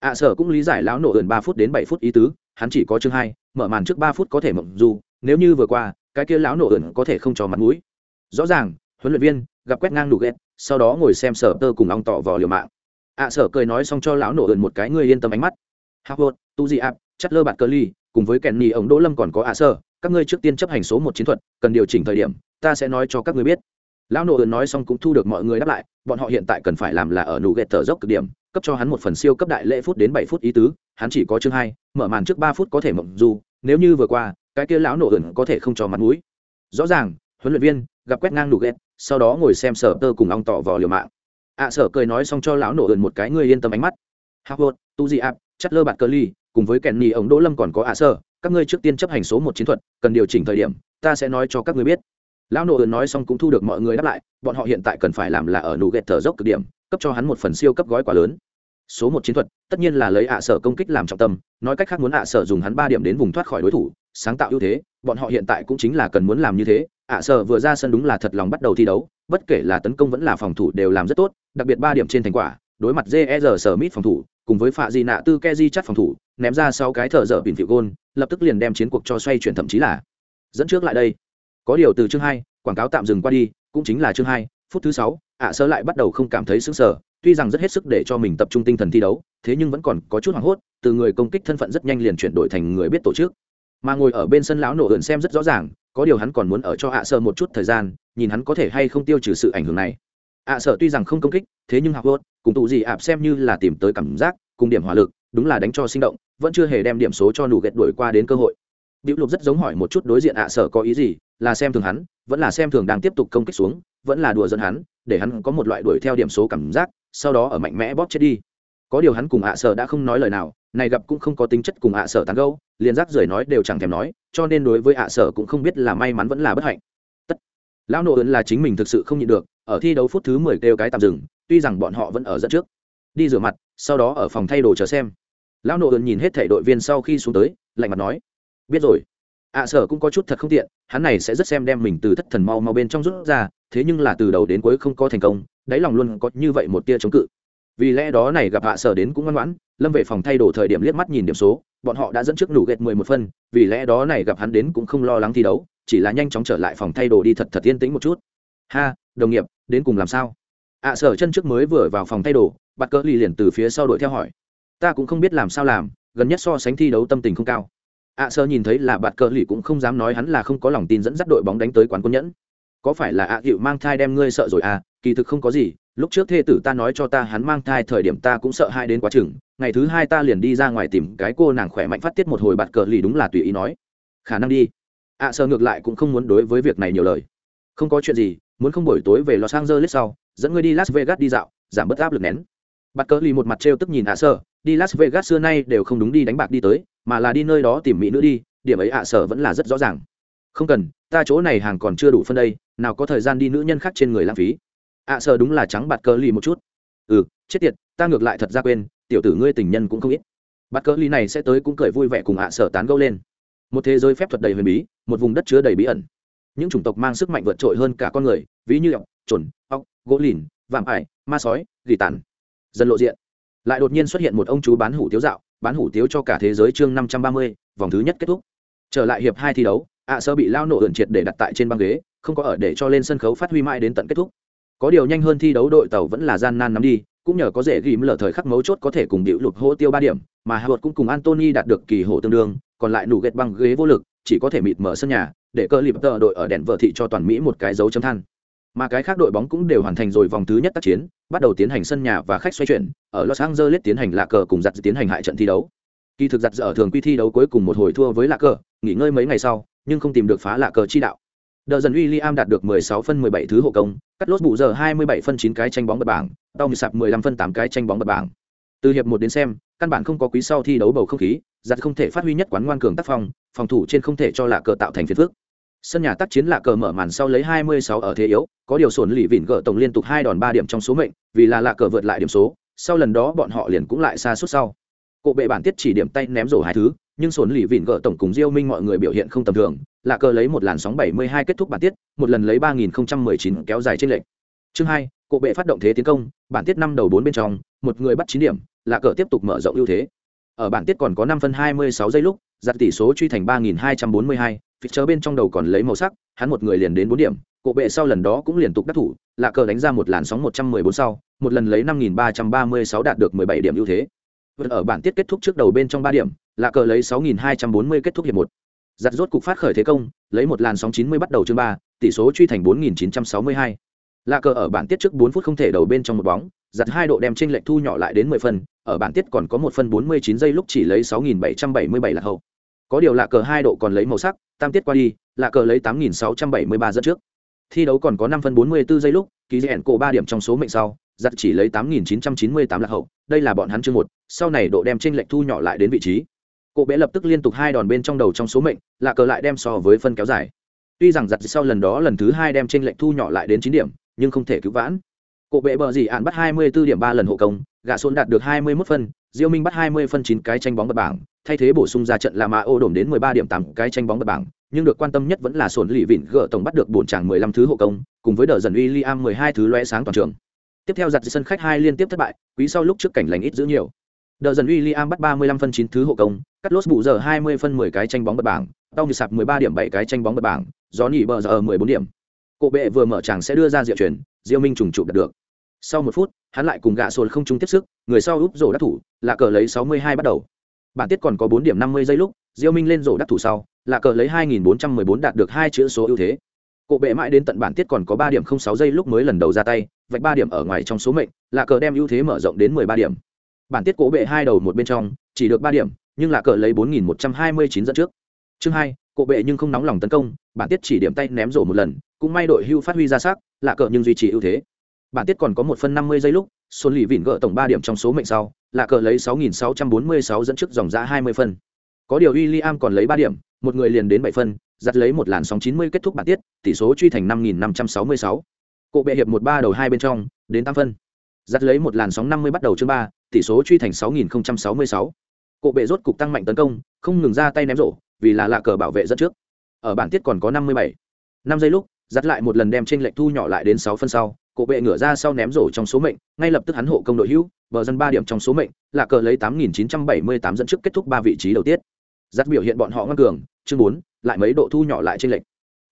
ạ sở cũng lý giải lão nổ ẩn ba phút đến bảy phút ý tứ hắn chỉ có chương hai mở màn trước ba phút có thể mộng dù nếu như vừa qua cái kia lão nổ ẩn có thể không cho mặt mũi rõ ràng huấn luyện viên gặp quét ngang đủ ghét sau đó ngồi xem sở tơ cùng ong tỏ vò liều mạng. Ạ sở cười nói xong cho lão nổ ơn một cái người yên tâm ánh mắt. Howard tu di áp chất lơ bạt cơ ly cùng với kèn nhì ống đỗ lâm còn có ạ sở, các ngươi trước tiên chấp hành số một chiến thuật cần điều chỉnh thời điểm ta sẽ nói cho các ngươi biết. Lão nổ ơn nói xong cũng thu được mọi người đáp lại bọn họ hiện tại cần phải làm là ở nụ ghét thở dốc cực điểm cấp cho hắn một phần siêu cấp đại lễ phút đến bảy phút ý tứ hắn chỉ có chương hai mở màn trước ba phút có thể mộng dù nếu như vừa qua cái kia lão nổ ẩn có thể không cho mặt mũi. Rõ ràng huấn luyện viên gặp quét ngang nụ ghét, sau đó ngồi xem sở tơ cùng ong tỏ vò liều mạng. Ạ sở cười nói xong cho lão nổ ườn một cái người yên tâm ánh mắt. Howard tu di ạp, chất lơ bạt cơ ly, cùng với kèn nhì ống đỗ lâm còn có à, ạ sở các ngươi trước tiên chấp hành số một chiến thuật, cần điều chỉnh thời điểm, ta sẽ nói cho các ngươi biết. Lão nổ ườn nói xong cũng thu được mọi người đáp lại, bọn họ hiện tại cần phải làm là ở nụ ghét thở dốc cực điểm, cấp cho hắn một phần siêu cấp gói quá lớn. Số một chiến thuật, tất nhiên là lấy à, ạ sở công kích làm trọng tâm, nói cách khác muốn ạ sở dùng hắn ba điểm đến vùng thoát khỏi đối thủ, sáng tạo ưu thế, bọn họ hiện tại cũng chính là cần muốn làm như thế ạ sở vừa ra sân đúng là thật lòng bắt đầu thi đấu, bất kể là tấn công vẫn là phòng thủ đều làm rất tốt, đặc biệt ba điểm trên thành quả, đối mặt jer sở mít phòng thủ, cùng với phạ di nạ tư Ke Di chắt phòng thủ, ném ra sau cái thợ dở bình phiệu gôn, lập tức liền đem chiến cuộc cho xoay chuyển thậm chí là dẫn trước lại đây. Có điều từ chương hai, quảng cáo tạm dừng qua đi, cũng chính là chương hai, phút thứ sáu, ạ sơ lại bắt đầu không cảm thấy sững sờ, tuy rằng rất hết sức để cho mình tập trung tinh thần thi đấu, thế nhưng vẫn còn có chút hoảng hốt, từ người công kích thân phận rất nhanh liền chuyển đổi thành người biết tổ chức. Mà ngồi ở bên sân lão nổ ườn xem rất rõ ràng có điều hắn còn muốn ở cho ạ sợ một chút thời gian nhìn hắn có thể hay không tiêu trừ sự ảnh hưởng này ạ sợ tuy rằng không công kích thế nhưng học hốt cùng tụ gì ạp xem như là tìm tới cảm giác cùng điểm hỏa lực đúng là đánh cho sinh động vẫn chưa hề đem điểm số cho nụ ghét đuổi qua đến cơ hội Biểu lục rất giống hỏi một chút đối diện ạ sở có ý gì, là xem thường hắn, vẫn là xem thường đang tiếp tục công kích xuống, vẫn là đùa dẫn hắn, để hắn có một loại đuổi theo điểm số cảm giác, sau đó ở mạnh mẽ bóp chết đi. Có điều hắn cùng ạ sở đã không nói lời nào, này gặp cũng không có tính chất cùng ạ sở tán gẫu, liền rác rưởi nói đều chẳng thèm nói, cho nên đối với ạ sở cũng không biết là may mắn vẫn là bất hạnh. Tất. Lão nộ ấn là chính mình thực sự không nhịn được, ở thi đấu phút thứ mười kêu cái tạm dừng, tuy rằng bọn họ vẫn ở dẫn trước. Đi rửa mặt, sau đó ở phòng thay đồ chờ xem. Lão nộ ấn nhìn hết thảy đội viên sau khi xuống tới, lạnh mặt nói: biết rồi ạ sở cũng có chút thật không tiện hắn này sẽ rất xem đem mình từ thất thần mau mau bên trong rút ra thế nhưng là từ đầu đến cuối không có thành công đáy lòng luôn có như vậy một tia chống cự vì lẽ đó này gặp hạ sở đến cũng ngoan ngoãn, lâm về phòng thay đồ thời điểm liếc mắt nhìn điểm số, bọn họ đã dẫn trước nụ ghét mười một phân, vì lẽ đó này gặp hắn đến cũng không lo lắng thi đấu, chỉ là nhanh chóng trở lại phòng thay đồ đi thật thật yên tĩnh một chút. Ha, đồng nghiệp, đến cùng làm sao? ạ sở chân trước mới vừa vào phòng thay đồ, bắt cỡ lì liền từ phía sau đuổi theo hỏi. Ta cũng không biết làm sao làm, gần nhất so sánh thi đấu tâm tình không cao. ạ sở nhìn thấy là bạn cỡ lì cũng không dám nói hắn là không có lòng tin dẫn dắt đội bóng đánh tới quán quân nhẫn có phải là ạ à hiệu mang thai đem ngươi sợ rồi à? Kỳ thực không có gì. Lúc trước thê tử ta nói cho ta hắn mang thai thời điểm ta cũng sợ hai đến quá chừng. Ngày thứ hai ta liền đi ra ngoài tìm cái cô nàng khỏe mạnh phát tiết một hồi bạt cờ lì đúng là tùy ý nói. Khả năng đi. Ạ sợ ngược lại cũng không muốn đối với việc này nhiều lời. Không có chuyện gì, muốn không buổi tối về los angeles sau, dẫn ngươi đi las vegas đi dạo, giảm bớt áp lực nén. Bạt cờ lì một mặt trêu tức nhìn ạ sợ đi las vegas xưa nay đều không đúng đi đánh bạc đi tới, mà là đi nơi đó tìm mỹ nữ đi. Điểm ấy ạ sở vẫn là rất rõ ràng không cần, ta chỗ này hàng còn chưa đủ phân đây, nào có thời gian đi nữ nhân khác trên người lãng phí. À, ạ sở đúng là trắng bạt cờ lì một chút. Ừ chết tiệt, ta ngược lại thật ra quên, tiểu tử ngươi tình nhân cũng không ít. Bạt cờ lì này sẽ tới cũng cười vui vẻ cùng ạ sở tán gẫu lên. Một thế giới phép thuật đầy huyền bí, một vùng đất chứa đầy bí ẩn. Những chủng tộc mang sức mạnh vượt trội hơn cả con người, ví như ọc chuẩn ọc gỗ lìn, vạm ải, ma sói, gỉ tàn. Dần lộ diện. Lại đột nhiên xuất hiện một ông chú bán hủ tiếu dạo, bán hủ tiếu cho cả thế giới chương năm trăm ba mươi, vòng thứ nhất kết thúc. Trở lại hiệp hai thi đấu ạ sơ bị lao nổ ẩn triệt để đặt tại trên băng ghế, không có ở để cho lên sân khấu phát huy mãi đến tận kết thúc. Có điều nhanh hơn thi đấu đội tàu vẫn là gian nan nắm đi, cũng nhờ có dễ ghim lở thời khắc mấu chốt có thể cùng điệu lục hô tiêu ba điểm, mà hạ cũng cùng antony đạt được kỳ hổ tương đương, còn lại nủ ghét băng ghế vô lực, chỉ có thể mịt mở sân nhà, để cơ lip tờ đội ở đèn vợ thị cho toàn mỹ một cái dấu chấm than. Mà cái khác đội bóng cũng đều hoàn thành rồi vòng thứ nhất tác chiến, bắt đầu tiến hành sân nhà và khách xoay chuyển, ở los angeles tiến hành lạc cờ cùng giặt tiến hành hại trận thi đấu. Kỳ thực giặt ở thường quy thi đấu cuối cùng một hồi thua với lạc cờ, nghỉ ngơi mấy ngày sau nhưng không tìm được phá lạ cờ chi đạo. Đờ dần William đạt được 16 phân 17 thứ hộ công, cắt lốt bù giờ 27 phân 9 cái tranh bóng bật bảng, tao mì sạp 15 phân 8 cái tranh bóng bật bảng. Từ hiệp một đến xem, căn bản không có quý sau thi đấu bầu không khí giặt không thể phát huy nhất quán ngoan cường tác phong, phòng thủ trên không thể cho lạ cờ tạo thành phiền phức. Sân nhà tác chiến lạ cờ mở màn sau lấy 26 ở thế yếu, có điều sổn lì vịn gỡ tổng liên tục hai đòn ba điểm trong số mệnh, vì là lạ cờ vượt lại điểm số, sau lần đó bọn họ liền cũng lại xa suốt sau. Cộ bệ bản tiết chỉ điểm tay ném rổ hai thứ nhưng sổn lì vịn gỡ tổng cùng diêu minh mọi người biểu hiện không tầm thường lạ cờ lấy một làn sóng 72 kết thúc bản tiết, một lần lấy 3019 kéo dài trên lệnh chương hai, cổ bệ phát động thế tiến công, bản tiết năm đầu bốn bên trong, một người bắt chín điểm lạ cờ tiếp tục mở rộng ưu thế. Ở bản tiết còn có năm phân 26 giây lúc giặt tỷ số truy thành 3242 phịch chớ bên trong đầu còn lấy màu sắc, hắn một người liền đến bốn điểm, cổ bệ sau lần đó cũng liên tục đắc thủ lạ cờ đánh ra một làn sóng một trăm mười bốn sau, một lần lấy năm nghìn ba trăm ba mươi sáu đạt được mười bảy điểm ưu thế vượt ở bản tiết kết thúc trước đầu bên trong ba điểm là cờ lấy 6.240 kết thúc hiệp một. Giặt rốt cục phát khởi thế công, lấy một làn sóng 90 bắt đầu chương ba, tỷ số truy thành 4.962. là cờ ở bản tiết trước 4 phút không thể đầu bên trong một bóng giặt hai độ đem chênh lệch thu nhỏ lại đến 10 phần, ở bản tiết còn có một phân 49 giây lúc chỉ lấy 6.777 là hậu. Có điều là cờ hai độ còn lấy màu sắc, tam tiết qua đi là cờ lấy 8.673 dẫn trước. Thi đấu còn có 5 phân 44 giây lúc ký diện cổ ba điểm trong số mệnh sau giặt chỉ lấy tám nghìn chín trăm chín mươi tám lạc hậu đây là bọn hắn chương một sau này độ đem tranh lệch thu nhỏ lại đến vị trí. Cổ bé lập tức liên tục hai đòn bên trong đầu trong số mệnh là cờ lại đem so với phân kéo dài. Tuy rằng giặt sau lần đó lần thứ hai đem tranh lệch thu nhỏ lại đến chín điểm nhưng không thể cứu vãn. Cổ bệ bờ gì ạn bắt hai mươi 24 điểm ba lần hộ công gạ xôn đạt được hai mươi 21 phân diêu minh bắt hai mươi phân chín cái tranh bóng bật bảng thay thế bổ sung ra trận là mã ô đổm đến 13 điểm 8 cái tranh bóng bật bảng, nhưng được quan tâm nhất vẫn là sổn lì vịn gỡ tổng bắt được bổn tràng 15 thứ hộ công, cùng với đờ dần William 12 thứ lóe sáng toàn trường. tiếp theo giặt sân khách hai liên tiếp thất bại quý sau lúc trước cảnh lành ít giữ nhiều. Đờ dần William bắt 35 phân 9 thứ hộ công cắt lốt bù giờ 20 phân 10 cái tranh bóng bật bảng tao như sạp 13 điểm 7 cái tranh bóng bật bảng gió nhỉ bờ giờ 14 điểm. Cổ bệ vừa mở tràng sẽ đưa ra diệu chuyển diêu minh trùng trụ đạt được. Sau một phút hắn lại cùng gạ sồn không chung tiếp sức người sau úp rổ đắc thủ là cờ lấy 62 bắt đầu. Bản tiết còn có 4 điểm 50 giây lúc diêu minh lên rổ đắc thủ sau, là cờ lấy 2414 đạt được hai chữ số ưu thế. Cổ bệ mãi đến tận bản tiết còn có 3 điểm 06 giây lúc mới lần đầu ra tay, vạch 3 điểm ở ngoài trong số mệnh, là cờ đem ưu thế mở rộng đến 13 điểm. Bản tiết cổ bệ hai đầu một bên trong, chỉ được 3 điểm, nhưng là cờ lấy 4129 dẫn trước. Chương hai, cổ bệ nhưng không nóng lòng tấn công, bản tiết chỉ điểm tay ném rổ một lần, cũng may đội hưu phát huy ra sắc, là cờ nhưng duy trì ưu thế. Bản tiết còn có một phân năm mươi giây lúc, xuân lì vỉn gỡ tổng ba điểm trong số mệnh sau, là cờ lấy sáu nghìn sáu trăm bốn mươi sáu dẫn trước dòng giá hai mươi phân có điều William còn lấy ba điểm, một người liền đến bảy phân giặt lấy một làn sóng chín mươi kết thúc bản tiết, tỷ số truy thành năm nghìn năm trăm sáu mươi sáu. Cộ bệ hiệp một ba đầu hai bên trong, đến tám phân. Giặt lấy một làn sóng năm mươi bắt đầu chương ba, tỷ số truy thành sáu nghìn sáu mươi sáu. Cộ bệ rốt cục tăng mạnh tấn công, không ngừng ra tay ném rổ, vì là lạ cờ bảo vệ dẫn trước. Ở bản tiết còn có năm mươi bảy. Năm giây lúc giặt lại một lần đem trên lệnh thu nhỏ lại đến sáu phân sau, cổ bệ ngửa ra sau ném rổ trong số mệnh, ngay lập tức hắn hộ công đội hữu, bờ dân ba điểm trong số mệnh là cờ lấy tám nghìn chín trăm bảy mươi tám dẫn trước kết thúc ba vị trí đầu tiết giặt biểu hiện bọn họ ngăn cường, chương bốn, lại mấy độ thu nhỏ lại trên lệnh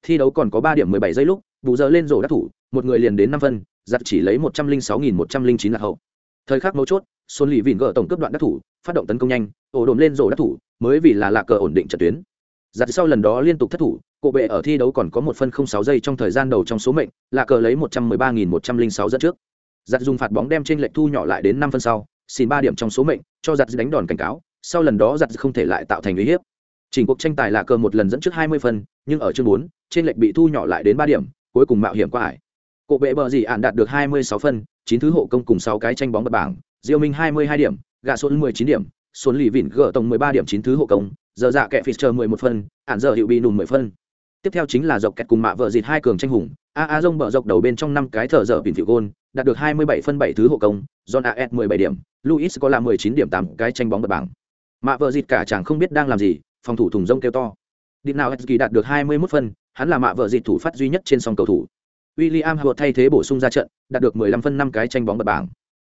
thi đấu còn có ba điểm mười bảy giây lúc, bù giờ lên rổ đắc thủ, một người liền đến năm phân, giặt chỉ lấy một trăm linh sáu nghìn một trăm linh chín lạc hậu. Thời khắc mấu chốt xuân lì vịn gỡ tổng cấp đoạn đắc thủ, phát động tấn công nhanh, ổ đồn lên rổ đắc thủ, mới vì là lạc cờ ổn định trận tuyến. Giặt sau lần đó liên tục thất thủ cộ bệ ở thi đấu còn có một phân không sáu giây trong thời gian đầu trong số mệnh lạc cờ lấy một trăm mười ba nghìn một trăm linh sáu dẫn trước. Giặt dùng phạt bóng đem trên lệnh thu nhỏ lại đến năm phân sau, xin ba điểm trong số mệnh, cho giặt đánh đòn cảnh cáo sau lần đó giặt không thể lại tạo thành uy hiếp. Chỉnh cuộc tranh tài là cờ một lần dẫn trước 20 phần nhưng ở chương 4, trên lệch bị thu nhỏ lại đến 3 điểm cuối cùng mạo hiểm qua hải. Cổ bệ bờ gì ạn đạt được hai mươi sáu chín thứ hộ công cùng 6 cái tranh bóng bật bảng diêu minh hai mươi hai điểm gà xuân mười chín điểm xuân lì vịn gỡ tổng mười ba điểm chín thứ hộ công giờ dạ kẹ Fischer 11 phần ản giờ hiệu bị nùn 10 phần. Tiếp theo chính là dọc kẹt cùng mạ vợ dịt hai cường tranh hùng, A A dông bờ dọc đầu bên trong năm cái thở dở bình phiểu gôn, đạt được 27 phân 7 thứ hộ công, John a s 17 điểm, Luis có là 19 điểm 8 cái tranh bóng bật bảng. Mạ vợ dịt cả chẳng không biết đang làm gì, phòng thủ thùng rông kêu to. Dit nào kỳ đạt được 21 phân, hắn là mạ vợ dịt thủ phát duy nhất trên song cầu thủ. William Howard thay thế bổ sung ra trận, đạt được 15 phân 5 cái tranh bóng bật bảng.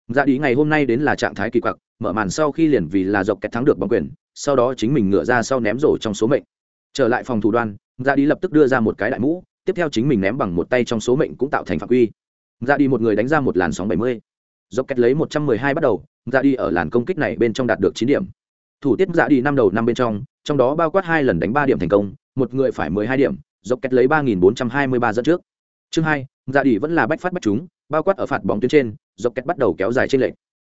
Dạ đi ngày hôm nay đến là trạng thái kỳ quặc, mở màn sau khi liền vì là dọc kẹt thắng được bóng quyền, sau đó chính mình ngửa ra sau ném rổ trong số mệnh trở lại phòng thủ đoan ra dạ đi lập tức đưa ra một cái đại mũ tiếp theo chính mình ném bằng một tay trong số mệnh cũng tạo thành phạm quy dạ ra đi một người đánh ra một làn sóng bảy mươi dọc kẹt lấy một trăm mười hai bắt đầu dạ ra đi ở làn công kích này bên trong đạt được chín điểm thủ tiết giả đi năm đầu năm bên trong trong đó bao quát hai lần đánh ba điểm thành công, một người phải mười hai điểm, dốc kết lấy ba nghìn bốn trăm hai mươi ba dẫn trước. Chương hai giả đi vẫn là bách phát bách chúng, bao quát ở phạt bóng tuyến trên, dốc kết bắt đầu kéo dài trên lệnh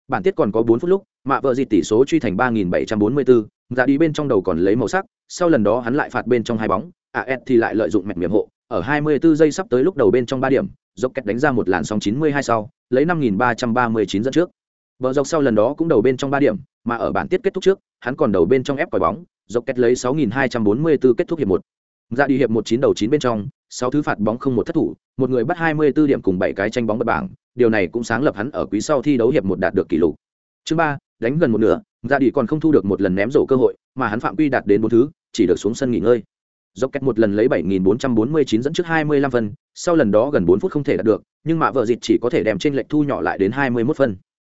bản tiết còn có bốn phút lúc, mạ vợ dịt tỷ số truy thành ba nghìn bảy trăm bốn mươi bốn giả dạ đi bên trong đầu còn lấy màu sắc, sau lần đó hắn lại phạt bên trong hai bóng as thì lại lợi dụng mẹt miệng hộ, ở hai mươi 24 giây sắp tới lúc đầu bên trong ba điểm, dốc kẹt đánh ra một làn sóng chín mươi hai sau, lấy năm nghìn ba trăm ba mươi chín dẫn trước vợ dọc sau lần đó cũng đầu bên trong ba điểm mà ở bản tiết kết thúc trước hắn còn đầu bên trong ép còi bóng dốc kết lấy 6244 kết thúc hiệp một. Ra đi hiệp một chín đầu chín bên trong sáu thứ phạt bóng không một thất thủ một người bắt 24 điểm cùng bảy cái tranh bóng bật bảng điều này cũng sáng lập hắn ở quý sau thi đấu hiệp một đạt được kỷ lục. Chương ba đánh gần một nửa ra đi còn không thu được một lần ném rổ cơ hội mà hắn phạm quy đạt đến bốn thứ chỉ được xuống sân nghỉ ngơi. Dốc cách một lần lấy 7449 dẫn trước 25 phần, sau lần đó gần 4 phút không thể đạt được nhưng mạ vợ dịch chỉ có thể đem trên lệch thu nhỏ lại đến 21 phần.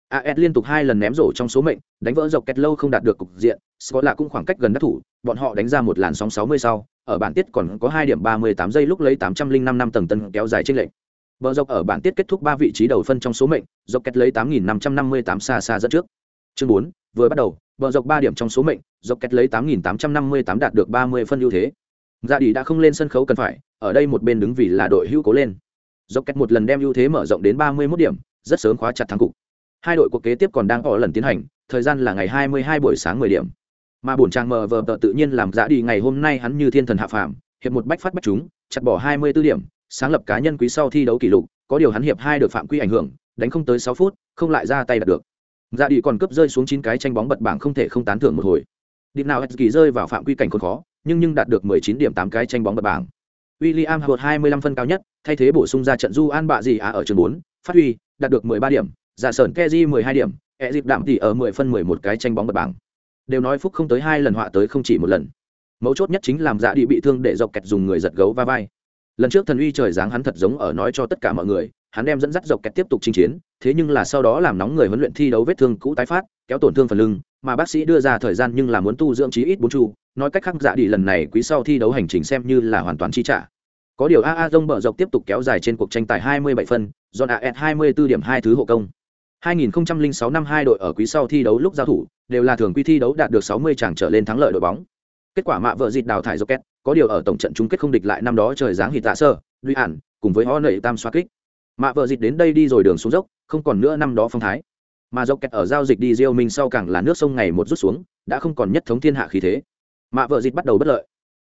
AS liên tục hai lần ném rổ trong số mệnh, đánh vỡ dọc kẹt lâu không đạt được cục diện, Scott là cũng khoảng cách gần đắc thủ, bọn họ đánh ra một làn sóng 60 sau, ở bản tiết còn có 2 điểm 38 giây lúc lấy 805 năm tầng tân kéo dài trên lệnh. Bờ dọc ở bản tiết kết thúc 3 vị trí đầu phân trong số mệnh, dọc kẹt lấy 8558 xa xa dẫn trước. Chương 4, vừa bắt đầu, bờ dọc 3 điểm trong số mệnh, dọc kẹt lấy 8858 đạt được 30 phân ưu thế. Dạ đi đã không lên sân khấu cần phải, ở đây một bên đứng vì là đội hữu cố lên. Dọc kẹt một lần đem ưu thế mở rộng đến 31 điểm, rất sớm khóa chặt thắng cục. Hai đội cuộc kế tiếp còn đang có lần tiến hành, thời gian là ngày 22 buổi sáng 10 điểm. Mà buồn trang mờ vờ tự nhiên làm giả đi ngày hôm nay hắn như thiên thần hạ phàm, hiệp một bách phát bách chúng, chặt bỏ 24 điểm, sáng lập cá nhân quý sau thi đấu kỷ lục có điều hắn hiệp hai được phạm quy ảnh hưởng đánh không tới sáu phút không lại ra tay đạt được. Dạ đi còn cướp rơi xuống chín cái tranh bóng bật bảng không thể không tán thưởng một hồi. Đi nào kỳ rơi vào phạm quy cảnh còn khó nhưng nhưng đạt được 19 điểm 8 cái tranh bóng bật bảng. William Howard 25 phân cao nhất thay thế bổ sung ra trận du an bạ gì à ở trường 4, phát huy đạt được 13 điểm giả sởn Keji 12 điểm e dịp đạm tỷ ở 10 phân 11 cái tranh bóng bật bảng. Đều nói phúc không tới hai lần họa tới không chỉ một lần. Mấu chốt nhất chính làm dạ đi bị thương để dọc kẹt dùng người giật gấu va vai. Lần trước thần uy trời giáng hắn thật giống ở nói cho tất cả mọi người, hắn đem dẫn dắt dọc kẹt tiếp tục chinh chiến, thế nhưng là sau đó làm nóng người huấn luyện thi đấu vết thương cũ tái phát, kéo tổn thương phần lưng, mà bác sĩ đưa ra thời gian nhưng là muốn tu dưỡng trí ít bốn chu, nói cách khác dạ đi lần này quý sau thi đấu hành trình xem như là hoàn toàn chi trả. Có điều a a dông bờ dọc tiếp tục kéo dài trên cuộc tranh tài 27 phân, john as 24 điểm hai thứ hộ công. 2006 năm hai đội ở quý sau thi đấu lúc giao thủ đều là thường quy thi đấu đạt được 60 chàng trở lên thắng lợi đội bóng. Kết quả mạ vợ dịt đào thải rocket có điều ở tổng trận chung kết không địch lại năm đó trời giáng hỉ tạ dạ sơ duy Hàn, cùng với họ tam xoa kích. Mạ vợ dịt đến đây đi rồi đường xuống dốc không còn nữa năm đó phong thái. Mà rocket ở giao dịch đi Rio minh sau càng là nước sông ngày một rút xuống đã không còn nhất thống thiên hạ khí thế. Mạ vợ dịt bắt đầu bất lợi.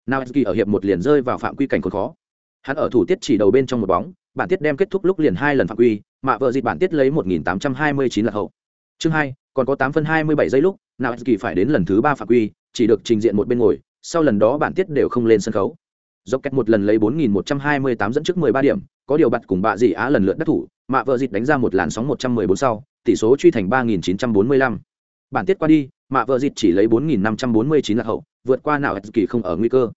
Nawski ở hiệp một liền rơi vào phạm quy cảnh còn khó hắn ở thủ tiết chỉ đầu bên trong một bóng, bản tiết đem kết thúc lúc liền hai lần phạm quy mạ vợ dịch bản tiết lấy một nghìn tám trăm hai mươi chín là hậu. Chương hai, còn có tám phân hai mươi bảy giây lúc Nawski phải đến lần thứ ba phạm quy, chỉ được trình diện một bên ngồi, sau lần đó bản tiết đều không lên sân khấu. Dốc cách một lần lấy 4.128 dẫn trước 13 điểm, có điều bật cùng bạ dị á lần lượt đắc thủ mạ vợ dịch đánh ra một làn sóng 114 sau, tỷ số truy thành 3945. bản tiết qua đi mạ vợ dịch chỉ lấy 4.549 là hậu, vượt qua nào kỳ không ở nguy cơ.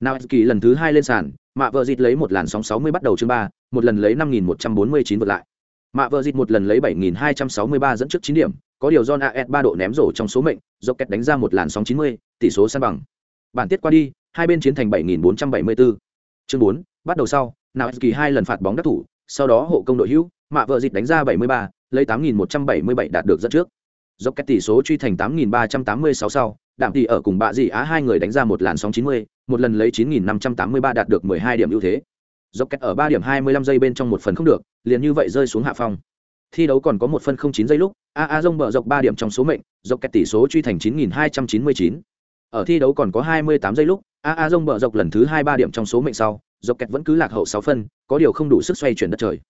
Nào kỳ lần thứ hai lên sàn mạ vợ dịt lấy một làn sóng 60 bắt đầu chương ba một lần lấy 5.149 vượt lại mạ vợ dịt một lần lấy 7.263 dẫn trước 9 điểm có điều John AS 3 độ ném rổ trong số mệnh, Rocket đánh ra một làn sóng 90, tỷ số san bằng. Bản tiết qua đi, hai bên chiến thành 7474. Chương 4, bắt đầu sau, Naoki hai lần phạt bóng đắc thủ, sau đó hộ công đội hữu, mạ vợ dịt đánh ra 73, lấy 8177 đạt được dẫn trước. Dốc tỷ số truy thành 8386 sau, đạm tỷ ở cùng bạ dị á hai người đánh ra một làn sóng 90, một lần lấy 9583 đạt được 12 điểm ưu thế. Dốc cách ở 3 điểm 25 giây bên trong một phần không được, liền như vậy rơi xuống hạ phong. Thi đấu còn có một phân không chín giây lúc, A A Dông bờ dọc 3 điểm trong số mệnh, dốc cách tỷ số truy thành 9299 ở thi đấu còn có 28 giây lúc a a dông bờ dọc lần thứ hai ba điểm trong số mệnh sau dọc kẹt vẫn cứ lạc hậu sáu phân có điều không đủ sức xoay chuyển đất trời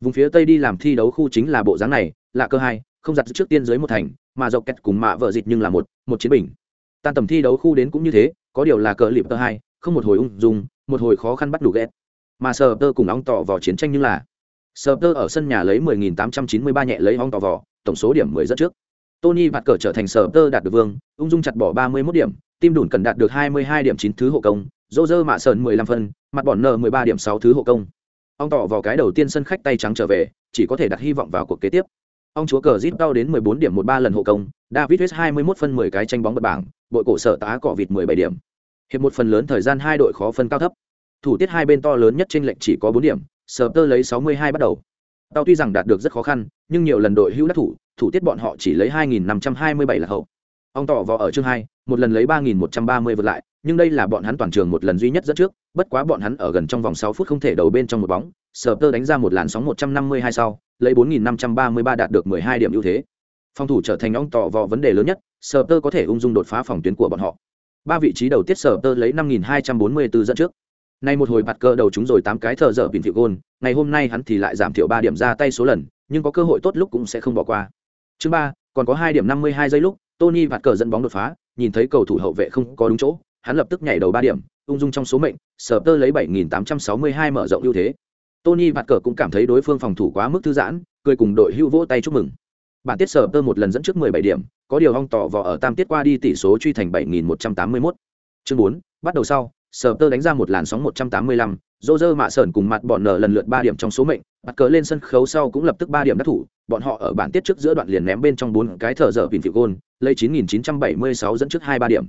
vùng phía tây đi làm thi đấu khu chính là bộ dáng này là cơ hai không giặt trước tiên dưới một thành mà dọc kẹt cùng mạ vợ dịch nhưng là một một chiến bình tan tầm thi đấu khu đến cũng như thế có điều là cờ lịp tơ hai không một hồi ung dung một hồi khó khăn bắt đủ ghét mà sờ tơ cùng ong tỏ vào chiến tranh nhưng là sờ tơ ở sân nhà lấy 10.893 nhẹ lấy ong tỏ vỏ tổng số điểm 10 rất trước Tony vạt cờ trở thành sờ tơ đạt được vương ung dung chặt bỏ 31 điểm tim đủn cần đạt được 22 điểm chín thứ hộ công, dô dơ mạ sơn 15 phân, mặt bọn nợ 13 điểm sáu thứ hộ công. Ông tỏ vào cái đầu tiên sân khách tay trắng trở về, chỉ có thể đặt hy vọng vào cuộc kế tiếp. Ông chúa cờ zip đau đến 14 điểm 13 lần hộ công, David West 21 phân 10 cái tranh bóng bật bảng, bội cổ sở tá cọ vịt 17 điểm. Hiệp một phần lớn thời gian hai đội khó phân cao thấp. Thủ tiết hai bên to lớn nhất trên lệnh chỉ có 4 điểm, Sở Tơ lấy 62 bắt đầu. Tao tuy rằng đạt được rất khó khăn, nhưng nhiều lần đội hữu đắc thủ, thủ tiết bọn họ chỉ lấy 2527 là hậu. Ông tỏ vào ở chương 2, một lần lấy ba nghìn một trăm ba mươi vượt lại nhưng đây là bọn hắn toàn trường một lần duy nhất dẫn trước bất quá bọn hắn ở gần trong vòng 6 phút không thể đầu bên trong một bóng sở tơ đánh ra một làn sóng một trăm năm mươi hai sau lấy bốn nghìn năm trăm ba mươi ba đạt được mười hai điểm ưu thế phòng thủ trở thành ong tỏ vò vấn đề lớn nhất sờ tơ có thể ung dung đột phá phòng tuyến của bọn họ. Ba vị trí đầu tiết sờ tơ lấy năm nghìn hai trăm bốn mươi bốn dẫn trước. Nay một hồi bạt cơ đầu chúng rồi tám cái thợ dở bình phiệu gôn, ngày hôm nay hắn thì lại giảm thiểu ba điểm ra tay số lần, nhưng có cơ hội tốt lúc cũng sẽ không bỏ qua. Chương ba, còn có hai điểm năm mươi hai giây lúc, tony bạt cờ dẫn bóng đột phá, nhìn thấy cầu thủ hậu vệ không có đúng chỗ, hắn lập tức nhảy đầu ba điểm, ung dung trong số mệnh sờ tơ lấy 7.862 mở rộng ưu thế. Tony bạt cờ cũng cảm thấy đối phương phòng thủ quá mức thư giãn, cười cùng đội hưu vỗ tay chúc mừng bản tiết sở tơ một lần dẫn trước 17 điểm có điều hong tỏ vò ở tam tiết qua đi tỷ số truy thành 7.181. chương 4, bắt đầu sau sở tơ đánh ra một làn sóng 185, roger mạ sởn cùng mặt bọn nở lần lượt ba điểm trong số mệnh bắt cờ lên sân khấu sau cũng lập tức ba điểm đắc thủ bọn họ ở bản tiết trước giữa đoạn liền ném bên trong bốn cái thở dở vịn phiệu gôn lấy 9.976 dẫn trước hai ba điểm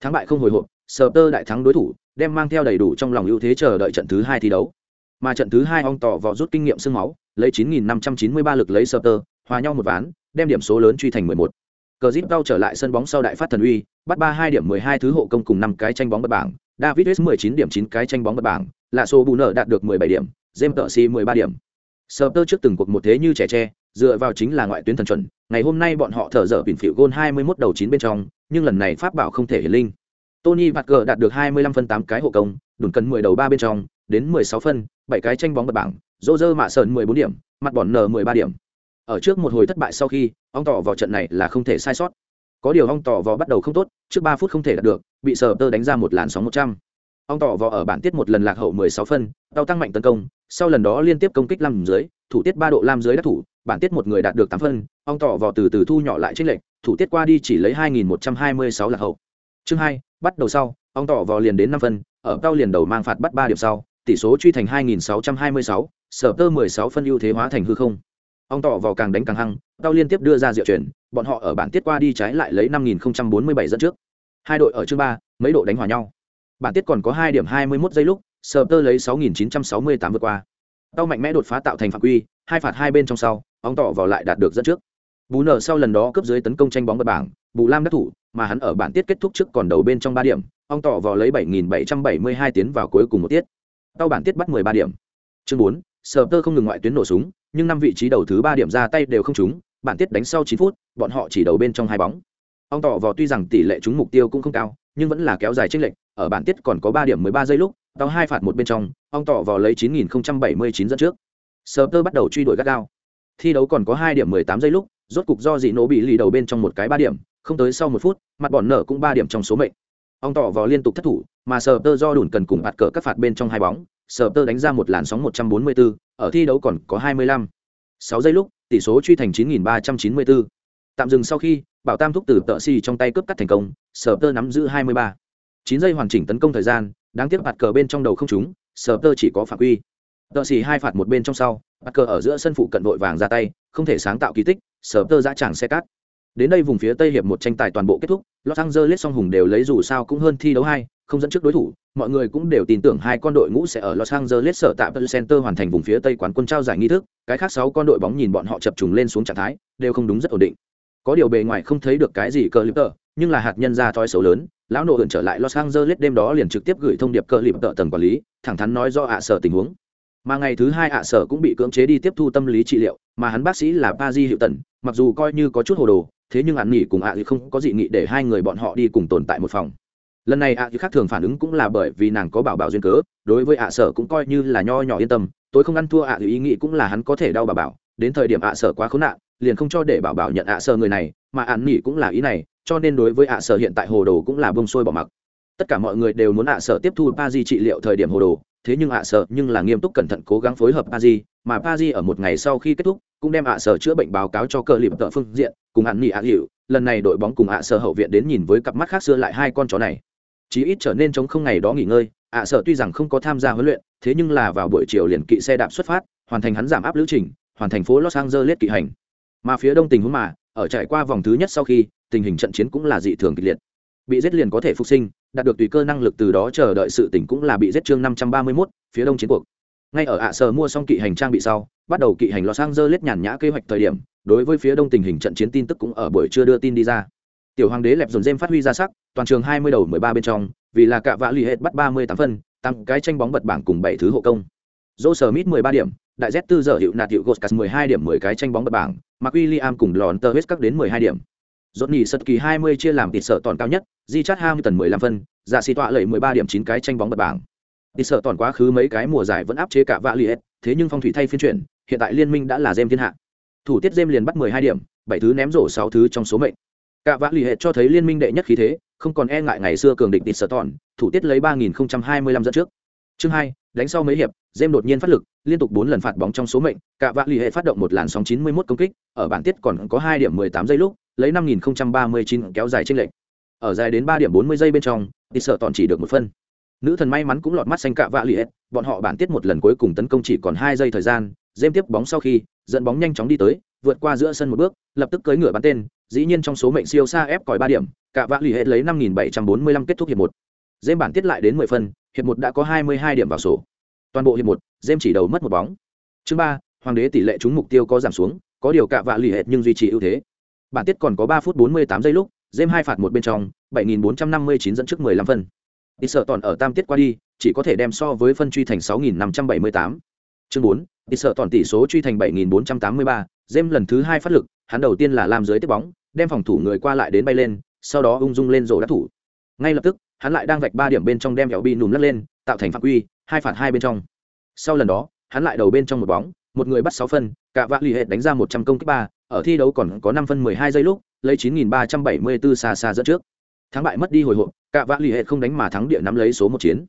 thắng bại không hồi hộp sở tơ đại thắng đối thủ đem mang theo đầy đủ trong lòng ưu thế chờ đợi trận thứ hai thi đấu mà trận thứ hai ong tỏ vò rút kinh nghiệm xương máu lấy 9.593 lực lấy sở tơ hòa nhau một ván, đem điểm số lớn truy thành 11. cờ zip đau trở lại sân bóng sau đại phát thần uy, bắt ba hai điểm 12 thứ hộ công cùng năm cái tranh bóng bật bảng. David west 19 điểm 9 cái tranh bóng bật bảng. Lạ số bù nở đạt được 17 điểm, james tợ si 13 điểm. Spurs trước từng cuộc một thế như trẻ tre, dựa vào chính là ngoại tuyến thần chuẩn. Ngày hôm nay bọn họ thở dở bình phiểu gôn 21 đầu chín bên trong, nhưng lần này pháp bảo không thể hiển linh. Tony Parker đạt được 25 phân 8 cái hộ công, đùn cần 10 đầu ba bên trong, đến 16 phân 7 cái tranh bóng bật bảng. Roger mạ sơn 14 điểm, mặt bọn nở 13 điểm ở trước một hồi thất bại sau khi ông tỏ vào trận này là không thể sai sót. Có điều ông tỏ vào bắt đầu không tốt, trước ba phút không thể đạt được, bị sờ tơ đánh ra một làn sóng 100 ông tỏ vào ở bản tiết một lần lạc hậu 16 phân tàu tăng mạnh tấn công, sau lần đó liên tiếp công kích lam dưới, thủ tiết ba độ lam dưới đắc thủ, bản tiết một người đạt được tám phân ông tỏ vào từ từ thu nhỏ lại trích lệnh thủ tiết qua đi chỉ lấy hai nghìn một trăm hai mươi sáu lạc hậu. Chương hai, bắt đầu sau ông tỏ vào liền đến năm phân, ở cao liền đầu mang phạt bắt ba điểm sau, tỷ số truy thành hai nghìn sáu trăm hai mươi sáu, sở tơ 16 phân ưu thế hóa thành hư không ông tỏ vào càng đánh càng hăng tao liên tiếp đưa ra diệu chuyển bọn họ ở bản tiết qua đi trái lại lấy 5047 dẫn trước. Hai đội ở chương ba mấy độ đánh hòa nhau. Bản tiết còn có hai điểm 21 giây lúc sờ tơ lấy 6968 vượt qua. Tao mạnh mẽ đột phá tạo thành phạm quy hai phạt hai bên trong sau ông tỏ vào lại đạt được dẫn trước. Bù nở sau lần đó cướp dưới tấn công tranh bóng bật bảng bù lam đắc thủ mà hắn ở bản tiết kết thúc trước còn đầu bên trong ba điểm ông tỏ vào lấy 7.772 tiến vào cuối cùng một tiết. Tao bản tiết bắt 13 điểm. Chương 4, sở tơ không ngừng ngoại tuyến nổ súng nhưng năm vị trí đầu thứ ba điểm ra tay đều không trúng, bản tiết đánh sau 9 phút, bọn họ chỉ đầu bên trong hai bóng. Ông tỏ vỏ tuy rằng tỷ lệ trúng mục tiêu cũng không cao, nhưng vẫn là kéo dài tranh lệch, ở bản tiết còn có ba điểm 13 giây lúc, tao hai phạt một bên trong, ông tỏ vỏ lấy 9.079 dẫn trước. Sở tơ bắt đầu truy đuổi gắt gao. Thi đấu còn có hai điểm 18 giây lúc, rốt cục do dị nổ bị lì đầu bên trong một cái ba điểm, không tới sau một phút, mặt bọn nở cũng ba điểm trong số mệnh. Ông tỏ vỏ liên tục thất thủ, mà sờ tơ do đủn cần cùng bạt cờ các phạt bên trong hai bóng sờ tơ đánh ra một làn sóng 144, ở thi đấu còn có 25. 6 giây lúc tỷ số truy thành 9.394. tạm dừng sau khi bảo tam thúc từ tợ xì trong tay cướp cắt thành công sờ tơ nắm giữ 23. 9 giây hoàn chỉnh tấn công thời gian đáng tiếc bạt cờ bên trong đầu không trúng sờ tơ chỉ có phạm quy tợ xì hai phạt một bên trong sau bạt cờ ở giữa sân phụ cận đội vàng ra tay không thể sáng tạo kỳ tích sờ tơ dã chẳng xe cát đến đây vùng phía tây hiệp một tranh tài toàn bộ kết thúc los angeles song hùng đều lấy dù sao cũng hơn thi đấu hai không dẫn trước đối thủ mọi người cũng đều tin tưởng hai con đội ngũ sẽ ở los angeles sở tạm center hoàn thành vùng phía tây quán quân trao giải nghi thức, cái khác sáu con đội bóng nhìn bọn họ chập trùng lên xuống trạng thái, đều không đúng rất ổn định. Có điều bề ngoài không thấy được cái gì cờ lip tợ nhưng là hạt nhân ra thói xấu lớn, lão nổ ẩn trở lại los angeles đêm đó liền trực tiếp gửi thông điệp cờ lip tợ tầng quản lý, thẳng thắn nói do ạ sở tình huống. Mà ngày thứ hai ạ sở cũng bị cưỡng chế đi tiếp thu tâm lý trị liệu, mà hắn bác sĩ là Pazi hiệu tần mặc dù coi như có chút hồ đồ, thế nhưng ạn nghỉ cùng ạ thì không có dị nghị để hai người bọn họ đi cùng tồn tại một phòng lần này ạ thì khác thường phản ứng cũng là bởi vì nàng có bảo bảo duyên cớ, đối với ạ sở cũng coi như là nho nhỏ yên tâm, tôi không ăn thua ạ thì ý nghĩ cũng là hắn có thể đau bảo bảo. Đến thời điểm ạ sở quá khốn nạn, liền không cho để bảo bảo nhận ạ sở người này, mà ạn nghỉ cũng là ý này, cho nên đối với ạ sở hiện tại hồ đồ cũng là bông sôi bỏ mặc. Tất cả mọi người đều muốn ạ sở tiếp thu pa di trị liệu thời điểm hồ đồ, thế nhưng ạ sở nhưng là nghiêm túc cẩn thận cố gắng phối hợp pa di mà pa di ở một ngày sau khi kết thúc, cũng đem ạ sở chữa bệnh báo cáo cho cơ liệm tợ phương diện, cùng ạ nghỉ ạ hiệu lần này đội bóng cùng ạ sở hậu viện đến nhìn với cặp mắt khác xưa lại hai con chó này chí ít trở nên chống không ngày đó nghỉ ngơi ạ sở tuy rằng không có tham gia huấn luyện thế nhưng là vào buổi chiều liền kỵ xe đạp xuất phát hoàn thành hắn giảm áp lữ trình hoàn thành phố los angeles kỵ hành. Mà phía đông tình huống mà ở trải qua vòng thứ nhất sau khi tình hình trận chiến cũng là dị thường kịch liệt. Bị giết liền có thể phục sinh đạt được tùy cơ năng lực từ đó chờ đợi sự tỉnh cũng là bị giết chương năm trăm ba mươi 531, phía đông chiến cuộc. Ngay ở ạ sở mua xong kỵ hành trang bị sau bắt đầu kỵ hành los angeles nhàn nhã kế hoạch thời điểm đối với phía đông tình hình trận chiến tin tức cũng ở buổi trưa đưa tin đi ra tiểu hoàng đế lẹp dồn dêm phát huy ra sắc, toàn trường hai mươi đầu mười ba bên trong, vì là cạ vạ l ì hết bắt ba mươi tám phân, tăng cái tranh bóng bật bảng cùng bảy thứ hộ công. Dô sờ mít mười ba điểm, đại z tư giờ hiệu nạt hiệu goscas mười hai điểm mười cái tranh bóng bật bảng mà William cùng lòn tơ hết các đến mười hai điểm. Dốt nhì sật kỳ hai mươi chia làm tịt sợ toàn cao nhất, di chát hai mươi tần mười lăm phân dạ giả xị tọa lẩy mười ba điểm chín cái tranh bóng bật bảng. Tịt sợ toàn quá khứ mấy cái mùa giải vẫn áp chế cả vạ l ì hết, thế nhưng phong thủy thay phiên chuyển, hiện tại liên minh đã là dêm thiên hạ. Thủ tiết dêm liền bắt mười hai điểm, bảy thứ ném rổ sáu thứ trong số mệnh cả vã lì hệ cho thấy liên minh đệ nhất khí thế, không còn e ngại ngày xưa cường địch tịt sở tòn thủ tiết lấy ba nghìn hai mươi lăm dẫn trước. Chương hai, đánh sau mấy hiệp dêm đột nhiên phát lực, liên tục bốn lần phạt bóng trong số mệnh, cả vã lì hệ phát động một làn sóng chín mươi 91 công kích, ở bản tiết còn có hai điểm mười tám giây lúc, lấy năm nghìn ba mươi chín kéo dài trên lệnh ở dài đến ba điểm bốn mươi giây bên trong tịt sở tòn chỉ được một phân. Nữ thần may mắn cũng lọt mắt xanh cạ vạ liệt bọn họ bản tiết một lần cuối cùng tấn công chỉ còn hai giây thời gian dêm tiếp bóng sau khi, dẫn bóng nhanh chóng đi tới vượt qua giữa sân một bước, lập tức cưỡi ngựa bắn tên, dĩ nhiên trong số mệnh siêu xa ép còi ba điểm, cả vạ lì hết lấy năm nghìn bảy trăm bốn mươi lăm kết thúc hiệp một. Dêm bản tiết lại đến mười phân, hiệp một đã có hai mươi hai điểm vào sổ. Toàn bộ hiệp một, dêm chỉ đầu mất một bóng. Chương ba, hoàng đế tỷ lệ trúng mục tiêu có giảm xuống, có điều cả vạ lì hết nhưng duy trì ưu thế. Bản tiết còn có ba phút bốn mươi tám giây lúc, dêm hai phạt một bên trong, bảy nghìn bốn trăm năm mươi chín dẫn trước mười lăm phân. Ít sợ toàn ở tam tiết qua đi, chỉ có thể đem so với phân truy thành sáu nghìn năm trăm bảy mươi tám. Chương bốn ít sợ toàn tỷ số truy thành bảy nghìn bốn trăm tám mươi ba Jem lần thứ hai phát lực, hắn đầu tiên là làm dưới tiếp bóng, đem phòng thủ người qua lại đến bay lên, sau đó ung dung lên rổ đá thủ. Ngay lập tức, hắn lại đang vạch ba điểm bên trong đem kẹo bị nùm lắc lên, tạo thành phạm quy, hai phạt hai bên trong. Sau lần đó, hắn lại đầu bên trong một bóng, một người bắt sáu phân, cả vạ lì hệ đánh ra một trăm công kích ba, ở thi đấu còn có năm phân mười hai giây lúc, lấy chín nghìn ba trăm bảy mươi 9374 xa xa dẫn trước. Thắng bại mất đi hồi hộp, cả vạ lì hệ không đánh mà thắng địa nắm lấy số một chiến.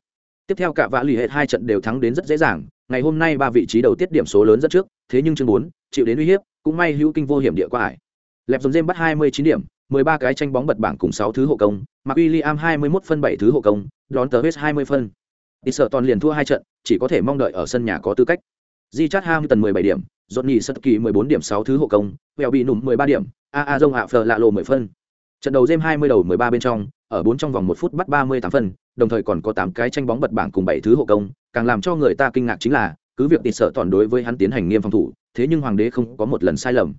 Tiếp theo cả vạ lì hệ hai trận đều thắng đến rất dễ dàng, ngày hôm nay ba vị trí đầu tiết điểm số lớn dẫn trước, thế nhưng chương bốn chịu đến uy hiếp, cũng may hữu kinh vô hiểm địa qua ải lẹp dồn dêm bắt 29 điểm 13 cái tranh bóng bật bảng cùng 6 thứ hộ công. Mà William 21 phân 7 thứ hộ công đón tờ hết 20 phân. Đi sợ toàn liền thua hai trận, chỉ có thể mong đợi ở sân nhà có tư cách. Di chát mười 17 điểm, johnny sất kỳ 14 điểm 6 thứ hộ công vèo bị nụm 13 điểm, a a dông hạ phờ lạ lộ 10 phân. Trận đầu game 20 đầu 13 bên trong, ở 4 trong vòng 1 phút bắt 38 phân, đồng thời còn có 8 cái tranh bóng bật bảng cùng 7 thứ hộ công. Càng làm cho người ta kinh ngạc chính là, cứ việc tịt sợ toàn đối với hắn tiến hành nghiêm phòng thủ thế nhưng hoàng đế không có một lần sai lầm.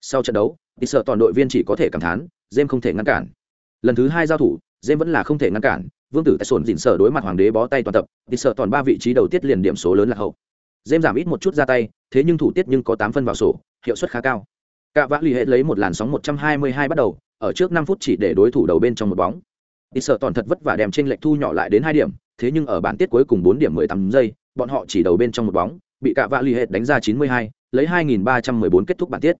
Sau trận đấu thì sợ toàn đội viên chỉ có thể cảm thán jem không thể ngăn cản. Lần thứ hai giao thủ jem vẫn là không thể ngăn cản vương tử tại sổn dịn sở đối mặt hoàng đế bó tay toàn tập thì sợ toàn ba vị trí đầu tiết liền điểm số lớn là hậu. Jem giảm ít một chút ra tay thế nhưng thủ tiết nhưng có tám phân vào sổ hiệu suất khá cao. Cạ vã lì hệ lấy một làn sóng một trăm hai mươi hai bắt đầu ở trước năm phút chỉ để đối thủ đầu bên trong một bóng. Thì sợ toàn thật vất vả đem trên lệch thu nhỏ lại đến hai điểm thế nhưng ở bản tiết cuối cùng bốn điểm mười tám giây bọn họ chỉ đầu bên trong một bóng bị cạ vã l ì đánh ra 92, lấy 2.314 kết thúc bản tiết.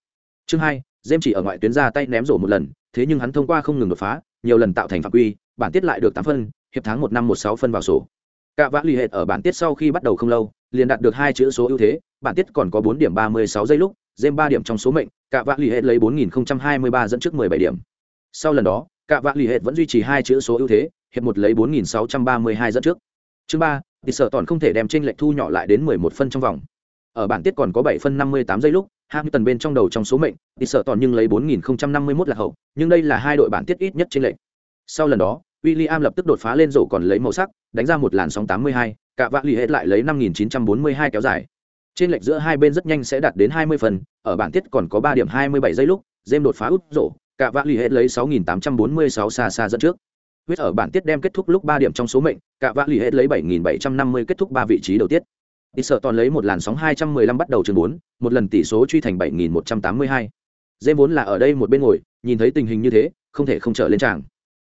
Chương hai jem chỉ ở ngoại tuyến ra tay ném rổ một lần, thế nhưng hắn thông qua không ngừng đột phá, nhiều lần tạo thành phạm quy, bản tiết lại được tám phân, hiệp tháng một năm một sáu phân vào sổ. Cạ vã lì hệt ở bản tiết sau khi bắt đầu không lâu, liền đạt được hai chữ số ưu thế, bản tiết còn có bốn điểm ba mươi sáu giây lúc jem ba điểm trong số mệnh cạ vã lì hệt lấy bốn nghìn hai mươi ba dẫn trước mười bảy điểm. Sau lần đó cạ vã lì hệt vẫn duy trì hai chữ số ưu thế, hiệp một lấy bốn nghìn sáu trăm ba mươi hai dẫn trước. Chương ba thì sở tòn không thể đem chênh lệch thu nhỏ lại đến 11 phân trong vòng. Ở bản tiết còn có 7 phân 58 giây lúc, Hamilton bên trong đầu trong số mệnh, đi sợ toàn nhưng lấy 4051 là hậu, nhưng đây là hai đội bản tiết ít nhất trên lệnh Sau lần đó, William lập tức đột phá lên rổ còn lấy màu sắc, đánh ra một làn sóng 82, cả vạn lì hết lại lấy 5942 kéo dài. Trên lệch giữa hai bên rất nhanh sẽ đạt đến 20 phần, ở bản tiết còn có 3 điểm 27 giây lúc, James đột phá út rổ, cả vạn lì hết lấy 6846 xa xa dẫn trước. Huyết ở bản tiết đem kết thúc lúc ba điểm trong số mệnh cả vạn lì hết lấy bảy nghìn bảy trăm năm mươi kết thúc ba vị trí đầu tiết đi sợ toàn lấy một làn sóng hai trăm mười lăm bắt đầu chương bốn, một lần tỷ số truy thành 7182. Dêm vốn là ở đây một bên ngồi, nhìn thấy tình hình như thế, không thể không trở lên tràng.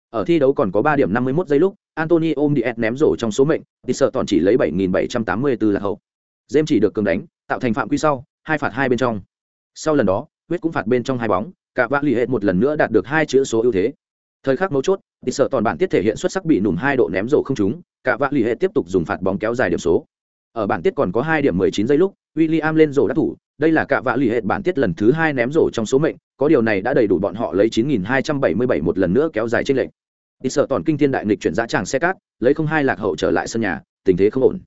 Ở thi đấu còn có ba điểm 51 giây lúc Anthony ôm ném rổ trong số mệnh đi sợ toàn chỉ lấy 7784 là hậu. Dêm chỉ được cường đánh, tạo thành phạm quy sau, hai phạt hai bên trong. Sau lần đó, huyết cũng phạt bên trong hai bóng, cả vã lì hết một lần nữa đạt được hai chữ số ưu thế. Thời khắc mấu chốt đi sợ toàn bản tiết thể hiện xuất sắc bị nùm hai độ ném rổ không trúng, cả vạ lì hệ tiếp tục dùng phạt bóng kéo dài điểm số ở bản tiết còn có hai điểm mười chín giây lúc William lên rổ đắc thủ đây là cả vạ lì hệt bản tiết lần thứ hai ném rổ trong số mệnh có điều này đã đầy đủ bọn họ lấy chín nghìn hai trăm bảy mươi bảy một lần nữa kéo dài trên lệnh Đi sợ toàn kinh thiên đại nghịch chuyển giá tràng xe cát lấy không hai lạc hậu trở lại sân nhà tình thế không ổn.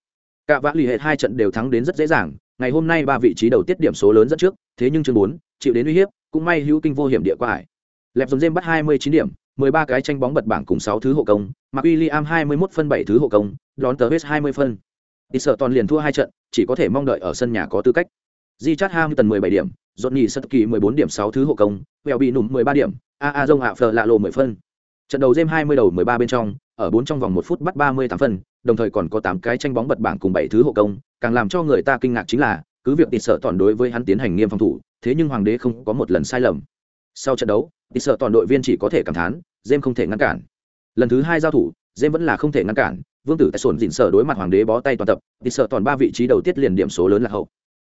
Cả vạ lì hệt hai trận đều thắng đến rất dễ dàng ngày hôm nay ba vị trí đầu tiết điểm số lớn dẫn trước thế nhưng chương 4, chịu đến uy hiếp cũng may hữu kinh vô hiểm địa qua hải. Lẹp dồn dêm bắt hai mươi chín điểm 13 cái tranh bóng bật bảng cùng 6 thứ hộ công, mà William 21 phân 7 thứ hộ công, đón tờ West 20 phân. Thì sợ toàn liền thua hai trận, chỉ có thể mong đợi ở sân nhà có tư cách. Di Chat mười 17 điểm, Johnny Sutki 14 điểm 6 thứ hộ công, Bèo bị nụm 13 điểm, A A Dông hạ phờ lạ lộ 10 phân. Trận đầu game 20 đầu 13 bên trong, ở 4 trong vòng 1 phút bắt 38 phân, đồng thời còn có 8 cái tranh bóng bật bảng cùng 7 thứ hộ công, càng làm cho người ta kinh ngạc chính là, cứ việc đi sợ toàn đối với hắn tiến hành nghiêm phòng thủ, thế nhưng hoàng đế không có một lần sai lầm. Sau trận đấu, đi sợ toàn đội viên chỉ có thể cảm thán, Jem không thể ngăn cản. Lần thứ hai giao thủ, Jem vẫn là không thể ngăn cản, Vương tử tại sổn dịn sở đối mặt hoàng đế bó tay toàn tập, thì sợ toàn ba vị trí đầu tiết liền điểm số lớn là hậu.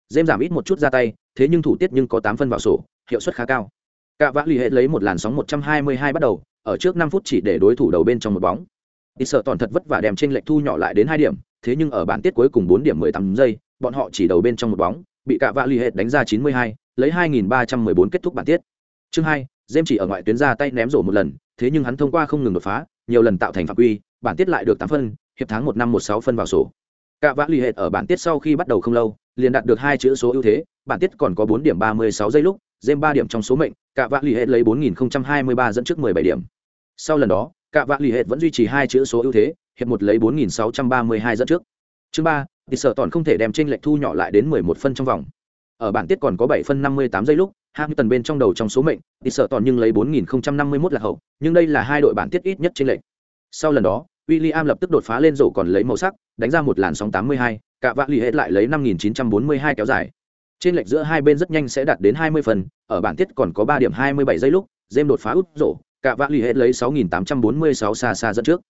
dêm giảm ít một chút ra tay, thế nhưng thủ tiết nhưng có tám phân vào sổ, hiệu suất khá cao. Cạ vã lì hệ lấy một làn sóng 122 bắt đầu, ở trước năm phút chỉ để đối thủ đầu bên trong một bóng. thì sợ toàn thật vất vả đem trên lệch thu nhỏ lại đến hai điểm, thế nhưng ở bản tiết cuối cùng bốn điểm 18 giây, bọn họ chỉ đầu bên trong một bóng, bị Cạ vã lì hệ đánh ra 92, lấy 2314 kết thúc bản tiết. Chương hai dêm chỉ ở ngoại tuyến ra tay ném rổ một lần, thế nhưng hắn thông qua không ngừng đột phá, nhiều lần tạo thành phạm quy, bản tiết lại được tám phân, hiệp tháng một năm một sáu phân vào sổ. Cả vã lì hệt ở bản tiết sau khi bắt đầu không lâu, liền đạt được hai chữ số ưu thế, bản tiết còn có bốn điểm ba mươi sáu giây lúc, dêm ba điểm trong số mệnh, cả vã lì hệt lấy bốn nghìn hai mươi ba dẫn trước mười bảy điểm. Sau lần đó, cả vã lì hệt vẫn duy trì hai chữ số ưu thế, hiệp một lấy bốn nghìn sáu trăm ba mươi hai dẫn trước. Chương ba, thì sợ toàn không thể đem trên lệch thu nhỏ lại đến mười một phân trong vòng. Ở bản tiết còn có bảy phân năm mươi tám giây lúc, Hamilton bên trong đầu trong số mệnh, đi sợ toàn nhưng lấy 4051 là hậu, nhưng đây là hai đội bản tiết ít nhất trên lệnh. Sau lần đó, William lập tức đột phá lên rổ còn lấy màu sắc, đánh ra một làn sóng 82, cả vạ lì hết lại lấy 5942 kéo dài. Trên lệch giữa hai bên rất nhanh sẽ đạt đến 20 phần, ở bản tiết còn có 3 điểm 27 giây lúc, James đột phá út rổ, cả vạ lì hết lấy 6846 xa xa dẫn trước.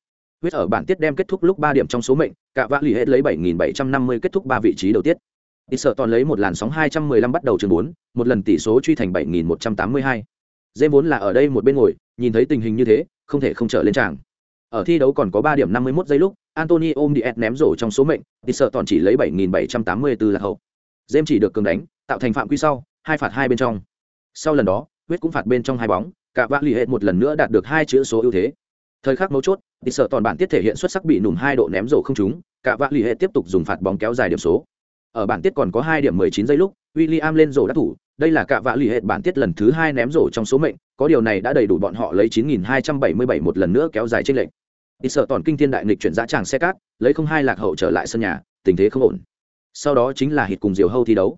Huyết ở bản tiết đem kết thúc lúc 3 điểm trong số mệnh, cả vạ lì hết lấy 7750 kết thúc 3 vị trí đầu tiết. Đi sợ toàn lấy một làn sóng 215 bắt đầu trường 4, một lần tỷ số truy thành 7182. Dêm vốn là ở đây một bên ngồi, nhìn thấy tình hình như thế, không thể không trở lên tràng. Ở thi đấu còn có 3 điểm 51 giây lúc, Antonio ôm Diaz ném rổ trong số mệnh, đi sợ toàn chỉ lấy 7784 là hậu. Dêm chỉ được cường đánh, tạo thành phạm quy sau, hai phạt hai bên trong. Sau lần đó, huyết cũng phạt bên trong hai bóng, cả vạ lì hết một lần nữa đạt được hai chữ số ưu thế. Thời khắc mấu chốt, đi sợ toàn bản tiết thể hiện xuất sắc bị nùm hai độ ném rổ không trúng, cả vạ lì hết tiếp tục dùng phạt bóng kéo dài điểm số ở bản tiết còn có hai điểm mười chín giây lúc William lên rổ đắc thủ đây là cả vạ lì hết bản tiết lần thứ hai ném rổ trong số mệnh có điều này đã đầy đủ bọn họ lấy 9.277 một lần nữa kéo dài trên lệnh ít sợ toàn kinh thiên đại nghịch chuyển dã tràng xe cát lấy không hai lạc hậu trở lại sân nhà tình thế không ổn. Sau đó chính là hít cùng diều hâu thi đấu.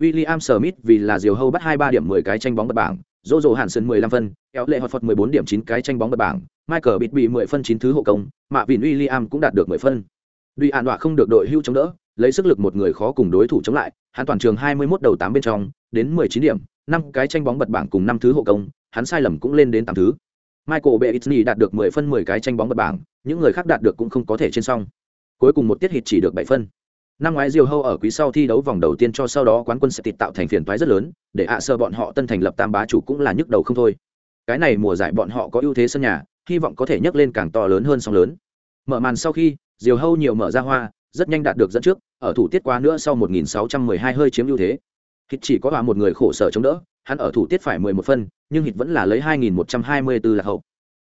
William Smith vì là diều hâu bắt hai ba điểm 10 cái tranh bóng bật bảng dỗ Hansen 15 phân kéo lệ hoạt phật 14 điểm 9 cái tranh bóng bật bảng michael bịt bị 10 phân 9 thứ hộ công mà vịn William cũng đạt được 10 phân. Duy An Đọa không được đội hưu chống đỡ, lấy sức lực một người khó cùng đối thủ chống lại, hắn toàn trường 21 đầu 8 bên trong, đến 19 điểm, 5 cái tranh bóng bật bảng cùng 5 thứ hộ công, hắn sai lầm cũng lên đến 8 thứ. Michael Beasley đạt được 10 phân 10 cái tranh bóng bật bảng, những người khác đạt được cũng không có thể trên song. Cuối cùng một tiết hit chỉ được 7 phân. Năm ngoái Diêu Hâu ở quý sau thi đấu vòng đầu tiên cho sau đó quán quân sẽ tịt tạo thành phiền toái rất lớn, để ạ sơ bọn họ tân thành lập tam bá chủ cũng là nhức đầu không thôi. Cái này mùa giải bọn họ có ưu thế sân nhà, hy vọng có thể nhấc lên càng to lớn hơn song lớn. Mở màn sau khi, Diều Hâu nhiều mở ra hoa, rất nhanh đạt được dẫn trước, ở thủ tiết quá nữa sau 1612 hơi chiếm ưu thế. Hít chỉ có hòa một người khổ sở chống đỡ, hắn ở thủ tiết phải 11 phân, nhưng hịt vẫn là lấy 2124 là hậu.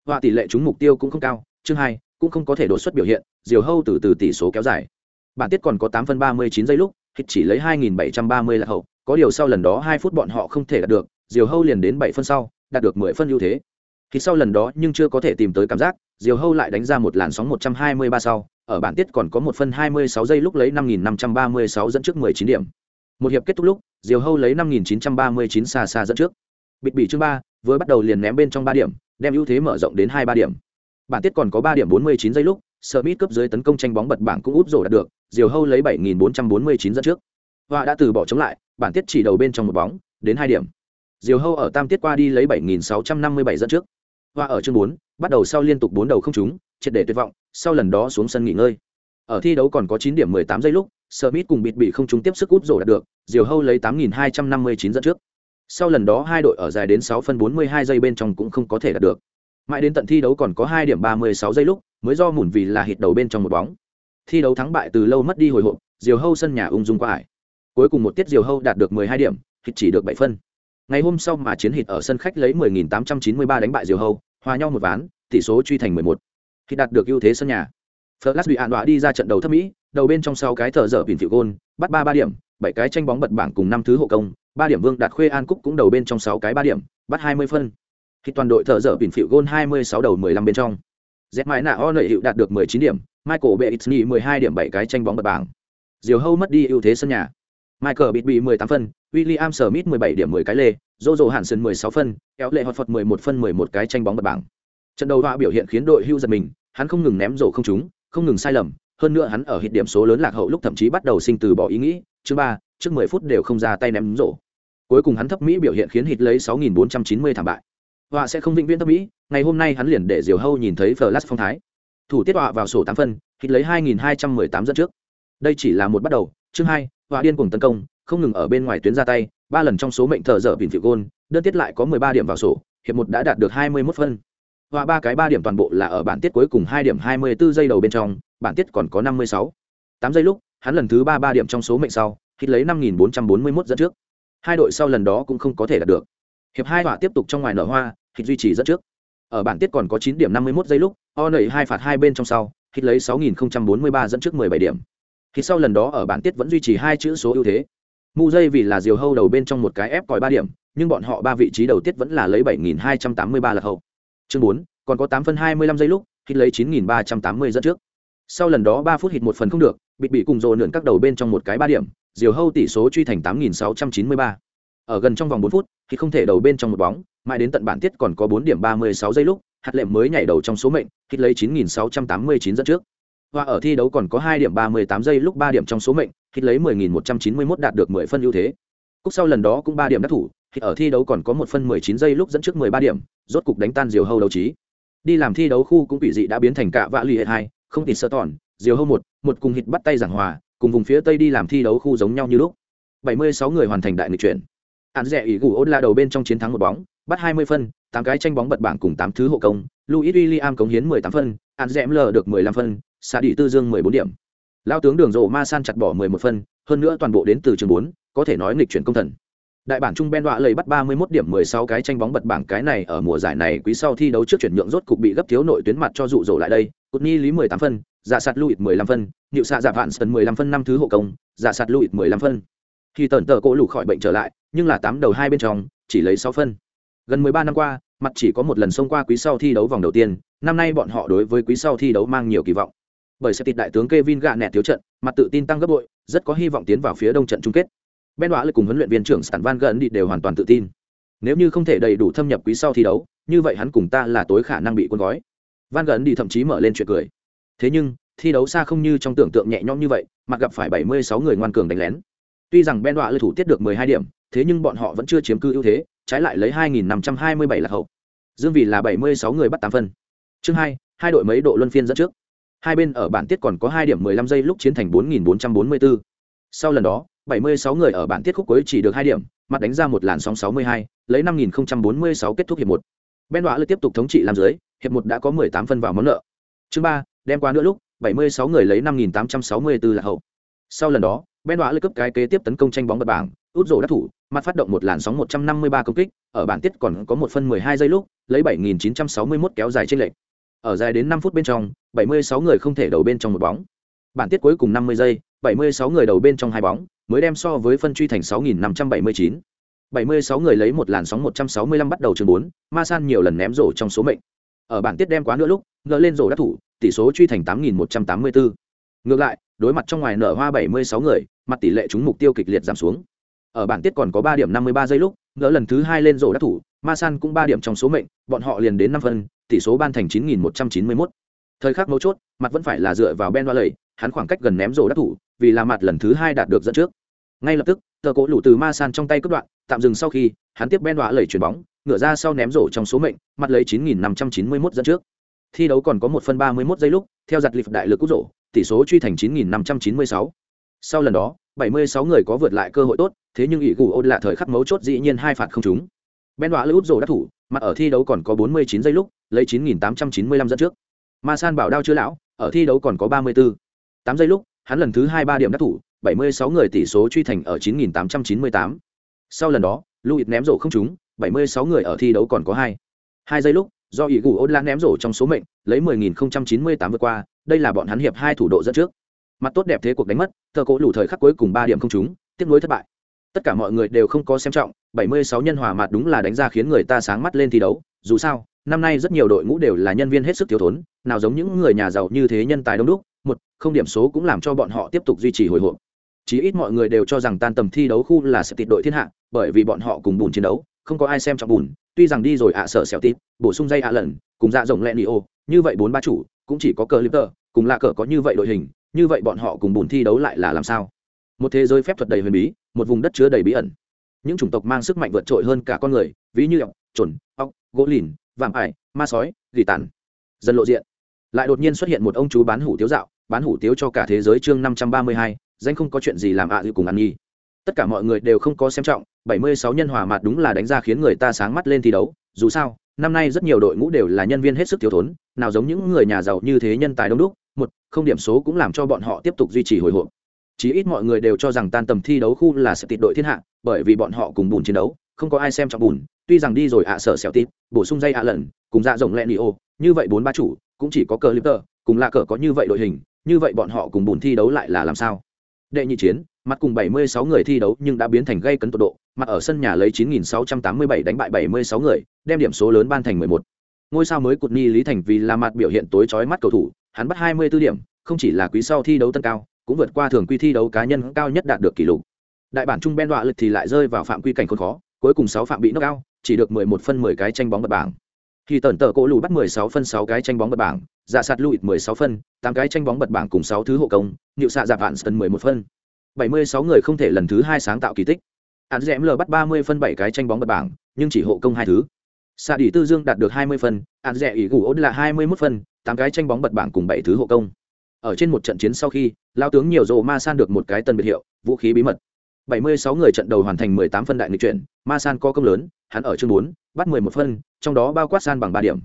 Họa tỷ lệ trúng mục tiêu cũng không cao, chương 2 cũng không có thể đột xuất biểu hiện, Diều Hâu từ từ tỷ số kéo dài. Bản tiết còn có 8 phân 39 giây lúc, hịt chỉ lấy 2730 là hậu, có điều sau lần đó 2 phút bọn họ không thể đạt được, Diều Hâu liền đến 7 phân sau, đạt được 10 phân ưu thế. Khi sau lần đó nhưng chưa có thể tìm tới cảm giác, Diều Hâu lại đánh ra một làn sóng 123 sau, ở bản tiết còn có 1 phân 26 giây lúc lấy 5536 dẫn trước 19 điểm. Một hiệp kết thúc lúc, Diều Hâu lấy 5939 xa xa dẫn trước. Bịt bị chương 3, vừa bắt đầu liền ném bên trong 3 điểm, đem ưu thế mở rộng đến 23 điểm. Bản tiết còn có 3 điểm 49 giây lúc, Smith cướp dưới tấn công tranh bóng bật bảng cũng úp rổ đạt được, Diều Hâu lấy 7449 dẫn trước. Hoa đã từ bỏ chống lại, bản tiết chỉ đầu bên trong một bóng, đến 2 điểm. Diều Hâu ở tam tiết qua đi lấy 7657 dẫn trước. Hoa ở chương 4, bắt đầu sau liên tục 4 đầu không trúng, triệt để tuyệt vọng, sau lần đó xuống sân nghỉ ngơi. Ở thi đấu còn có 9 điểm 18 giây lúc, Smith cùng bịt bị không trúng tiếp sức út rổ đạt được, Diều Hâu lấy 8259 dẫn trước. Sau lần đó hai đội ở dài đến 6 phân 42 giây bên trong cũng không có thể đạt được. Mãi đến tận thi đấu còn có 2 điểm 36 giây lúc, mới do mủn vì là hit đầu bên trong một bóng. Thi đấu thắng bại từ lâu mất đi hồi hộp, Diều Hâu sân nhà ung dung qua ải. Cuối cùng một tiết Diều Hâu đạt được 12 điểm, hit chỉ được 7 phân. Ngày hôm sau mà chiến hit ở sân khách lấy 10893 đánh bại Diều Hâu, hòa nhau một ván, tỷ số truy thành 11 Hit đạt được ưu thế sân nhà Flash bị ạn đọa đi ra trận đầu thấp mỹ đầu bên trong sau cái thở dở bình thiệu gôn, bắt ba ba điểm, bảy cái tranh bóng bật bảng cùng năm thứ hộ công, ba điểm vương đạt khuê an cúc cũng đầu bên trong sáu cái ba điểm, bắt hai mươi phân. Khi toàn đội thở dở bình thiệu gôn hai mươi sáu đầu mười lăm bên trong. Z mãi nạ o nợ hiệu đạt được mười chín điểm, michael bệ ít mười hai điểm, bảy cái tranh bóng bật bảng. Diều hâu mất đi ưu thế sân nhà. Michael bịt bị mười tám phân, william smith mười bảy điểm, mười cái lê, jojo hansen mười sáu phân kéo lệ hoạt phật mười một phân, mười một cái tranh bóng bật bảng. Trận đầu họa biểu hiện khiến đội hưu giật mình, hắn không ngừng ném rổ không trúng, không ngừng sai lầm hơn nữa hắn ở hít điểm số lớn lạc hậu lúc thậm chí bắt đầu sinh từ bỏ ý nghĩ. Chứ ba, trước mười phút đều không ra tay ném rổ. Cuối cùng hắn thấp mỹ biểu hiện khiến hit lấy sáu nghìn bốn trăm chín mươi thảm bại. Họa sẽ không vĩnh viễn thấp mỹ, ngày hôm nay hắn liền để diều hâu nhìn thấy flash phong thái. Thủ tiết họa vào sổ tám phân, hit lấy hai nghìn hai trăm mười tám dẫn trước. Đây chỉ là một bắt đầu. Chương hai, họa điên cuồng tấn công, không ngừng ở bên ngoài tuyến ra tay, ba lần trong số mệnh thờ dở bình phiệu gôn, đơn tiết lại có mười ba điểm vào sổ, hiệp một đã đạt được hai mươi 21 phân. Và ba cái ba điểm toàn bộ là ở bản tiết cuối cùng hai điểm hai mươi 24 giây đầu bên trong bản tiết còn có năm mươi sáu. Tám giây lúc, hắn lần thứ ba ba điểm trong số mệnh sau hít lấy năm nghìn bốn trăm bốn mươi 5441 dẫn trước. Hai đội sau lần đó cũng không có thể đạt được. Hiệp hai họa tiếp tục trong ngoài nở hoa hít duy trì dẫn trước. Ở bản tiết còn có chín điểm năm mươi 51 giây lúc o nẩy hai phạt hai bên trong sau hít lấy sáu nghìn bốn mươi ba dẫn trước mười bảy điểm. Thì sau lần đó ở bản tiết vẫn duy trì hai chữ số ưu thế. Mu dây vì là diều hâu đầu bên trong một cái ép còi ba điểm, nhưng bọn họ ba vị trí đầu tiết vẫn là lấy bảy nghìn hai trăm tám mươi ba là hậu. Chương bốn, còn có 8 phân hai mươi lăm giây lúc hít lấy chín nghìn ba trăm tám mươi dẫn trước sau lần đó ba phút hít một phần không được bị bị cùng rồ nượn các đầu bên trong một cái ba điểm diều hâu tỷ số truy thành tám nghìn sáu trăm chín mươi ba. Ở gần trong vòng bốn phút thì không thể đầu bên trong một bóng mãi đến tận bản tiết còn có bốn điểm ba mươi sáu giây lúc hạt lệm mới nhảy đầu trong số mệnh hít lấy chín nghìn sáu trăm tám mươi chín dẫn trước. Và ở thi đấu còn có hai điểm ba mươi tám giây lúc ba điểm trong số mệnh hít lấy mười nghìn một trăm chín mươi mốt đạt được mười phân ưu thế. Cúc sau lần đó cũng ba điểm đắc thủ hít ở thi đấu còn có một phân 19 giây lúc dẫn trước 13 điểm, rốt cục đánh tan Diều Hâu đấu trí. Đi làm thi đấu khu cũng bị dị đã biến thành cả vạ lì hệ hai, không tịt sơ tòn, Diều Hâu một, một cùng hịt bắt tay giảng hòa, cùng vùng phía tây đi làm thi đấu khu giống nhau như lúc. 76 người hoàn thành đại nghịch chuyển. Án rẻ ý gù ốt la đầu bên trong chiến thắng một bóng, bắt 20 phân, tám cái tranh bóng bật bảng cùng tám thứ hộ công, Louis William cống hiến 18 phân, Án rẻ ML được 15 phân, xạ đi tư dương 14 điểm. Lao tướng Đường rộ Ma San chặt bỏ 11 phân, hơn nữa toàn bộ đến từ trường 4, có thể nói nghịch chuyển công thần đại bản trung ben đọa lấy bắt 31 điểm 16 cái tranh bóng bật bảng cái này ở mùa giải này quý sau thi đấu trước chuyển nhượng rốt cục bị gấp thiếu nội tuyến mặt cho dụ dỗ lại đây. Cutni lý 18 phân giả sạt Luis 15 phân, Niệu xạ dạ giả vạn sân 15 phân năm thứ hộ công giả sạt Luis 15 phân. Khi tần tờ cỗ lủ khỏi bệnh trở lại, nhưng là tám đầu hai bên trong, chỉ lấy 6 phân. Gần 13 năm qua, mặt chỉ có một lần xông qua quý sau thi đấu vòng đầu tiên, năm nay bọn họ đối với quý sau thi đấu mang nhiều kỳ vọng. Bởi sẽ tịt đại tướng Kevin gạ nẹt thiếu trận, mặt tự tin tăng gấp bội, rất có hy vọng tiến vào phía đông trận chung kết ben Đoạ lực cùng huấn luyện viên trưởng stan van gần đi đều hoàn toàn tự tin. Nếu như không thể đầy đủ thâm nhập quý sau thi đấu, như vậy hắn cùng ta là tối khả năng bị cuốn gói. Van gần đi thậm chí mở lên chuyện cười. Thế nhưng, thi đấu xa không như trong tưởng tượng nhẹ nhõm như vậy mặt gặp phải 76 người ngoan cường đánh lén. Tuy rằng ben Đoạ lực thủ tiết được 12 điểm, thế nhưng bọn họ vẫn chưa chiếm cư ưu thế, trái lại lấy 2.527 là hậu. Dương vị là 76 người bắt 8 phân. Chương hai hai đội mấy độ luân phiên dẫn trước. Hai bên ở bản tiết còn có hai điểm 15 giây lúc chiến thành 4.444. sau lần đó 76 người ở bản tiết khúc cuối chỉ được hai điểm mặt đánh ra một làn sóng 62, lấy 5.046 kết thúc hiệp một. Ben đoá tiếp tục thống trị làm dưới hiệp một đã có 18 phân vào món nợ. Chương ba đem qua nữa lúc 76 người lấy 5.864 là hậu. Sau lần đó ben đoá cấp cái kế tiếp tấn công tranh bóng bật bảng út rổ đắc thủ mặt phát động một làn sóng 153 công kích ở bản tiết còn có một phân 12 giây lúc lấy 7.961 kéo dài trên lệch. Ở dài đến 5 phút bên trong 76 người không thể đầu bên trong một bóng. Bản tiết cuối cùng 50 giây 76 người đầu bên trong hai bóng mới đem so với phân truy thành 6.579. 76 người lấy một làn sóng 165 bắt đầu chương 4, Ma San nhiều lần ném rổ trong số mệnh. Ở bản tiết đem quá nửa lúc, ngỡ lên rổ đã thủ, tỷ số truy thành 8184. Ngược lại, đối mặt trong ngoài nở hoa 76 người, mặt tỷ lệ trúng mục tiêu kịch liệt giảm xuống. Ở bản tiết còn có 3 điểm 53 giây lúc, ngỡ lần thứ 2 lên rổ đã thủ, Ma San cũng 3 điểm trong số mệnh, bọn họ liền đến 5 phân, tỷ số ban thành 9191. Thời khắc mấu chốt, mặt vẫn phải là dựa vào Ben Wallace, hắn khoảng cách gần ném rổ đã thủ, vì là mặt lần thứ hai đạt được dẫn trước ngay lập tức, tờ cỗ lủ từ ma san trong tay cướp đoạn, tạm dừng sau khi, hắn tiếp ben đọa lẩy chuyền bóng, ngửa ra sau ném rổ trong số mệnh, mặt lấy 9.591 dẫn trước thi đấu còn có một phân ba mươi 31 giây lúc, theo giặt lịp đại lực cút rổ, tỷ số truy thành 9.596. sau lần đó 76 người có vượt lại cơ hội tốt, thế nhưng ỷ gù ôn là thời khắc mấu chốt dĩ nhiên hai phạt không trúng ben đọa lẩy úp rổ đắc thủ, mặt ở thi đấu còn có 49 giây lúc, lấy 9.895 dẫn trước ma san bảo đao chưa lão, ở thi đấu còn có 34. 8 giây lúc hắn lần thứ hai ba điểm đắc thủ 76 người tỷ số truy thành ở 9898. Sau lần đó, Louis ném rổ không trúng, 76 người ở thi đấu còn có 2. 2 giây lúc, do ý gù ôn lan ném rổ trong số mệnh, lấy 10098 vượt qua, đây là bọn hắn hiệp hai thủ độ dẫn trước. Mặt tốt đẹp thế cuộc đánh mất, thờ cố lủ thời khắc cuối cùng 3 điểm không trúng, tiếp nối thất bại. Tất cả mọi người đều không có xem trọng, 76 nhân hòa mặt đúng là đánh ra khiến người ta sáng mắt lên thi đấu, dù sao, năm nay rất nhiều đội ngũ đều là nhân viên hết sức thiếu thốn, nào giống những người nhà giàu như thế nhân tài đông đúc, một, không điểm số cũng làm cho bọn họ tiếp tục duy trì hồi hộp. Chí ít mọi người đều cho rằng tan tầm thi đấu khu là sẽ tịt đội thiên hạ bởi vì bọn họ cùng bùn chiến đấu không có ai xem trọng bùn. Tuy rằng đi rồi ạ sợ xẻo tít bổ sung dây ạ lần cùng dạ rộng lẹ ni ô như vậy bốn ba chủ cũng chỉ có cờ lipter cùng lạ cờ có như vậy đội hình như vậy bọn họ cùng bùn thi đấu lại là làm sao? Một thế giới phép thuật đầy huyền bí một vùng đất chứa đầy bí ẩn. Những chủng tộc mang sức mạnh vượt trội hơn cả con người ví như ọc trồn ọc gỗ lìn vạm ải ma sói gỉ tàn. Dần lộ diện lại đột nhiên xuất hiện một ông chú bán hủ tiếu dạo, bán hủ tiếu cho cả thế giới chương năm trăm ba mươi hai, danh không có chuyện gì làm ạ à cùng ăn nhi tất cả mọi người đều không có xem trọng 76 nhân hòa mặt đúng là đánh ra khiến người ta sáng mắt lên thi đấu, dù sao, năm nay rất nhiều đội ngũ đều là nhân viên hết sức thiếu thốn, nào giống những người nhà giàu như thế nhân tài đông đúc, một, không điểm số cũng làm cho bọn họ tiếp tục duy trì hồi hộp. Chí ít mọi người đều cho rằng tan tầm thi đấu khu là sẽ tịt đội thiên hạ, bởi vì bọn họ cùng bùn chiến đấu, không có ai xem trọng bùn, tuy rằng đi rồi ạ à, sở xẻo tít bổ sung dây ạ à lần, cùng dạ rộng lẹ nị ô, như vậy bốn ba chủ cũng chỉ có cờ lipter cùng là cờ có như vậy đội hình, như vậy bọn họ cùng bùn thi đấu lại là làm sao? Đệ nhị chiến, mặt cùng 76 người thi đấu nhưng đã biến thành gây cấn tột độ, mặt ở sân nhà lấy 9.687 đánh bại 76 người, đem điểm số lớn ban thành 11. ngôi sao mới cụt ni lý thành vì là mặt biểu hiện tối chói mắt cầu thủ, hắn bắt 24 điểm, không chỉ là quý sau thi đấu tân cao, cũng vượt qua thường quy thi đấu cá nhân cao nhất đạt được kỷ lục. Đại bản trung ben đọa lực thì lại rơi vào phạm quy cảnh khốn khó, cuối cùng 6 phạm bị knock out chỉ được 11 phân 10 cái tranh bóng bật bảng khi tẩn tờ cổ lù bắt 16 phân 6 cái tranh bóng bật bảng dạ sạt lụi 16 phân 8 cái tranh bóng bật bảng cùng 6 thứ hộ công nịu xạ giả vạn sân 11 phân. 76 người không thể lần thứ 2 sáng tạo kỳ tích. Hắn rẽm lờ bắt 30 phân 7 cái tranh bóng bật bảng, nhưng chỉ hộ công hai thứ. Sa Đỉ tư dương đạt được 20 phân hắn rẽ ý gù ốt là 21 phân 8 cái tranh bóng bật bảng cùng 7 thứ hộ công. Ở trên một trận chiến sau khi lão tướng nhiều rồ ma san được một cái tân biệt hiệu, vũ khí bí mật. 76 người trận đầu hoàn thành 18 phân đại nghịch chuyển ma san có công lớn hắn ở chương 4, bắt 11 phân trong đó bao quát san bằng 3 điểm.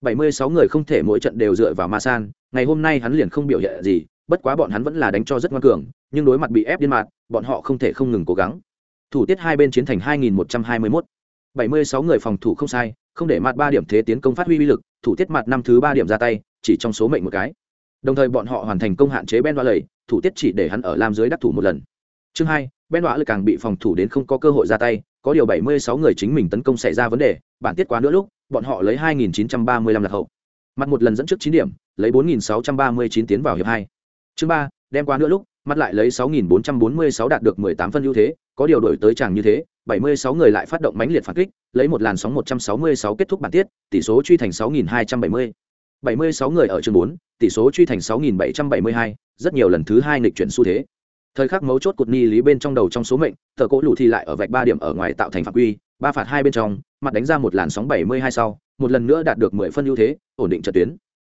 76 người không thể mỗi trận đều dựa vào ma san ngày hôm nay hắn liền không biểu hiện gì bất quá bọn hắn vẫn là đánh cho rất ngoan cường nhưng đối mặt bị ép điên mạt bọn họ không thể không ngừng cố gắng. Thủ tiết hai bên chiến thành 2121. 76 người phòng thủ không sai không để mặt ba điểm thế tiến công phát huy uy lực thủ tiết mặt năm thứ ba điểm ra tay chỉ trong số mệnh một cái. Đồng thời bọn họ hoàn thành công hạn chế ben đoa lầy thủ tiết chỉ để hắn ở làm dưới đắc thủ một lần. Chương hai ben đọa lực càng bị phòng thủ đến không có cơ hội ra tay có điều 76 người chính mình tấn công xảy ra vấn đề bản tiết quá nữa lúc bọn họ lấy 2.935 lạc hậu. Mặt một lần dẫn trước 9 điểm lấy 4.639 tiến vào hiệp hai. Chương ba đem qua nữa lúc mặt lại lấy 6.446 đạt được 18 phân ưu thế có điều đổi tới chẳng như thế 76 người lại phát động mãnh liệt phản kích lấy một làn sóng 166 kết thúc bản tiết tỷ số truy thành 6.270 76 người ở chương 4, tỷ số truy thành 6.772 rất nhiều lần thứ hai nghịch chuyển xu thế thời khắc mấu chốt cột ni lý bên trong đầu trong số mệnh thợ cỗ lù thì lại ở vạch ba điểm ở ngoài tạo thành phạm quy, ba phạt hai bên trong, mặt đánh ra một làn sóng 72 sau, một lần nữa đạt được 10 phân ưu thế, ổn định trận tuyến.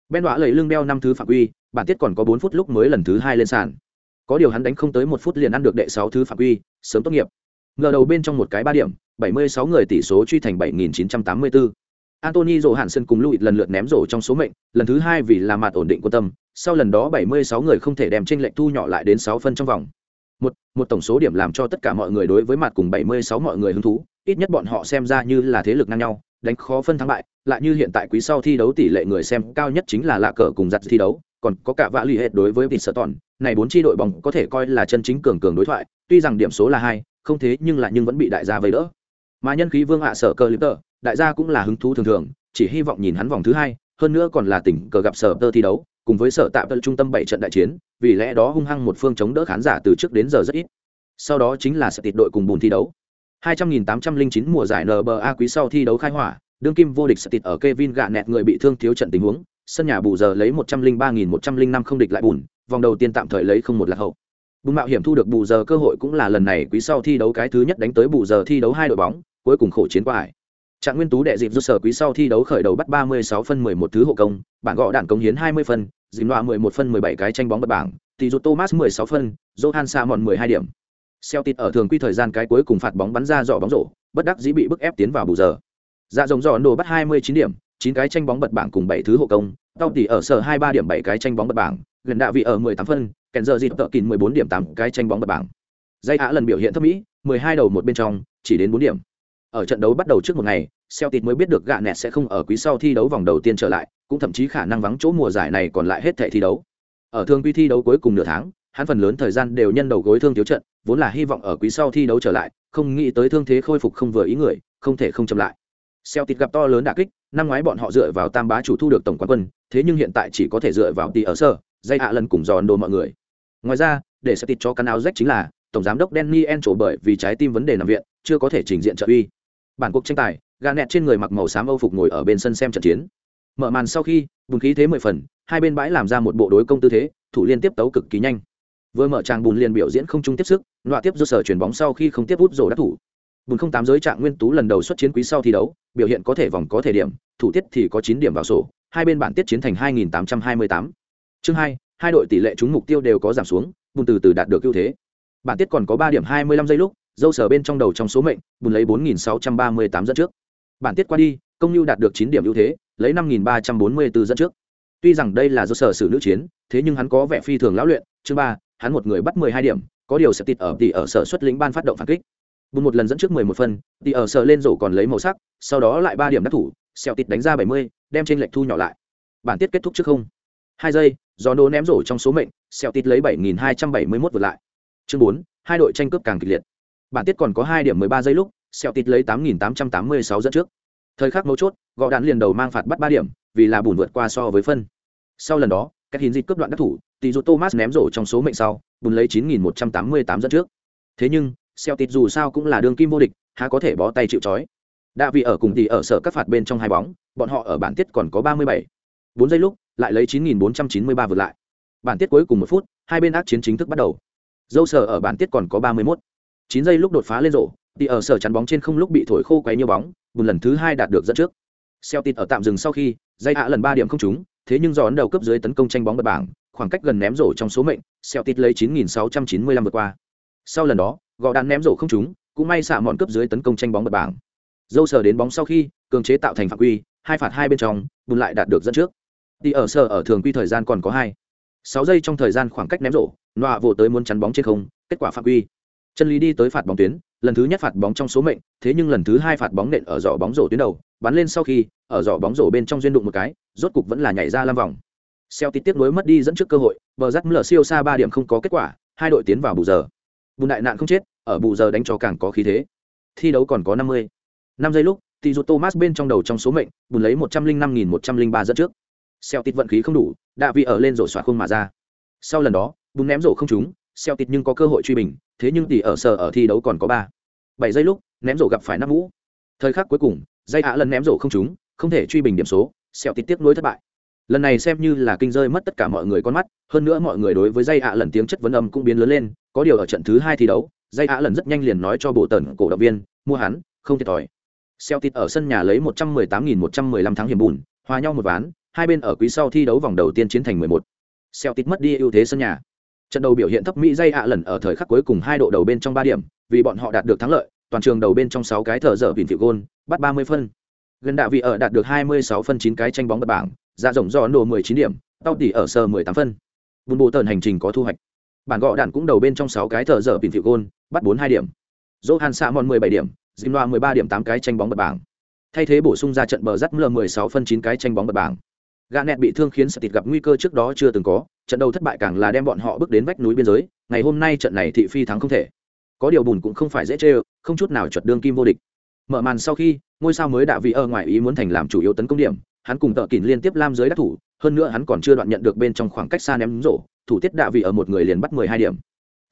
Ben đoạ lấy lưng đeo năm thứ phạm quy, bản tiết còn có bốn phút lúc mới lần thứ hai lên sàn. Có điều hắn đánh không tới một phút liền ăn được đệ sáu thứ phạm quy, sớm tốt nghiệp. Ngờ đầu bên trong một cái ba điểm 76 người tỷ số truy thành bảy nghìn chín trăm tám mươi bốn Anthony sân cùng Louis lần lượt ném rổ trong số mệnh, lần thứ hai vì là mặt ổn định quân tâm, sau lần đó 76 người không thể đem chênh lệch thu nhỏ lại đến 6 phân trong vòng. Một, một tổng số điểm làm cho tất cả mọi người đối với mặt cùng 76 mọi người hứng thú, ít nhất bọn họ xem ra như là thế lực ngang nhau, đánh khó phân thắng bại, lại như hiện tại quý sau thi đấu tỷ lệ người xem cao nhất chính là lạ cờ cùng giặt thi đấu, còn có cả vạ lì hết đối với Vincerton, này bốn chi đội bóng có thể coi là chân chính cường cường đối thoại, tuy rằng điểm số là hai, không thế nhưng lại nhưng vẫn bị đại gia vây đỡ. Mà nhân khí vương hạ sở cơ tờ, đại gia cũng là hứng thú thường thường, chỉ hy vọng nhìn hắn vòng thứ hai, hơn nữa còn là tỉnh cờ gặp sở tơ thi đấu, cùng với sở tạm tơ trung tâm bảy trận đại chiến, vì lẽ đó hung hăng một phương chống đỡ khán giả từ trước đến giờ rất ít. Sau đó chính là sẽ tịt đội cùng bùn thi đấu. 200.809 mùa giải NBA quý sau thi đấu khai hỏa, đương kim vô địch sẽ tịt ở Kevin gạ nẹt người bị thương thiếu trận tình huống, sân nhà bù giờ lấy 103.105 không địch lại bùn, vòng đầu tiên tạm thời lấy không một lạc hậu. Bùn mạo hiểm thu được bù giờ cơ hội cũng là lần này quý sau thi đấu cái thứ nhất đánh tới bù giờ thi đấu hai đội bóng, cuối cùng khổ chiến qua ải Trạng Nguyên Tú đệ dịp rút sở quý sau thi đấu khởi đầu bắt 36 phân 11 thứ hộ công, bảng gõ đạn công hiến 20 phân, Dịp loa 11 phân 17 cái tranh bóng bật bảng, tỷ rút Thomas 16 phân, Johan Samon 12 điểm. Celtic ở thường quy thời gian cái cuối cùng phạt bóng bắn ra dọ bóng rổ, bất đắc dĩ bị bức ép tiến vào bù giờ. Dạ rồng dọ nổ bắt 29 điểm, 9 cái tranh bóng bật bảng cùng 7 thứ hộ công, Tao tỷ ở sở 23 điểm 7 cái tranh bóng bật bảng, gần đạ vị ở 18 phân, kèn giờ dịp tợ kín 14 điểm 8 cái tranh bóng bật bảng. Dây hạ lần biểu hiện thấp mỹ, 12 đầu một bên trong, chỉ đến 4 điểm. Ở trận đấu bắt đầu trước một ngày, Celtic mới biết được gạ nẹt sẽ không ở quý sau thi đấu vòng đầu tiên trở lại, cũng thậm chí khả năng vắng chỗ mùa giải này còn lại hết thể thi đấu. Ở thương quy thi đấu cuối cùng nửa tháng, hắn phần lớn thời gian đều nhân đầu gối thương thiếu trận, vốn là hy vọng ở quý sau thi đấu trở lại, không nghĩ tới thương thế khôi phục không vừa ý người, không thể không chậm lại. Celtic gặp to lớn đả kích, năm ngoái bọn họ dựa vào tam bá chủ thu được tổng quán quân, thế nhưng hiện tại chỉ có thể dựa vào tỷ ở sơ, dây hạ lần cùng giòn đồ mọi người. Ngoài ra, để Celtic cho căn áo rách chính là tổng giám đốc Danny En trổ bởi vì trái tim vấn đề nằm viện, chưa có thể trình diện trợ uy. Bản cuộc tranh tài, gà nẹt trên người mặc màu xám âu phục ngồi ở bên sân xem trận chiến. Mở màn sau khi bùn khí thế mười phần hai bên bãi làm ra một bộ đối công tư thế thủ liên tiếp tấu cực kỳ nhanh. Vừa mở tràng bùn liền biểu diễn không chung tiếp sức nọa tiếp do sở chuyển bóng sau khi không tiếp hút rổ đắc thủ. Bùn không tám giới trạng nguyên tú lần đầu xuất chiến quý sau thi đấu biểu hiện có thể vòng có thể điểm thủ tiết thì có chín điểm vào sổ hai bên bản tiết chiến thành hai nghìn tám trăm hai mươi tám. Chương hai hai đội tỷ lệ trúng mục tiêu đều có giảm xuống bùn từ từ đạt được ưu thế. Bản tiết còn có ba điểm hai mươi lăm giây lúc dâu sở bên trong đầu trong số mệnh, bùn lấy bốn nghìn sáu trăm ba mươi tám dẫn trước. Bản tiết qua đi, công nhu đạt được chín điểm ưu thế, lấy năm nghìn ba trăm bốn mươi bốn dẫn trước. Tuy rằng đây là do sở sử nữ chiến, thế nhưng hắn có vẻ phi thường lão luyện. Chương ba, hắn một người bắt mười hai điểm, có điều sẽ tịt ở tỷ ở sở xuất lĩnh ban phát động phản kích. Bùn một lần dẫn trước mười một phân tỷ ở sở lên rổ còn lấy màu sắc, sau đó lại ba điểm đắc thủ, xẹo tịt đánh ra bảy mươi, đem trên lệch thu nhỏ lại. Bản tiết kết thúc trước không. Hai giây, do nô ném rổ trong số mệnh, xẹo tịt lấy bảy nghìn hai trăm bảy mươi mốt vượt lại. Chương bốn, hai đội tranh cướp càng kịch liệt bản tiết còn có hai điểm mười ba giây lúc, xẹo tịt lấy tám nghìn tám trăm tám mươi sáu dẫn trước. Thời khắc mấu chốt gõ đạn liền đầu mang phạt bắt ba điểm, vì là bùn vượt qua so với phân. Sau lần đó các hiến dịch cướp đoạn đắc thủ, tỷ dụ thomas ném rổ trong số mệnh sau, bùn lấy chín nghìn một trăm tám mươi tám dẫn trước. Thế nhưng, xẹo tịt dù sao cũng là đường kim vô địch, há có thể bó tay chịu trói. Đã vì ở cùng tỷ ở sở các phạt bên trong hai bóng, bọn họ ở bản tiết còn có ba mươi bảy. Bốn giây lúc, lại lấy chín nghìn bốn trăm chín mươi ba vượt lại. Bản tiết cuối cùng một phút, hai bên ác chiến chính thức bắt đầu. Dâu sở ở bản tiết còn có ba mươi mốt chín giây lúc đột phá lên rổ, thì ở sở chắn bóng trên không lúc bị thổi khô quấy nhiều bóng một lần thứ hai đạt được dẫn trước. Celtic ở tạm dừng sau khi, dây hạ lần ba điểm không trúng, thế nhưng do ấn đầu cấp dưới tấn công tranh bóng bật bảng, khoảng cách gần ném rổ trong số mệnh, Celtic lấy 9.695 vượt qua. Sau lần đó gò đạn ném rổ không trúng, cũng may xạ mọn cấp dưới tấn công tranh bóng bật bảng. Dâu sờ đến bóng sau khi, cường chế tạo thành phạm quy, hai phạt hai bên trong, bùn lại đạt được dẫn trước. Thì ở sở ở thường quy thời gian còn có hai. Sáu giây trong thời gian khoảng cách ném rổ nọa vỗ tới muốn chắn bóng trên không, kết quả phạm quy chân lý đi tới phạt bóng tuyến, lần thứ nhất phạt bóng trong số mệnh, thế nhưng lần thứ hai phạt bóng nện ở giỏ bóng rổ tuyến đầu, bắn lên sau khi, ở giỏ bóng rổ bên trong duyên đụng một cái, rốt cục vẫn là nhảy ra lam vòng. Celtic tiếp nối mất đi dẫn trước cơ hội, bờ rắt mở siêu xa ba điểm không có kết quả, hai đội tiến vào bù giờ. Bùn đại nạn không chết, ở bù giờ đánh cho càng có khí thế. Thi đấu còn có năm mươi. Năm giây lúc thì dù thomas bên trong đầu trong số mệnh, bùn lấy một trăm linh năm nghìn một trăm linh ba dẫn trước. Celtic vận khí không đủ, đạ vị ở lên rổ xoạt khung mà ra. Sau lần đó, bùn ném rổ không trúng Celtic nhưng có cơ hội truy bình, thế nhưng tỷ ở sở ở thi đấu còn có ba. Bảy giây lúc, ném rổ gặp phải năm mũ thời khắc cuối cùng dây ạ lần ném rổ không trúng, không thể truy bình điểm số Celtic tiếp nối thất bại. Lần này xem như là kinh rơi mất tất cả mọi người con mắt, hơn nữa mọi người đối với dây ạ lần tiếng chất vấn âm cũng biến lớn lên, có điều ở trận thứ hai thi đấu dây ạ lần rất nhanh liền nói cho bộ tần cổ động viên, mua hắn, không thiệt thòi. Celtic ở sân nhà lấy 118.115 thắng hiểm bùn, hòa nhau một ván, hai bên ở quý sau thi đấu vòng đầu tiên chiến thành 11. Celtic mất đi ưu thế sân nhà trận đầu biểu hiện thấp mỹ dây ạ lần ở thời khắc cuối cùng hai độ đầu bên trong ba điểm, vì bọn họ đạt được thắng lợi, toàn trường đầu bên trong sáu cái thở dở bình phiệu gôn, bắt 30 phân. Gần đạ vị ở đạt được 26 phân chín cái tranh bóng bật bảng, ra rộng do nổ 19 điểm, tao tỉ ở sơ 18 phân. Bùn bộ tần hành trình có thu hoạch. Bản gọ đạn cũng đầu bên trong sáu cái thợ dở bình phiệu gôn, bắt bốn hai điểm. Dỗ hàn xạ mòn 17 điểm dìm loa 13 điểm tám cái tranh bóng bật bảng. Thay thế bổ sung ra trận bờ rắt mười sáu phân chín cái tranh bóng bật bảng gà nẹt bị thương khiến sợ tịt gặp nguy cơ trước đó chưa từng có trận đầu thất bại càng là đem bọn họ bước đến vách núi biên giới ngày hôm nay trận này thị phi thắng không thể. Có điều bùn cũng không phải dễ chê không chút nào chuẩn đương kim vô địch. Mở màn sau khi ngôi sao mới đạ vị ở ngoài ý muốn thành làm chủ yếu tấn công điểm hắn cùng tợ kỳn liên tiếp lam giới đắc thủ hơn nữa hắn còn chưa đoạn nhận được bên trong khoảng cách xa ném rổ thủ tiết đạ vị ở một người liền bắt mười hai điểm.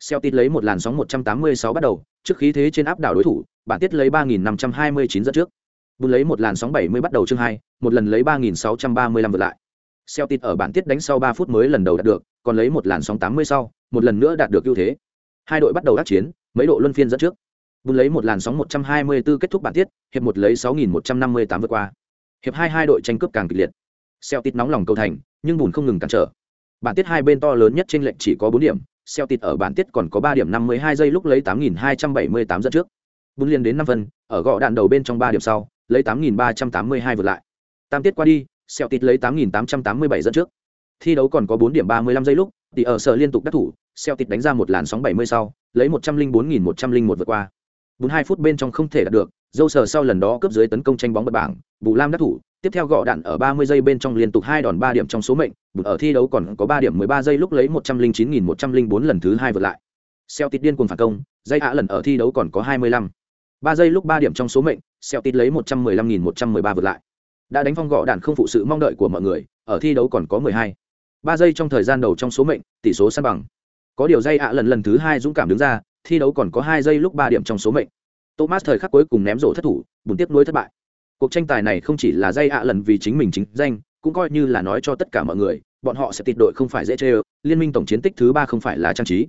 Celtic lấy một làn sóng một trăm tám mươi sáu bắt đầu, trước khí thế trên áp đảo đối thủ, bản tiết lấy ba nghìn năm trăm hai mươi chín dẫn trước bùn lấy một làn sóng 70 bắt đầu chương 2, một lần lấy 3635 vượt lại. Celtic ở bản tiết đánh sau 3 phút mới lần đầu đạt được, còn lấy một làn sóng 80 sau, một lần nữa đạt được ưu thế. Hai đội bắt đầu tác chiến, mấy độ luân phiên dẫn trước. Bùn lấy một làn sóng 124 kết thúc bản tiết, hiệp 1 lấy 6158 vượt qua. Hiệp 2 hai đội tranh cướp càng kịch liệt. Celtic nóng lòng cầu thành, nhưng bùn không ngừng cản trở. Bản tiết hai bên to lớn nhất trên lệnh chỉ có 4 điểm, Celtic ở bản tiết còn có 3 điểm 52 giây lúc lấy 8278 dẫn trước. Bùn liền đến 5 phần, ở gõ đạn đầu bên trong 3 điểm sau, lấy tám nghìn ba trăm tám mươi hai vượt lại. Tam tiết qua đi, sẹo Celtic lấy tám nghìn tám trăm tám mươi bảy dẫn trước. Thi đấu còn có 4 điểm ba mươi lăm giây lúc, thì ở sở liên tục đắc thủ, sẹo Celtic đánh ra một làn sóng bảy mươi sau, lấy một trăm linh bốn nghìn một trăm linh một vượt qua. Bốn hai phút bên trong không thể đạt được, dâu sờ sau lần đó cướp dưới tấn công tranh bóng bật bảng, bù lam đắc thủ, tiếp theo gọ đạn ở 30 giây bên trong liên tục hai đòn 3 điểm trong số mệnh bù ở thi đấu còn có 3 điểm 13 giây lúc lấy 109.104 lần thứ hai vượt lại. Celtic điên cuồng phản công, dây hạ lần ở thi đấu còn có 25. 3 giây lúc 3 điểm trong số mệnh Celtic lấy 115.113 vượt lại. Đã đánh phong gõ đạn không phụ sự mong đợi của mọi người, ở thi đấu còn có 12. ba giây trong thời gian đầu trong số mệnh, tỷ số san bằng. Có điều dây hạ lần lần thứ hai dũng cảm đứng ra, thi đấu còn có hai giây lúc ba điểm trong số mệnh. Thomas thời khắc cuối cùng ném rổ thất thủ buồn tiếp nối thất bại. Cuộc tranh tài này không chỉ là dây ạ lần vì chính mình chính danh, cũng coi như là nói cho tất cả mọi người, bọn họ sẽ tịt đội không phải dễ chơi, liên minh tổng chiến tích thứ ba không phải là trang trí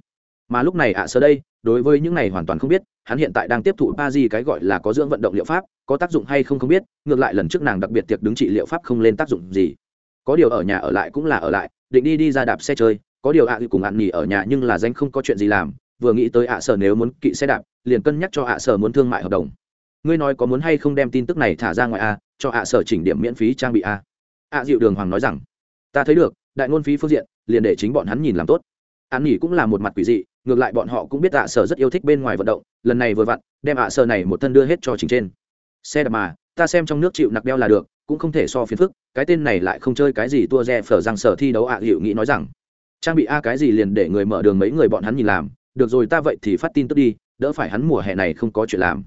mà lúc này ạ sơ đây, đối với những này hoàn toàn không biết, hắn hiện tại đang tiếp thụ ba di cái gọi là có dưỡng vận động liệu pháp, có tác dụng hay không không biết, ngược lại lần trước nàng đặc biệt tiệc đứng trị liệu pháp không lên tác dụng gì. Có điều ở nhà ở lại cũng là ở lại, định đi đi ra đạp xe chơi, có điều ạ à cùng ạn nghỉ ở nhà nhưng là danh không có chuyện gì làm, vừa nghĩ tới ạ sở nếu muốn kỵ xe đạp, liền cân nhắc cho ạ sở muốn thương mại hợp đồng. Ngươi nói có muốn hay không đem tin tức này thả ra ngoài a, cho ạ sở chỉnh điểm miễn phí trang bị a. Ạ dịu đường hoàng nói rằng, ta thấy được, đại ngôn phí phương diện, liền để chính bọn hắn nhìn làm tốt. An nghỉ cũng là một mặt quỷ dị ngược lại bọn họ cũng biết ạ sở rất yêu thích bên ngoài vận động, lần này vừa vặn, đem ạ sở này một thân đưa hết cho chính trên. Xe đạp mà, ta xem trong nước chịu nặc đeo là được, cũng không thể so phiền phức, cái tên này lại không chơi cái gì tua re phở rằng sở thi đấu ạ hiệu nghĩ nói rằng, trang bị a cái gì liền để người mở đường mấy người bọn hắn nhìn làm, được rồi ta vậy thì phát tin tức đi, đỡ phải hắn mùa hè này không có chuyện làm.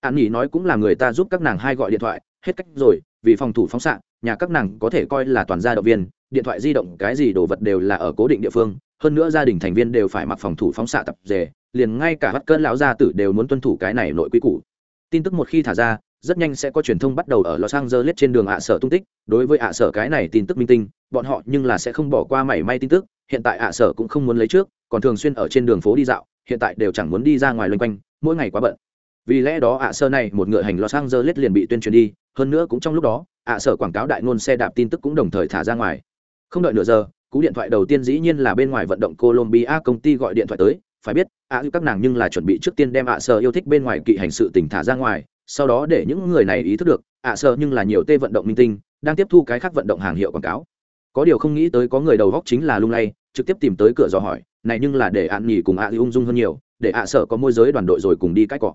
An nghỉ nói cũng là người ta giúp các nàng hai gọi điện thoại, hết cách rồi, vì phòng thủ phóng xạ, nhà các nàng có thể coi là toàn gia động viên, điện thoại di động cái gì đồ vật đều là ở cố định địa phương hơn nữa gia đình thành viên đều phải mặc phòng thủ phóng xạ tập dề liền ngay cả bắt cơn lão gia tử đều muốn tuân thủ cái này nội quy củ tin tức một khi thả ra rất nhanh sẽ có truyền thông bắt đầu ở Los Angeles trên đường ạ sở tung tích, đối với ạ sở cái này tin tức minh tinh, bọn họ nhưng là sẽ không bỏ qua mảy may tin tức, hiện tại ạ sở cũng không muốn lấy trước, còn thường xuyên ở trên đường phố đi dạo, hiện tại đều chẳng muốn đi ra ngoài loanh quanh, mỗi ngày quá bận. Vì lẽ đó ạ sở này một ngựa hành Los Angeles liền bị tuyên truyền đi, hơn nữa cũng trong lúc đó, ạ sở quảng cáo đại ngôn xe đạp tin tức cũng đồng thời thả ra ngoài. Không đợi nửa giờ, cú điện thoại đầu tiên dĩ nhiên là bên ngoài vận động Colombia công ty gọi điện thoại tới, phải biết, ạ các nàng nhưng là chuẩn bị trước tiên đem ạ sở yêu thích bên ngoài kỵ hành sự tình thả ra ngoài, sau đó để những người này ý thức được ạ à nhưng là nhiều tê vận động minh tinh đang tiếp thu cái khác vận động hàng hiệu quảng cáo. Có điều không nghĩ tới có người đầu góc chính là lung lay trực tiếp tìm tới cửa dò hỏi này nhưng là để ạn nghỉ cùng ạ ung dung hơn nhiều để ạ sợ có môi giới đoàn đội rồi cùng đi cãi cọ.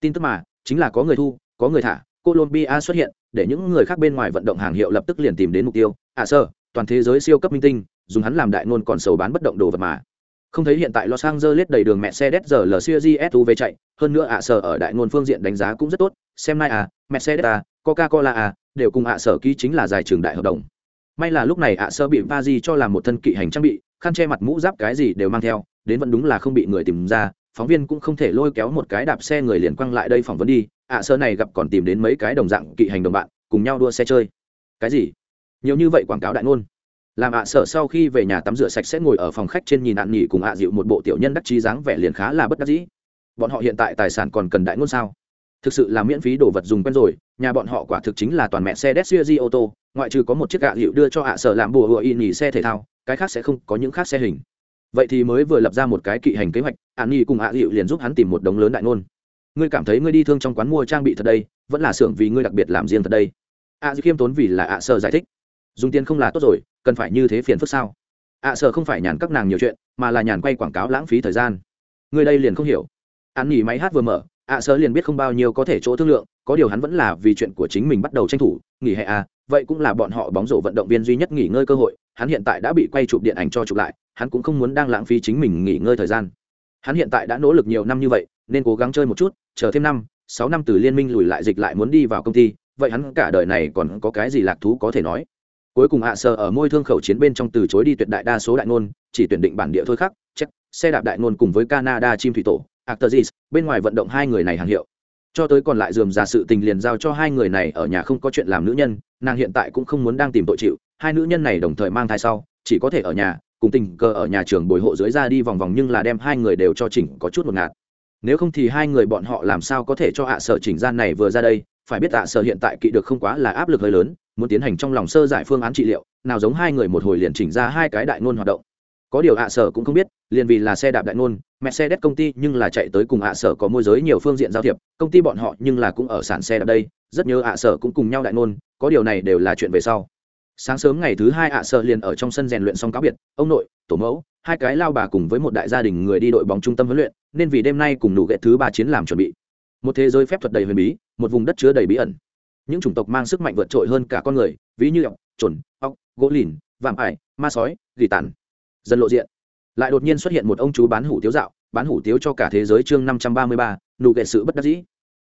Tin tức mà chính là có người thu có người thả. Colombia xuất hiện để những người khác bên ngoài vận động hàng hiệu lập tức liền tìm đến mục tiêu. Ạ sơ toàn thế giới siêu cấp minh tinh dùng hắn làm đại ngôn còn sầu bán bất động đồ vật mà. Không thấy hiện tại los angeles đầy đường mercedes giờ l series suv chạy, hơn nữa ạ sở ở đại ngôn phương diện đánh giá cũng rất tốt, xem nay à mercedes à coca cola à đều cùng ạ sở ký chính là dài trường đại hợp đồng. May là lúc này ạ sở bị va di cho làm một thân kỵ hành trang bị, khăn che mặt mũ giáp cái gì đều mang theo, đến vẫn đúng là không bị người tìm ra, phóng viên cũng không thể lôi kéo một cái đạp xe người liền quăng lại đây phỏng vấn đi, ạ sơ này gặp còn tìm đến mấy cái đồng dạng kỵ hành đồng bạn, cùng nhau đua xe chơi. Cái gì? Nhiều như vậy quảng cáo đại ngôn làm ạ à sở sau khi về nhà tắm rửa sạch sẽ ngồi ở phòng khách trên nhìn nạn à nghỉ cùng ạ à dịu một bộ tiểu nhân đắc trí dáng vẻ liền khá là bất đắc dĩ. Bọn họ hiện tại tài sản còn cần đại ngôn sao? Thực sự là miễn phí đồ vật dùng quen rồi, nhà bọn họ quả thực chính là toàn mẹ xe Desiuzi ô tô, ngoại trừ có một chiếc gạ hiệu đưa cho ạ sở làm bùa hựa y nghỉ xe thể thao, cái khác sẽ không có những khác xe hình. Vậy thì mới vừa lập ra một cái kỵ hành kế hoạch ạn nghỉ cùng ạ hiệu liền giúp hắn tìm một đống lớn đại ngôn. Ngươi cảm thấy ngươi đi thương trong quán mua trang bị thật đây, vẫn là xưởng vì ngươi đặc biệt làm riêng thật đây. ạ dịu khiêm tốn vì là ạ sở giải thích dùng tiền không là tốt rồi, cần phải như thế phiền phức sao? Ạ sợ không phải nhàn các nàng nhiều chuyện, mà là nhàn quay quảng cáo lãng phí thời gian. Người đây liền không hiểu. An nghỉ máy hát vừa mở ạ sợ liền biết không bao nhiêu có thể chỗ thương lượng, có điều hắn vẫn là vì chuyện của chính mình bắt đầu tranh thủ, nghỉ hè à vậy cũng là bọn họ bóng rổ vận động viên duy nhất nghỉ ngơi cơ hội, hắn hiện tại đã bị quay chụp điện ảnh cho chụp lại, hắn cũng không muốn đang lãng phí chính mình nghỉ ngơi thời gian. Hắn hiện tại đã nỗ lực nhiều năm như vậy, nên cố gắng chơi một chút, chờ thêm năm, sáu năm từ liên minh lùi lại dịch lại muốn đi vào công ty, vậy hắn cả đời này còn có cái gì lạc thú có thể nói? Cuối cùng hạ à Sơ ở môi thương khẩu chiến bên trong từ chối đi tuyệt đại đa số đại ngôn, chỉ tuyển định bản địa thôi khác chắc xe đạp đại ngôn cùng với canada chim thủy tổ actors bên ngoài vận động hai người này hàng hiệu. Cho tới còn lại dườm ra sự tình liền giao cho hai người này ở nhà không có chuyện làm nữ nhân, nàng hiện tại cũng không muốn đang tìm tội chịu, hai nữ nhân này đồng thời mang thai sau, chỉ có thể ở nhà, cùng tình cờ ở nhà trường bồi hộ dưới ra đi vòng vòng nhưng là đem hai người đều cho chỉnh có chút một ngạt. Nếu không thì hai người bọn họ làm sao có thể cho hạ à sở chỉnh gian này vừa ra đây, phải biết hạ à sở hiện tại kỵ được không quá là áp lực hơi lớn muốn tiến hành trong lòng sơ giải phương án trị liệu, nào giống hai người một hồi liền chỉnh ra hai cái đại ngôn hoạt động. Có điều hạ sở cũng không biết, liền vì là xe đạp đại ngôn đét công ty nhưng là chạy tới cùng hạ sở có môi giới nhiều phương diện giao thiệp, công ty bọn họ nhưng là cũng ở sản xe đạp đây, rất nhớ hạ sở cũng cùng nhau đại ngôn, có điều này đều là chuyện về sau. Sáng sớm ngày thứ hai hạ sở liền ở trong sân rèn luyện xong cáo biệt, ông nội, tổ mẫu, hai cái lao bà cùng với một đại gia đình người đi đội bóng trung tâm huấn luyện, nên vì đêm nay cùng nụ ghệ thứ ba chiến làm chuẩn bị. Một thế giới phép thuật đầy huyền bí, một vùng đất chứa đầy bí ẩn những chủng tộc mang sức mạnh vượt trội hơn cả con người ví như ọc trồn ọc gỗ lìn vạm ải ma sói gỉ tàn. Dần lộ diện. Lại đột nhiên xuất hiện một ông chú bán hủ tiếu dạo bán hủ tiếu cho cả thế giới chương năm trăm ba mươi ba nụ kệ sự bất đắc dĩ.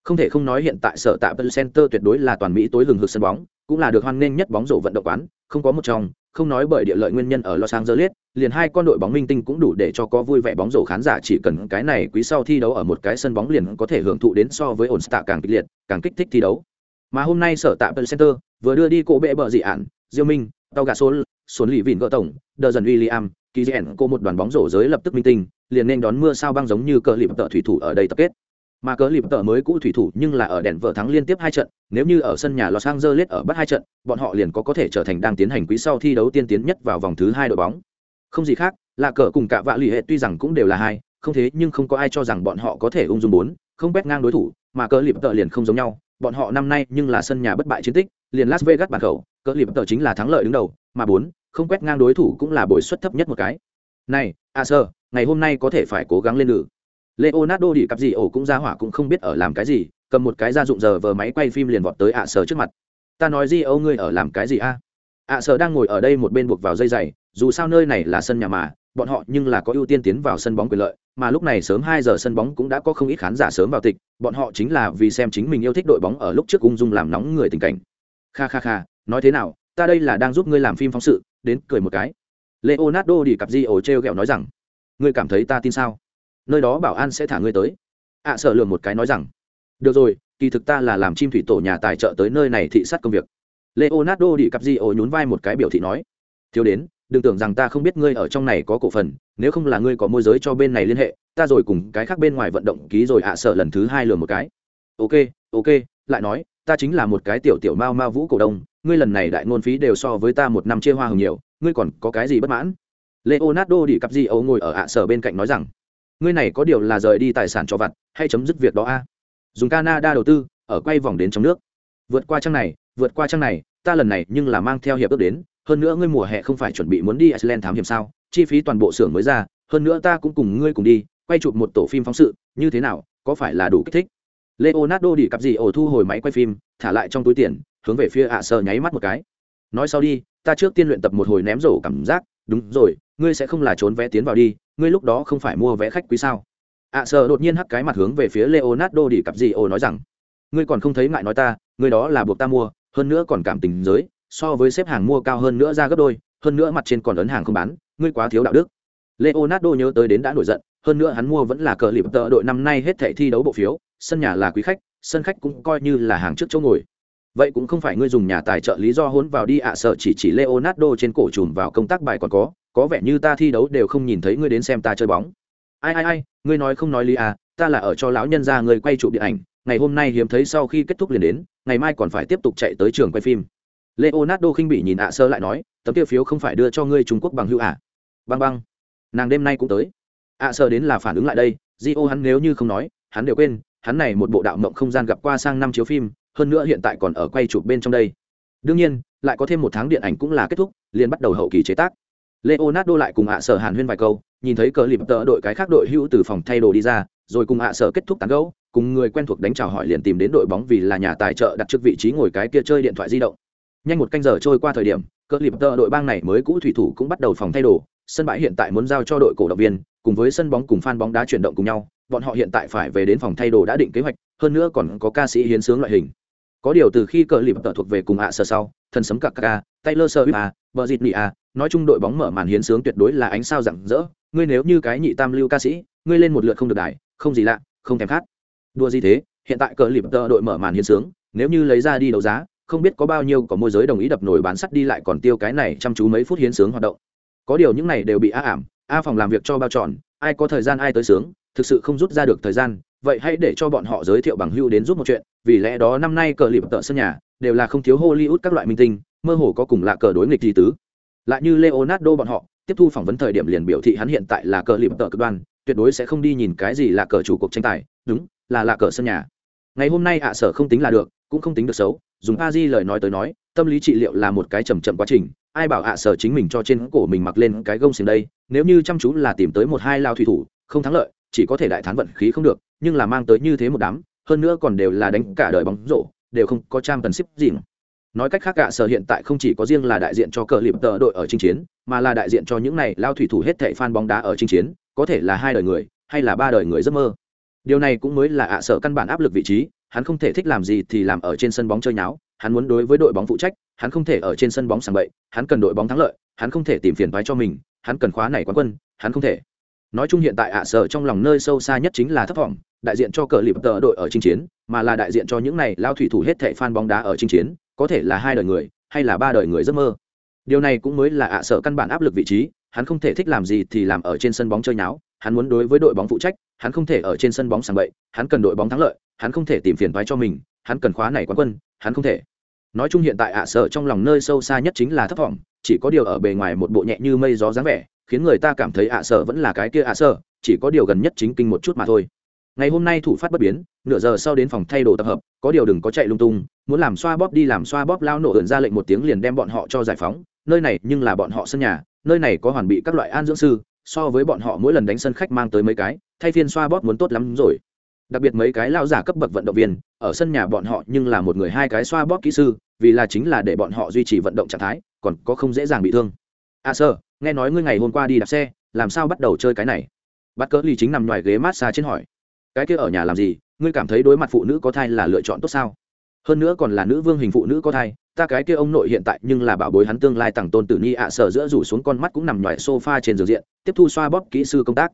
Không thể không nói hiện tại sở tạ bân Center tuyệt đối là toàn Mỹ tối lừng hực sân bóng, cũng là được hoan nghênh nhất bóng rổ vận động quán, không có một trong, không nói bởi địa lợi nguyên nhân ở Los Angeles, liền hai con đội bóng minh tinh cũng đủ để cho có vui vẻ bóng rổ khán giả chỉ cần cái này quý sau thi đấu ở một cái sân bóng liền có thể hưởng thụ đến so với ổn tạ càng kịch liệt, càng kích thích thi đấu. Mà hôm nay sở tạ Bell Center vừa đưa đi cổ bệ bờ dị ản, Diêu Minh, Tao Gà sốn sốn lì Vịn gỡ tổng, Đờ dần William, Kỳ Dẹn cô một đoàn bóng rổ giới lập tức minh tinh, liền nên đón mưa sao băng giống như cờ lịp tợ thủy thủ ở đây tập kết. Mà cờ lịp tợ mới cũ thủy thủ nhưng là ở đèn vợ thắng liên tiếp hai trận nếu như ở sân nhà los angeles ở bắt hai trận bọn họ liền có có thể trở thành đang tiến hành quý sau thi đấu tiên tiến nhất vào vòng thứ hai đội bóng. Không gì khác là cờ cùng cả vạ lì hệ tuy rằng cũng đều là hai không thế nhưng không có ai cho rằng bọn họ có thể ung dung bốn không quét ngang đối thủ mà cờ lịp tợ liền không giống nhau bọn họ năm nay nhưng là sân nhà bất bại chiến tích, liền las vegas bản khẩu, cỡ liệp tờ chính là thắng lợi đứng đầu, mà bốn, không quét ngang đối thủ cũng là bồi suất thấp nhất một cái. Này à sơ, ngày hôm nay có thể phải cố gắng lên được leonardo đi cặp gì ổ cũng ra hỏa cũng không biết ở làm cái gì, cầm một cái gia dụng giờ vờ máy quay phim liền vọt tới à ạ sở trước mặt. Ta nói gì ô ngươi ở làm cái gì a? À ạ sở đang ngồi ở đây một bên buộc vào dây giày, dù sao nơi này là sân nhà mà bọn họ nhưng là có ưu tiên tiến vào sân bóng quyền lợi mà lúc này sớm hai giờ sân bóng cũng đã có không ít khán giả sớm vào tịch bọn họ chính là vì xem chính mình yêu thích đội bóng ở lúc trước ung dung làm nóng người tình cảnh. Kha kha kha nói thế nào ta đây là đang giúp ngươi làm phim phóng sự đến cười một cái. Leonardo đi cặp di ổ treo gẹo nói rằng ngươi cảm thấy ta tin sao? Nơi đó bảo an sẽ thả ngươi tới. Ạ à, sợ lừa một cái nói rằng được rồi kỳ thực ta là làm chim thủy tổ nhà tài trợ tới nơi này thị sát công việc. Leonardo đi cặp di ổ nhún vai một cái biểu thị nói thiếu đến đừng tưởng rằng ta không biết ngươi ở trong này có cổ phần, nếu không là ngươi có môi giới cho bên này liên hệ, ta rồi cùng cái khác bên ngoài vận động ký rồi ạ à sợ lần thứ hai lừa một cái. Ok ok, lại nói, ta chính là một cái tiểu tiểu mao mao vũ cổ đông, ngươi lần này đại ngôn phí đều so với ta một năm chia hoa hồng nhiều, ngươi còn có cái gì bất mãn? Leonardo đi cặp di ấu ngồi ở ạ à sở bên cạnh nói rằng, ngươi này có điều là rời đi tài sản cho vặt, hay chấm dứt việc đó a? Dùng canada đầu tư, ở quay vòng đến trong nước. Vượt qua trang này, vượt qua trang này, ta lần này nhưng là mang theo hiệp ước đến hơn nữa ngươi mùa hè không phải chuẩn bị muốn đi iceland thám hiểm sao? Chi phí toàn bộ xưởng mới ra, hơn nữa ta cũng cùng ngươi cùng đi, quay chụp một tổ phim phóng sự, như thế nào? Có phải là đủ kích thích? Leonardo đi cặp gì ổ thu hồi máy quay phim, thả lại trong túi tiền, hướng về phía ạ sở nháy mắt một cái. Nói sau đi, ta trước tiên luyện tập một hồi ném rổ cảm giác. Đúng rồi, ngươi sẽ không là trốn vé tiến vào đi, ngươi lúc đó không phải mua vé khách quý sao? ạ sở đột nhiên hắc cái mặt hướng về phía leonardo đi cặp gì ổ nói rằng, ngươi còn không thấy ngại nói ta, ngươi đó là buộc ta mua, hơn nữa còn cảm tình giới so với xếp hàng mua cao hơn nữa ra gấp đôi, hơn nữa mặt trên còn ấn hàng không bán, ngươi quá thiếu đạo đức. Leonardo nhớ tới đến đã nổi giận, hơn nữa hắn mua vẫn là cờ lịp tợ đội năm nay hết thảy thi đấu bộ phiếu, sân nhà là quý khách, sân khách cũng coi như là hàng trước chỗ ngồi. Vậy cũng không phải ngươi dùng nhà tài trợ lý do hốn vào đi ạ à sợ chỉ chỉ leonardo trên cổ trùm vào công tác bài còn có có vẻ như ta thi đấu đều không nhìn thấy ngươi đến xem ta chơi bóng. Ai ai ai, ngươi nói không nói lý à ta là ở cho lão nhân ra người quay chụp điện ảnh, ngày hôm nay hiếm thấy sau khi kết thúc liền đến, ngày mai còn phải tiếp tục chạy tới trường quay phim leonardo khinh bị nhìn ạ sơ lại nói tấm tiêu phiếu không phải đưa cho ngươi trung quốc bằng hữu ạ à? băng băng. Nàng đêm nay cũng tới. Ạ sơ đến là phản ứng lại đây di ô hắn nếu như không nói hắn đều quên hắn này một bộ đạo mộng không gian gặp qua sang năm chiếu phim hơn nữa hiện tại còn ở quay chụp bên trong đây. Đương nhiên lại có thêm một tháng điện ảnh cũng là kết thúc liền bắt đầu hậu kỳ chế tác. Leonardo lại cùng ạ sở hàn huyên vài câu nhìn thấy cờ lịp tợ đội cái khác đội hữu từ phòng thay đồ đi ra rồi cùng ạ sở kết thúc tán gẫu, cùng người quen thuộc đánh chào hỏi liền tìm đến đội bóng vì là nhà tài trợ đặt trước vị trí ngồi cái kia chơi điện thoại di động nhanh một canh giờ trôi qua thời điểm cờ lịp tợ đội bang này mới cũ thủy thủ cũng bắt đầu phòng thay đồ, sân bãi hiện tại muốn giao cho đội cổ động viên, cùng với sân bóng cùng fan bóng đá chuyển động cùng nhau, bọn họ hiện tại phải về đến phòng thay đồ đã định kế hoạch, hơn nữa còn có ca sĩ hiến sướng loại hình. Có điều từ khi cờ lịp tợ thuộc về cùng ạ sơ sau, thần sấm cặp ca à, taylor sơ a vợ dịt nị a nói chung đội bóng mở màn hiến sướng tuyệt đối là ánh sao rạng rỡ, ngươi nếu như cái nhị tam lưu ca sĩ, ngươi lên một lượt không được đài, không gì lạ, không thèm khát. Đua gì thế, hiện tại cờ lịp tợ đội mở màn hiến sướng, nếu như lấy ra đi đấu giá không biết có bao nhiêu có môi giới đồng ý đập nổi bán sắt đi lại còn tiêu cái này chăm chú mấy phút hiến sướng hoạt động. Có điều những này đều bị a ảm, a phòng làm việc cho bao tròn ai có thời gian ai tới sướng, thực sự không rút ra được thời gian, vậy hãy để cho bọn họ giới thiệu bằng hưu đến giúp một chuyện, vì lẽ đó năm nay cờ lịp tợ sân nhà đều là không thiếu hollywood các loại minh tinh, mơ hồ có cùng là cờ đối nghịch gì tứ. Lại như leonardo bọn họ, tiếp thu phỏng vấn thời điểm liền biểu thị hắn hiện tại là cờ lịp tợ cực đoan, tuyệt đối sẽ không đi nhìn cái gì là cờ chủ cuộc tranh tài, đúng, là là cờ sân nhà. Ngày hôm nay ạ sở không tính là được, cũng không tính được xấu dùng a di lời nói tới nói, tâm lý trị liệu là một cái chầm chậm quá trình, ai bảo ạ sở chính mình cho trên cổ mình mặc lên cái gông xiềng đây, nếu như chăm chú là tìm tới một hai lao thủy thủ, không thắng lợi, chỉ có thể đại thán vận khí không được, nhưng là mang tới như thế một đám, hơn nữa còn đều là đánh cả đời bóng rổ, đều không có trang cần ship gì mà. nói cách khác ạ sở hiện tại không chỉ có riêng là đại diện cho cờ liệp tờ đội ở chinh chiến, mà là đại diện cho những này lao thủy thủ hết thệ fan bóng đá ở chinh chiến, có thể là hai đời người, hay là ba đời người giấc mơ điều này cũng mới là ạ sở căn bản áp lực vị trí hắn không thể thích làm gì thì làm ở trên sân bóng chơi nháo, hắn muốn đối với đội bóng phụ trách, hắn không thể ở trên sân bóng sảng bậy, hắn cần đội bóng thắng lợi, hắn không thể tìm phiền toái cho mình, hắn cần khóa này quán quân, hắn không thể. Nói chung hiện tại ạ sở trong lòng nơi sâu xa nhất chính là thất vọng, đại diện cho cờ lịp tờ đội ở chinh chiến, mà là đại diện cho những này lao thủy thủ hết thảy fan bóng đá ở chinh chiến, có thể là hai đời người, hay là ba đời người giấc mơ. Điều này cũng mới là ạ sở căn bản áp lực vị trí, hắn không thể thích làm gì thì làm ở trên sân bóng chơi nháo hắn muốn đối với đội bóng phụ trách, hắn không thể ở trên sân bóng sảng bậy, hắn cần đội bóng thắng lợi, hắn không thể tìm phiền toái cho mình, hắn cần khóa này quán quân, hắn không thể. Nói chung hiện tại ạ sở trong lòng nơi sâu xa nhất chính là thất vọng chỉ có điều ở bề ngoài một bộ nhẹ như mây gió dáng vẻ, khiến người ta cảm thấy ạ sở vẫn là cái kia ạ sở chỉ có điều gần nhất chính kinh một chút mà thôi. Ngày hôm nay thủ phát bất biến, nửa giờ sau đến phòng thay đồ tập hợp, có điều đừng có chạy lung tung, muốn làm xoa bóp đi làm xoa bóp lao nổ ẩn ra lệnh một tiếng liền đem bọn họ cho giải phóng, nơi này nhưng là bọn họ sân nhà, nơi này có hoàn bị các loại an dưỡng sư so với bọn họ mỗi lần đánh sân khách mang tới mấy cái, thay phiên xoa bóp muốn tốt lắm rồi. Đặc biệt mấy cái lao giả cấp bậc vận động viên, ở sân nhà bọn họ nhưng là một người hai cái xoa bóp kỹ sư, vì là chính là để bọn họ duy trì vận động trạng thái, còn có không dễ dàng bị thương. À sơ nghe nói ngươi ngày hôm qua đi đạp xe, làm sao bắt đầu chơi cái này? Bắt cỡ ly chính nằm ngoài ghế massage trên hỏi. Cái kia ở nhà làm gì? Ngươi cảm thấy đối mặt phụ nữ có thai là lựa chọn tốt sao? Hơn nữa còn là nữ vương hình phụ nữ có thai ta cái kia ông nội hiện tại nhưng là bảo bối hắn tương lai tặng tôn tử nhi ạ sở giữa rủ xuống con mắt cũng nằm ngoài sofa trên giường diện, tiếp thu xoa bóp kỹ sư công tác.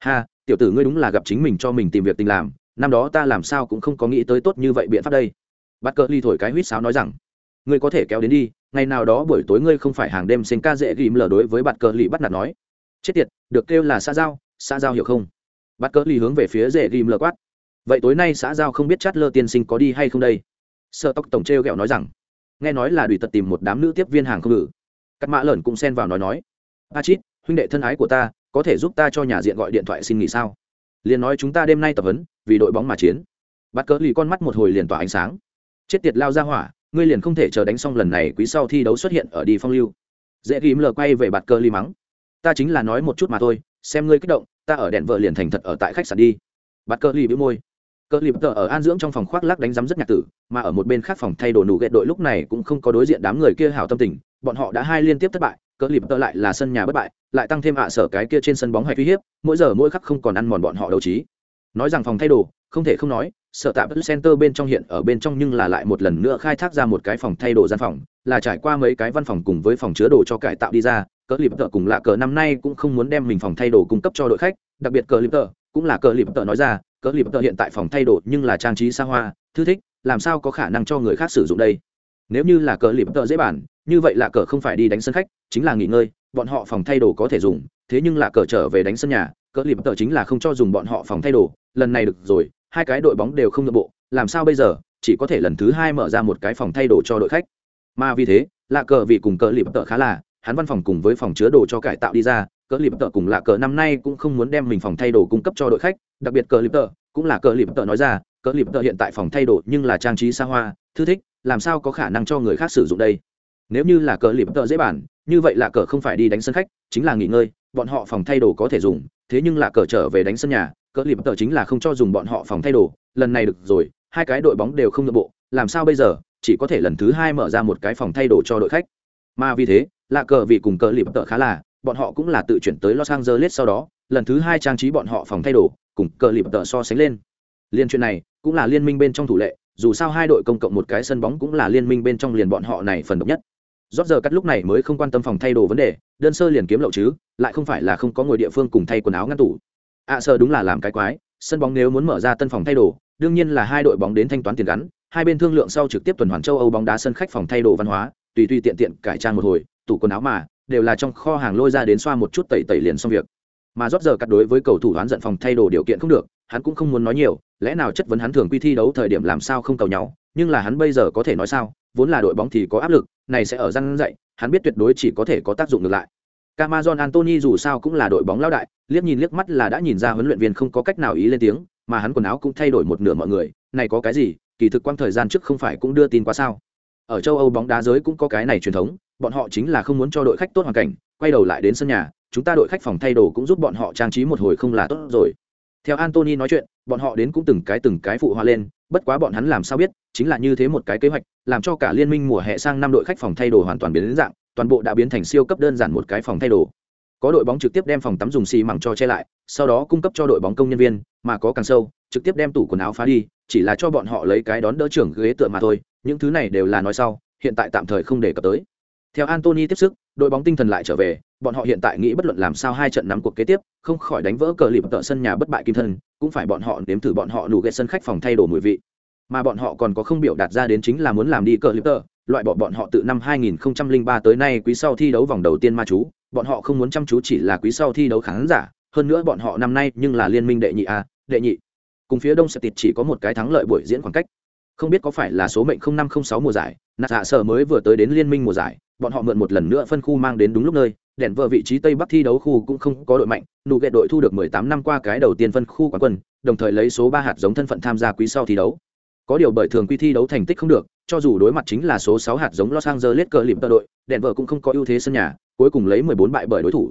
Ha, tiểu tử ngươi đúng là gặp chính mình cho mình tìm việc tình làm, năm đó ta làm sao cũng không có nghĩ tới tốt như vậy biện pháp đây. Bắt cỡ ly thổi cái huýt sáo nói rằng, ngươi có thể kéo đến đi, ngày nào đó buổi tối ngươi không phải hàng đêm sinh ca dễ ghim lờ đối với bạt cờ lì bắt nạt nói. Chết tiệt, được kêu là xã giao xã giao hiểu không? Bạt cờ lì hướng về phía dễ ghim lờ quát. Vậy tối nay xã giao không biết chát lơ tiên sinh có đi hay không đây? Sợ tóc tổng t r ghẹo nói rằng nghe nói là đùi tật tìm một đám nữ tiếp viên hàng không ngự. Cắt mã lởn cũng xen vào nói nói a chít huynh đệ thân ái của ta, có thể giúp ta cho nhà diện gọi điện thoại xin nghỉ sao? Liền nói, chúng ta đêm nay tập huấn, vì đội bóng mà chiến. Bắt cỡ lì con mắt một hồi liền tỏa ánh sáng. Chết tiệt lao ra hỏa, ngươi liền không thể chờ đánh xong lần này, quý sau thi đấu xuất hiện ở đi phong lưu. Dễ ghim lờ quay về bạt cơ ly mắng, ta chính là nói một chút mà thôi, xem ngươi kích động, ta ở đèn vợ liền thành thật ở tại khách sạn đi. Bạt cơ ly bĩu môi cờ lip tờ ở an dưỡng trong phòng khoác lắc đánh giám rất nhạc tử, mà ở một bên khác phòng thay đồ nụ ghẹt đội lúc này cũng không có đối diện đám người kia hảo tâm tình. Bọn họ đã hai liên tiếp thất bại, cờ lip tờ lại là sân nhà bất bại, lại tăng thêm ạ sở cái kia trên sân bóng hay uy hiếp, mỗi giờ mỗi khắc không còn ăn mòn bọn họ đấu trí. Nói rằng phòng thay đồ, không thể không nói, sở tạm center bên trong hiện, ở bên trong nhưng là lại một lần nữa khai thác ra một cái phòng thay đồ gian phòng, là trải qua mấy cái văn phòng cùng với phòng chứa đồ cho cải tạo đi ra, cờ lip tờ cùng lạ cờ năm nay cũng không muốn đem mình phòng thay đồ cung cấp cho đội khách, đặc biệt cờ lip tờ, cũng là cờ lip tờ nói ra cờ lip tờ hiện tại phòng thay đồ nhưng là trang trí xa hoa, thư thích, làm sao có khả năng cho người khác sử dụng đây? Nếu như là cờ lip tờ dễ bản như vậy là cờ không phải đi đánh sân khách, chính là nghỉ ngơi, bọn họ phòng thay đồ có thể dùng, thế nhưng là cờ trở về đánh sân nhà cờ lip tờ chính là không cho dùng bọn họ phòng thay đồ, lần này được rồi, hai cái đội bóng đều không nội bộ, làm sao bây giờ, chỉ có thể lần thứ hai mở ra một cái phòng thay đồ cho đội khách. Mà vì thế, là cờ vì cùng cờ lip tờ khá là, hắn văn phòng cùng với phòng chứa đồ cho cải tạo đi ra cờ lip tờ cùng là cờ năm nay cũng không muốn đem mình phòng thay đồ cung cấp cho đội khách, đặc biệt cờ lip tờ, cũng là cờ lip tờ nói ra, cờ lip tờ hiện tại phòng thay đồ nhưng là trang trí xa hoa, thư thích, làm sao có khả năng cho người khác sử dụng đây? Nếu như là cờ lip tờ dễ bản như vậy là cờ không phải đi đánh sân khách, chính là nghỉ ngơi, bọn họ phòng thay đồ có thể dùng, thế nhưng là cờ trở về đánh sân nhà, cờ lip tờ chính là không cho dùng bọn họ phòng thay đồ, lần này được rồi, hai cái đội bóng đều không nội bộ, làm sao bây giờ, chỉ có thể lần thứ hai mở ra một cái phòng thay đồ cho đội khách. Mà vì thế là cờ vì cùng cờ lip tờ khá là bọn họ cũng là tự chuyển tới los angeles sau đó lần thứ hai trang trí bọn họ phòng thay đồ cùng cờ lip tờ so sánh lên. Liên chuyện này cũng là liên minh bên trong thủ lệ dù sao hai đội công cộng một cái sân bóng cũng là liên minh bên trong liền bọn họ này phần độc nhất. Rốt giờ cắt lúc này mới không quan tâm phòng thay đồ vấn đề đơn sơ liền kiếm lậu chứ lại không phải là không có ngồi địa phương cùng thay quần áo ngăn tủ. Ạ à, sơ đúng là làm cái quái sân bóng nếu muốn mở ra tân phòng thay đồ đương nhiên là hai đội bóng đến thanh toán tiền gắn hai bên thương lượng sau trực tiếp tuần hoàn châu âu bóng đá sân khách phòng thay đồ văn hóa tùy tùy tiện tiện cải trang một hồi tủ quần áo mà đều là trong kho hàng lôi ra đến xoa một chút tẩy tẩy liền xong việc mà rót giờ cắt đối với cầu thủ đoán giận phòng thay đồ điều kiện không được hắn cũng không muốn nói nhiều lẽ nào chất vấn hắn thường quy thi đấu thời điểm làm sao không cầu nhau nhưng là hắn bây giờ có thể nói sao vốn là đội bóng thì có áp lực này sẽ ở răn dậy hắn biết tuyệt đối chỉ có thể có tác dụng ngược lại Camazon Anthony dù sao cũng là đội bóng lão đại, liếc nhìn liếc mắt là đã nhìn ra huấn luyện viên không có cách nào ý lên tiếng, mà hắn quần áo cũng thay đổi một nửa mọi người, này có cái gì, kỳ thực quang thời gian trước không phải cũng đưa tin qua sao? Ở châu Âu bóng đá giới cũng có cái này truyền thống, bọn họ chính là không muốn cho đội khách tốt hoàn cảnh, quay đầu lại đến sân nhà, chúng ta đội khách phòng thay đồ cũng giúp bọn họ trang trí một hồi không là tốt rồi. Theo Anthony nói chuyện, bọn họ đến cũng từng cái từng cái phụ hoa lên, bất quá bọn hắn làm sao biết, chính là như thế một cái kế hoạch, làm cho cả liên minh mùa hè sang năm đội khách phòng thay đồ hoàn toàn biến đến dạng, toàn bộ đã biến thành siêu cấp đơn giản một cái phòng thay đồ có đội bóng trực tiếp đem phòng tắm dùng xi mẳng cho che lại sau đó cung cấp cho đội bóng công nhân viên mà có càng sâu trực tiếp đem tủ quần áo phá đi chỉ là cho bọn họ lấy cái đón đỡ trưởng ghế tựa mà thôi những thứ này đều là nói sau hiện tại tạm thời không đề cập tới theo antony tiếp sức đội bóng tinh thần lại trở về bọn họ hiện tại nghĩ bất luận làm sao hai trận nắm cuộc kế tiếp không khỏi đánh vỡ cờ lịp tợ sân nhà bất bại kim thân cũng phải bọn họ nếm thử bọn họ nụ ghệ sân khách phòng thay đổi mùi vị mà bọn họ còn có không biểu đạt ra đến chính là muốn làm đi cờ lịp tợ loại bỏ bọn họ từ năm 2003 tới nay quý sau thi đấu vòng đầu tiên ma chú, bọn họ không muốn chăm chú chỉ là quý sau thi đấu khán giả, hơn nữa bọn họ năm nay nhưng là liên minh đệ nhị a, đệ nhị. Cùng phía Đông sẽ tịt chỉ có một cái thắng lợi buổi diễn khoảng cách. Không biết có phải là số mệnh 0506 mùa giải, nạt hạ dạ sở mới vừa tới đến liên minh mùa giải, bọn họ mượn một lần nữa phân khu mang đến đúng lúc nơi, đèn vợ vị trí Tây Bắc thi đấu khu cũng không có đội mạnh, nụ ghệ đội thu được 18 năm qua cái đầu tiên phân khu quán quân, đồng thời lấy số 3 hạt giống thân phận tham gia quý sau thi đấu. Có điều bởi thường quy thi đấu thành tích không được, cho dù đối mặt chính là số 6 hạt giống Los Angeles cờ liệm tờ đội, đèn vợ cũng không có ưu thế sân nhà, cuối cùng lấy 14 bại bởi đối thủ.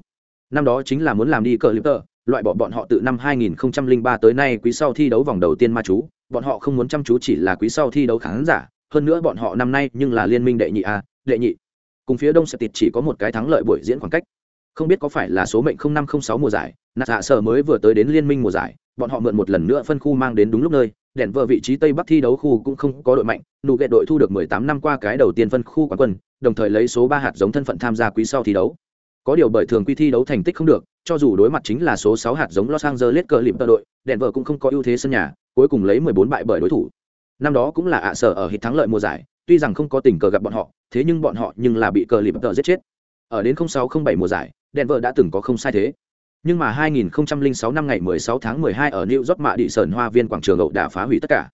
Năm đó chính là muốn làm đi cờ liệm tờ, loại bỏ bọn họ từ năm 2003 tới nay quý sau thi đấu vòng đầu tiên ma chú, bọn họ không muốn chăm chú chỉ là quý sau thi đấu khán giả, hơn nữa bọn họ năm nay nhưng là liên minh đệ nhị a, đệ nhị. Cùng phía Đông sẽ tịt chỉ có một cái thắng lợi buổi diễn khoảng cách. Không biết có phải là số mệnh 0506 mùa giải, nạt hạ dạ sở mới vừa tới đến liên minh mùa giải, bọn họ mượn một lần nữa phân khu mang đến đúng lúc nơi, đèn vợ vị trí tây bắc thi đấu khu cũng không có đội mạnh nụ ghệ đội thu được 18 năm qua cái đầu tiên phân khu quán quân đồng thời lấy số ba hạt giống thân phận tham gia quý sau thi đấu có điều bởi thường quy thi đấu thành tích không được cho dù đối mặt chính là số sáu hạt giống Los Angeles cờ lịp đội đèn vợ cũng không có ưu thế sân nhà cuối cùng lấy 14 bại bởi đối thủ năm đó cũng là ạ sở ở hit thắng lợi mùa giải tuy rằng không có tình cờ gặp bọn họ thế nhưng bọn họ nhưng là bị cờ lịp giết chết ở đến 0607 mùa giải Denver đã từng có không sai thế nhưng mà 2006 năm ngày 16 tháng 12 ở New York mạ địa sờn hoa viên quảng trường ẩu đã phá hủy tất cả.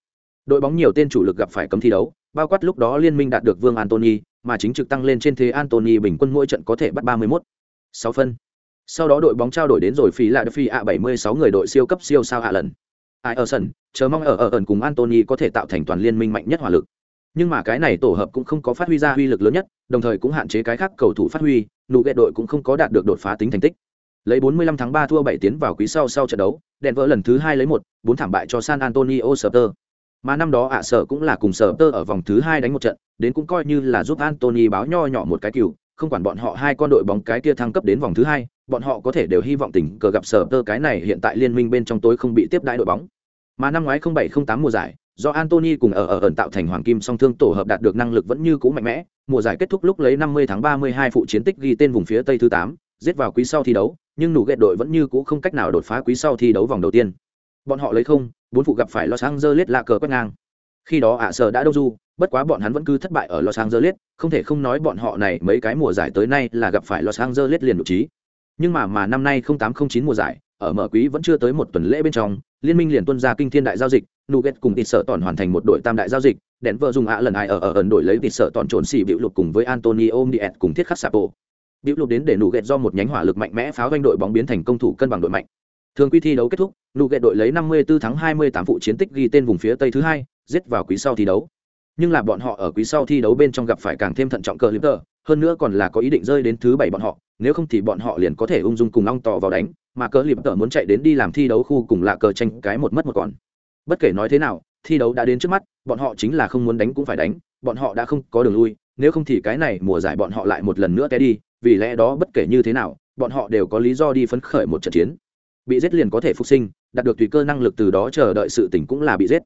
Đội bóng nhiều tên chủ lực gặp phải cấm thi đấu, bao quát lúc đó liên minh đạt được Vương Anthony, mà chính trực tăng lên trên thế Anthony bình quân mỗi trận có thể bắt 31. 6 phân. Sau đó đội bóng trao đổi đến rồi phí là phi A76 người đội siêu cấp siêu sao hạ lần. Ai ở sân, chờ mong ở ở ẩn cùng antony có thể tạo thành toàn liên minh mạnh nhất hỏa lực. Nhưng mà cái này tổ hợp cũng không có phát huy ra huy lực lớn nhất, đồng thời cũng hạn chế cái khác cầu thủ phát huy, nụ ghệ đội cũng không có đạt được đột phá tính thành tích lấy 45 tháng 3 thua 7 tiến vào quý sau sau trận đấu, Denver lần thứ hai lấy 1, bốn thảm bại cho san antonio Spurs. mà năm đó ạ sở cũng là cùng Spurs ở vòng thứ hai đánh một trận đến cũng coi như là giúp antony báo nho nhỏ một cái cừu không quản bọn họ hai con đội bóng cái kia thăng cấp đến vòng thứ hai bọn họ có thể đều hy vọng tình cờ gặp sở tơ cái này hiện tại liên minh bên trong tối không bị tiếp đãi đội bóng mà năm ngoái 0708 mùa giải do Anthony cùng ở ở ẩn tạo thành hoàng kim song thương tổ hợp đạt được năng lực vẫn như cũ mạnh mẽ, mùa giải kết thúc lúc lấy 50 tháng 32 phụ chiến tích ghi tên vùng phía Tây thứ 8, giết vào quý sau thi đấu, nhưng nụ ghét đội vẫn như cũ không cách nào đột phá quý sau thi đấu vòng đầu tiên. Bọn họ lấy không, bốn phụ gặp phải Los Angeles lạ cờ quét ngang. Khi đó ạ sở đã đâu du, bất quá bọn hắn vẫn cứ thất bại ở Los Angeles, không thể không nói bọn họ này mấy cái mùa giải tới nay là gặp phải Los Angeles liền đột trí. Nhưng mà mà năm nay 0809 mùa giải, ở mở quý vẫn chưa tới một tuần lễ bên trong, liên minh liền tuân ra kinh thiên đại giao dịch, Nugget cùng tịt sợ toàn hoàn thành một đội tam đại giao dịch, đèn vợ dùng ạ lần ai ở ở ẩn đổi lấy tịt sợ toàn trốn xỉ biểu lục cùng với Antonio Diaz cùng thiết khắc Sapo. Biểu lục đến để Nugget do một nhánh hỏa lực mạnh mẽ pháo doanh đội bóng biến thành công thủ cân bằng đội mạnh. Thường quy thi đấu kết thúc, Nugget đội lấy 54 thắng 28 phụ chiến tích ghi tên vùng phía Tây thứ hai, giết vào quý sau thi đấu. Nhưng là bọn họ ở quý sau thi đấu bên trong gặp phải càng thêm thận trọng cờ Lister, hơn nữa còn là có ý định rơi đến thứ bảy bọn họ, nếu không thì bọn họ liền có thể ung dung cùng long tò vào đánh, mà cờ Lister muốn chạy đến đi làm thi đấu khu cùng lạ cờ tranh cái một mất một còn. Bất kể nói thế nào thi đấu đã đến trước mắt bọn họ chính là không muốn đánh cũng phải đánh bọn họ đã không có đường lui nếu không thì cái này mùa giải bọn họ lại một lần nữa té đi vì lẽ đó bất kể như thế nào bọn họ đều có lý do đi phấn khởi một trận chiến. Bị giết liền có thể phục sinh đạt được tùy cơ năng lực từ đó chờ đợi sự tỉnh cũng là bị giết.